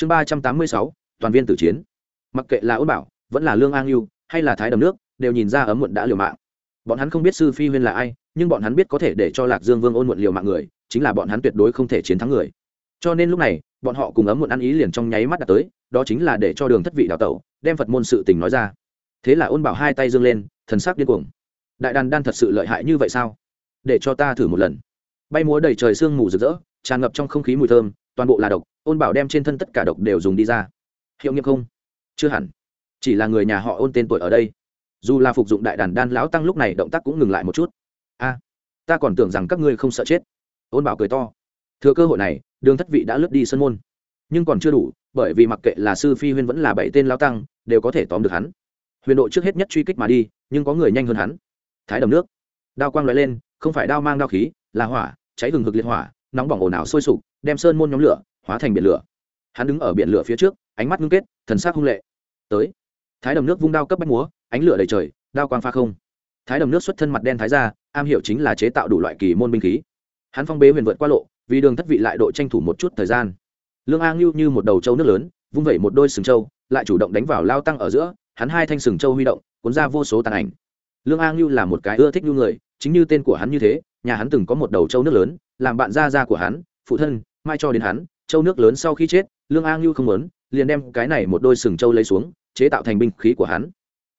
chương ba trăm tám mươi sáu, toàn viên tử chiến. Mặc kệ là ôn bảo, vẫn là lương an yêu hay là thái đầm nước, đều nhìn ra ấm muộn đã liều mạng. Bọn hắn không biết sư phi huyên là ai, nhưng bọn hắn biết có thể để cho lạc dương vương ôn muộn liều mạng người, chính là bọn hắn tuyệt đối không thể chiến thắng người. Cho nên lúc này, bọn họ cùng ấm muộn ăn ý liền trong nháy mắt đã tới, đó chính là để cho đường thất vị đào tẩu, đem phật môn sự tình nói ra. Thế là ôn bảo hai tay dâng lên, thần sắc điên cuồng. Đại đàn đan thật sự lợi hại như vậy sao? Để cho ta thử một lần. Bay múa đầy trời sương mù rực rỡ, tràn ngập trong không khí mùi thơm toàn bộ là độc, ôn bảo đem trên thân tất cả độc đều dùng đi ra. Hiệu nghiệm không? Chưa hẳn. Chỉ là người nhà họ ôn tên tuổi ở đây. Dù là phục dụng đại đàn đan lão tăng lúc này động tác cũng ngừng lại một chút. A, ta còn tưởng rằng các ngươi không sợ chết. Ôn bảo cười to. Thừa cơ hội này, đường thất vị đã lướt đi sân môn. Nhưng còn chưa đủ, bởi vì mặc kệ là sư phi huyên vẫn là bảy tên lão tăng, đều có thể tóm được hắn. Huyền độ trước hết nhất truy kích mà đi, nhưng có người nhanh hơn hắn. Thái đầm nước. Đao quang l lên, không phải đao mang đao khí, là hỏa, cháy hừng hực liệt hỏa nóng bỏng ồn ào sôi sục, đem sơn môn nhóm lửa hóa thành biển lửa. Hắn đứng ở biển lửa phía trước, ánh mắt ngưng kết, thần sắc hung lệ. Tới. Thái đầm nước vung đao cấp bách múa, ánh lửa đầy trời, đao quang pha không. Thái đầm nước xuất thân mặt đen thái ra am hiểu chính là chế tạo đủ loại kỳ môn binh khí. Hắn phong bế huyền vượt qua lộ, vì đường thất vị lại độ tranh thủ một chút thời gian. Lương a ngưu như một đầu trâu nước lớn, vung vẩy một đôi sừng trâu, lại chủ động đánh vào lao tăng ở giữa, hắn hai thanh sừng trâu huy động, cuốn ra vô số tàn ảnh. Lương a ngưu là một cái ưa thích nhu người, chính như tên của hắn như thế nhà hắn từng có một đầu trâu nước lớn, làm bạn gia gia của hắn, phụ thân, mai cho đến hắn, trâu nước lớn sau khi chết, lương a ngưu không muốn, liền đem cái này một đôi sừng trâu lấy xuống, chế tạo thành binh khí của hắn.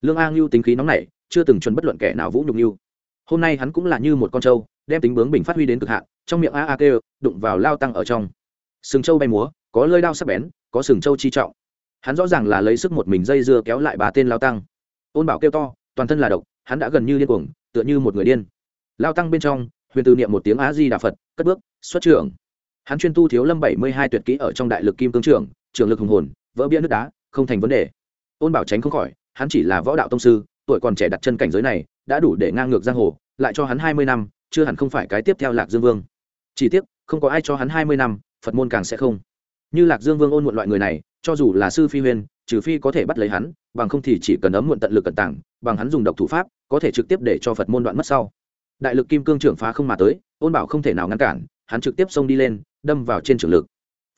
Lương a ngưu tính khí nóng nảy, chưa từng chuẩn bất luận kẻ nào vũ nhục ngưu. Hôm nay hắn cũng là như một con trâu, đem tính bướng bình phát huy đến cực hạn, trong miệng a a kêu, đụng vào lao tăng ở trong. Sừng trâu bay múa, có lơi đao sắc bén, có sừng trâu chi trọng. Hắn rõ ràng là lấy sức một mình dây dưa kéo lại bà tên lao tăng. Ôn bảo kêu to, toàn thân là độc, hắn đã gần như điên cuồng, tựa như một người điên. Lao tăng bên trong huyền từ niệm một tiếng á di đà phật cất bước xuất trưởng hắn chuyên tu thiếu lâm bảy mươi hai tuyệt kỹ ở trong đại lực kim cương trưởng trường lực hùng hồn vỡ bia nước đá không thành vấn đề ôn bảo tránh không khỏi hắn chỉ là võ đạo tông sư tuổi còn trẻ đặt chân cảnh giới này đã đủ để ngang ngược giang hồ lại cho hắn hai mươi năm chưa hẳn không phải cái tiếp theo lạc dương vương chỉ tiếc không có ai cho hắn hai mươi năm phật môn càng sẽ không như lạc dương vương ôn muộn loại người này cho dù là sư phi huyên trừ phi có thể bắt lấy hắn bằng không thì chỉ cần ấm muộn tận lực cẩn tảng bằng hắn dùng độc thủ pháp có thể trực tiếp để cho phật môn đoạn mất sau đại lực kim cương trưởng phá không mà tới, ôn bảo không thể nào ngăn cản, hắn trực tiếp xông đi lên, đâm vào trên trường lực.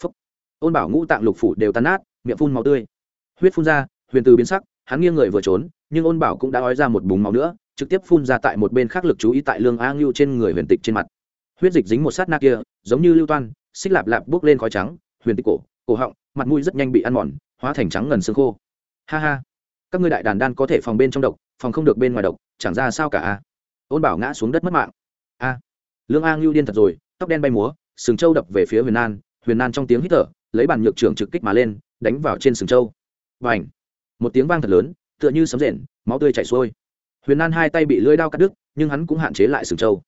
Phúc. ôn bảo ngũ tạng lục phủ đều tan nát, miệng phun màu tươi. Huyết phun ra, huyền từ biến sắc, hắn nghiêng người vừa trốn, nhưng ôn bảo cũng đã ói ra một búng máu nữa, trực tiếp phun ra tại một bên khác lực chú ý tại lương a ngưu trên người huyền tịch trên mặt. Huyết dịch dính một sát na kia, giống như lưu toan, xích lạp lạp bước lên khói trắng, huyền tịch cổ cổ họng, mặt mũi rất nhanh bị ăn mòn, hóa thành trắng ngần xương khô. Ha ha. Các ngươi đại đàn đan có thể phòng bên trong độc, phòng không được bên ngoài độc, chẳng ra sao cả a ôn bảo ngã xuống đất mất mạng. A, lương a ngưu điên thật rồi, tóc đen bay múa, sừng châu đập về phía huyền an. Huyền an trong tiếng hít thở, lấy bàn nhược trưởng trực kích mà lên, đánh vào trên sừng châu. và ảnh một tiếng vang thật lớn, tựa như sấm rền, máu tươi chảy xuôi. Huyền an hai tay bị lưỡi đao cắt đứt, nhưng hắn cũng hạn chế lại sừng châu.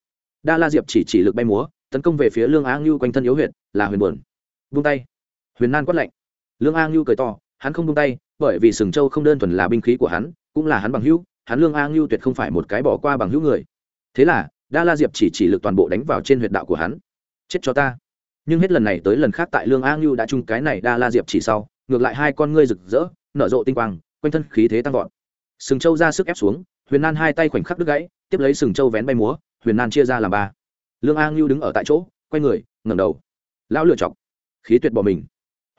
đa la diệp chỉ chỉ lực bay múa, tấn công về phía lương a ngưu quanh thân yếu huyện là huyền buồn. Vung tay. Huyền an quát lạnh. Lương a ngưu cười to, hắn không vung tay, bởi vì sừng châu không đơn thuần là binh khí của hắn, cũng là hắn bằng hữu, hắn lương a ngưu tuyệt không phải một cái bỏ qua bằng hữu người thế là, đa la diệp chỉ chỉ lực toàn bộ đánh vào trên huyệt đạo của hắn. Chết cho ta. Nhưng hết lần này tới lần khác tại lương a ngưu đã chung cái này đa la diệp chỉ sau, ngược lại hai con ngươi rực rỡ, nở rộ tinh quang, quanh thân khí thế tăng vọt. Sừng châu ra sức ép xuống, huyền nan hai tay khoảnh khắc đứt gãy, tiếp lấy sừng châu vén bay múa, huyền nan chia ra làm ba. Lương a ngưu đứng ở tại chỗ, quay người, ngẩng đầu. Lão lựa chọc. Khí tuyệt bỏ mình.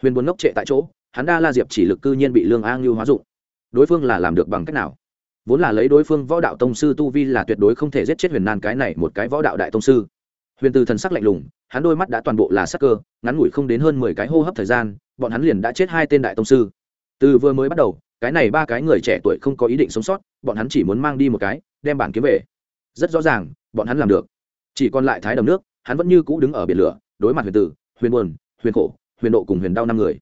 Huyền buồn ngốc trệ tại chỗ, hắn đa la diệp chỉ lực cư nhiên bị lương a ngưu hóa dụng. Đối phương là làm được bằng cách nào? Vốn là lấy đối phương võ đạo tông sư tu vi là tuyệt đối không thể giết chết huyền nan cái này một cái võ đạo đại tông sư. Huyền từ thần sắc lạnh lùng, hắn đôi mắt đã toàn bộ là sắc cơ, ngắn ngủi không đến hơn mười cái hô hấp thời gian, bọn hắn liền đã chết hai tên đại tông sư. Từ vừa mới bắt đầu, cái này ba cái người trẻ tuổi không có ý định sống sót, bọn hắn chỉ muốn mang đi một cái, đem bản kiếm về. Rất rõ ràng, bọn hắn làm được. Chỉ còn lại thái đầm nước, hắn vẫn như cũ đứng ở biển lửa, đối mặt huyền tử huyền buồn, huyền khổ, huyền độ cùng huyền đau năm người.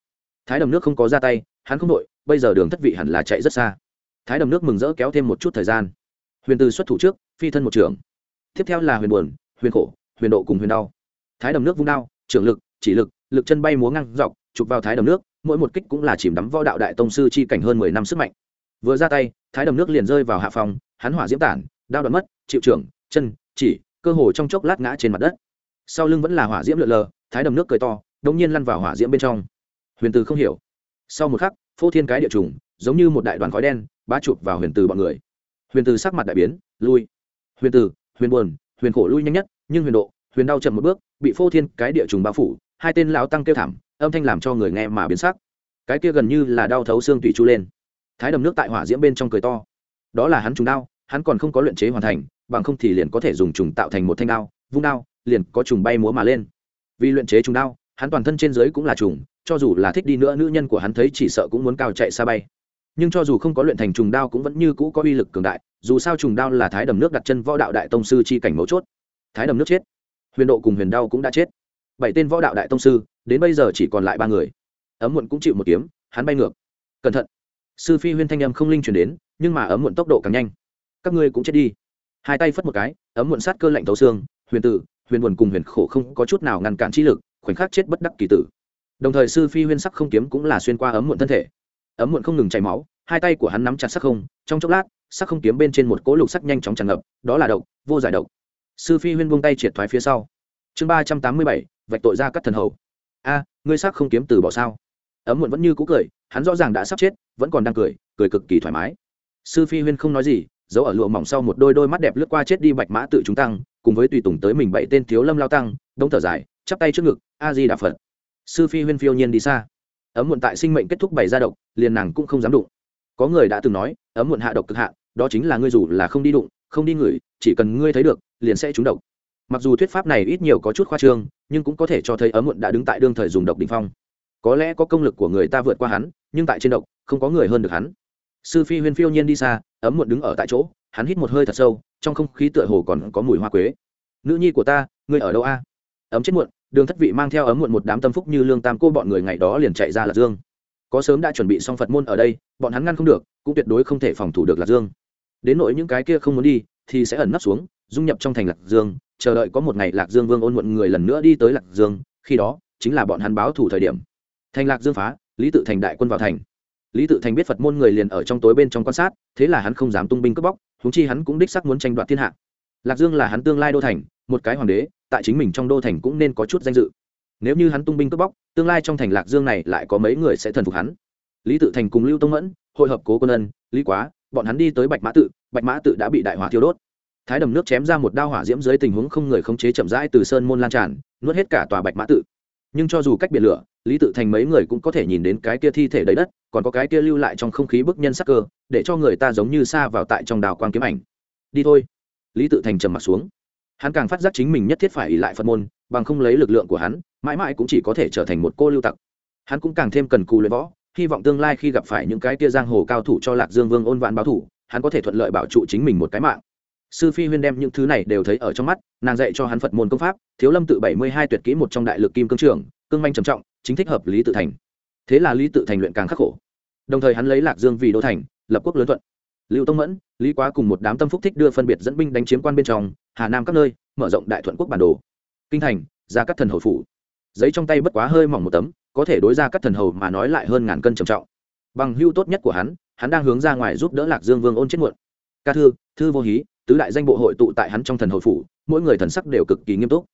Thái đầm nước không có ra tay, hắn không đội, bây giờ đường thất vị hẳn là chạy rất xa thái đầm nước mừng rỡ kéo thêm một chút thời gian. Huyền từ xuất thủ trước, phi thân một trường tiếp theo là huyền buồn, huyền khổ, huyền độ cùng huyền đau. Thái đầm nước vung đao trường lực, chỉ lực lực chân bay múa ngang dọc, chụp vào thái đầm nước, mỗi một kích cũng là chìm đắm võ đạo đại tông sư chi cảnh hơn mười năm sức mạnh. Vừa ra tay, thái đầm nước liền rơi vào hạ phòng, hắn hỏa diễm tản, đao đoạn mất, chịu trưởng, chân, chỉ, cơ hồ trong chốc lát ngã trên mặt đất. Sau lưng vẫn là hỏa diễm lượn lờ, thái đầm nước cười to đông nhiên lăn vào hỏa diễm bên trong. Huyền từ không hiểu. Sau một khắc, phô thiên cái địa trùng giống như một đại đoàn khói đen, bá chụp vào huyền từ bọn người. Huyền từ sắc mặt đại biến, lui. Huyền từ, huyền buồn, huyền khổ lui nhanh nhất, nhưng huyền độ, huyền đau chậm một bước, bị phô thiên cái địa trùng bao phủ, hai tên lão tăng kêu thảm, âm thanh làm cho người nghe mà biến sắc. Cái kia gần như là đau thấu xương tủy chu lên. Thái đầm nước tại hỏa diễm bên trong cười to. Đó là hắn trùng đao, hắn còn không có luyện chế hoàn thành, bằng không thì liền có thể dùng trùng tạo thành một thanh đao, vung đao, liền có trùng bay múa mà lên. Vì luyện chế trùng đao, hắn toàn thân trên dưới cũng là trùng, cho dù là thích đi nữa, nữ nhân của hắn thấy chỉ sợ cũng muốn cao chạy xa bay nhưng cho dù không có luyện thành trùng đao cũng vẫn như cũ có uy lực cường đại, dù sao trùng đao là thái đầm nước đặt chân võ đạo đại tông sư chi cảnh mấu chốt. Thái đầm nước chết, huyền độ cùng huyền đao cũng đã chết. Bảy tên võ đạo đại tông sư, đến bây giờ chỉ còn lại ba người. Ấm muộn cũng chịu một kiếm, hắn bay ngược. Cẩn thận. Sư phi huyên thanh âm không linh chuyển đến, nhưng mà ấm muộn tốc độ càng nhanh. Các ngươi cũng chết đi. Hai tay phất một cái, ấm muộn sát cơ lạnh thấu xương, huyền tử, huyền buồn cùng huyền khổ không có chút nào ngăn cản trí lực, khoảnh khắc chết bất đắc kỳ tử. Đồng thời sư phi huyên sắc không kiếm cũng là xuyên qua ấm muộn thân thể ấm muộn không ngừng chảy máu, hai tay của hắn nắm chặt sắc không, trong chốc lát, sắc không kiếm bên trên một cỗ lục sắc nhanh chóng tràn ngập, đó là độc, vô giải độc. Sư phi huyên buông tay triệt thoái phía sau. Chương ba trăm tám mươi bảy, vạch tội ra các thần hầu. A, ngươi sắc không kiếm từ bỏ sao? Ấm muộn vẫn như cũ cười, hắn rõ ràng đã sắp chết, vẫn còn đang cười cười cực kỳ thoải mái. Sư phi huyên không nói gì, giấu ở lụa mỏng sau một đôi đôi mắt đẹp lướt qua chết đi bạch mã tự chúng tăng, cùng với tùy tùng tới mình bảy tên thiếu lâm lao tăng đông thở dài, chắp tay trước ngực, a di đà phật. Sư phi huyên phiêu nhiên đi xa ấm muộn tại sinh mệnh kết thúc bày ra độc, liền nàng cũng không dám đụng. Có người đã từng nói, ấm muộn hạ độc cực hạn, đó chính là ngươi dù là không đi đụng, không đi ngửi, chỉ cần ngươi thấy được, liền sẽ trúng độc. Mặc dù thuyết pháp này ít nhiều có chút khoa trương, nhưng cũng có thể cho thấy ấm muộn đã đứng tại đương thời dùng độc đ ỉ n h phong. Có lẽ có công lực của người ta vượt qua hắn, nhưng tại trên độc, không có người hơn được hắn. Sư phi huyên phiêu nhiên đi xa, ấm muộn đứng ở tại chỗ, hắn hít một hơi thật sâu, trong không khí tựa hồ còn có mùi hoa quế. Nữ nhi của ta, ngươi ở đâu a? Ấm chết muộn đường thất vị mang theo ấm muộn một đám tâm phúc như lương tam cô bọn người ngày đó liền chạy ra lạc dương. Có sớm đã chuẩn bị xong phật môn ở đây, bọn hắn ngăn không được, cũng tuyệt đối không thể phòng thủ được lạc dương. Đến nỗi những cái kia không muốn đi, thì sẽ ẩn nấp xuống, dung nhập trong thành lạc dương, chờ đợi có một ngày lạc dương vương ôn muộn người lần nữa đi tới lạc dương, khi đó, chính là bọn hắn báo thủ thời điểm. Thành lạc dương phá, lý tự thành đại quân vào thành. Lý tự thành biết phật môn người liền ở trong tối bên trong quan sát, thế là hắn không dám tung binh cướp bóc húng chi hắn cũng đích sắc muốn tranh đoạt thiên hạ. Lạc dương là hắn tương lai đô thành, một cái hoàng đế tại chính mình trong đô thành cũng nên có chút danh dự. Nếu như hắn tung binh cướp bóc, tương lai trong thành lạc dương này lại có mấy người sẽ thần phục hắn. Lý tự thành cùng lưu tông mẫn, hội hợp cố quân ân, lý quá, bọn hắn đi tới bạch mã tự, bạch mã tự đã bị đại hỏa thiêu đốt. Thái đầm nước chém ra một đao hỏa diễm dưới tình huống không người khống chế chậm rãi từ sơn môn lan tràn, nuốt hết cả tòa bạch mã tự. Nhưng cho dù cách biệt lửa, lý tự thành mấy người cũng có thể nhìn đến cái kia thi thể đầy đất, còn có cái kia lưu lại trong không khí bức nhân sắc cơ, để cho người ta giống như xa vào tại trong đào quang kiếm ảnh. Đi thôi. Lý tự thành trầm mặt xuống hắn càng phát giác chính mình nhất thiết phải ỉ lại phật môn, bằng không lấy lực lượng của hắn, mãi mãi cũng chỉ có thể trở thành một cô lưu tặc. Hắn cũng càng thêm cần cù luyện võ, hy vọng tương lai khi gặp phải những cái tia giang hồ cao thủ cho lạc dương vương ôn vạn báo thủ, hắn có thể thuận lợi bảo trụ chính mình một cái mạng. Sư phi huyên đem những thứ này đều thấy ở trong mắt, nàng dạy cho hắn phật môn công pháp, thiếu lâm tự bảy mươi hai tuyệt kỹ một trong đại lực kim cương trường, cương manh trầm trọng, chính thích hợp lý tự thành. Thế là lý tự thành luyện càng khắc khổ. Đồng thời hắn lấy lạc dương vì đô thành, lập quốc lớn thuận. Lưu tông mẫn, lý quá cùng một đám tâm phúc thích đưa phân biệt dẫn binh đánh chiếm quan bên trong hà nam các nơi, mở rộng đại thuận quốc bản đồ. Kinh thành ra các thần hầu phủ. Giấy trong tay bất quá hơi mỏng một tấm, có thể đối ra các thần hầu mà nói lại hơn ngàn cân trầm trọng. Bằng hưu tốt nhất của hắn hắn đang hướng ra ngoài giúp đỡ lạc dương vương ôn chết muộn. Ca thư thư vô hí, tứ đại danh bộ hội tụ tại hắn trong thần hầu phủ, mỗi người thần sắc đều cực kỳ nghiêm túc.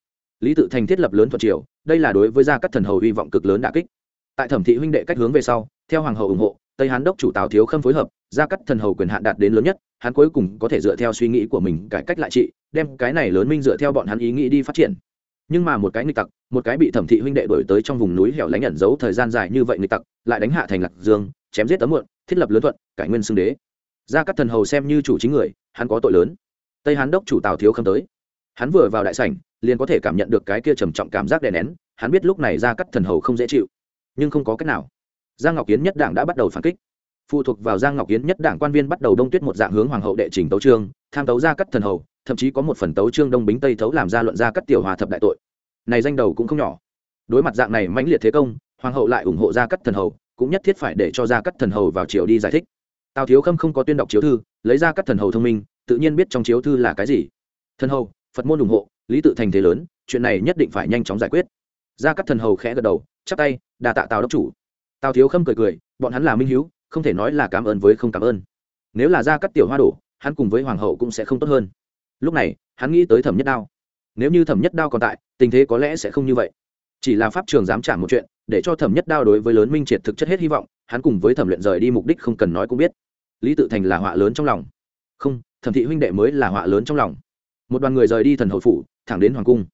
Lý tự thành thiết lập lớn thuận triều, đây là đối với gia các thần hầu hy vọng cực lớn đà kích. Tại thẩm thị huynh đệ cách hướng về sau, theo hoàng hậu ủng hộ tây hán đốc chủ tào thiếu khâm phối hợp gia cắt thần hầu quyền hạn đạt đến lớn nhất, hắn cuối cùng có thể dựa theo suy nghĩ của mình cải cách lại trị, đem cái này lớn minh dựa theo bọn hắn ý nghĩ đi phát triển. Nhưng mà một cái nghịch tặc, một cái bị thẩm thị huynh đệ đổi tới trong vùng núi hẻo lánh nhận giấu thời gian dài như vậy nghịch tặc, lại đánh hạ thành lạc dương, chém giết tấm muộn, thiết lập lớn thuận, cải nguyên xưng đế. Gia cắt thần hầu xem như chủ chính người, hắn có tội lớn. Tây hán đốc chủ tào thiếu khâm tới. Hắn vừa vào đại sảnh, liền có thể cảm nhận được cái kia trầm trọng cảm giác đè nén, hắn biết lúc này gia cắt thần hầu không dễ chịu, nhưng không có cách nào giang ngọc kiến nhất đảng đã bắt đầu phản kích. Phụ thuộc vào giang ngọc kiến nhất đảng quan viên bắt đầu đông tuyết một dạng hướng hoàng hậu đệ trình tấu trương, tham tấu ra cắt thần hầu, thậm chí có một phần tấu trương đông bính tây thấu làm ra luận ra cắt tiểu hòa thập đại tội. Này danh đầu cũng không nhỏ. Đối mặt dạng này mãnh liệt thế công, hoàng hậu lại ủng hộ ra cắt thần hầu, cũng nhất thiết phải để cho ra cắt thần hầu vào triều đi giải thích. Tào thiếu khâm không có tuyên đọc chiếu thư, lấy ra cắt thần hầu thông minh, tự nhiên biết trong chiếu thư là cái gì. Thần hầu, phật môn ủng hộ, lý tự thành thế lớn, chuyện này nhất định phải nhanh chóng giải quyết. Ra cắt thần hầu khẽ gật đầu, chắp tay đà tạ tào đốc chủ tào thiếu khâm cười cười, bọn hắn là minh hiếu, không thể nói là cảm ơn với không cảm ơn. Nếu là ra cắt tiểu hoa đổ, hắn cùng với hoàng hậu cũng sẽ không tốt hơn. Lúc này, hắn nghĩ tới thẩm nhất đao. Nếu như thẩm nhất đao còn tại, tình thế có lẽ sẽ không như vậy. Chỉ là pháp trường dám trả một chuyện, để cho thẩm nhất đao đối với lớn minh triệt thực chất hết hy vọng, hắn cùng với thẩm luyện rời đi mục đích không cần nói cũng biết. Lý tự thành là họa lớn trong lòng. Không, thẩm thị huynh đệ mới là họa lớn trong lòng. Một đoàn người rời đi thần hầu phủ, thẳng đến hoàng cung.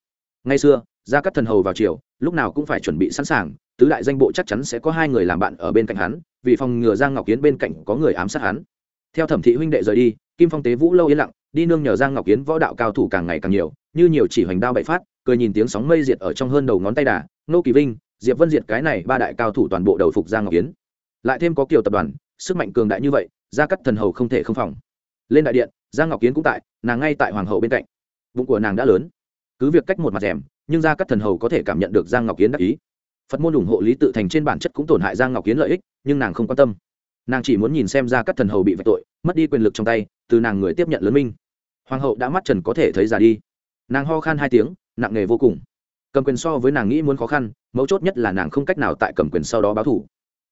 Ngay xưa, ra các thần hầu vào triều, lúc nào cũng phải chuẩn bị sẵn sàng tứ đại danh bộ chắc chắn sẽ có hai người làm bạn ở bên cạnh hắn, vì phòng ngừa giang ngọc kiến bên cạnh có người ám sát hắn. Theo thẩm thị huynh đệ rời đi, kim phong tế vũ lâu yên lặng, đi nương nhờ giang ngọc kiến võ đạo cao thủ càng ngày càng nhiều, như nhiều chỉ hoành đao bậy phát, cười nhìn tiếng sóng mây diệt ở trong hơn đầu ngón tay đà, nô kỳ vinh, diệp vân diệt cái này ba đại cao thủ toàn bộ đầu phục giang ngọc kiến lại thêm có kiều tập đoàn, sức mạnh cường đại như vậy, gia cắt thần hầu không thể không phòng. Lên đại điện, giang ngọc kiến cũng tại, nàng ngay tại hoàng hậu bên cạnh. Bụng của nàng đã lớn. Cứ việc cách một mặt rèm, nhưng gia cắt thần hầu có thể cảm nhận được giang ngọc kiến đắc ý phật môn ủng hộ lý tự thành trên bản chất cũng tổn hại giang ngọc kiến lợi ích, nhưng nàng không quan tâm. Nàng chỉ muốn nhìn xem gia các thần hầu bị vạch tội, mất đi quyền lực trong tay, từ nàng người tiếp nhận lớn minh. Hoàng hậu đã mắt trần có thể thấy già đi. Nàng ho khan hai tiếng, nặng nề vô cùng. Cầm quyền so với nàng nghĩ muốn khó khăn, mấu chốt nhất là nàng không cách nào tại cầm quyền sau đó báo thủ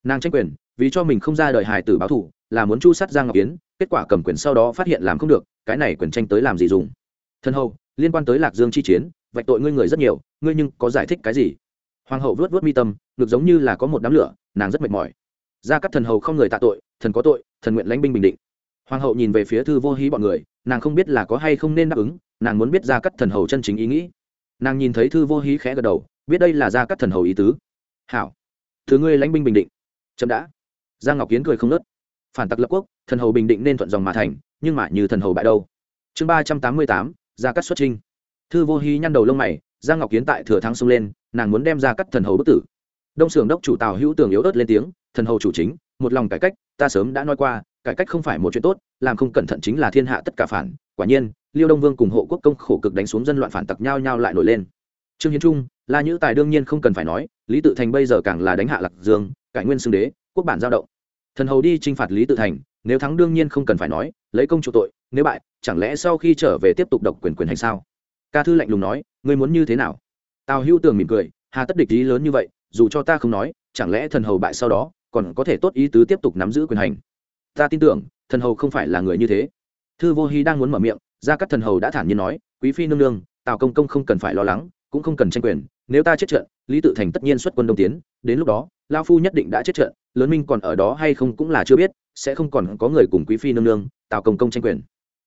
nàng tranh quyền, vì cho mình không ra đời hài tử báo thủ là muốn chu sát giang ngọc kiến, kết quả cầm quyền sau đó phát hiện làm không được, cái này quyền tranh tới làm gì dùng? Thân hầu, liên quan tới lạc dương chi chiến, vạch tội ngươi người rất nhiều, ngươi nhưng có giải thích cái gì? Hoàng hậu vớt vớt mi tâm ngược giống như là có một đám lửa, nàng rất mệt mỏi. Ra các thần hầu không người tạ tội, thần có tội, thần nguyện lãnh binh bình định. Hoàng hậu nhìn về phía thư vô hí bọn người, nàng không biết là có hay không nên đáp ứng, nàng muốn biết ra các thần hầu chân chính ý nghĩ. Nàng nhìn thấy thư vô hí khẽ gật đầu, biết đây là ra các thần hầu ý tứ. Hảo, thứ ngươi lãnh binh bình định. Chậm đã. Giang ngọc kiến cười không nớt. Phản tặc lập quốc, thần hầu bình định nên thuận dòng mà thành, nhưng mà như thần hầu bại đâu? Chương ba trăm tám mươi tám, gia các xuất trinh thư vô hí nhăn đầu lông mày giang ngọc kiến tại thừa thắng xông lên, nàng muốn đem ra cắt thần hầu bức tử. Đông xưởng đốc chủ tào hữu tường yếu ớt lên tiếng, thần hầu chủ chính, một lòng cải cách, ta sớm đã nói qua, cải cách không phải một chuyện tốt, làm không cẩn thận chính là thiên hạ tất cả phản. Quả nhiên, liêu đông vương cùng hộ quốc công khổ cực đánh xuống dân loạn phản tặc nhau nhau lại nổi lên. Trương hiến trung, la nhữ tài đương nhiên không cần phải nói, lý tự thành bây giờ càng là đánh hạ lạc dương, cải nguyên xưng đế, quốc bản giao động. Thần hầu đi t r i n h phạt lý tự thành, nếu thắng đương nhiên không cần phải nói, lấy công chủ tội, nếu bại, chẳng lẽ sau khi trở về tiếp tục độc quyền quyền hành sao? Ca thư lạnh lùng nói, ngươi muốn như thế nào? Tào hữu tường mỉm cười, hà tất địch ý lớn như vậy, dù cho ta không nói, chẳng lẽ thần hầu bại sau đó, còn có thể tốt ý tứ tiếp tục nắm giữ quyền hành? Ta tin tưởng, thần hầu không phải là người như thế. Thư vô hy đang muốn mở miệng ra các thần hầu đã thản nhiên nói, quý phi nương nương, tào công công không cần phải lo lắng, cũng không cần tranh quyền, nếu ta chết trận, lý tự thành tất nhiên xuất quân đông tiến, đến lúc đó lao phu nhất định đã chết trận, lớn minh còn ở đó hay không cũng là chưa biết, sẽ không còn có người cùng quý phi nương nương, tào công công tranh quyền.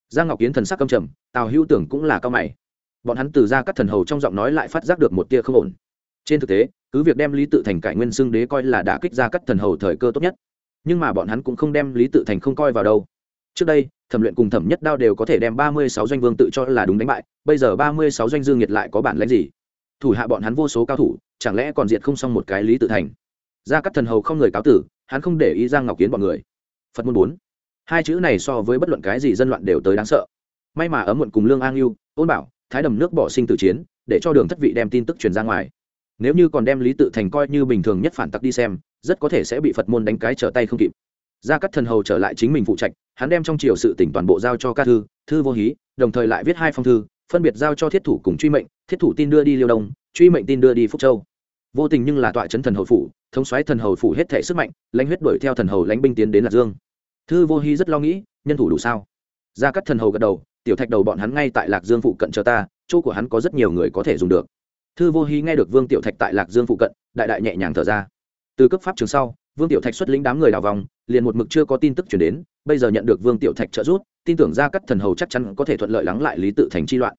Giang ngọc kiến thần sắc câm trầm, tào hữu tưởng cũng là cao mày bọn hắn từ ra các thần hầu trong giọng nói lại phát giác được một tia không ổn. Trên thực tế, cứ việc đem lý tự thành cải nguyên xưng đế coi là đã kích ra các thần hầu thời cơ tốt nhất, nhưng mà bọn hắn cũng không đem lý tự thành không coi vào đâu. Trước đây, thẩm luyện cùng thẩm nhất đao đều có thể đem ba mươi sáu doanh vương tự cho là đúng đánh bại, bây giờ ba mươi sáu doanh dương nhiệt lại có bản lãnh gì? Thủ hạ bọn hắn vô số cao thủ, chẳng lẽ còn diệt không xong một cái lý tự thành? Ra các thần hầu không người cáo tử, hắn không để ý giang ngọc kiến bọn người. Phật môn bốn. Hai chữ này so với bất luận cái gì dân loạn đều tới đáng sợ. May mà ấm muộn cùng lương an yêu ôn bảo thái đầm nước bỏ sinh tử chiến, để cho đường thất vị đem tin tức truyền ra ngoài. Nếu như còn đem lý tự thành coi như bình thường nhất phản tặc đi xem, rất có thể sẽ bị phật môn đánh cái trở tay không kịp. Gia cắt thần hầu trở lại chính mình phụ trách hắn đem trong triều sự tỉnh toàn bộ giao cho ca thư thư vô hí, đồng thời lại viết hai phong thư, phân biệt giao cho thiết thủ cùng truy mệnh, thiết thủ tin đưa đi liêu đông, truy mệnh tin đưa đi phúc châu. Vô tình nhưng là tọa chấn thần hầu phủ, thống xoáy thần hầu phủ hết thể sức mạnh, lãnh huyết đuổi theo thần hầu lãnh binh tiến đến lạc dương. Thư vô hy rất lo nghĩ, nhân thủ đủ sao? Gia cắt thần hầu gật đầu tiểu thạch đầu bọn hắn ngay tại lạc dương phụ cận chờ ta, chỗ của hắn có rất nhiều người có thể dùng được. Thư vô hí nghe được vương tiểu thạch tại lạc dương phụ cận, đại đại nhẹ nhàng thở ra. Từ cấp pháp trường sau, vương tiểu thạch xuất lĩnh đám người đào vòng, liền một mực chưa có tin tức chuyển đến, bây giờ nhận được vương tiểu thạch trợ giúp, tin tưởng ra các thần hầu chắc chắn có thể thuận lợi lắng lại lý tự thành chi loạn.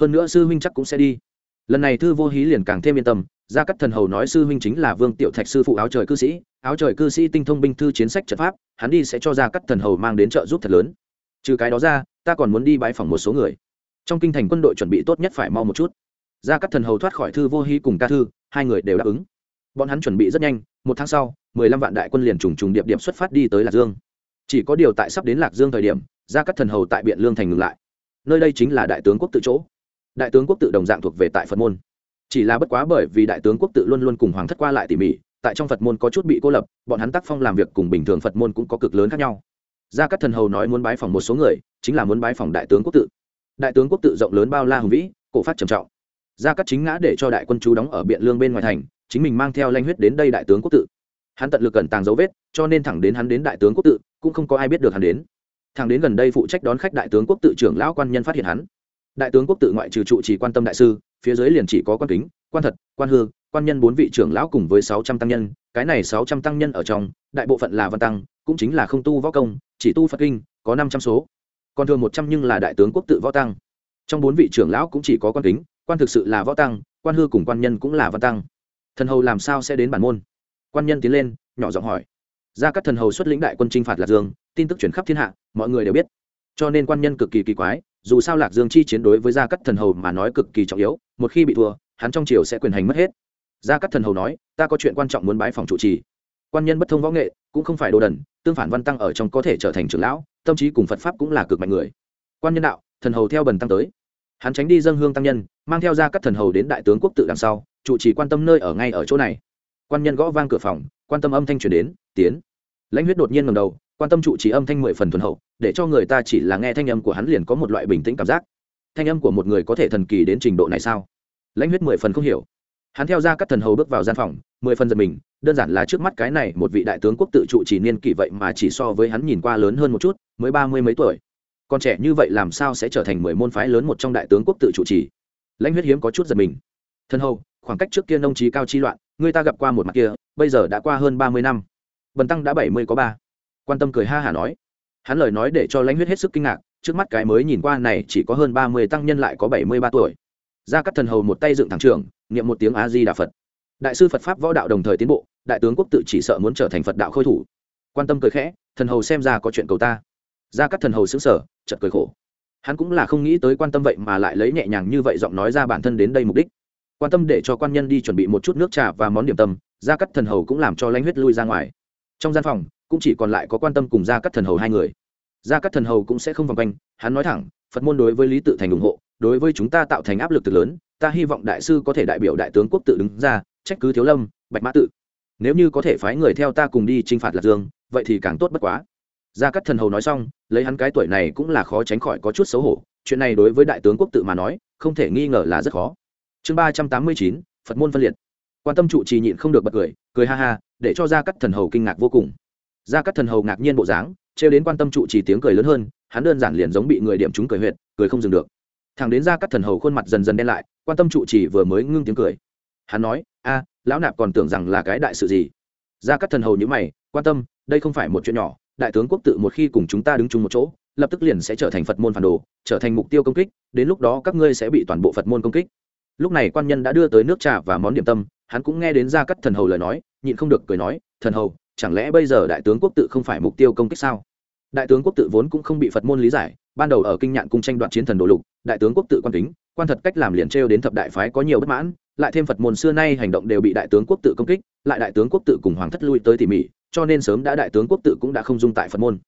Hơn nữa sư huynh chắc cũng sẽ đi. Lần này thư vô hí liền càng thêm yên tâm gia cắt thần hầu nói sư huynh chính là vương tiểu thạch sư phụ áo trời cư sĩ, áo trời cư sĩ tinh thông binh thư chiến sách trận pháp, hắn đi sẽ cho gia cắt thần hầu mang đến trợ giúp thật lớn. Trừ cái đó ra ta còn muốn đi bãi phòng một số người. Trong kinh thành quân đội chuẩn bị tốt nhất phải mau một chút. Gia Cát thần hầu thoát khỏi thư vô hy cùng ca thư, hai người đều đáp ứng. Bọn hắn chuẩn bị rất nhanh, một tháng sau, mười lăm vạn đại quân liền trùng trùng điệp điệp xuất phát đi tới lạc dương. Chỉ có điều tại sắp đến lạc dương thời điểm, gia Cát thần hầu tại biện lương thành ngừng lại. Nơi đây chính là đại tướng quốc tự chỗ. Đại tướng quốc tự đồng dạng thuộc về tại phật môn. Chỉ là bất quá bởi vì đại tướng quốc tự luôn luôn cùng hoàng thất qua lại tỉ mỉ, tại trong phật môn có chút bị cô lập, bọn hắn tác phong làm việc cùng bình thường phật môn cũng có cực lớn khác nhau gia cát thần hầu nói muốn bái phòng một số người, chính là muốn bái phòng đại tướng quốc tự. Đại tướng quốc tự rộng lớn bao la hùng vĩ, cổ phát trầm trọng. Gia cát chính ngã để cho đại quân chú đóng ở biện lương bên ngoài thành, chính mình mang theo lanh huyết đến đây đại tướng quốc tự. Hắn tận lực cẩn tàng dấu vết, cho nên thẳng đến hắn đến đại tướng quốc tự, cũng không có ai biết được hắn đến. Thẳng đến gần đây phụ trách đón khách đại tướng quốc tự trưởng lão quan nhân phát hiện hắn. Đại tướng quốc tự ngoại trừ trụ chỉ quan tâm đại sư, phía dưới liền chỉ có quan kính, quan thật, quan hương quan nhân bốn vị trưởng lão cùng với sáu trăm tăng nhân. Cái này sáu trăm tăng nhân ở trong, đại bộ phận là văn tăng cũng chính là không tu võ công, chỉ tu phật kinh, có năm trăm số. Còn thường một trăm nhưng là đại tướng quốc tự võ tăng. Trong bốn vị trưởng lão cũng chỉ có quan kính, quan thực sự là võ tăng, quan hư cùng quan nhân cũng là văn tăng. Thần hầu làm sao sẽ đến bản môn? Quan nhân tiến lên, nhỏ giọng hỏi. Ra các thần hầu xuất lĩnh đại quân chinh phạt lạc dương, tin tức chuyển khắp thiên hạ, mọi người đều biết. Cho nên quan nhân cực kỳ kỳ quái, dù sao lạc dương chi chiến đối với gia cắt thần hầu mà nói cực kỳ trọng yếu, một khi bị thua, hắn trong triều sẽ quyền hành mất hết. Gia cắt thần hầu nói, ta có chuyện quan trọng muốn bái phòng trụ trì quan nhân bất thông võ nghệ cũng không phải đồ đần, tương phản văn tăng ở trong có thể trở thành trưởng lão, tâm trí cùng phật pháp cũng là cực mạnh người. Quan nhân đạo, thần hầu theo bần tăng tới. Hắn tránh đi dân hương tăng nhân, mang theo ra các thần hầu đến đại tướng quốc tự đằng sau, trụ trì quan tâm nơi ở ngay ở chỗ này. Quan nhân gõ vang cửa phòng, quan tâm âm thanh truyền đến, tiến. Lãnh huyết đột nhiên ngầm đầu, quan tâm trụ trì âm thanh mười phần thuần hậu, để cho người ta chỉ là nghe thanh âm của hắn liền có một loại bình tĩnh cảm giác. Thanh âm của một người có thể thần kỳ đến trình độ này sao? Lãnh huyết mười phần không hiểu hắn theo ra các thần hầu bước vào gian phòng, mười phần giật mình, đơn giản là trước mắt cái này một vị đại tướng quốc tự trụ chỉ niên kỷ vậy mà chỉ so với hắn nhìn qua lớn hơn một chút, mới ba mươi mấy tuổi. Còn trẻ như vậy làm sao sẽ trở thành mười môn phái lớn một trong đại tướng quốc tự trụ trì lãnh huyết hiếm có chút giật mình. Thân hầu, khoảng cách trước kia nông trí cao chi loạn, người ta gặp qua một mặt kia, bây giờ đã qua hơn ba mươi năm. Bần tăng đã bảy mươi có ba. Quan tâm cười ha hả nói. Hắn lời nói để cho lãnh huyết hết sức kinh ngạc, trước mắt cái mới nhìn qua này chỉ có hơn ba mươi tăng nhân lại có bảy mươi ba tuổi ra các thần hầu một tay dựng thẳng trường, niệm một tiếng a di đà phật. Đại sư phật pháp võ đạo đồng thời tiến bộ, đại tướng quốc tự chỉ sợ muốn trở thành phật đạo khôi thủ. Quan tâm cười khẽ, thần hầu xem ra có chuyện cầu ta. Ra các thần hầu xứng sở chật cười khổ. Hắn cũng là không nghĩ tới quan tâm vậy mà lại lấy nhẹ nhàng như vậy giọng nói ra bản thân đến đây mục đích. Quan tâm để cho quan nhân đi chuẩn bị một chút nước trà và món điểm tâm, gia cắt thần hầu cũng làm cho lãnh huyết lui ra ngoài. Trong gian phòng, cũng chỉ còn lại có quan tâm cùng gia cắt thần hầu hai người. Gia cắt thần hầu cũng sẽ không vòng quanh, hắn nói thẳng, phật môn đối với lý tự thành ủng hộ đối với chúng ta tạo thành áp lực từ lớn, ta hy vọng đại sư có thể đại biểu đại tướng quốc tự đứng ra, trách cứ thiếu lâm, bạch mã tự. Nếu như có thể phái người theo ta cùng đi t r i n h phạt lạc dương, vậy thì càng tốt bất quá. Gia cắt thần hầu nói xong, lấy hắn cái tuổi này cũng là khó tránh khỏi có chút xấu hổ, chuyện này đối với đại tướng quốc tự mà nói, không thể nghi ngờ là rất khó. Chương ba trăm tám mươi chín, phật môn phân liệt. Quan tâm trụ trì nhịn không được bật cười cười ha ha, để cho gia cắt thần hầu kinh ngạc vô cùng. Gia cắt thần hầu ngạc nhiên bộ dáng, trêu đến quan tâm trụ trì tiếng cười lớn hơn, hắn đơn giản liền giống bị người điểm trúng cười huyệt, cười không dừng được thằng đến ra cắt thần hầu khuôn mặt dần dần đen lại, quan tâm trụ chỉ vừa mới ngưng tiếng cười. Hắn nói, a, lão nạp còn tưởng rằng là cái đại sự gì? Ra cắt thần hầu như mày, quan tâm, đây không phải một chuyện nhỏ, đại tướng quốc tự một khi cùng chúng ta đứng chung một chỗ, lập tức liền sẽ trở thành phật môn phản đồ, trở thành mục tiêu công kích, đến lúc đó các ngươi sẽ bị toàn bộ phật môn công kích. Lúc này quan nhân đã đưa tới nước trà và món điểm tâm, hắn cũng nghe đến ra cắt thần hầu lời nói, nhịn không được cười nói, thần hầu, chẳng lẽ bây giờ đại tướng quốc tự không phải mục tiêu công kích sao? Đại tướng quốc tự vốn cũng không bị phật môn lý giải ban đầu ở kinh nhạn cung tranh đoạt chiến thần đồ lục, đại tướng quốc tự quan tính quan thật cách làm liền trêu đến thập đại phái có nhiều bất mãn, lại thêm phật môn xưa nay hành động đều bị đại tướng quốc tự công kích, lại đại tướng quốc tự cùng hoàng thất lui tới tỉ mỉ, cho nên sớm đã đại tướng quốc tự cũng đã không dung tại phật môn.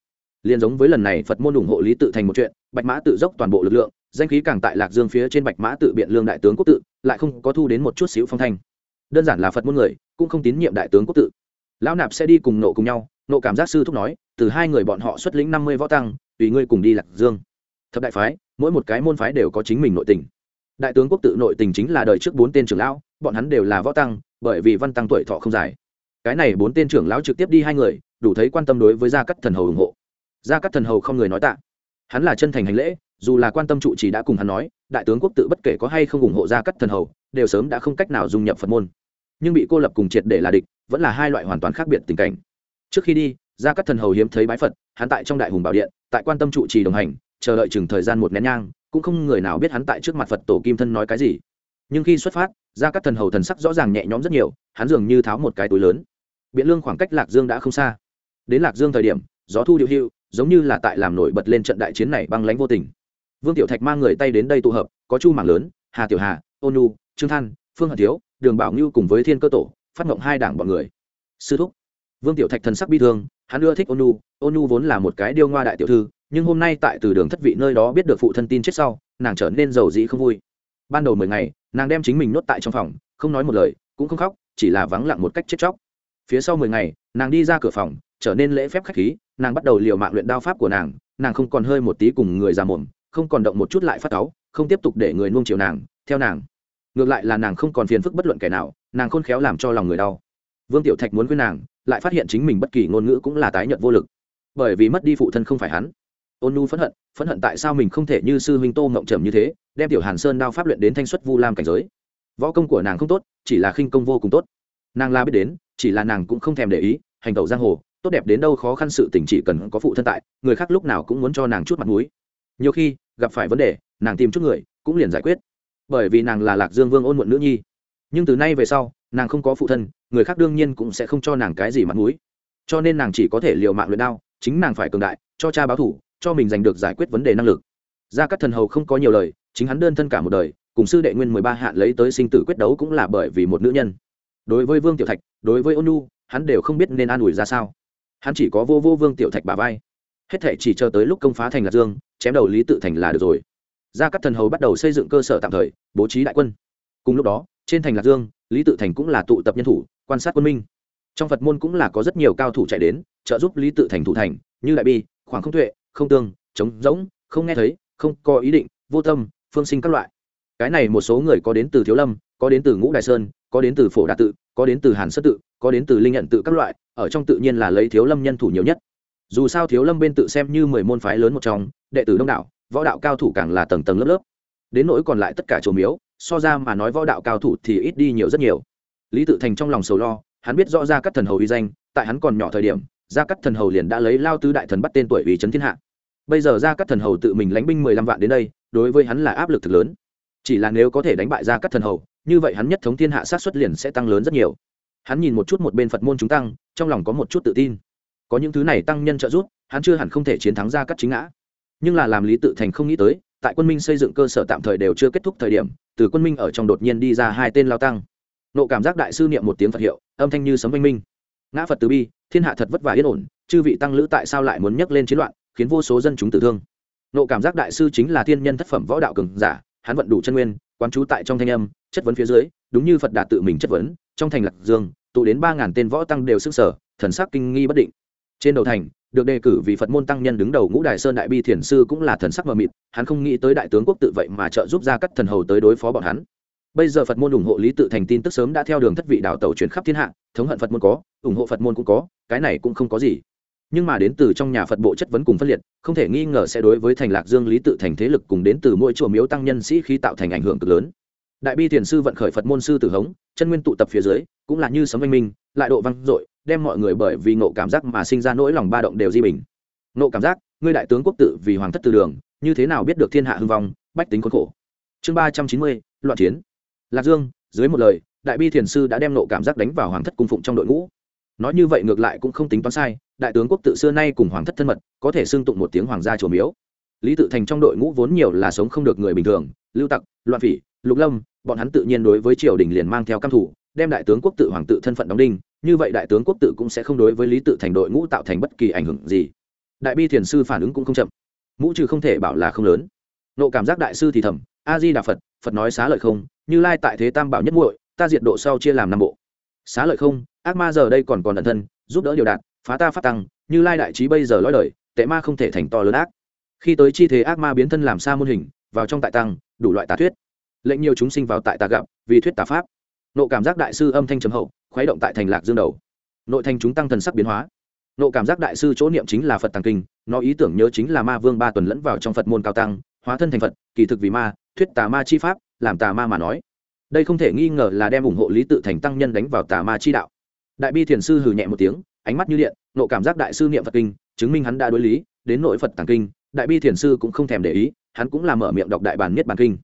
Liền giống với lần này phật môn ủng hộ lý tự thành một chuyện, bạch mã tự dốc toàn bộ lực lượng, danh khí càng tại lạc dương phía trên bạch mã tự biện lương đại tướng quốc tự, lại không có thu đến một chút xíu phong thanh. Đơn giản là phật môn người, cũng không tín nhiệm đại tướng quốc tự. Lão nạp sẽ đi cùng nộ cùng nhau, nộ cảm giác sư thúc nói, từ hai người bọn họ xuất lĩnh năm mươi võ tăng tùy ngươi cùng đi lạc dương. Thập đại phái, mỗi một cái môn phái đều có chính mình nội tình. Đại tướng quốc tự nội tình chính là đời trước bốn tên trưởng lão, bọn hắn đều là võ tăng, bởi vì văn tăng tuổi thọ không dài. Cái này bốn tên trưởng lão trực tiếp đi hai người, đủ thấy quan tâm đối với gia cắt thần hầu ủng hộ. Gia cắt thần hầu không người nói tạ. Hắn là chân thành hành lễ, dù là quan tâm trụ chỉ đã cùng hắn nói, đại tướng quốc tự bất kể có hay không ủng hộ gia cắt thần hầu, đều sớm đã không cách nào dung nhập phật môn. Nhưng bị cô lập cùng triệt để là địch, vẫn là hai loại hoàn toàn khác biệt tình cảnh. Trước khi đi, gia cắt thần hầu hiếm thấy bái phật, hắn tại trong đại hùng bảo điện tại quan tâm trụ trì đồng hành, chờ đợi chừng thời gian một nén nhang, cũng không người nào biết hắn tại trước mặt phật tổ kim thân nói cái gì. Nhưng khi xuất phát, ra các thần hầu thần sắc rõ ràng nhẹ nhõm rất nhiều, hắn dường như tháo một cái túi lớn. Biện lương khoảng cách lạc dương đã không xa. Đến lạc dương thời điểm, gió thu điệu hưu giống như là tại làm nổi bật lên trận đại chiến này băng lánh vô tình. Vương tiểu thạch mang người tay đến đây tụ hợp, có chu mảng lớn, hà tiểu hà, ôn nu trương than, phương hận thiếu, đường bảo ngưu cùng với thiên cơ tổ, phát ngộng hai đảng bọn người. Sư thúc. Vương tiểu thạch thần sắc bi thương hắn ưa thích ônu nu nu vốn là một cái điêu ngoa đại tiểu thư, nhưng hôm nay tại từ đường thất vị nơi đó biết được phụ thân tin chết sau, nàng trở nên giàu dĩ không vui. Ban đầu mười ngày, nàng đem chính mình nuốt tại trong phòng, không nói một lời, cũng không khóc, chỉ là vắng lặng một cách chết chóc. Phía sau mười ngày, nàng đi ra cửa phòng, trở nên lễ phép khách khí, nàng bắt đầu liều mạng luyện đao pháp của nàng nàng không còn hơi một tí cùng người già mồm, không còn động một chút lại phát cáu, không tiếp tục để người nuông chiều nàng, theo nàng. Ngược lại là nàng không còn phiền phức bất luận kẻ nào, nàng khôn khéo làm cho lòng người đau. Vương tiểu thạch muốn với nàng lại phát hiện chính mình bất kỳ ngôn ngữ cũng là tái nhận vô lực. Bởi vì mất đi phụ thân không phải hắn. Ôn nu phẫn hận phẫn hận tại sao mình không thể như sư huynh tô ngộng trầm như thế, đem tiểu hàn sơn đao pháp luyện đến thanh xuất vu lam cảnh giới. Võ công của nàng không tốt, chỉ là khinh công vô cùng tốt. Nàng la biết đến, chỉ là nàng cũng không thèm để ý, hành tẩu giang hồ, tốt đẹp đến đâu khó khăn sự tình chỉ cần có phụ thân tại, người khác lúc nào cũng muốn cho nàng chút mặt mũi. Nhiều khi, gặp phải vấn đề, nàng tìm chút người, cũng liền giải quyết. Bởi vì nàng là lạc dương vương ôn muộn nữ nhi. Nhưng từ nay về sau nàng không có phụ thân, người khác đương nhiên cũng sẽ không cho nàng cái gì mặt mũi. Cho nên nàng chỉ có thể liều mạng luyện đao, chính nàng phải cường đại, cho cha báo thủ cho mình giành được giải quyết vấn đề năng lực. Gia cát thần hầu không có nhiều lời, chính hắn đơn thân cả một đời, cùng sư đệ nguyên mười ba hạn lấy tới sinh tử quyết đấu cũng là bởi vì một nữ nhân. Đối với vương tiểu thạch, đối với ônu hắn đều không biết nên an ủi ra sao. Hắn chỉ có vô vô vương tiểu thạch bà vai. Hết thể chỉ chờ tới lúc công phá thành lạc dương, chém đầu lý tự thành là được rồi. Gia cát thần hầu bắt đầu xây dựng cơ sở tạm thời, bố trí đại quân. Cùng lúc đó trên thành lạc dương, lý tự thành cũng là tụ tập nhân thủ, quan sát quân minh. Trong phật môn cũng là có rất nhiều cao thủ chạy đến, trợ giúp lý tự thành thủ thành, như đại bi, khoảng không tuệ, không tương chống rỗng, không nghe thấy, không có ý định, vô tâm, phương sinh các loại. Cái này một số người có đến từ thiếu lâm, có đến từ ngũ đại sơn, có đến từ phổ đà tự, có đến từ hàn sất tự, có đến từ linh nhận tự các loại, ở trong tự nhiên là lấy thiếu lâm nhân thủ nhiều nhất. Dù sao thiếu lâm bên tự xem như mười môn phái lớn một trong, đệ tử đông đảo, võ đạo cao thủ càng là tầng tầng lớp lớp. Đến nỗi còn lại tất cả chùa miếu so ra mà nói võ đạo cao thủ thì ít đi nhiều rất nhiều. Lý tự thành trong lòng sầu lo, hắn biết rõ ra các thần hầu uy danh, tại hắn còn nhỏ thời điểm, gia cắt thần hầu liền đã lấy lao tứ đại thần bắt tên tuổi ủy trấn thiên hạ. Bây giờ gia cắt thần hầu tự mình lánh binh mười lăm vạn đến đây, đối với hắn là áp lực thực lớn. Chỉ là nếu có thể đánh bại gia cắt thần hầu, như vậy hắn nhất thống thiên hạ sát xuất liền sẽ tăng lớn rất nhiều. Hắn nhìn một chút một bên phật môn chúng tăng, trong lòng có một chút tự tin. Có những thứ này tăng nhân trợ giúp, hắn chưa hẳn không thể chiến thắng gia cắt chính ngã. Nhưng là làm lý tự thành không nghĩ tới, tại quân minh xây dựng cơ sở tạm thời đều chưa kết thúc thời điểm từ quân minh ở trong đột nhiên đi ra hai tên lao tăng. Nộ cảm giác đại sư niệm một tiếng phật hiệu, âm thanh như sấm oanh minh. Ngã phật từ bi, thiên hạ thật vất vả yên ổn, chư vị tăng lữ tại sao lại muốn nhấc lên chiến loạn, khiến vô số dân chúng tử thương. Nộ cảm giác đại sư chính là thiên nhân thất phẩm võ đạo cường giả, hắn vận đủ chân nguyên, quán trú tại trong thanh âm, chất vấn phía dưới, đúng như phật đạt tự mình chất vấn, trong thành lạc dương, tụ đến ba ngàn tên võ tăng đều sức sở thần sắc kinh nghi bất định. Trên đầu thành được đề cử vì phật môn tăng nhân đứng đầu ngũ đài sơn đại bi thiền sư cũng là thần sắc mờ mịt, hắn không nghĩ tới đại tướng quốc tự vậy mà trợ giúp ra các thần hầu tới đối phó bọn hắn. Bây giờ phật môn ủng hộ lý tự thành tin tức sớm đã theo đường thất vị đạo tàu chuyển khắp thiên hạ, thống hận phật môn có, ủng hộ phật môn cũng có, cái này cũng không có gì. Nhưng mà đến từ trong nhà phật bộ chất vấn cùng phân liệt, không thể nghi ngờ sẽ đối với thành lạc dương lý tự thành thế lực cùng đến từ mỗi chùa miếu tăng nhân sĩ khi tạo thành ảnh hưởng cực lớn. Đại bi thiền sư vận khởi phật môn sư tử hống, chân nguyên tụ tập phía dưới, cũng là như sấm anh minh, lại độ văn dội đem mọi người bởi vì nộ cảm giác mà sinh ra nỗi lòng ba động đều di bình. Nộ cảm giác, ngươi đại tướng quốc tự vì hoàng thất từ đường, như thế nào biết được thiên hạ hưng vong, bách tính khốn khổ? Chương ba trăm chín mươi, loạn chiến. Lạc dương, dưới một lời, đại bi thiền sư đã đem nộ cảm giác đánh vào hoàng thất cung phụng trong đội ngũ. Nói như vậy ngược lại cũng không tính toán sai, đại tướng quốc tự xưa nay cùng hoàng thất thân mật, có thể xưng tụng một tiếng hoàng gia trổ miếu. Lý tự thành trong đội ngũ vốn nhiều là sống không được người bình thường, lưu tặc, loạn phỉ, lục lâm, bọn hắn tự nhiên đối với triều đình liền mang theo căm thủ đem đại tướng quốc tự hoàng tự thân phận đóng đinh, như vậy đại tướng quốc tự cũng sẽ không đối với lý tự thành đội ngũ tạo thành bất kỳ ảnh hưởng gì. Đại bi thiền sư phản ứng cũng không chậm. Mũ trừ không thể bảo là không lớn. Nộ cảm giác đại sư thì thầm, a di đà phật phật nói xá lợi không, như lai tại thế tam bảo nhất muội, ta diệt độ sau chia làm năm bộ. Xá lợi không, ác ma giờ đây còn còn ẩn thân, giúp đỡ điều đạt, phá ta phát tăng, như lai đại trí bây giờ lõi đời, tệ ma không thể thành to lớn ác. Khi tới chi thế ác ma biến thân làm xa môn hình, vào trong tại tăng, đủ loại tà thuyết. Lệnh nhiều chúng sinh vào tại tà gặp, vì thuyết tà pháp nộ cảm giác đại sư âm thanh trầm hậu, khuấy động tại thành lạc dương đầu. Nội thành chúng tăng thần sắc biến hóa. Nộ cảm giác đại sư chỗ niệm chính là phật tàng kinh, nó ý tưởng nhớ chính là ma vương ba tuần lẫn vào trong phật môn cao tăng, hóa thân thành phật, kỳ thực vì ma, thuyết tà ma chi pháp, làm tà ma mà nói. Đây không thể nghi ngờ là đem ủng hộ lý tự thành tăng nhân đánh vào tà ma chi đạo. Đại bi thiền sư hừ nhẹ một tiếng, ánh mắt như điện, nộ cảm giác đại sư niệm phật kinh, chứng minh hắn đã đối lý, đến nội phật tàng kinh, đại bi thiền sư cũng không thèm để ý, hắn cũng làm mở miệng đọc đại bản niết bàn kinh.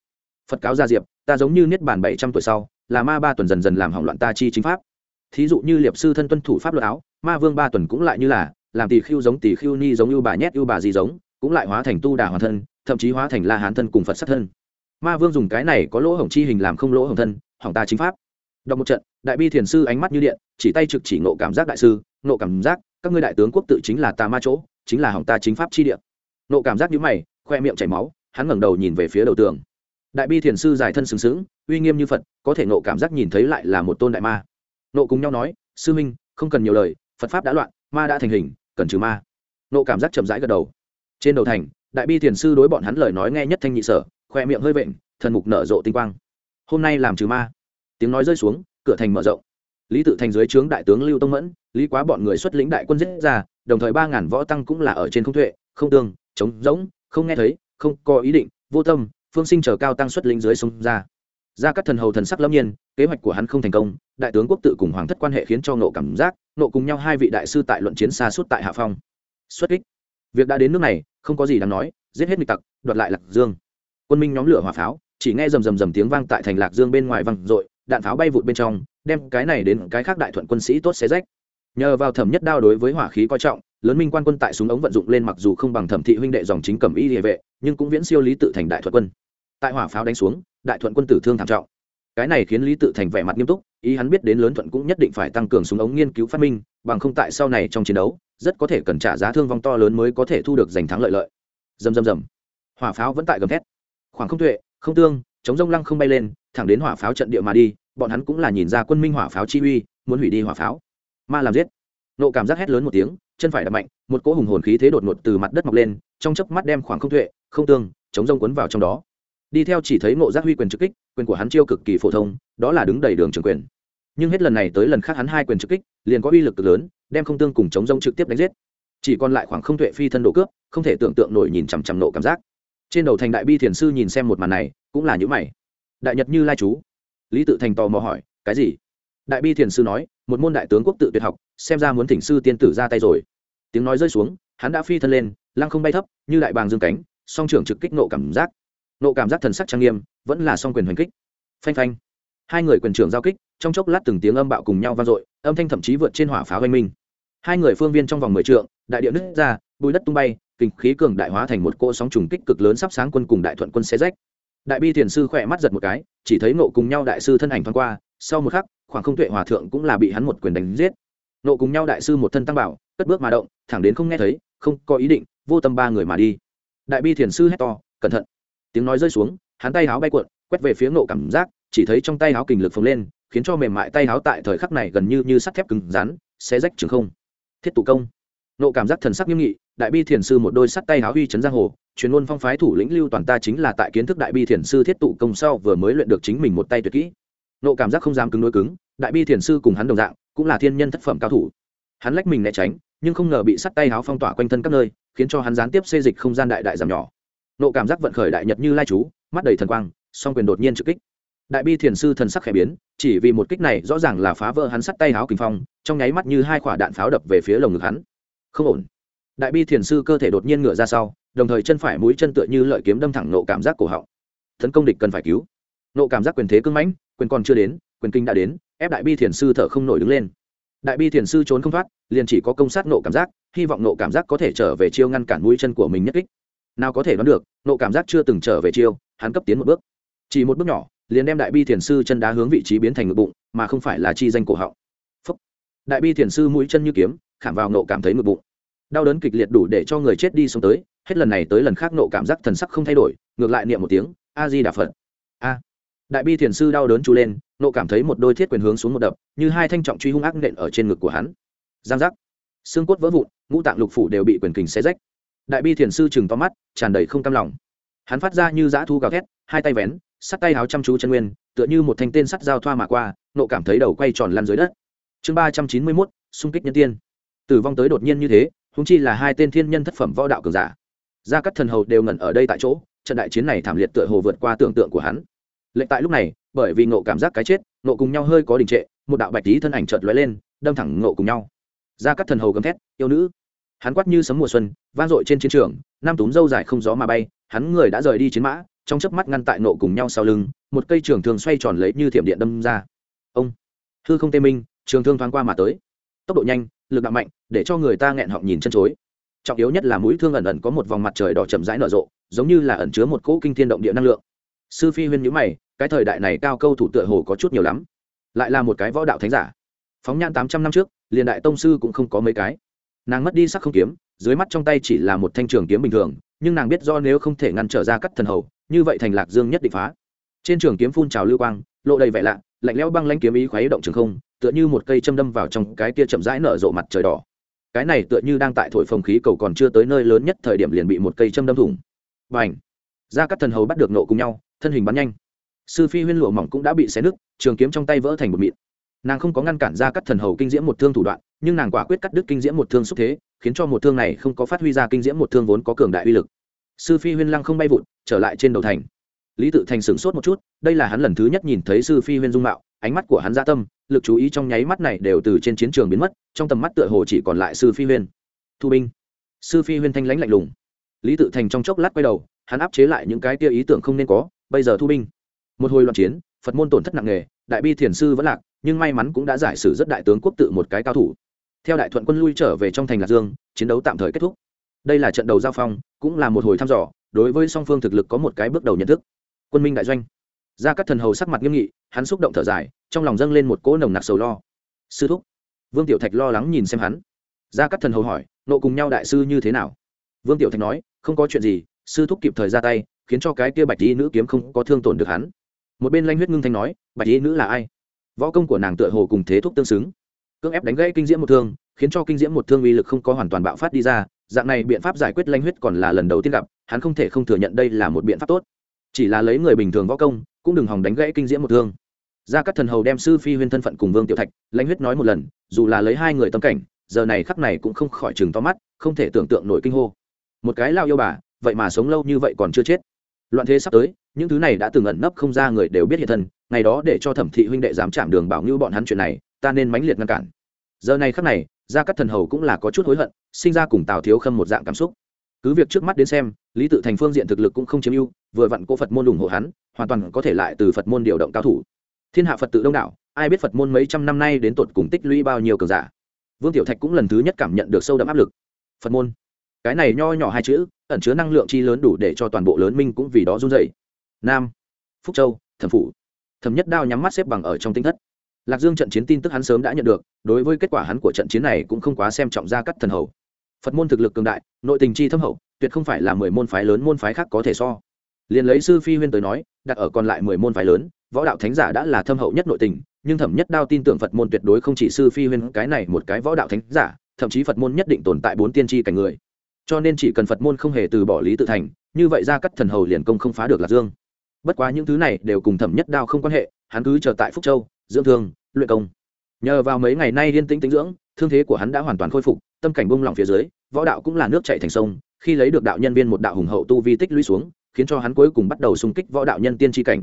Phật cáo gia diệp, ta giống như niết bàn bảy trăm tuổi sau là ma ba tuần dần dần làm hỏng loạn ta chi chính pháp. Thí dụ như liệp sư thân tuân thủ pháp luật áo, ma vương ba tuần cũng lại như là, làm tỷ khiêu giống tỷ khiêu ni giống ưu bà nhét ưu bà gì giống, cũng lại hóa thành tu đà hoàn thân, thậm chí hóa thành la hán thân cùng phật sát thân. Ma vương dùng cái này có lỗ hổng chi hình làm không lỗ hổng thân, hỏng ta chính pháp. Đọc một trận, đại bi thiền sư ánh mắt như điện, chỉ tay trực chỉ nộ cảm giác đại sư nộ cảm giác, các ngươi đại tướng quốc tự chính là tà ma chỗ, chính là hỏng ta chính pháp chi điện nộ cảm giác như mày, khoe miệng chảy máu, hắn ngẩng đầu nhìn về phía đầu tường đại bi thiền sư giải thân sừng sững, uy nghiêm như phật, có thể nộ cảm giác nhìn thấy lại là một tôn đại ma. Nộ cùng nhau nói, sư minh, không cần nhiều lời, phật pháp đã loạn, ma đã thành hình, cần trừ ma. Nộ cảm giác chậm rãi gật đầu. Trên đầu thành, đại bi thiền sư đối bọn hắn lời nói nghe nhất thanh nhị sở, khoe miệng hơi vện, thần mục nở rộ tinh quang. Hôm nay làm trừ ma. Tiếng nói rơi xuống, cửa thành mở rộng. Lý tự thành dưới trướng đại tướng lưu tông mẫn, lý quá bọn người xuất lĩnh đại quân giết ra, đồng thời ba ngàn võ tăng cũng là ở trên không thuệ không tương, chống rỗng, không nghe thấy, không có ý định, vô tâm phương sinh chờ cao tăng xuất lĩnh dưới sông ra. Ra các thần hầu thần sắc lâm nhiên, kế hoạch của hắn không thành công, đại tướng quốc tự cùng hoàng thất quan hệ khiến cho nộ cảm giác nộ cùng nhau hai vị đại sư tại luận chiến xa suốt tại hạ phong. Xuất kích. Việc đã đến nước này, không có gì đáng nói, giết hết nghịch tặc, đoạt lại lạc dương. Quân minh nhóm lửa hỏa pháo, chỉ nghe rầm rầm rầm tiếng vang tại thành lạc dương bên ngoài văng dội, đạn pháo bay vụt bên trong, đem cái này đến cái khác đại thuận quân sĩ tốt xé rách. Nhờ vào thẩm nhất đao đối với hỏa khí coi trọng, lớn minh quan quân tại súng ống vận dụng lên mặc dù không bằng thẩm thị huynh đệ dòng chính cầm y địa vệ, nhưng cũng viễn siêu lý tự thành đại thuật quân tại hỏa pháo đánh xuống, đại thuận quân tử thương thảm trọng. Cái này khiến lý tự thành vẻ mặt nghiêm túc, ý hắn biết đến lớn thuận cũng nhất định phải tăng cường súng ống nghiên cứu phát minh, bằng không tại sau này trong chiến đấu, rất có thể cần trả giá thương vong to lớn mới có thể thu được giành thắng lợi lợi. Dầm dầm dầm hỏa pháo vẫn tại gầm thét. Khoảng không tuệ, không tương, chống rông lăng không bay lên, thẳng đến hỏa pháo trận địa mà đi, bọn hắn cũng là nhìn ra quân minh hỏa pháo chi uy, muốn hủy đi hỏa pháo. Ma làm giết. Nộ cảm giác hét lớn một tiếng, chân phải đập mạnh, một cỗ hùng hồn khí thế đột ngột từ mặt đất mọc lên, trong chớp mắt đem khoảng không tuệ, không tương, chống rông quấn vào trong đó đi theo chỉ thấy ngộ giác huy quyền trực kích, quyền của hắn chiêu cực kỳ phổ thông, đó là đứng đầy đường trường quyền. Nhưng hết lần này tới lần khác hắn hai quyền trực kích, liền có uy lực cực lớn, đem không tương cùng chống rông trực tiếp đánh giết. Chỉ còn lại khoảng không tuệ phi thân độ cướp không thể tưởng tượng nổi nhìn chằm chằm nộ cảm giác. Trên đầu thành đại bi thiền sư nhìn xem một màn này, cũng là những mày. Đại nhật như lai chú. Lý tự thành tò mò hỏi, cái gì? Đại bi thiền sư nói, một môn đại tướng quốc tự tuyệt học, xem ra muốn thỉnh sư tiên tử ra tay rồi. Tiếng nói rơi xuống, hắn đã phi thân lên, lăng không bay thấp, như đại bàng dương cánh, song trưởng trực kích nộ cảm giác nộ cảm giác thần sắc trang nghiêm, vẫn là song quyền hoành kích. Phanh phanh. Hai người quyền trưởng giao kích, trong chốc lát từng tiếng âm bạo cùng nhau vang dội, âm thanh thậm chí vượt trên hỏa pháo oanh minh. Hai người phương viên trong vòng mười trượng, đại địa nứt ra, bùi đất tung bay, kinh khí cường đại hóa thành một cỗ sóng trùng kích cực lớn sắp sáng quân cùng đại thuận quân xe rách. Đại bi thiền sư khỏe mắt giật một cái, chỉ thấy nộ cùng nhau đại sư thân ảnh thoáng qua, sau một khắc, khoảng không tuệ hòa thượng cũng là bị hắn một quyền đánh giết. Nộ cùng nhau đại sư một thân tăng bảo, cất bước mà động, thẳng đến không nghe thấy, không có ý định, vô tâm ba người mà đi. Đại bi thiền sư hét to, cẩn thận tiếng nói rơi xuống, hắn tay háo bay cuộn, quét về phía nộ cảm giác, chỉ thấy trong tay háo kình lực phồng lên, khiến cho mềm mại tay háo tại thời khắc này gần như như sắt thép cứng rắn, xé rách trường không. Thiết tụ công. Nộ cảm giác thần sắc nghiêm nghị, đại bi thiền sư một đôi sắt tay háo huy chấn giang hồ truyền luôn phong phái thủ lĩnh lưu toàn ta chính là tại kiến thức đại bi thiền sư thiết tụ công sau vừa mới luyện được chính mình một tay tuyệt kỹ. Nộ cảm giác không dám cứng đối cứng, đại bi thiền sư cùng hắn đồng dạng, cũng là thiên nhân thất phẩm cao thủ. Hắn lách mình né tránh, nhưng không ngờ bị sắt tay háo phong tỏa quanh thân các nơi, khiến cho hắn gián tiếp xê dịch không gian đại đại giảm nhỏ nộ cảm giác vận khởi đại nhật như lai chú, mắt đầy thần quang, song quyền đột nhiên trực kích. Đại bi thiền sư thần sắc khẽ biến, chỉ vì một kích này rõ ràng là phá vỡ hắn sắt tay áo kinh phong, trong nháy mắt như hai quả đạn pháo đập về phía lồng ngực hắn. Không ổn. Đại bi thiền sư cơ thể đột nhiên ngửa ra sau, đồng thời chân phải mũi chân tựa như lợi kiếm đâm thẳng nộ cảm giác cổ họng. Tấn công địch cần phải cứu. Nộ cảm giác quyền thế cưng mãnh, quyền còn chưa đến, quyền kinh đã đến, ép đại bi thiền sư thở không nổi đứng lên. Đại bi thiền sư trốn không thoát, liền chỉ có công sát nộ cảm giác, hy vọng nộ cảm giác có thể trở về chiêu ngăn cản mũi chân của mình nhất kích nào có thể đoán được, nộ cảm giác chưa từng trở về chiêu, hắn cấp tiến một bước. Chỉ một bước nhỏ, liền đem đại bi thiền sư chân đá hướng vị trí biến thành ngực bụng, mà không phải là chi danh cổ họng. Phúc. đại bi thiền sư mũi chân như kiếm, khảm vào nộ cảm thấy ngực bụng. Đau đớn kịch liệt đủ để cho người chết đi sống tới, hết lần này tới lần khác nộ cảm giác thần sắc không thay đổi, ngược lại niệm một tiếng, a di đà phật. A. Đại bi thiền sư đau đớn chú lên, nộ cảm thấy một đôi thiết quyền hướng xuống một đập, như hai thanh trọng truy hung ác nện ở trên ngực của hắn. Giang giác. Xương cốt vỡ vụn, ngũ tạng lục phủ đều bị quyền kình xé rách đại bi thiền sư chừng to mắt, tràn đầy không cam lòng. Hắn phát ra như dã thu gào thét, hai tay vén, sắt tay háo chăm chú chân nguyên, tựa như một thanh tên sắt giao thoa mà qua, nộ cảm thấy đầu quay tròn lăn dưới đất. Chương ba trăm chín mươi mốt, xung kích nhân tiên. Tử vong tới đột nhiên như thế húng chi là hai tên thiên nhân thất phẩm võ đạo cường giả. Gia các thần hầu đều ngẩn ở đây tại chỗ, trận đại chiến này thảm liệt tựa hồ vượt qua tưởng tượng của hắn. Lệnh tại lúc này, bởi vì nộ cảm giác cái chết, nộ cùng nhau hơi có đình trệ, một đạo bạch tí thân ảnh chợt lóe lên, đâm thẳng nộ cùng nhau. Gia các thần hầu gầm thét, yêu nữ! Hắn quát như sấm mùa xuân, vang dội trên chiến trường nam túm dâu dài không gió mà bay, hắn người đã rời đi chiến mã, trong chớp mắt ngăn tại nộ cùng nhau sau lưng, một cây trường thường xoay tròn lấy như thiểm điện đâm ra. Ông, hư không tê minh, trường thương thoáng qua mà tới. Tốc độ nhanh, lực đạo mạnh, để cho người ta nghẹn họng nhìn chân chối. Trọng yếu nhất là mũi thương ẩn ẩn có một vòng mặt trời đỏ chậm rãi nở rộ, giống như là ẩn chứa một cỗ kinh thiên động địa năng lượng. Sư phi huyên nhữ mày, cái thời đại này cao câu thủ tựa hồ có chút nhiều lắm. Lại là một cái võ đạo thánh giả. Phóng nhan tám trăm năm trước, liền đại tông sư cũng không có mấy cái nàng mất đi sắc không kiếm, dưới mắt trong tay chỉ là một thanh trường kiếm bình thường, nhưng nàng biết do nếu không thể ngăn trở ra cắt thần hầu, như vậy thành lạc dương nhất định phá. Trên trường kiếm phun trào lưu quang, lộ đầy vẻ lạ, lạnh lẽo băng lanh kiếm ý khuấy động trường không, tựa như một cây châm đâm vào trong cái kia chậm rãi nở rộ mặt trời đỏ. Cái này tựa như đang tại thổi phồng khí cầu còn chưa tới nơi lớn nhất thời điểm liền bị một cây châm đâm thủng. Và ảnh ra các thần hầu bắt được nộ cùng nhau, thân hình bắn nhanh. Sư phi huyên lụa mỏng cũng đã bị xé nứt, trường kiếm trong tay vỡ thành một mịn. Nàng không có ngăn cản ra các thần hầu kinh diễm một thương thủ đoạn nhưng nàng quả quyết cắt đứt kinh diễm một thương xúc thế, khiến cho một thương này không có phát huy ra kinh diễm một thương vốn có cường đại uy lực. Sư phi huyên lăng không bay vụt, trở lại trên đầu thành. Lý tự thành sửng sốt một chút, đây là hắn lần thứ nhất nhìn thấy sư phi huyên dung mạo, ánh mắt của hắn gia tâm, lực chú ý trong nháy mắt này đều từ trên chiến trường biến mất, trong tầm mắt tựa hồ chỉ còn lại sư phi huyên. Thu binh. Sư phi huyên thanh lãnh lạnh lùng. Lý tự thành trong chốc lát quay đầu, hắn áp chế lại những cái tia ý tưởng không nên có, bây giờ thu binh. Một hồi loạn chiến, phật môn tổn thất nặng nề, đại bi thiền sư vẫn lạc, nhưng may mắn cũng đã giải sử rất đại tướng quốc tự một cái cao thủ theo đại thuận quân lui trở về trong thành lạc dương, chiến đấu tạm thời kết thúc. Đây là trận đầu giao phong, cũng là một hồi thăm dò, đối với song phương thực lực có một cái bước đầu nhận thức. Quân minh đại doanh. Gia các thần hầu sắc mặt nghiêm nghị, hắn xúc động thở dài, trong lòng dâng lên một cỗ nồng nặc sầu lo. Sư thúc. Vương tiểu thạch lo lắng nhìn xem hắn. Gia các thần hầu hỏi, nộ cùng nhau đại sư như thế nào? Vương tiểu thạch nói, không có chuyện gì, sư thúc kịp thời ra tay, khiến cho cái kia bạch y nữ kiếm không có thương tổn được hắn. Một bên lanh huyết ngưng thanh nói, bạch y nữ là ai? Võ công của nàng tựa hồ cùng thế thúc tương xứng cưỡng ép đánh gãy kinh diễm một thương, khiến cho kinh diễm một thương uy lực không có hoàn toàn bạo phát đi ra, dạng này biện pháp giải quyết lanh huyết còn là lần đầu tiên gặp, hắn không thể không thừa nhận đây là một biện pháp tốt. Chỉ là lấy người bình thường võ công, cũng đừng hòng đánh gãy kinh diễm một thương. Ra các thần hầu đem sư phi huyên thân phận cùng vương tiểu thạch, lãnh huyết nói một lần, dù là lấy hai người tâm cảnh, giờ này khắc này cũng không khỏi chừng to mắt, không thể tưởng tượng nổi kinh hô. Một cái lao yêu bà, vậy mà sống lâu như vậy còn chưa chết. Loạn thế sắp tới, những thứ này đã từng ẩn nấp không ra người đều biết hiện thân, ngày đó để cho thẩm thị huynh đệ dám chạm đường bảo như bọn hắn chuyện này, ta nên mãnh liệt ngăn cản giờ này khắc này, gia các thần hầu cũng là có chút hối hận, sinh ra cùng tào thiếu khâm một dạng cảm xúc. Cứ việc trước mắt đến xem, lý tự thành phương diện thực lực cũng không chiếm ưu, vừa vặn cô phật môn ủng hộ hắn, hoàn toàn có thể lại từ phật môn điều động cao thủ. Thiên hạ phật tự đông đảo, ai biết phật môn mấy trăm năm nay đến tột cùng tích lũy bao nhiêu cường giả. Vương tiểu thạch cũng lần thứ nhất cảm nhận được sâu đậm áp lực. Phật môn. Cái này nho nhỏ hai chữ, ẩn chứa năng lượng chi lớn đủ để cho toàn bộ lớn minh cũng vì đó run dậy nam. Phúc châu, thẩm phủ. Thẩm nhất đao nhắm mắt xếp bằng ở trong tinh thất lạc dương trận chiến tin tức hắn sớm đã nhận được, đối với kết quả hắn của trận chiến này cũng không quá xem trọng ra cắt thần hầu. Phật môn thực lực cường đại, nội tình chi thâm hậu, tuyệt không phải là mười môn phái lớn môn phái khác có thể so. Liền lấy sư phi huyên tới nói, đặt ở còn lại mười môn phái lớn, võ đạo thánh giả đã là thâm hậu nhất nội tình, nhưng thẩm nhất đao tin tưởng phật môn tuyệt đối không chỉ sư phi huyên, cái này một cái võ đạo thánh giả, thậm chí phật môn nhất định tồn tại bốn tiên tri cảnh người. Cho nên chỉ cần phật môn không hề từ bỏ lý tự thành, như vậy ra cắt thần hầu liền công không phá được lạc dương. Bất quá những thứ này đều cùng thẩm nhất đao không quan hệ, hắn cứ chờ tại phúc châu dưỡng thương, luyện công. Nhờ vào mấy ngày nay liên tĩnh tĩnh dưỡng, thương thế của hắn đã hoàn toàn khôi phục, tâm cảnh bông lỏng phía dưới, võ đạo cũng là nước chạy thành sông, khi lấy được đạo nhân viên một đạo hùng hậu tu vi tích lũy xuống, khiến cho hắn cuối cùng bắt đầu xung kích võ đạo nhân tiên tri cảnh.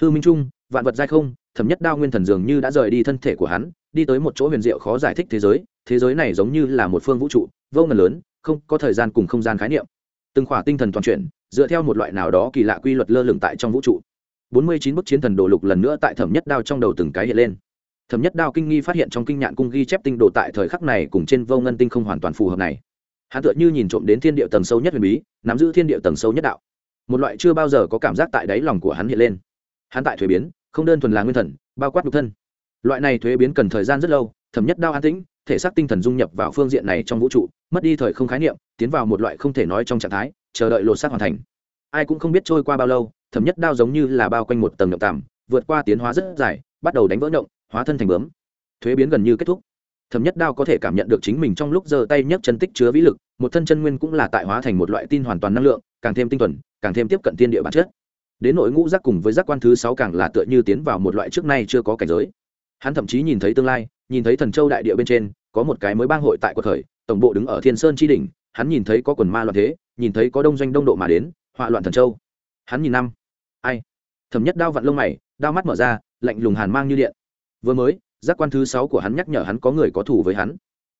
Hư minh trung, vạn vật giai không, thẩm nhất đao nguyên thần dường như đã rời đi thân thể của hắn, đi tới một chỗ huyền diệu khó giải thích thế giới thế giới này giống như là một phương vũ trụ, vô ngần lớn, không có thời gian cùng không gian khái niệm. Từng khỏa tinh thần toàn chuyển, dựa theo một loại nào đó kỳ lạ quy luật lơ lửng tại trong vũ trụ bốn mươi chín bức chiến thần đồ lục lần nữa tại thẩm nhất đao trong đầu từng cái hiện lên. Thẩm nhất đao kinh nghi phát hiện trong kinh nhạn cung ghi chép tinh đồ tại thời khắc này cùng trên vô ngân tinh không hoàn toàn phù hợp này. Hắn tựa như nhìn trộm đến thiên địa tầng sâu nhất huyền bí, nắm giữ thiên địa tầng sâu nhất đạo. Một loại chưa bao giờ có cảm giác tại đáy lòng của hắn hiện lên. Hắn tại thuế biến, không đơn thuần là nguyên thần, bao quát nhục thân. Loại này thuế biến cần thời gian rất lâu, thẩm nhất đao an tĩnh, thể xác tinh thần dung nhập vào phương diện này trong vũ trụ, mất đi thời không khái niệm, tiến vào một loại không thể nói trong trạng thái, chờ đợi lột xác hoàn thành. Ai cũng không biết trôi qua bao lâu thẩm nhất đao giống như là bao quanh một tầng nhộng tạm vượt qua tiến hóa rất dài bắt đầu đánh vỡ động, hóa thân thành bướm. Thuế biến gần như kết thúc. Thẩm nhất đao có thể cảm nhận được chính mình trong lúc giơ tay nhấc chân tích chứa vĩ lực một thân chân nguyên cũng là tại hóa thành một loại tin hoàn toàn năng lượng càng thêm tinh thuần càng thêm tiếp cận tiên địa bản chất. Đến nội ngũ giác cùng với giác quan thứ sáu càng là tựa như tiến vào một loại trước nay chưa có cảnh giới. Hắn thậm chí nhìn thấy tương lai nhìn thấy thần châu đại địa bên trên có một cái mới bang hội tại quật khởi tổng bộ đứng ở thiên sơn tri đỉnh hắn nhìn thấy có quần ma loạn thế nhìn thấy có đông doanh đông độ mà đến họa loạn thần châu. Hắn nhìn năm ai? Thẩm nhất đao vặn lông mày, đao mắt mở ra, lạnh lùng hàn mang như điện. Vừa mới, giác quan thứ sáu của hắn nhắc nhở hắn có người có thủ với hắn.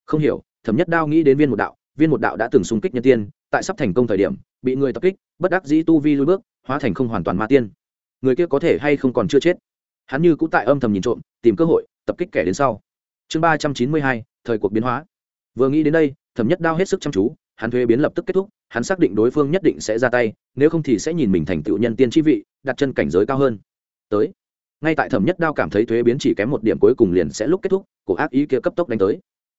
Không hiểu, thẩm nhất đao nghĩ đến viên một đạo, viên một đạo đã từng xung kích nhân tiên, tại sắp thành công thời điểm, bị người tập kích, bất đắc dĩ tu vi lui bước, hóa thành không hoàn toàn ma tiên. Người kia có thể hay không còn chưa chết? Hắn như cũng tại âm thầm nhìn trộm, tìm cơ hội, tập kích kẻ đến sau. Chương ba trăm chín mươi hai, thời cuộc biến hóa. Vừa nghĩ đến đây, thẩm nhất đao hết sức chăm chú, hắn thuế biến lập tức kết thúc hắn xác định đối phương nhất định sẽ ra tay, nếu không thì sẽ nhìn mình thành tựu nhân tiên chi vị, đặt chân cảnh giới cao hơn. Tới. Ngay tại thẩm nhất đao cảm thấy thuế biến chỉ kém một điểm cuối cùng liền sẽ lúc kết thúc, cổ ác ý kia cấp tốc đánh tới.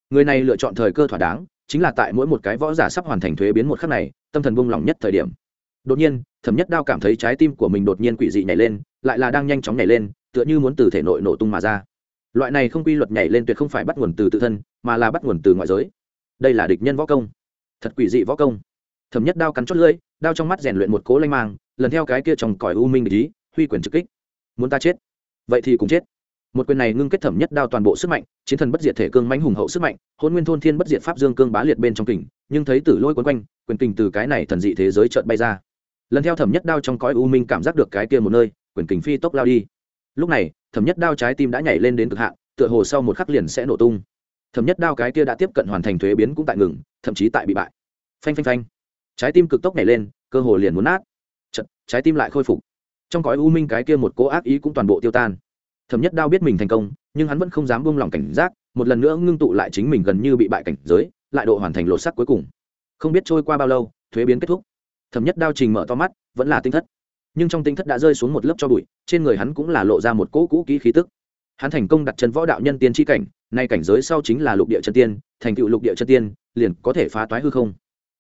Người này lựa chọn thời cơ thỏa đáng, chính là tại mỗi một cái võ giả sắp hoàn thành thuế biến một khắc này, tâm thần buông lỏng nhất thời điểm. Đột nhiên, thẩm nhất đao cảm thấy trái tim của mình đột nhiên quỷ dị nhảy lên, lại là đang nhanh chóng nhảy lên, tựa như muốn từ thể nội nổ tung mà ra. Loại này không quy luật nhảy lên tuyệt không phải bắt nguồn từ tự thân, mà là bắt nguồn từ ngoại giới. Đây là địch nhân võ công. Thật quỷ dị võ công thẩm nhất đao cắn chót lưỡi, đao trong mắt rèn luyện một cố lanh mang, lần theo cái kia trong cõi u minh ý, huy quyền trực kích. Muốn ta chết? Vậy thì cùng chết. Một quyền này ngưng kết thẩm nhất đao toàn bộ sức mạnh, chiến thần bất diệt thể cương mãnh hùng hậu sức mạnh, hôn nguyên thôn thiên bất diệt pháp dương cương bá liệt bên trong kình, nhưng thấy tử lôi quấn quanh, quyền kình từ cái này thần dị thế giới chợt bay ra. Lần theo thẩm nhất đao trong cõi u minh cảm giác được cái kia một nơi, quyền kình phi tốc lao đi. Lúc này, thẩm nhất đao trái tim đã nhảy lên đến cực hạn, tựa hồ sau một khắc liền sẽ nổ tung. Thẩm nhất đao cái kia đã tiếp cận hoàn thành thuế biến cũng tại ngừng, thậm chí tại bị bại. Phanh phanh phanh trái tim cực tốc nhảy lên cơ hồ liền muốn nát. Chật, trái tim lại khôi phục. Trong cõi u minh cái kia một cố ác ý cũng toàn bộ tiêu tan. Thẩm nhất đao biết mình thành công nhưng hắn vẫn không dám buông lỏng cảnh giác một lần nữa ngưng tụ lại chính mình gần như bị bại cảnh giới lại độ hoàn thành lột sắc cuối cùng. Không biết trôi qua bao lâu thuế biến kết thúc. Thẩm nhất đao trình mở to mắt vẫn là tinh thất. Nhưng trong tinh thất đã rơi xuống một lớp cho bụi trên người hắn cũng là lộ ra một cỗ cũ kỹ khí tức. Hắn thành công đặt chân võ đạo nhân tiên tri cảnh nay cảnh giới sau chính là lục địa chân tiên thành tựu lục địa chân tiên liền có thể phá toái hư không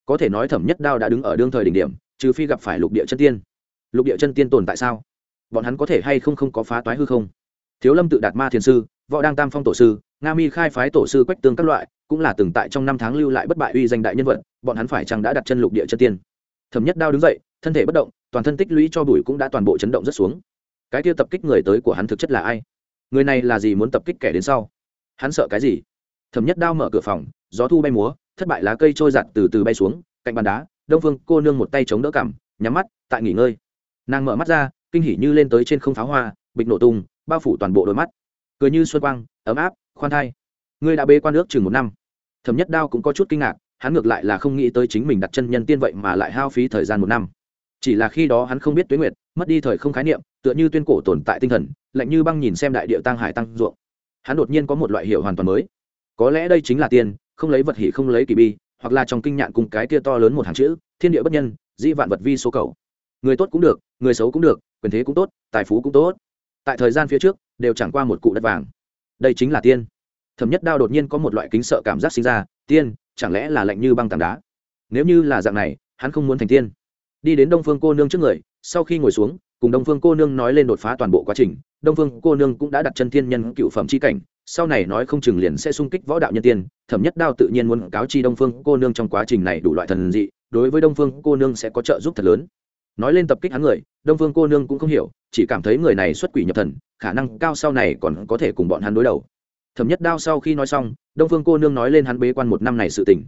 có thể nói thẩm nhất đao đã đứng ở đương thời đỉnh điểm, trừ phi gặp phải lục địa chân tiên. Lục địa chân tiên tồn tại sao? Bọn hắn có thể hay không không có phá toái hư không? Thiếu lâm tự đạt ma thiền sư, võ đang tam phong tổ sư, nga mi khai phái tổ sư quách tương các loại, cũng là từng tại trong năm tháng lưu lại bất bại uy danh đại nhân vật, bọn hắn phải chăng đã đặt chân lục địa chân tiên? Thẩm nhất đao đứng dậy, thân thể bất động, toàn thân tích lũy cho bụi cũng đã toàn bộ chấn động rất xuống. Cái tiêu tập kích người tới của hắn thực chất là ai? Người này là gì muốn tập kích kẻ đến sau? Hắn sợ cái gì? Thẩm nhất đao mở cửa phòng, gió thu bay múa thất bại lá cây trôi giặt từ từ bay xuống, cạnh bàn đá, đông phương cô nương một tay chống đỡ cằm, nhắm mắt, tại nghỉ ngơi. Nàng mở mắt ra, kinh hỉ như lên tới trên không pháo hoa, bịch nổ tung, bao phủ toàn bộ đôi mắt. Cười như xuân quang, ấm áp, khoan thai. Ngươi đã bê quan nước chừng một năm. Thẩm nhất đao cũng có chút kinh ngạc, hắn ngược lại là không nghĩ tới chính mình đặt chân nhân tiên vậy mà lại hao phí thời gian một năm. Chỉ là khi đó hắn không biết tuyến nguyệt, mất đi thời không khái niệm, tựa như tuyên cổ tồn tại tinh thần, lạnh như băng nhìn xem đại địa tăng hải tăng ruộng. Hắn đột nhiên có một loại hiểu hoàn toàn mới. Có lẽ đây chính là tiên không lấy vật hỉ không lấy kỳ bi, hoặc là trong kinh nhạn cùng cái kia to lớn một hàng chữ, thiên địa bất nhân, dĩ vạn vật vi số cầu. Người tốt cũng được, người xấu cũng được, quyền thế cũng tốt, tài phú cũng tốt. Tại thời gian phía trước, đều chẳng qua một cụ đất vàng. Đây chính là tiên. Thẩm nhất đao đột nhiên có một loại kính sợ cảm giác sinh ra, tiên, chẳng lẽ là lạnh như băng tảng đá? Nếu như là dạng này, hắn không muốn thành tiên. Đi đến đông phương cô nương trước người, sau khi ngồi xuống, cùng đông phương cô nương nói lên đột phá toàn bộ quá trình, đông phương cô nương cũng đã đặt chân thiên nhân cựu phẩm c h i cảnh sau này nói không chừng liền sẽ sung kích võ đạo nhân tiên thẩm nhất đao tự nhiên muốn cáo chi đông phương cô nương trong quá trình này đủ loại thần dị, đối với đông phương cô nương sẽ có trợ giúp thật lớn. Nói lên tập kích hắn người, đông phương cô nương cũng không hiểu, chỉ cảm thấy người này xuất quỷ nhập thần, khả năng cao sau này còn có thể cùng bọn hắn đối đầu. Thẩm nhất đao sau khi nói xong, đông phương cô nương nói lên hắn bế quan một năm này sự tình.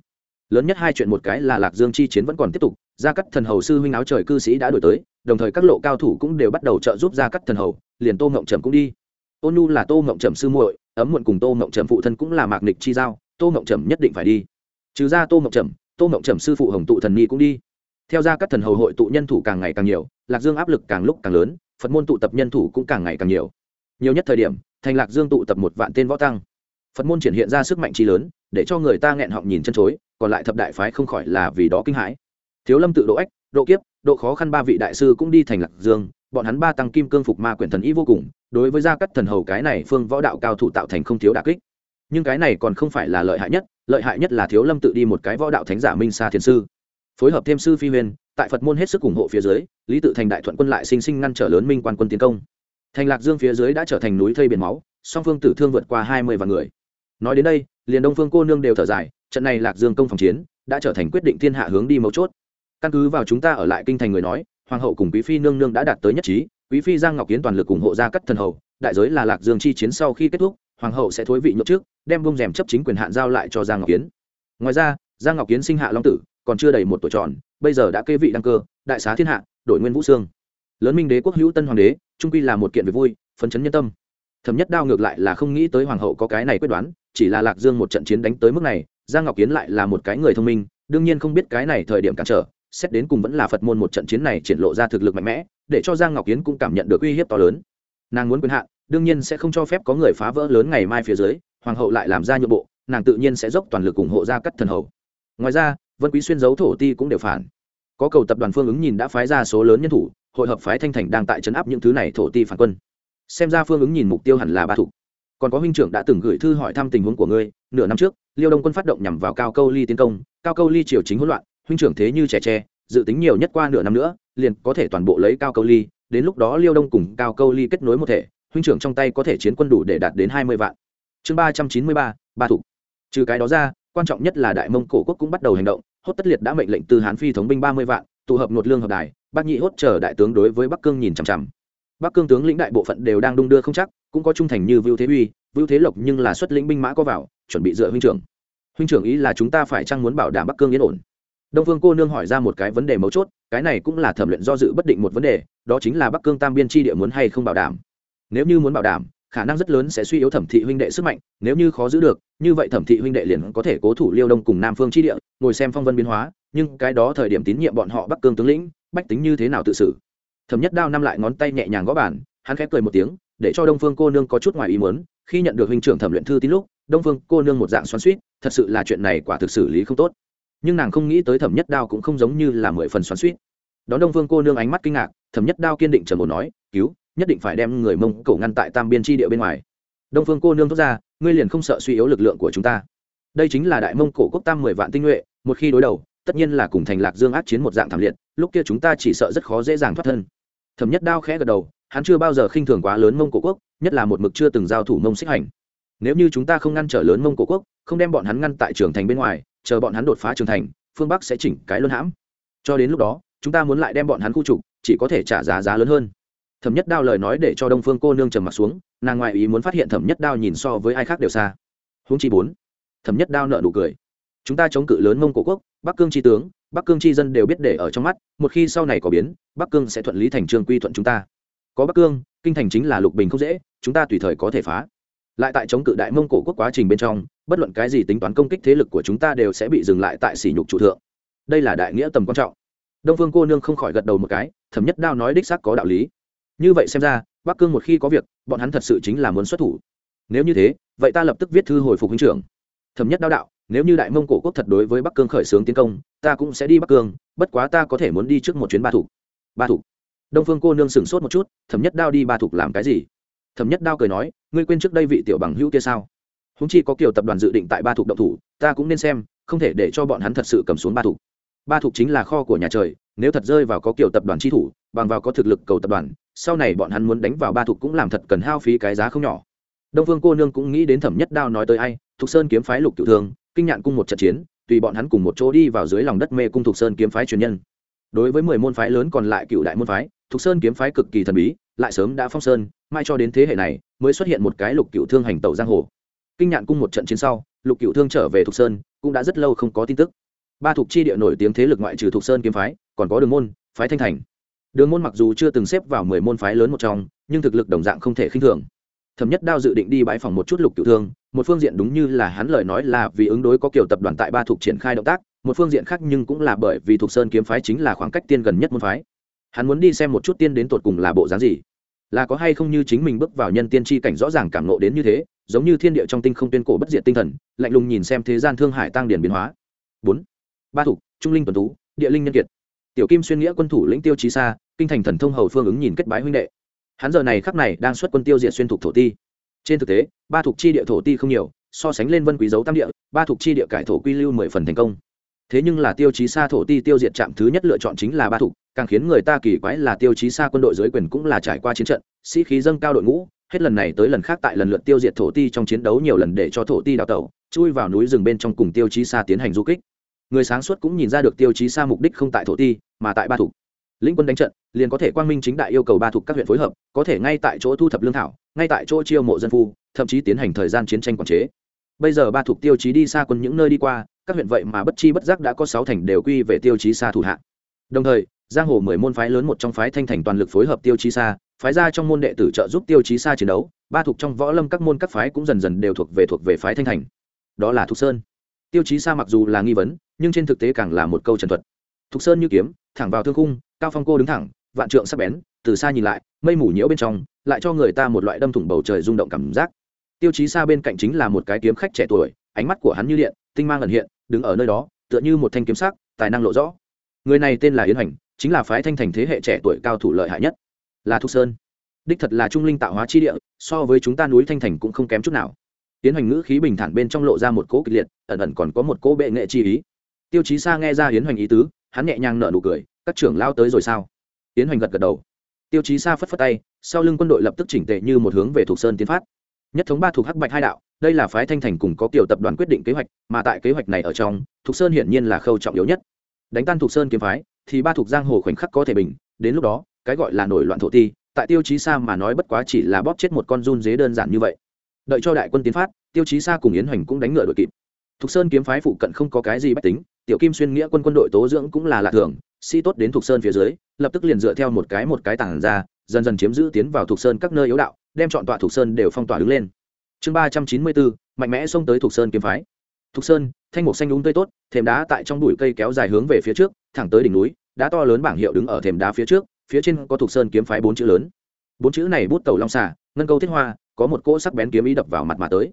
Lớn nhất hai chuyện một cái là lạc dương chi chiến vẫn còn tiếp tục, gia cắt thần hầu sư huynh áo trời cư sĩ đã đổi tới, đồng thời các lộ cao thủ cũng đều bắt đầu trợ giúp gia cắt thần hầu, liền tô ngộng trầm cũng đi. Ôn nhu là tô ngộng trầm sư muội ấm muộn cùng tô mộng trầm phụ thân cũng là mạc nịch chi giao, tô mộng trầm nhất định phải đi. Trừ ra tô mộng trầm, tô mộng trầm sư phụ hồng tụ thần nhi cũng đi. Theo ra các thần hầu hội tụ nhân thủ càng ngày càng nhiều, lạc dương áp lực càng lúc càng lớn, phật môn tụ tập nhân thủ cũng càng ngày càng nhiều. Nhiều nhất thời điểm, thành lạc dương tụ tập một vạn tên võ tăng. Phật môn triển hiện ra sức mạnh chi lớn, để cho người ta nghẹn họng nhìn chân chối, còn lại thập đại phái không khỏi là vì đó kinh hãi. Thiếu lâm tự độ ách, độ kiếp, độ khó khăn ba vị đại sư cũng đi thành lạc dương bọn hắn ba tăng kim cương phục ma quyển thần ý vô cùng, đối với gia cắt thần hầu cái này phương võ đạo cao thủ tạo thành không thiếu đà kích. Nhưng cái này còn không phải là lợi hại nhất, lợi hại nhất là thiếu lâm tự đi một cái võ đạo thánh giả minh sa thiền sư. Phối hợp thêm sư phi huyền, tại phật môn hết sức ủng hộ phía dưới, lý tự thành đại thuận quân lại sinh sinh ngăn trở lớn minh quan quân tiến công. Thành lạc dương phía dưới đã trở thành núi thây biển máu, song phương tử thương vượt qua hai mươi vạn người. Nói đến đây, liền đông phương cô nương đều thở dài, trận này lạc dương công phòng chiến, đã trở thành quyết định thiên hạ hướng đi mấu chốt. Căn cứ vào chúng ta ở lại kinh thành người nói hoàng hậu cùng quý phi nương nương đã đạt tới nhất trí, quý phi giang ngọc kiến toàn lực ủng hộ gia cắt thần hầu, đại giới là lạc dương chi chiến sau khi kết thúc, hoàng hậu sẽ thối vị nhậu trước đem bông rèm chấp chính quyền hạn giao lại cho giang ngọc kiến. Ngoài ra, giang ngọc kiến sinh hạ long tử, còn chưa đầy một tuổi tròn, bây giờ đã kê vị đăng cơ, đại xá thiên hạ, đổi nguyên vũ sương. Lớn minh đế quốc hữu tân hoàng đế, trung quy là một kiện việc vui, phấn chấn nhân tâm. Thẩm nhất đao ngược lại là không nghĩ tới hoàng hậu có cái này quyết đoán, chỉ là lạc dương một trận chiến đánh tới mức này, giang ngọc kiến lại là một cái người thông minh, đương nhiên không biết cái này thời điểm cản trở xét đến cùng vẫn là phật môn một trận chiến này triển lộ ra thực lực mạnh mẽ, để cho giang ngọc kiến cũng cảm nhận được uy hiếp to lớn. Nàng muốn quyền hạn, đương nhiên sẽ không cho phép có người phá vỡ lớn ngày mai phía dưới, hoàng hậu lại làm ra nhượng bộ, nàng tự nhiên sẽ dốc toàn lực ủng hộ ra cắt thần hầu. Ngoài ra, vân quý xuyên giấu thổ ti cũng đều phản. Có cầu tập đoàn phương ứng nhìn đã phái ra số lớn nhân thủ, hội hợp phái thanh thành đang tại chấn áp những thứ này thổ ti phản quân. Xem ra phương ứng nhìn mục tiêu hẳn là ba thủ. Còn có huynh trưởng đã từng gửi thư hỏi thăm tình huống của ngươi, nửa năm trước, liêu đông quân phát động nhằm vào cao câu ly tiến công, cao câu ly triều chính hỗn loạn huynh trưởng thế như trẻ tre, dự tính nhiều nhất qua nửa năm nữa, liền có thể toàn bộ lấy cao câu ly, đến lúc đó liêu đông cùng cao câu ly kết nối một thể, huynh trưởng trong tay có thể chiến quân đủ để đạt đến hai mươi vạn. Chương ba trăm chín mươi ba ba thủ. Trừ cái đó ra, quan trọng nhất là đại mông cổ quốc cũng bắt đầu hành động, hốt tất liệt đã mệnh lệnh từ hán phi thống binh ba mươi vạn, tụ hợp một lương hợp đài bác nhị hốt chờ đại tướng đối với bắc cương nhìn chằm chằm. Bắc cương tướng lĩnh đại bộ phận đều đang đung đưa không chắc, cũng có trung thành như vưu thế uy, vưu thế lộc nhưng là xuất lĩnh binh mã có vào, chuẩn bị dựa huynh trưởng. Huynh trưởng ý là chúng ta phải chăng muốn bảo đảm bắc cương yên ổn? Đông Phương cô nương hỏi ra một cái vấn đề mấu chốt, cái này cũng là thẩm luyện do dự bất định một vấn đề, đó chính là bắc cương tam biên tri địa muốn hay không bảo đảm. Nếu như muốn bảo đảm, khả năng rất lớn sẽ suy yếu thẩm thị huynh đệ sức mạnh, nếu như khó giữ được, như vậy thẩm thị huynh đệ liền có thể cố thủ liêu đông cùng nam phương tri địa, ngồi xem phong vân biến hóa, nhưng cái đó thời điểm tín nhiệm bọn họ bắc cương tướng lĩnh, bách tính như thế nào tự xử? Thẩm nhất đao năm lại ngón tay nhẹ nhàng gõ bản hắn khép cười một tiếng, để cho đông phương cô nương có chút ngoài ý muốn, khi nhận được huynh trưởng thẩm luyện thư tín lúc, đông phương cô nương một dạng xoắn suýt thật sự là chuyện này quả thực xử lý không tốt nhưng nàng không nghĩ tới thẩm nhất đao cũng không giống như là mười phần xoắn suýt. Đón đông vương cô nương ánh mắt kinh ngạc, thẩm nhất đao kiên định trầm một nói, cứu, nhất định phải đem người mông cổ ngăn tại tam biên tri địa bên ngoài. Đông phương cô nương thốt ra, ngươi liền không sợ suy yếu lực lượng của chúng ta. Đây chính là đại mông cổ quốc tam mười vạn tinh nhuệ, một khi đối đầu, tất nhiên là cùng thành lạc dương ác chiến một dạng thảm liệt, lúc kia chúng ta chỉ sợ rất khó dễ dàng thoát thân. Thẩm nhất đao khẽ gật đầu, hắn chưa bao giờ khinh thường quá lớn mông cổ quốc, nhất là một mực chưa từng giao thủ mông xích hành. Nếu như chúng ta không ngăn trở lớn mông cổ quốc, không đem bọn hắn ngăn tại trường thành bên ngoài chờ bọn hắn đột phá trường thành, phương bắc sẽ chỉnh cái luân hãm. Cho đến lúc đó, chúng ta muốn lại đem bọn hắn khu trục, chỉ có thể trả giá giá lớn hơn. Thẩm nhất đao lời nói để cho đông phương cô nương trầm m ặ t xuống, nàng ngoại ý muốn phát hiện thẩm nhất đao nhìn so với ai khác đều xa. Húng chi bốn, thẩm nhất đao nợ nụ cười. Chúng ta chống cự lớn mông cổ quốc, bắc cương tri tướng, bắc cương tri dân đều biết để ở trong mắt, một khi sau này có biến, bắc cương sẽ thuận lý thành trương quy thuận chúng ta. Có bắc cương, kinh thành chính là lục bình không dễ, chúng ta tùy thời có thể phá lại tại chống cự đại mông cổ quốc quá trình bên trong, bất luận cái gì tính toán công kích thế lực của chúng ta đều sẽ bị dừng lại tại sỉ nhục chủ thượng. Đây là đại nghĩa tầm quan trọng. Đông phương cô nương không khỏi gật đầu một cái, thẩm nhất đao nói đích xác có đạo lý. Như vậy xem ra, bắc cương một khi có việc, bọn hắn thật sự chính là muốn xuất thủ. Nếu như thế, vậy ta lập tức viết thư hồi phục huynh trưởng. Thẩm nhất đao đạo, nếu như đại mông cổ quốc thật đối với bắc cương khởi xướng tiến công, ta cũng sẽ đi bắc cương, bất quá ta có thể muốn đi trước một chuyến ba thủ ba thủ đông phương cô nương sửng sốt một chút, thẩm nhất đao đi ba thủ làm cái gì? Thẩm nhất đao cười nói, ngươi quên trước đây vị tiểu bằng hữu kia sao? Húng chi có kiểu tập đoàn dự định tại ba thục động thủ, ta cũng nên xem, không thể để cho bọn hắn thật sự cầm xuống ba thục. Ba thục chính là kho của nhà trời, nếu thật rơi vào có kiểu tập đoàn chi thủ, bằng vào có thực lực cầu tập đoàn, sau này bọn hắn muốn đánh vào ba thục cũng làm thật cần hao phí cái giá không nhỏ. Đông phương cô nương cũng nghĩ đến thẩm nhất đao nói tới ai, thục sơn kiếm phái lục cựu thương, kinh nhạn cung một trận chiến, tùy bọn hắn cùng một chỗ đi vào dưới lòng đất mê cung thục sơn kiếm phái truyền nhân. Đối với mười môn phái lớn còn lại cựu đại môn phái, thục sơn kiếm phái cực kỳ thần bí, lại sớm đã phong sơn mai cho đến thế hệ này mới xuất hiện một cái lục cựu thương hành tẩu giang hồ. Kinh nhạn cung một trận chiến sau, lục cựu thương trở về thục sơn, cũng đã rất lâu không có tin tức. Ba thục chi địa nổi tiếng thế lực ngoại trừ thục sơn kiếm phái, còn có đường môn, phái thanh thành. Đường môn mặc dù chưa từng xếp vào mười môn phái lớn một trong, nhưng thực lực đồng dạng không thể khinh thường. Thẩm nhất đao dự định đi bãi phòng một chút lục cựu thương, một phương diện đúng như là hắn lời nói là vì ứng đối có kiểu tập đoàn tại ba thuộc triển khai động tác, một phương diện khác nhưng cũng là bởi vì thuộc sơn kiếm phái chính là khoảng cách tiên gần nhất môn phái. Hắn muốn đi xem một chút tiên đến tột cùng là bộ dáng gì là có hay không như chính mình bước vào nhân tiên tri cảnh rõ ràng cảm nộ đến như thế, giống như thiên địa trong tinh không tuyên cổ bất diệt tinh thần, lạnh lùng nhìn xem thế gian thương hải tăng điển biến hóa. Bốn, ba thủ trung linh tuần tú, địa linh nhân kiệt. Tiểu kim xuyên nghĩa quân thủ lĩnh tiêu chí xa kinh thành thần thông hầu phương ứng nhìn kết bái huynh đệ. Hắn giờ này khắc này đang xuất quân tiêu diệt xuyên thục thổ ti. Trên thực tế, ba thục chi địa thổ ti không nhiều, so sánh lên vân quý dấu tam địa, ba thục chi địa cải thổ quy lưu mười phần thành công thế nhưng là tiêu chí xa thổ ti tiêu diệt trạm thứ nhất lựa chọn chính là ba thục càng khiến người ta kỳ quái là tiêu chí xa quân đội dưới quyền cũng là trải qua chiến trận, sĩ khí dâng cao đội ngũ, hết lần này tới lần khác tại lần lượt tiêu diệt thổ ti trong chiến đấu nhiều lần để cho thổ ti đào tẩu, chui vào núi rừng bên trong cùng tiêu chí xa tiến hành du kích. Người sáng suốt cũng nhìn ra được tiêu chí xa mục đích không tại thổ ti, mà tại ba thục lĩnh quân đánh trận, liền có thể quang minh chính đại yêu cầu ba thuộc các huyện phối hợp, có thể ngay tại chỗ thu thập lương thảo, ngay tại chỗ chiêu mộ dân phu, thậm chí tiến hành thời gian chiến tranh quản chế. Bây giờ ba thuộc tiêu chí đi xa quân những nơi đi qua các huyện vậy mà bất chi bất giác đã có sáu thành đều quy về tiêu chí xa thủ hạ. Đồng thời, giang hồ mười môn phái lớn một trong phái thanh thành toàn lực phối hợp tiêu chí xa, phái ra trong môn đệ tử trợ giúp tiêu chí xa chiến đấu, ba thuộc trong võ lâm các môn các phái cũng dần dần đều thuộc về thuộc về phái thanh thành. Đó là thục sơn. Tiêu chí xa mặc dù là nghi vấn, nhưng trên thực tế càng là một câu trần thuật. Thục sơn như kiếm, thẳng vào thương khung, cao phong cô đứng thẳng, vạn trượng sắc bén, từ xa nhìn lại, mây mù nhiễu bên trong, lại cho người ta một loại đâm thủng bầu trời rung động cảm giác. Tiêu chí xa bên cạnh chính là một cái kiếm khách trẻ tuổi ánh mắt của hắn như điện, tinh mang ẩn hiện, đứng ở nơi đó, tựa như một thanh kiếm sắc, tài năng lộ rõ. Người này tên là yến hành chính là phái thanh thành thế hệ trẻ tuổi cao thủ lợi hại nhất. Là thục sơn. Đích thật là trung linh tạo hóa chi địa, so với chúng ta núi thanh thành cũng không kém chút nào. Tiến hành ngữ khí bình thản bên trong lộ ra một cỗ kịch liệt, ẩn ẩn còn có một cỗ bệ nghệ chi ý. Tiêu chí xa nghe ra hiến hoành ý tứ, hắn nhẹ nhàng nở nụ cười, các trưởng lao tới rồi sao? Tiến hoành gật gật đầu. Tiêu chí xa phất phất tay, sau lưng quân đội lập tức chỉnh tệ như một hướng về thuộc sơn tiến phát. Nhất thống ba thuộc hắc bạch hai đạo đây là phái thanh thành cùng có kiểu tập đoàn quyết định kế hoạch, mà tại kế hoạch này ở trong, Thục sơn hiển nhiên là khâu trọng yếu nhất. Đánh tan Thục sơn kiếm phái, thì ba thuộc giang hồ khoảnh khắc có thể bình. Đến lúc đó, cái gọi là nổi loạn thổ ti, tại tiêu chí xa mà nói bất quá chỉ là bóp chết một con run dế đơn giản như vậy. Đợi cho đại quân tiến phát, tiêu chí xa cùng yến hoành cũng đánh ngựa đội kịp. Thục sơn kiếm phái phụ cận không có cái gì bách tính, tiểu kim xuyên nghĩa quân quân đội tố dưỡng cũng là lạ thường, sĩ tốt đến thục sơn phía dưới, lập tức liền dựa theo một cái một cái tảng ra, dần dần chiếm giữ tiến vào thục sơn các nơi yếu đạo, đem chọn tọa thục sơn đều phong tỏa đứng lên chương ba trăm chín mươi bốn, mạnh mẽ xông tới thục sơn kiếm phái. Thục sơn, thanh mục xanh đúng tươi tốt, thềm đá tại trong bụi cây kéo dài hướng về phía trước, thẳng tới đỉnh núi, đá to lớn bảng hiệu đứng ở thềm đá phía trước, phía trên có thuộc sơn kiếm phái bốn chữ lớn. Bốn chữ này bút tẩu long xà, ngân câu thiết hoa, có một cỗ sắc bén kiếm ý đập vào mặt mà tới.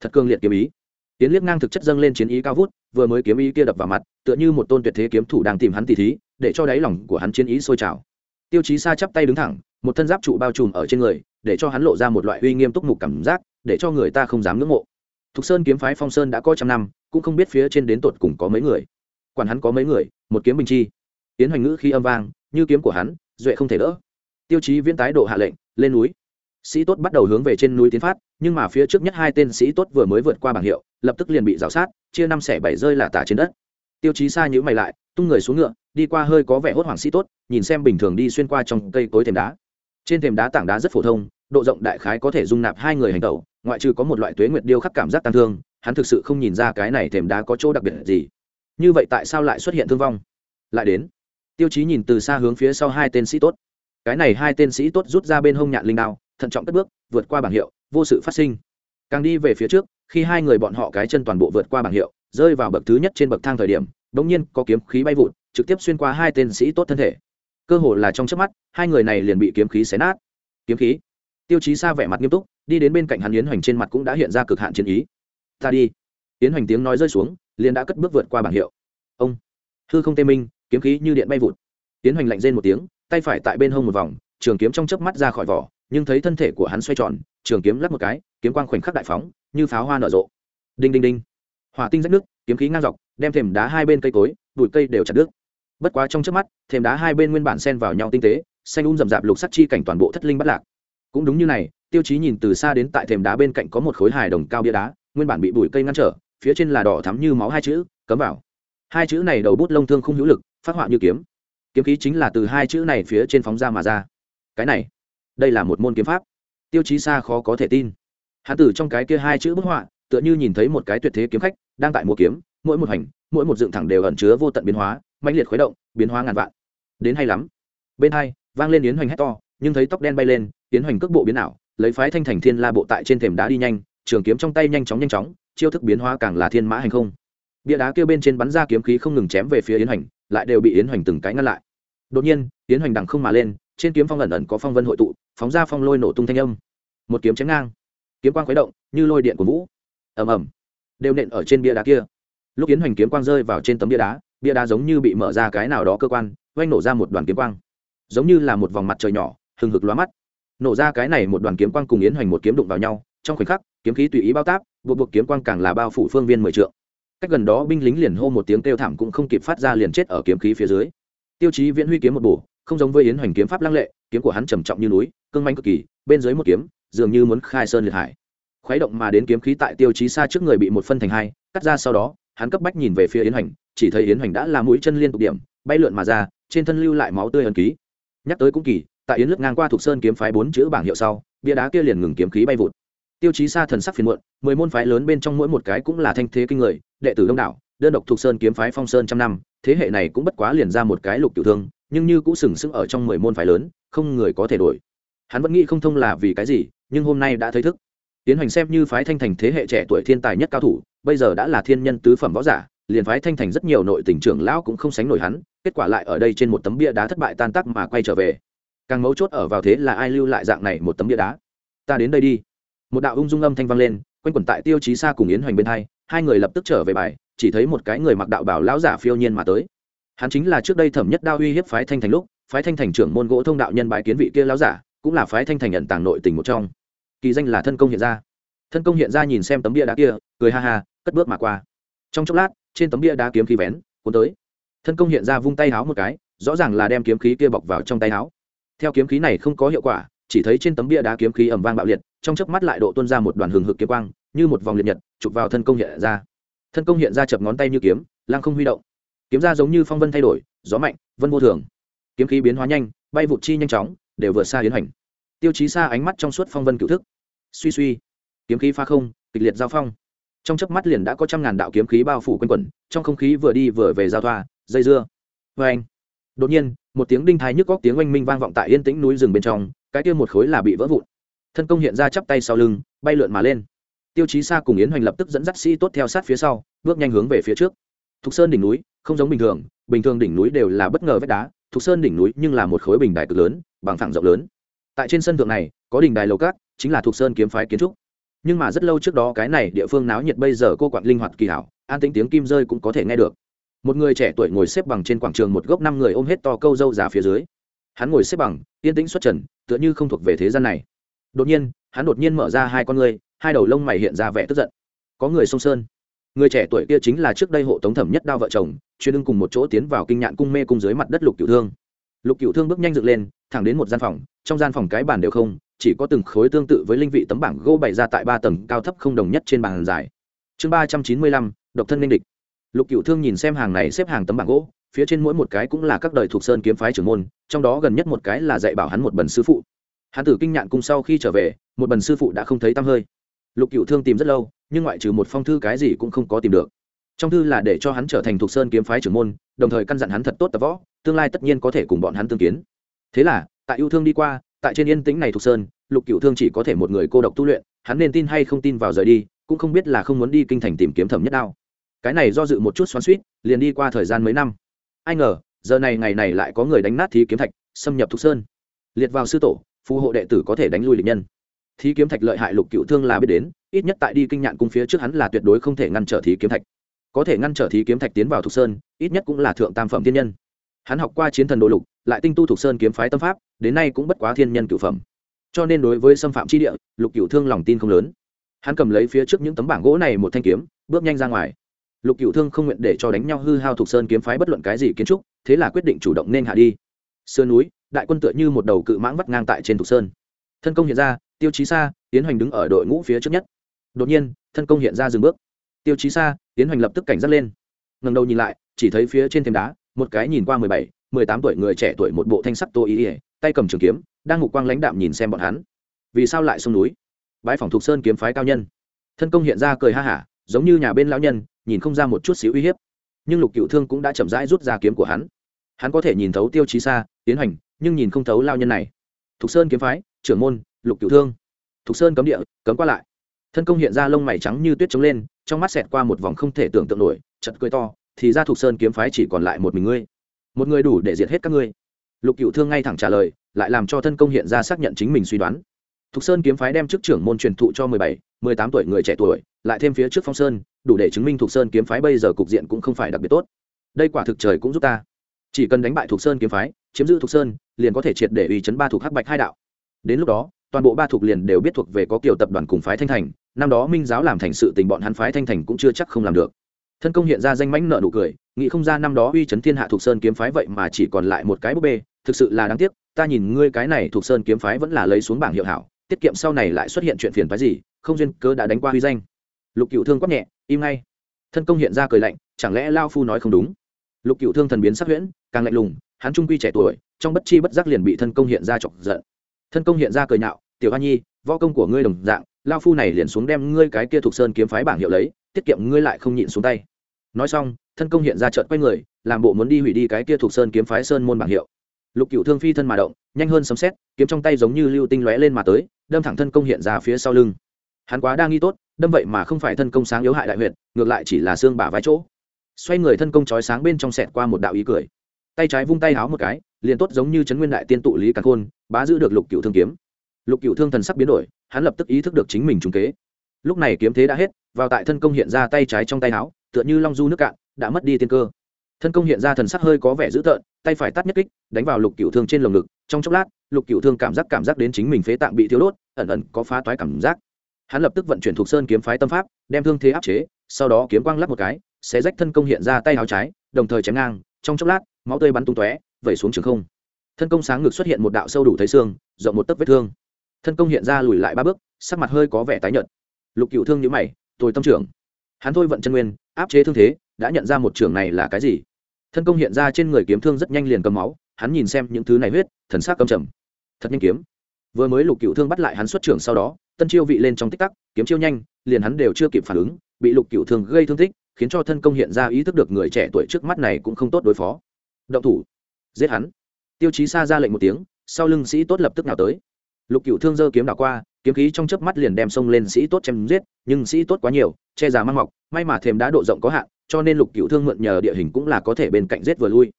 Thật cương liệt kiếm ý. Tiến liếc ngang thực chất dâng lên chiến ý cao vút, vừa mới kiếm ý kia đập vào mặt, tựa như một tôn tuyệt thế kiếm thủ đang tìm hắn tỉ thí, để cho đáy lòng của hắn chiến ý sôi trào. Tiêu chí xa chắp tay đứng thẳng, một thân giáp trụ bao trùm ở trên người, để cho hắn lộ ra một loại uy nghiêm túc mục cảm giác để cho người ta không dám ngưỡng mộ. Thục sơn kiếm phái phong sơn đã có trăm năm, cũng không biết phía trên đến tột cùng có mấy người. Quản hắn có mấy người, một kiếm bình chi. Tiến hoành ngữ khi âm vang, như kiếm của hắn, duệ không thể đỡ. Tiêu chí viễn tái độ hạ lệnh, lên núi. Sĩ tốt bắt đầu hướng về trên núi tiến phát, nhưng mà phía trước nhất hai tên sĩ tốt vừa mới vượt qua bảng hiệu, lập tức liền bị rào sát, chia năm xẻ bảy rơi là tả trên đất. Tiêu chí xa nhữ mày lại, tung người xuống ngựa, đi qua hơi có vẻ hốt hoảng sĩ tốt, nhìn xem bình thường đi xuyên qua trong cây cối thềm đá. Trên thềm đá tảng đá rất phổ thông, độ rộng đại khái có thể dung nạp hai người hành tẩu ngoại trừ có một loại tuế nguyệt điêu khắc cảm giác tăng thương, hắn thực sự không nhìn ra cái này thềm đá có chỗ đặc biệt gì. Như vậy tại sao lại xuất hiện thương vong? Lại đến, tiêu chí nhìn từ xa hướng phía sau hai tên sĩ tốt. Cái này hai tên sĩ tốt rút ra bên hông nhạn linh đao, thận trọng cất bước, vượt qua bảng hiệu, vô sự phát sinh. Càng đi về phía trước, khi hai người bọn họ cái chân toàn bộ vượt qua bảng hiệu, rơi vào bậc thứ nhất trên bậc thang thời điểm đ ỗ n g nhiên có kiếm khí bay vụt, trực tiếp xuyên qua hai tên sĩ tốt thân thể. Cơ hồ là trong trước mắt, hai người này liền bị kiếm khí xé nát. Kiếm khí? Tiêu chí xa vẻ mặt nghiêm túc đi đến bên cạnh hắn yến hoành trên mặt cũng đã hiện ra cực hạn chiến ý ta đi yến hoành tiếng nói rơi xuống liền đã cất bước vượt qua bảng hiệu ông hư không tê minh kiếm khí như điện bay vụt yến hoành lạnh rên một tiếng tay phải tại bên hông một vòng trường kiếm trong chớp mắt ra khỏi vỏ nhưng thấy thân thể của hắn xoay tròn trường kiếm lắp một cái kiếm quang khoảnh khắc đại phóng như pháo hoa nở rộ đinh đinh đinh hỏa tinh rách nước kiếm khí ngang dọc đem thềm đá hai bên cây cối bụi cây đều chặt đứt bất quá trong trước mắt thềm đá hai bên nguyên bản xen vào nhau tinh tế xanh um rậm rạp lục sắc chi cảnh toàn bộ thất linh bắt lạc cũng đúng như này tiêu chí nhìn từ xa đến tại thềm đá bên cạnh có một khối hài đồng cao bia đá, nguyên bản bị bụi cây ngăn trở, phía trên là đỏ thắm như máu hai chữ, cấm vào. Hai chữ này đầu bút lông thương không hữu lực, phát họa như kiếm. Kiếm khí chính là từ hai chữ này phía trên phóng ra mà ra. Cái này, đây là một môn kiếm pháp. Tiêu chí xa khó có thể tin. Hán tử trong cái kia hai chữ bức họa, tựa như nhìn thấy một cái tuyệt thế kiếm khách, đang tại mua kiếm, mỗi một hành, mỗi một dựng thẳng đều ẩn chứa vô tận biến hóa mạnh liệt khuấy động, biến hóa ngàn vạn. Đến hay lắm. Bên hai, vang lên yến hoành hét to, nhưng thấy tóc đen bay lên, yến hoành cước bộ biến ảo lấy phái thanh thành thiên la bộ tại trên thềm đá đi nhanh, trường kiếm trong tay nhanh chóng nhanh chóng, chiêu thức biến hóa càng là thiên mã hành không. Bia đá kia bên trên bắn ra kiếm khí không ngừng chém về phía yến hoành, lại đều bị yến hoành từng cái ngăn lại. Đột nhiên, yến hoành đằng không mà lên, trên kiếm phong ẩn ẩn có phong vân hội tụ, phóng ra phong lôi nổ tung thanh âm. Một kiếm chém ngang. Kiếm quang khuấy động, như lôi điện của vũ. Ầm ầm. Đều nện ở trên bia đá kia. Lúc yến hoành kiếm quang rơi vào trên tấm bia đá bia đá giống như bị mở ra cái nào đó cơ quan oanh nổ ra một đoàn kiếm quang. Giống như là một vòng mặt trời nhỏ, hừng hực lóa mắt nổ ra cái này một đoàn kiếm quang cùng yến hoành một kiếm đụng vào nhau, trong khoảnh khắc, kiếm khí tùy ý bao táp, buộc buộc kiếm quang càng là bao phủ phương viên mười trượng. Cách gần đó binh lính liền hô một tiếng kêu thảm cũng không kịp phát ra liền chết ở kiếm khí phía dưới. Tiêu chí viễn huy kiếm một bổ, không giống với yến hoành kiếm pháp lăng lệ, kiếm của hắn trầm trọng như núi, cương manh cực kỳ, bên dưới một kiếm, dường như muốn khai sơn liệt hải. Khuấy động mà đến kiếm khí tại tiêu chí xa trước người bị một phân thành hai, cắt ra sau đó, hắn cấp bách nhìn về phía yến hoành, chỉ thấy yến hoành đã làm mũi chân liên tục điểm, bay lượn mà ra, trên thân lưu lại máu tươi ẩn ký. Nhắc tới cũng kỳ tại yến lướt ngang qua thuộc sơn kiếm phái bốn chữ bảng hiệu sau, bia đá kia liền ngừng kiếm khí bay vụt. Tiêu chí xa thần sắc phiền muộn, mười môn phái lớn bên trong mỗi một cái cũng là thanh thế kinh người, đệ tử đông đảo, đơn độc thuộc sơn kiếm phái phong sơn trăm năm, thế hệ này cũng bất quá liền ra một cái lục tiểu thương, nhưng như cũng sừng sững ở trong mười môn phái lớn, không người có thể đổi. Hắn vẫn nghĩ không thông là vì cái gì, nhưng hôm nay đã thấy thức. Tiến hành xem như phái thanh thành thế hệ trẻ tuổi thiên tài nhất cao thủ, bây giờ đã là thiên nhân tứ phẩm võ giả, liền phái thanh thành rất nhiều nội tình trưởng lão cũng không sánh nổi hắn, kết quả lại ở đây trên một tấm bia đá thất bại tan tác mà quay trở về càng mấu chốt ở vào thế là ai lưu lại dạng này một tấm bia đá. Ta đến đây đi. Một đạo ung dung âm thanh vang lên, quanh quẩn tại tiêu chí xa cùng yến hoành bên hai hai người lập tức trở về bài, chỉ thấy một cái người mặc đạo bảo lão giả phiêu nhiên mà tới. Hắn chính là trước đây thẩm nhất đao uy hiếp phái thanh thành lúc, phái thanh thành trưởng môn gỗ thông đạo nhân bài kiến vị kia lão giả, cũng là phái thanh thành nhận tàng nội tình một trong. Kỳ danh là thân công hiện ra. Thân công hiện ra nhìn xem tấm bia đá kia, cười ha ha, cất bước mà qua. Trong chốc lát, trên tấm bia đá kiếm khí vén, cuốn tới. Thân công hiện ra vung tay háo một cái, rõ ràng là đem kiếm khí kia bọc vào trong tay háo theo kiếm khí này không có hiệu quả, chỉ thấy trên tấm bia đá kiếm khí ẩm vang bạo liệt, trong chớp mắt lại độ tuôn ra một đoàn hừng hực kiếm quang, như một vòng liệt nhật, chụp vào thân công hiện ra. Thân công hiện ra chập ngón tay như kiếm, lăng không huy động. Kiếm ra giống như phong vân thay đổi, gió mạnh, vân vô thường. Kiếm khí biến hóa nhanh, bay vụt chi nhanh chóng, đều vượt xa hiến hành tiêu chí xa ánh mắt trong suốt phong vân cựu thức. Suy suy, kiếm khí pha không, kịch liệt giao phong. Trong chớp mắt liền đã có trăm ngàn đạo kiếm khí bao phủ quanh quẩn, trong không khí vừa đi vừa về giao thoa, dây dưa. Vê anh đột nhiên một tiếng đinh thái nhức góc tiếng oanh minh vang vọng tại yên tĩnh núi rừng bên trong, cái kia một khối là bị vỡ vụn. Thân công hiện ra chắp tay sau lưng, bay lượn mà lên. Tiêu chí xa cùng yến hoành lập tức dẫn dắt sĩ tốt theo sát phía sau, bước nhanh hướng về phía trước. Thục sơn đỉnh núi, không giống bình thường bình thường đỉnh núi đều là bất ngờ vách đá, thục sơn đỉnh núi nhưng là một khối bình đài cực lớn, bằng phẳng rộng lớn. Tại trên sân thượng này, có đỉnh đài lầu cát, chính là thục sơn kiếm phái kiến trúc. Nhưng mà rất lâu trước đó cái này địa phương náo nhiệt bây giờ cô quặn linh hoạt kỳ hảo, an tính tiếng kim rơi cũng có thể nghe được một người trẻ tuổi ngồi xếp bằng trên quảng trường một gốc năm người ôm hết to câu dâu già phía dưới. Hắn ngồi xếp bằng, yên tĩnh xuất trần, tựa như không thuộc về thế gian này. Đột nhiên, hắn đột nhiên mở ra hai con người hai đầu lông mày hiện ra vẻ tức giận. Có người sông sơn. Người trẻ tuổi kia chính là trước đây hộ tống thẩm nhất đao vợ chồng, chuyên ưng cùng một chỗ tiến vào kinh nhạn cung mê cung dưới mặt đất lục cửu thương. Lục cửu thương bước nhanh dựng lên, thẳng đến một gian phòng, trong gian phòng cái bàn đều không, chỉ có từng khối tương tự với linh vị tấm bảng gỗ bày ra tại ba tầng cao thấp không đồng nhất trên bàn dài. Chương ba trăm chín mươi lăm, độc thân ninh địch lục cửu thương nhìn xem hàng này xếp hàng tấm bảng gỗ, phía trên mỗi một cái cũng là các đời thuộc sơn kiếm phái trưởng môn, trong đó gần nhất một cái là dạy bảo hắn một bần sư phụ. Hắn tử kinh nhạn cùng sau khi trở về, một bần sư phụ đã không thấy tăm hơi. Lục cửu thương tìm rất lâu, nhưng ngoại trừ một phong thư cái gì cũng không có tìm được. Trong thư là để cho hắn trở thành thuộc sơn kiếm phái trưởng môn, đồng thời căn dặn hắn thật tốt tập võ, tương lai tất nhiên có thể cùng bọn hắn tương kiến. Thế là, tại yêu thương đi qua, tại trên yên tĩnh này thuộc sơn, lục cửu thương chỉ có thể một người cô độc tu luyện, hắn nên tin hay không tin vào rời đi, cũng không biết là không muốn đi kinh thành tìm kiếm thẩm nhất đao cái này do dự một chút xoắn suýt, liền đi qua thời gian mấy năm. Ai ngờ, giờ này ngày này lại có người đánh nát thí kiếm thạch, xâm nhập thục sơn. Liệt vào sư tổ, phù hộ đệ tử có thể đánh lui lịch nhân. Thí kiếm thạch lợi hại lục cựu thương là biết đến, ít nhất tại đi kinh nhạn cung phía trước hắn là tuyệt đối không thể ngăn trở thí kiếm thạch. Có thể ngăn trở thí kiếm thạch tiến vào thục sơn, ít nhất cũng là thượng tam phẩm thiên nhân. Hắn học qua chiến thần đồ lục, lại tinh tu thục sơn kiếm phái tâm pháp, đến nay cũng bất quá thiên nhân cựu phẩm. Cho nên đối với xâm phạm tri địa, lục cửu thương lòng tin không lớn. Hắn cầm lấy phía trước những tấm bảng gỗ này một thanh kiếm, bước nhanh ra ngoài lục cựu thương không nguyện để cho đánh nhau hư hao thục sơn kiếm phái bất luận cái gì kiến trúc, thế là quyết định chủ động nên hạ đi. Sườn núi, đại quân tựa như một đầu cự mãng vắt ngang tại trên thục sơn. Thân công hiện ra, tiêu chí xa tiến hoành đứng ở đội ngũ phía trước nhất. Đột nhiên, thân công hiện ra dừng bước. Tiêu chí xa tiến hoành lập tức cảnh giác lên. Ngần đầu nhìn lại, chỉ thấy phía trên thềm đá, một cái nhìn qua mười bảy, mười tám tuổi người trẻ tuổi một bộ thanh sắc tô ý ỉa tay cầm trường kiếm, đang ngục quang lãnh đạm nhìn xem bọn hắn. Vì sao lại sông núi? Bãi phòng thục sơn kiếm phái cao nhân. Thân công hiện ra cười ha hả, giống như nhà bên lão nhân nhìn không ra một chút xíu uy hiếp. Nhưng lục cựu thương cũng đã chậm rãi rút ra kiếm của hắn. Hắn có thể nhìn thấu tiêu chí xa, tiến hành, nhưng nhìn không thấu lao nhân này. Thục sơn kiếm phái, trưởng môn, lục cựu thương. Thục sơn cấm địa, cấm qua lại. Thân công hiện ra lông mày trắng như tuyết trống lên, trong mắt xẹt qua một vòng không thể tưởng tượng nổi chật cười to, thì ra thục sơn kiếm phái chỉ còn lại một mình ngươi. Một người đủ để diệt hết các ngươi. Lục cựu thương ngay thẳng trả lời, lại làm cho thân công hiện ra xác nhận chính mình suy đoán. Thục sơn kiếm phái đem chức trưởng môn truyền thụ cho mười bảy, mười tám tuổi người trẻ tuổi, lại thêm phía trước phong sơn đủ để chứng minh Thuộc sơn kiếm phái bây giờ cục diện cũng không phải đặc biệt tốt. Đây quả thực trời cũng giúp ta. Chỉ cần đánh bại Thuộc sơn kiếm phái, chiếm giữ Thuộc sơn, liền có thể triệt để uy chấn ba thuộc hắc bạch hai đạo. Đến lúc đó, toàn bộ ba thuộc liền đều biết thuộc về có kiểu tập đoàn cùng phái thanh thành, năm đó minh giáo làm thành sự tình bọn hắn phái thanh thành cũng chưa chắc không làm được. Thân công hiện ra danh mãnh nợ nụ cười, nghĩ không ra năm đó uy chấn thiên hạ thuộc sơn kiếm phái vậy mà chỉ còn lại một cái búp bê, thực sự là đáng tiếc, ta nhìn ngươi cái này thuộc sơn kiếm phái vẫn là lấy xuống bảng hiệu hảo, tiết kiệm sau này lại xuất hiện chuyện phiền phái gì, không duyên cớ đã đánh qua huy danh. Lục cựu thương quát nhẹ im ngay. Thân công hiện ra cười lạnh, chẳng lẽ lao phu nói không đúng? Lục cựu thương thần biến sắc huyễn, càng lạnh lùng, hắn trung quy trẻ tuổi, trong bất chi bất giác liền bị thân công hiện ra chọc giận. Thân công hiện ra cười nhạo, tiểu hoa nhi, võ công của ngươi đồng dạng, lao phu này liền xuống đem ngươi cái kia thuộc sơn kiếm phái bảng hiệu lấy, tiết kiệm ngươi lại không nhịn xuống tay. Nói xong, thân công hiện ra trợn quay người, làm bộ muốn đi hủy đi cái kia thuộc sơn kiếm phái sơn môn bảng hiệu. Lục cựu thương phi thân mà động, nhanh hơn sấm xét kiếm trong tay giống như lưu tinh lóe lên mà tới, đâm thẳng thân công hiện ra phía sau lưng hắn quá đang nghi tốt đâm vậy mà không phải thân công sáng yếu hại đại huyệt, ngược lại chỉ là xương bả vai chỗ. Xoay người thân công chói sáng bên trong sẹt qua một đạo ý cười. Tay trái vung tay háo một cái liền tốt giống như trấn nguyên đại tiên tụ lý càn khôn bá giữ được lục cựu thương kiếm. Lục cựu thương thần sắc biến đổi hắn lập tức ý thức được chính mình trúng kế. Lúc này kiếm thế đã hết vào tại thân công hiện ra tay trái trong tay háo, tựa như long du nước cạn đã mất đi tiên cơ. Thân công hiện ra thần sắc hơi có vẻ dữ tợn tay phải tắt nhất kích đánh vào lục cựu thương trên lồng ngực. Trong chốc lát lục cựu thương cảm giác cảm giác đến chính mình phế tạng bị thiếu đốt ẩn ẩn có phá toái cảm giác hắn lập tức vận chuyển thuộc sơn kiếm phái tâm pháp, đem thương thế áp chế, sau đó kiếm quang lắp một cái, xé rách thân công hiện ra tay áo trái, đồng thời chém ngang, trong chốc lát, máu tươi bắn tung tóe, vẩy xuống trường không. Thân công sáng ngực xuất hiện một đạo sâu đủ thấy xương, rộng một tấc vết thương. Thân công hiện ra lùi lại ba bước, sắc mặt hơi có vẻ tái nhợt. Lục cựu thương nhữ mày, tôi tâm trưởng. Hắn thôi vận chân nguyên, áp chế thương thế, đã nhận ra một trường này là cái gì. Thân công hiện ra trên người kiếm thương rất nhanh liền cầm máu, hắn nhìn xem những thứ này huyết, thần sắc cầm trầm. Thật nhanh kiếm. Vừa mới lục cựu thương bắt lại hắn xuất trưởng sau đó tân chiêu vị lên trong tích tắc, kiếm chiêu nhanh, liền hắn đều chưa kịp phản ứng, bị lục cựu thương gây thương tích, khiến cho thân công hiện ra ý thức được người trẻ tuổi trước mắt này cũng không tốt đối phó. Động thủ. Giết hắn. Tiêu chí xa ra lệnh một tiếng, sau lưng sĩ tốt lập tức nào tới. Lục cựu thương giơ kiếm đảo qua, kiếm khí trong chớp mắt liền đem xông lên sĩ tốt chém giết, nhưng sĩ tốt quá nhiều, che già mang mọc, may mà thềm đá độ rộng có hạn, cho nên lục cựu thương mượn nhờ địa hình cũng là có thể bên cạnh giết vừa lui.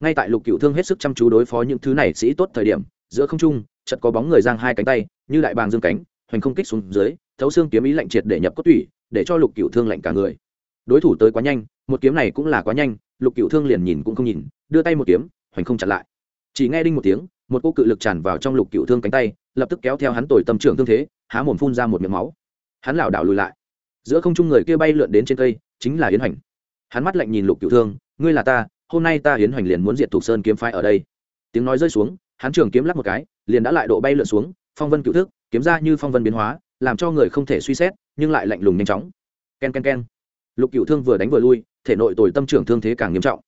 Ngay tại lục cựu thương hết sức chăm chú đối phó những thứ này sĩ tốt thời điểm, giữa không trung, chợt có bóng người giang hai cánh tay, như đại bàng dương cánh hoành không kích xuống dưới, thấu xương kiếm ý lạnh triệt để nhập cốt tủy, để cho lục cựu thương lạnh cả người. Đối thủ tới quá nhanh, một kiếm này cũng là quá nhanh, lục cựu thương liền nhìn cũng không nhìn, đưa tay một kiếm, hoành không chặn lại. Chỉ nghe đinh một tiếng, một cô cự lực tràn vào trong lục cựu thương cánh tay, lập tức kéo theo hắn tồi tâm trưởng thương thế, há mồm phun ra một miệng máu. Hắn lảo đảo lùi lại. Giữa không trung người kia bay lượn đến trên cây, chính là yến hoành. Hắn mắt lạnh nhìn lục cựu thương, ngươi là ta, hôm nay ta yến hoành liền muốn diệt thục sơn kiếm phái ở đây. Tiếng nói rơi xuống, hắn trường kiếm lắp một cái, liền đã lại độ bay lượn xuống, phong vân cựu thức kiếm ra như phong vân biến hóa, làm cho người không thể suy xét, nhưng lại lạnh lùng nhanh chóng. K e n k e n k e n lục cựu thương vừa đánh vừa lui, thể nội tồi tâm trưởng thương thế càng nghiêm trọng.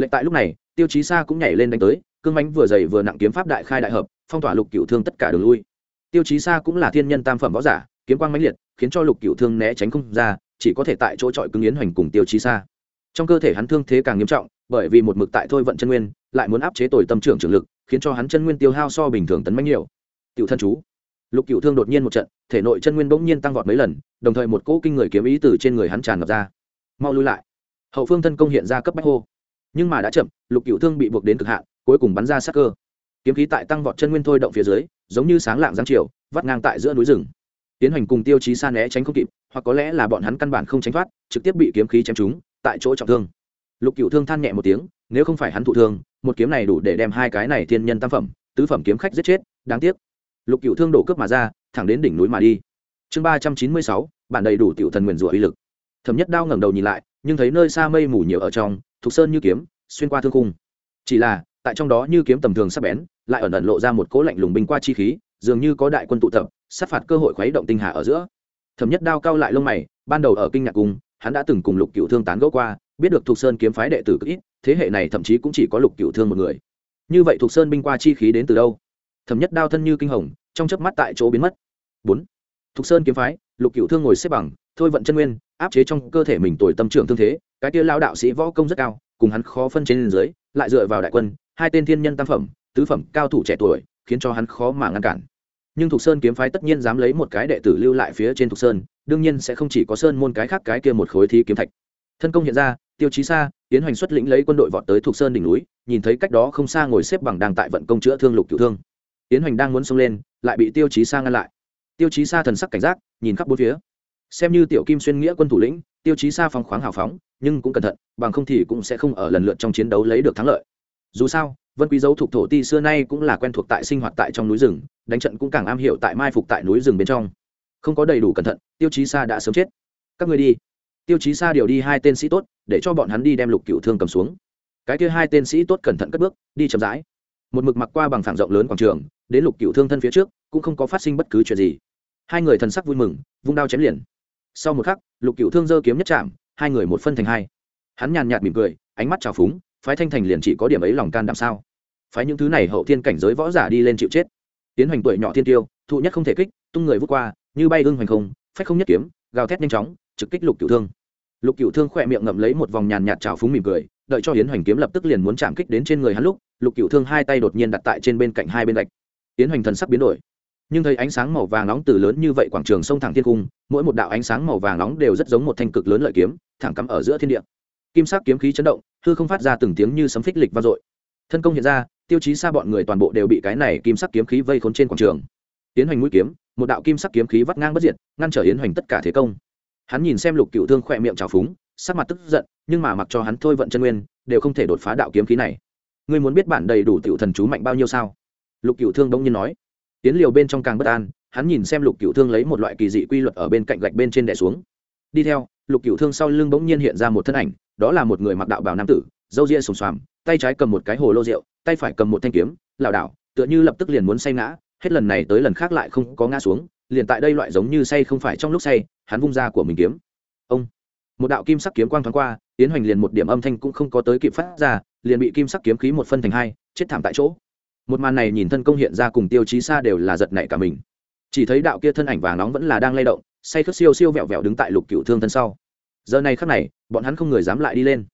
Lệnh tại lúc này, tiêu chí xa cũng nhảy lên đánh tới, cương mánh vừa dày vừa nặng kiếm pháp đại khai đại hợp, phong tỏa lục cựu thương tất cả đường lui. Tiêu chí xa cũng là thiên nhân tam phẩm võ giả, kiếm quang mãnh liệt, khiến cho lục cựu thương né tránh không ra, chỉ có thể tại chỗ trọi cứng yến hoành cùng tiêu chí xa trong cơ thể hắn thương thế càng nghiêm trọng, bởi vì một mực tại thôi vận chân nguyên, lại muốn áp chế tồi tâm trưởng trường lực, khiến cho hắn chân nguyên tiêu hao so bình thường tấn mãnh nhiều. Tiểu thân chú lục cựu thương đột nhiên một trận, thể nội chân nguyên bỗng nhiên tăng vọt mấy lần, đồng thời một cỗ kinh người kiếm ý từ trên người hắn tràn ngập ra. Mau lui lại. Hậu phương thân công hiện ra cấp bách hô. Nhưng mà đã chậm, lục cựu thương bị buộc đến cực hạn, cuối cùng bắn ra sát cơ. Kiếm khí tại tăng vọt chân nguyên thôi động phía dưới, giống như sáng lạng giáng chiều, vắt ngang tại giữa núi rừng. Tiến hành cùng tiêu chí xa né tránh không kịp, hoặc có lẽ là bọn hắn căn bản không tránh thoát, trực tiếp bị kiếm khí chém trúng, tại chỗ trọng thương. Lục cựu thương than nhẹ một tiếng, nếu không phải hắn thụ thương, một kiếm này đủ để đem hai cái này thiên nhân tam phẩm, tứ phẩm kiếm khách giết chết, đáng tiếc lục cựu thương đổ cướp mà ra, thẳng đến đỉnh núi mà đi. Chương ba trăm chín mươi sáu, bản đầy đủ tiểu thần nguyền rủa uy lực. Thẩm nhất đao ngẩng đầu nhìn lại, nhưng thấy nơi xa mây mù nhiều ở trong thục sơn như kiếm, xuyên qua thương khung. Chỉ là, tại trong đó như kiếm tầm thường sắp bén, lại ẩn ẩn lộ ra một cỗ lạnh lùng binh qua chi khí, dường như có đại quân tụ tập, sát phạt cơ hội khuấy động tinh hà ở giữa. Thẩm nhất đao cao lại lông mày, ban đầu ở kinh ngạc cung hắn đã từng cùng lục cựu thương tán gẫu qua, biết được thục sơn kiếm phái đệ tử cực ít, thế hệ này thậm chí cũng chỉ có lục cựu thương một người. Như vậy thục sơn binh qua chi khí đến từ đâu? Thẩm nhất đao thân như kinh hồng, trong chớp mắt tại chỗ biến mất. Bốn. Thục sơn kiếm phái, lục cựu thương ngồi xếp bằng, thôi vận chân nguyên, áp chế trong cơ thể mình tuổi tâm trưởng thương thế, cái kia lao đạo sĩ võ công rất cao, cùng hắn khó phân trên dưới, lại dựa vào đại quân, hai tên thiên nhân tam phẩm, tứ phẩm cao thủ trẻ tuổi, khiến cho hắn khó mà ngăn cản. Nhưng thục sơn kiếm phái tất nhiên dám lấy một cái đệ tử lưu lại phía trên thục sơn, đương nhiên sẽ không chỉ có sơn môn cái khác cái kia một khối thí kiếm thạch. Thân công hiện ra, tiêu chí xa, tiến hành xuất lĩnh lấy quân đội vọt tới thục sơn đỉnh núi, nhìn thấy cách đó không xa ngồi xếp bằng đang tại vận công chữa thương lục cựu thương tiến hành đang muốn xông lên, lại bị tiêu chí Sa ngăn lại. Tiêu chí Sa thần sắc cảnh giác, nhìn khắp bốn phía. Xem như tiểu kim xuyên nghĩa quân thủ lĩnh, tiêu chí Sa phóng khoáng hào phóng, nhưng cũng cẩn thận, bằng không thì cũng sẽ không ở lần lượt trong chiến đấu lấy được thắng lợi. Dù sao, vân quý dấu thuộc thổ ti xưa nay cũng là quen thuộc tại sinh hoạt tại trong núi rừng, đánh trận cũng càng am hiểu tại mai phục tại núi rừng bên trong. Không có đầy đủ cẩn thận, tiêu chí Sa đã sớm chết. Các người đi. Tiêu chí Sa điều đi hai tên sĩ tốt, để cho bọn hắn đi đem lục cựu thương cầm xuống. Cái kia hai tên sĩ tốt cẩn thận cất bước, đi chậm rãi. Một mực mặc qua bằng phẳng rộng lớn quảng trường đến lục cựu thương thân phía trước, cũng không có phát sinh bất cứ chuyện gì. Hai người thần sắc vui mừng, vung đao chém liền. Sau một khắc, lục cựu thương dơ kiếm nhất chạm, hai người một phân thành hai. Hắn nhàn nhạt mỉm cười, ánh mắt trào phúng, phái thanh thành liền chỉ có điểm ấy lòng can đảm sao? Phái những thứ này hậu thiên cảnh giới võ giả đi lên chịu chết. Tiến hoành tuổi nhỏ thiên tiêu, thụ nhất không thể kích, tung người vút qua, như bay hưng hoành không, phách không nhất kiếm, gào thét nhanh chóng, trực kích lục cựu thương. Lục cựu thương khỏe miệng ngậm lấy một vòng nhàn nhạt trào phúng mỉm cười, đợi cho hiến hoành kiếm lập tức liền muốn chạm kích đến trên người hắn lúc, lục cựu thương hai tay đột nhiên đặt tại trên bên cạnh hai bên gạch tiến hoành thần sắc biến đổi. Nhưng thấy ánh sáng màu vàng nóng từ lớn như vậy quảng trường sông thẳng thiên cung, mỗi một đạo ánh sáng màu vàng nóng đều rất giống một thanh cực lớn lợi kiếm, thẳng cắm ở giữa thiên địa. Kim sắc kiếm khí chấn động, hư không phát ra từng tiếng như sấm phích lịch vang dội. Thân công hiện ra, tiêu chí xa bọn người toàn bộ đều bị cái này kim sắc kiếm khí vây khốn trên quảng trường. Tiến hoành mũi kiếm, một đạo kim sắc kiếm khí vắt ngang bất diệt, ngăn trở yến hoành tất cả thế công. Hắn nhìn xem lục cựu thương khỏe miệng trào phúng, sắc mặt tức giận, nhưng mà mặc cho hắn thôi vận chân nguyên, đều không thể đột phá đạo kiếm khí này. Ngươi muốn biết bản đầy đủ tiểu thần chú mạnh bao nhiêu sao? Lục cựu thương đông nhiên nói. Tiến liều bên trong càng bất an, hắn nhìn xem lục cựu thương lấy một loại kỳ dị quy luật ở bên cạnh gạch bên trên đẻ xuống. Đi theo, lục cựu thương sau lưng bỗng nhiên hiện ra một thân ảnh, đó là một người mặc đạo bào nam tử dâu ria sùng xoàm, tay trái cầm một cái hồ lô rượu, tay phải cầm một thanh kiếm, lảo đảo, tựa như lập tức liền muốn say ngã, hết lần này tới lần khác lại không có ngã xuống, liền tại đây loại giống như say không phải trong lúc say, hắn vung ra của mình kiếm. Ông! Một đạo kim sắc kiếm quang thoáng qua, tiến hoành liền một điểm âm thanh cũng không có tới kịp phát ra, liền bị kim sắc kiếm khí một phân thành hai, chết thảm tại chỗ một màn này nhìn thân công hiện ra cùng tiêu chí xa đều là giật nảy cả mình. Chỉ thấy đạo kia thân ảnh vàng nóng vẫn là đang lay động, say khất siêu siêu vẹo vẹo đứng tại lục cựu thương thân sau. Giờ này khắc này, bọn hắn không người dám lại đi lên.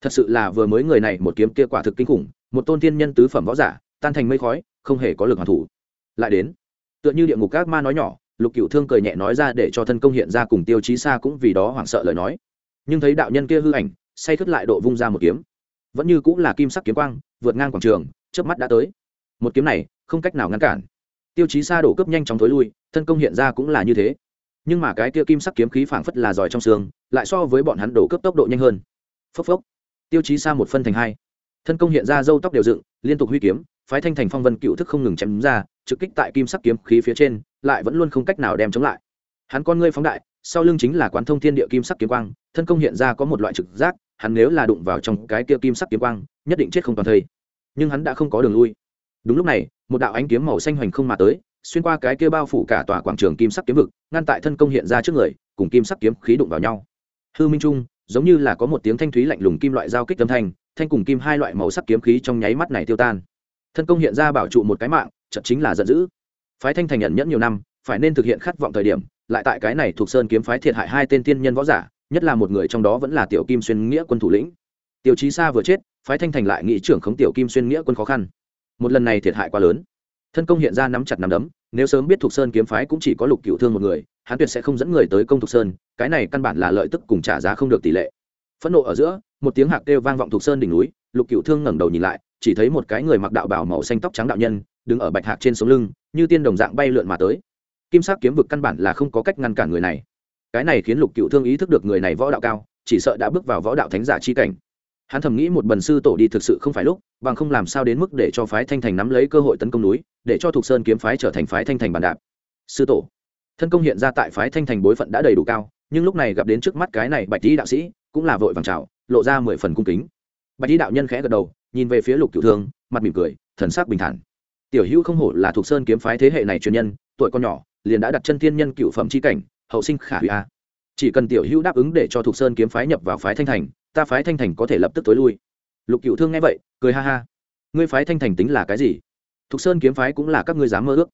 Thật sự là vừa mới người này một kiếm kia quả thực kinh khủng, một tôn tiên nhân tứ phẩm võ giả, tan thành mây khói, không hề có lực hoàn thủ. Lại đến, tựa như địa ngục các ma nói nhỏ, lục cựu thương cười nhẹ nói ra để cho thân công hiện ra cùng tiêu chí xa cũng vì đó hoảng sợ lời nói. Nhưng thấy đạo nhân kia hư ảnh, say khất lại độ vung ra một kiếm. Vẫn như cũng là kim sắc kiếm quang, vượt ngang quảng trường trước mắt đã tới một kiếm này không cách nào ngăn cản. Tiêu chí xa đổ cướp nhanh chóng thối lui, thân công hiện ra cũng là như thế. Nhưng mà cái kia kim sắc kiếm khí phảng phất là giỏi trong xương, lại so với bọn hắn đổ cướp tốc độ nhanh hơn. Phốc phốc. Tiêu chí xa một phân thành hai. Thân công hiện ra dâu tóc đều dựng, liên tục huy kiếm, phái thanh thành phong vân cựu thức không ngừng chém ra, trực kích tại kim sắc kiếm khí phía trên, lại vẫn luôn không cách nào đem chống lại. Hắn con ngươi phóng đại, sau lưng chính là quán thông thiên địa kim sắc kiếm quang, thân công hiện ra có một loại trực giác, hắn nếu là đụng vào trong cái kia kim sắc kiếm quang, nhất định chết không toàn thây. Nhưng hắn đã không có đường lui đúng lúc này, một đạo ánh kiếm màu xanh hoành không mà tới, xuyên qua cái kia bao phủ cả tòa quảng trường kim sắc kiếm vực, ngăn tại thân công hiện ra trước người, cùng kim sắc kiếm khí đụng vào nhau. Hư minh trung, giống như là có một tiếng thanh thúy lạnh lùng kim loại giao kích âm thanh thanh cùng kim hai loại màu sắc kiếm khí trong nháy mắt này tiêu tan. Thân công hiện ra bảo trụ một cái mạng chật chính là giận dữ. Phái thanh thành nhận nhẫn nhiều năm, phải nên thực hiện khát vọng thời điểm, lại tại cái này thuộc sơn kiếm phái thiệt hại hai tên tiên nhân võ giả, nhất là một người trong đó vẫn là tiểu kim xuyên nghĩa quân thủ lĩnh. Tiêu chí xa vừa chết, phái thanh thành lại nghĩ trưởng khống tiểu kim xuyên nghĩa quân khó khăn một lần này thiệt hại quá lớn. Thân công hiện ra nắm chặt nắm đấm, nếu sớm biết thuộc sơn kiếm phái cũng chỉ có lục cựu thương một người, hắn tuyệt sẽ không dẫn người tới công thuộc sơn, cái này căn bản là lợi tức cùng trả giá không được tỷ lệ. Phẫn nộ ở giữa, một tiếng hạc kêu vang vọng thuộc sơn đỉnh núi, lục cựu thương ngẩng đầu nhìn lại, chỉ thấy một cái người mặc đạo bảo màu xanh tóc trắng đạo nhân, đứng ở bạch hạc trên sống lưng, như tiên đồng dạng bay lượn mà tới. Kim sắc kiếm vực căn bản là không có cách ngăn cản người này. Cái này khiến lục cựu thương ý thức được người này võ đạo cao, chỉ sợ đã bước vào võ đạo thánh giả chi cảnh hắn thầm nghĩ một bần sư tổ đi thực sự không phải lúc, bằng không làm sao đến mức để cho phái thanh thành nắm lấy cơ hội tấn công núi, để cho thục sơn kiếm phái trở thành phái thanh thành bàn đạp. Sư tổ. Thân công hiện ra tại phái thanh thành bối phận đã đầy đủ cao, nhưng lúc này gặp đến trước mắt cái này bạch tý đạo sĩ, cũng là vội vàng trào lộ ra mười phần cung kính. Bạch tý đạo nhân khẽ gật đầu, nhìn về phía lục cựu thương, mặt mỉm cười, thần sắc bình thản. Tiểu hữu không hổ là thục sơn kiếm phái thế hệ này truyền nhân, tuổi con nhỏ, liền đã đặt chân thiên nhân cựu phẩm c h i cảnh, hậu sinh khả hủy a. Chỉ cần tiểu hữu đáp ứng để cho thục sơn kiếm phái nhập vào phái thanh thành ta phái thanh thành có thể lập tức tối lui. Lục cựu thương nghe vậy, cười ha ha. Ngươi phái thanh thành tính là cái gì? Thục sơn kiếm phái cũng là các ngươi dám mơ ước.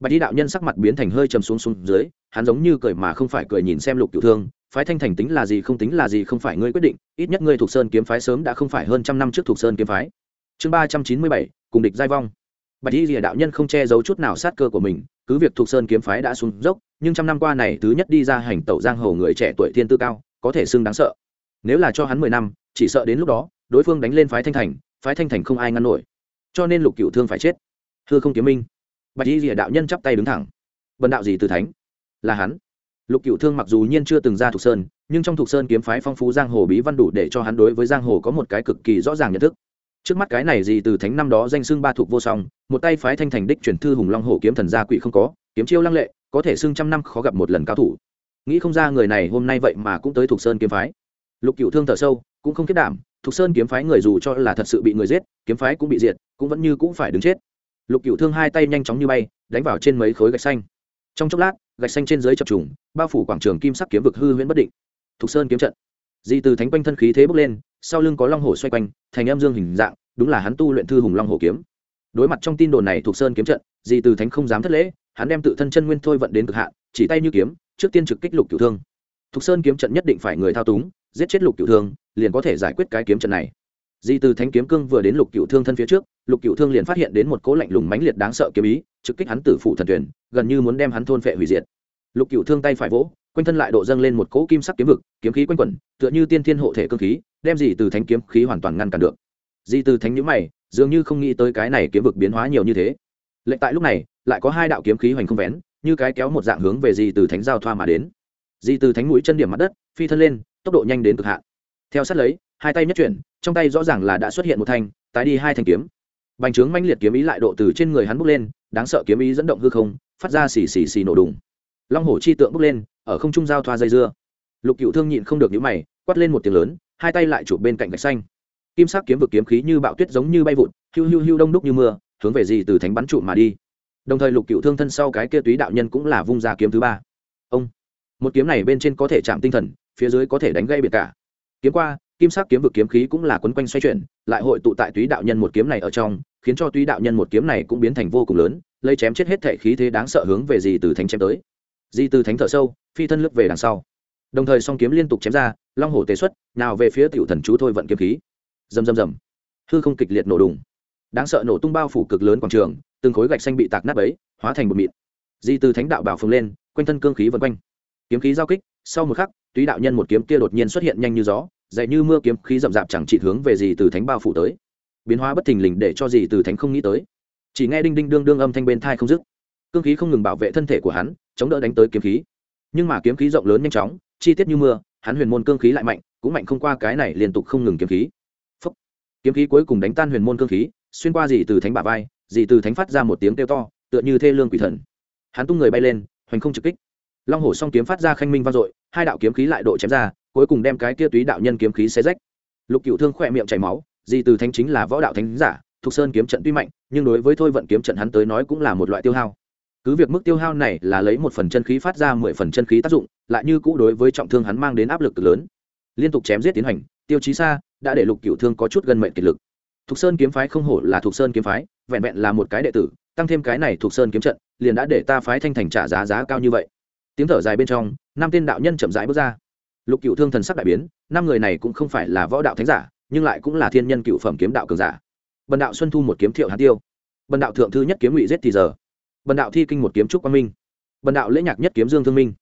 Bạch đi đạo nhân sắc mặt biến thành hơi chầm xuống xuống dưới, hắn giống như cười mà không phải cười nhìn xem lục cựu thương, phái thanh thành tính là gì không tính là gì không phải ngươi quyết định, ít nhất ngươi thuộc sơn kiếm phái sớm đã không phải hơn trăm năm trước thuộc sơn kiếm phái. Chương ba trăm chín mươi bảy, cùng địch giai vong. Bạch đi rìa đạo nhân không che giấu chút nào sát cơ của mình, cứ việc thuộc sơn kiếm phái đã xuống dốc, nhưng trăm năm qua này thứ nhất đi ra hành tẩu giang hồ người trẻ tuổi thiên tư cao, có thể xưng đáng sợ nếu là cho hắn mười năm, chỉ sợ đến lúc đó, đối phương đánh lên phái thanh thành, phái thanh thành không ai ngăn nổi. Cho nên lục cựu thương phải chết. Thưa không kiếm minh. Bạch y rìa đạo nhân chắp tay đứng thẳng. Bần đạo gì từ thánh? Là hắn. Lục cựu thương mặc dù nhiên chưa từng ra thục sơn, nhưng trong thục sơn kiếm phái phong phú giang hồ bí văn đủ để cho hắn đối với giang hồ có một cái cực kỳ rõ ràng nhận thức. Trước mắt cái này gì từ thánh năm đó danh xưng ba thuộc vô song, một tay phái thanh thành đích chuyển thư hùng long hổ kiếm thần gia quỷ không có, kiếm chiêu lăng lệ, có thể xưng trăm năm khó gặp một lần cao thủ. Nghĩ không ra người này hôm nay vậy mà cũng tới thục sơn kiếm phái lục cựu thương thở sâu, cũng không kết đảm, Thục sơn kiếm phái người dù cho là thật sự bị người giết, kiếm phái cũng bị diệt, cũng vẫn như cũng phải đứng chết. Lục cựu thương hai tay nhanh chóng như bay, đánh vào trên mấy khối gạch xanh. Trong chốc lát, gạch xanh trên dưới chập trùng, bao phủ quảng trường kim sắc kiếm vực hư huyễn bất định. Thục sơn kiếm trận. Di từ thánh quanh thân khí thế bốc lên, sau lưng có long hồ xoay quanh, thành em dương hình dạng, đúng là hắn tu luyện thư hùng long hồ kiếm. Đối mặt trong tin đồn này thuộc sơn kiếm trận, di từ thánh không dám thất lễ, hắn đem tự thân chân nguyên thôi vận đến cực hạn, chỉ tay như kiếm, trước tiên trực kích lục cửu thương. Thục sơn kiếm trận nhất định phải người thao túng giết chết lục cựu thương, liền có thể giải quyết cái kiếm trận này. Di từ thánh kiếm cương vừa đến lục cựu thương thân phía trước, lục cựu thương liền phát hiện đến một cỗ lạnh lùng mãnh liệt đáng sợ kiếm ý, trực kích hắn tử phụ thần tuyển gần như muốn đem hắn thôn phệ hủy diệt. Lục cựu thương tay phải vỗ, quanh thân lại độ dâng lên một cỗ kim sắc kiếm vực, kiếm khí quanh quẩn, tựa như tiên thiên hộ thể cơ khí, đem gì từ thánh kiếm khí hoàn toàn ngăn cản được. Di từ thánh nhữ mày, dường như không nghĩ tới cái này kiếm vực biến hóa nhiều như thế. Lệnh tại lúc này, lại có hai đạo kiếm khí hoành không vén, như cái kéo một dạng hướng về di từ thánh giao thoa mà đến. Di từ thánh mũi chân điểm mặt đất, phi thân lên tốc độ nhanh đến cực hạn. Theo sát lấy, hai tay nhất chuyển, trong tay rõ ràng là đã xuất hiện một thanh, tái đi hai thanh kiếm. Bành trướng manh liệt kiếm ý lại độ từ trên người hắn bốc lên, đáng sợ kiếm ý dẫn động hư không, phát ra xì xì xì nổ đùng. Long hổ chi tượng bốc lên, ở không trung giao thoa dây dưa. Lục cựu thương nhịn không được những mày, quát lên một tiếng lớn, hai tay lại chụp bên cạnh gạch xanh. Kim sắc kiếm vực kiếm khí như bạo tuyết giống như bay vụt, hiu hiu hiu đông đúc như mưa, hướng về gì từ thánh bắn trụ mà đi. Đồng thời lục cựu thương thân sau cái kia túy đạo nhân cũng là vung ra kiếm thứ ba. Ông, một kiếm này bên trên có thể chạm tinh thần phía dưới có thể đánh gây biệt cả. Kiếm qua, kim sắc kiếm vực kiếm khí cũng là quấn quanh xoay chuyển, lại hội tụ tại túy đạo nhân một kiếm này ở trong, khiến cho túy đạo nhân một kiếm này cũng biến thành vô cùng lớn, lấy chém chết hết thể khí thế đáng sợ hướng về gì từ thánh chém tới. Di từ thánh thở sâu, phi thân lướt về đằng sau. Đồng thời song kiếm liên tục chém ra, long hổ tế xuất, nào về phía tiểu thần chú thôi vận kiếm khí. Rầm rầm rầm. Hư không kịch liệt nổ đùng. Đáng sợ nổ tung bao phủ cực lớn quảng trường, từng khối gạch xanh bị tạc nát ấy hóa thành một mịn. Di từ thánh đạo bảo phồng lên, quanh thân cương khí vân quanh. Kiếm khí giao kích sau một khắc, túy đạo nhân một kiếm kia đột nhiên xuất hiện nhanh như gió dạy như mưa kiếm khí rậm rạp chẳng chỉ hướng về gì từ thánh bao phủ tới. Biến hóa bất thình lình để cho gì từ thánh không nghĩ tới. Chỉ nghe đinh đinh đương đương âm thanh bên thai không dứt. Cương khí không ngừng bảo vệ thân thể của hắn, chống đỡ đánh tới kiếm khí. Nhưng mà kiếm khí rộng lớn nhanh chóng, chi tiết như mưa, hắn huyền môn cương khí lại mạnh, cũng mạnh không qua cái này liên tục không ngừng kiếm khí. Phúc. kiếm khí cuối cùng đánh tan huyền môn cương khí, xuyên qua dì từ thánh bả vai, dì từ thánh phát ra một tiếng kêu to, tựa như thê lương quỷ thần. Hắn tung người bay lên, hoành không trực kích long hổ song kiếm phát ra khanh minh vang dội, hai đạo kiếm khí lại độ chém ra, cuối cùng đem cái kia túy đạo nhân kiếm khí xé rách. Lục cựu thương khỏe miệng chảy máu di từ thánh chính là võ đạo thánh giả, thục sơn kiếm trận tuy mạnh, nhưng đối với thôi vận kiếm trận hắn tới nói cũng là một loại tiêu hao. Cứ việc mức tiêu hao này là lấy một phần chân khí phát ra mười phần chân khí tác dụng, lại như cũ đối với trọng thương hắn mang đến áp lực cực lớn. Liên tục chém giết tiến hành, tiêu chí xa, đã để lục cựu thương có chút gần mệnh kiệt lực. Thục sơn kiếm phái không hổ là thục sơn kiếm phái, vẹn vẹn là một cái đệ tử, tăng thêm cái này thục sơn kiếm trận, liền đã để ta phái thanh thành trả giá giá cao như vậy tiếng thở dài bên trong, năm tên đạo nhân chậm rãi bước ra. Lục cựu thương thần sắc đại biến, năm người này cũng không phải là võ đạo thánh giả, nhưng lại cũng là thiên nhân cựu phẩm kiếm đạo cường giả. Bần đạo xuân thu một kiếm thiệu hán tiêu. Bần đạo thượng thư nhất kiếm ngụy giết thì giờ. Bần đạo thi kinh một kiếm trúc quang minh. Bần đạo lễ nhạc nhất kiếm dương thương minh.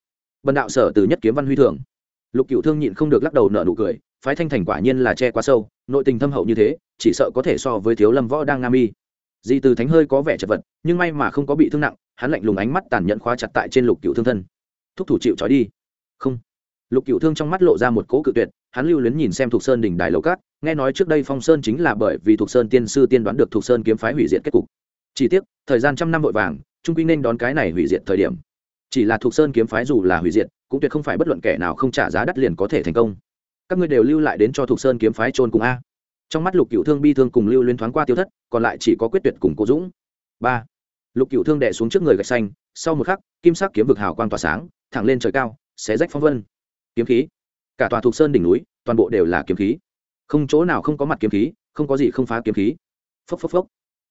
Bần đạo sở từ nhất kiếm văn huy thường. lục cựu thương nhịn không được lắc đầu nợ nụ cười, phái thanh thành quả nhiên là che quá sâu, nội tình thâm hậu như thế, chỉ sợ có thể so với thiếu lâm võ đang nam y di từ thánh hơi có vẻ chật vật, nhưng may mà không có bị thương nặng, hắn lạnh lùng ánh mắt tàn nhẫn khóa chặt tại trên lục cựu thương thân thúc thủ chịu trói đi. Không. Lục cựu thương trong mắt lộ ra một cỗ cự tuyệt, hắn lưu luyến nhìn xem thuộc sơn đỉnh đài lầu cát, nghe nói trước đây phong sơn chính là bởi vì thuộc sơn tiên sư tiên đoán được thuộc sơn kiếm phái hủy diệt kết cục. Chỉ tiếc, thời gian trăm năm vội vàng, trung quy nên đón cái này hủy diệt thời điểm. Chỉ là thuộc sơn kiếm phái dù là hủy diệt, cũng tuyệt không phải bất luận kẻ nào không trả giá đắt liền có thể thành công. Các ngươi đều lưu lại đến cho thuộc sơn kiếm phái trôn cùng a. Trong mắt lục cựu thương bi thương cùng lưu luyến thoáng qua tiêu thất, còn lại chỉ có quyết tuyệt cùng cố dũng. Ba. Lục cựu thương đẻ xuống trước người gạch xanh sau một khắc, kim sắc kiếm vực hào quang tỏa sáng, thẳng lên trời cao, xé rách phong vân. Kiếm khí. Cả tòa thuộc sơn đỉnh núi, toàn bộ đều là kiếm khí. Không chỗ nào không có mặt kiếm khí, không có gì không phá kiếm khí. Phốc phốc phốc.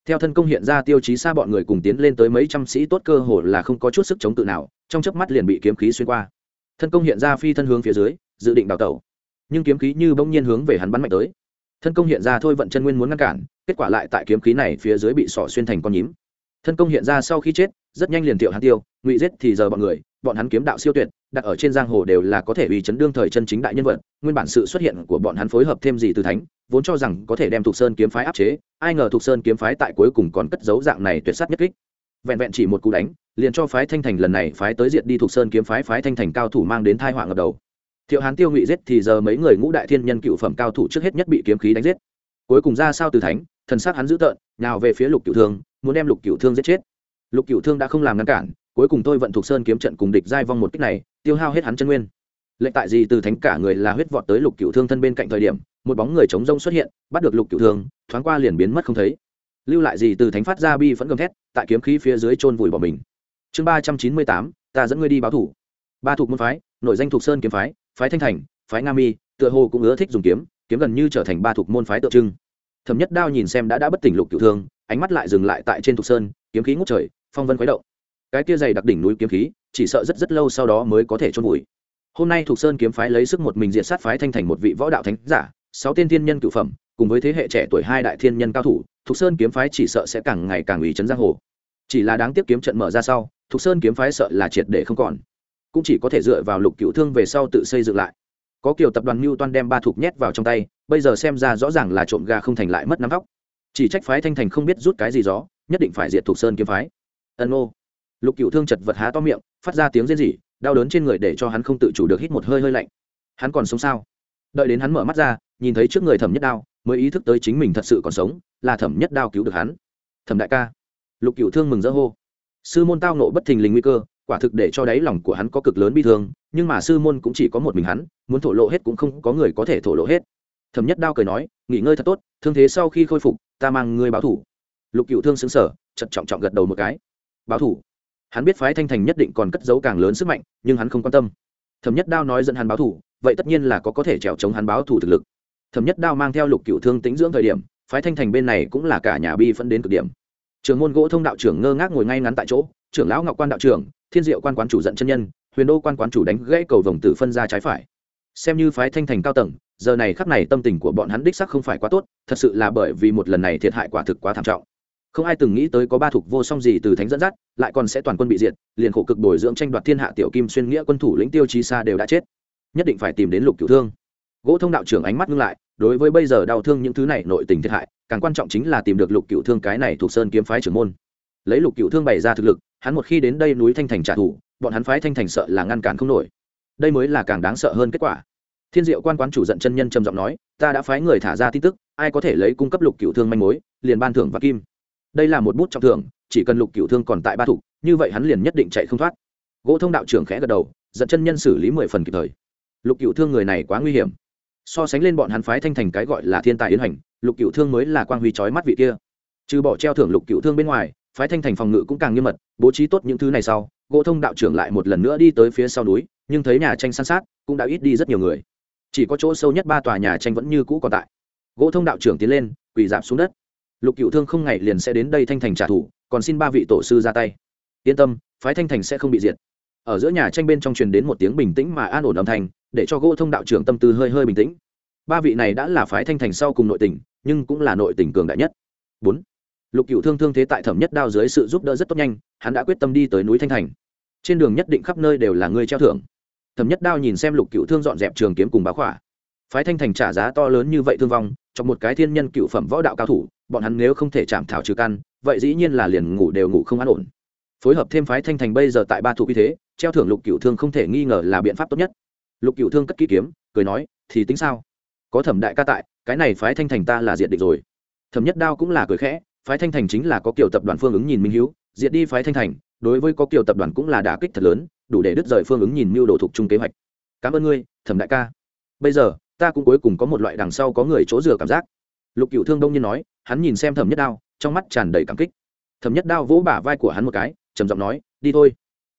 Theo thân công hiện ra tiêu chí xa bọn người cùng tiến lên tới mấy trăm sĩ tốt cơ hồ là không có chút sức chống tự nào, trong chớp mắt liền bị kiếm khí xuyên qua. Thân công hiện ra phi thân hướng phía dưới, dự định đào tẩu. Nhưng kiếm khí như bỗng nhiên hướng về hắn bắn mạnh tới. Thân công hiện ra thôi vận chân nguyên muốn ngăn cản, kết quả lại tại kiếm khí này phía dưới bị sỏ xuyên thành con nhím. Thân công hiện ra sau khi chết rất nhanh liền thiệu hắn tiêu, ngụy giết thì giờ bọn người, bọn hắn kiếm đạo siêu tuyệt, đặt ở trên giang hồ đều là có thể uy chấn đương thời chân chính đại nhân vật, nguyên bản sự xuất hiện của bọn hắn phối hợp thêm gì từ thánh, vốn cho rằng có thể đem thục sơn kiếm phái áp chế, ai ngờ thục sơn kiếm phái tại cuối cùng còn cất dấu dạng này tuyệt sát nhất kích. Vẹn vẹn chỉ một cú đánh, liền cho phái thanh thành lần này phái tới diệt đi thục sơn kiếm phái phái thanh thành cao thủ mang đến thai họa ngập đầu. Thiệu hán tiêu, ngụy giết thì giờ mấy người ngũ đại thiên nhân cựu phẩm cao thủ trước hết nhất bị kiếm khí đánh giết. Cuối cùng ra sao từ thánh, thần sắc hắn dữ tợn nào về phía lục cựu thương, muốn đem lục cựu thương giết chết lục cựu thương đã không làm ngăn cản, cuối cùng tôi vận thuộc sơn kiếm trận cùng địch giai vong một kích này, tiêu hao hết hắn chân nguyên. Lệnh tại gì từ thánh cả người là huyết vọt tới lục cựu thương thân bên cạnh thời điểm, một bóng người chống rông xuất hiện, bắt được lục cựu thương, thoáng qua liền biến mất không thấy. Lưu lại gì từ thánh phát ra bi vẫn gầm thét, tại kiếm khí phía dưới chôn vùi bỏ mình. Chương ba trăm chín mươi tám, ta dẫn ngươi đi báo thủ. Ba thuộc môn phái nội danh thuộc sơn kiếm phái phái thanh thành, phái nga mi, tựa hồ cũng ưa thích dùng kiếm kiếm gần như trở thành ba thuộc môn phái tượng trưng. Thẩm nhất đao nhìn xem đã đã bất tỉnh lục cựu thương, ánh mắt lại dừng lại tại trên thuộc sơn kiếm khí ngút trời phong vân khuấy động. Cái tia dày đặc đỉnh núi kiếm khí chỉ sợ rất rất lâu sau đó mới có thể trôn vùi. Hôm nay thuộc sơn kiếm phái lấy sức một mình diện sát phái thanh thành một vị võ đạo thánh giả sáu tên thiên nhân cựu phẩm cùng với thế hệ trẻ tuổi hai đại thiên nhân cao thủ thuộc sơn kiếm phái chỉ sợ sẽ càng ngày càng ủy trấn giang hồ. Chỉ là đáng tiếc kiếm trận mở ra sau thuộc sơn kiếm phái sợ là triệt để không còn. Cũng chỉ có thể dựa vào lục cựu thương về sau tự xây dựng lại. Có kiểu tập đoàn mưu toan đem ba thuộc nhét vào trong tay bây giờ xem ra rõ ràng là trộm gà không thành lại mất nắm vóc, chỉ trách phái thanh thành không biết rút cái gì gió nhất định phải diệt thuộc sơn kiếm phái. Ân ô. Lục cựu thương chật vật há to miệng, phát ra tiếng rên rỉ, đau đớn trên người để cho hắn không tự chủ được hít một hơi hơi lạnh. Hắn còn sống sao? Đợi đến hắn mở mắt ra, nhìn thấy trước người thẩm nhất đao, mới ý thức tới chính mình thật sự còn sống, là thẩm nhất đao cứu được hắn. Thẩm đại ca. Lục cựu thương mừng rỡ hô. Sư môn tao nộ bất thình lình nguy cơ, quả thực để cho đáy lòng của hắn có cực lớn bi thương, nhưng mà sư môn cũng chỉ có một mình hắn, muốn thổ lộ hết cũng không có người có thể thổ lộ hết. Thẩm nhất đao cười nói, nghỉ ngơi thật tốt, thương thế sau khi khôi phục, ta mang ngươi báo thủ lục cựu thương xứng sở chật trọng trọng gật đầu một cái. Báo thủ. Hắn biết phái thanh thành nhất định còn cất giấu càng lớn sức mạnh, nhưng hắn không quan tâm. Thẩm nhất đao nói dẫn hắn báo thủ, vậy tất nhiên là có có thể trèo chống hắn báo thủ thực lực. Thẩm nhất đao mang theo lục cựu thương tính dưỡng thời điểm, phái thanh thành bên này cũng là cả nhà bi phân đến cực điểm. Trường môn gỗ thông đạo trưởng ngơ ngác ngồi ngay ngắn tại chỗ, trưởng lão ngọc quan đạo trưởng, thiên diệu quan quán chủ giận chân nhân, huyền đô quan quán chủ đánh gãy cầu vồng tử phân ra trái phải. Xem như phái thanh thành cao tầng, giờ này khắc này tâm tình của bọn hắn đích sắc không phải quá tốt, thật sự là bởi vì một lần này thiệt hại quả thực quá thảm trọng không ai từng nghĩ tới có ba thuộc vô song gì từ thánh dẫn dắt, lại còn sẽ toàn quân bị diệt, liền khổ cực bồi dưỡng tranh đoạt thiên hạ tiểu kim xuyên nghĩa quân thủ lĩnh tiêu chí xa đều đã chết. Nhất định phải tìm đến lục cửu thương. Gỗ thông đạo trưởng ánh mắt ngưng lại, đối với bây giờ đau thương những thứ này nội tình thiệt hại, càng quan trọng chính là tìm được lục cựu thương cái này thuộc sơn kiếm phái trưởng môn. Lấy lục cựu thương bày ra thực lực, hắn một khi đến đây núi thanh thành trả thù, bọn hắn phái thanh thành sợ là ngăn cản không nổi. Đây mới là càng đáng sợ hơn kết quả. Thiên diệu quan quán chủ giận chân nhân trầm giọng nói, ta đã phái người thả ra tin tức, ai có thể lấy cung cấp lục cựu thương manh mối, liền ban thưởng và kim đây là một bút trọng thưởng, chỉ cần lục cựu thương còn tại ba thủ, như vậy hắn liền nhất định chạy không thoát. Gỗ thông đạo trưởng khẽ gật đầu dẫn chân nhân xử lý mười phần kịp thời. Lục cựu thương người này quá nguy hiểm. So sánh lên bọn hắn phái thanh thành cái gọi là thiên tài yến hành, lục cựu thương mới là quang huy trói mắt vị kia. Trừ bỏ treo thưởng lục cựu thương bên ngoài, phái thanh thành phòng ngự cũng càng nghiêm mật, bố trí tốt những thứ này sau, gỗ thông đạo trưởng lại một lần nữa đi tới phía sau núi, nhưng thấy nhà tranh san sát, cũng đã ít đi rất nhiều người. Chỉ có chỗ sâu nhất ba tòa nhà tranh vẫn như cũ còn tại. Gỗ thông đạo trưởng tiến lên, quỳ dạp xuống đất lục cựu thương không ngày liền sẽ đến đây thanh thành trả thù, còn xin ba vị tổ sư ra tay. Yên tâm, phái thanh thành sẽ không bị diệt. Ở giữa nhà tranh bên trong truyền đến một tiếng bình tĩnh mà an ổn âm thanh, để cho gỗ thông đạo trưởng tâm tư hơi hơi bình tĩnh. Ba vị này đã là phái thanh thành sau cùng nội tình, nhưng cũng là nội tình cường đại nhất. Bốn. Lục cựu thương thương thế tại thẩm nhất đao dưới sự giúp đỡ rất tốt nhanh, hắn đã quyết tâm đi tới núi thanh thành. Trên đường nhất định khắp nơi đều là người treo thưởng. Thẩm nhất đao nhìn xem lục cựu thương dọn dẹp trường kiếm cùng bá khỏa. Phái thanh thành trả giá to lớn như vậy thương vong trong một cái thiên nhân cựu phẩm võ đạo cao thủ bọn hắn nếu không thể chạm thảo trừ căn, vậy dĩ nhiên là liền ngủ đều ngủ không an ổn. Phối hợp thêm phái thanh thành bây giờ tại ba thủ uy thế, treo thưởng lục cựu thương không thể nghi ngờ là biện pháp tốt nhất. Lục cựu thương cất kỹ kiếm, cười nói, thì tính sao? Có thẩm đại ca tại, cái này phái thanh thành ta là diện địch rồi. Thẩm nhất đao cũng là cười khẽ, phái thanh thành chính là có kiểu tập đoàn phương ứng nhìn minh hữu diện đi phái thanh thành, đối với có kiểu tập đoàn cũng là đả kích thật lớn, đủ để đứt rời phương ứng nhìn mưu đồ thuộc chung kế hoạch. Cảm ơn ngươi, thẩm đại ca. Bây giờ, ta cũng cuối cùng có một loại đằng sau có người chỗ dựa cảm giác. Lục cựu thương đông nhiên nói hắn nhìn xem thẩm nhất đao, trong mắt tràn đầy cảm kích. Thẩm nhất đao vỗ bả vai của hắn một cái, trầm giọng nói, đi thôi.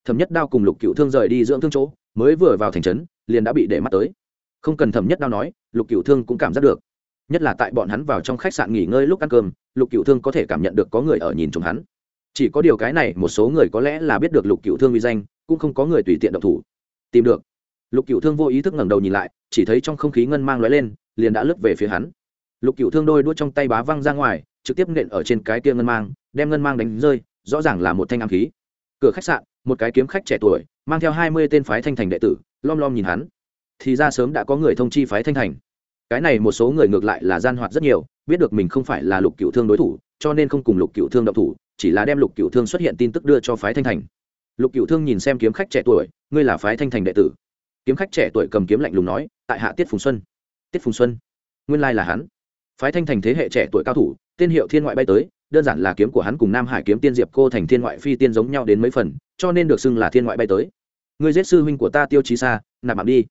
Thẩm nhất đao cùng lục cựu thương rời đi dưỡng thương chỗ, mới vừa vào thành trấn, liền đã bị để mắt tới. Không cần thẩm nhất đao nói, lục cựu thương cũng cảm giác được. Nhất là tại bọn hắn vào trong khách sạn nghỉ ngơi lúc ăn cơm, lục cựu thương có thể cảm nhận được có người ở nhìn chúng hắn. Chỉ có điều cái này, một số người có lẽ là biết được lục cựu thương uy danh, cũng không có người tùy tiện động thủ. Tìm được. Lục cựu thương vô ý thức ngẩng đầu nhìn lại, chỉ thấy trong không khí ngân mang lóe lên, liền đã lướt về phía hắn lục cựu thương đôi đuốt trong tay bá văng ra ngoài, trực tiếp nện ở trên cái kia ngân mang, đem ngân mang đánh rơi, rõ ràng là một thanh ám khí. Cửa khách sạn, một cái kiếm khách trẻ tuổi, mang theo hai mươi tên phái thanh thành đệ tử, lom lom nhìn hắn. Thì ra sớm đã có người thông chi phái thanh thành. Cái này một số người ngược lại là gian hoạt rất nhiều, biết được mình không phải là lục cựu thương đối thủ, cho nên không cùng lục cựu thương động thủ, chỉ là đem lục cựu thương xuất hiện tin tức đưa cho phái thanh thành. Lục cựu thương nhìn xem kiếm khách trẻ tuổi, ngươi là phái thanh thành đệ tử. Kiếm khách trẻ tuổi cầm kiếm lạnh lùng nói, tại hạ tiết phùng xuân. Tiết phùng xuân, nguyên lai là hắn phái thanh thành thế hệ trẻ tuổi cao thủ, tên hiệu thiên ngoại bay tới, đơn giản là kiếm của hắn cùng nam hải kiếm tiên diệp cô thành thiên ngoại phi tiên giống nhau đến mấy phần, cho nên được xưng là thiên ngoại bay tới. Người giết sư huynh của ta tiêu chí xa, nạp mạng đi.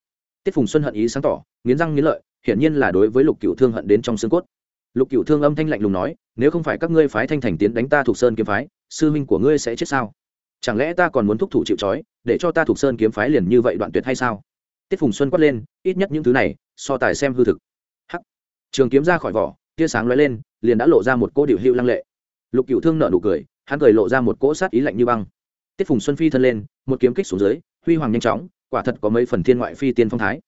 Tiết phùng xuân hận ý sáng tỏ, nghiến răng nghiến lợi, hiển nhiên là đối với lục cựu thương hận đến trong xương cốt. Lục cựu thương âm thanh lạnh lùng nói, nếu không phải các ngươi phái thanh thành tiến đánh ta thuộc sơn kiếm phái, sư huynh của ngươi sẽ chết sao? Chẳng lẽ ta còn muốn thúc thủ chịu trói, để cho ta thuộc sơn kiếm phái liền như vậy đoạn tuyệt hay sao? Tiết phùng xuân quát lên, ít nhất những thứ này, so tài xem hư thực trường kiếm ra khỏi vỏ, tia sáng lóe lên, liền đã lộ ra một cỗ điệu hữu lăng lệ. Lục cựu thương nợ nụ cười, hắn cười lộ ra một cỗ sát ý lạnh như băng. Tiết phùng xuân phi thân lên, một kiếm kích xuống dưới, huy hoàng nhanh chóng, quả thật có mấy phần thiên ngoại phi tiên phong thái.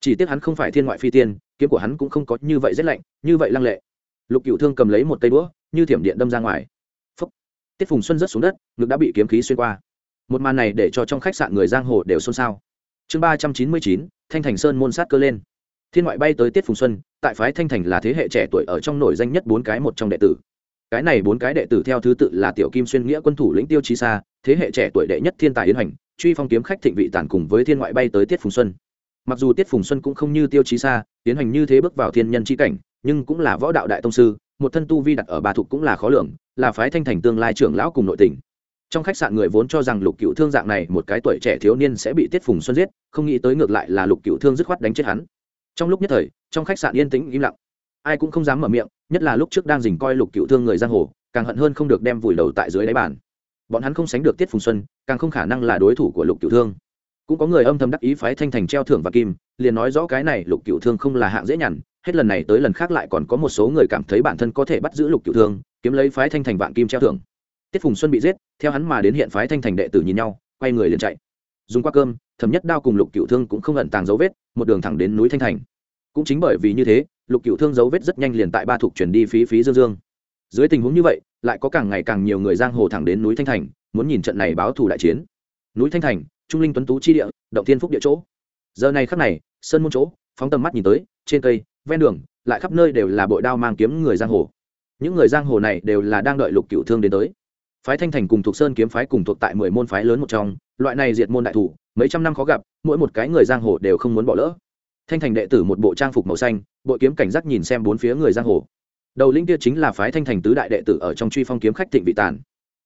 Chỉ tiếc hắn không phải thiên ngoại phi tiên, kiếm của hắn cũng không có như vậy rét lạnh, như vậy lăng lệ. Lục cựu thương cầm lấy một tay đũa, như thiểm điện đâm ra ngoài. Phấp tiết phùng xuân rớt xuống đất, ngực đã bị kiếm khí xuyên qua. Một màn này để cho trong khách sạn người giang hồ đều xôn xao. Chương ba trăm chín mươi chín, thanh thành sơn môn sát cơ lên. Thiên ngoại bay tới tiết phùng xuân tại phái thanh thành là thế hệ trẻ tuổi ở trong nổi danh nhất bốn cái một trong đệ tử. Cái này bốn cái đệ tử theo thứ tự là tiểu kim xuyên nghĩa quân thủ lĩnh tiêu chí sa, thế hệ trẻ tuổi đệ nhất thiên tài yến hành truy phong kiếm khách thịnh vị tản cùng với thiên ngoại bay tới tiết phùng xuân. Mặc dù tiết phùng xuân cũng không như tiêu chí xa tiến hành như thế bước vào thiên nhân c h i cảnh, nhưng cũng là võ đạo đại tông sư, một thân tu vi đặt ở bà thục cũng là khó lường, là phái thanh thành tương lai trưởng lão cùng nội tỉnh trong khách sạn người vốn cho rằng lục cựu thương dạng này một cái tuổi trẻ thiếu niên sẽ bị tiết phùng xuân giết, không nghĩ tới ngược lại là lục cựu thương dứt khoát đánh chết hắn trong lúc nhất thời, trong khách sạn yên tĩnh im lặng. Ai cũng không dám mở miệng, nhất là lúc trước đang dình coi lục cựu thương người giang hồ, càng hận hơn không được đem vùi đầu tại dưới đáy bàn. Bọn hắn không sánh được tiết phùng xuân, càng không khả năng là đối thủ của lục cựu thương. Cũng có người âm thầm đắc ý phái thanh thành treo thưởng và kim, liền nói rõ cái này lục cựu thương không là hạng dễ nhằn, hết lần này tới lần khác lại còn có một số người cảm thấy bản thân có thể bắt giữ lục cựu thương, kiếm lấy phái thanh thành vạn kim treo thưởng. Tiết phùng xuân bị giết, theo hắn mà đến hiện phái thanh thành đệ tử nhìn nhau, quay người liền chạy. Dùng qua cơm thẩm nhất đao cùng lục cựu thương cũng không ẩn tàng dấu vết, một đường thẳng đến núi thanh thành. Cũng chính bởi vì như thế, lục cựu thương dấu vết rất nhanh liền tại ba thục chuyển đi phí phí dương dương. Dưới tình huống như vậy, lại có càng ngày càng nhiều người giang hồ thẳng đến núi thanh thành, muốn nhìn trận này báo thù đại chiến. Núi thanh thành, trung linh tuấn tú chi địa, động thiên phúc địa chỗ. Giờ này khắc này, sơn môn chỗ, phóng tầm mắt nhìn tới, trên cây, ven đường, lại khắp nơi đều là bội đao mang kiếm người giang hồ. Những người giang hồ này đều là đang đợi lục cựu thương đến tới. Phái thanh thành cùng thuộc sơn kiếm phái cùng thuộc tại mười môn phái lớn một trong, loại này diệt môn đại thủ mấy trăm năm khó gặp, mỗi một cái người giang hồ đều không muốn bỏ lỡ. Thanh thành đệ tử một bộ trang phục màu xanh bộ kiếm cảnh giác nhìn xem bốn phía người giang hồ. Đầu linh kia chính là phái thanh thành tứ đại đệ tử ở trong truy phong kiếm khách thịnh vị tàn.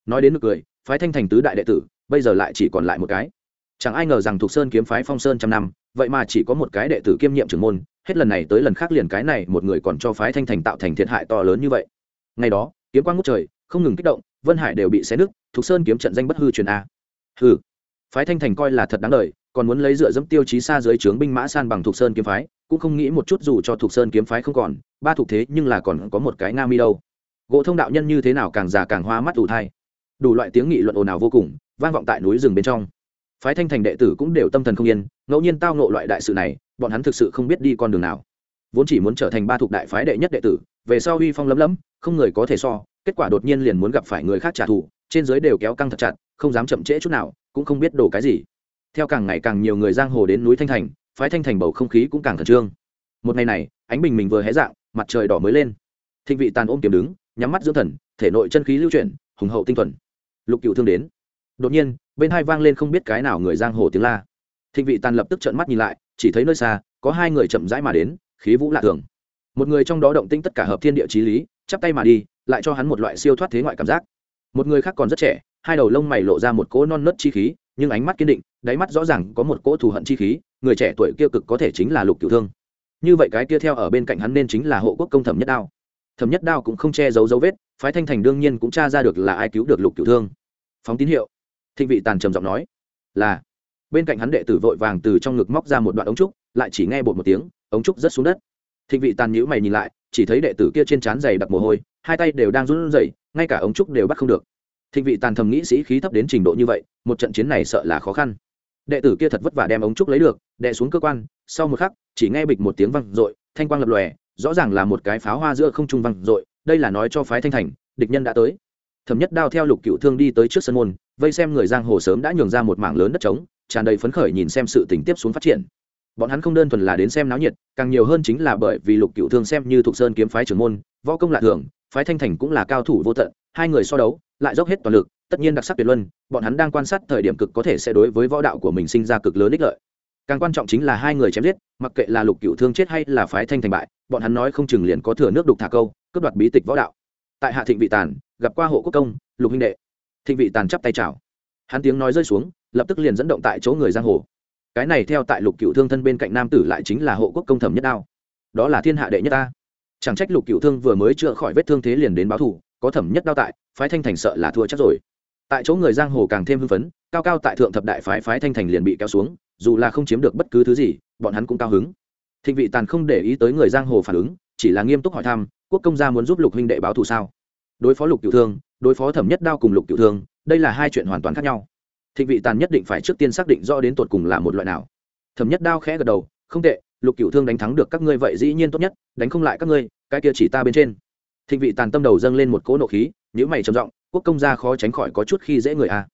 Nói đến nực cười, phái thanh thành tứ đại đệ tử, bây giờ lại chỉ còn lại một cái. Chẳng ai ngờ rằng thuộc sơn kiếm phái phong sơn trăm năm, vậy mà chỉ có một cái đệ tử kiêm nhiệm trưởng môn, hết lần này tới lần khác liền cái này một người còn cho phái thanh thành tạo thành thiệt hại to lớn như vậy. Ngày đó, kiếm quang ngút trời, không ngừng kích động, vân hải đều bị xé nứt thuộc sơn kiếm trận danh bất hư truyền a. Hư phái thanh thành coi là thật đáng lời còn muốn lấy dựa dẫm tiêu chí xa dưới trướng binh mã san bằng thuộc sơn kiếm phái, cũng không nghĩ một chút dù cho thuộc sơn kiếm phái không còn, ba thuộc thế nhưng là còn có một cái nga mi đâu. Gỗ thông đạo nhân như thế nào càng già càng hoa mắt ủ thai. Đủ loại tiếng nghị luận ồn ào vô cùng, vang vọng tại núi rừng bên trong. Phái thanh thành đệ tử cũng đều tâm thần không yên, ngẫu nhiên tao nộ loại đại sự này, bọn hắn thực sự không biết đi con đường nào. Vốn chỉ muốn trở thành ba thuộc đại phái đệ nhất đệ tử, về sau uy phong lấm lấm, không người có thể so, kết quả đột nhiên liền muốn gặp phải người khác trả thù, trên giới đều kéo căng thật chặt không dám chậm trễ chút nào, cũng không biết đổ cái gì. Theo càng ngày càng nhiều người giang hồ đến núi thanh thành, phái thanh thành bầu không khí cũng càng khẩn trương. Một ngày này, ánh bình mình vừa hé dạng, mặt trời đỏ mới lên. Thịnh vị tàn ôm kiếm đứng, nhắm mắt dưỡng thần, thể nội chân khí lưu chuyển, hùng hậu tinh thuần. Lục cựu thương đến. Đột nhiên, bên hai vang lên không biết cái nào người giang hồ tiếng la. Thịnh vị tàn lập tức trợn mắt nhìn lại, chỉ thấy nơi xa, có hai người chậm rãi mà đến, khí vũ lạ thường. Một người trong đó động tinh tất cả hợp thiên địa chí lý, chắp tay mà đi, lại cho hắn một loại siêu thoát thế ngoại cảm giác. Một người khác còn rất trẻ hai đầu lông mày lộ ra một cỗ non nớt chi khí, nhưng ánh mắt kiên định, đáy mắt rõ ràng có một cỗ thù hận chi khí, người trẻ tuổi kia cực có thể chính là lục cửu thương. Như vậy cái kia theo ở bên cạnh hắn nên chính là hộ quốc công thẩm nhất đao. Thẩm nhất đao cũng không che giấu dấu vết, phái thanh thành đương nhiên cũng tra ra được là ai cứu được lục cửu thương. Phóng tín hiệu. Thịnh vị tàn trầm giọng nói, là. Bên cạnh hắn đệ tử vội vàng từ trong ngực móc ra một đoạn ống trúc, lại chỉ nghe bột một tiếng, ống trúc rớt xuống đất. Thịnh vị tàn nhữ mày nhìn lại, chỉ thấy đệ tử kia trên trán dày đặc mồ hôi, hai tay đều đang run rẩy, ngay cả ống trúc đều bắt không được thịnh vị tàn thầm nghĩ sĩ khí thấp đến trình độ như vậy, một trận chiến này sợ là khó khăn. Đệ tử kia thật vất vả đem ống trúc lấy được, đệ xuống cơ quan, sau một khắc, chỉ nghe bịch một tiếng văng r ộ i thanh quang lập lòe, rõ ràng là một cái pháo hoa giữa không trung văng r ộ i đây là nói cho phái thanh thành, địch nhân đã tới. Thẩm nhất đao theo lục cựu thương đi tới trước sân môn, vây xem người giang hồ sớm đã nhường ra một mảng lớn đất trống, tràn đầy phấn khởi nhìn xem sự tình tiếp xuống phát triển. Bọn hắn không đơn thuần là đến xem náo nhiệt, càng nhiều hơn chính là bởi vì lục cựu thương xem như thục sơn kiếm phái trưởng môn, võ công lạ thường, phái thanh thành cũng là cao thủ vô tận hai người so đấu, lại dốc hết toàn lực, tất nhiên đặc sắc tuyệt luân, bọn hắn đang quan sát thời điểm cực có thể sẽ đối với võ đạo của mình sinh ra cực lớn ích lợi. Càng quan trọng chính là hai người chém giết, mặc kệ là lục cựu thương chết hay là phái thanh thành bại, bọn hắn nói không chừng liền có thừa nước đục thả câu, cướp đoạt bí tịch võ đạo. Tại hạ thịnh vị tàn, gặp qua hộ quốc công, lục huynh đệ. Thịnh vị tàn chắp tay chào. Hắn tiếng nói rơi xuống, lập tức liền dẫn động tại chỗ người giang hồ. Cái này theo tại lục cựu thương thân bên cạnh nam tử lại chính là hộ quốc công thẩm nhất đao. Đó là thiên hạ đệ nhất ta. Chẳng trách lục cựu thương vừa mới chữa khỏi vết thương thế liền đến báo thủ có thẩm nhất đao tại, phái thanh thành sợ là thua chắc rồi. Tại chỗ người giang hồ càng thêm hưng phấn, cao cao tại thượng thập đại phái phái thanh thành liền bị kéo xuống, dù là không chiếm được bất cứ thứ gì, bọn hắn cũng cao hứng. Thịnh vị tàn không để ý tới người giang hồ phản ứng, chỉ là nghiêm túc hỏi thăm, quốc công gia muốn giúp lục huynh đệ báo thù sao? Đối phó lục cựu thương, đối phó thẩm nhất đao cùng lục cựu thương, đây là hai chuyện hoàn toàn khác nhau. Thịnh vị tàn nhất định phải trước tiên xác định rõ đến tột cùng là một loại nào. Thẩm nhất đao khẽ gật đầu, không tệ, lục cựu thương đánh thắng được các ngươi vậy dĩ nhiên tốt nhất, đánh không lại các ngươi, cái kia chỉ ta bên trên thịnh vị tàn tâm đầu dâng lên một cỗ nộ khí nếu mày trầm giọng, quốc công gia khó tránh khỏi có chút khi dễ người a à.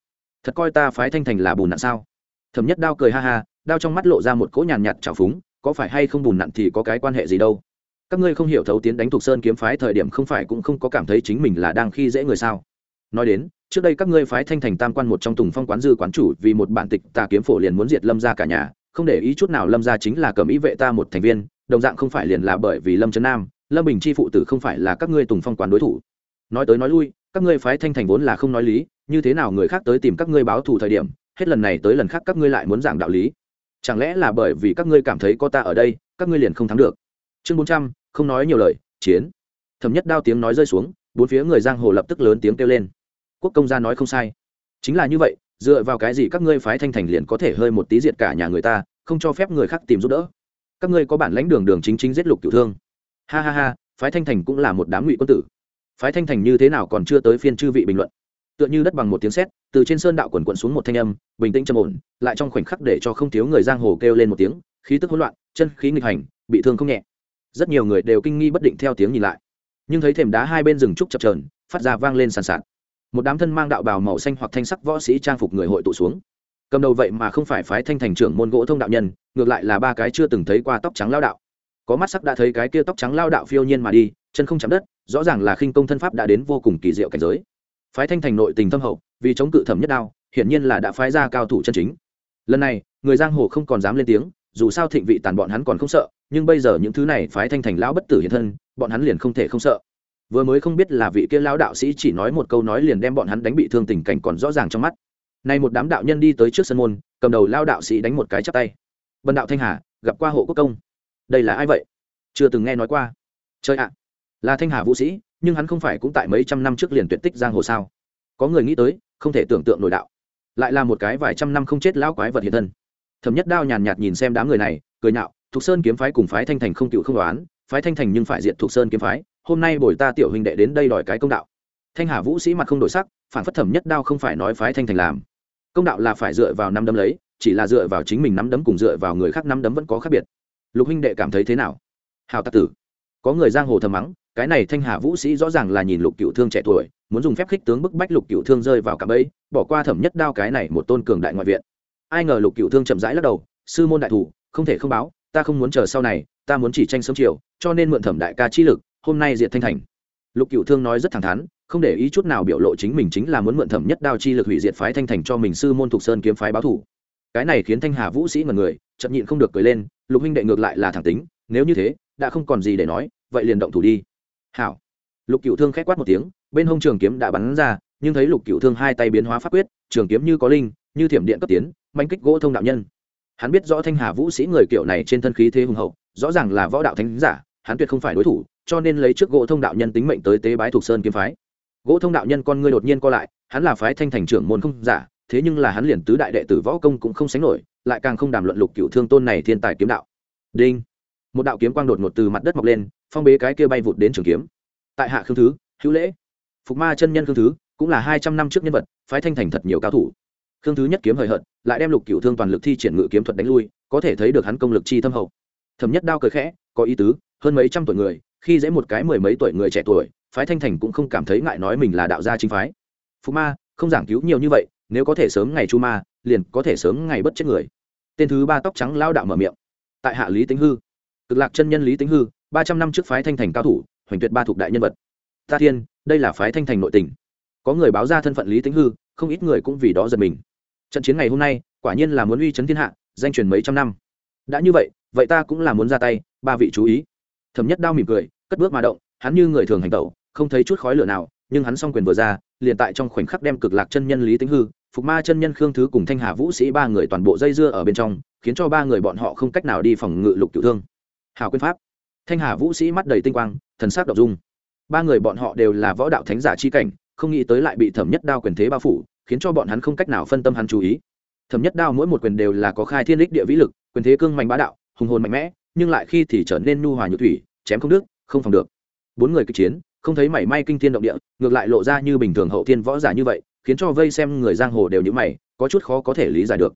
thật coi ta phái thanh thành là bùn nặn sao? Thẩm nhất đao cười ha ha, đao trong mắt lộ ra một cỗ nhàn nhạt trào phúng, có phải hay không bùn nặn thì có cái quan hệ gì đâu? Các ngươi không hiểu thấu tiến đánh thuộc sơn kiếm phái thời điểm không phải cũng không có cảm thấy chính mình là đang khi dễ người sao? Nói đến, trước đây các ngươi phái thanh thành tam quan một trong tùng phong quán dư quán chủ vì một bản tịch tà kiếm phổ liền muốn diệt lâm ra cả nhà, không để ý chút nào lâm ra chính là cầm ý vệ ta một thành viên, đồng dạng không phải liền là bởi vì lâm trấn nam lâm bình chi phụ tử không phải là các ngươi tùng phong quán đối thủ. Nói tới nói lui, các ngươi phái thanh thành vốn là không nói lý, như thế nào người khác tới tìm các ngươi báo thù thời điểm, hết lần này tới lần khác các ngươi lại muốn giảng đạo lý. Chẳng lẽ là bởi vì các ngươi cảm thấy có ta ở đây, các ngươi liền không thắng được? Chương bốn trăm, không nói nhiều lời, chiến. Thẩm nhất đao tiếng nói rơi xuống, bốn phía người giang hồ lập tức lớn tiếng kêu lên. Quốc công gia nói không sai. Chính là như vậy, dựa vào cái gì các ngươi phái thanh thành liền có thể hơi một tí diệt cả nhà người ta, không cho phép người khác tìm giúp đỡ? Các ngươi có bản lãnh đường đường chính chính giết lục tiểu thương ha ha ha, phái thanh thành cũng là một đám ngụy quân tử. Phái thanh thành như thế nào còn chưa tới phiên chư vị bình luận. Tựa như đất bằng một tiếng sét, từ trên sơn đạo quần quận xuống một thanh âm, bình tĩnh trầm ổn, lại trong khoảnh khắc để cho không thiếu người giang hồ kêu lên một tiếng, khí tức hỗn loạn, chân khí nghịch hành, bị thương không nhẹ. Rất nhiều người đều kinh nghi bất định theo tiếng nhìn lại. Nhưng thấy thềm đá hai bên rừng trúc chập trờn phát ra vang lên sàn sạt. Một đám thân mang đạo bào màu xanh hoặc thanh sắc võ sĩ trang phục người hội tụ xuống. Cầm đầu vậy mà không phải phái thanh thành trưởng môn gỗ thông đạo nhân, ngược lại là ba cái chưa từng thấy qua tóc trắng lao đạo có mắt sắc đã thấy cái kia tóc trắng lao đạo phiêu nhiên mà đi, chân không chạm đất, rõ ràng là khinh công thân pháp đã đến vô cùng kỳ diệu cảnh giới. Phái thanh thành nội tình thâm hậu, vì chống cự thẩm nhất đao, hiển nhiên là đã phái ra cao thủ chân chính. Lần này, người giang hồ không còn dám lên tiếng, dù sao thịnh vị tàn bọn hắn còn không sợ, nhưng bây giờ những thứ này phái thanh thành lão bất tử hiện thân, bọn hắn liền không thể không sợ. Vừa mới không biết là vị kia lão đạo sĩ chỉ nói một câu nói liền đem bọn hắn đánh bị thương tình cảnh còn rõ ràng trong mắt. Nay một đám đạo nhân đi tới trước sân môn, cầm đầu lao đạo sĩ đánh một cái chắp tay. Bần đạo thanh hà, gặp qua hộ quốc công đây là ai vậy? Chưa từng nghe nói qua. Chơi ạ, là thanh hà vũ sĩ, nhưng hắn không phải cũng tại mấy trăm năm trước liền tuyệt tích giang hồ sao? Có người nghĩ tới, không thể tưởng tượng nổi đạo. Lại là một cái vài trăm năm không chết lão quái vật hiện thân. Thẩm nhất đao nhàn nhạt nhìn xem đám người này, cười nhạo, thục sơn kiếm phái cùng phái thanh thành không cựu không đoán, phái thanh thành nhưng phải diện thục sơn kiếm phái, hôm nay bồi ta tiểu huynh đệ đến đây đòi cái công đạo. Thanh hà vũ sĩ mặt không đổi sắc, phản phất thẩm nhất đao không phải nói phái thanh thành làm. Công đạo là phải dựa vào năm đấm lấy, chỉ là dựa vào chính mình nắm đấm cùng dựa vào người khác nắm đấm vẫn có khác biệt lục huynh đệ cảm thấy thế nào? Hào tạc tử, có người giang hồ thầm mắng, cái này thanh hà vũ sĩ rõ ràng là nhìn lục cựu thương trẻ tuổi, muốn dùng phép khích tướng bức bách lục cựu thương rơi vào cạm bẫy, bỏ qua thẩm nhất đao cái này một tôn cường đại ngoại viện. Ai ngờ lục cựu thương chậm rãi lắc đầu, sư môn đại thủ, không thể không báo, ta không muốn chờ sau này, ta muốn chỉ tranh sớm chiều, cho nên mượn thẩm đại ca chi lực, hôm nay diệt thanh thành. Lục cựu thương nói rất thẳng thắn, không để ý chút nào biểu lộ chính mình chính là muốn mượn thẩm nhất đao chi lực hủy diệt phái thanh thành cho mình sư môn thục sơn kiếm phái báo thủ. Cái này khiến thanh hà vũ sĩ mật người, chậm nhịn không được cười lên lục huynh đệ ngược lại là thẳng tính, nếu như thế, đã không còn gì để nói, vậy liền động thủ đi. Hảo. Lục cựu thương k h é c quát một tiếng, bên hông trường kiếm đã bắn ra, nhưng thấy lục cựu thương hai tay biến hóa pháp quyết, trường kiếm như có linh, như thiểm điện cấp tiến manh kích gỗ thông đạo nhân. Hắn biết rõ thanh hà vũ sĩ người kiểu này trên thân khí thế hùng hậu, rõ ràng là võ đạo thánh giả, hắn tuyệt không phải đối thủ, cho nên lấy trước gỗ thông đạo nhân tính mệnh tới tế bái thuộc sơn kiếm phái. Gỗ thông đạo nhân con ngươi đột nhiên co lại, hắn là phái thanh thành trưởng môn không giả thế nhưng là hắn liền tứ đại đệ tử võ công cũng không sánh nổi, lại càng không đàm luận lục cựu thương tôn này thiên tài kiếm đạo. Đinh. Một đạo kiếm quang đột ngột từ mặt đất mọc lên, phong bế cái kia bay vụt đến trường kiếm. Tại hạ khương thứ, hữu lễ. Phục ma chân nhân khương thứ, cũng là hai trăm năm trước nhân vật, phái thanh thành thật nhiều cao thủ. Khương thứ nhất kiếm hời hợt, lại đem lục cựu thương toàn lực thi triển ngự kiếm thuật đánh lui, có thể thấy được hắn công lực chi thâm hậu. Thẩm nhất đao cười khẽ, có ý tứ, hơn mấy trăm tuổi người, khi dễ một cái mười mấy tuổi người trẻ tuổi, phái thanh thành cũng không cảm thấy ngại nói mình là đạo gia chính phái. Phục ma, không giảng cứu nhiều như vậy nếu có thể sớm ngày chu ma, liền có thể sớm ngày bất chết người. Tên thứ ba tóc trắng lao đạo mở miệng. Tại hạ lý tính hư. Cực lạc chân nhân lý tính hư, ba trăm năm trước phái thanh thành cao thủ, hoành tuyệt ba thuộc đại nhân vật. Ta thiên, đây là phái thanh thành nội tình. Có người báo ra thân phận lý tính hư, không ít người cũng vì đó giật mình. Trận chiến ngày hôm nay, quả nhiên là muốn uy chấn thiên hạ, danh truyền mấy trăm năm. Đã như vậy vậy ta cũng là muốn ra tay, ba vị chú ý. Thẩm nhất đao mỉm cười, cất bước mà động, hắn như người thường hành tẩu, không thấy chút khói lửa nào nhưng hắn song quyền vừa ra, liền tại trong khoảnh khắc đem cực lạc chân nhân lý tính hư, phục ma chân nhân khương thứ cùng thanh hà vũ sĩ ba người toàn bộ dây dưa ở bên trong, khiến cho ba người bọn họ không cách nào đi phòng ngự lục cựu thương. Hào quyền pháp. Thanh hà vũ sĩ mắt đầy tinh quang, thần sắc đ dung. Ba người bọn họ đều là võ đạo thánh giả chi cảnh, không nghĩ tới lại bị thẩm nhất đao quyền thế bao phủ, khiến cho bọn hắn không cách nào phân tâm hắn chú ý. Thẩm nhất đao mỗi một quyền đều là có khai thiên đích địa vĩ lực, quyền thế cương mạnh bá đạo, hùng hồn mạnh mẽ, nhưng lại khi thì trở nên nhu hòa nhược thủy, chém không đứt, không phòng được. Bốn người kịch chiến không thấy mảy may kinh thiên động địa, ngược lại lộ ra như bình thường hậu thiên võ giả như vậy, khiến cho vây xem người giang hồ đều như mày, có chút khó có thể lý giải được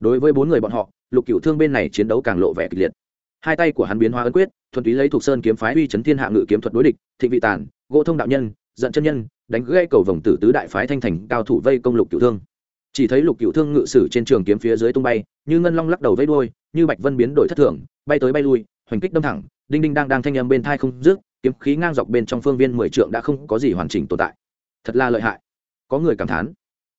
đối với bốn người bọn họ, lục cựu thương bên này chiến đấu càng lộ vẻ kịch liệt hai tay của hắn biến hóa ấn quyết, thuần túy lấy thuộc sơn kiếm phái uy chấn thiên hạ ngự kiếm thuật đối địch, thịnh vị tàn, gỗ thông đạo nhân, giận chân nhân, đánh gãy cầu vòng tử tứ đại phái thanh thành, cao thủ vây công lục cựu thương chỉ thấy lục cựu thương ngự sử trên trường kiếm phía dưới tung bay, như ngân long lắc đầu vây đuôi, như bạch vân biến đổi thất thường, bay tới bay lui, hoành kích đâm thẳng, đinh đinh đang đang thanh âm bên thai không rước kiếm khí ngang dọc bên trong phương viên mười trượng đã không có gì hoàn chỉnh tồn tại. Thật là lợi hại. Có người cảm thán.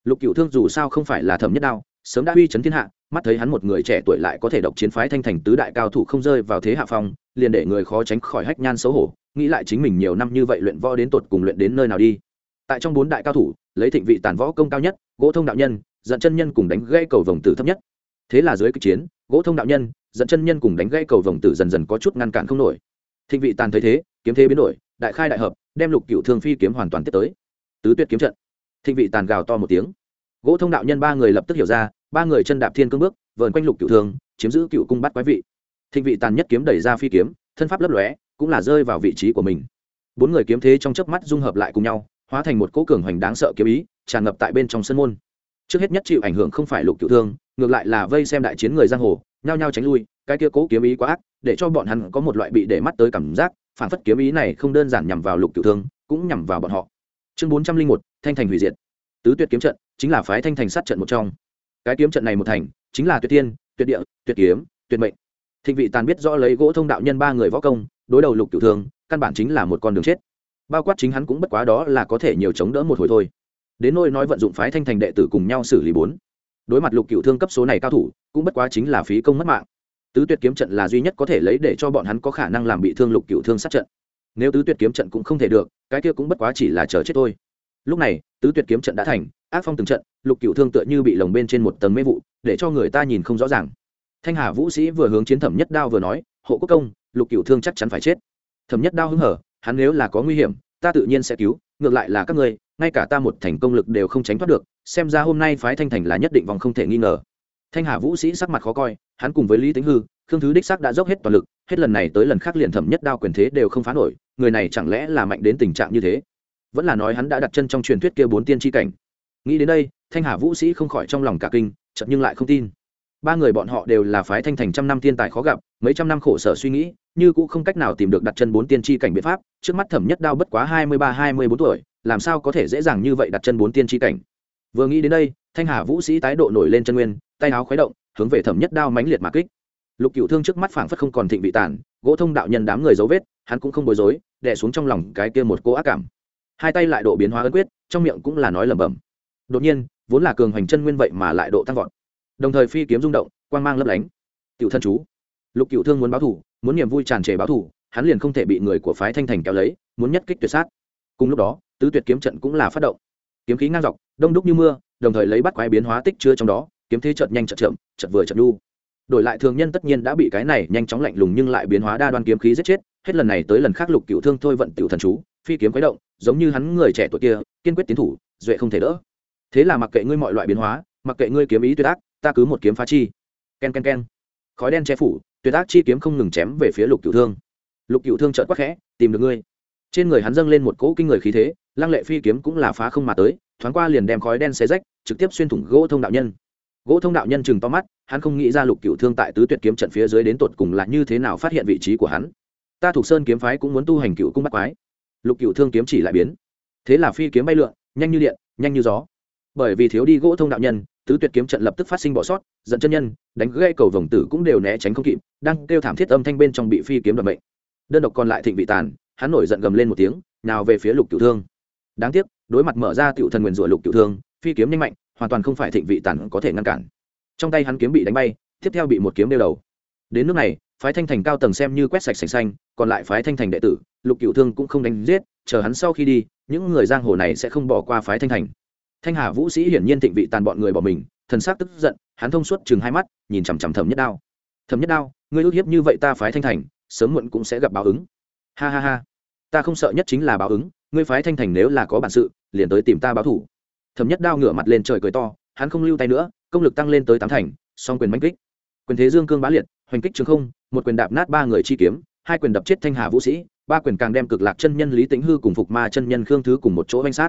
Lục cựu thương dù sao không phải là thẩm nhất đao, sớm đã uy chấn thiên hạ, mắt thấy hắn một người trẻ tuổi lại có thể độc chiến phái thanh thành tứ đại cao thủ không rơi vào thế hạ phong, liền để người khó tránh khỏi hách nhan xấu hổ, nghĩ lại chính mình nhiều năm như vậy luyện võ đến tột cùng luyện đến nơi nào đi. Tại trong bốn đại cao thủ, lấy thịnh vị tàn võ công cao nhất, gỗ thông đạo nhân dẫn chân nhân cùng đánh gãy cầu vòng tử thấp nhất. Thế là dưới kịch chiến, gỗ thông đạo nhân dẫn chân nhân cùng đánh gãy cầu vòng tử dần dần có chút ngăn cản không nổi. Thịnh vị tàn thấy thế kiếm thế biến đổi, đại khai đại hợp, đem lục cựu thương phi kiếm hoàn toàn tiếp tới. Tứ tuyệt kiếm trận. Thịnh vị tàn gào to một tiếng. Gỗ thông đạo nhân ba người lập tức hiểu ra, ba người chân đạp thiên cương bước, vờn quanh lục cựu thương, chiếm giữ cựu cung bắt quái vị. Thịnh vị tàn nhất kiếm đẩy ra phi kiếm, thân pháp lấp lóe, cũng là rơi vào vị trí của mình. Bốn người kiếm thế trong chớp mắt dung hợp lại cùng nhau, hóa thành một cỗ cường hoành đáng sợ kiếm ý, tràn ngập tại bên trong sân môn. Trước hết nhất chịu ảnh hưởng không phải lục cựu thương, ngược lại là vây xem đại chiến người giang hồ, nhao nhao tránh lui, cái kia cố kiếm ý quá ác, để cho bọn hắn có một loại bị để mắt tới cảm giác phản phất kiếm ý này không đơn giản nhằm vào lục cựu thương, cũng nhằm vào bọn họ. Chương bốn trăm linh một, thanh thành hủy diệt. Tứ tuyệt kiếm trận chính là phái thanh thành sát trận một trong. Cái kiếm trận này một thành, chính là tuyệt tiên tuyệt địa, tuyệt kiếm, tuyệt mệnh. Thịnh vị tàn biết rõ lấy gỗ thông đạo nhân ba người võ công, đối đầu lục cửu thương, căn bản chính là một con đường chết. Bao quát chính hắn cũng bất quá đó là có thể nhiều chống đỡ một hồi thôi. Đến nôi nói vận dụng phái thanh thành đệ tử cùng nhau xử lý bốn. Đối mặt lục cửu thương cấp số này cao thủ, cũng bất quá chính là phí công mất mạng tứ tuyệt kiếm trận là duy nhất có thể lấy để cho bọn hắn có khả năng làm bị thương lục cửu thương sát trận. Nếu tứ tuyệt kiếm trận cũng không thể được, cái kia cũng bất quá chỉ là chờ chết thôi. Lúc này, tứ tuyệt kiếm trận đã thành, ác phong từng trận, lục cửu thương tựa như bị lồng bên trên một tầng mê vụ, để cho người ta nhìn không rõ ràng. Thanh hà vũ sĩ vừa hướng chiến thẩm nhất đao vừa nói, hộ quốc công, lục cửu thương chắc chắn phải chết. Thẩm nhất đao hứng hở, hắn nếu là có nguy hiểm, ta tự nhiên sẽ cứu, ngược lại là các ngươi, ngay cả ta một thành công lực đều không tránh thoát được, xem ra hôm nay phái thanh thành là nhất định vòng không thể nghi ngờ. Thanh hà vũ sĩ sắc mặt khó coi hắn cùng với lý tính hư, khương thứ đích sắc đã dốc hết toàn lực, hết lần này tới lần khác liền thẩm nhất đao quyền thế đều không phá nổi, người này chẳng lẽ là mạnh đến tình trạng như thế? Vẫn là nói hắn đã đặt chân trong truyền thuyết kia bốn tiên tri cảnh. Nghĩ đến đây, thanh hà vũ sĩ không khỏi trong lòng cả kinh chậm nhưng lại không tin. Ba người bọn họ đều là phái thanh thành trăm năm tiên tài khó gặp, mấy trăm năm khổ sở suy nghĩ, như cũng không cách nào tìm được đặt chân bốn tiên tri cảnh biện pháp, trước mắt thẩm nhất đao bất quá hai mươi ba, hai mươi bốn tuổi, làm sao có thể dễ dàng như vậy đặt chân bốn tiên tri cảnh? Vừa nghĩ đến đây, thanh hà vũ sĩ tái độ nổi lên chân nguyên tay áo khuấy động, hướng về thẩm nhất đao mãnh liệt mà kích. Lục cựu thương trước mắt phảng phất không còn thịnh vị tản gỗ thông đạo nhân đám người dấu vết, hắn cũng không bối rối, đè xuống trong lòng cái kia một cô ác cảm. Hai tay lại độ biến hóa ấn quyết, trong miệng cũng là nói lẩm bẩm. Đột nhiên, vốn là cường hoành chân nguyên vậy mà lại độ tăng vọt. Đồng thời phi kiếm rung động, quang mang lấp lánh. Tiểu thân chú. Lục cựu thương muốn báo thủ, muốn niềm vui tràn trề báo thủ, hắn liền không thể bị người của phái thanh thành kéo lấy, muốn nhất kích tuyệt sát. Cùng lúc đó, tứ tuyệt kiếm trận cũng là phát động. Kiếm khí ngang dọc, đông đúc như mưa, đồng thời lấy bắt quái biến hóa tích chứa trong đó kiếm thế chợt nhanh chợt chậm, chợt vừa chợt đu đổi lại thường nhân tất nhiên đã bị cái này nhanh chóng lạnh lùng nhưng lại biến hóa đa đoan kiếm khí giết chết, hết lần này tới lần khác lục cựu thương thôi vận tiểu thần chú, phi kiếm quấy động, giống như hắn người trẻ tuổi kia, kiên quyết tiến thủ, duệ không thể đỡ. Thế là mặc kệ ngươi mọi loại biến hóa, mặc kệ ngươi kiếm ý tuyệt ác, ta cứ một kiếm phá chi. Ken ken ken. Khói đen che phủ, tuyệt ác chi kiếm không ngừng chém về phía lục cựu thương. Lục cựu thương trợn quắc khẽ, tìm được ngươi. Trên người hắn dâng lên một cỗ kinh người khí thế, lăng lệ phi kiếm cũng là phá không mà tới, thoáng qua liền đem khói đen xé rách, trực tiếp xuyên thủng gỗ thông đạo nhân gỗ thông đạo nhân chừng to mắt, hắn không nghĩ ra lục cựu thương tại tứ tuyệt kiếm trận phía dưới đến tột cùng là như thế nào phát hiện vị trí của hắn. Ta thuộc sơn kiếm phái cũng muốn tu hành cựu cung bắt quái. Lục cựu thương kiếm chỉ lại biến. Thế là phi kiếm bay lượn, nhanh như điện, nhanh như gió. Bởi vì thiếu đi gỗ thông đạo nhân, tứ tuyệt kiếm trận lập tức phát sinh bỏ sót dẫn chân nhân, đánh gây cầu vồng tử cũng đều né tránh không kịp, đang kêu thảm thiết âm thanh bên trong bị phi kiếm đập mệnh. Đơn độc còn lại thịnh vị tàn, hắn nổi giận gầm lên một tiếng nào về phía lục cựu thương. Đáng tiếc, đối mặt mở ra tiểu thần nguyền rủa lục cựu thương, phi kiếm nhanh mạnh hoàn toàn không phải thịnh vị tàn có thể ngăn cản. Trong tay hắn kiếm bị đánh bay, tiếp theo bị một kiếm đeo đầu. Đến nước này, phái thanh thành cao tầng xem như quét sạch sành xanh, còn lại phái thanh thành đệ tử, lục cựu thương cũng không đánh giết, chờ hắn sau khi đi, những người giang hồ này sẽ không bỏ qua phái thanh thành. Thanh hà vũ sĩ hiển nhiên thịnh vị tàn bọn người bỏ mình, thần s c tức giận, hắn thông suốt chừng hai mắt, nhìn chằm chằm thẩm nhất đao. Thẩm nhất đao, ngươi ước hiếp như vậy ta phái thanh thành, sớm muộn cũng sẽ gặp báo ứng. Ha ha ha, ta không sợ nhất chính là báo ứng, ngươi phái thanh thành nếu là có bản sự, liền tới tìm ta báo thủ thẩm nhất đao ngửa mặt lên trời cười to, hắn không lưu tay nữa, công lực tăng lên tới tám thành, song quyền manh kích. Quyền thế dương cương bá liệt, hoành kích trường không, một quyền đạp nát ba người chi kiếm, hai quyền đập chết thanh hà vũ sĩ, ba quyền càng đem cực lạc chân nhân lý tĩnh hư cùng phục ma chân nhân khương thứ cùng một chỗ danh sát.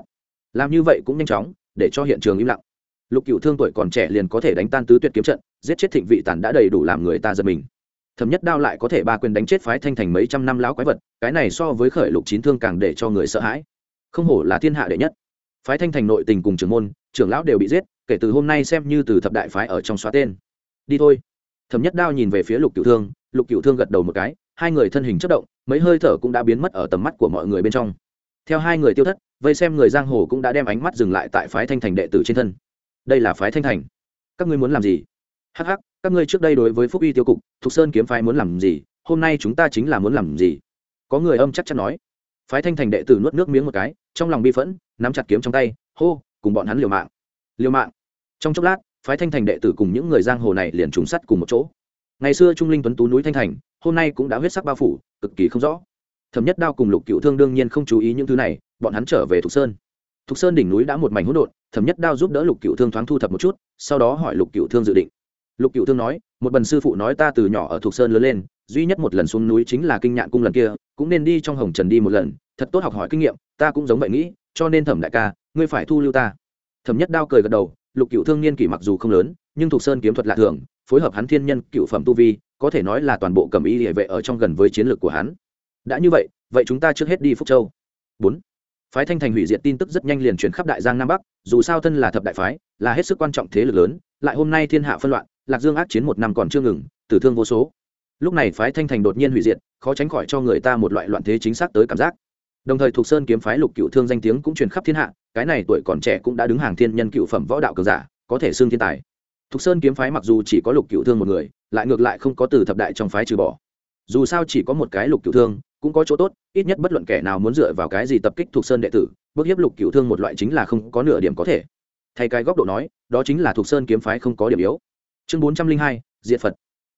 Làm như vậy cũng nhanh chóng, để cho hiện trường im lặng. Lục cựu thương tuổi còn trẻ liền có thể đánh tan tứ tuyệt kiếm trận, giết chết thịnh vị tàn đã đầy đủ làm người ta giật mình. Thẩm nhất đao lại có thể ba quyền đánh chết phái thanh thành mấy trăm năm lão quái vật, cái này so với khởi lục chín thương càng để cho người sợ hãi. Không hổ là thiên hạ đệ nhất phái thanh thành nội tình cùng trưởng môn, trưởng lão đều bị giết, kể từ hôm nay xem như từ thập đại phái ở trong xóa tên. Đi thôi. Thẩm nhất đao nhìn về phía lục cựu thương, lục cựu thương gật đầu một cái, hai người thân hình chất động, mấy hơi thở cũng đã biến mất ở tầm mắt của mọi người bên trong. Theo hai người tiêu thất, vây xem người giang hồ cũng đã đem ánh mắt dừng lại tại phái thanh thành đệ tử trên thân. Đây là phái thanh thành. Các ngươi muốn làm gì? Hh các ngươi trước đây đối với phúc uy tiêu cục, thục sơn kiếm phái muốn làm gì? Hôm nay chúng ta chính là muốn làm gì? Có người âm chắc chắn nói phái thanh thành đệ tử nuốt nước miếng một cái, trong lòng bi phẫn, nắm chặt kiếm trong tay, hô, cùng bọn hắn liều mạng. Liều mạng. Trong chốc lát, phái thanh thành đệ tử cùng những người giang hồ này liền trùng sắt cùng một chỗ. Ngày xưa trung linh tuấn tú núi thanh thành, hôm nay cũng đã huyết sắc bao phủ, cực kỳ không rõ. Thẩm nhất đao cùng lục cựu thương đương nhiên không chú ý những thứ này, bọn hắn trở về thục sơn. Thục sơn đỉnh núi đã một mảnh hỗn độn, thẩm nhất đao giúp đỡ lục cựu thương thoáng thu thập một chút, sau đó hỏi lục cựu thương dự định. Lục cựu thương nói, một bần sư phụ nói ta từ nhỏ ở thục sơn lớn lên, duy nhất một lần xuống núi chính là kinh nhạn cung lần kia cũng nên đi trong hồng trần đi một lần, thật tốt học hỏi kinh nghiệm, ta cũng giống vậy nghĩ, cho nên thẩm đại ca, ngươi phải thu lưu ta. Thẩm nhất đao cười gật đầu, lục cựu thương niên kỷ mặc dù không lớn, nhưng thục sơn kiếm thuật lạ thường, phối hợp hắn thiên nhân cựu phẩm tu vi, có thể nói là toàn bộ cầm y địa vệ ở trong gần với chiến lược của hắn. Đã như vậy vậy chúng ta trước hết đi phúc châu. Bốn. Phái thanh thành hủy diệt tin tức rất nhanh liền chuyển khắp đại giang nam bắc, dù sao thân là thập đại phái, là hết sức quan trọng thế lực lớn, lại hôm nay thiên hạ phân loạn, lạc dương ác chiến một năm còn chưa ngừng, tử thương vô số. Lúc này phái thanh thành đột nhiên hủy diệt khó tránh khỏi cho người ta một loại loạn thế chính xác tới cảm giác. Đồng thời thuộc sơn kiếm phái lục cựu thương danh tiếng cũng truyền khắp thiên hạ, cái này tuổi còn trẻ cũng đã đứng hàng thiên nhân cựu phẩm võ đạo cường giả, có thể xưng thiên tài. Thục sơn kiếm phái mặc dù chỉ có lục cựu thương một người, lại ngược lại không có từ thập đại trong phái trừ bỏ. Dù sao chỉ có một cái lục cựu thương, cũng có chỗ tốt, ít nhất bất luận kẻ nào muốn dựa vào cái gì tập kích thuộc sơn đệ tử bước hiếp lục cựu thương một loại chính là không có nửa điểm có thể. Thay cái góc độ nói, đó chính là thuộc sơn kiếm phái không có điểm yếu. Chương bốn trăm linh hai diện phật.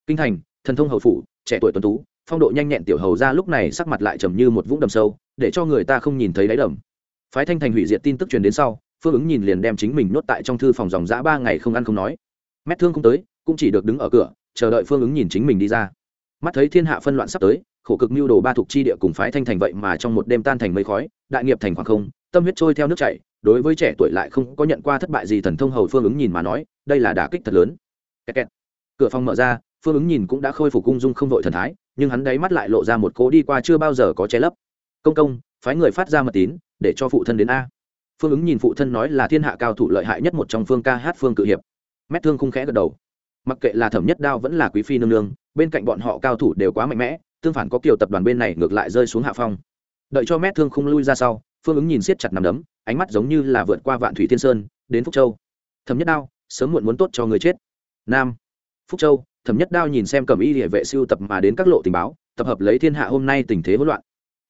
Kinh thành, thần thông hầu phủ, trẻ tuổi tuấn tú phong độ nhanh nhẹn tiểu hầu ra lúc này sắc mặt lại trầm như một vũng đầm sâu, để cho người ta không nhìn thấy đáy đầm. Phái thanh thành hủy diệt tin tức truyền đến sau, phương ứng nhìn liền đem chính mình nhốt tại trong thư phòng dòng dã ba ngày không ăn không nói. Mét thương không tới, cũng chỉ được đứng ở cửa, chờ đợi phương ứng nhìn chính mình đi ra. Mắt thấy thiên hạ phân loạn sắp tới, khổ cực mưu đồ ba thuộc chi địa cùng phái thanh thành vậy mà trong một đêm tan thành mây khói, đại nghiệp thành khoảng không, tâm huyết trôi theo nước chảy, đối với trẻ tuổi lại không có nhận qua thất bại gì thần thông hầu phương ứng nhìn mà nói, đây là đả kích thật lớn. Kẹt kẹt. cửa phòng mở ra, phương ứng nhìn cũng đã khôi phục cung dung không vội thần thái nhưng hắn đáy mắt lại lộ ra một cố đi qua chưa bao giờ có che lấp. Công công, phái người phát ra mật tín, để cho phụ thân đến a. Phương ứng nhìn phụ thân nói là thiên hạ cao thủ lợi hại nhất một trong phương ca hát phương cự hiệp. Mét thương không khẽ gật đầu. Mặc kệ là thẩm nhất đao vẫn là quý phi nương nương, bên cạnh bọn họ cao thủ đều quá mạnh mẽ, tương phản có kiều tập đoàn bên này ngược lại rơi xuống hạ phong. Đợi cho mét thương không lui ra sau, phương ứng nhìn siết chặt nằm đấm, ánh mắt giống như là vượt qua vạn thủy thiên sơn, đến phúc châu. Thẩm nhất đao, sớm muộn muốn tốt cho người chết. Nam. Phúc châu thẩm nhất đao nhìn xem cầm y địa vệ siêu tập mà đến các lộ tình báo, tập hợp lấy thiên hạ hôm nay tình thế hỗn loạn.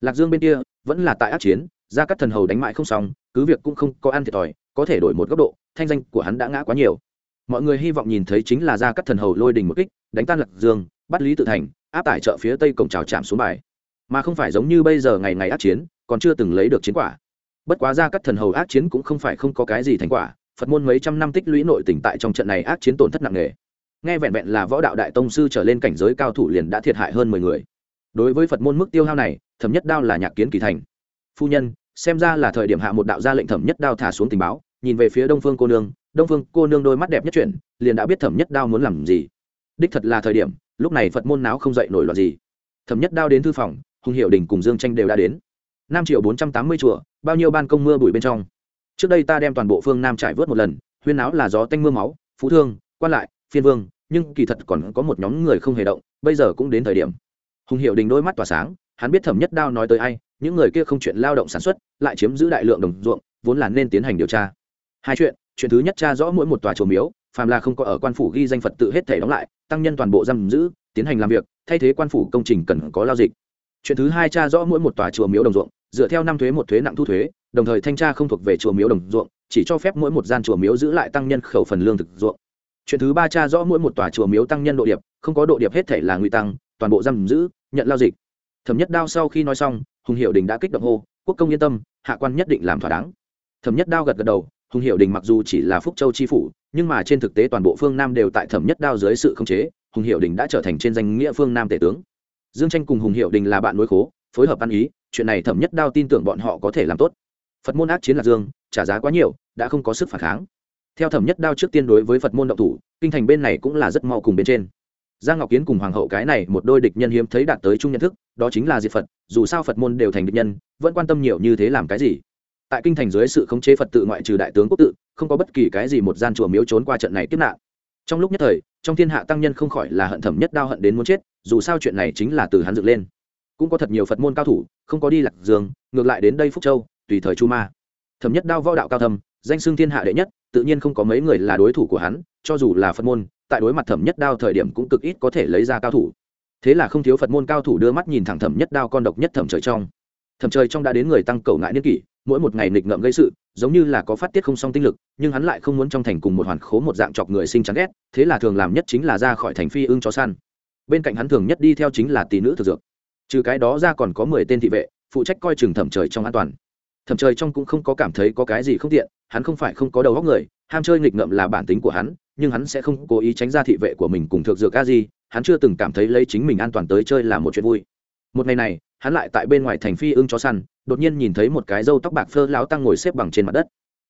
Lạc dương bên kia, vẫn là tại ác chiến ra các thần hầu đánh mại không xong, cứ việc cũng không có ăn thiệt thòi, có thể đổi một góc độ, thanh danh của hắn đã ngã quá nhiều. Mọi người hy vọng nhìn thấy chính là ra các thần hầu lôi đình một kích, đánh tan lạc dương, bắt lý tự thành, áp tải chợ phía tây cổng trào chạm xuống bài. Mà không phải giống như bây giờ ngày ngày ác chiến, còn chưa từng lấy được chiến quả. Bất quá ra các thần hầu ác chiến cũng không phải không có cái gì thành quả, phật môn mấy trăm năm tích lũy nội tỉnh tại trong trận này ác chiến tổn thất nặng nề nghe vẹn vẹn là võ đạo đại tông sư trở lên cảnh giới cao thủ liền đã thiệt hại hơn mười người. Đối với phật môn mức tiêu hao này, thẩm nhất đao là nhạc kiến kỳ thành. Phu nhân, xem ra là thời điểm hạ một đạo gia lệnh thẩm nhất đao thả xuống tình báo, nhìn về phía đông phương cô nương. Đông phương cô nương đôi mắt đẹp nhất chuyển, liền đã biết thẩm nhất đao muốn làm gì. Đích thật là thời điểm, lúc này phật môn náo không dậy nổi loạn gì. Thẩm nhất đao đến thư phòng, hùng hiệu đình cùng dương tranh đều đã đến. Năm triệu bốn trăm tám mươi chùa, bao nhiêu ban công mưa bụi bên trong. Trước đây ta đem toàn bộ phương nam trải vớt một lần, huyên náo là gió tanh mưa máu, phú thương, quan lại phiên vương, nhưng kỳ thật còn có một nhóm người không hề động, bây giờ cũng đến thời điểm. Hùng hiệu đình đôi mắt tỏa sáng, hắn biết thẩm nhất đao nói tới ai, những người kia không chuyện lao động sản xuất, lại chiếm giữ đại lượng đồng ruộng, vốn là nên tiến hành điều tra. Hai chuyện chuyện thứ nhất tra rõ mỗi một tòa chùa miếu, phàm là không có ở quan phủ ghi danh phật tự hết thể đóng lại, tăng nhân toàn bộ giam giữ, tiến hành làm việc, thay thế quan phủ công trình cần có lao dịch. Chuyện thứ hai tra rõ mỗi một tòa chùa miếu đồng ruộng, dựa theo năm thuế một thuế nặng thu thuế, đồng thời thanh tra không thuộc về chùa miếu đồng ruộng, chỉ cho phép mỗi một gian chùa miếu giữ lại tăng nhân khẩu phần lương thực ruộng chuyện thứ ba cha rõ mỗi một tòa chùa miếu tăng nhân độ điệp, không có độ điệp hết thể là ngụy tăng, toàn bộ giam giữ, nhận lao dịch. Thẩm nhất đao sau khi nói xong, hùng hiệu đình đã kích động hô, quốc công yên tâm, hạ quan nhất định làm thỏa đáng. Thẩm nhất đao gật gật đầu, hùng hiệu đình mặc dù chỉ là phúc châu chi phủ, nhưng mà trên thực tế toàn bộ phương nam đều tại thẩm nhất đao dưới sự khống chế, hùng hiệu đình đã trở thành trên danh nghĩa phương nam tể tướng. Dương tranh cùng hùng hiệu đình là bạn nối khố, phối hợp ăn ý, chuyện này thẩm nhất đao tin tưởng bọn họ có thể làm tốt. Phật môn ác chiến lạc dương, trả giá quá nhiều, đã không có sức phản kháng theo thẩm nhất đao trước tiên đối với phật môn động thủ kinh thành bên này cũng là rất mau cùng bên trên. Giang ngọc kiến cùng hoàng hậu cái này một đôi địch nhân hiếm thấy đạt tới chung nhận thức đó chính là diệt phật dù sao phật môn đều thành địch nhân vẫn quan tâm nhiều như thế làm cái gì. Tại kinh thành dưới sự khống chế phật tự ngoại trừ đại tướng quốc tự không có bất kỳ cái gì một gian chùa miếu trốn qua trận này tiếp nạn. Trong lúc nhất thời trong thiên hạ tăng nhân không khỏi là hận thẩm nhất đao hận đến muốn chết dù sao chuyện này chính là từ hắn dựng lên. Cũng có thật nhiều phật môn cao thủ không có đi lạc dương ngược lại đến đây phúc châu tùy thời chu ma. Thẩm nhất đao võ đạo cao thầm, danh xưng thiên hạ đệ nhất tự nhiên không có mấy người là đối thủ của hắn, cho dù là phật môn, tại đối mặt thẩm nhất đao thời điểm cũng cực ít có thể lấy ra cao thủ. Thế là không thiếu phật môn cao thủ đưa mắt nhìn thẳng thẩm nhất đao con độc nhất thẩm trời trong. Thẩm trời trong đã đến người tăng cầu ngại niên kỷ, mỗi một ngày nghịch ngợm gây sự, giống như là có phát tiết không song tinh lực, nhưng hắn lại không muốn trong thành cùng một hoàn khố một dạng chọc người sinh chán ghét, thế là thường làm nhất chính là ra khỏi thành phi ưng cho săn. Bên cạnh hắn thường nhất đi theo chính là tỷ nữ thực dược. Trừ cái đó ra còn có mười tên thị vệ, phụ trách coi chừng thẩm trời trong an toàn thẩm trời trong cũng không có cảm thấy có cái gì không tiện hắn không phải không có đầu góc người ham chơi nghịch ngợm là bản tính của hắn nhưng hắn sẽ không cố ý tránh ra thị vệ của mình cùng thực dược a gì, hắn chưa từng cảm thấy lấy chính mình an toàn tới chơi là một chuyện vui. Một ngày này hắn lại tại bên ngoài thành phi ưng chó săn đột nhiên nhìn thấy một cái râu tóc bạc phơ lão tăng ngồi xếp bằng trên mặt đất.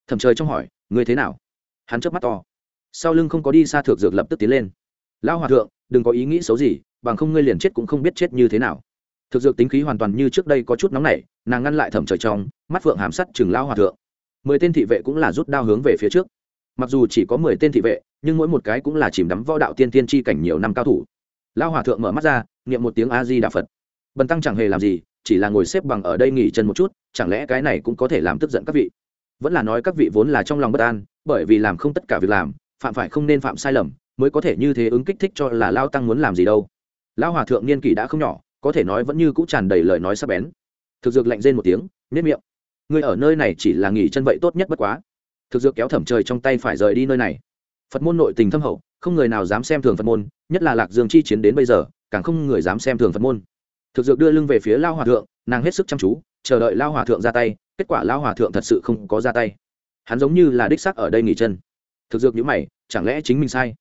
Thầm trời trong hỏi người thế nào? Hắn chớp mắt to. Sau lưng không có đi xa thược dược lập tức tiến lên. Lão hòa thượng đừng có ý nghĩ xấu gì bằng không ngươi liền chết cũng không biết chết như thế nào thực dược tính khí hoàn toàn như trước đây có chút nóng nảy, nàng ngăn lại thẩm trời trong, mắt phượng hàm sắt chừng lao hòa thượng. Mười tên thị vệ cũng là rút đao hướng về phía trước. Mặc dù chỉ có mười tên thị vệ, nhưng mỗi một cái cũng là chìm đắm võ đạo tiên tiên tri cảnh nhiều năm cao thủ. Lao hòa thượng mở mắt ra, niệm một tiếng a di đà phật. Bần tăng chẳng hề làm gì, chỉ là ngồi xếp bằng ở đây nghỉ chân một chút, chẳng lẽ cái này cũng có thể làm tức giận các vị? Vẫn là nói các vị vốn là trong lòng bất an, bởi vì làm không tất cả việc làm, phạm phải không nên phạm sai lầm, mới có thể như thế ứng kích thích cho là lao tăng muốn làm gì đâu. Lão hòa thượng niên kỷ đã không nhỏ có thể nói vẫn như cũ tràn đầy lời nói sắc bén. Thực dược lạnh rên một tiếng nếp miệng. Người ở nơi này chỉ là nghỉ chân vậy tốt nhất bất quá. Thực dược kéo thẩm trời trong tay phải rời đi nơi này. Phật môn nội tình thâm hậu, không người nào dám xem thường phật môn, nhất là lạc dương chi chiến đến bây giờ, càng không người dám xem thường phật môn. Thực dược đưa lưng về phía lao hòa thượng, nàng hết sức chăm chú, chờ đợi lao hòa thượng ra tay, kết quả lao hòa thượng thật sự không có ra tay. Hắn giống như là đích sắc ở đây nghỉ chân. Thực dược nhữ mày, chẳng lẽ chính mình sai?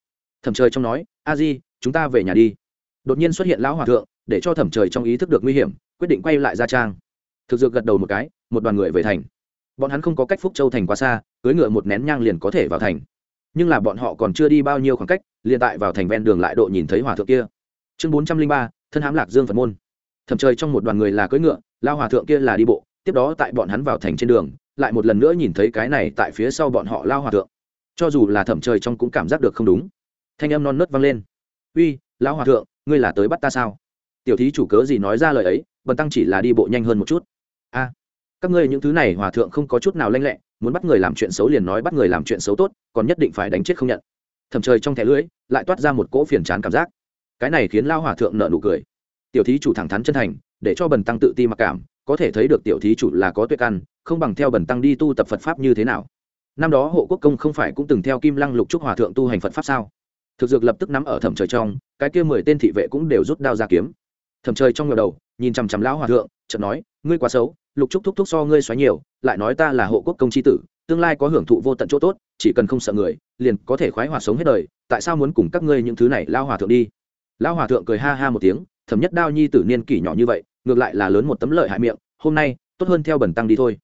Thẩm trời trong nói, a di, chúng ta về nhà đi. Đột nhiên xuất hiện lão hòa thượng để cho thẩm trời trong ý thức được nguy hiểm, quyết định quay lại gia trang. Thực dược gật đầu một cái, một đoàn người về thành. Bọn hắn không có cách phúc châu thành quá xa cưới ngựa một nén nhang liền có thể vào thành. Nhưng là bọn họ còn chưa đi bao nhiêu khoảng cách, liền tại vào thành ven đường lại độ nhìn thấy hòa thượng kia. Chương bốn trăm linh ba, thân hám lạc dương phật môn. Thẩm trời trong một đoàn người là cưỡi ngựa, lao hòa thượng kia là đi bộ, tiếp đó tại bọn hắn vào thành trên đường, lại một lần nữa nhìn thấy cái này tại phía sau bọn họ lao hòa thượng. Cho dù là thẩm trời trong cũng cảm giác được không đúng. Thanh âm non nớt vang lên. Uy lão hòa thượng, ngươi là tới bắt ta sao? Tiểu thí chủ cớ gì nói ra lời ấy, bần tăng chỉ là đi bộ nhanh hơn một chút. A, các ngươi những thứ này hòa thượng không có chút nào lanh lẹ, muốn bắt người làm chuyện xấu liền nói bắt người làm chuyện xấu tốt, còn nhất định phải đánh chết không nhận. Thầm trời trong thẻ lưỡi, lại toát ra một cỗ phiền chán cảm giác. Cái này khiến lao hòa thượng nợ nụ cười. Tiểu thí chủ thẳng thắn chân thành, để cho bần tăng tự ti mặc cảm, có thể thấy được tiểu thí chủ là có tuệ căn, không bằng theo bần tăng đi tu tập phật pháp như thế nào. Năm đó hộ quốc công không phải cũng từng theo kim lăng lục trúc hòa thượng tu hành phật pháp sao? Thực dược lập tức nắm ở thẩm trời trong, cái kia mười tên thị vệ cũng đều rút đao ra kiếm thầm trời trong ngờ đầu, nhìn chằm chằm lão hòa thượng, chợt nói, ngươi quá xấu, lục trúc thúc thúc so ngươi xoáy nhiều, lại nói ta là hộ quốc công tri tử, tương lai có hưởng thụ vô tận chỗ tốt, chỉ cần không sợ người, liền có thể khoái hòa sống hết đời, tại sao muốn cùng các ngươi những thứ này lao hòa thượng đi? Lao hòa thượng cười ha ha một tiếng, thẩm nhất đao nhi tử niên kỷ nhỏ như vậy, ngược lại là lớn một tấm lợi hại miệng, hôm nay, tốt hơn theo bẩn tăng đi thôi.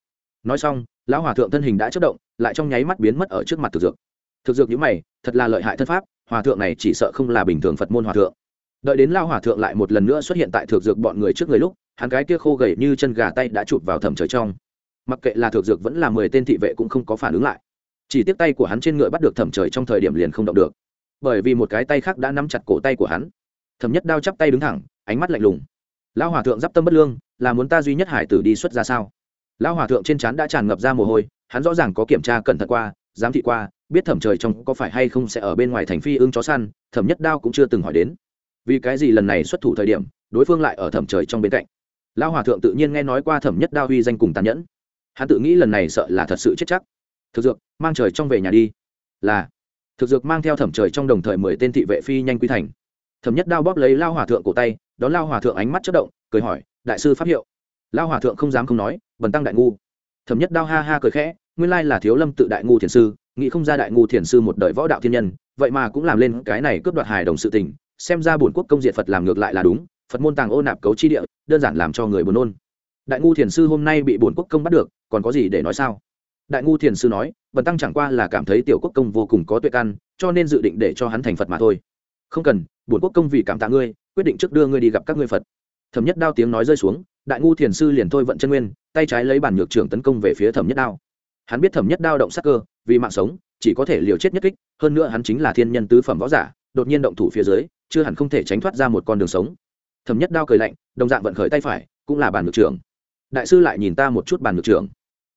Nói xong, lão hòa thượng thân hình đã chất động, lại trong nháy mắt biến mất ở trước mặt thực dược. Thực dược nhữ mày, thật là lợi hại thân pháp, hòa thượng này chỉ sợ không là bình thường phật môn hòa thượng đợi đến lao hòa thượng lại một lần nữa xuất hiện tại thượng dược bọn người trước người lúc, hắn cái kia khô gầy như chân gà tay đã chụp vào thẩm trời trong. Mặc kệ là thượng dược vẫn là mười tên thị vệ cũng không có phản ứng lại. Chỉ tiếc tay của hắn trên ngựa bắt được thẩm trời trong thời điểm liền không động được. Bởi vì một cái tay khác đã nắm chặt cổ tay của hắn. Thẩm nhất đao chắp tay đứng thẳng, ánh mắt lạnh lùng. Lão hòa thượng d i p tâm bất lương, là muốn ta duy nhất hải tử đi xuất ra sao? Lão hòa thượng trên trán đã tràn ngập ra mồ hôi, hắn rõ ràng có kiểm tra cẩn thận qua, giám thị qua, biết thẩm trời trong có phải hay không sẽ ở bên ngoài thành phi ưng chó săn, thẩm nhất đao cũng chưa từng hỏi đến vì cái gì lần này xuất thủ thời điểm, đối phương lại ở thẩm trời trong bên cạnh? Lao hòa thượng tự nhiên nghe nói qua thẩm nhất đao huy danh cùng tàn nhẫn. Hắn tự nghĩ lần này sợ là thật sự chết chắc. Thực dược, mang trời trong về nhà đi. Là. Thực dược mang theo thẩm trời trong đồng thời mười tên thị vệ phi nhanh quy thành. Thẩm nhất đao bóp lấy lao hòa thượng cổ tay, đón lao hòa thượng ánh mắt chất động, cười hỏi, đại sư pháp hiệu? Lao hòa thượng không dám không nói, bần tăng đại ngu. Thẩm nhất đao ha ha cười khẽ, nguyên lai là thiếu lâm tự đại ngu thiền sư, nghĩ không ra đại ngu thiền sư một đời võ đạo thiên nhân, vậy mà cũng làm lên cái này cướp đoạt hài đồng sự tình xem ra bổn quốc công diện phật làm ngược lại là đúng, phật môn tàng ô nạp cấu chi địa, đơn giản làm cho người buồn nôn. Đại ngu thiền sư hôm nay bị bổn quốc công bắt được, còn có gì để nói sao? Đại ngu thiền sư nói, bần tăng chẳng qua là cảm thấy tiểu quốc công vô cùng có tuệ căn, cho nên dự định để cho hắn thành phật mà thôi. Không cần, bổn quốc công vì cảm tạ ngươi, quyết định trước đưa ngươi đi gặp các ngươi phật. Thẩm nhất đao tiếng nói rơi xuống, đại ngu thiền sư liền thôi vận chân nguyên, tay trái lấy bản nhược trưởng tấn công về phía thẩm nhất đao. Hắn biết thẩm nhất đao động sắc cơ, vì mạng sống, chỉ có thể liều chết nhất kích, hơn nữa hắn chính là thiên nhân tứ phẩm võ giả, đột nhiên động thủ phía dưới chưa hẳn không thể tránh thoát ra một con đường sống. Thẩm nhất đao cười lạnh, đồng dạng vận khởi tay phải, cũng là bàn ngược trưởng. Đại sư lại nhìn ta một chút bàn ngược trưởng.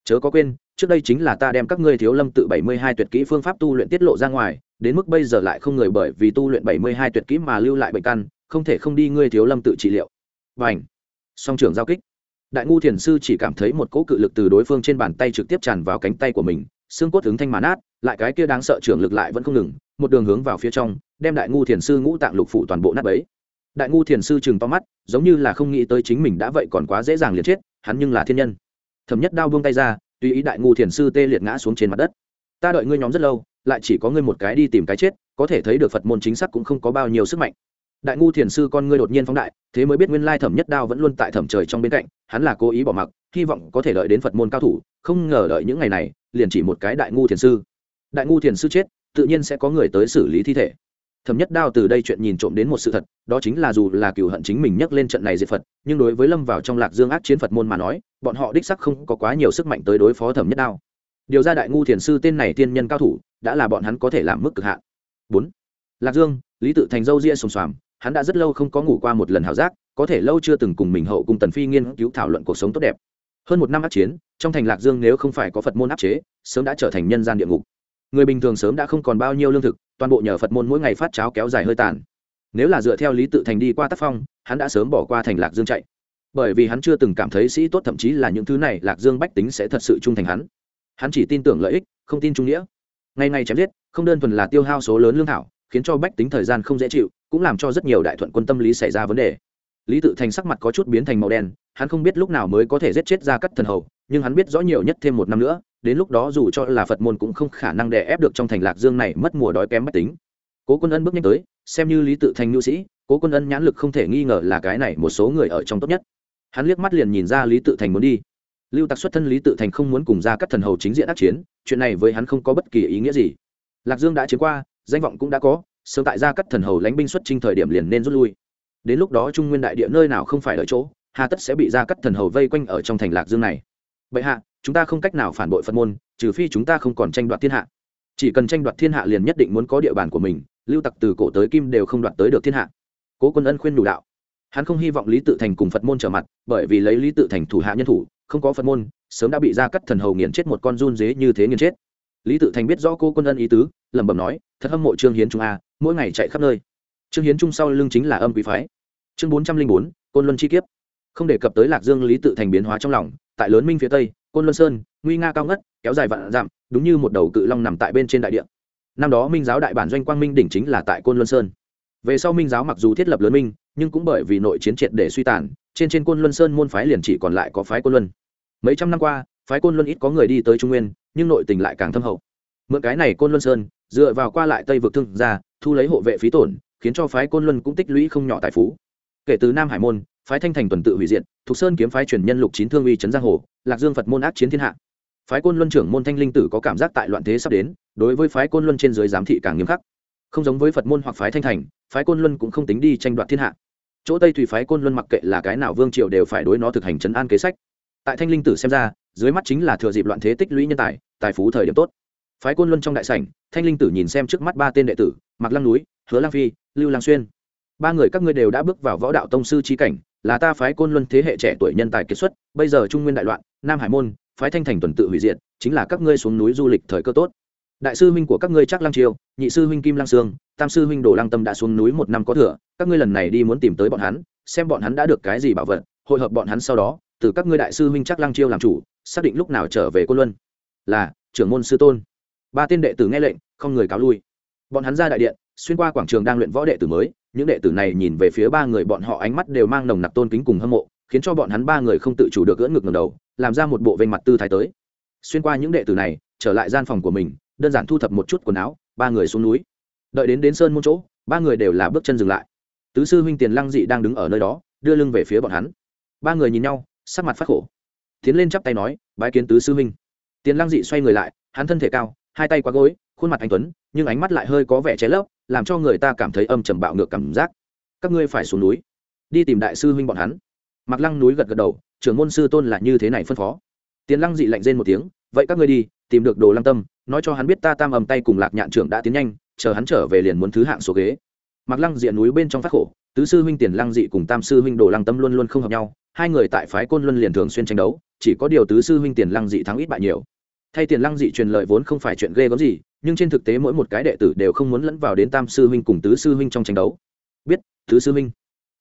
Chớ có quên, trước đây chính là ta đem các ngươi thiếu lâm tự bảy mươi hai tuyệt kỹ phương pháp tu luyện tiết lộ ra ngoài, đến mức bây giờ lại không người bởi vì tu luyện bảy mươi hai tuyệt kỹ mà lưu lại bệnh căn, không thể không đi ngươi thiếu lâm tự trị liệu. Và ảnh song trưởng giao kích. Đại ngu thiền sư chỉ cảm thấy một cỗ cự lực từ đối phương trên bàn tay trực tiếp tràn vào cánh tay của mình, xương cốt ứng thanh mán át lại cái kia đáng sợ trưởng lực lại vẫn không ngừng một đường hướng vào phía trong, đem đại ngu thiền sư ngũ tạng lục phủ toàn bộ nát bấy. Đại ngu thiền sư chừng to mắt, giống như là không nghĩ tới chính mình đã vậy còn quá dễ dàng liền chết, hắn nhưng là thiên nhân. Thẩm nhất đao buông tay ra, tùy ý đại ngu thiền sư tê liệt ngã xuống trên mặt đất. Ta đợi ngươi nhóm rất lâu, lại chỉ có ngươi một cái đi tìm cái chết, có thể thấy được phật môn chính xác cũng không có bao nhiêu sức mạnh. Đại ngu thiền sư con ngươi đột nhiên phóng đại, thế mới biết nguyên lai thẩm nhất đao vẫn luôn tại thẩm trời trong bên cạnh, hắn là cố ý bỏ mặc, hy vọng có thể đợi đến phật môn cao thủ, không ngờ đợi những ngày này, liền chỉ một cái đại ngu thiền sư. Đại ngu thiền sư chết tự nhiên sẽ có người tới xử lý thi thể. Thẩm nhất đao từ đây chuyện nhìn trộm đến một sự thật, đó chính là dù là cựu hận chính mình nhắc lên trận này diệt phật, nhưng đối với lâm vào trong lạc dương ác chiến phật môn mà nói, bọn họ đích sắc không có quá nhiều sức mạnh tới đối phó thẩm nhất đao. Điều ra đại ngu thiền sư tên này tiên nhân cao thủ, đã là bọn hắn có thể làm mức cực hạn. Bốn. Lạc dương, lý tự thành dâu ria sồm xoàm, hắn đã rất lâu không có ngủ qua một lần hào giác, có thể lâu chưa từng cùng mình hậu cùng tần phi nghiên cứu thảo luận cuộc sống tốt đẹp. Hơn một năm ác chiến, trong thành lạc dương nếu không phải có phật môn áp chế, sớm đã trở thành nhân gian địa ngục người bình thường sớm đã không còn bao nhiêu lương thực, toàn bộ nhờ phật môn mỗi ngày phát cháo kéo dài hơi tàn. Nếu là dựa theo lý tự thành đi qua tác phong, hắn đã sớm bỏ qua thành lạc dương chạy. Bởi vì hắn chưa từng cảm thấy sĩ tốt thậm chí là những thứ này lạc dương bách tính sẽ thật sự trung thành hắn. Hắn chỉ tin tưởng lợi ích, không tin trung nghĩa. Ngày ngày chém giết, không đơn thuần là tiêu hao số lớn lương thảo, khiến cho bách tính thời gian không dễ chịu, cũng làm cho rất nhiều đại thuận quân tâm lý xảy ra vấn đề. Lý tự thành sắc mặt có chút biến thành màu đen, hắn không biết lúc nào mới có thể giết chết ra cắt thần hầu, nhưng hắn biết rõ nhiều nhất thêm một năm nữa đến lúc đó dù cho là phật môn cũng không khả năng đè ép được trong thành lạc dương này mất mùa đói kém mách tính. Cố quân ân bước nhanh tới, xem như lý tự thành nhu sĩ, cố quân ân nhãn lực không thể nghi ngờ là cái này một số người ở trong tốt nhất. Hắn liếc mắt liền nhìn ra lý tự thành muốn đi. Lưu tặc xuất thân lý tự thành không muốn cùng ra các thần hầu chính diện đắc chiến, chuyện này với hắn không có bất kỳ ý nghĩa gì. Lạc dương đã chiến qua, danh vọng cũng đã có, sớm tại gia cắt thần hầu lãnh binh xuất trinh thời điểm liền nên rút lui. Đến lúc đó trung nguyên đại địa nơi nào không phải ở chỗ, hà tất sẽ bị gia cắt thần hầu vây quanh ở trong thành lạc dương này. Bệ hạ chúng ta không cách nào phản bội phật môn, trừ phi chúng ta không còn tranh đoạt thiên hạ. Chỉ cần tranh đoạt thiên hạ liền nhất định muốn có địa bàn của mình, lưu tặc từ cổ tới kim đều không đoạt tới được thiên hạ. Cố quân ân khuyên đủ đạo. Hắn không hy vọng lý tự thành cùng phật môn trở mặt, bởi vì lấy lý tự thành thủ hạ nhân thủ, không có phật môn, sớm đã bị gia cắt thần hầu nghiền chết một con run dế như thế nghiền chết. Lý tự thành biết rõ cô quân ân ý tứ, lẩm bẩm nói, thật hâm mộ trương hiến trung a, mỗi ngày chạy khắp nơi. Trương hiến trung sau lưng chính là âm quý phái. Chương bốn trăm linh bốn, côn luân chi kiếp. Không đề cập tới lạc dương lý tự thành biến hóa trong lòng, tại lớn minh phía tây côn luân sơn nguy nga cao ngất kéo dài vạn dặm đúng như một đầu cự long nằm tại bên trên đại địa năm đó minh giáo đại bản doanh quang minh đỉnh chính là tại côn luân sơn về sau minh giáo mặc dù thiết lập lớn minh nhưng cũng bởi vì nội chiến triệt để suy tàn trên trên côn luân sơn môn phái liền chỉ còn lại có phái côn luân mấy trăm năm qua phái côn luân ít có người đi tới trung nguyên nhưng nội tình lại càng thâm hậu mượn cái này côn luân sơn dựa vào qua lại tây vực thương ra thu lấy hộ vệ phí tổn khiến cho phái côn luân cũng tích lũy không nhỏ tài phú kể từ nam hải môn phái thanh thành tuần tự hủy diện thục sơn kiếm phái truyền nhân lục chín thương uy trấn giang hồ, lạc dương phật môn ác chiến thiên hạ. Phái côn luân trưởng môn thanh linh tử có cảm giác tại loạn thế sắp đến, đối với phái côn luân trên dưới giám thị càng nghiêm khắc. Không giống với phật môn hoặc phái thanh thành, phái côn luân cũng không tính đi tranh đoạt thiên hạ. Chỗ tây thủy phái côn luân mặc kệ là cái nào vương triều đều phải đối nó thực hành chấn an kế sách. Tại thanh linh tử xem ra, dưới mắt chính là thừa dịp loạn thế tích lũy nhân tài tài phú thời điểm tốt. Phái côn luân trong đại sảnh, thanh linh tử nhìn xem trước mắt ba tên đệ tử mặc lăng núi, hứa lang phi, lưu lang xuyên. Ba người các ngươi đều đã bước vào võ đạo tông sư trí cảnh là ta phái côn luân thế hệ trẻ tuổi nhân tài kiệt xuất, bây giờ trung nguyên đại loạn, nam hải môn, phái thanh thành tuần tự hủy diệt, chính là các ngươi xuống núi du lịch thời cơ tốt. Đại sư huynh của các ngươi chắc lăng triều, nhị sư huynh kim lăng sương, tam sư huynh đồ lăng tâm đã xuống núi một năm có thừa, các ngươi lần này đi muốn tìm tới bọn hắn, xem bọn hắn đã được cái gì bảo vật, hội hợp bọn hắn sau đó, từ các ngươi đại sư huynh chắc lăng chiêu làm chủ, xác định lúc nào trở về côn luân. Là, trưởng môn sư tôn. Ba tiên đệ tử nghe lệnh, không người cáo lui. Bọn hắn ra đại điện, xuyên qua quảng trường đang luyện võ đệ tử mới những đệ tử này nhìn về phía ba người bọn họ ánh mắt đều mang nồng nặc tôn kính cùng hâm mộ, khiến cho bọn hắn ba người không tự chủ được gỡ ngực ngầm đầu, làm ra một bộ vênh mặt tư thái tới. Xuyên qua những đệ tử này, trở lại gian phòng của mình, đơn giản thu thập một chút quần áo, ba người xuống núi. Đợi đến đến sơn môn chỗ, ba người đều là bước chân dừng lại. Tứ sư huynh tiền lăng dị đang đứng ở nơi đó, đưa lưng về phía bọn hắn. Ba người nhìn nhau, sắc mặt phát khổ. Tiến lên chắp tay nói, bái kiến tứ sư huynh. Tiền lăng dị xoay người lại, hắn thân thể cao, hai tay quá gối, khuôn mặt anh tuấn, nhưng ánh mắt lại hơi có vẻ cháy lấp làm cho người ta cảm thấy âm trầm bạo ngược cảm giác. Các ngươi phải xuống núi, đi tìm đại sư huynh bọn hắn. Mặc lăng núi gật gật đầu, trưởng môn sư tôn là như thế này phân phó. Tiền lăng dị lạnh rên một tiếng, vậy các ngươi đi, tìm được đồ lăng tâm, nói cho hắn biết ta tam ầm tay cùng lạc nhạn trưởng đã tiến nhanh, chờ hắn trở về liền muốn thứ hạng số ghế. Mặc lăng diện núi bên trong phát khổ, tứ sư huynh tiền lăng dị cùng tam sư huynh đồ lăng tâm luôn luôn không hợp nhau, hai người tại phái côn luân liền thường xuyên tranh đấu, chỉ có điều tứ sư huynh tiền lăng dị thắng ít bại nhiều. Thay tiền lăng dị truyền lợi vốn không phải chuyện ghê gớm gì nhưng trên thực tế mỗi một cái đệ tử đều không muốn lẫn vào đến tam sư huynh cùng tứ sư huynh trong tranh đấu. Biết, tứ sư huynh.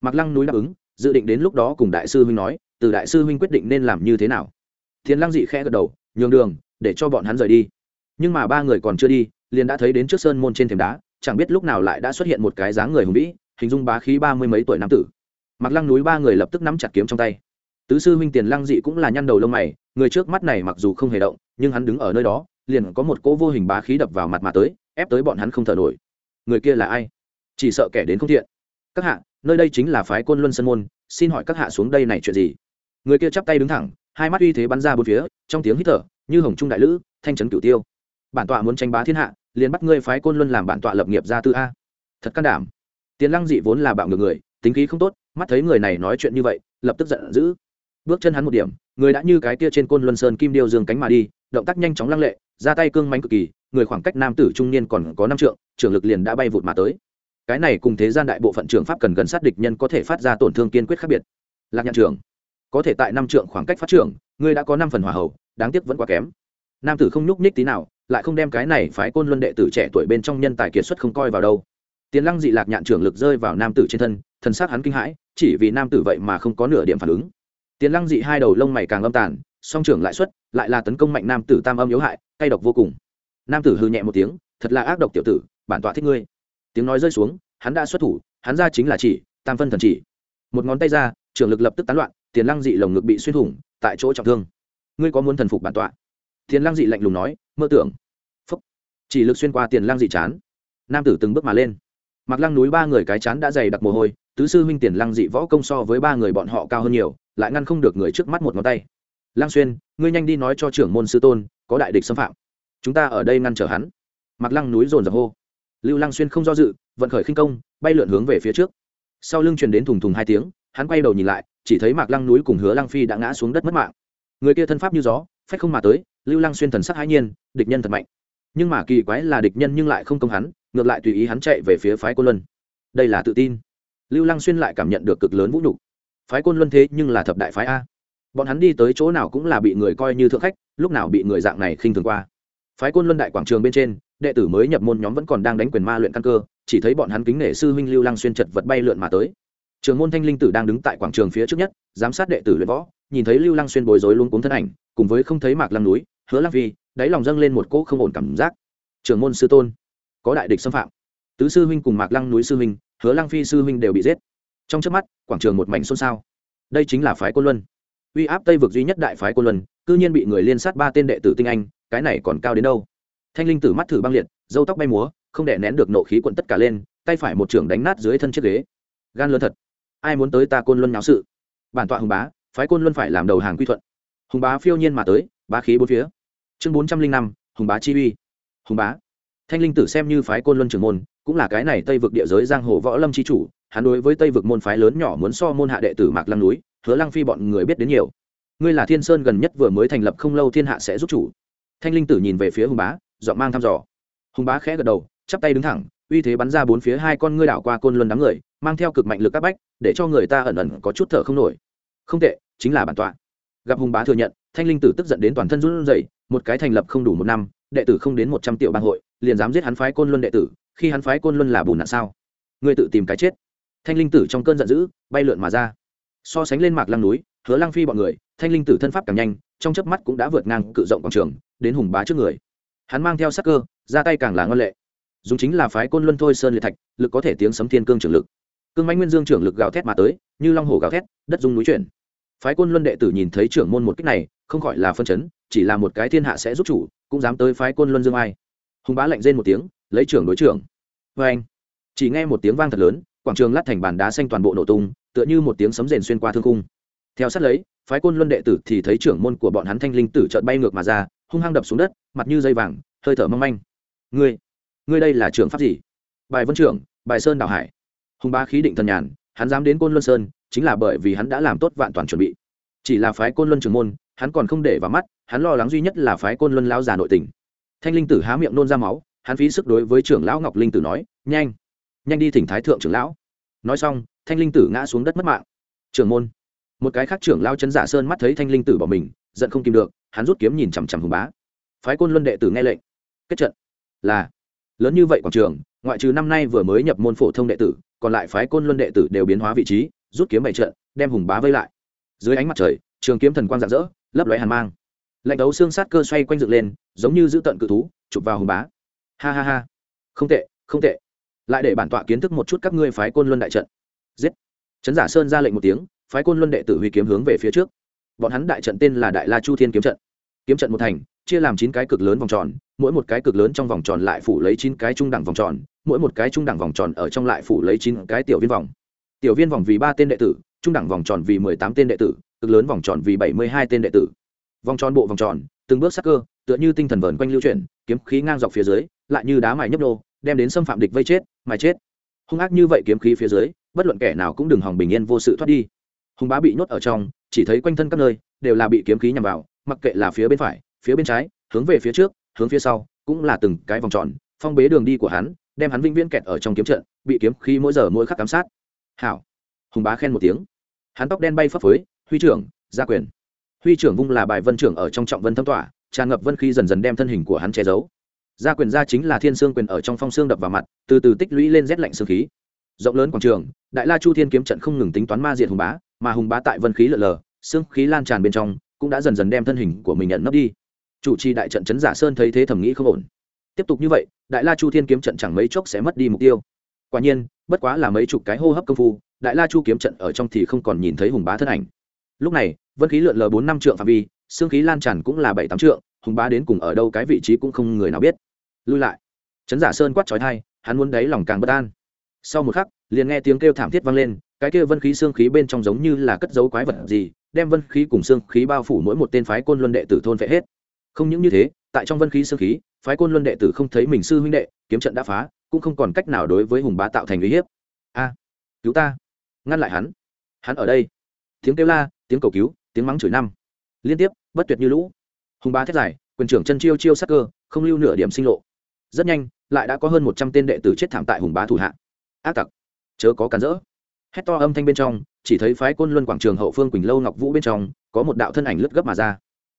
Mặc lăng núi đáp ứng, dự định đến lúc đó cùng đại sư huynh nói, từ đại sư huynh quyết định nên làm như thế nào. Thiền lăng dị khẽ gật đầu, nhường đường, để cho bọn hắn rời đi. Nhưng mà ba người còn chưa đi, liền đã thấy đến trước sơn môn trên thềm đá, chẳng biết lúc nào lại đã xuất hiện một cái dáng người hùng vĩ, hình dung bá khí ba mươi mấy tuổi nam tử. Mặc lăng núi ba người lập tức nắm chặt kiếm trong tay. Tứ sư huynh tiền lăng dị cũng là nhăn đầu lông mày, người trước mắt này mặc dù không hề động, nhưng hắn đứng ở nơi đó liền có một cỗ vô hình bá khí đập vào mặt mà tới, ép tới bọn hắn không thở nổi. Người kia là ai? Chỉ sợ kẻ đến không thiện. Các hạ, nơi đây chính là phái côn luân sân môn, xin hỏi các hạ xuống đây này chuyện gì? Người kia chắp tay đứng thẳng, hai mắt uy thế bắn ra bốn phía, trong tiếng hít thở, như hồng trung đại lữ, thanh trấn cửu tiêu. Bản tọa muốn tranh bá thiên hạ, liền bắt ngươi phái côn luân làm bản tọa lập nghiệp gia tư a. Thật can đảm. Tiền lăng dị vốn là bạo ngược người, tính khí không tốt, mắt thấy người này nói chuyện như vậy, lập tức giận dữ. Bước chân hắn một điểm, người đã như cái kia trên côn luân sơn kim điêu dương cánh mà đi động tác nhanh chóng lăng lệ, ra tay cương mánh cực kỳ, người khoảng cách nam tử trung niên còn có năm trượng, trưởng lực liền đã bay vụt mà tới. Cái này cùng thế gian đại bộ phận trường pháp cần gần sát địch nhân có thể phát ra tổn thương kiên quyết khác biệt. Lạc nhạn trưởng, có thể tại năm trượng khoảng cách phát trưởng, ngươi đã có năm phần hòa hậu đáng tiếc vẫn quá kém. Nam tử không nhúc nhích tí nào, lại không đem cái này phái côn luân đệ tử trẻ tuổi bên trong nhân tài kiệt xuất không coi vào đâu. Tiền lăng dị lạc nhạn trưởng lực rơi vào nam tử trên thân thân xác hắn kinh hãi, chỉ vì nam tử vậy mà không có nửa điểm phản ứng. Tiền lăng dị hai đầu lông mày càng âm tàn song trưởng lại xuất, lại là tấn công mạnh nam tử tam âm yếu hại, cay độc vô cùng. Nam tử hư nhẹ một tiếng, thật là ác độc tiểu tử, bản tọa thích ngươi. Tiếng nói rơi xuống, hắn đã xuất thủ, hắn ra chính là chỉ, tam phân thần chỉ. Một ngón tay ra, trưởng lực lập tức tán loạn, tiền lăng dị lồng ngực bị xuyên thủng, tại chỗ trọng thương. Ngươi có muốn thần phục bản tọa? Tiền lăng dị lạnh lùng nói, mơ tưởng. Phúc. Chỉ lực xuyên qua tiền lăng dị chán. Nam tử từng bước mà lên. Mặc lăng núi ba người cái chán đã dày đặc mồ hôi, tứ sư huynh tiền lăng dị võ công so với ba người bọn họ cao hơn nhiều, lại ngăn không được người trước mắt một ngón tay. Lang xuyên, ngươi nhanh đi nói cho trưởng môn sư tôn, có đại địch xâm phạm. Chúng ta ở đây ngăn trở hắn. Mặc lăng núi dồn dập hô. Lưu lăng xuyên không do dự, vận khởi khinh công, bay lượn hướng về phía trước. Sau lưng truyền đến thùng thùng hai tiếng, hắn quay đầu nhìn lại, chỉ thấy mạc lăng núi cùng hứa lăng phi đã ngã xuống đất mất mạng. Người kia thân pháp như gió, phách không mà tới, lưu lăng xuyên thần sắc hãi nhiên, địch nhân thật mạnh. Nhưng mà kỳ quái là địch nhân nhưng lại không công hắn, ngược lại tùy ý hắn chạy về phía phái côn luân. Đây là tự tin. Lưu lăng xuyên lại cảm nhận được cực lớn vũ nhục. Phái côn luân thế nhưng là thập đại phái a bọn hắn đi tới chỗ nào cũng là bị người coi như thượng khách, lúc nào bị người dạng này khinh thường qua. Phái côn luân đại quảng trường bên trên, đệ tử mới nhập môn nhóm vẫn còn đang đánh quyền ma luyện căn cơ, chỉ thấy bọn hắn kính nể sư huynh lưu lăng xuyên chật vật bay lượn mà tới. Trường môn thanh linh tử đang đứng tại quảng trường phía trước nhất, giám sát đệ tử luyện võ, nhìn thấy lưu lăng xuyên bối rối luôn cuốn thân ảnh, cùng với không thấy mạc lăng núi, hứa lăng phi, đáy lòng dâng lên một cỗ không ổn cảm giác. Trường môn sư tôn, có đại địch xâm phạm. Tứ sư huynh cùng mạc lăng núi sư huynh, hứa lăng phi sư huynh đều bị giết. Trong trước mắt, quảng trường một mảnh xôn xao. Đây chính là phái côn luân uy áp tây vực duy nhất đại phái côn luân, cư nhiên bị người liên sát ba tên đệ tử tinh anh, cái này còn cao đến đâu? Thanh linh tử mắt thử băng liệt, dâu tóc bay múa, không đè nén được nộ khí quận tất cả lên, tay phải một trưởng đánh nát dưới thân chiếc ghế. Gan lớn thật, ai muốn tới ta côn luân nháo sự? Bản tọa hùng bá, phái côn luân phải làm đầu hàng quy thuận. Hùng bá phiêu nhiên mà tới, bá khí bốn phía. Chương bốn trăm linh năm, hùng bá chi uy. Hùng bá. Thanh linh tử xem như phái côn luân trưởng môn, cũng là cái này tây vực địa giới giang hồ võ lâm chi chủ, hắn đối với tây vực môn phái lớn nhỏ muốn so môn hạ đệ tử mạc lăng núi hứa lăng phi bọn người biết đến nhiều. Ngươi là thiên sơn gần nhất vừa mới thành lập không lâu thiên hạ sẽ giúp chủ. Thanh linh tử nhìn về phía hùng bá dọn mang thăm dò. Hùng bá khẽ gật đầu, chắp tay đứng thẳng, uy thế bắn ra bốn phía hai con ngươi đảo qua côn luân đám người, mang theo cực mạnh lực áp bách, để cho người ta ẩn ẩn có chút thở không nổi. Không tệ, chính là bản tọa. Gặp hùng bá thừa nhận, thanh linh tử tức giận đến toàn thân run rẩy, một cái thành lập không đủ một năm, đệ tử không đến một trăm triệu bang hội, liền dám giết hắn phái côn luân đệ tử, khi hắn phái côn luân là bùn nạn sao? Ngươi tự tìm cái chết. Thanh linh tử trong cơn giận dữ, bay lượn mà ra so sánh lên mạc lăng núi, hứa lăng phi bọn người, thanh linh tử thân pháp càng nhanh, trong chớp mắt cũng đã vượt ngang cự rộng quảng trường, đến hùng bá trước người. Hắn mang theo sắc cơ, ra tay càng là ngân lệ. Dùng chính là phái côn luân thôi sơn liệt thạch, lực có thể tiếng sấm thiên cương trưởng lực. Cương mãnh nguyên dương trưởng lực gào thét mà tới, như long hồ gào thét, đất dung núi chuyển. Phái côn luân đệ tử nhìn thấy trưởng môn một cách này, không gọi là phân chấn, chỉ là một cái thiên hạ sẽ giúp chủ, cũng dám tới phái côn luân dương ai. Hùng bá lạnh rên một tiếng, lấy trưởng đối trưởng. Vê anh chỉ nghe một tiếng vang thật lớn, quảng trường lát thành bàn đá xanh toàn bộ nổ tung tựa như một tiếng sấm rền xuyên qua thương cung theo sát lấy, phái côn luân đệ tử thì thấy trưởng môn của bọn hắn thanh linh tử chợt bay ngược mà ra, hung hăng đập xuống đất, mặt như dây vàng, hơi thở mong manh. Ngươi ngươi đây là trưởng pháp gì? Bài vân trưởng, bài sơn đào hải. Hùng bá khí định thần nhàn, hắn dám đến côn luân sơn, chính là bởi vì hắn đã làm tốt vạn toàn chuẩn bị. Chỉ là phái côn luân trưởng môn, hắn còn không để vào mắt, hắn lo lắng duy nhất là phái côn luân lao già nội tình. Thanh linh tử há miệng nôn ra máu, hắn phí sức đối với trưởng lão ngọc linh tử nói, nhanh nhanh đi thỉnh thái thượng trưởng lão. Nói xong thanh linh tử ngã xuống đất mất mạng. Trưởng môn. Một cái khác trưởng lao chấn giả sơn mắt thấy thanh linh tử bỏ mình, giận không kìm được, hắn rút kiếm nhìn chằm chằm hùng bá. Phái côn luân đệ tử nghe lệnh. Kết trận. Là. Lớn như vậy quảng trường, ngoại trừ năm nay vừa mới nhập môn phổ thông đệ tử, còn lại phái côn luân đệ tử đều biến hóa vị trí, rút kiếm bảy trận, đem hùng bá vây lại. Dưới ánh mặt trời, trường kiếm thần quang rạng rỡ, lấp lóe hàn mang. Lạnh đấu xương sát cơ xoay quanh dựng lên, giống như giữ tận cự thú, chụp vào hùng bá. Ha ha ha. Không tệ không tệ. Lại để bản tọa kiến thức một chút các ngươi phái côn luân đại trận giết. Trấn giả sơn ra lệnh một tiếng, phái côn luân đệ tử huy kiếm hướng về phía trước. Bọn hắn đại trận tên là đại la chu thiên kiếm trận. Kiếm trận một thành, chia làm chín cái cực lớn vòng tròn, mỗi một cái cực lớn trong vòng tròn lại phủ lấy chín cái trung đẳng vòng tròn, mỗi một cái trung đẳng vòng tròn ở trong lại phủ lấy chín cái tiểu viên vòng. Tiểu viên vòng vì ba tên đệ tử, trung đẳng vòng tròn vì mười tám tên đệ tử, cực lớn vòng tròn vì bảy mươi hai tên đệ tử. Vòng tròn bộ vòng tròn, từng bước sắc cơ, tựa như tinh thần vờn quanh lưu chuyển, kiếm khí ngang dọc phía dưới, lại như đá mài nhấp nô, đem đến xâm phạm địch vây chết, mài chết. Hung ác như vậy kiếm khí phía dưới bất luận kẻ nào cũng đừng hòng bình yên vô sự thoát đi. Hùng bá bị nhốt ở trong, chỉ thấy quanh thân các nơi đều là bị kiếm khí nhằm vào, mặc kệ là phía bên phải, phía bên trái, hướng về phía trước, hướng phía sau, cũng là từng cái vòng tròn, phong bế đường đi của hắn, đem hắn vĩnh viễn kẹt ở trong kiếm trận, bị kiếm khí mỗi giờ mỗi khắc cám sát. Hảo. Hùng bá khen một tiếng. Hắn tóc đen bay phấp phới, huy trưởng, gia quyền. Huy trưởng vung là bài vân trưởng ở trong trọng vân thâm tỏa tràn ngập vân khí dần dần đem thân hình của hắn che giấu. Gia quyền gia chính là thiên xương quyền ở trong phong xương đập vào mặt, từ từ tích lũy lên rét lạnh xương khí rộng lớn quảng trường, đại la chu thiên kiếm trận không ngừng tính toán ma diệt hùng bá, mà hùng bá tại vân khí lợn lờ, xương khí lan tràn bên trong, cũng đã dần dần đem thân hình của mình nhận nấp đi. Chủ trì đại trận chấn giả sơn thấy thế thẩm nghĩ không ổn. Tiếp tục như vậy, đại la chu thiên kiếm trận chẳng mấy chốc sẽ mất đi mục tiêu. Quả nhiên, bất quá là mấy chục cái hô hấp công phu, đại la chu kiếm trận ở trong thì không còn nhìn thấy hùng bá thân ảnh. Lúc này, vân khí lượn lờ bốn năm trượng phạm vi, xương khí lan tràn cũng là bảy tám trượng, hùng bá đến cùng ở đâu cái vị trí cũng không người nào biết. Lui lại. Trấn giả sơn quát trói thai hắn muốn đáy lòng càng bất an sau một khắc, liền nghe tiếng kêu thảm thiết vang lên, cái kia vân khí xương khí bên trong giống như là cất dấu quái vật gì, đem vân khí cùng xương khí bao phủ mỗi một tên phái côn luân đệ tử thôn vệ hết. Không những như thế, tại trong vân khí xương khí, phái côn luân đệ tử không thấy mình sư huynh đệ, kiếm trận đã phá, cũng không còn cách nào đối với hùng bá tạo thành uy hiếp. A, cứu ta. Ngăn lại hắn. Hắn ở đây. Tiếng kêu la, tiếng cầu cứu, tiếng mắng chửi năm. Liên tiếp, bất tuyệt như lũ. Hùng bá thét dài, quyền trưởng chân chiêu chiêu sắc cơ, không lưu nửa điểm sinh lộ. Rất nhanh, lại đã có hơn một trăm tên đệ tử chết thảm tại hùng bá thủ hạ ác tặc. Chớ có cản rỡ. Hét to âm thanh bên trong, chỉ thấy phái côn luân quảng trường hậu phương quỳnh lâu ngọc vũ bên trong, có một đạo thân ảnh lướt gấp mà ra.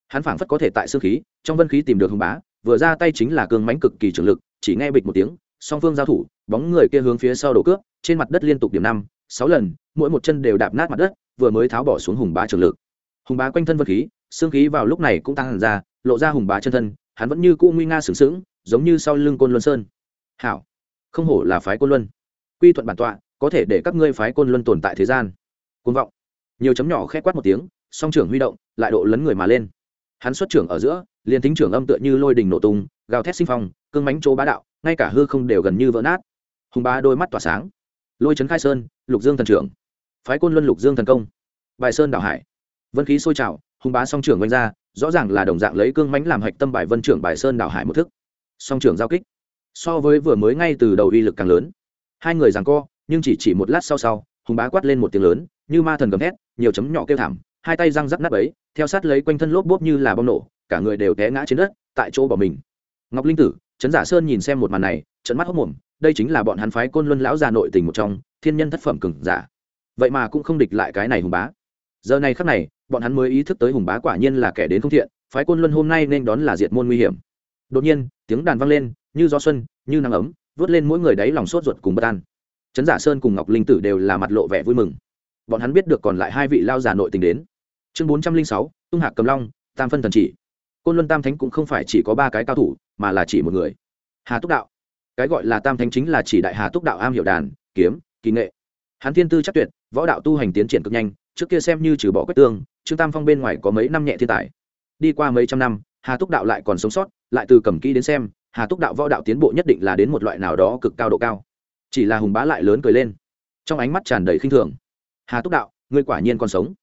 Hắn phảng phất có thể tại sương khí, trong vân khí tìm được hùng bá, vừa ra tay chính là cương mánh cực kỳ trường lực, chỉ nghe bịch một tiếng, song phương giao thủ, bóng người kia hướng phía sau đổ cướp, trên mặt đất liên tục điểm năm, sáu lần, mỗi một chân đều đạp nát mặt đất, vừa mới tháo bỏ xuống hùng bá trường lực. Hùng bá quanh thân vân khí, xương khí vào lúc này cũng tăng hẳn ra, lộ ra hùng bá chân thân, hắn vẫn như cũ nguy nga sừng sững, giống như sau lưng côn luân sơn. Hảo. Không hổ là phái côn luân quy thuận bản tọa, có thể để các ngươi phái côn luân tồn tại thế gian. Côn vọng. Nhiều chấm nhỏ khét quát một tiếng, song trưởng huy động, lại độ lấn người mà lên. Hắn xuất trưởng ở giữa, liền thính trưởng âm tựa như lôi đình nổ tung, gào thét sinh phong, cương mánh chỗ bá đạo, ngay cả hư không đều gần như vỡ nát. Hùng bá đôi mắt tỏa sáng. Lôi trấn khai sơn, lục dương thần trưởng. Phái côn luân lục dương thần công. Bài sơn đảo hải. Vân khí sôi trào, hùng bá song trưởng oanh ra, rõ ràng là đồng dạng lấy cương mánh làm hạch tâm bài vân trưởng bài sơn đảo hải một thức. Song trưởng giao kích. So với vừa mới ngay từ đầu uy lực càng lớn hai người giằng co, nhưng chỉ chỉ một lát sau sau, hùng bá quát lên một tiếng lớn, như ma thần gầm thét, nhiều chấm nhỏ kêu thảm, hai tay răng rắc nát ấy theo sát lấy quanh thân lốp bốp như là bom nổ, cả người đều té ngã trên đất, tại chỗ bỏ mình. Ngọc linh tử, trấn giả sơn nhìn xem một màn này trận mắt hốc mồm, đây chính là bọn hắn phái côn luân lão già nội tình một trong, thiên nhân thất phẩm cừng giả. Vậy mà cũng không địch lại cái này hùng bá. Giờ này khắc này, bọn hắn mới ý thức tới hùng bá quả nhiên là kẻ đến không thiện, phái côn luân hôm nay nên đón là diệt môn nguy hiểm. Đột nhiên, tiếng đàn vang lên, như gió xuân, như nắng ấm vớt lên mỗi người đáy lòng sốt ruột cùng bất an. Trấn giả sơn cùng ngọc linh tử đều là mặt lộ vẻ vui mừng. Bọn hắn biết được còn lại hai vị lao giả nội tình đến. Chương bốn trăm linh sáu, tung hạc cầm long, tam phân thần chỉ. Côn luân tam thánh cũng không phải chỉ có ba cái cao thủ, mà là chỉ một người. Hà túc đạo. Cái gọi là tam thánh chính là chỉ đại hà túc đạo am hiệu đàn, kiếm, kỳ nghệ. Hắn thiên tư chắc tuyệt, võ đạo tu hành tiến triển cực nhanh, trước kia xem như trừ bỏ quách tương, trương tam phong bên ngoài có mấy năm nhẹ thiên tài. Đi qua mấy trăm năm, hà túc đạo lại còn sống sót, lại từ cầm kỹ đến xem hà túc đạo võ đạo tiến bộ nhất định là đến một loại nào đó cực cao độ cao. Chỉ là hùng bá lại lớn cười lên. Trong ánh mắt tràn đầy khinh thường. Hà túc đạo, ngươi quả nhiên còn sống.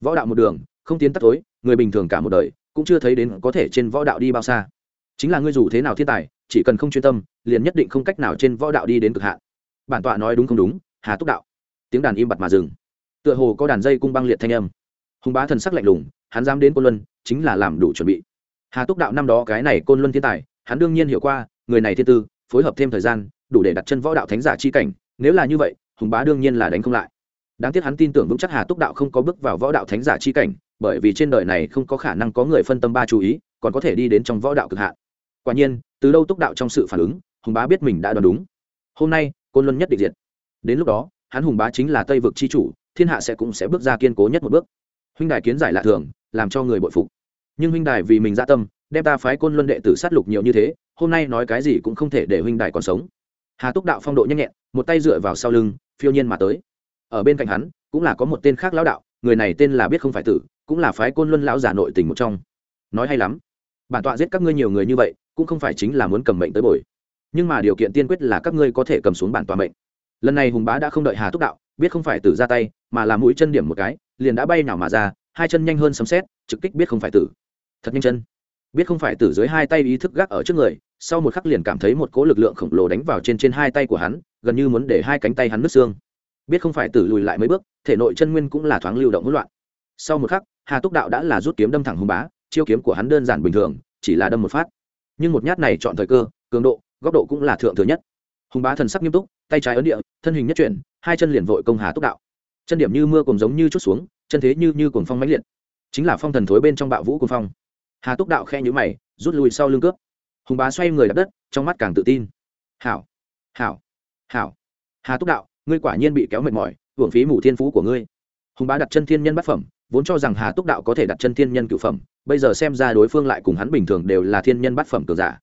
Võ đạo một đường, không tiến tắt tối, người bình thường cả một đời, cũng chưa thấy đến có thể trên võ đạo đi bao xa. Chính là ngươi dù thế nào thiên tài, chỉ cần không chuyên tâm, liền nhất định không cách nào trên võ đạo đi đến cực hạn. Bản tọa nói đúng không đúng, hà túc đạo. Tiếng đàn im bặt mà dừng. Tựa hồ có đàn dây cung băng liệt thanh âm. Hùng bá thần sắc lạnh lùng, hắn dám đến côn luân, chính là làm đủ chuẩn bị. Hà túc đạo năm đó cái này côn luân thiên tài hắn đương nhiên hiểu qua, người này thiên tư, phối hợp thêm thời gian, đủ để đặt chân võ đạo thánh giả chi cảnh, nếu là như vậy, hùng bá đương nhiên là đánh không lại. Đáng tiếc hắn tin tưởng vững chắc hà túc đạo không có bước vào võ đạo thánh giả chi cảnh, bởi vì trên đời này không có khả năng có người phân tâm ba chú ý, còn có thể đi đến trong võ đạo cực hạn. Quả nhiên, từ đâu túc đạo trong sự phản ứng, hùng bá biết mình đã đoán đúng. Hôm nay, côn luân nhất định diệt. Đến lúc đó, hắn hùng bá chính là tây vực c h i chủ, thiên hạ sẽ cũng sẽ bước ra kiên cố nhất một bước. Huynh đài kiến giải lạ thường, làm cho người bội phục. Nhưng huynh đài vì mình gia tâm đem ta phái côn luân đệ tử sát lục nhiều như thế, hôm nay nói cái gì cũng không thể để huynh đài còn sống. Hà túc đạo phong độ nhanh nhẹn, một tay dựa vào sau lưng, phiêu nhiên mà tới. Ở bên cạnh hắn, cũng là có một tên khác lão đạo, người này tên là biết không phải tử, cũng là phái côn luân lão giả nội tình một trong. Nói hay lắm, bản tọa giết các ngươi nhiều người như vậy, cũng không phải chính là muốn cầm mệnh tới bồi. Nhưng mà điều kiện tiên quyết là các ngươi có thể cầm xuống bản tọa mệnh. Lần này hùng bá đã không đợi hà túc đạo, biết không phải tử ra tay, mà là mũi chân điểm một cái, liền đã bay nào mà ra, hai chân nhanh hơn sấm xét trực kích biết không phải tử. Thật nhanh chân biết không phải từ dưới hai tay ý thức gác ở trước người, sau một khắc liền cảm thấy một cỗ lực lượng khổng lồ đánh vào trên trên hai tay của hắn, gần như muốn để hai cánh tay hắn nứt xương. Biết không phải tử lùi lại mấy bước, thể nội chân nguyên cũng là thoáng lưu động hỗn loạn. Sau một khắc, hà túc đạo đã là rút kiếm đâm thẳng hùng bá, chiêu kiếm của hắn đơn giản bình thường, chỉ là đâm một phát. Nhưng một nhát này chọn thời cơ, cường độ, góc độ cũng là thượng thừa nhất. Hùng bá thần sắc nghiêm túc, tay trái ấn địa, thân hình nhất chuyển, hai chân liền vội công hà túc đạo. Chân điểm như mưa cùng giống như chút xuống, chân thế như như cuồng phong mãnh liệt. Chính là phong thần thối bên trong bạo vũ cuồng phong hà túc đạo khe nhữ mày rút lui sau lưng cướp hùng bá xoay người đập đất trong mắt càng tự tin hảo hảo hảo hà túc đạo ngươi quả nhiên bị kéo mệt mỏi hưởng phí mù thiên phú của ngươi hùng bá đặt chân thiên nhân bát phẩm vốn cho rằng hà túc đạo có thể đặt chân thiên nhân cựu phẩm bây giờ xem ra đối phương lại cùng hắn bình thường đều là thiên nhân bát phẩm cường giả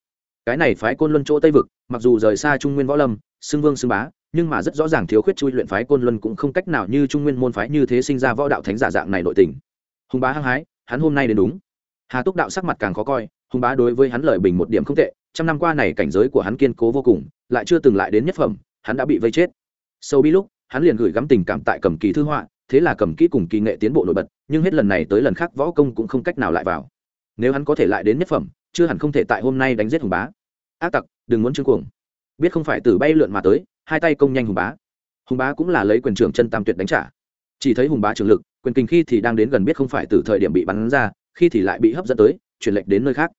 cái này phái côn luân chỗ tây vực mặc dù rời xa trung nguyên võ lâm xưng vương xưng bá nhưng mà rất rõ ràng thiếu khuyết chui luyện phái côn luân cũng không cách nào như trung nguyên môn phái như thế sinh ra võ đạo thánh giả dạng này nội tình hùng bá hăng hái hắn hôm nay đến đúng hà túc đạo sắc mặt càng khó coi hùng bá đối với hắn lời bình một điểm không tệ trăm năm qua này cảnh giới của hắn kiên cố vô cùng lại chưa từng lại đến nhất phẩm hắn đã bị vây chết sâu bi lúc hắn liền gửi gắm tình cảm tại cầm kỳ thư họa thế là cầm kỹ cùng kỳ nghệ tiến bộ nổi bật nhưng hết lần này tới lần khác võ công cũng không cách nào lại vào nếu hắn có thể lại đến nhất phẩm chưa hẳn không thể tại hôm nay đánh giết hùng bá ác tặc đừng muốn trương cuồng biết không phải từ bay lượn mà tới hai tay công nhanh hùng bá hùng bá cũng là lấy quyền trưởng chân tam tuyệt đánh trả chỉ thấy hùng bá trường lực quyền kinh khi thì đang đến gần biết không phải từ thời điểm bị bắn ra khi thì lại bị hấp dẫn tới, chuyển lệnh đến nơi khác.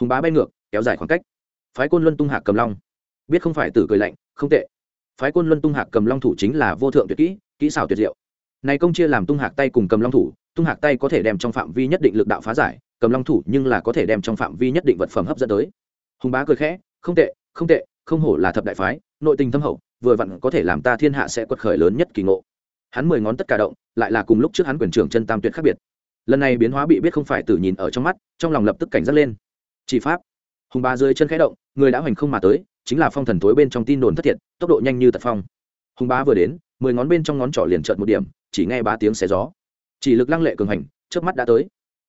Hùng bá bay ngược, kéo dài khoảng cách. Phái côn luân tung hạc cầm long. Biết không phải tử cười lạnh, không tệ. Phái côn luân tung hạc cầm long thủ chính là vô thượng tuyệt kỹ kỹ xảo tuyệt diệu. Này công chia làm tung hạc tay cùng cầm long thủ, tung hạc tay có thể đem trong phạm vi nhất định lực đạo phá giải, cầm long thủ nhưng là có thể đem trong phạm vi nhất định vật phẩm hấp dẫn tới. Hùng bá cười khẽ, không tệ không tệ, không hổ là thập đại phái, nội tình thâm hậu, vừa vặn có thể làm ta thiên hạ sẽ quật khởi lớn nhất kỳ ngộ. Hắn mười ngón tất cả động, lại là cùng lúc trước hắn quyền trưởng chân tam tuyệt khác biệt lần này biến hóa bị biết không phải tử nhìn ở trong mắt, trong lòng lập tức cảnh giác lên. Chỉ pháp. Hùng bá dưới chân khẽ động, người đã hoành không mà tới, chính là phong thần tối bên trong tin đồn thất thiệt, tốc độ nhanh như tật phong. Hùng bá vừa đến, mười ngón bên trong ngón trỏ liền trợn một điểm, chỉ nghe ba tiếng xé gió. Chỉ lực lăng lệ cường hành trước mắt đã tới.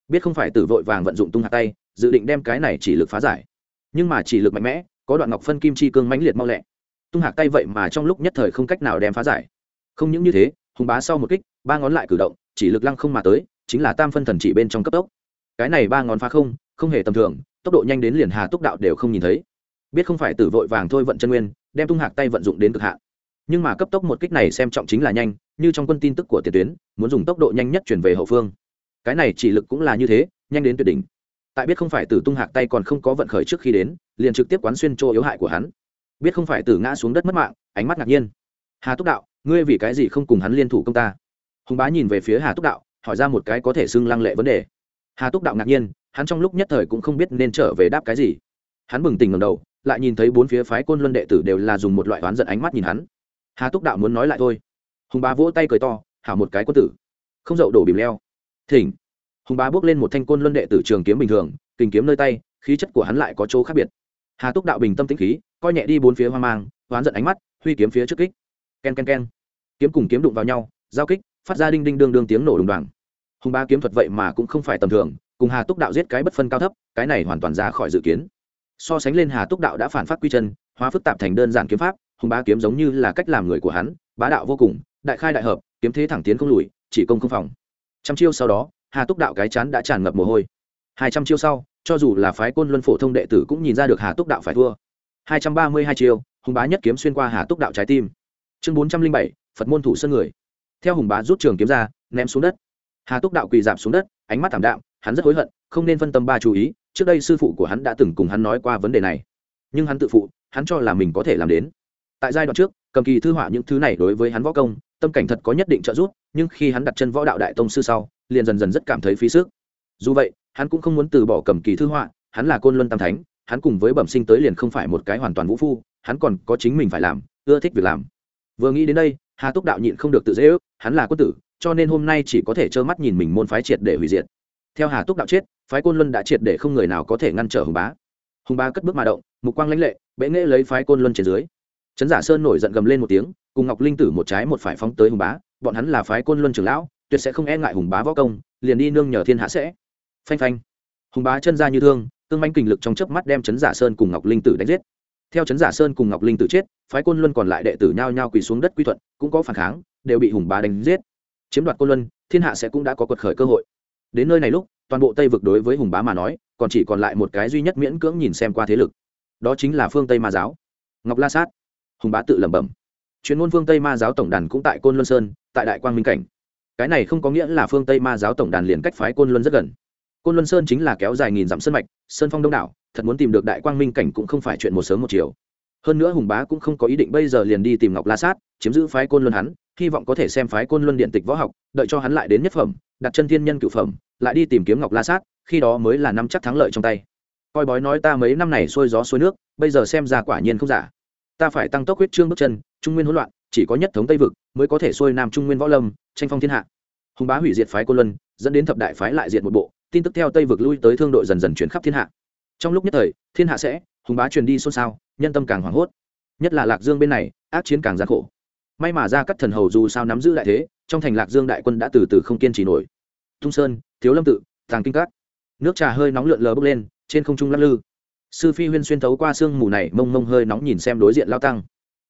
Biết không phải tử vội vàng vận dụng tung hạt tay, dự định đem cái này chỉ lực phá giải. Nhưng mà chỉ lực mạnh mẽ, có đoạn ngọc phân kim chi cương mãnh liệt mau lẹ. Tung hạc tay vậy mà trong lúc nhất thời không cách nào đem phá giải. Không những như thế, hùng bá sau một kích, ba ngón lại cử động, chỉ lực lăng không mà tới chính là tam phân thần chỉ bên trong cấp tốc. Cái này ba ngón phá không không hề tầm thường, tốc độ nhanh đến liền hà túc đạo đều không nhìn thấy. Biết không phải tử vội vàng thôi vận chân nguyên, đem tung hạc tay vận dụng đến cực hạn. Nhưng mà cấp tốc một kích này xem trọng chính là nhanh, như trong quân tin tức của tiền tuyến, muốn dùng tốc độ nhanh nhất chuyển về hậu phương. Cái này chỉ lực cũng là như thế, nhanh đến tuyệt đỉnh. Tại biết không phải tử tung hạc tay còn không có vận khởi trước khi đến, liền trực tiếp quán xuyên chỗ yếu hại của hắn. Biết không phải tử ngã xuống đất mất mạng, ánh mắt ngạc nhiên. Hà túc đạo, ngươi vì cái gì không cùng hắn liên thủ công ta? Hùng bá nhìn về phía hà túc đạo hỏi ra một cái có thể xưng lăng lệ vấn đề. Hà túc đạo ngạc nhiên, hắn trong lúc nhất thời cũng không biết nên trở về đáp cái gì. Hắn bừng tỉnh ngầm đầu, lại nhìn thấy bốn phía phái côn luân đệ tử đều là dùng một loại oán giận ánh mắt nhìn hắn. Hà túc đạo muốn nói lại thôi. Hùng bá vỗ tay cười to, hảo một cái quân tử. Không dậu đổ bìm leo. Thỉnh. Hùng bá bước lên một thanh côn luân đệ tử trường kiếm bình thường, kình kiếm nơi tay, khí chất của hắn lại có chỗ khác biệt. Hà túc đạo bình tâm tĩnh khí, coi nhẹ đi bốn phía hoang mang, oán giận ánh mắt, huy kiếm phía trước kích. K e n k e n k e n kiếm cùng kiếm đụng vào nhau, giao kích phát ra đinh đinh đương đương tiếng nổ đùng đoàng. Hùng bá kiếm thuật vậy mà cũng không phải tầm thường, cùng hà túc đạo giết cái bất phân cao thấp, cái này hoàn toàn ra khỏi dự kiến. So sánh lên hà túc đạo đã phản phát quy chân, hóa phức tạp thành đơn giản kiếm pháp, hùng bá kiếm giống như là cách làm người của hắn, bá đạo vô cùng, đại khai đại hợp, kiếm thế thẳng tiến không lùi, chỉ công không phòng. Trăm chiêu sau đó, hà túc đạo cái chán đã tràn ngập mồ hôi. Hai trăm chiêu sau, cho dù là phái côn luân phổ thông đệ tử cũng nhìn ra được hà túc đạo phải thua. Hai trăm ba mươi hai chiêu, hùng bá nhất kiếm xuyên qua hà túc đạo trái tim. Chương bốn trăm linh bảy, phật môn thủ sân người theo hùng bá rút trường kiếm ra, ném xuống đất. Hà túc đạo quỳ giảm xuống đất, ánh mắt thảm đạm, hắn rất hối hận, không nên phân tâm ba chú ý, trước đây sư phụ của hắn đã từng cùng hắn nói qua vấn đề này. Nhưng hắn tự phụ, hắn cho là mình có thể làm đến. Tại giai đoạn trước, cầm kỳ thư họa những thứ này đối với hắn võ công, tâm cảnh thật có nhất định trợ giúp, nhưng khi hắn đặt chân võ đạo đại tông sư sau, liền dần dần rất cảm thấy phí sức. Dù vậy, hắn cũng không muốn từ bỏ cầm kỳ thư họa, hắn là côn luân tam thánh, hắn cùng với bẩm sinh tới liền không phải một cái hoàn toàn vũ phu, hắn còn có chính mình phải làm, ưa thích việc làm. Vừa nghĩ đến đây, hà túc đạo nhịn không được tự dễ ước hắn là quân tử, cho nên hôm nay chỉ có thể trơ mắt nhìn mình môn phái triệt để hủy diệt. Theo hà túc đạo chết, phái côn luân đã triệt để không người nào có thể ngăn trở hùng bá. Hùng bá cất bước mà động, mục quang lãnh lệ, bệ nghệ lấy phái côn luân trên dưới. Trấn giả sơn nổi giận gầm lên một tiếng, cùng ngọc linh tử một trái một phải phóng tới hùng bá, bọn hắn là phái côn luân trưởng lão, tuyệt sẽ không e ngại hùng bá võ công, liền đi nương nhờ thiên hạ sẽ. Phanh phanh. Hùng bá chân ra như thương, cương manh kình lực trong chớp mắt đem trấn giả sơn cùng ngọc linh tử đánh giết theo trấn giả sơn cùng ngọc linh tử chết, phái côn luân còn lại đệ tử nhao nhao quỳ xuống đất quy thuận, cũng có phản kháng, đều bị hùng bá đánh giết. Chiếm đoạt côn luân, thiên hạ sẽ cũng đã có quật khởi cơ hội. Đến nơi này lúc, toàn bộ tây vực đối với hùng bá mà nói, còn chỉ còn lại một cái duy nhất miễn cưỡng nhìn xem qua thế lực. Đó chính là phương tây ma giáo. Ngọc la sát. Hùng bá tự lẩm bẩm. Chuyên môn phương tây ma giáo tổng đàn cũng tại côn luân sơn, tại đại quang minh cảnh. Cái này không có nghĩa là phương tây ma giáo tổng đàn liền cách phái côn luân rất gần. Côn luân sơn chính là kéo dài nghìn dặm sân mạch, sơn phong đông đảo thật muốn tìm được đại quang minh cảnh cũng không phải chuyện một sớm một chiều. Hơn nữa hùng bá cũng không có ý định bây giờ liền đi tìm ngọc la sát, chiếm giữ phái côn luân hắn, hy vọng có thể xem phái côn luân điện tịch võ học, đợi cho hắn lại đến nhất phẩm, đặt chân thiên nhân cựu phẩm, lại đi tìm kiếm ngọc la sát, khi đó mới là năm chắc thắng lợi trong tay. Coi bói nói ta mấy năm này xuôi gió xuôi nước, bây giờ xem ra quả nhiên không giả. Ta phải tăng tốc huyết trương bước chân, trung nguyên hỗn loạn, chỉ có nhất thống tây vực mới có thể xuôi nam trung nguyên võ lâm, tranh phong thiên hạ. Hùng bá hủy diệt phái côn luân, dẫn đến thập đại phái lại diệt một bộ, tin tức theo tây vực lui tới thương đội dần dần chuyển khắp thiên hạ trong lúc nhất thời, thiên hạ sẽ, hùng bá truyền đi xôn xao, nhân tâm càng hoảng hốt. Nhất là lạc dương bên này, ác chiến càng gian khổ. May mà ra các thần hầu dù sao nắm giữ đại thế, trong thành lạc dương đại quân đã từ từ không kiên trì nổi. Tung sơn, thiếu lâm tự, tàng kinh cát nước trà hơi nóng lượn lờ bốc lên, trên không trung lắc lư. Sư phi huyên xuyên thấu qua sương mù này, mông mông hơi nóng nhìn xem đối diện lao tăng.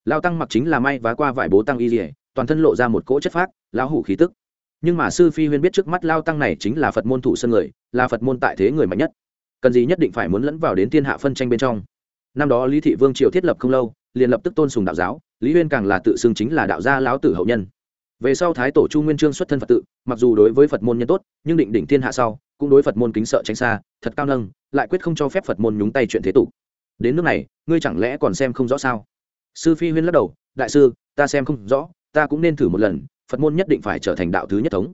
Lao tăng mặc chính là may vá qua vải bố tăng y dỉa toàn thân lộ ra một cỗ chất phác, lão hủ khí tức. Nhưng mà sư phi huyên biết trước mắt lao tăng này chính là phật môn thủ sân người, là phật môn tại thế người mạnh nhất cần gì nhất định phải muốn lẫn vào đến thiên hạ phân tranh bên trong. Năm đó lý thị vương triều thiết lập không lâu, liền lập tức tôn sùng đạo giáo, lý huyên càng là tự xưng chính là đạo gia lão tử hậu nhân. Về sau thái tổ chu nguyên trương xuất thân phật tự, mặc dù đối với phật môn nhân tốt, nhưng định đỉnh thiên hạ sau, cũng đối phật môn kính sợ tránh xa, thật cao nâng, lại quyết không cho phép phật môn nhúng tay chuyện thế tục. Đến nước này, ngươi chẳng lẽ còn xem không rõ sao? Sư phi huyên lắc đầu, đại sư, ta xem không rõ, ta cũng nên thử một lần, phật môn nhất định phải trở thành đạo thứ nhất thống.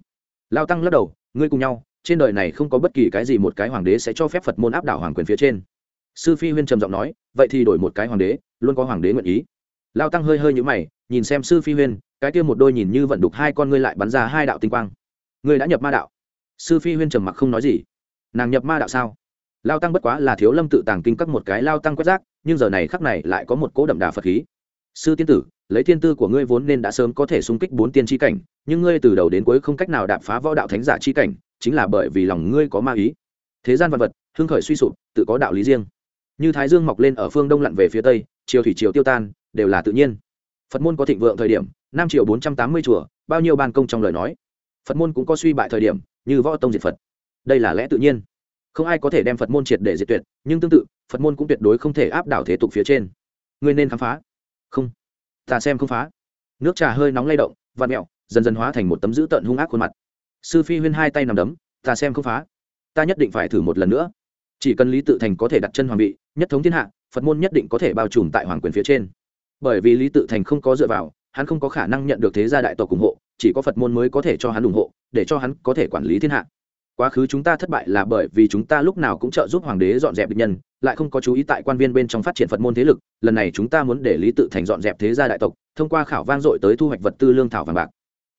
Lao tăng lắc đầu, ngươi cùng nhau trên đời này không có bất kỳ cái gì một cái hoàng đế sẽ cho phép phật môn áp đảo hoàng quyền phía trên. Sư phi huyên trầm giọng nói, vậy thì đổi một cái hoàng đế, luôn có hoàng đế nguyện ý. Lao tăng hơi hơi nhũ mày, nhìn xem sư phi huyên, cái kia một đôi nhìn như vận đục hai con ngươi lại bắn ra hai đạo tinh quang. Ngươi đã nhập ma đạo. Sư phi huyên trầm mặc không nói gì. Nàng nhập ma đạo sao? Lao tăng bất quá là thiếu lâm tự tàng kinh các một cái lao tăng quét rác, nhưng giờ này khắc này lại có một cỗ đậm đà phật khí. Sư tiên tử, lấy thiên tư của ngươi vốn nên đã sớm có thể xung kích bốn tiên tri cảnh, nhưng ngươi từ đầu đến cuối không cách nào đạp phá võ đạo thánh giả tri cảnh chính là bởi vì lòng ngươi có ma ý. Thế gian vật vật, hưng khởi suy sụp, tự có đạo lý riêng. Như thái dương mọc lên ở phương đông lặn về phía tây, chiều thủy chiều tiêu tan, đều là tự nhiên. Phật môn có thịnh vượng thời điểm, năm triệu bốn trăm tám mươi chùa, bao nhiêu ban công trong lời nói. Phật môn cũng có suy bại thời điểm, như võ tông diệt phật. Đây là lẽ tự nhiên. Không ai có thể đem phật môn triệt để diệt tuyệt, nhưng tương tự, phật môn cũng tuyệt đối không thể áp đảo thế tục phía trên. Ngươi nên khám phá. Không. Ta xem không phá. Nước trà hơi nóng lay động và mẹo, dần dần hóa thành một tấm dữ tợn hung ác khuôn mặt sư phi huyên hai tay nằm đấm, ta xem không phá. Ta nhất định phải thử một lần nữa. Chỉ cần lý tự thành có thể đặt chân hoàng vị, nhất thống thiên hạ, phật môn nhất định có thể bao trùm tại hoàng quyền phía trên. Bởi vì lý tự thành không có dựa vào, hắn không có khả năng nhận được thế gia đại tộc ủng hộ, chỉ có phật môn mới có thể cho hắn ủng hộ, để cho hắn có thể quản lý thiên hạ. Quá khứ chúng ta thất bại là bởi vì chúng ta lúc nào cũng trợ giúp hoàng đế dọn dẹp địch nhân, lại không có chú ý tại quan viên bên trong phát triển phật môn thế lực, lần này chúng ta muốn để lý tự thành dọn dẹp thế gia đại tộc, thông qua khảo vang dội tới thu hoạch vật tư lương thảo vàng bạc.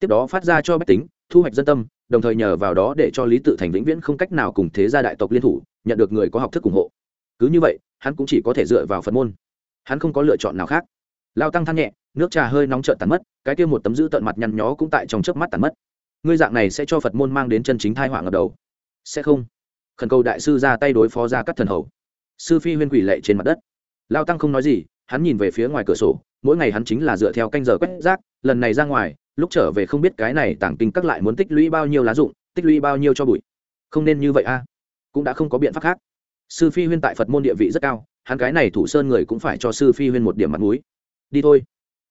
Tiếp đó phát ra cho bách tính thu hoạch dân tâm, đồng thời nhờ vào đó để cho lý tự thành vĩnh viễn không cách nào cùng thế gia đại tộc liên thủ, nhận được người có học thức ủng hộ. Cứ như vậy, hắn cũng chỉ có thể dựa vào phật môn. Hắn không có lựa chọn nào khác. Lao tăng than nhẹ, nước trà hơi nóng trợn tàn mất, cái kia một tấm giữ tận mặt nhăn nhó cũng tại trong chớp mắt tàn mất. Ngươi dạng này sẽ cho phật môn mang đến chân chính thai họa ngập đầu. Sẽ không. Khẩn cầu đại sư ra tay đối phó ra các thần hầu. Sư phi huyên quỷ lệ trên mặt đất. Lao tăng không nói gì, hắn nhìn về phía ngoài cửa sổ, mỗi ngày hắn chính là dựa theo canh giờ quét rác, lần này ra ngoài lúc trở về không biết cái này tảng kinh các lại muốn tích lũy bao nhiêu lá dụng, tích lũy bao nhiêu cho bụi. Không nên như vậy a. Cũng đã không có biện pháp khác. Sư phi huyên tại phật môn địa vị rất cao, hắn cái này thủ sơn người cũng phải cho sư phi huyên một điểm mặt m ũ i đi thôi.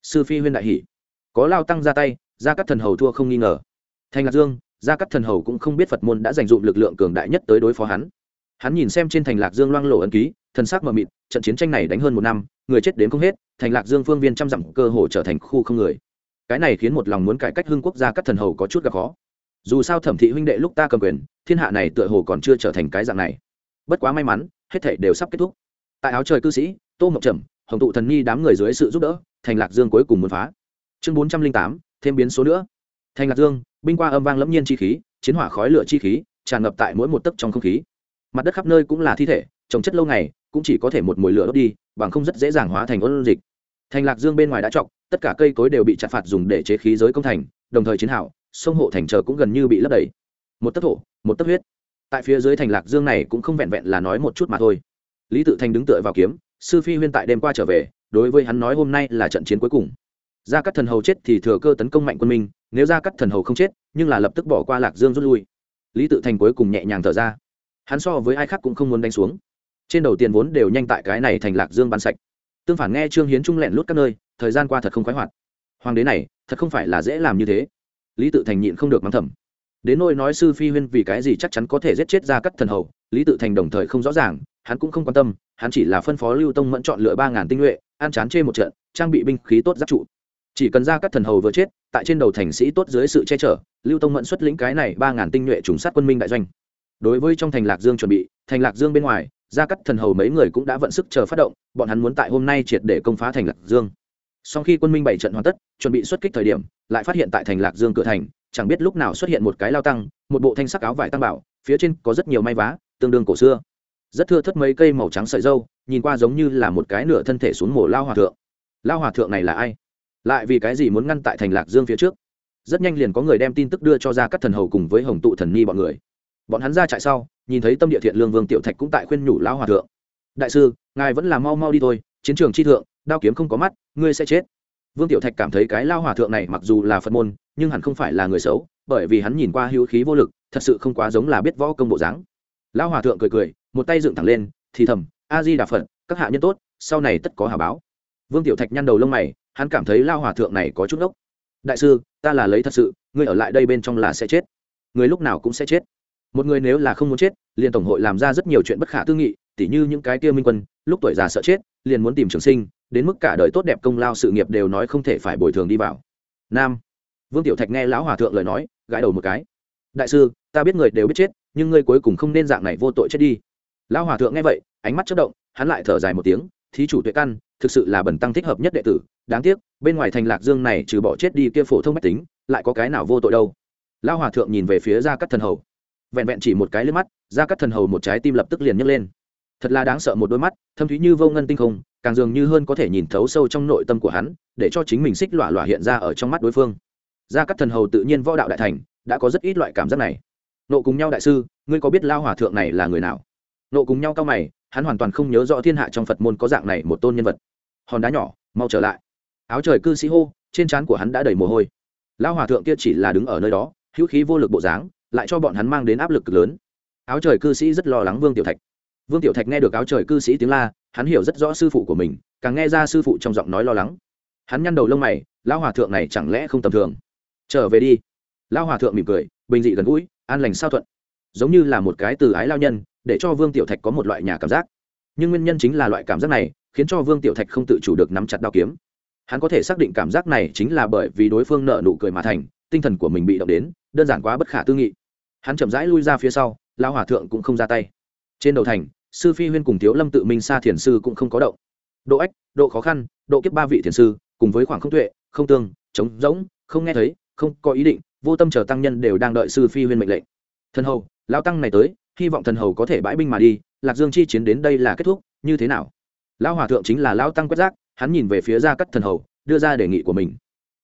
Sư phi huyên đại hỷ có lao tăng ra tay ra các thần hầu thua không nghi ngờ. Thành lạc dương ra các thần hầu cũng không biết phật môn đã dành dụng lực lượng cường đại nhất tới đối phó hắn. Hắn nhìn xem trên thành lạc dương loang lộ ấn ký, thần sắc mờ mịt, trận chiến tranh này đánh hơn một năm, người chết đến không hết, thành lạc dương phương viên trăm dặm cơ hồ trở thành khu không người cái này khiến một lòng muốn cải cách hương quốc gia các thần hầu có chút gặp khó. Dù sao thẩm thị huynh đệ lúc ta cầm quyền, thiên hạ này tựa hồ còn chưa trở thành cái dạng này. Bất quá may mắn, hết thể đều sắp kết thúc. Tại áo trời cư sĩ, tô mộng trầm, hồng tụ thần nghi đám người dưới sự giúp đỡ, thành lạc dương cuối cùng muốn phá. Chương bốn trăm linh tám, thêm biến số nữa. Thành lạc dương, binh qua âm vang lẫm nhiên chi khí, chiến hỏa khói lửa chi khí, tràn ngập tại mỗi một tấc trong không khí. Mặt đất khắp nơi cũng là thi thể, trồng chất lâu ngày, cũng chỉ có thể một mùi lửa đốt đi, bằng không rất dễ dàng hóa thành ôn dịch. Thành lạc dương bên ngoài đã trọc tất cả cây cối đều bị chặt phạt dùng để chế khí giới công thành, đồng thời chiến hảo sông hộ thành chờ cũng gần như bị lấp đầy. Một tấc thổ, một tấc huyết. Tại phía dưới thành lạc dương này cũng không vẹn vẹn là nói một chút mà thôi. Lý tự thành đứng tựa vào kiếm, sư phi huyên tại đêm qua trở về, đối với hắn nói hôm nay là trận chiến cuối cùng. Gia cắt thần hầu chết thì thừa cơ tấn công mạnh quân minh, nếu gia cắt thần hầu không chết, nhưng là lập tức bỏ qua lạc dương rút lui. Lý tự thành cuối cùng nhẹ nhàng thở ra. Hắn so với ai khác cũng không muốn đánh xuống. Trên đầu tiền vốn đều nhanh tại cái này thành lạc dương bắn sạch. Tương phản nghe trương hiến trung lẹn lút các nơi thời gian qua thật không khoái hoạt. Hoàng đế này, thật không phải là dễ làm như thế. Lý tự thành nhịn không được mắng thầm. Đến nôi nói sư phi huyên vì cái gì chắc chắn có thể giết chết ra các thần hầu, lý tự thành đồng thời không rõ ràng, hắn cũng không quan tâm, hắn chỉ là phân phó lưu tông mẫn chọn lựa ba ngàn tinh nhuệ an chán chê một trận, trang bị binh khí tốt giáp trụ. Chỉ cần ra các thần hầu vừa chết, tại trên đầu thành sĩ tốt dưới sự che chở, lưu tông mẫn xuất lĩnh cái này ba ngàn tinh nhuệ trùng sát quân minh đại doanh. Đối với trong thành lạc dương chuẩn bị, thành lạc dương bên ngoài, ra các thần hầu mấy người cũng đã vận sức chờ phát động, bọn hắn muốn tại hôm nay triệt để công phá thành lạc dương sau khi quân minh bảy trận hoàn tất, chuẩn bị xuất kích thời điểm, lại phát hiện tại thành lạc dương cửa thành, chẳng biết lúc nào xuất hiện một cái lao tăng, một bộ thanh sắc áo vải tăng bảo, phía trên có rất nhiều may vá, tương đương cổ xưa. Rất thưa thất mấy cây màu trắng sợi dâu, nhìn qua giống như là một cái nửa thân thể xuống mổ lao hòa thượng. Lao hòa thượng này là ai? Lại vì cái gì muốn ngăn tại thành lạc dương phía trước? Rất nhanh liền có người đem tin tức đưa cho ra các thần hầu cùng với hồng tụ thần ni bọn người. Bọn hắn ra trại sau, nhìn thấy tâm địa thiện lương vương tiểu thạch cũng tại khuyên nhủ lão hòa thượng. Đại sư, ngài vẫn là mau mau đi thôi, chiến trường chi thượng đao kiếm không có mắt, ngươi sẽ chết. Vương tiểu thạch cảm thấy cái lao hòa thượng này mặc dù là phật môn, nhưng hẳn không phải là người xấu, bởi vì hắn nhìn qua hữu khí vô lực, thật sự không quá giống là biết võ công bộ dáng. Lão hòa thượng cười cười, một tay dựng thẳng lên, thì thầm a di đà phật, các hạ nhân tốt, sau này tất có hà báo. Vương tiểu thạch nhăn đầu lông mày, hắn cảm thấy lao hòa thượng này có chút ốc đại sư, ta là lấy thật sự, ngươi ở lại đây bên trong là sẽ chết. Người lúc nào cũng sẽ chết. Một người nếu là không muốn chết, liền tổng hội làm ra rất nhiều chuyện bất khả tư nghị, tỉ như những cái kia minh quân, lúc tuổi già sợ chết, liền muốn tìm trường sinh đến mức cả đời tốt đẹp công lao sự nghiệp đều nói không thể phải bồi thường đi vào. Nam, vương tiểu thạch nghe lão hòa thượng lời nói, gãi đầu một cái. Đại sư, ta biết người đều biết chết, nhưng ngươi cuối cùng không nên dạng này vô tội chết đi. Lão hòa thượng nghe vậy, ánh mắt chất động, hắn lại thở dài một tiếng, thí chủ tuệ căn, thực sự là bẩn tăng thích hợp nhất đệ tử, đáng tiếc, bên ngoài thành lạc dương này trừ bỏ chết đi kia phổ thông mách tính, lại có cái nào vô tội đâu. Lão hòa thượng nhìn về phía gia cắt thần hầu. Vẹn vẹn chỉ một cái lên mắt, gia cắt thần hầu một trái tim lập tức liền nhấc lên thật là đáng sợ một đôi mắt, thâm thúy như vô ngân tinh không, càng dường như hơn có thể nhìn thấu sâu trong nội tâm của hắn, để cho chính mình xích lọa lọa hiện ra ở trong mắt đối phương. Gia cắt thần hầu tự nhiên võ đạo đại thành, đã có rất ít loại cảm giác này. Nộ cùng nhau đại sư, ngươi có biết lao hòa thượng này là người nào? Nộ cùng nhau cao mày, hắn hoàn toàn không nhớ rõ thiên hạ trong phật môn có dạng này một tôn nhân vật. Hòn đá nhỏ, mau trở lại. Áo trời cư sĩ hô, trên trán của hắn đã đầy mồ hôi. Lao hòa thượng kia chỉ là đứng ở nơi đó, hữu khí vô lực bộ dáng, lại cho bọn hắn mang đến áp lực cực lớn. Áo trời cư sĩ rất lo lắng vương tiểu thạch vương tiểu thạch nghe được áo trời cư sĩ tiếng la, hắn hiểu rất rõ sư phụ của mình, càng nghe ra sư phụ trong giọng nói lo lắng. Hắn nhăn đầu lông mày lao hòa thượng này chẳng lẽ không tầm thường? Trở về đi. Lao hòa thượng mỉm cười, bình dị gần gũi, an lành sao thuận. Giống như là một cái từ ái lao nhân, để cho vương tiểu thạch có một loại nhà cảm giác. Nhưng nguyên nhân chính là loại cảm giác này, khiến cho vương tiểu thạch không tự chủ được nắm chặt đao kiếm. Hắn có thể xác định cảm giác này chính là bởi vì đối phương nợ nụ cười mà thành, tinh thần của mình bị động đến, đơn giản quá bất khả tư nghị. Hắn chậm rãi lui ra phía sau lao hòa thượng cũng không ra tay. Trên đầu thành sư phi huyên cùng thiếu lâm tự minh xa thiền sư cũng không có động. Độ ách, độ khó khăn, độ kiếp ba vị thiền sư, cùng với khoảng không tuệ, không tương chống rỗng, không nghe thấy, không có ý định, vô tâm chờ tăng nhân đều đang đợi sư phi huyên mệnh lệnh. Thần hầu lao tăng này tới, hy vọng thần hầu có thể bãi binh mà đi, lạc dương chi chiến đến đây là kết thúc, như thế nào? Lão hòa thượng chính là lão tăng quét rác, hắn nhìn về phía gia cắt thần hầu, đưa ra đề nghị của mình.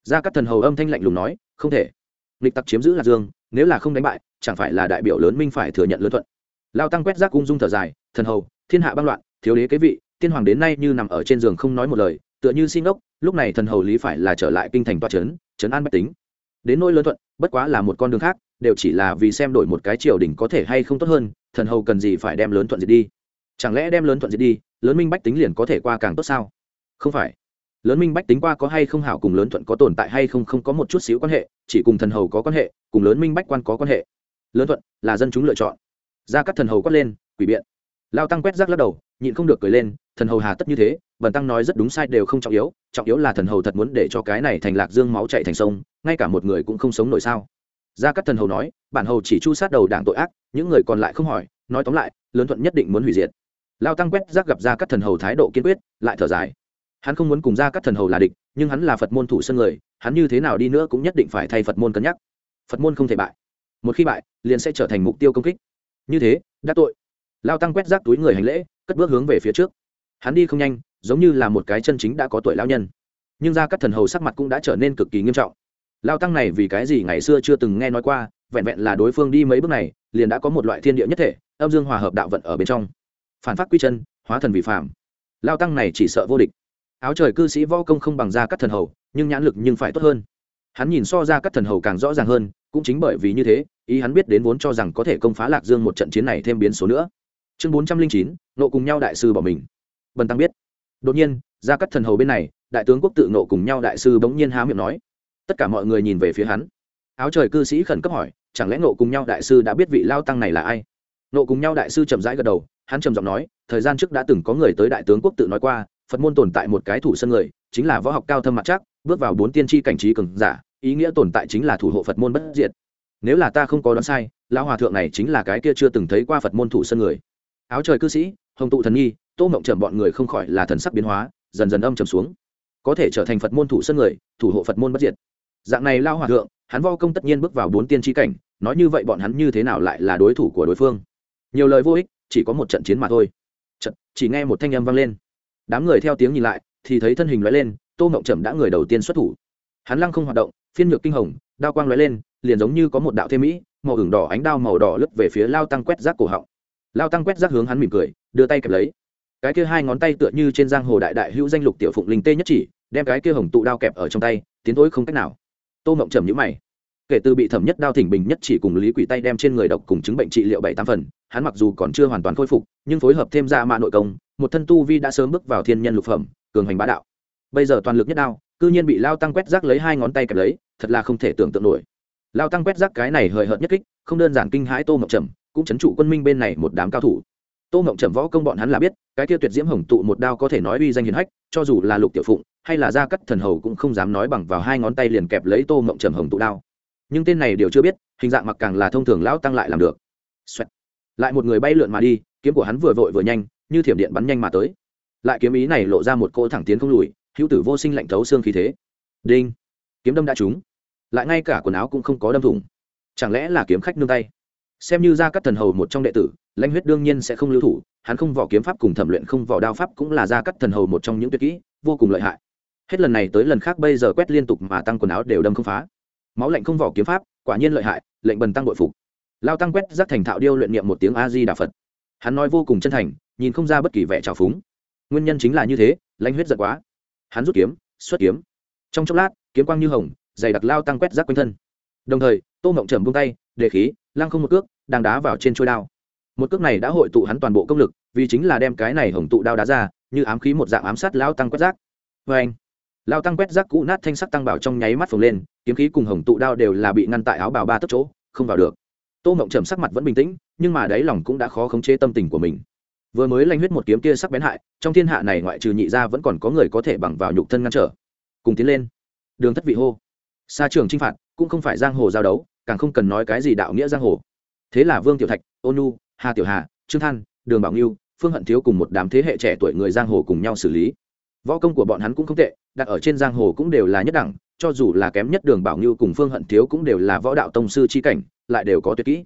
Gia cắt thần hầu âm thanh lạnh lùng nói, không thể. Nghịch tặc chiếm giữ lạc dương, nếu là không đánh bại, chẳng phải là đại biểu lớn minh phải thừa nhận lớn thuận lao tăng quét rác ung dung thở dài, thần hầu, thiên hạ băng loạn, thiếu đế kế vị, tiên hoàng đến nay như nằm ở trên giường không nói một lời, tựa như xin ốc lúc này thần hầu lý phải là trở lại kinh thành toa trấn trấn an bách tính. Đến nỗi lớn thuận, bất quá là một con đường khác, đều chỉ là vì xem đổi một cái triều đình có thể hay không tốt hơn, thần hầu cần gì phải đem lớn thuận diệt đi? Chẳng lẽ đem lớn thuận diệt đi, lớn minh bách tính liền có thể qua càng tốt sao? Không phải. Lớn minh bách tính qua có hay không hảo cùng lớn thuận có tồn tại hay không không có một chút xíu quan hệ, chỉ cùng thần hầu có quan hệ, cùng lớn minh bách quan có quan hệ. Lớn thuận là dân chúng lựa chọn ra các thần hầu quát lên, quỷ biện. Lao tăng quét rác lắc đầu, nhịn không được cười lên, thần hầu hà tất như thế, bần tăng nói rất đúng sai đều không trọng yếu trọng yếu là thần hầu thật muốn để cho cái này thành lạc dương máu chạy thành sông, ngay cả một người cũng không sống nổi sao? Gia cát thần hầu nói, bản hầu chỉ chu sát đầu đảng tội ác, những người còn lại không hỏi, nói tóm lại, lớn thuận nhất định muốn hủy diệt. Lao tăng quét rác gặp gia cát thần hầu thái độ kiên quyết, lại thở dài. Hắn không muốn cùng gia cát thần hầu là địch, nhưng hắn là phật môn thủ sân người, hắn như thế nào đi nữa cũng nhất định phải thay phật môn cân nhắc. Phật môn không thể bại. Một khi bại, liền sẽ trở thành mục tiêu công kích như thế, đã tội. Lao tăng quét rác túi người hành lễ, cất bước hướng về phía trước. Hắn đi không nhanh, giống như là một cái chân chính đã có tuổi lao nhân. Nhưng ra các thần hầu sắc mặt cũng đã trở nên cực kỳ nghiêm trọng. Lao tăng này vì cái gì ngày xưa chưa từng nghe nói qua, vẹn vẹn là đối phương đi mấy bước này, liền đã có một loại thiên địa nhất thể, âm dương hòa hợp đạo vận ở bên trong. Phản phát quy chân, hóa thần vị phạm lao tăng này chỉ sợ vô địch. Áo trời cư sĩ võ công không bằng ra các thần hầu, nhưng nhãn lực nhưng phải tốt hơn. Hắn nhìn so ra các thần hầu càng rõ ràng hơn cũng chính bởi vì như thế, ý hắn biết đến vốn cho rằng có thể công phá lạc dương một trận chiến này thêm biến số nữa. Chương bốn trăm linh chín, nộ cùng nhau đại sư bỏ mình. Bần tăng biết. Đột nhiên ra các thần hầu bên này, đại tướng quốc tự nộ cùng nhau đại sư bỗng nhiên há miệng nói. Tất cả mọi người nhìn về phía hắn. Áo trời cư sĩ khẩn cấp hỏi, chẳng lẽ nộ cùng nhau đại sư đã biết vị lao tăng này là ai? Nộ cùng nhau đại sư chậm rãi gật đầu, hắn trầm giọng nói, thời gian trước đã từng có người tới đại tướng quốc tự nói qua, phật môn tồn tại một cái thủ sân người, chính là võ học cao thâm mặt chắc, bước vào bốn tiên tri cảnh trí cường giả ý nghĩa tồn tại chính là thủ hộ phật môn bất diệt. Nếu là ta không có đoán sai, lão hòa thượng này chính là cái kia chưa từng thấy qua phật môn thủ sân người. Áo trời cư sĩ, hồng tụ thần nhi tô mộng trầm bọn người không khỏi là thần sắc biến hóa, dần dần âm trầm xuống. Có thể trở thành phật môn thủ sân người, thủ hộ phật môn bất diệt. Dạng này lao hòa thượng, hắn vo công tất nhiên bước vào bốn tiên tri cảnh, nói như vậy bọn hắn như thế nào lại là đối thủ của đối phương? Nhiều lời vô ích, chỉ có một trận chiến mà thôi. Trận chỉ nghe một thanh âm vang lên. Đám người theo tiếng nhìn lại, thì thấy thân hình loại lên, tô mộng trầm đã người đầu tiên xuất thủ. Hắn lăng không hoạt động phiên nhược kinh hồng, đao quang lóe lên, liền giống như có một đạo thêm mỹ, màu ửng đỏ ánh đao màu đỏ lướt về phía lao tăng quét rác cổ họng. Lao tăng quét rác hướng hắn mỉm cười, đưa tay kẹp lấy. Cái kia hai ngón tay tựa như trên giang hồ đại đại hữu danh lục tiểu phụng linh tê nhất chỉ, đem cái kia hồng tụ đao kẹp ở trong tay, tiến tối không cách nào. Tô mộng trầm nhữ mày. Kể từ bị thẩm nhất đao thỉnh bình nhất chỉ cùng lý quỷ tay đem trên người độc cùng chứng bệnh trị liệu bảy tám phần, hắn mặc dù còn chưa hoàn toàn khôi phục, nhưng phối hợp thêm ra mạ nội công, một thân tu vi đã sớm bước vào thiên nhân lục phẩm, cường hành bá đạo. Bây giờ toàn lực nhất đao, cư nhiên bị lao tăng quét rác lấy hai ngón tay kẹp lấy thật là không thể tưởng tượng nổi. Lao tăng quét rác cái này hời hợt nhất kích, không đơn giản kinh hãi tô mộng trầm, cũng chấn trụ quân minh bên này một đám cao thủ. Tô mộng trầm võ công bọn hắn là biết, cái kia tuyệt diễm hồng tụ một đao có thể nói uy danh hiền hách, cho dù là lục tiểu phụng, hay là gia cắt thần hầu cũng không dám nói bằng vào hai ngón tay liền kẹp lấy tô mộng trầm hồng tụ đao. Nhưng tên này đều chưa biết, hình dạng mặc càng là thông thường lão tăng lại làm được、Xoẹt. Lại một người bay lượn mà đi, kiếm của hắn vừa vội vừa nhanh, như thiểm điện bắn nhanh mà tới. Lại kiếm ý này lộ ra một cỗ thẳng tiến không lùi, hữu tử vô sinh lạnh thấu xương khí thế. Đinh kiếm đâm đã trúng. Lại ngay cả quần áo cũng không có đâm thủng. Chẳng lẽ là kiếm khách nương tay? Xem như gia cát thần hầu một trong đệ tử, lãnh huyết đương nhiên sẽ không lưu thủ, hắn không vỏ kiếm pháp cùng thẩm luyện, không vỏ đao pháp cũng là gia cát thần hầu một trong những tuyệt kỹ, vô cùng lợi hại. Hết lần này tới lần khác bây giờ quét liên tục mà tăng quần áo đều đâm không phá. Máu lạnh không vỏ kiếm pháp, quả nhiên lợi hại, lệnh bần tăng bội phục. Lao tăng quét rác thành thạo điêu luyện niệm một tiếng a di đà phật. Hắn nói vô cùng chân thành, nhìn không ra bất kỳ vẻ trào phúng. Nguyên nhân chính là như thế, lãnh huyết giật quá. Hắn rút kiếm, xuất kiếm. Trong chốc lát kiếm quang như hồng, dày đặc lao tăng quét rác quanh thân. Đồng thời, tô mộng trầm buông tay đề khí, lăng không một cước, đang đá vào trên trôi đao. Một cước này đã hội tụ hắn toàn bộ công lực, vì chính là đem cái này hồng tụ đao đá ra, như ám khí một dạng ám sát lao tăng quét rác. Vê anh lao tăng quét rác cũ nát thanh sắc tăng bảo trong nháy mắt phồng lên, kiếm khí cùng hồng tụ đao đều là bị ngăn tại áo bào ba tấc chỗ, không vào được. Tô mộng trầm sắc mặt vẫn bình tĩnh, nhưng mà đáy lòng cũng đã khó khống chế tâm tình của mình. Vừa mới lanh huyết một kiếm kia sắc bén hại, trong thiên hạ này ngoại trừ nhị ra vẫn còn có người có thể bằng vào nhục thân ngăn trở. Cùng tiến lên đường thất vị hô. Xa trường chinh phạt, cũng không phải giang hồ giao đấu, càng không cần nói cái gì đạo nghĩa giang hồ. Thế là vương tiểu thạch ônu hà tiểu hà, trương than, đường bảo nghiêu phương hận thiếu cùng một đám thế hệ trẻ tuổi người giang hồ cùng nhau xử lý. Võ công của bọn hắn cũng không tệ, đặt ở trên giang hồ cũng đều là nhất đẳng, cho dù là kém nhất đường bảo nghiêu cùng phương hận thiếu cũng đều là võ đạo tông sư chi cảnh, lại đều có tuyệt kỹ.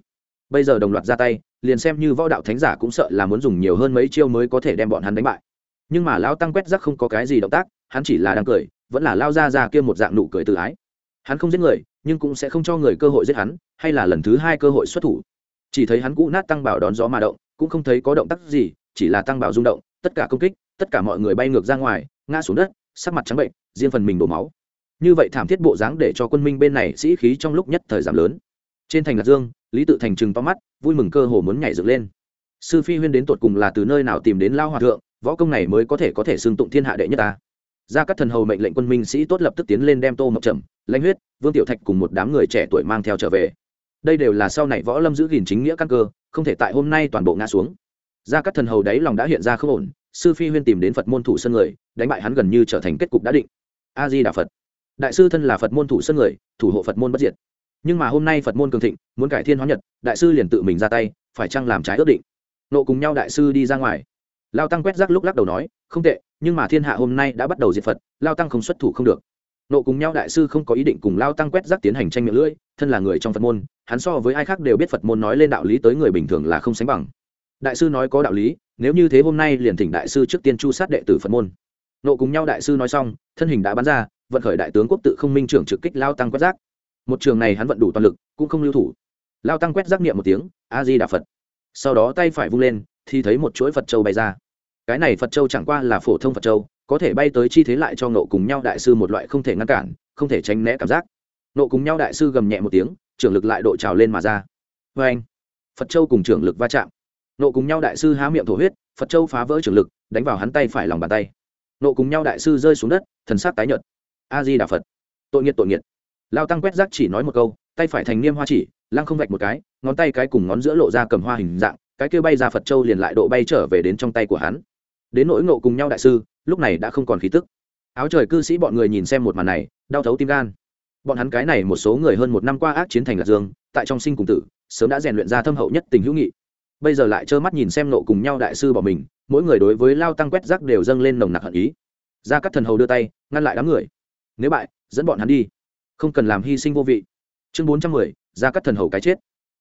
Bây giờ đồng loạt ra tay, liền xem như võ đạo thánh giả cũng sợ là muốn dùng nhiều hơn mấy chiêu mới có thể đem bọn hắn đánh bại. Nhưng mà lão tăng quét rắc không có cái gì động tác, hắn chỉ là đang cười vẫn là lao ra ra kia một dạng nụ cười tự ái. Hắn không giết người, nhưng cũng sẽ không cho người cơ hội giết hắn, hay là lần thứ hai cơ hội xuất thủ. Chỉ thấy hắn cũ nát tăng bảo đón gió mà động, cũng không thấy có động tác gì, chỉ là tăng bảo rung động, tất cả công kích, tất cả mọi người bay ngược ra ngoài, ngã xuống đất, sắc mặt trắng bệnh, riêng phần mình đổ máu. Như vậy thảm thiết bộ dáng để cho quân minh bên này sĩ khí trong lúc nhất thời giảm lớn. Trên thành lạc dương, lý tự thành trừng to mắt, vui mừng cơ hồ muốn nhảy dựng lên. Sư phi huyên đến tột cùng là từ nơi nào tìm đến lao hòa thượng, võ công này mới có thể có thể xưng tụng thiên hạ đệ nhất ta? Ra các thần hầu mệnh lệnh quân minh sĩ tốt lập tức tiến lên đem tô mộc trầm, lãnh huyết, vương tiểu thạch cùng một đám người trẻ tuổi mang theo trở về. Đây đều là sau này võ lâm giữ gìn chính nghĩa căn cơ, không thể tại hôm nay toàn bộ ngã xuống. Ra các thần hầu đấy lòng đã hiện ra không ổn, sư phi huyên tìm đến phật môn thủ sân người, đánh bại hắn gần như trở thành kết cục đã định. A di đà phật. Đại sư thân là phật môn thủ sân người, thủ hộ phật môn bất diệt. Nhưng mà hôm nay phật môn cường thịnh, muốn cải thiên hóa nhật, đại sư liền tự mình ra tay, phải chăng làm trái ước định? Nộ cùng nhau đại sư đi ra ngoài lao tăng quét rác lúc lắc đầu nói, không tệ, nhưng mà thiên hạ hôm nay đã bắt đầu diệt phật, lao tăng không xuất thủ không được. Nộ cùng nhau đại sư không có ý định cùng lao tăng quét rác tiến hành tranh miệng lưỡi, thân là người trong phật môn, hắn so với ai khác đều biết phật môn nói lên đạo lý tới người bình thường là không sánh bằng. Đại sư nói có đạo lý, nếu như thế hôm nay liền thỉnh đại sư trước tiên chu sát đệ tử phật môn. Nộ cùng nhau đại sư nói xong, thân hình đã bắn ra, vận khởi đại tướng quốc tự không minh trưởng trực kích lao tăng quét rác. Một trường này hắn vận đủ toàn lực, cũng không lưu thủ. Lao tăng quét rác niệm một tiếng, a di đà phật. Sau đó tay phải vung lên thì thấy một chuỗi phật châu bay ra. Cái này phật châu chẳng qua là phổ thông phật châu, có thể bay tới chi thế lại cho nộ cùng nhau đại sư một loại không thể ngăn cản, không thể tránh né cảm giác. Nộ cùng nhau đại sư gầm nhẹ một tiếng, trưởng lực lại độ trào lên mà ra. Vê anh, phật châu cùng trưởng lực va chạm. Nộ cùng nhau đại sư há miệng thổ huyết, phật châu phá vỡ trưởng lực, đánh vào hắn tay phải lòng bàn tay. Nộ cùng nhau đại sư rơi xuống đất, thần sát tái nhợt. A di đà phật. Tội nghiệt tội nghiệt. Lao tăng quét rác chỉ nói một câu, tay phải thành niêm hoa chỉ, lăng không vạch một cái, ngón tay cái cùng ngón giữa lộ ra cầm hoa hình dạng cái kia bay ra phật châu liền lại độ bay trở về đến trong tay của hắn. Đến nỗi ngộ cùng nhau đại sư, lúc này đã không còn khí tức. Áo trời cư sĩ bọn người nhìn xem một màn này, đau thấu tim gan. Bọn hắn cái này một số người hơn một năm qua ác chiến thành lạc dương, tại trong sinh cùng tử, sớm đã rèn luyện ra thâm hậu nhất tình hữu nghị. Bây giờ lại trơ mắt nhìn xem nộ cùng nhau đại sư bỏ mình, mỗi người đối với lao tăng quét rác đều dâng lên nồng nặc hận ý. Ra các thần hầu đưa tay, ngăn lại đám người. Nếu bại, dẫn bọn hắn đi. Không cần làm hy sinh vô vị. Chương bốn trăm mười, ra các thần hầu cái chết.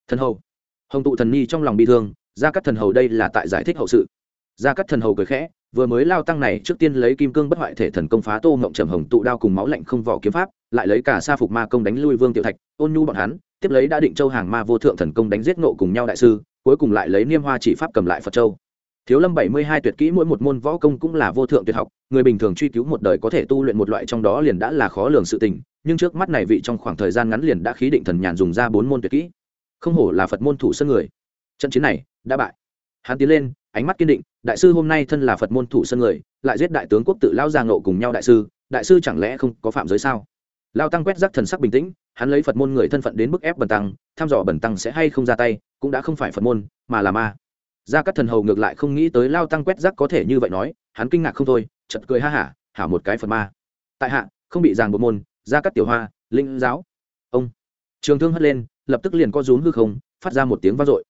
Thần hầu. Hồng tụ thần nhi trong lòng bị thương gia cắt thần hầu đây là tại giải thích hậu sự. Gia cắt thần hầu cười khẽ, vừa mới lao tăng này trước tiên lấy kim cương bất hoại thể thần công phá tô mộng trầm hồng tụ đao cùng máu lạnh không vỏ kiếm pháp, lại lấy cả sa phục ma công đánh lui vương tiểu thạch, ôn nhu bọn hắn, tiếp lấy đã định châu hàng ma vô thượng thần công đánh giết nộ cùng nhau đại sư, cuối cùng lại lấy niêm hoa chỉ pháp cầm lại phật châu. Thiếu lâm bảy mươi hai tuyệt kỹ mỗi một môn võ công cũng là vô thượng tuyệt học, người bình thường truy cứu một đời có thể tu luyện một loại trong đó liền đã là khó lường sự tình, nhưng trước mắt này vị trong khoảng thời gian ngắn liền đã khí định thần nhàn dùng ra bốn môn tuyệt kỹ. Không hổ là phật môn thủ sân người. Trận chiến này đã bại. Hắn tiến lên, ánh mắt kiên định, đại sư hôm nay thân là phật môn thủ sân người, lại giết đại tướng quốc tự lao giang nộ cùng nhau đại sư đại sư chẳng lẽ không có phạm giới sao? Lao tăng quét rác thần sắc bình tĩnh, hắn lấy phật môn người thân phận đến bức ép bần tăng thăm dò bần tăng sẽ hay không ra tay, cũng đã không phải phật môn, mà là ma. Gia các thần hầu ngược lại không nghĩ tới lao tăng quét rác có thể như vậy nói, hắn kinh ngạc không thôi chật cười ha hả, hảo một cái phật ma. Tại hạ, không bị ràng bộ môn, gia các tiểu hoa, linh giáo. Ông. Trường thương hất lên, lập tức liền có rúm hư không, phát ra một tiếng vang dội